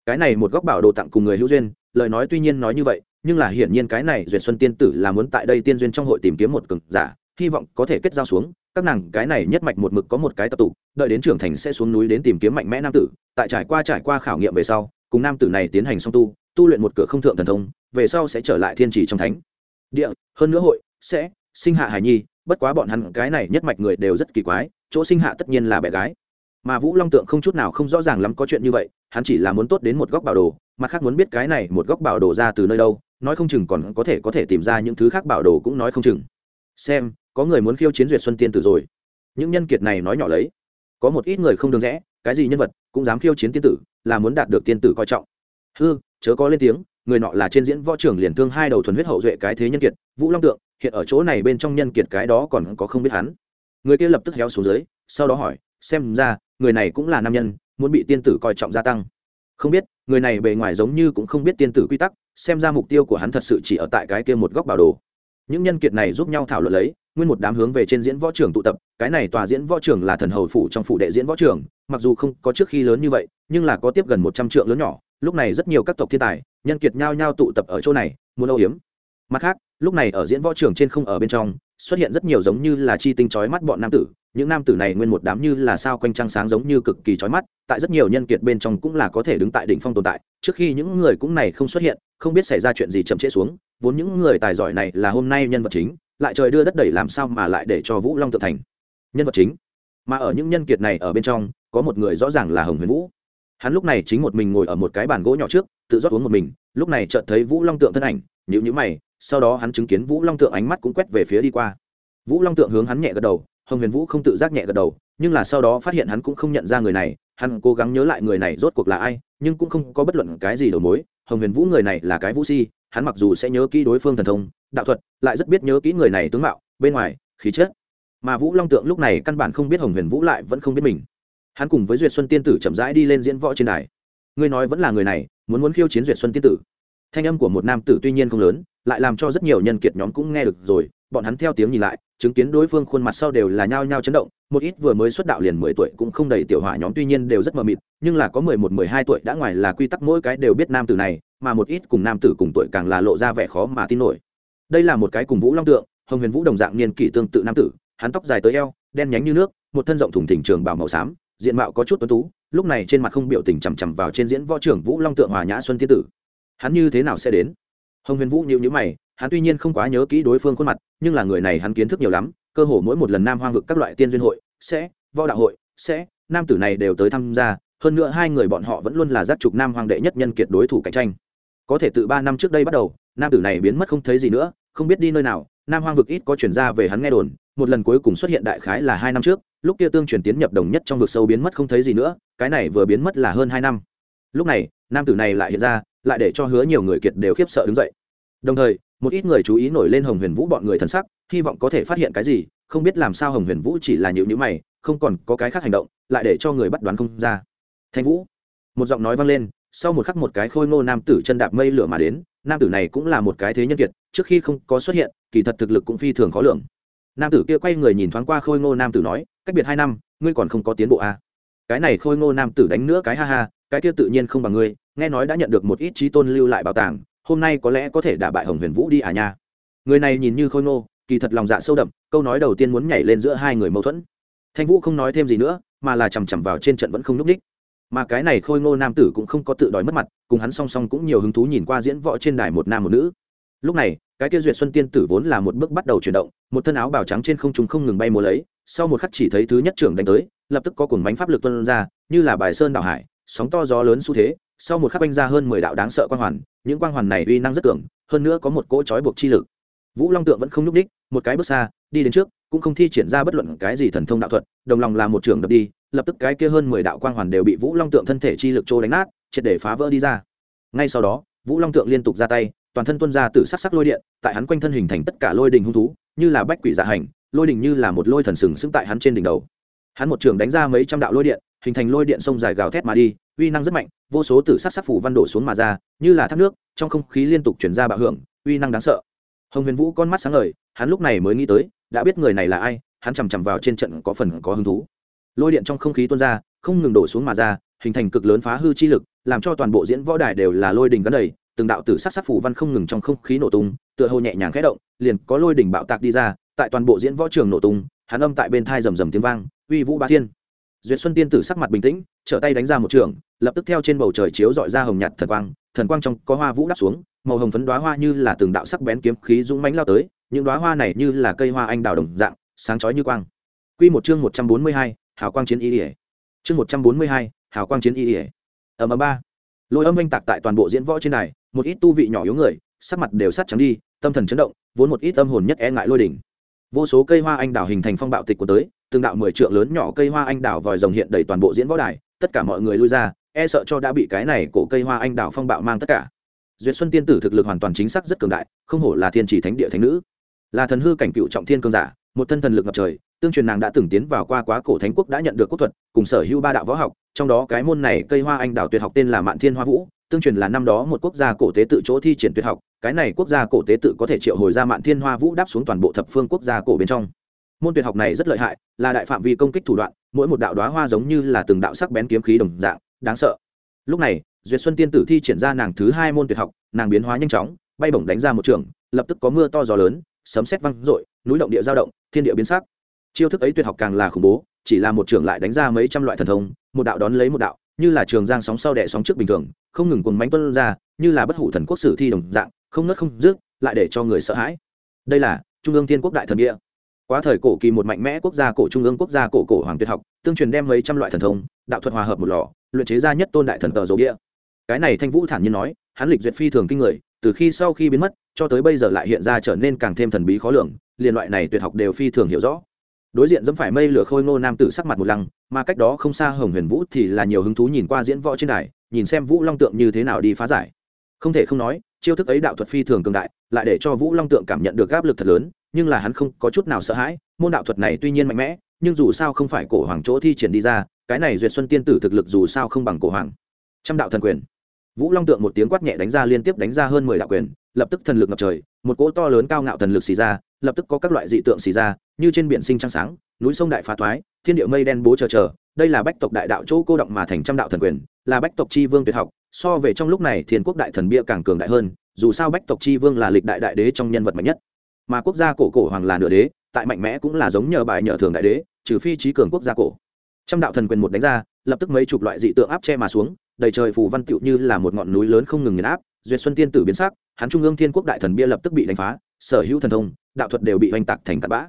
Cái này một góc bảo đồ tặng cùng người hữu duyên, lời nói tuy nhiên nói như vậy, nhưng là hiển nhiên cái này duyệt xuân tiên tử là muốn tại đây tiên duyên trong hội tìm kiếm một cường giả, hy vọng có thể kết giao xuống. Các nàng, cái này nhất mạch một mực có một cái tập tụ, đợi đến trưởng thành sẽ xuống núi đến tìm kiếm mạnh mẽ nam tử. Tại trải qua trải qua khảo nghiệm về sau, cùng nam tử này tiến hành song tu tu luyện một cửa không thượng thần thông, về sau sẽ trở lại thiên trì trong thánh. Địa, hơn nữa hội, sẽ, sinh hạ hài nhi bất quá bọn hắn cái này nhất mạch người đều rất kỳ quái, chỗ sinh hạ tất nhiên là bé gái. Mà vũ long tượng không chút nào không rõ ràng lắm có chuyện như vậy, hắn chỉ là muốn tốt đến một góc bảo đồ mặt khác muốn biết cái này một góc bảo đồ ra từ nơi đâu, nói không chừng còn có thể có thể tìm ra những thứ khác bảo đồ cũng nói không chừng. Xem, có người muốn khiêu chiến duyệt xuân tiên tử rồi. Những nhân kiệt này nói nhỏ lấy. Có một ít người không đường rẽ, cái gì nhân vật cũng dám khiêu chiến tiên tử, là muốn đạt được tiên tử coi trọng. Hư chớ có lên tiếng, người nọ là trên diễn võ trưởng liền thương hai đầu thuần huyết hậu duệ cái thế nhân kiệt, vũ long tượng hiện ở chỗ này bên trong nhân kiệt cái đó còn có không biết hắn. Người kia lập tức héo xuống dưới, sau đó hỏi, xem ra, người này cũng là nam nhân, muốn bị tiên tử coi trọng gia tăng. Không biết, người này bề ngoài giống như cũng không biết tiên tử quy tắc, xem ra mục tiêu của hắn thật sự chỉ ở tại cái kia một góc bảo đồ. Những nhân kiệt này giúp nhau thảo luận lấy, nguyên một đám hướng về trên diễn võ trường tụ tập, cái này tòa diễn võ trường là thần hầu phủ trong phủ đệ diễn võ trường, mặc dù không có trước khi lớn như vậy, nhưng là có tiếp gần một trăm triệu lớn nhỏ, lúc này rất nhiều các tộc thiên tài, nhân kiệt nhao nhao tụ tập ở chỗ này, muốn âu hiếm mặt khác, lúc này ở diễn võ trường trên không ở bên trong, xuất hiện rất nhiều giống như là chi tinh chói mắt bọn nam tử. Những nam tử này nguyên một đám như là sao quanh trăng sáng giống như cực kỳ chói mắt, tại rất nhiều nhân kiệt bên trong cũng là có thể đứng tại đỉnh phong tồn tại. Trước khi những người cũng này không xuất hiện, không biết xảy ra chuyện gì chậm trễ xuống, vốn những người tài giỏi này là hôm nay nhân vật chính, lại trời đưa đất đẩy làm sao mà lại để cho vũ long tự thành? Nhân vật chính? Mà ở những nhân kiệt này ở bên trong, có một người rõ ràng là hồng huyền vũ. Hắn lúc này chính một mình ngồi ở một cái bàn gỗ nhỏ trước, tự rót uống một mình. Lúc này chợt thấy vũ long tượng thân ảnh nhữ nhữ mày sau đó hắn chứng kiến vũ long tượng ánh mắt cũng quét về phía đi qua. Vũ long tượng hướng hắn nhẹ gật đầu, hồng huyền vũ không tự giác nhẹ gật đầu, nhưng là sau đó phát hiện hắn cũng không nhận ra người này, hắn cố gắng nhớ lại người này rốt cuộc là ai, nhưng cũng không có bất luận cái gì đầu mối. Hồng huyền vũ người này là cái vũ si, hắn mặc dù sẽ nhớ kỹ đối phương thần thông, đạo thuật, lại rất biết nhớ kỹ người này tướng mạo, bên ngoài, khí chất. Mà vũ long tượng lúc này căn bản không biết hồng huyền vũ lại vẫn không biết mình. Hắn cùng với duyệt xuân tiên tử chậm rãi đi lên diễn võ trên đài. Ngươi nói vẫn là người này, muốn muốn khiêu chiến duyệt xuân tiên tử. Thanh âm của một nam tử tuy nhiên không lớn lại làm cho rất nhiều nhân kiệt nhóm cũng nghe được rồi, bọn hắn theo tiếng nhìn lại, chứng kiến đối phương khuôn mặt sau đều là nhao nhao chấn động, một ít vừa mới xuất đạo liền mười tuổi cũng không đầy tiểu hỏa nhóm tuy nhiên đều rất mờ mịt, nhưng là có mười một, mười hai tuổi đã ngoài là quy tắc mỗi cái đều biết nam tử này, mà một ít cùng nam tử cùng tuổi càng là lộ ra vẻ khó mà tin nổi. Đây là một cái cùng vũ long tượng, hồng huyền vũ đồng dạng niên kỷ tương tự nam tử, hắn tóc dài tới eo, đen nhánh như nước, một thân rộng thùng thỉnh trường bảo màu xám, diện mạo có chút tuấn tú, lúc này trên mặt không biểu tình chằm chằm vào trên diễn võ trưởng vũ long tượng hòa nhã xuân thiên tử. Hắn như thế nào sẽ đến? Hồng huyền vũ nhịu nhữ mày, hắn tuy nhiên không quá nhớ kỹ đối phương khuôn mặt, nhưng là người này hắn kiến thức nhiều lắm, cơ hồ mỗi một lần nam hoang vực các loại tiên duyên hội, sẽ, võ đạo hội, sẽ, nam tử này đều tới tham gia, hơn nữa hai người bọn họ vẫn luôn là giác trục nam hoàng đệ nhất nhân kiệt đối thủ cạnh tranh. Có thể từ ba năm trước đây bắt đầu, nam tử này biến mất không thấy gì nữa, không biết đi nơi nào, nam hoang vực ít có chuyển ra về hắn nghe đồn, một lần cuối cùng xuất hiện đại khái là hai năm trước, lúc kia tương truyền tiến nhập đồng nhất trong vực sâu biến mất không thấy gì nữa, cái này vừa biến mất là hơn hai năm. Lúc này, nam tử này lại hiện ra lại để cho hứa nhiều người kiệt đều khiếp sợ đứng dậy. Đồng thời, một ít người chú ý nổi lên hồng huyền vũ bọn người thân sắc, hy vọng có thể phát hiện cái gì, không biết làm sao hồng huyền vũ chỉ là nhịu nhữ mày, không còn có cái khác hành động, lại để cho người bắt đoán không ra. Thanh vũ, một giọng nói vang lên, sau một khắc một cái khôi ngô nam tử chân đạp mây lửa mà đến, nam tử này cũng là một cái thế nhân kiệt, trước khi không có xuất hiện, kỳ thật thực lực cũng phi thường khó lường. Nam tử kia quay người nhìn thoáng qua khôi ngô nam tử nói, cách biệt hai năm, ngươi còn không có tiến bộ à. cái này khôi ngô nam tử đánh nữa cái ha ha, cái kia tự nhiên không bằng ngươi nghe nói đã nhận được một ít trí tôn lưu lại bảo tàng, hôm nay có lẽ có thể đả bại hồng huyền vũ đi à nha. Người này nhìn như khôi ngô, kỳ thật lòng dạ sâu đậm, câu nói đầu tiên muốn nhảy lên giữa hai người mâu thuẫn. Thanh vũ không nói thêm gì nữa, mà là chằm chằm vào trên trận vẫn không n ú c ních mà cái này khôi ngô nam tử cũng không có tự đòi mất mặt, cùng hắn song song cũng nhiều hứng thú nhìn qua diễn võ trên đài một nam một nữ. Lúc này, cái kia duyệt xuân tiên tử vốn là một bước bắt đầu chuyển động, một thân áo bào trắng trên không trung không ngừng bay múa lấy, sau một khắc chỉ thấy thứ nhất trưởng đánh tới, lập tức có cuồng bánh pháp lực tuân ra, như là bài sơn đảo hải, sóng to gió lớn xu thế sau một khắc oanh ra hơn mười đạo đáng sợ quang hoàn, những quang hoàn này uy năng rất cường, hơn nữa có một cỗ trói buộc chi lực. Vũ long tượng vẫn không nhúc ních một cái bước xa, đi đến trước, cũng không thi triển ra bất luận cái gì thần thông đạo thuật, đồng lòng là một trường đập đi, lập tức cái kia hơn mười đạo quang hoàn đều bị vũ long tượng thân thể chi lực trô đánh nát, triệt để phá vỡ đi ra. Ngay sau đó, vũ long tượng liên tục ra tay, toàn thân tuân ra từ sắc sắc lôi điện, tại hắn quanh thân hình thành tất cả lôi đình hung thú, như là bách quỷ giả hành, lôi đình như là một lôi thần sừng sững tại hắn trên đỉnh đầu. Hắn một trường đánh ra mấy trăm đạo lôi điện, hình thành lôi điện sông dài gào thét mà đi uy năng rất mạnh, vô số tử sắc sắc phủ văn đổ xuống mà ra, như là thác nước, trong không khí liên tục chuyển ra bạo hưởng, uy năng đáng sợ. Hồng huyền vũ con mắt sáng ngời, hắn lúc này mới nghĩ tới, đã biết người này là ai, hắn chằm chằm vào trên trận có phần có hứng thú. Lôi điện trong không khí tuôn ra, không ngừng đổ xuống mà ra, hình thành cực lớn phá hư chi lực, làm cho toàn bộ diễn võ đài đều là lôi đình gắn đầy, từng đạo tử sắc sắc phủ văn không ngừng trong không khí nổ tung, tựa hồ nhẹ nhàng khẽ động, liền có lôi đình bạo tạc đi ra, tại toàn bộ diễn võ trường nổ tung, hắn âm tại bên thai rầm rầm tiếng vang, uy vũ ba thiên! Duyệt xuân tiên tử sắc mặt bình tĩnh trở tay đánh ra một trường lập tức theo trên bầu trời chiếu dọi ra hồng nhạt thần quang thần quang trong có hoa vũ đắp xuống màu hồng phấn đoá hoa như là từng đạo sắc bén kiếm khí dũng mãnh lao tới những đoá hoa này như là cây hoa anh đào đồng dạng sáng chói như quang quy một chương một trăm bốn mươi hai, hào quang chiến y y. chương một trăm bốn mươi hai, hào quang chiến y y. ở ầm ba lôi âm vang tạc tại toàn bộ diễn võ trên này một ít tu vị nhỏ yếu người sắc mặt đều sắt trắng đi tâm thần chấn động vốn một ít tâm hồn nhất e ngại lôi đỉnh vô số cây hoa anh đào hình thành phong bạo tịch của tới từng đạo mười trượng lớn nhỏ cây hoa anh đào vòi rồng hiện đầy toàn bộ diễn võ đài tất cả mọi người lui ra e sợ cho đã bị cái này cổ cây hoa anh đào phong bạo mang tất cả. Duyệt xuân tiên tử thực lực hoàn toàn chính xác rất cường đại, không hổ là thiên chỉ thánh địa thánh nữ. Là thần hư cảnh cựu trọng thiên cương giả, một thân thần lực ngập trời, tương truyền nàng đã từng tiến vào qua quá cổ thánh quốc đã nhận được quốc thuật, cùng sở hữu ba đạo võ học, trong đó cái môn này cây hoa anh đào tuyệt học tên là mạn thiên hoa vũ, tương truyền là năm đó một quốc gia cổ tế tự chỗ thi triển tuyệt học, cái này quốc gia cổ tế tự có thể triệu hồi ra mạn thiên hoa vũ đáp xuống toàn bộ thập phương quốc gia cổ bên trong môn tuyệt học này rất lợi hại, là đại phạm vi công kích thủ đoạn, mỗi một đạo đoá hoa giống như là từng đạo sắc bén kiếm khí đồng dạng, đáng sợ. Lúc này, duyệt xuân tiên tử thi triển ra nàng thứ hai môn tuyệt học, nàng biến hóa nhanh chóng, bay bổng đánh ra một trường, lập tức có mưa to gió lớn, sấm sét văng rội núi động địa giao động, thiên địa biến sắc. Chiêu thức ấy tuyệt học càng là khủng bố, chỉ là một trường lại đánh ra mấy trăm loại thần thông, một đạo đón lấy một đạo, như là trường giang sóng sau đẻ sóng trước bình thường, không ngừng cùng mánh tuân ra, như là bất hủ thần quốc sử thi đồng dạng, không nớt không rước lại để cho người sợ hãi. Đây là trung ương thiên quốc đại thần địa quá thời cổ kỳ một mạnh mẽ quốc gia, cổ trung ương quốc gia, cổ cổ hoàng tuyệt học, tương truyền đem mấy trăm loại thần thông, đạo thuật hòa hợp một lò, luyện chế ra nhất tôn đại thần tờ dầu địa. Cái này thanh vũ thản nhiên nói, hắn lịch duyệt phi thường kinh người, từ khi sau khi biến mất, cho tới bây giờ lại hiện ra trở nên càng thêm thần bí khó lường, liền loại này tuyệt học đều phi thường hiểu rõ. Đối diện dẫm phải mây lửa khôi ngô nam tử sắc mặt một lăng, mà cách đó không xa hồng huyền vũ thì là nhiều hứng thú nhìn qua diễn võ trên đài, nhìn xem vũ long tượng như thế nào đi phá giải. Không thể không nói, chiêu thức ấy đạo thuật phi thường cường đại, lại để cho vũ long tượng cảm nhận được áp lực thật lớn nhưng là hắn không có chút nào sợ hãi, môn đạo thuật này tuy nhiên mạnh mẽ, nhưng dù sao không phải cổ hoàng chỗ thi triển đi ra, cái này duyệt xuân tiên tử thực lực dù sao không bằng cổ hoàng. Trăm đạo thần quyền. Vũ long tượng một tiếng quát nhẹ đánh ra liên tiếp đánh ra hơn mười đạo quyền, lập tức thần lực ngập trời, một cỗ to lớn cao ngạo thần lực xì ra, lập tức có các loại dị tượng xì ra, như trên biển sinh trăng sáng, núi sông đại phá thoái thiên địa mây đen bố chờ chờ, đây là bách tộc đại đạo chỗ cô động mà thành trăm đạo thần quyền, là bách tộc chi vương tuyệt học, so về trong lúc này thiên quốc đại thần bia càng cường đại hơn, dù sao bách tộc chi vương là lịch đại đại đế trong nhân vật mạnh nhất mà quốc gia cổ cổ hoàng là nửa đế, tại mạnh mẽ cũng là giống nhờ bài nhờ thường đại đế, trừ phi trí cường quốc gia cổ. Trăm đạo thần quyền một đánh ra, lập tức mấy chục loại dị tượng áp che mà xuống, đầy trời phù văn tựu như là một ngọn núi lớn không ngừng nghiền áp, duyệt xuân tiên tử biến sắc, hắn trung ương thiên quốc đại thần bia lập tức bị đánh phá, sở hữu thần thông, đạo thuật đều bị oanh tạc thành tạt bã.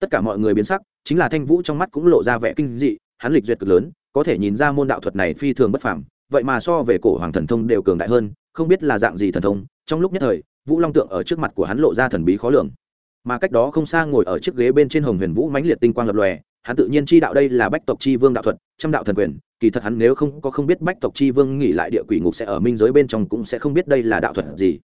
Tất cả mọi người biến sắc, chính là thanh vũ trong mắt cũng lộ ra vẻ kinh dị, hắn lịch duyệt cực lớn, có thể nhìn ra môn đạo thuật này phi thường bất phàm, vậy mà so về cổ hoàng thần thông đều cường đại hơn, không biết là dạng gì thần thông, trong lúc nhất thời, vũ long tượng ở trước mặt của hắn lộ ra thần bí khó lường mà cách đó không xa ngồi ở chiếc ghế bên trên hồng huyền vũ mãnh liệt tinh quang lập lòe, hắn tự nhiên chi đạo đây là bách tộc chi vương đạo thuật, trăm đạo thần quyền, kỳ thật hắn nếu không có không biết bách tộc chi vương nghỉ lại địa quỷ ngục sẽ ở minh giới bên trong cũng sẽ không biết đây là đạo thuật gì.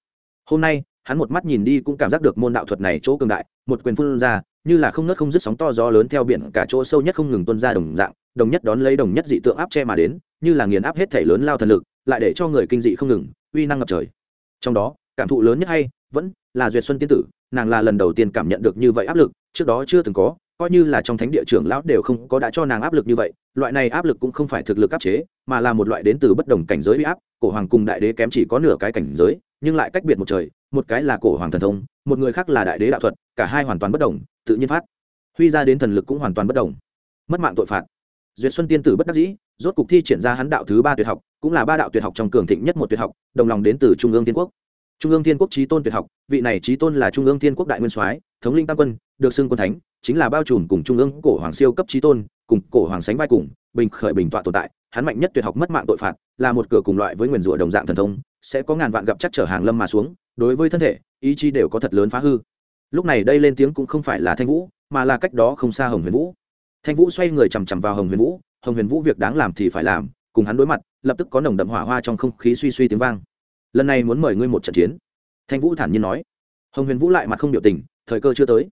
Hôm nay, hắn một mắt nhìn đi cũng cảm giác được môn đạo thuật này chỗ cường đại, một quyền phun ra, như là không nớt không dứt sóng to gió lớn theo biển cả chỗ sâu nhất không ngừng tuôn ra đồng dạng, đồng nhất đón lấy đồng nhất dị tượng áp che mà đến, như là nghiền áp hết thể lớn lao thần lực, lại để cho người kinh dị không ngừng, uy năng ngập trời. Trong đó, cảm thụ lớn nhất hay vẫn là duyệt xuân tiên tử, nàng là lần đầu tiên cảm nhận được như vậy áp lực, trước đó chưa từng có, coi như là trong thánh địa trưởng lão đều không có đã cho nàng áp lực như vậy, loại này áp lực cũng không phải thực lực áp chế, mà là một loại đến từ bất đồng cảnh giới bị áp, cổ hoàng cùng đại đế kém chỉ có nửa cái cảnh giới, nhưng lại cách biệt một trời, một cái là cổ hoàng thần thông, một người khác là đại đế đạo thuật, cả hai hoàn toàn bất đồng, tự nhiên phát huy ra đến thần lực cũng hoàn toàn bất đồng. Mất mạng tội phạt. Duyệt xuân tiên tử bất đắc dĩ, rốt cục thi triển ra hắn đạo thứ ba tuyệt học, cũng là ba đạo tuyệt học trong cường thịnh nhất một tuyệt học, đồng lòng đến từ trung ương tiên quốc trung ương Thiên quốc trí tôn tuyệt học, vị này trí tôn là trung ương Thiên quốc đại nguyên soái, thống linh tam quân, được xưng quân thánh, chính là bao trùm cùng trung ương cổ hoàng siêu cấp trí tôn, cùng cổ hoàng sánh vai cùng, bình khởi bình tọa tồn tại. Hắn mạnh nhất tuyệt học mất mạng tội phạt, là một cửa cùng loại với nguyền rủa đồng dạng thần thông, sẽ có ngàn vạn gặp chắc trở hàng lâm mà xuống, đối với thân thể, ý chí đều có thật lớn phá hư. Lúc này đây lên tiếng cũng không phải là thanh vũ, mà là cách đó không xa hồng huyền vũ. Thanh vũ xoay người chằm chằm vào hồng huyền vũ, hồng huyền vũ việc đáng làm thì phải làm, cùng hắn đối mặt, lập tức có nồng đậm hỏa hoa trong không khí suy suy tiếng vang lần này muốn mời ngươi một trận chiến. Thanh vũ thản nhiên nói. Hồng huyền vũ lại mặt không biểu tình, thời cơ chưa tới.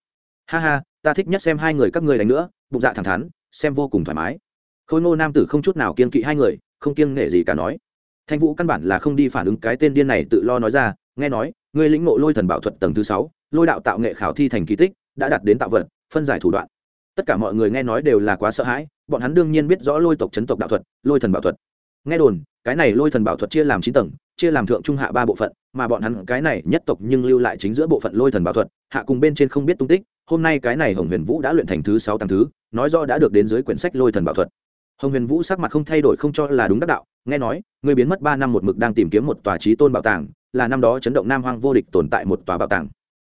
Ha ha, ta thích nhất xem hai người các ngươi đánh nữa, bụng dạ thẳng thắn, xem vô cùng thoải mái. Khôi ngô nam tử không chút nào kiên kỵ hai người, không kiêng nể gì cả nói. Thanh vũ căn bản là không đi phản ứng cái tên điên này tự lo nói ra, nghe nói, ngươi lĩnh ngộ lôi thần bảo thuật tầng thứ sáu, lôi đạo tạo nghệ khảo thi thành kỳ tích, đã đạt đến tạo vật, phân giải thủ đoạn. Tất cả mọi người nghe nói đều là quá sợ hãi, bọn hắn đương nhiên biết rõ lôi tộc chấn tộc đạo thuật, lôi thần bảo thuật. Nghe đồn, cái này lôi thần bảo thuật chia làm chín tầng chia làm thượng trung hạ ba bộ phận, mà bọn hắn cái này nhất tộc nhưng lưu lại chính giữa bộ phận lôi thần bảo thuật, hạ cùng bên trên không biết tung tích, hôm nay cái này hồng huyền vũ đã luyện thành thứ sáu tầng thứ, nói rõ đã được đến dưới quyển sách lôi thần bảo thuật. Hồng huyền vũ sắc mặt không thay đổi không cho là đúng đắc đạo, nghe nói người biến mất ba năm một mực đang tìm kiếm một tòa trí tôn bảo tàng, là năm đó chấn động nam hoang vô địch tồn tại một tòa bảo tàng.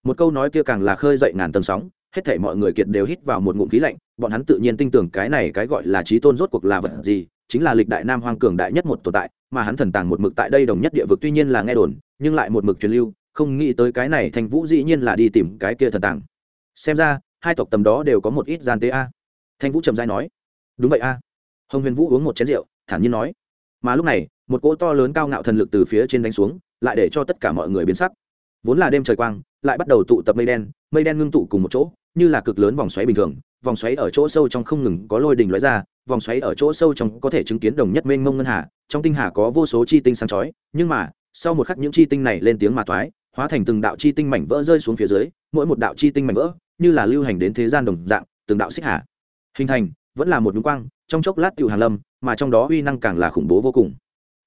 Một câu nói kia càng là khơi dậy ngàn tầng sóng, hết thể mọi người kiệt đều hít vào một ngụm khí lạnh, bọn hắn tự nhiên tin tưởng cái này cái gọi là trí tôn rốt cuộc là vật gì chính là lịch đại nam hoang cường đại nhất một tồn tại, mà hắn thần tàng một mực tại đây đồng nhất địa vực tuy nhiên là nghe đồn, nhưng lại một mực truyền lưu, không nghĩ tới cái này thanh vũ dĩ nhiên là đi tìm cái kia thần tàng. Xem ra, hai tộc tầm đó đều có một ít gian tế a. Thanh vũ trầm dai nói, đúng vậy a. Hồng huyền vũ uống một chén rượu, thản nhiên nói, mà lúc này, một cỗ to lớn cao ngạo thần lực từ phía trên đánh xuống, lại để cho tất cả mọi người biến sắc. Vốn là đêm trời quang, lại bắt đầu tụ tập mây đen mây đen ngưng tụ cùng một chỗ, như là cực lớn vòng xoáy bình thường, vòng xoáy ở chỗ sâu trong không ngừng có lôi đình lóe ra vòng xoáy ở chỗ sâu trong có thể chứng kiến đồng nhất mênh mông ngân hà, trong tinh hà có vô số chi tinh sáng chói, nhưng mà, sau một khắc những chi tinh này lên tiếng mà thoái hóa thành từng đạo chi tinh mảnh vỡ rơi xuống phía dưới, mỗi một đạo chi tinh mảnh vỡ, như là lưu hành đến thế gian đồng dạng, từng đạo xích hà. Hình thành, vẫn là một nhúng quang, trong chốc lát tiểu hàn lâm, mà trong đó uy năng càng là khủng bố vô cùng.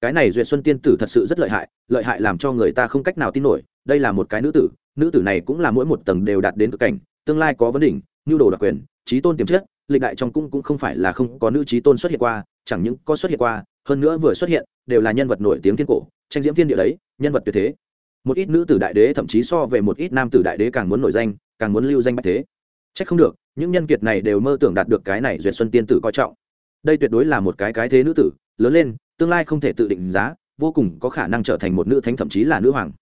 Cái này duyệt xuân tiên tử thật sự rất lợi hại lợi hại làm cho người ta không cách nào tin nổi, đây là một cái nữ tử nữ tử này cũng là mỗi một tầng đều đạt đến cực cảnh, tương lai có vấn đỉnh, nhu đồ đặc quyền, trí tôn tiềm chất lịch đại trong cung cũng không phải là không có nữ trí tôn xuất hiện qua, chẳng những có xuất hiện qua, hơn nữa vừa xuất hiện, đều là nhân vật nổi tiếng thiên cổ, tranh diễm thiên địa đấy, nhân vật tuyệt thế. Một ít nữ tử đại đế thậm chí so về một ít nam tử đại đế càng muốn nổi danh, càng muốn lưu danh bách thế. Trách không được, những nhân kiệt này đều mơ tưởng đạt được cái này duyệt xuân tiên tử coi trọng. Đây tuyệt đối là một cái cái thế nữ tử, lớn lên, tương lai không thể tự định giá, vô cùng có khả năng trở thành một nữ thánh thậm chí là nữ hoàng.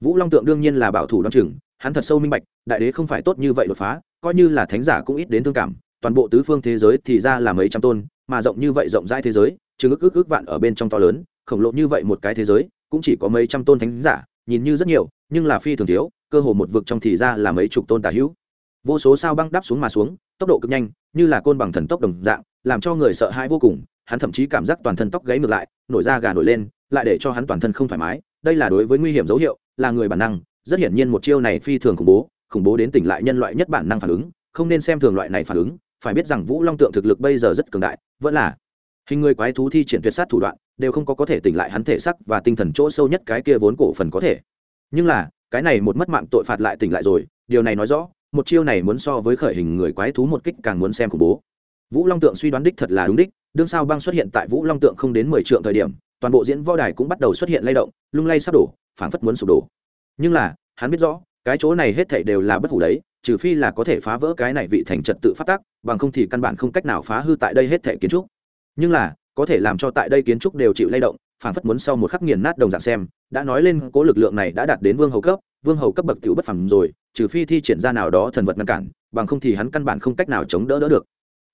Vũ long tượng đương nhiên là bảo thủ đ o chừng, hắn thật sâu minh bạch, đại đế không phải tốt như vậy đột phá, coi như là thánh giả cũng ít đến thương cảm toàn bộ tứ phương thế giới thì ra là mấy trăm tôn, mà rộng như vậy rộng rãi thế giới chứng ức ức ức vạn ở bên trong to lớn, khổng lồ như vậy một cái thế giới, cũng chỉ có mấy trăm tôn thánh giả, nhìn như rất nhiều, nhưng là phi thường thiếu, cơ hồ một vực trong thì ra là mấy chục tôn tả hữu. Vô số sao băng đáp xuống mà xuống, tốc độ cực nhanh, như là côn bằng thần tốc đồng dạng, làm cho người sợ hãi vô cùng, hắn thậm chí cảm giác toàn thân tóc gáy ngược lại, nổi da gà nổi lên, lại để cho hắn toàn thân không thoải mái, đây là đối với nguy hiểm dấu hiệu, là người bản năng, rất hiển nhiên một chiêu này phi thường khủng bố khủng bố đến tỉnh lại nhân loại nhất bản năng phản ứng, không nên xem thường loại này phản ứng phải biết rằng vũ long tượng thực lực bây giờ rất cường đại, vẫn là hình người quái thú thi triển tuyệt sát thủ đoạn, đều không có có thể tỉnh lại hắn thể sắc và tinh thần chỗ sâu nhất cái kia vốn cổ phần có thể. Nhưng là, cái này một mất mạng tội phạt lại tỉnh lại rồi, điều này nói rõ, một chiêu này muốn so với khởi hình người quái thú một kích càng muốn xem khủng bố. Vũ long tượng suy đoán đích thật là đúng đích, đương sao băng xuất hiện tại vũ long tượng không đến mười triệu thời điểm, toàn bộ diễn võ đài cũng bắt đầu xuất hiện lay động, lung lay sắp đổ, phảng phất muốn sụp đổ. Nhưng là, hắn biết rõ, cái chỗ này hết thảy đều là bất hủ đấy, trừ phi là có thể phá vỡ cái này vị thành trật tự phát tác bằng không thì căn bản không cách nào phá hư tại đây hết thể kiến trúc. Nhưng là, có thể làm cho tại đây kiến trúc đều chịu lay động, phảng phất muốn sau một khắc nghiền nát đồng dạng xem, đã nói lên cố lực lượng này đã đạt đến vương hầu cấp, vương hầu cấp bậc tiểu bất phẳng rồi, trừ phi thi triển ra nào đó thần vật ngăn cản, bằng không thì hắn căn bản không cách nào chống đỡ đỡ được.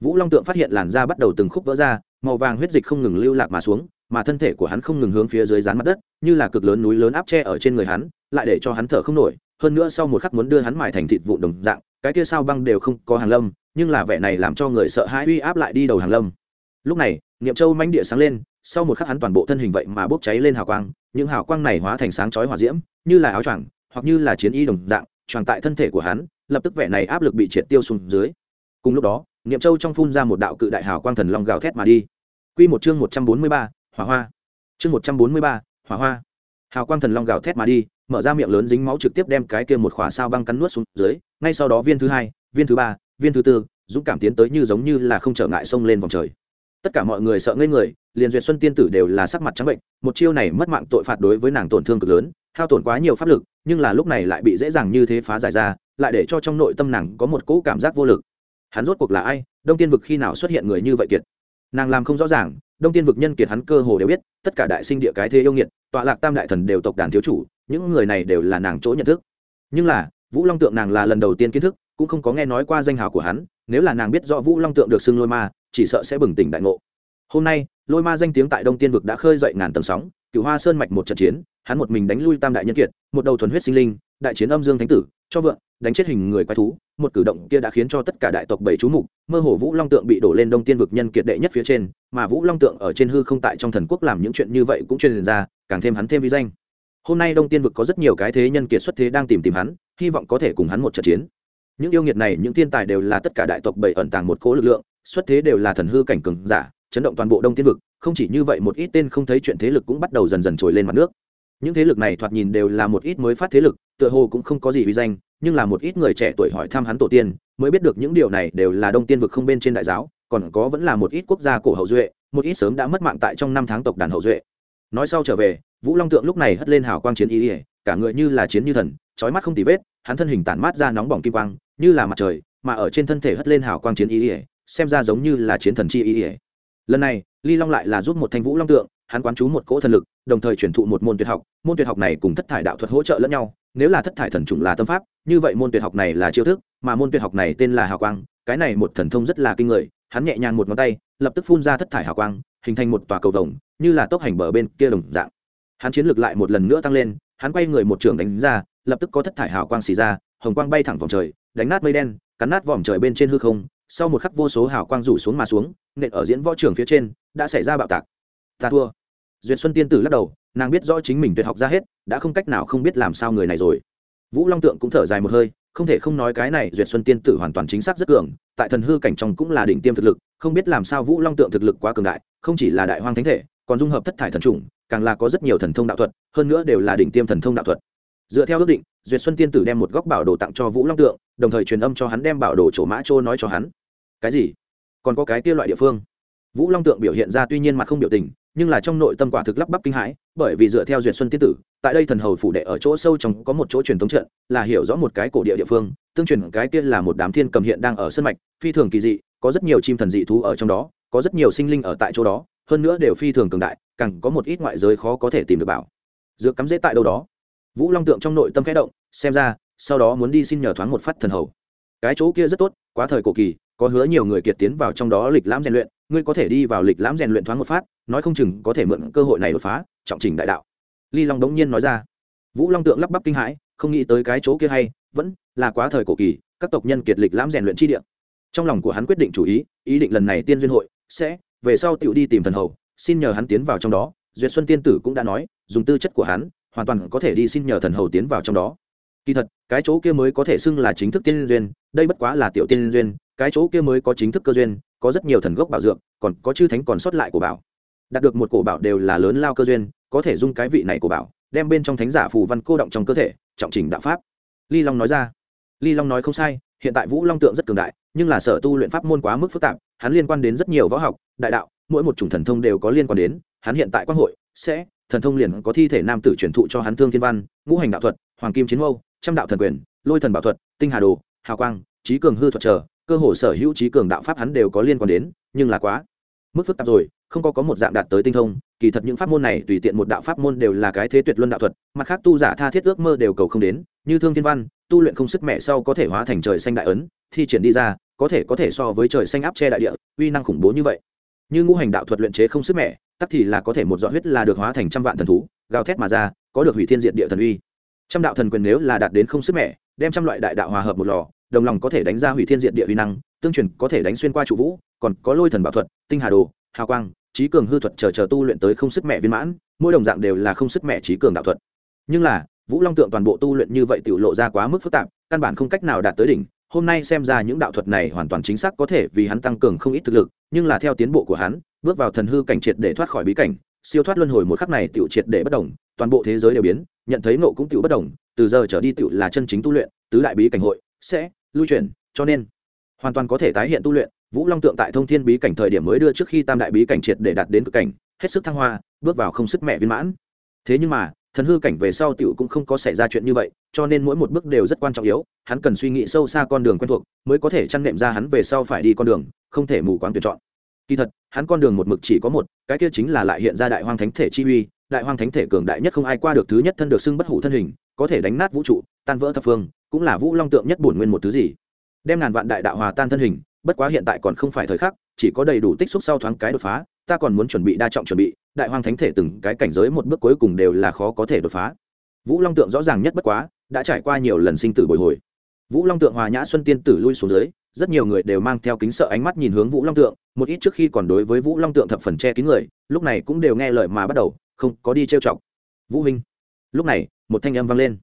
Vũ long tượng phát hiện làn da bắt đầu từng khúc vỡ ra, màu vàng huyết dịch không ngừng lưu lạc mà xuống, mà thân thể của hắn không ngừng hướng phía dưới dán mặt đất, như là cực lớn núi lớn áp tre ở trên người hắn, lại để cho hắn thở không nổi, hơn nữa sau một khắc muốn đưa hắn mài thành thịt vụn đồng dạng, cái kia sao băng đều không có hàng lâm nhưng là vẻ này làm cho người sợ hãi uy áp lại đi đầu hàng lâm. Lúc này niệm châu manh địa sáng lên sau một khắc hắn toàn bộ thân hình vậy mà bốc cháy lên hào quang những hào quang này hóa thành sáng chói hỏa diễm như là áo choàng hoặc như là chiến y đồng dạng choàng tại thân thể của hắn lập tức vẻ này áp lực bị triệt tiêu xuống dưới. Cùng lúc đó niệm châu trong phun ra một đạo cự đại hào quang thần long gào thét mà đi. Quy một chương một trăm bốn mươi ba, hỏa hoa. Chương một trăm bốn mươi ba, hỏa hoa. Hào quang thần long gào thét mà đi mở ra miệng lớn dính máu trực tiếp đem cái kia một khỏa sao băng cắn nuốt xuống dưới ngay sau đó viên thứ hai viên thứ ba viên thứ tư, dũng cảm tiến tới như giống như là không trở ngại xông lên vòng trời. Tất cả mọi người sợ ngây người, liền duyệt xuân tiên tử đều là sắc mặt trắng bệnh, một chiêu này mất mạng tội phạt đối với nàng tổn thương cực lớn, hao tổn quá nhiều pháp lực, nhưng là lúc này lại bị dễ dàng như thế phá giải ra, lại để cho trong nội tâm nàng có một cỗ cảm giác vô lực. Hắn rốt cuộc là ai? Đông tiên vực khi nào xuất hiện người như vậy kiệt? Nàng làm không rõ ràng, đông tiên vực nhân kiệt hắn cơ hồ đều biết, tất cả đại sinh địa cái thế yêu nghiệt, tọa lạc tam đại thần đều tộc đàn thiếu chủ, những người này đều là nàng chỗ nhận thức. Nhưng là, vũ long tượng nàng là lần đầu tiên kiến thức cũng không có nghe nói qua danh hào của hắn, nếu là nàng biết rõ vũ long tượng được xưng lôi ma, chỉ sợ sẽ bừng tỉnh đại ngộ. Hôm nay, lôi ma danh tiếng tại đông tiên vực đã khơi dậy ngàn tầng sóng cựu hoa sơn mạch một trận chiến, hắn một mình đánh lui tam đại nhân kiệt, một đầu thuần huyết sinh linh, đại chiến âm dương thánh tử, cho vượng, đánh chết hình người quái thú, một cử động kia đã khiến cho tất cả đại tộc bảy chú mục, mơ hồ vũ long tượng bị đổ lên đông tiên vực nhân kiệt đệ nhất phía trên, mà vũ long tượng ở trên hư không tại trong thần quốc làm những chuyện như vậy cũng truyền ra, càng thêm hắn thêm vi danh. Hôm nay đông tiên vực có rất nhiều cái thế nhân kiệt xuất thế đang tìm tìm hắn, hy vọng có thể cùng hắn một trận chiến những yêu nghiệt này, những thiên tài đều là tất cả đại tộc bảy ẩn tàng một cố lực lượng, xuất thế đều là thần hư cảnh cường giả, chấn động toàn bộ đông tiên vực. Không chỉ như vậy, một ít tên không thấy chuyện thế lực cũng bắt đầu dần dần trồi lên mặt nước. Những thế lực này thoạt nhìn đều là một ít mới phát thế lực, tựa hồ cũng không có gì uy danh, nhưng là một ít người trẻ tuổi hỏi thăm hắn tổ tiên, mới biết được những điều này đều là đông tiên vực không bên trên đại giáo, còn có vẫn là một ít quốc gia cổ hậu duệ, một ít sớm đã mất mạng tại trong năm tháng tộc đàn hậu duệ. Nói sau trở về, vũ long tượng lúc này hất lên hào quang chiến y ỉa cả người như là chiến như thần trói mắt không tì vết, hắn thân hình tản mát ra nóng bỏng kim quang như là mặt trời, mà ở trên thân thể hất lên hào quang chiến y ỉa xem ra giống như là chiến thần chi y ỉa lần này, ly long lại là rút một thanh vũ long tượng, hắn quán chú một cỗ thần lực, đồng thời truyền thụ một môn tuyệt học. Môn tuyệt học này cùng thất thải đạo thuật hỗ trợ lẫn nhau, nếu là thất thải thần trùng là tâm pháp, như vậy môn tuyệt học này là chiêu thức, mà môn tuyệt học này tên là hào quang, cái này một thần thông rất là kinh người. Hắn nhẹ nhàng một ngón tay, lập tức phun ra thất thải hào quang, hình thành một tòa cầu vồng, như là tốc hành bờ bên kia đồng dạng. Hắn chiến lược lại một lần nữa tăng lên, hắn quay người một trường đánh ra, lập tức có thất thải hào quang xì ra, hồng quang bay thẳng vòng trời đánh nát mây đen, cắn nát vòm trời bên trên hư không, sau một khắc vô số hào quang rủ xuống mà xuống, nện ở diễn võ trường phía trên, đã xảy ra bạo tạc. Ta thua. Duyệt xuân tiên tử lắc đầu, nàng biết rõ chính mình tuyệt học ra hết, đã không cách nào không biết làm sao người này rồi. Vũ long tượng cũng thở dài một hơi, không thể không nói cái này duyệt xuân tiên tử hoàn toàn chính xác rất cường, tại thần hư cảnh trong cũng là đỉnh tiêm thực lực, không biết làm sao vũ long tượng thực lực quá cường đại, không chỉ là đại hoang thánh thể, còn dung hợp thất thải thần trùng càng là có rất nhiều thần thông đạo thuật, hơn nữa đều là đỉnh tiêm thần thông đạo thuật dựa theo ước định, duyệt xuân tiên tử đem một góc bảo đồ tặng cho vũ long tượng, đồng thời truyền âm cho hắn đem bảo đồ chỗ mã trô nói cho hắn. Cái gì? Còn có cái kia loại địa phương? Vũ long tượng biểu hiện ra tuy nhiên mặt không biểu tình, nhưng là trong nội tâm quả thực lắp bắp kinh hãi, bởi vì dựa theo duyệt xuân tiên tử, tại đây thần hầu phủ đệ ở chỗ sâu trong có một chỗ truyền thống trận, là hiểu rõ một cái cổ địa địa phương, tương truyền cái kia là một đám thiên cầm hiện đang ở sân mạch, phi thường kỳ dị, có rất nhiều chim thần dị thú ở trong đó, có rất nhiều sinh linh ở tại chỗ đó, hơn nữa đều phi thường cường đại, càng có một ít ngoại giới khó có thể tìm được bảo. Dược cắm dễ tại đâu đó vũ long tượng trong nội tâm khẽ động, xem ra, sau đó muốn đi xin nhờ thoáng một phát thần hầu. Cái chỗ kia rất tốt, quá thời cổ kỳ, có hứa nhiều người kiệt tiến vào trong đó lịch lãm rèn luyện, ngươi có thể đi vào lịch lãm rèn luyện thoáng một phát, nói không chừng có thể mượn cơ hội này đột phá, trọng trình đại đạo. Ly long đống nhiên nói ra. Vũ long tượng lắp bắp kinh hãi, không nghĩ tới cái chỗ kia hay, vẫn là quá thời cổ kỳ, các tộc nhân kiệt lịch lãm rèn luyện chi địa. Trong lòng của hắn quyết định chủ ý ý định lần này tiên duyên hội sẽ về sau tựu đi tìm thần hầu, xin nhờ hắn tiến vào trong đó. Duyệt xuân tiên tử cũng đã nói, dùng tư chất của hắn hoàn toàn có thể đi xin nhờ thần hầu tiến vào trong đó. Kỳ thật, cái chỗ kia mới có thể xưng là chính thức tiên duyên, đây bất quá là tiểu tiên duyên, cái chỗ kia mới có chính thức cơ duyên, có rất nhiều thần gốc bảo dược, còn có chư thánh còn sót lại của bảo. Đạt được một cổ bảo đều là lớn lao cơ duyên, có thể dung cái vị này của bảo, đem bên trong thánh giả phù văn cô động trong cơ thể, trọng trình đạo pháp. Ly long nói ra. Ly long nói không sai, hiện tại vũ long tượng rất cường đại, nhưng là sở tu luyện pháp môn quá mức phức tạp, hắn liên quan đến rất nhiều võ học, đại đạo, mỗi một chủng thần thông đều có liên quan đến, hắn hiện tại quan hội sẽ thần thông liền có thi thể nam tử truyền thụ cho hắn thương thiên văn, ngũ hành đạo thuật, hoàng kim chiến mâu, trăm đạo thần quyền, lôi thần bảo thuật, tinh hà đồ, hào quang, trí cường hư thuật chờ, cơ hồ sở hữu trí cường đạo pháp hắn đều có liên quan đến, nhưng là quá mức phức tạp rồi, không có có một dạng đạt tới tinh thông, kỳ thật những pháp môn này tùy tiện một đạo pháp môn đều là cái thế tuyệt luân đạo thuật, mặt khác tu giả tha thiết ước mơ đều cầu không đến, như thương thiên văn, tu luyện không sức mẹ sau có thể hóa thành trời xanh đại ấn, thi triển đi ra, có thể có thể so với trời xanh áp che đại địa, uy năng khủng bố như vậy như ngũ hành đạo thuật luyện chế không sức mẻ, tắc thì là có thể một giọt huyết là được hóa thành trăm vạn thần thú, gào thét mà ra, có được hủy thiên diện địa thần uy. Trăm đạo thần quyền nếu là đạt đến không sức mẻ, đem trăm loại đại đạo hòa hợp một lò, đồng lòng có thể đánh ra hủy thiên diện địa uy năng, tương truyền có thể đánh xuyên qua trụ vũ, còn có lôi thần bảo thuật, tinh hà đồ, hào quang, trí cường hư thuật chờ chờ tu luyện tới không sức mẹ viên mãn, mỗi đồng dạng đều là không sức mẹ trí cường đạo thuật. Nhưng là, vũ long tượng toàn bộ tu luyện như vậy tự lộ ra quá mức phức tạp, căn bản không cách nào đạt tới đỉnh hôm nay xem ra những đạo thuật này hoàn toàn chính xác có thể vì hắn tăng cường không ít thực lực nhưng là theo tiến bộ của hắn bước vào thần hư cảnh triệt để thoát khỏi bí cảnh siêu thoát luân hồi một khắc này tiểu triệt để bất động, toàn bộ thế giới đều biến nhận thấy nộ cũng tiểu bất động, từ giờ trở đi tiểu là chân chính tu luyện tứ đại bí cảnh hội sẽ lưu chuyển cho nên hoàn toàn có thể tái hiện tu luyện. Vũ long tượng tại thông thiên bí cảnh thời điểm mới đưa trước khi tam đại bí cảnh triệt để đạt đến cực cảnh hết sức thăng hoa bước vào không sức mẹ viên mãn. Thế nhưng mà thần hư cảnh về sau tiểu cũng không có xảy ra chuyện như vậy, cho nên mỗi một bước đều rất quan trọng yếu, hắn cần suy nghĩ sâu xa con đường quen thuộc, mới có thể chăn nệm ra hắn về sau phải đi con đường, không thể mù quáng tuyển chọn. Kỳ thật, hắn con đường một mực chỉ có một, cái kia chính là lại hiện ra đại hoang thánh thể chi uy, đại hoang thánh thể cường đại nhất không ai qua được thứ nhất thân được xưng bất hủ thân hình, có thể đánh nát vũ trụ, tan vỡ thập phương, cũng là vũ long tượng nhất bổn nguyên một thứ gì. Đem ngàn vạn đại đạo hòa tan thân hình, bất quá hiện tại còn không phải thời khắc, chỉ có đầy đủ tích xúc sau thoáng cái đột phá ta còn muốn chuẩn bị đa trọng chuẩn bị, đại hoàng thánh thể từng cái cảnh giới một bước cuối cùng đều là khó có thể đột phá. Vũ long tượng rõ ràng nhất bất quá, đã trải qua nhiều lần sinh tử bồi hồi. Vũ long tượng hòa nhã xuân tiên tử lui xuống dưới, rất nhiều người đều mang theo kính sợ ánh mắt nhìn hướng vũ long tượng, một ít trước khi còn đối với vũ long tượng thập phần che kín người, lúc này cũng đều nghe lời mà bắt đầu, không có đi trêu chọc. Vũ huynh. Lúc này, một thanh âm vang lên.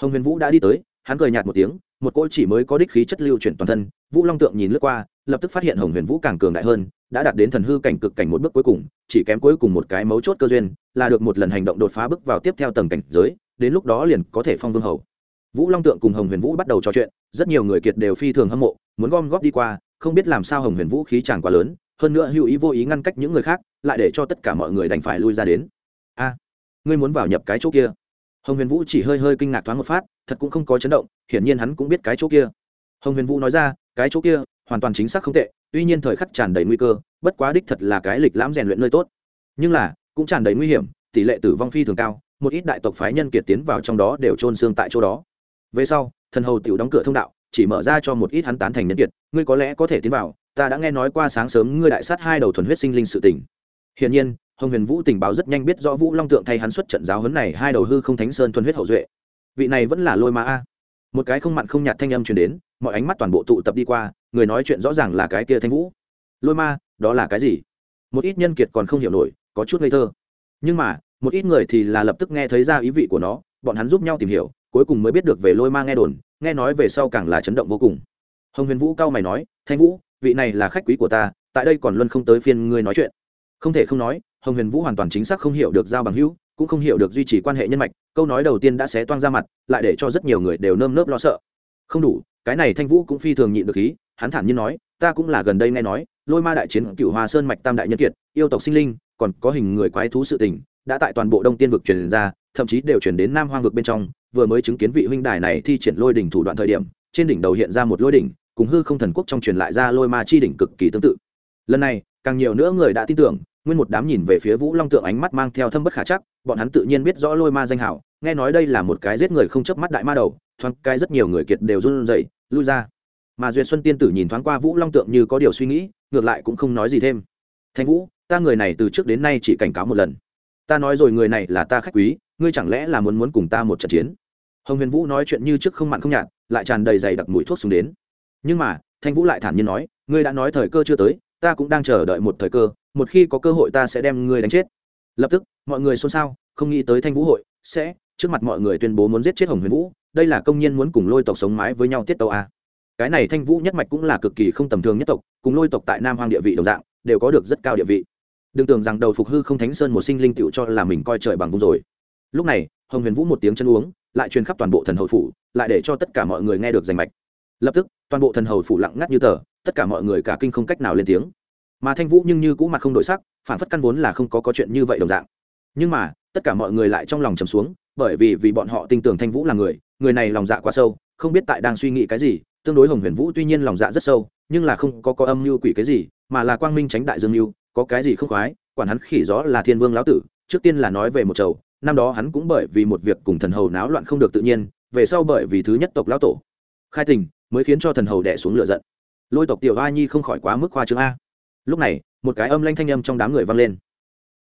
Hồng huyền vũ đã đi tới, hắn cười nhạt một tiếng, một cỗ chỉ mới có đích khí chất lưu chuyển toàn thân, vũ long tượng nhìn lướt qua lập tức phát hiện hồng huyền vũ càng cường đại hơn, đã đạt đến thần hư cảnh cực cảnh một bước cuối cùng, chỉ kém cuối cùng một cái mấu chốt cơ duyên, là được một lần hành động đột phá bước vào tiếp theo tầng cảnh giới, đến lúc đó liền có thể phong vương hầu. Vũ long tượng cùng hồng huyền vũ bắt đầu trò chuyện, rất nhiều người kiệt đều phi thường hâm mộ, muốn gom góp đi qua, không biết làm sao hồng huyền vũ khí chẳng quá lớn, hơn nữa hữu ý vô ý ngăn cách những người khác, lại để cho tất cả mọi người đành phải lui ra đến. A, ngươi muốn vào nhập cái chỗ kia? Hồng huyền vũ chỉ hơi hơi kinh ngạc thoáng một phát, thật cũng không có chấn động, hiển nhiên hắn cũng biết cái chỗ kia. Hồng huyền vũ nói ra, cái chỗ kia hoàn toàn chính xác không tệ, tuy nhiên thời khắc tràn đầy nguy cơ, bất quá đích thật là cái lịch lãm rèn luyện nơi tốt. Nhưng là, cũng tràn đầy nguy hiểm, tỷ lệ tử vong phi thường cao, một ít đại tộc phái nhân kiệt tiến vào trong đó đều trôn xương tại chỗ đó. Về sau, thần hầu tiểu đóng cửa thông đạo, chỉ mở ra cho một ít hắn tán thành nhân kiệt, ngươi có lẽ có thể tiến vào, ta đã nghe nói qua sáng sớm ngươi đại sát hai đầu thuần huyết sinh linh sự tình. Hiển nhiên, hồng huyền vũ tình báo rất nhanh biết rõ vũ long tượng thay hắn xuất trận giáo huấn này hai đầu hư không thánh sơn thuần huyết hậu duệ. Vị này vẫn là lôi ma a. Một cái không mặn không nhạt thanh âm truyền đến mọi ánh mắt toàn bộ tụ tập đi qua, người nói chuyện rõ ràng là cái kia thanh vũ. Lôi ma, đó là cái gì? Một ít nhân kiệt còn không hiểu nổi, có chút ngây thơ. Nhưng mà, một ít người thì là lập tức nghe thấy ra ý vị của nó, bọn hắn giúp nhau tìm hiểu, cuối cùng mới biết được về lôi ma nghe đồn, nghe nói về sau càng là chấn động vô cùng. Hồng huyền vũ cao mày nói, thanh vũ, vị này là khách quý của ta, tại đây còn luôn không tới phiên ngươi nói chuyện. Không thể không nói, hồng huyền vũ hoàn toàn chính xác không hiểu được giao bằng hữu, cũng không hiểu được duy trì quan hệ nhân mạch, câu nói đầu tiên đã xé toang ra mặt, lại để cho rất nhiều người đều nơm nớp lo sợ. Không đủ cái này thanh vũ cũng phi thường nhịn được khí, hắn thản nhiên nói, ta cũng là gần đây nghe nói, lôi ma đại chiến cựu hoa sơn mạch tam đại nhân kiệt, yêu tộc sinh linh, còn có hình người quái thú sự tình, đã tại toàn bộ đông tiên vực truyền ra, thậm chí đều truyền đến nam hoang vực bên trong, vừa mới chứng kiến vị huynh đài này thi triển lôi đỉnh thủ đoạn thời điểm, trên đỉnh đầu hiện ra một lôi đỉnh, cùng hư không thần quốc trong truyền lại ra lôi ma chi đỉnh cực kỳ tương tự. Lần này, càng nhiều nữa người đã tin tưởng, nguyên một đám nhìn về phía vũ long tượng ánh mắt mang theo thâm bất khả chắc, bọn hắn tự nhiên biết rõ lôi ma danh hảo, nghe nói đây là một cái giết người không chớp mắt đại ma đầu thoáng cái rất nhiều người kiệt đều run rẩy, lui ra. Mà duyệt xuân tiên tử nhìn thoáng qua vũ long tượng như có điều suy nghĩ, ngược lại cũng không nói gì thêm. Thanh vũ, ta người này từ trước đến nay chỉ cảnh cáo một lần. Ta nói rồi người này là ta khách quý, ngươi chẳng lẽ là muốn muốn cùng ta một trận chiến? Hồng huyền vũ nói chuyện như trước không mặn không nhạt, lại tràn đầy dày đặc mùi thuốc xuống đến. Nhưng mà, thanh vũ lại thản nhiên nói, ngươi đã nói thời cơ chưa tới, ta cũng đang chờ đợi một thời cơ, một khi có cơ hội ta sẽ đem ngươi đánh chết. Lập tức, mọi người xôn xao, không nghĩ tới thanh vũ hội sẽ, trước mặt mọi người tuyên bố muốn giết chết hồng huyền vũ đây là công nhân muốn cùng lôi tộc sống mái với nhau tiết tàu a. Cái này thanh vũ nhất mạch cũng là cực kỳ không tầm thường nhất tộc, cùng lôi tộc tại nam hoang địa vị đồng dạng, đều có được rất cao địa vị. Đừng tưởng rằng đầu phục hư không thánh sơn một sinh linh tựu cho là mình coi trời bằng vùng rồi. Lúc này, hồng huyền vũ một tiếng chân uống, lại truyền khắp toàn bộ thần hầu phủ, lại để cho tất cả mọi người nghe được danh mạch. Lập tức, toàn bộ thần hầu phủ lặng ngắt như tờ, tất cả mọi người cả kinh không cách nào lên tiếng. Mà thanh vũ nhưng như cũ mặt không đổi sắc, phản phất căn vốn là không có có chuyện như vậy đồng dạng. Nhưng mà, tất cả mọi người lại trong lòng trầm xuống bởi vì vì bọn họ tin tưởng thanh vũ là người người này lòng dạ quá sâu, không biết tại đang suy nghĩ cái gì, tương đối hồng huyền vũ tuy nhiên lòng dạ rất sâu, nhưng là không có có âm mưu quỷ cái gì, mà là quang minh tránh đại dương mưu, có cái gì không khoái, quản hắn khỉ gió là thiên vương lão tử, trước tiên là nói về một chầu, năm đó hắn cũng bởi vì một việc cùng thần hầu náo loạn không được tự nhiên, về sau bởi vì thứ nhất tộc lão tổ khai tình, mới khiến cho thần hầu đẻ xuống lửa giận. Lôi tộc tiểu a nhi không khỏi quá mức khoa trương a. Lúc này, một cái âm lanh thanh âm trong đám người vang lên.